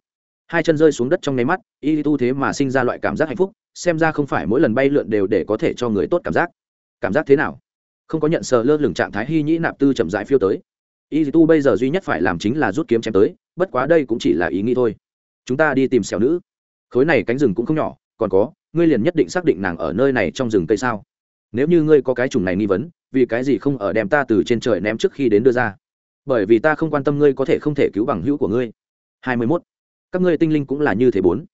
hai chân rơi xuống đất trong nháy mắt, y tu thế mà sinh ra loại cảm giác hạnh phúc, xem ra không phải mỗi lần bay lượn đều để có thể cho người tốt cảm giác. Cảm giác thế nào? Không có nhận sờ lơ lửng trạng thái hy nhĩ nạp tư chậm dại phiêu tới. Y tu bây giờ duy nhất phải làm chính là rút kiếm chém tới, bất quá đây cũng chỉ là ý nghĩ thôi. Chúng ta đi tìm xẻo nữ. Khối này cánh rừng cũng không nhỏ, còn có, ngươi liền nhất định xác định nàng ở nơi này trong rừng cây sao? Nếu như ngươi có cái trùng này nghi vấn, vì cái gì không ở đem ta từ trên trời ném trước khi đến đưa ra? Bởi vì ta không quan tâm ngươi có thể không thể cứu bằng hữu của ngươi. Hai mươi mốt các ngươi tinh linh cũng là như thế bốn.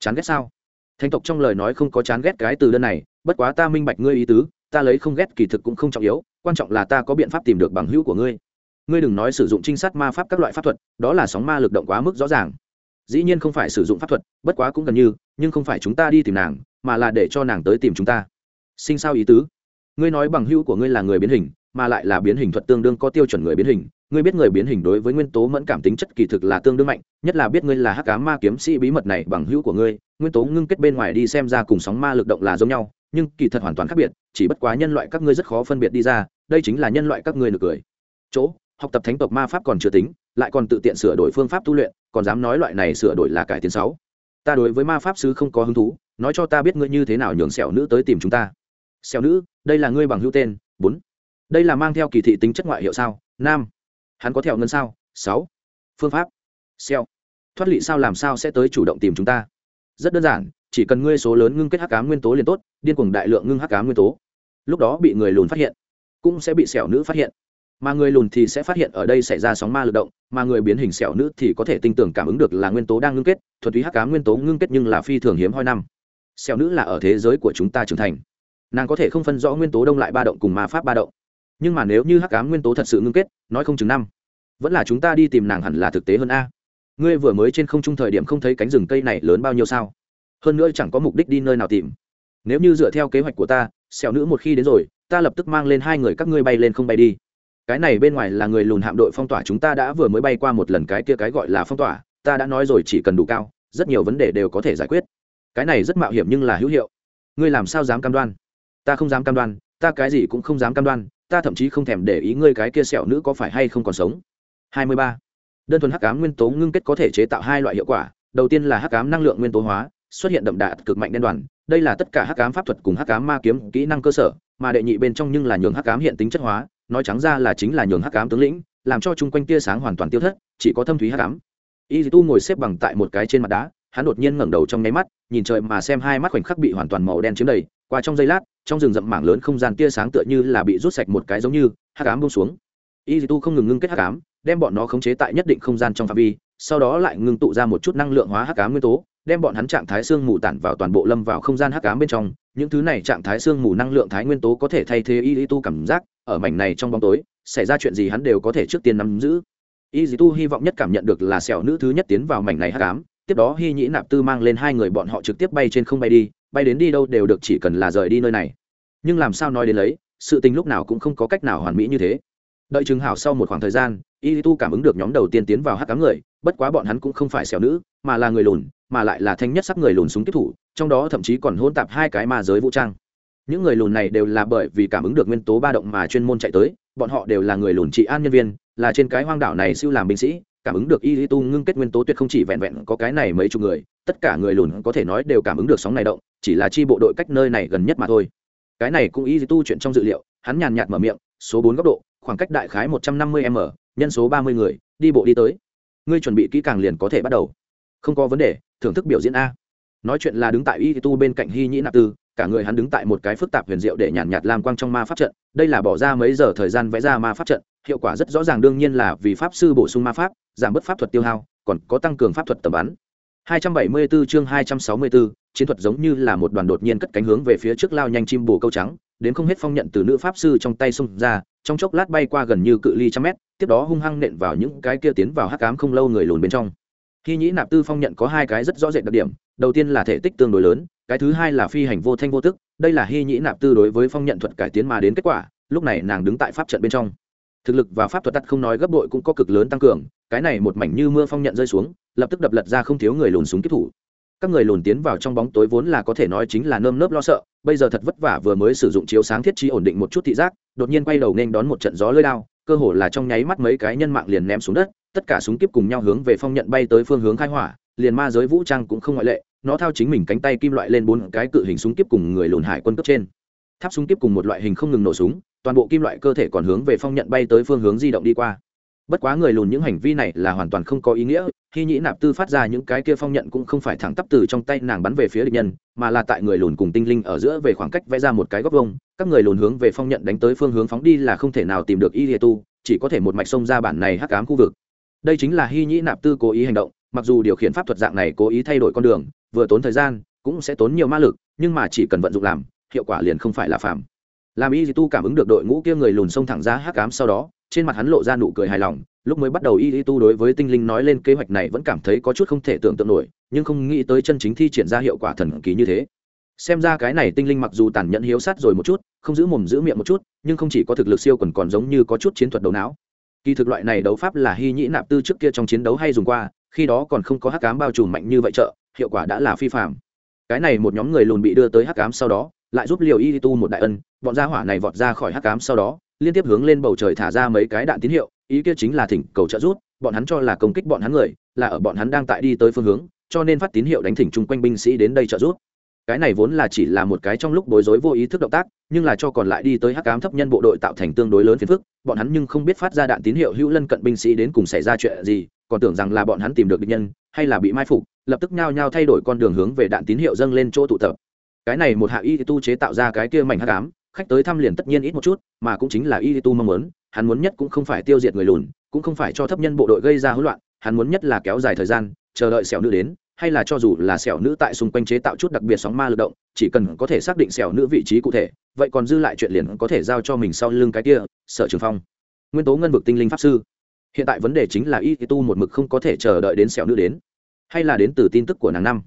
Chán ghét sao? Thánh tộc trong lời nói không có chán ghét cái từ đơn này, bất quá ta minh bạch ngươi ý tứ, ta lấy không ghét kỳ thực cũng không trọng yếu, quan trọng là ta có biện pháp tìm được bằng hữu của ngươi. Ngươi đừng nói sử dụng trinh sát ma pháp các loại pháp thuật, đó là sóng ma lực động quá mức rõ ràng. Dĩ nhiên không phải sử dụng pháp thuật, bất quá cũng gần như, nhưng không phải chúng ta đi tìm nàng, mà là để cho nàng tới tìm chúng ta. Sinh sao ý tứ? Ngươi nói bằng hữu của ngươi là người biến hình, mà lại là biến hình thuật tương đương có tiêu chuẩn người biến hình ngươi biết người biến hình đối với nguyên tố mẫn cảm tính chất kỳ thực là tương đương mạnh, nhất là biết ngươi là hắc cá ma kiếm sĩ bí mật này bằng hữu của ngươi, nguyên tố ngưng kết bên ngoài đi xem ra cùng sóng ma lực động là giống nhau, nhưng kỳ thật hoàn toàn khác biệt, chỉ bất quá nhân loại các ngươi rất khó phân biệt đi ra, đây chính là nhân loại các ngươi nực cười. Chỗ, học tập thánh tộc ma pháp còn chưa tính, lại còn tự tiện sửa đổi phương pháp tu luyện, còn dám nói loại này sửa đổi là cải tiến sáu. Ta đối với ma pháp sư không có hứng thú, nói cho ta biết ngươi như thế nào nhường sẹo nữ tới tìm chúng ta. Sẹo nữ, đây là ngươi bằng hữu tên, bốn. Đây là mang theo kỳ thị tính chất ngoại hiệu sao? Nam hắn có theo ngân sao? Sáu. Phương pháp. Xeo. Thoát lị sao làm sao sẽ tới chủ động tìm chúng ta? Rất đơn giản, chỉ cần ngươi số lớn ngưng kết hắc cá nguyên tố liền tốt, điên cuồng đại lượng ngưng hắc cá nguyên tố. Lúc đó bị người lùn phát hiện, cũng sẽ bị sẹo nữ phát hiện. Mà người lùn thì sẽ phát hiện ở đây xảy ra sóng ma lực động, mà người biến hình sẹo nữ thì có thể tinh tường cảm ứng được là nguyên tố đang ngưng kết thuật túy hắc cá nguyên tố ngưng kết nhưng là phi thường hiếm hoi năm. Sẹo nữ là ở thế giới của chúng ta trưởng thành. Nàng có thể không phân rõ nguyên tố đông lại ba động cùng ma pháp ba động nhưng mà nếu như hắc ám nguyên tố thật sự ngưng kết, nói không chừng năm, vẫn là chúng ta đi tìm nàng hẳn là thực tế hơn a. Ngươi vừa mới trên không trung thời điểm không thấy cánh rừng cây này lớn bao nhiêu sao? Hơn nữa chẳng có mục đích đi nơi nào tìm. Nếu như dựa theo kế hoạch của ta, xẻo nữ một khi đến rồi, ta lập tức mang lên hai người các ngươi bay lên không bay đi. Cái này bên ngoài là người lùn hạm đội phong tỏa chúng ta đã vừa mới bay qua một lần cái kia cái gọi là phong tỏa, ta đã nói rồi chỉ cần đủ cao, rất nhiều vấn đề đều có thể giải quyết. Cái này rất mạo hiểm nhưng là hữu hiệu. Ngươi làm sao dám cam đoan? Ta không dám cam đoan, ta cái gì cũng không dám cam đoan ta thậm chí không thèm để ý ngươi cái kia sẹo nữ có phải hay không còn sống. 23. đơn thuần hắc ám nguyên tố ngưng kết có thể chế tạo hai loại hiệu quả. Đầu tiên là hắc ám năng lượng nguyên tố hóa, xuất hiện đậm đà cực mạnh đen đoàn. Đây là tất cả hắc ám pháp thuật cùng hắc ám ma kiếm kỹ năng cơ sở, mà đệ nhị bên trong nhưng là nhường hắc ám hiện tính chất hóa. Nói trắng ra là chính là nhường hắc ám tướng lĩnh, làm cho chung quanh tia sáng hoàn toàn tiêu thất, chỉ có thâm thúy hắc ám. Y tu ngồi xếp bằng tại một cái trên mặt đá, hắn đột nhiên ngẩng đầu trong nháy mắt, nhìn trời mà xem hai mắt khoảnh khắc bị hoàn toàn màu đen chiếm đầy qua trong giây lát, trong rừng rậm mảng lớn không gian tia sáng tựa như là bị rút sạch một cái giống như hắc ám bông xuống. Y tu không ngừng ngưng kết hắc ám, đem bọn nó khống chế tại nhất định không gian trong phạm vi, sau đó lại ngưng tụ ra một chút năng lượng hóa hắc ám nguyên tố, đem bọn hắn trạng thái xương mù tản vào toàn bộ lâm vào không gian hắc ám bên trong. Những thứ này trạng thái xương mù năng lượng thái nguyên tố có thể thay thế y tu cảm giác, ở mảnh này trong bóng tối, xảy ra chuyện gì hắn đều có thể trước tiên nắm giữ. Y tu hy vọng nhất cảm nhận được là sẹo nữ thứ nhất tiến vào mảnh này hắc ám, tiếp đó hy nhĩ nạp tư mang lên hai người bọn họ trực tiếp bay trên không bay đi bay đến đi đâu đều được chỉ cần là rời đi nơi này. Nhưng làm sao nói đến lấy, sự tình lúc nào cũng không có cách nào hoàn mỹ như thế. Đợi chừng hảo sau một khoảng thời gian y tu cảm ứng được nhóm đầu tiên tiến vào hát cám người, bất quá bọn hắn cũng không phải xẻo nữ, mà là người lùn, mà lại là thanh nhất sắc người lùn súng tiếp thủ, trong đó thậm chí còn hôn tạp hai cái ma giới vũ trang. Những người lùn này đều là bởi vì cảm ứng được nguyên tố ba động mà chuyên môn chạy tới, bọn họ đều là người lùn trị an nhân viên, là trên cái hoang đảo này siêu làm binh sĩ, cảm ứng được y tu ngưng kết nguyên tố tuyệt không chỉ vẹn vẹn có cái này mấy chục người, tất cả người lùn có thể nói đều cảm ứng được sóng này động chỉ là chi bộ đội cách nơi này gần nhất mà thôi. Cái này cũng y tu chuyện trong dự liệu hắn nhàn nhạt mở miệng số bốn góc độ khoảng cách đại khái một trăm năm mươi m nhân số ba mươi người đi bộ đi tới. Ngươi chuẩn bị kỹ càng liền có thể bắt đầu. Không có vấn đề thưởng thức biểu diễn a. Nói chuyện là đứng tại y tu bên cạnh hy nhĩ nạp tư cả người hắn đứng tại một cái phức tạp huyền diệu để nhàn nhạt làm quang trong ma pháp trận. Đây là bỏ ra mấy giờ thời gian vẽ ra ma pháp trận hiệu quả rất rõ ràng đương nhiên là vì pháp sư bổ sung ma pháp giảm bớt pháp thuật tiêu hao còn có tăng cường pháp thuật tầm bắn. 274 chương 264, chiến thuật giống như là một đoàn đột nhiên cất cánh hướng về phía trước lao nhanh chim bồ câu trắng, đến không hết phong nhận từ nữ pháp sư trong tay xông ra, trong chốc lát bay qua gần như cự ly trăm mét, tiếp đó hung hăng nện vào những cái kia tiến vào hắc cám không lâu người lùn bên trong. Khi nhĩ nạp tư phong nhận có hai cái rất rõ rệt đặc điểm, đầu tiên là thể tích tương đối lớn, cái thứ hai là phi hành vô thanh vô tức, đây là hy nhĩ nạp tư đối với phong nhận thuật cải tiến mà đến kết quả, lúc này nàng đứng tại pháp trận bên trong. Thực lực và pháp thuật tắt không nói gấp đội cũng có cực lớn tăng cường, cái này một mảnh như mưa phong nhận rơi xuống, lập tức đập lật ra không thiếu người lùn súng kích thủ các người lùn tiến vào trong bóng tối vốn là có thể nói chính là nơm nớp lo sợ, bây giờ thật vất vả vừa mới sử dụng chiếu sáng thiết trí ổn định một chút thị giác, đột nhiên quay đầu nên đón một trận gió lơi đao cơ hồ là trong nháy mắt mấy cái nhân mạng liền ném xuống đất, tất cả súng kiếp cùng nhau hướng về phong nhận bay tới phương hướng khai hỏa, liền ma giới vũ trang cũng không ngoại lệ, nó thao chính mình cánh tay kim loại lên bốn cái cự hình súng kiếp cùng người lùn hải quân cấp trên. Tháp súng kiếp cùng một loại hình không ngừng nổ súng, toàn bộ kim loại cơ thể còn hướng về phong nhận bay tới phương hướng di động đi qua bất quá người lùn những hành vi này là hoàn toàn không có ý nghĩa, khi nhĩ nạp tư phát ra những cái kia phong nhận cũng không phải thẳng tắp từ trong tay nàng bắn về phía địch nhân, mà là tại người lùn cùng tinh linh ở giữa về khoảng cách vẽ ra một cái góc vông các người lùn hướng về phong nhận đánh tới phương hướng phóng đi là không thể nào tìm được y lìa tu, chỉ có thể một mạch sông ra bản này hắc ám khu vực. Đây chính là hy nhĩ nạp tư cố ý hành động, mặc dù điều khiển pháp thuật dạng này cố ý thay đổi con đường, vừa tốn thời gian, cũng sẽ tốn nhiều ma lực, nhưng mà chỉ cần vận dụng làm, hiệu quả liền không phải là phạm làm y tu cảm ứng được đội ngũ kia người lùn xông thẳng ra hắc ám sau đó trên mặt hắn lộ ra nụ cười hài lòng, lúc mới bắt đầu y Y tu đối với tinh linh nói lên kế hoạch này vẫn cảm thấy có chút không thể tưởng tượng nổi, nhưng không nghĩ tới chân chính thi triển ra hiệu quả thần kỳ như thế. Xem ra cái này tinh linh mặc dù tàn nhẫn hiếu sát rồi một chút, không giữ mồm giữ miệng một chút, nhưng không chỉ có thực lực siêu còn còn giống như có chút chiến thuật đầu não. Kỳ thực loại này đấu pháp là hy nhĩ nạp tư trước kia trong chiến đấu hay dùng qua, khi đó còn không có hắc cám bao trùm mạnh như vậy trợ, hiệu quả đã là phi phạm cái này một nhóm người lùn bị đưa tới hắc cám sau đó, lại giúp liều y tu một đại ân, bọn gia hỏa này vọt ra khỏi hắc cám sau đó liên tiếp hướng lên bầu trời thả ra mấy cái đạn tín hiệu, ý kia chính là thỉnh cầu trợ giúp, bọn hắn cho là công kích bọn hắn người, là ở bọn hắn đang tại đi tới phương hướng, cho nên phát tín hiệu đánh thỉnh chung quanh binh sĩ đến đây trợ giúp. Cái này vốn là chỉ là một cái trong lúc bối rối vô ý thức động tác, nhưng là cho còn lại đi tới hắc cám thấp nhân bộ đội tạo thành tương đối lớn phiền phức, bọn hắn nhưng không biết phát ra đạn tín hiệu hữu lân cận binh sĩ đến cùng xảy ra chuyện gì, còn tưởng rằng là bọn hắn tìm được địch nhân, hay là bị mai phục, lập tức nhao nhao thay đổi con đường hướng về đạn tín hiệu dâng lên chỗ tụ tập. Cái này một hạ y tu chế tạo ra cái kia mảnh hắc ám khách tới thăm liền tất nhiên ít một chút, mà cũng chính là y tu mong muốn, hắn muốn nhất cũng không phải tiêu diệt người lùn, cũng không phải cho thấp nhân bộ đội gây ra hỗn loạn, hắn muốn nhất là kéo dài thời gian, chờ đợi xẻo nữ đến, hay là cho dù là xẻo nữ tại xung quanh chế tạo chút đặc biệt sóng ma lực động, chỉ cần có thể xác định xẻo nữ vị trí cụ thể, vậy còn dư lại chuyện liền có thể giao cho mình sau lưng cái kia, sở trường phong. Nguyên tố ngân vực tinh linh pháp sư. Hiện tại vấn đề chính là y tu một mực không có thể chờ đợi đến xẻo nữ đến, hay là đến từ tin tức của nàng năm.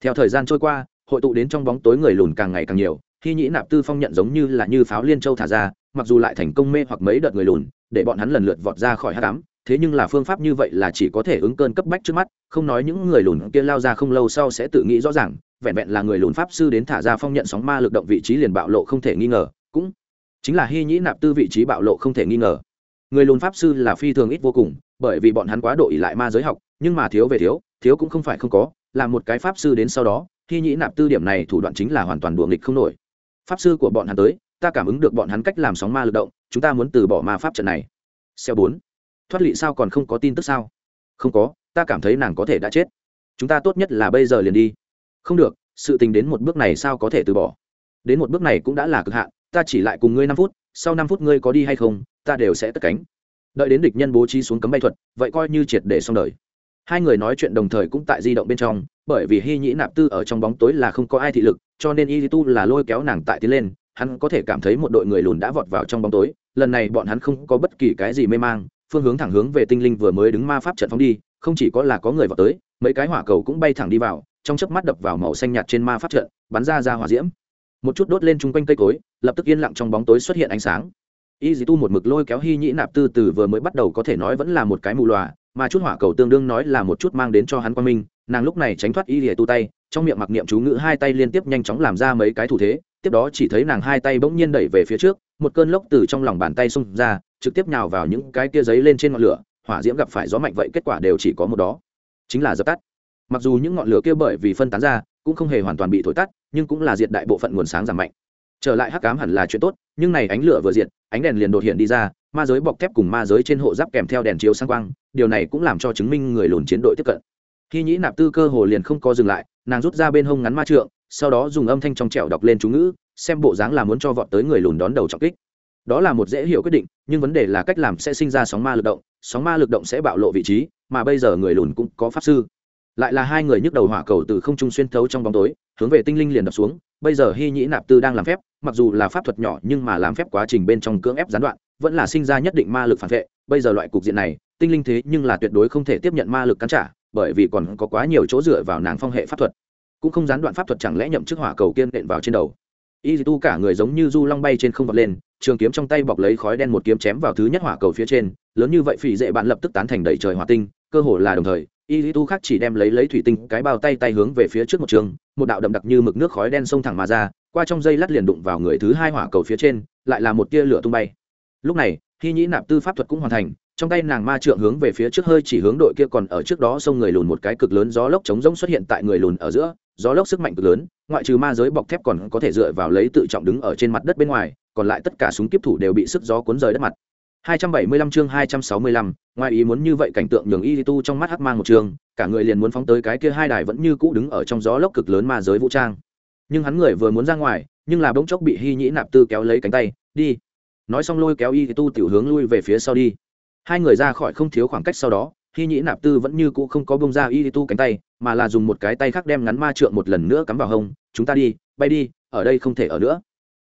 Theo thời gian trôi qua, hội tụ đến trong bóng tối người lùn càng ngày càng nhiều khi nhĩ nạp tư phong nhận giống như là như pháo liên châu thả ra, mặc dù lại thành công mê hoặc mấy đợt người lùn, để bọn hắn lần lượt vọt ra khỏi hát cám thế nhưng là phương pháp như vậy là chỉ có thể ứng cơn cấp bách trước mắt, không nói những người lùn kia lao ra không lâu sau sẽ tự nghĩ rõ ràng, vẹn vẹn là người lùn pháp sư đến thả ra phong nhận sóng ma lực động vị trí liền bạo lộ không thể nghi ngờ, cũng chính là hy nhĩ nạp tư vị trí bạo lộ không thể nghi ngờ. Người lùn pháp sư là phi thường ít vô cùng, bởi vì bọn hắn quá độ ỉ lại ma giới học, nhưng mà thiếu về thiếu thiếu cũng không phải không có, là một cái pháp sư đến sau đó hy nhĩ nạp tư điểm này thủ đoạn chính là hoàn toàn đùa nghịch không nổi pháp sư của bọn hắn tới, ta cảm ứng được bọn hắn cách làm sóng ma lực động, chúng ta muốn từ bỏ ma pháp trận này. Xeo bốn. Thoát lị sao còn không có tin tức sao? Không có, ta cảm thấy nàng có thể đã chết. Chúng ta tốt nhất là bây giờ liền đi. Không được, sự tình đến một bước này sao có thể từ bỏ? Đến một bước này cũng đã là cực hạn, ta chỉ lại cùng ngươi năm phút, sau năm phút ngươi có đi hay không, ta đều sẽ tất cánh. Đợi đến địch nhân bố trí xuống cấm bay thuật, vậy coi như triệt để xong đời hai người nói chuyện đồng thời cũng tại di động bên trong, bởi vì hy nhĩ nạp tư ở trong bóng tối là không có ai thị lực, cho nên y tu là lôi kéo nàng tại tiến lên, hắn có thể cảm thấy một đội người lùn đã vọt vào trong bóng tối, lần này bọn hắn không có bất kỳ cái gì mê mang, phương hướng thẳng hướng về tinh linh vừa mới đứng ma pháp trận phóng đi, không chỉ có là có người vào tới, mấy cái hỏa cầu cũng bay thẳng đi vào, trong chớp mắt đập vào màu xanh nhạt trên ma pháp trận, bắn ra ra hỏa diễm. Một chút đốt lên chung quanh cây cối, lập tức yên lặng trong bóng tối xuất hiện ánh sáng. Y dì tu một mực lôi kéo hy nhĩ nạp tư từ vừa mới bắt đầu có thể nói vẫn là một cái mù loà mà chút hỏa cầu tương đương nói là một chút mang đến cho hắn quan minh, nàng lúc này tránh thoát y lìa tu tay, trong miệng mặc niệm chú ngữ hai tay liên tiếp nhanh chóng làm ra mấy cái thủ thế, tiếp đó chỉ thấy nàng hai tay bỗng nhiên đẩy về phía trước, một cơn lốc từ trong lòng bàn tay xông ra, trực tiếp nhào vào những cái kia giấy lên trên ngọn lửa, hỏa diễm gặp phải gió mạnh vậy kết quả đều chỉ có một đó. Chính là dập tắt. Mặc dù những ngọn lửa kia bởi vì phân tán ra, cũng không hề hoàn toàn bị thổi tắt, nhưng cũng là diệt đại bộ phận nguồn sáng giảm mạnh. Trở lại hắc cám hẳn là chuyện tốt, nhưng này ánh lửa vừa diệt, ánh đèn liền đột hiện đi ra ma giới bọc thép cùng ma giới trên hộ giáp kèm theo đèn chiếu sang quang, điều này cũng làm cho chứng minh người lùn chiến đội tiếp cận. Khi nhĩ nạp tư cơ hồ liền không có dừng lại, nàng rút ra bên hông ngắn ma trượng, sau đó dùng âm thanh trong trẻo đọc lên chú ngữ, xem bộ dáng là muốn cho vọt tới người lùn đón đầu trọng kích. Đó là một dễ hiểu quyết định, nhưng vấn đề là cách làm sẽ sinh ra sóng ma lực động, sóng ma lực động sẽ bạo lộ vị trí, mà bây giờ người lùn cũng có pháp sư. Lại là hai người nhức đầu hỏa cầu từ không trung xuyên thấu trong bóng tối, hướng về tinh linh liền đập xuống. Bây giờ hy nhĩ nạp tư đang làm phép, mặc dù là pháp thuật nhỏ nhưng mà làm phép quá trình bên trong cưỡng ép gián đoạn vẫn là sinh ra nhất định ma lực phản vệ, bây giờ loại cục diện này, tinh linh thế nhưng là tuyệt đối không thể tiếp nhận ma lực cắn trả, bởi vì còn có quá nhiều chỗ dựa vào nàng phong hệ pháp thuật. Cũng không gián đoạn pháp thuật chẳng lẽ nhậm chức hỏa cầu kiên đệm vào trên đầu. Y tu cả người giống như du long bay trên không vọt lên, trường kiếm trong tay bọc lấy khói đen một kiếm chém vào thứ nhất hỏa cầu phía trên, lớn như vậy phỉ dệ bạn lập tức tán thành đầy trời hỏa tinh, cơ hồ là đồng thời, y tu khác chỉ đem lấy lấy thủy tinh, cái bao tay tay hướng về phía trước một trường, một đạo đậm đặc như mực nước khói đen xông thẳng mà ra, qua trong dây lát liền đụng vào người thứ hai hỏa cầu phía trên, lại là một tia lửa tung bay lúc này khi nhĩ nạp tư pháp thuật cũng hoàn thành trong tay nàng ma trượng hướng về phía trước hơi chỉ hướng đội kia còn ở trước đó xông người lùn một cái cực lớn gió lốc chống rỗng xuất hiện tại người lùn ở giữa gió lốc sức mạnh cực lớn ngoại trừ ma giới bọc thép còn có thể dựa vào lấy tự trọng đứng ở trên mặt đất bên ngoài còn lại tất cả súng kiếp thủ đều bị sức gió cuốn rời đất mặt. 275 chương 265, ngoài ý muốn như vậy cảnh tượng nhường y tu trong mắt hắc mang một trường cả người liền muốn phóng tới cái kia hai đài vẫn như cũ đứng ở trong gió lốc cực lớn ma giới vũ trang. Nhưng hắn người vừa muốn ra ngoài nhưng là bỗng chốc bị hy nhĩ nạp tư kéo lấy cánh tay đi nói xong lôi kéo y tu tiểu hướng lui về phía sau đi. Hai người ra khỏi không thiếu khoảng cách sau đó khi nhĩ nạp tư vẫn như cũ không có bông ra y tu cánh tay, mà là dùng một cái tay khác đem ngắn ma trượng một lần nữa cắm vào hông, chúng ta đi, bay đi, ở đây không thể ở nữa.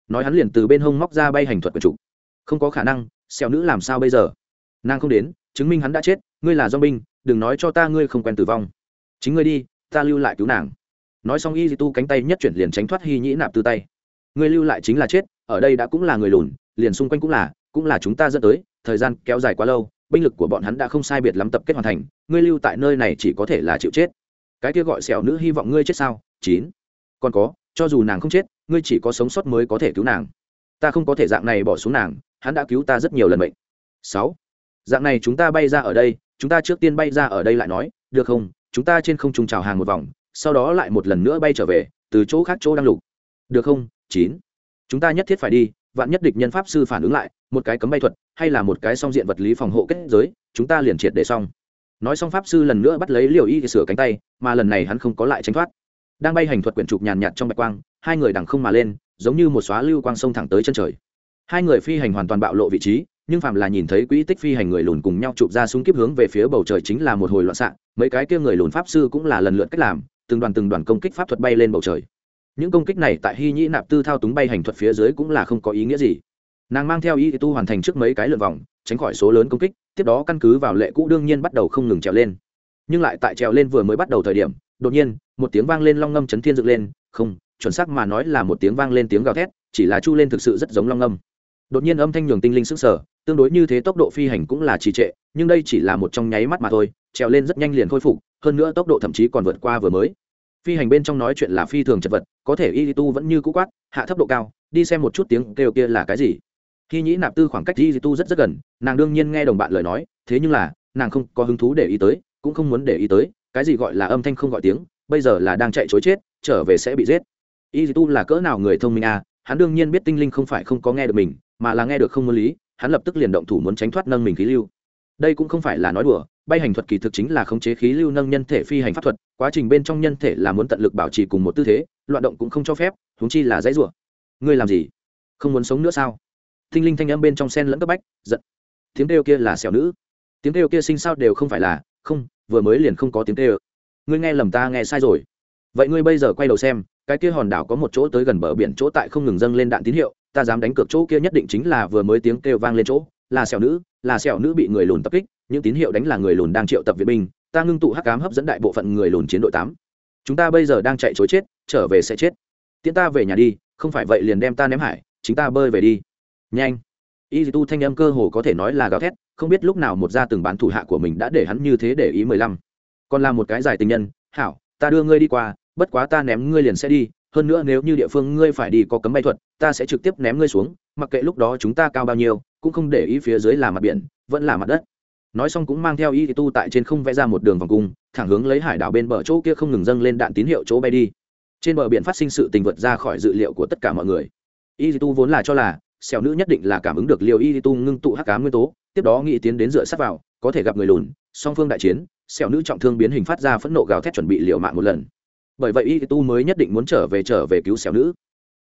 Nói hắn liền từ bên hông móc ra bay hành thuật của chủ. Không có khả năng, xẻo nữ làm sao bây giờ? Nàng không đến, chứng minh hắn đã chết, ngươi là do binh, đừng nói cho ta ngươi không quen tử vong. Chính ngươi đi, ta lưu lại cứu nàng. Nói xong y tu cánh tay nhất chuyển liền tránh thoát hy nhĩ nạp tư tay. Ngươi lưu lại chính là chết, ở đây đã cũng là người lùn liền xung quanh cũng là cũng là chúng ta dẫn tới, thời gian kéo dài quá lâu, binh lực của bọn hắn đã không sai biệt lắm tập kết hoàn thành, ngươi lưu tại nơi này chỉ có thể là chịu chết. Cái kia gọi xẻo nữ hy vọng ngươi chết sao? Chín. Còn có, cho dù nàng không chết, ngươi chỉ có sống sót mới có thể cứu nàng. Ta không có thể dạng này bỏ xuống nàng, hắn đã cứu ta rất nhiều lần bệnh sáu. Dạng này chúng ta bay ra ở đây, chúng ta trước tiên bay ra ở đây lại nói, được không? Chúng ta trên không trung trào hàng một vòng, sau đó lại một lần nữa bay trở về, từ chỗ khác chỗ đang lục. Được không? Chín. Chúng ta nhất thiết phải đi vạn nhất địch nhân pháp sư phản ứng lại, một cái cấm bay thuật, hay là một cái song diện vật lý phòng hộ kết giới, chúng ta liền triệt để xong. Nói xong pháp sư lần nữa bắt lấy liều y sửa cánh tay, mà lần này hắn không có lại tránh thoát. Đang bay hành thuật quyển trục nhàn nhạt trong bạch quang, hai người đằng không mà lên, giống như một xóa lưu quang sông thẳng tới chân trời. Hai người phi hành hoàn toàn bạo lộ vị trí, nhưng Phạm là nhìn thấy quỹ tích phi hành người lùn cùng nhau chụp ra súng kiếp hướng về phía bầu trời chính là một hồi loạn xạ, mấy cái kia người lùn pháp sư cũng là lần lượt cách làm, từng đoàn từng đoàn công kích pháp thuật bay lên bầu trời những công kích này tại hy nhĩ nạp tư thao túng bay hành thuật phía dưới cũng là không có ý nghĩa gì. Nàng mang theo y tu hoàn thành trước mấy cái lượt vòng, tránh khỏi số lớn công kích, tiếp đó căn cứ vào lệ cũ đương nhiên bắt đầu không ngừng trèo lên. Nhưng lại tại trèo lên vừa mới bắt đầu thời điểm, đột nhiên, một tiếng vang lên long ngâm chấn thiên dựng lên, không, chuẩn xác mà nói là một tiếng vang lên tiếng gào thét, chỉ là chu lên thực sự rất giống long ngâm. Đột nhiên âm thanh nhường tinh linh sức sở tương đối như thế tốc độ phi hành cũng là trì trệ, nhưng đây chỉ là một trong nháy mắt mà thôi, trèo lên rất nhanh liền khôi phục, hơn nữa tốc độ thậm chí còn vượt qua vừa mới phi hành bên trong nói chuyện là phi thường chật vật, có thể y tu vẫn như cũ quát, hạ thấp độ cao, đi xem một chút tiếng kêu kia là cái gì. Khi nhĩ nạp tư khoảng cách y tu rất rất gần, nàng đương nhiên nghe đồng bạn lời nói, thế nhưng là, nàng không có hứng thú để ý tới, cũng không muốn để ý tới, cái gì gọi là âm thanh không gọi tiếng, bây giờ là đang chạy chối chết, trở về sẽ bị giết. Y tu là cỡ nào người thông minh à hắn đương nhiên biết tinh linh không phải không có nghe được mình, mà là nghe được không muốn lý, hắn lập tức liền động thủ muốn tránh thoát nâng mình khí lưu. Đây cũng không phải là nói đùa bay hành thuật kỳ thực chính là khống chế khí lưu nâng nhân thể phi hành pháp thuật, quá trình bên trong nhân thể là muốn tận lực bảo trì cùng một tư thế, loạn động cũng không cho phép húng chi là dãy rủa. Ngươi làm gì? Không muốn sống nữa sao? Thinh linh thanh âm bên trong sen lẫn cấp bách, giận. Tiếng kêu kia là xẻo nữ. Tiếng kêu kia sinh sao đều không phải là, không, vừa mới liền không có tiếng kêu. Ngươi nghe lầm ta nghe sai rồi. Vậy ngươi bây giờ quay đầu xem, cái kia hòn đảo có một chỗ tới gần bờ biển chỗ tại không ngừng dâng lên đạn tín hiệu, ta dám đánh cược chỗ kia nhất định chính là vừa mới tiếng kêu vang lên chỗ, là xẻo nữ, là xẻo nữ bị người lùn tập kích những tín hiệu đánh là người lùn đang triệu tập viện binh, ta ngưng tụ hắc cám hấp dẫn đại bộ phận người lùn chiến đội tám. Chúng ta bây giờ đang chạy chối chết, trở về sẽ chết. Tiễn ta về nhà đi, không phải vậy liền đem ta ném hải, chính ta bơi về đi. Nhanh. Y tu thanh âm cơ hồ có thể nói là gào thét, không biết lúc nào một gia từng bán thủ hạ của mình đã để hắn như thế để ý mười lăm. Còn là một cái giải tình nhân, hảo, ta đưa ngươi đi qua, bất quá ta ném ngươi liền sẽ đi, hơn nữa nếu như địa phương ngươi phải đi có cấm bay thuật, ta sẽ trực tiếp ném ngươi xuống, mặc kệ lúc đó chúng ta cao bao nhiêu, cũng không để ý phía dưới là mặt biển, vẫn là mặt đất nói xong cũng mang theo y tu tại trên không vẽ ra một đường vòng cung, thẳng hướng lấy hải đảo bên bờ chỗ kia không ngừng dâng lên đạn tín hiệu chỗ bay đi. Trên bờ biển phát sinh sự tình vượt ra khỏi dự liệu của tất cả mọi người. Y tu vốn là cho là xẻo nữ nhất định là cảm ứng được liều y tu ngưng tụ hắc cá nguyên tố, tiếp đó nghĩ tiến đến dựa sát vào, có thể gặp người lùn, song phương đại chiến xẻo nữ trọng thương biến hình phát ra phẫn nộ gào thét chuẩn bị liều mạng một lần. Bởi vậy y tu mới nhất định muốn trở về trở về cứu xẻo nữ.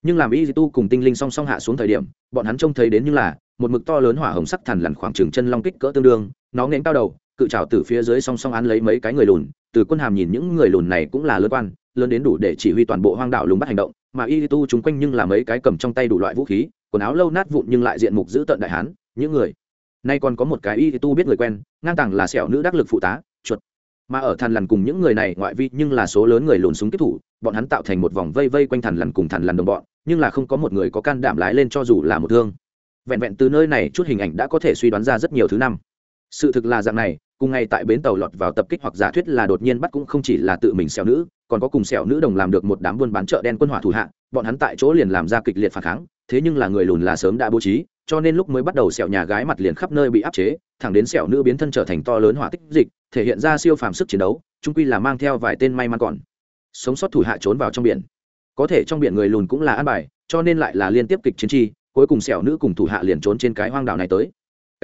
Nhưng làm y tu cùng tinh linh song song hạ xuống thời điểm, bọn hắn trông thấy đến như là, một mực to lớn hỏa hồng sắc thần lằn khoảng trường chân long kích cỡ tương đương nó nghẽn cao đầu, cự trào từ phía dưới song song án lấy mấy cái người lùn, từ quân hàm nhìn những người lùn này cũng là lớn quan, lớn đến đủ để chỉ huy toàn bộ hoang đảo lùng bắt hành động, mà y tu chúng quanh nhưng là mấy cái cầm trong tay đủ loại vũ khí, quần áo lâu nát vụn nhưng lại diện mục giữ tận đại hán, những người. Nay còn có một cái y tu biết người quen, ngang tàng là sẹo nữ đắc lực phụ tá, chuột. Mà ở thằn lằn cùng những người này ngoại vi nhưng là số lớn người lùn súng tiếp thủ, bọn hắn tạo thành một vòng vây vây quanh thằn lằn cùng thằn lằn đồng bọn, nhưng là không có một người có can đảm lái lên cho dù là một thương. Vẹn vẹn từ nơi này chút hình ảnh đã có thể suy đoán ra rất nhiều thứ năm sự thực là dạng này, cùng ngày tại bến tàu lọt vào tập kích hoặc giả thuyết là đột nhiên bắt cũng không chỉ là tự mình xẻo nữ, còn có cùng xẻo nữ đồng làm được một đám buôn bán chợ đen quân hỏa thủ hạ, bọn hắn tại chỗ liền làm ra kịch liệt phản kháng, thế nhưng là người lùn là sớm đã bố trí, cho nên lúc mới bắt đầu xẻo nhà gái mặt liền khắp nơi bị áp chế, thẳng đến xẻo nữ biến thân trở thành to lớn hỏa tích dịch, thể hiện ra siêu phàm sức chiến đấu trung quy là mang theo vài tên may mắn còn. Sống sót thủ hạ trốn vào trong biển. Có thể trong biển người lùn cũng là an bài, cho nên lại là liên tiếp kịch chiến tri cuối cùng xẻo nữ cùng thủ hạ liền trốn trên cái hoang đảo này tới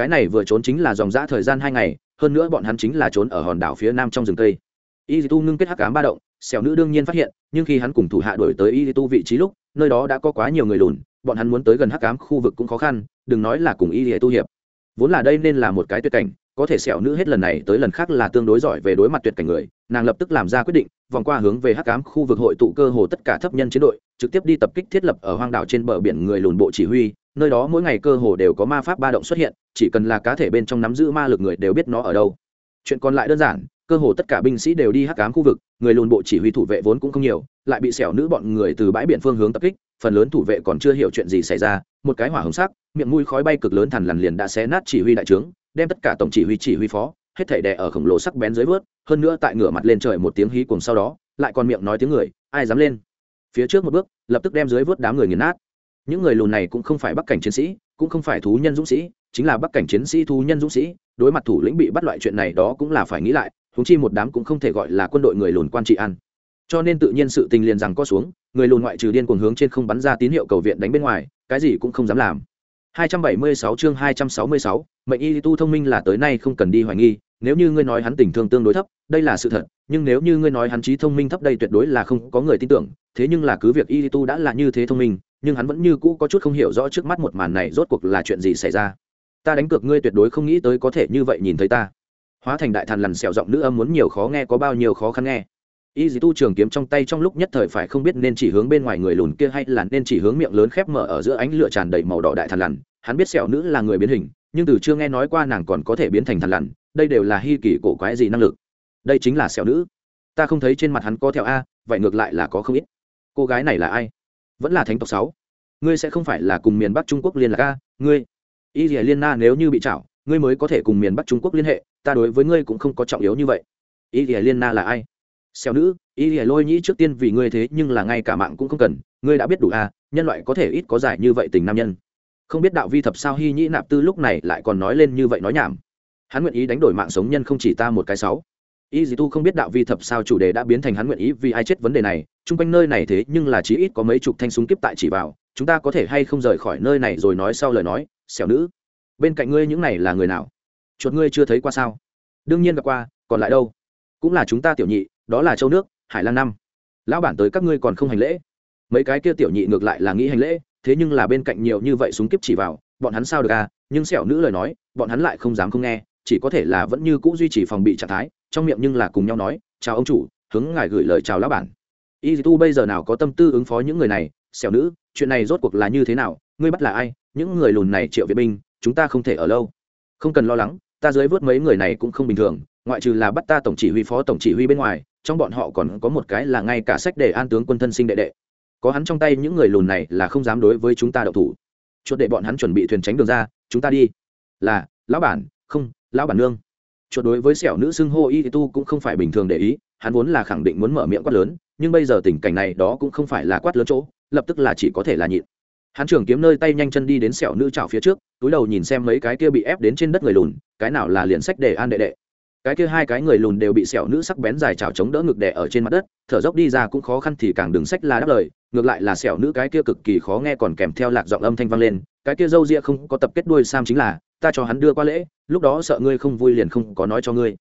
cái này vừa trốn chính là dòng dã thời gian hai ngày, hơn nữa bọn hắn chính là trốn ở hòn đảo phía nam trong rừng tây. y tu ngưng kết hắc cám ba động, xẻo nữ đương nhiên phát hiện, nhưng khi hắn cùng thủ hạ đổi tới y tu vị trí lúc, nơi đó đã có quá nhiều người lùn, bọn hắn muốn tới gần hắc cám khu vực cũng khó khăn, đừng nói là cùng y tu hiệp vốn là đây nên là một cái tuyệt cảnh, có thể sẹo nữ hết lần này tới lần khác là tương đối giỏi về đối mặt tuyệt cảnh người, nàng lập tức làm ra quyết định, vòng qua hướng về hắc cám khu vực hội tụ cơ hồ tất cả thấp nhân chiến đội, trực tiếp đi tập kích thiết lập ở hoang đảo trên bờ biển người lùn bộ chỉ huy nơi đó mỗi ngày cơ hồ đều có ma pháp ba động xuất hiện, chỉ cần là cá thể bên trong nắm giữ ma lực người đều biết nó ở đâu. Chuyện còn lại đơn giản, cơ hồ tất cả binh sĩ đều đi hắc cám khu vực, người lùn bộ chỉ huy thủ vệ vốn cũng không nhiều, lại bị xẻo nữ bọn người từ bãi biển phương hướng tập kích, phần lớn thủ vệ còn chưa hiểu chuyện gì xảy ra, một cái hỏa hồng sắc, miệng mũi khói bay cực lớn thằn lằn liền đã xé nát chỉ huy đại trướng, đem tất cả tổng chỉ huy chỉ huy phó, hết thảy đè ở khổng lồ sắc bén dưới vớt, hơn nữa tại ngửa mặt lên trời một tiếng hí cùng sau đó, lại còn miệng nói tiếng người, ai dám lên. Phía trước một bước, lập tức đem dưới vớt đám người nghiền nát những người lùn này cũng không phải bắc cảnh chiến sĩ cũng không phải thú nhân dũng sĩ chính là bắc cảnh chiến sĩ thú nhân dũng sĩ đối mặt thủ lĩnh bị bắt loại chuyện này đó cũng là phải nghĩ lại húng chi một đám cũng không thể gọi là quân đội người lùn quan trị ăn. Cho nên tự nhiên sự tình liền rằng có xuống người lùn ngoại trừ điên cuồng hướng trên không bắn ra tín hiệu cầu viện đánh bên ngoài cái gì cũng không dám làm. 276 chương 266, mệnh y tu thông minh là tới nay không cần đi hoài nghi nếu như ngươi nói hắn tình thương tương đối thấp đây là sự thật nhưng nếu như ngươi nói hắn trí thông minh thấp đây tuyệt đối là không có người tin tưởng thế nhưng là cứ việc y tu đã là như thế thông minh nhưng hắn vẫn như cũ có chút không hiểu rõ trước mắt một màn này rốt cuộc là chuyện gì xảy ra. Ta đánh cược ngươi tuyệt đối không nghĩ tới có thể như vậy nhìn thấy ta. Hóa thành đại thần lằn xẹo giọng nữ âm muốn nhiều khó nghe có bao nhiêu khó khăn nghe. Y dì tu trường kiếm trong tay trong lúc nhất thời phải không biết nên chỉ hướng bên ngoài người lùn kia hay là nên chỉ hướng miệng lớn khép mở ở giữa ánh lửa tràn đầy màu đỏ đại thần lằn. Hắn biết sẹo nữ là người biến hình, nhưng từ chưa nghe nói qua nàng còn có thể biến thành thần lằn, đây đều là hy kỳ cổ quái gì năng lực. Đây chính là sẹo nữ. Ta không thấy trên mặt hắn có theo a, vậy ngược lại là có không ít. Cô gái này là ai? Vẫn là thánh tộc sáu. Ngươi sẽ không phải là cùng miền bắc trung quốc liên lạc a, ngươi. Y dì liên na nếu như bị chảo ngươi mới có thể cùng miền bắc trung quốc liên hệ, ta đối với ngươi cũng không có trọng yếu như vậy. Y dì liên na là ai? Xẻo nữ, y dì lôi nhĩ trước tiên vì ngươi thế nhưng là ngay cả mạng cũng không cần, ngươi đã biết đủ a, nhân loại có thể ít có giải như vậy tình nam nhân. Không biết đạo vi thập sao hy nhĩ nạp tư lúc này lại còn nói lên như vậy nói nhảm. Hắn nguyện ý đánh đổi mạng sống nhân không chỉ ta một cái sáu y dì tu không biết đạo vi thập sao chủ đề đã biến thành hắn nguyện ý vì ai chết vấn đề này, chung quanh nơi này thế nhưng là chí ít có mấy chục thanh súng kiếp tại chỉ vào, chúng ta có thể hay không rời khỏi nơi này rồi nói sau lời nói, xẻo nữ. Bên cạnh ngươi những này là người nào? Chuột ngươi chưa thấy qua sao? Đương nhiên gặp qua, còn lại đâu? Cũng là chúng ta tiểu nhị, đó là châu nước, hải lan năm. Lão bản tới các ngươi còn không hành lễ. Mấy cái kia tiểu nhị ngược lại là nghĩ hành lễ, thế nhưng là bên cạnh nhiều như vậy súng kiếp chỉ vào, bọn hắn sao được à? Nhưng sẹo nữ lời nói, bọn hắn lại không dám không nghe, chỉ có thể là vẫn như cũ duy trì phòng bị trạng thái trong miệng nhưng là cùng nhau nói, chào ông chủ, hướng ngài gửi lời chào lão bản. Y tu bây giờ nào có tâm tư ứng phó những người này? Xẻo nữ, chuyện này rốt cuộc là như thế nào? Ngươi bắt là ai? Những người lùn này triệu vệ binh, chúng ta không thể ở lâu. Không cần lo lắng, ta dưới vớt mấy người này cũng không bình thường, ngoại trừ là bắt ta tổng chỉ huy phó tổng chỉ huy bên ngoài, trong bọn họ còn có một cái là ngay cả sách để an tướng quân thân sinh đệ đệ. Có hắn trong tay những người lùn này là không dám đối với chúng ta đậu thủ. Chuột để bọn hắn chuẩn bị thuyền tránh đường ra, chúng ta đi. Là, lão bản, không, lão bản nương chuột đối với sẹo nữ xưng hô y tu cũng không phải bình thường để ý, hắn vốn là khẳng định muốn mở miệng quát lớn, nhưng bây giờ tình cảnh này đó cũng không phải là quát lớn chỗ, lập tức là chỉ có thể là nhịn. Hắn trưởng kiếm nơi tay nhanh chân đi đến sẹo nữ trào phía trước, túi đầu nhìn xem mấy cái kia bị ép đến trên đất người lùn, cái nào là liền sách để an đệ đệ. Cái kia hai cái người lùn đều bị sẹo nữ sắc bén dài trào chống đỡ ngực đẻ ở trên mặt đất, thở dốc đi ra cũng khó khăn thì càng đừng sách là đáp lời, ngược lại là sẹo nữ cái kia cực kỳ khó nghe còn kèm theo lạc giọng âm thanh vang lên, cái kia râu ria không có tập kết đuôi sam chính là ta cho hắn đưa qua lễ, lúc đó sợ ngươi không vui liền không có nói cho ngươi.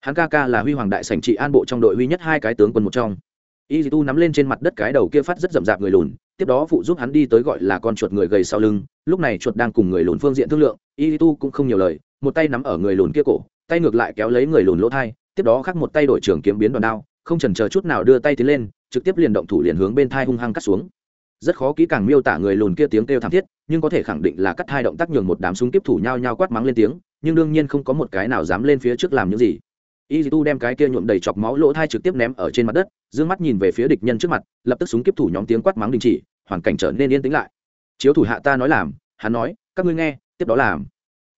Hắn ca ca là huy hoàng đại sảnh trị an bộ trong đội huy nhất hai cái tướng quân một trong. Y tu nắm lên trên mặt đất cái đầu kia phát rất rậm rạp người lùn, tiếp đó phụ giúp hắn đi tới gọi là con chuột người gầy sau lưng, lúc này chuột đang cùng người lùn phương diện thương lượng, y tu cũng không nhiều lời, một tay nắm ở người lùn kia cổ, tay ngược lại kéo lấy người lùn lỗ thai, tiếp đó khắc một tay đổi trường kiếm biến đòn đao, không chần chờ chút nào đưa tay tiến lên, trực tiếp liền động thủ liền hướng bên thai hung hăng cắt xuống rất khó kỹ càng miêu tả người lùn kia tiếng kêu thảm thiết, nhưng có thể khẳng định là cắt hai động tác nhường một đám súng tiếp thủ nhau nhau quát mắng lên tiếng, nhưng đương nhiên không có một cái nào dám lên phía trước làm những gì. Y tu đem cái kia nhuộm đầy chọc máu lỗ thai trực tiếp ném ở trên mặt đất d ư ơ n g mắt nhìn về phía địch nhân trước mặt, lập tức súng kiếp thủ nhóm tiếng quát mắng đình chỉ, hoàn cảnh trở nên yên tĩnh lại. Chiếu thủ hạ ta nói làm, hắn nói, các ngươi nghe, tiếp đó làm.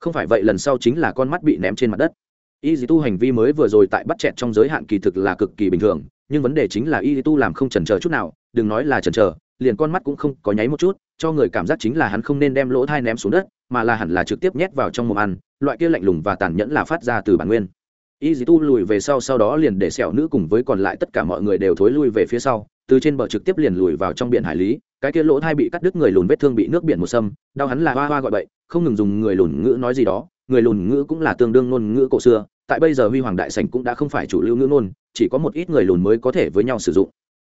Không phải vậy lần sau chính là con mắt bị ném trên mặt đất. Y tu hành vi mới vừa rồi tại bắt chẹt trong giới hạn kỳ thực là cực kỳ bình thường, nhưng vấn đề chính là y tu làm không chần chờ chút nào, đừng nói là chần trờ liền con mắt cũng không có nháy một chút, cho người cảm giác chính là hắn không nên đem lỗ thai ném xuống đất, mà là hẳn là trực tiếp nhét vào trong mồm ăn, loại kia lạnh lùng và tàn nhẫn là phát ra từ bản nguyên. Y dì tu lùi về sau sau đó liền để sẹo nữ cùng với còn lại tất cả mọi người đều thối lui về phía sau, từ trên bờ trực tiếp liền lùi vào trong biển hải lý, cái kia lỗ thai bị cắt đứt người lùn vết thương bị nước biển một sâm đau hắn là hoa hoa gọi bậy, không ngừng dùng người lùn ngữ nói gì đó, người lùn ngữ cũng là tương đương ngôn ngữ cổ xưa, tại bây giờ huy hoàng đại sành cũng đã không phải chủ lưu ngữ ngôn, chỉ có một ít người lùn mới có thể với nhau sử dụng.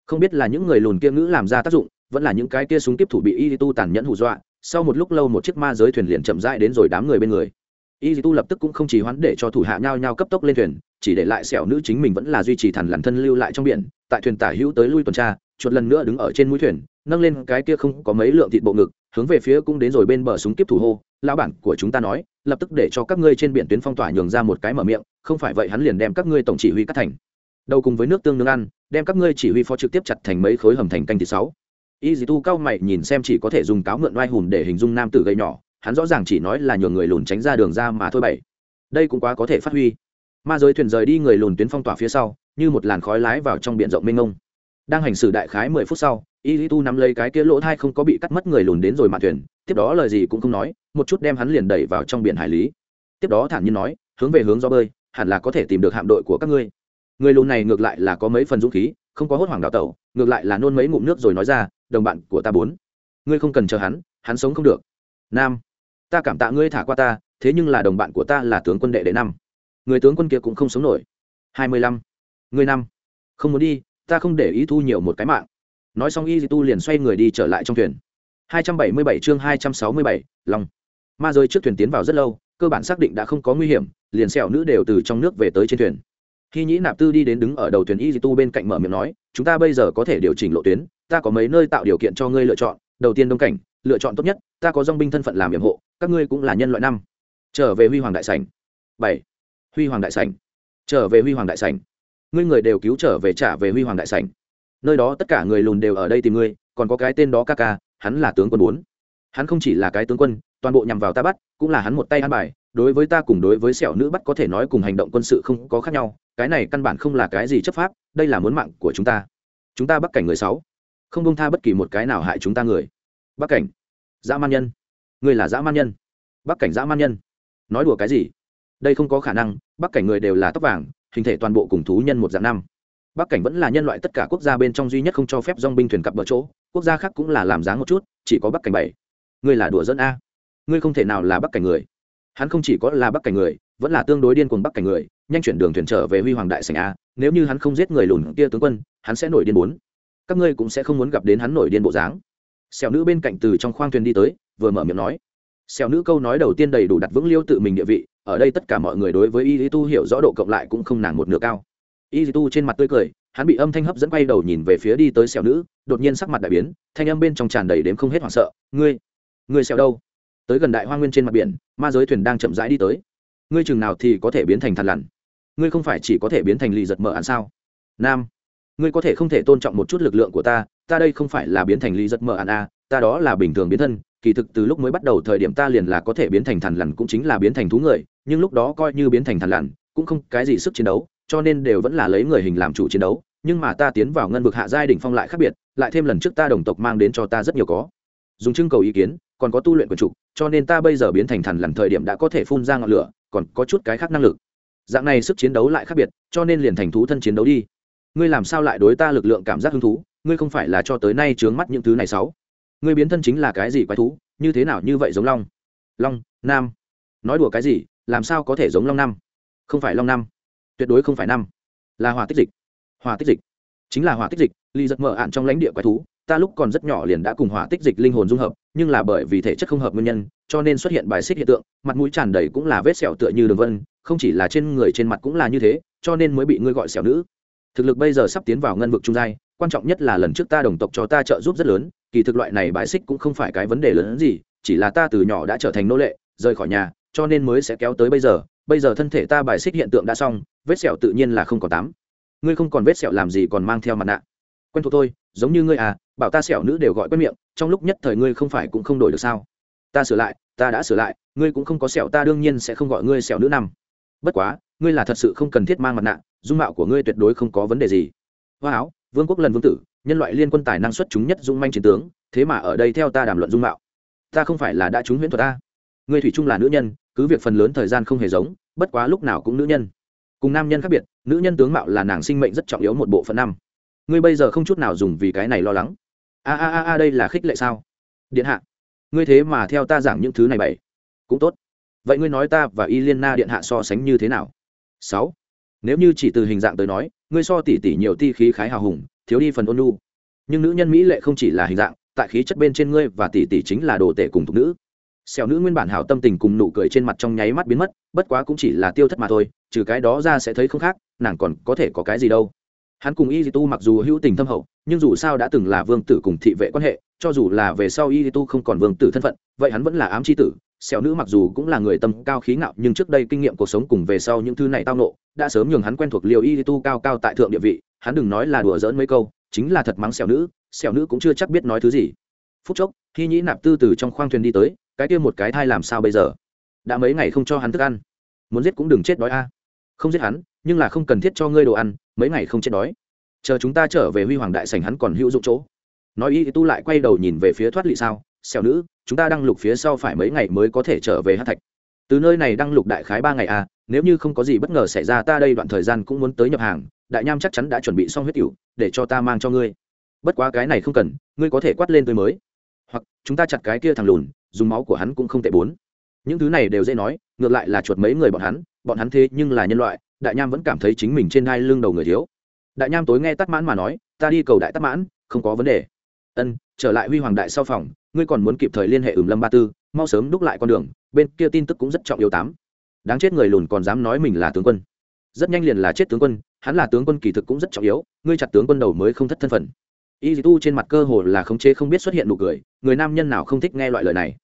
Không biết là những người lùn kia ngữ làm ra tác dụng vẫn là những cái kia súng tiếp thủ bị y tu tàn nhẫn hù dọa, sau một lúc lâu một chiếc ma giới thuyền liền chậm rãi đến rồi đám người bên người. Y tu lập tức cũng không chỉ hoãn để cho thủ hạ nhau nhau cấp tốc lên thuyền, chỉ để lại sẹo nữ chính mình vẫn là duy trì thần lằn thân lưu lại trong biển, tại thuyền tả hữu tới lui tuần tra, chuột lần nữa đứng ở trên mũi thuyền, nâng lên cái kia không có mấy lượng thịt bộ ngực, hướng về phía cũng đến rồi bên bờ súng kiếp thủ hô, lão bản của chúng ta nói, lập tức để cho các ngươi trên biển tuyến phong tỏa nhường ra một cái mở miệng, không phải vậy hắn liền đem các ngươi tổng chỉ huy cắt thành. Đầu cùng với nước tương nướng ăn, đem các ngươi chỉ huy phó trực tiếp chặt thành mấy khối hầm thành canh thịt sáu y dì tu cao mày nhìn xem chỉ có thể dùng cáo mượn oai hùn để hình dung nam tử gây nhỏ, hắn rõ ràng chỉ nói là nhường người lùn tránh ra đường ra mà thôi bảy. Đây cũng quá có thể phát huy. Ma giới thuyền rời đi người lùn tuyến phong tỏa phía sau, như một làn khói lái vào trong biển rộng mênh mông. Đang hành xử đại khái mười phút sau, y dì tu nắm lấy cái kia lỗ thai không có bị cắt mất người lùn đến rồi mạn thuyền, tiếp đó lời gì cũng không nói, một chút đem hắn liền đẩy vào trong biển hải lý. Tiếp đó thản nhiên nói, hướng về hướng do bơi, hẳn là có thể tìm được hạm đội của các ngươi. Người lùn này ngược lại là có mấy phần dũng khí, không có hốt hoảng đào tẩu, ngược lại là nôn mấy ngụm nước rồi nói ra đồng bạn của ta bốn. Ngươi không cần chờ hắn hắn sống không được. Nam ta cảm tạ ngươi thả qua ta thế nhưng là đồng bạn của ta là tướng quân đệ đệ năm. Người tướng quân kia cũng không sống nổi. Hai mươi lăm. Ngươi năm. Không muốn đi ta không để ý thu nhiều một cái mạng. Nói xong y di tu liền xoay người đi trở lại trong thuyền. 277 chương 267, long. Ma rơi trước thuyền tiến vào rất lâu cơ bản xác định đã không có nguy hiểm liền sẹo nữ đều từ trong nước về tới trên thuyền khi nhĩ nạp tư đi đến đứng ở đầu thuyền y tu bên cạnh mở miệng nói, chúng ta bây giờ có thể điều chỉnh lộ tuyến, ta có mấy nơi tạo điều kiện cho ngươi lựa chọn. Đầu tiên đông cảnh, lựa chọn tốt nhất, ta có dong binh thân phận làm nhiệm hộ, các ngươi cũng là nhân loại năm. Trở về huy hoàng đại sảnh. Bảy. Huy hoàng đại sảnh. Trở về huy hoàng đại sảnh. Ngươi người đều cứu trở về trả về huy hoàng đại sảnh. Nơi đó tất cả người lùn đều ở đây tìm ngươi, còn có cái tên đó ca ca, hắn là tướng quân bốn. Hắn không chỉ là cái tướng quân, toàn bộ nhằm vào ta bắt, cũng là hắn một tay ăn bài đối với ta cùng đối với sẹo nữ bắt có thể nói cùng hành động quân sự không có khác nhau, cái này căn bản không là cái gì chấp pháp, đây là muốn mạng của chúng ta. Chúng ta bắt cảnh người sáu. Không bông tha bất kỳ một cái nào hại chúng ta người. Bắc cảnh. Dã man nhân. Người là dã man nhân. Bắc cảnh dã man nhân. Nói đùa cái gì? Đây không có khả năng bắc cảnh người đều là tóc vàng, hình thể toàn bộ cùng thú nhân một dạng năm. Bắc cảnh vẫn là nhân loại tất cả quốc gia bên trong duy nhất không cho phép dong binh thuyền cặp bờ chỗ, quốc gia khác cũng là làm dáng một chút, chỉ có bắc cảnh bảy. Ngươi là đùa dẫn a. Ngươi không thể nào là bắc cảnh người hắn không chỉ có là bắc cảnh người, vẫn là tương đối điên cuồng bắc cảnh người, nhanh chuyển đường thuyền trở về huy hoàng đại sảnh a, nếu như hắn không giết người lùn kia tướng quân, hắn sẽ nổi điên bốn. Các ngươi cũng sẽ không muốn gặp đến hắn nổi điên bộ dáng. Xẻo nữ bên cạnh từ trong khoang thuyền đi tới, vừa mở miệng nói. Xẻo nữ câu nói đầu tiên đầy đủ đặt vững liêu tự mình địa vị, ở đây tất cả mọi người đối với y lý tu hiểu rõ độ cộng lại cũng không nàng một nửa cao. Y lý tu trên mặt tươi cười, hắn bị âm thanh hấp dẫn quay đầu nhìn về phía đi tới xẻo nữ, đột nhiên sắc mặt đại biến, thanh âm bên trong tràn đầy đếm không hết hoảng sợ. Ngươi ngươi xẻo đâu? Tới gần đại hoa nguyên trên mặt biển, ma giới thuyền đang chậm rãi đi tới. Ngươi chừng nào thì có thể biến thành thằn lằn? Ngươi không phải chỉ có thể biến thành lì giật mở ăn sao? Nam, ngươi có thể không thể tôn trọng một chút lực lượng của ta ta đây không phải là biến thành lì giật mở ăn a à, ta đó là bình thường biến thân, kỳ thực từ lúc mới bắt đầu thời điểm ta liền là có thể biến thành thằn lằn cũng chính là biến thành thú người, nhưng lúc đó coi như biến thành thằn lằn, cũng không cái gì sức chiến đấu, cho nên đều vẫn là lấy người hình làm chủ chiến đấu, nhưng mà ta tiến vào ngân vực hạ giai đỉnh phong lại khác biệt, lại thêm lần trước ta đồng tộc mang đến cho ta rất nhiều có. Dùng trưng cầu ý kiến còn có tu luyện quyền trục, cho nên ta bây giờ biến thành thần lần thời điểm đã có thể phun ra ngọn lửa, còn có chút cái khác năng lực. Dạng này sức chiến đấu lại khác biệt, cho nên liền thành thú thân chiến đấu đi. Ngươi làm sao lại đối ta lực lượng cảm giác hứng thú? Ngươi không phải là cho tới nay trướng mắt những thứ này sáu. Ngươi biến thân chính là cái gì quái thú? Như thế nào như vậy giống long? Long, nam. Nói đùa cái gì? Làm sao có thể giống long năm không phải long năm tuyệt đối không phải năm là hỏa tích dịch. Hỏa tích dịch. Chính là hỏa tích dịch, ly giật mở ạn trong lãnh địa quái thú ta lúc còn rất nhỏ liền đã cùng hỏa tích dịch linh hồn dung hợp, nhưng là bởi vì thể chất không hợp nguyên nhân, cho nên xuất hiện bài xích hiện tượng, mặt mũi tràn đầy cũng là vết sẹo tựa như đường vân, không chỉ là trên người trên mặt cũng là như thế, cho nên mới bị ngươi gọi sẹo nữ. Thực lực bây giờ sắp tiến vào ngân vực trung giai, quan trọng nhất là lần trước ta đồng tộc cho ta trợ giúp rất lớn, kỳ thực loại này bài xích cũng không phải cái vấn đề lớn hơn gì, chỉ là ta từ nhỏ đã trở thành nô lệ, rời khỏi nhà, cho nên mới sẽ kéo tới bây giờ bây giờ thân thể ta bài xích hiện tượng đã xong, vết sẹo tự nhiên là không còn tám. Ngươi không còn vết sẹo làm gì còn mang theo mặt nạ quen thuộc thôi, giống như ngươi à bảo ta sẹo nữ đều gọi quen miệng, trong lúc nhất thời ngươi không phải cũng không đổi được sao? Ta sửa lại, ta đã sửa lại, ngươi cũng không có sẹo, ta đương nhiên sẽ không gọi ngươi sẹo nữ nằm. Bất quá, ngươi là thật sự không cần thiết mang mặt nạ, dung mạo của ngươi tuyệt đối không có vấn đề gì. Hoa áo, vương quốc lần vương tử, nhân loại liên quân tài năng xuất chúng nhất dung manh chiến tướng, thế mà ở đây theo ta đàm luận dung mạo. Ta không phải là đã trúng huyễn thuật ta. Ngươi thủy chung là nữ nhân, cứ việc phần lớn thời gian không hề giống, bất quá lúc nào cũng nữ nhân. Cùng nam nhân khác biệt, nữ nhân tướng mạo là nàng sinh mệnh rất trọng yếu một bộ phận năm ngươi bây giờ không chút nào dùng vì cái này lo lắng. A a a a, đây là khích lệ sao? Điện hạ, ngươi thế mà theo ta giảng những thứ này bảy cũng tốt. Vậy ngươi nói ta và y liên na điện hạ so sánh như thế nào? Sáu. Nếu như chỉ từ hình dạng tới nói, ngươi so tỷ tỷ nhiều ti khí khái hào hùng, thiếu đi phần ôn nhu. Nhưng nữ nhân mỹ lệ không chỉ là hình dạng, tại khí chất bên trên ngươi và tỷ tỷ chính là đồ tể cùng thục nữ. Xẻo nữ nguyên bản hảo tâm tình cùng nụ cười trên mặt trong nháy mắt biến mất, bất quá cũng chỉ là tiêu thất mà thôi, trừ cái đó ra sẽ thấy không khác, nàng còn có thể có cái gì đâu hắn cùng y tu mặc dù hữu tình thâm hậu, nhưng dù sao đã từng là vương tử cùng thị vệ quan hệ, cho dù là về sau y tu không còn vương tử thân phận, vậy hắn vẫn là ám c h i tử. Xẻo nữ mặc dù cũng là người tâm cao khí ngạo, nhưng trước đây kinh nghiệm cuộc sống cùng về sau những thứ này tao nộ đã sớm nhường hắn quen thuộc liều y tu cao cao tại thượng địa vị, hắn đừng nói là đùa giỡn mấy câu, chính là thật mắng xẻo nữ xẻo nữ cũng chưa chắc biết nói thứ gì. Phút chốc khi nhĩ nạp tư từ trong khoang thuyền đi tới, cái kia một cái thai làm sao bây giờ? Đã mấy ngày không cho hắn thức ăn. Muốn giết cũng đừng chết đói a. Không giết hắn, nhưng là không cần thiết cho ngươi đồ ăn mấy ngày không chết đói. Chờ chúng ta trở về huy hoàng đại sành hắn còn hữu dụng chỗ. Nói y tu lại quay đầu nhìn về phía thoát lị sao xẻo nữ, chúng ta đang lục phía sau phải mấy ngày mới có thể trở về hát thạch. Từ nơi này đang lục đại khái ba ngày à nếu như không có gì bất ngờ xảy ra ta đây đoạn thời gian cũng muốn tới nhập hàng, đại nham chắc chắn đã chuẩn bị xong huyết cựu để cho ta mang cho ngươi. Bất quá cái này không cần, ngươi có thể quát lên tôi mới. Hoặc, chúng ta chặt cái kia thằng lùn, dùng máu của hắn cũng không tệ bốn. Những thứ này đều dễ nói, ngược lại là chuột mấy người bọn hắn bọn hắn thế nhưng là nhân loại đại nham vẫn cảm thấy chính mình trên hai lưng đầu người thiếu. Đại nham tối nghe tắt mãn mà nói, ta đi cầu đại tắt mãn, không có vấn đề. Ân, trở lại huy hoàng đại sau phòng, ngươi còn muốn kịp thời liên hệ ửm lâm ba tư, mau sớm đúc lại con đường, bên kia tin tức cũng rất trọng yếu tám. Đáng chết người lùn còn dám nói mình là tướng quân. Rất nhanh liền là chết tướng quân, hắn là tướng quân kỳ thực cũng rất trọng yếu, ngươi chặt tướng quân đầu mới không thất thân phận. Y tu trên mặt cơ hồ là khống chế không biết xuất hiện nụ cười, người nam nhân nào không thích nghe loại lời này.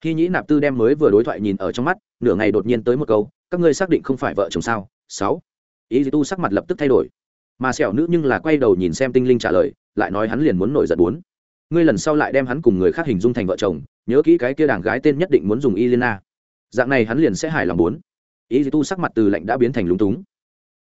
Khi nhĩ nạp tư đem mới vừa đối thoại nhìn ở trong mắt, nửa ngày đột nhiên tới một câu, các ngươi xác định không phải vợ chồng sao? Sáu. Y tu sắc mặt lập tức thay đổi. Mà sẹo nữ nhưng là quay đầu nhìn xem tinh linh trả lời, lại nói hắn liền muốn nổi giận bốn. Ngươi lần sau lại đem hắn cùng người khác hình dung thành vợ chồng, nhớ kỹ cái kia đảng gái tên nhất định muốn dùng y lina dạng này hắn liền sẽ hài lòng bốn. Y tu sắc mặt từ lạnh đã biến thành lúng túng.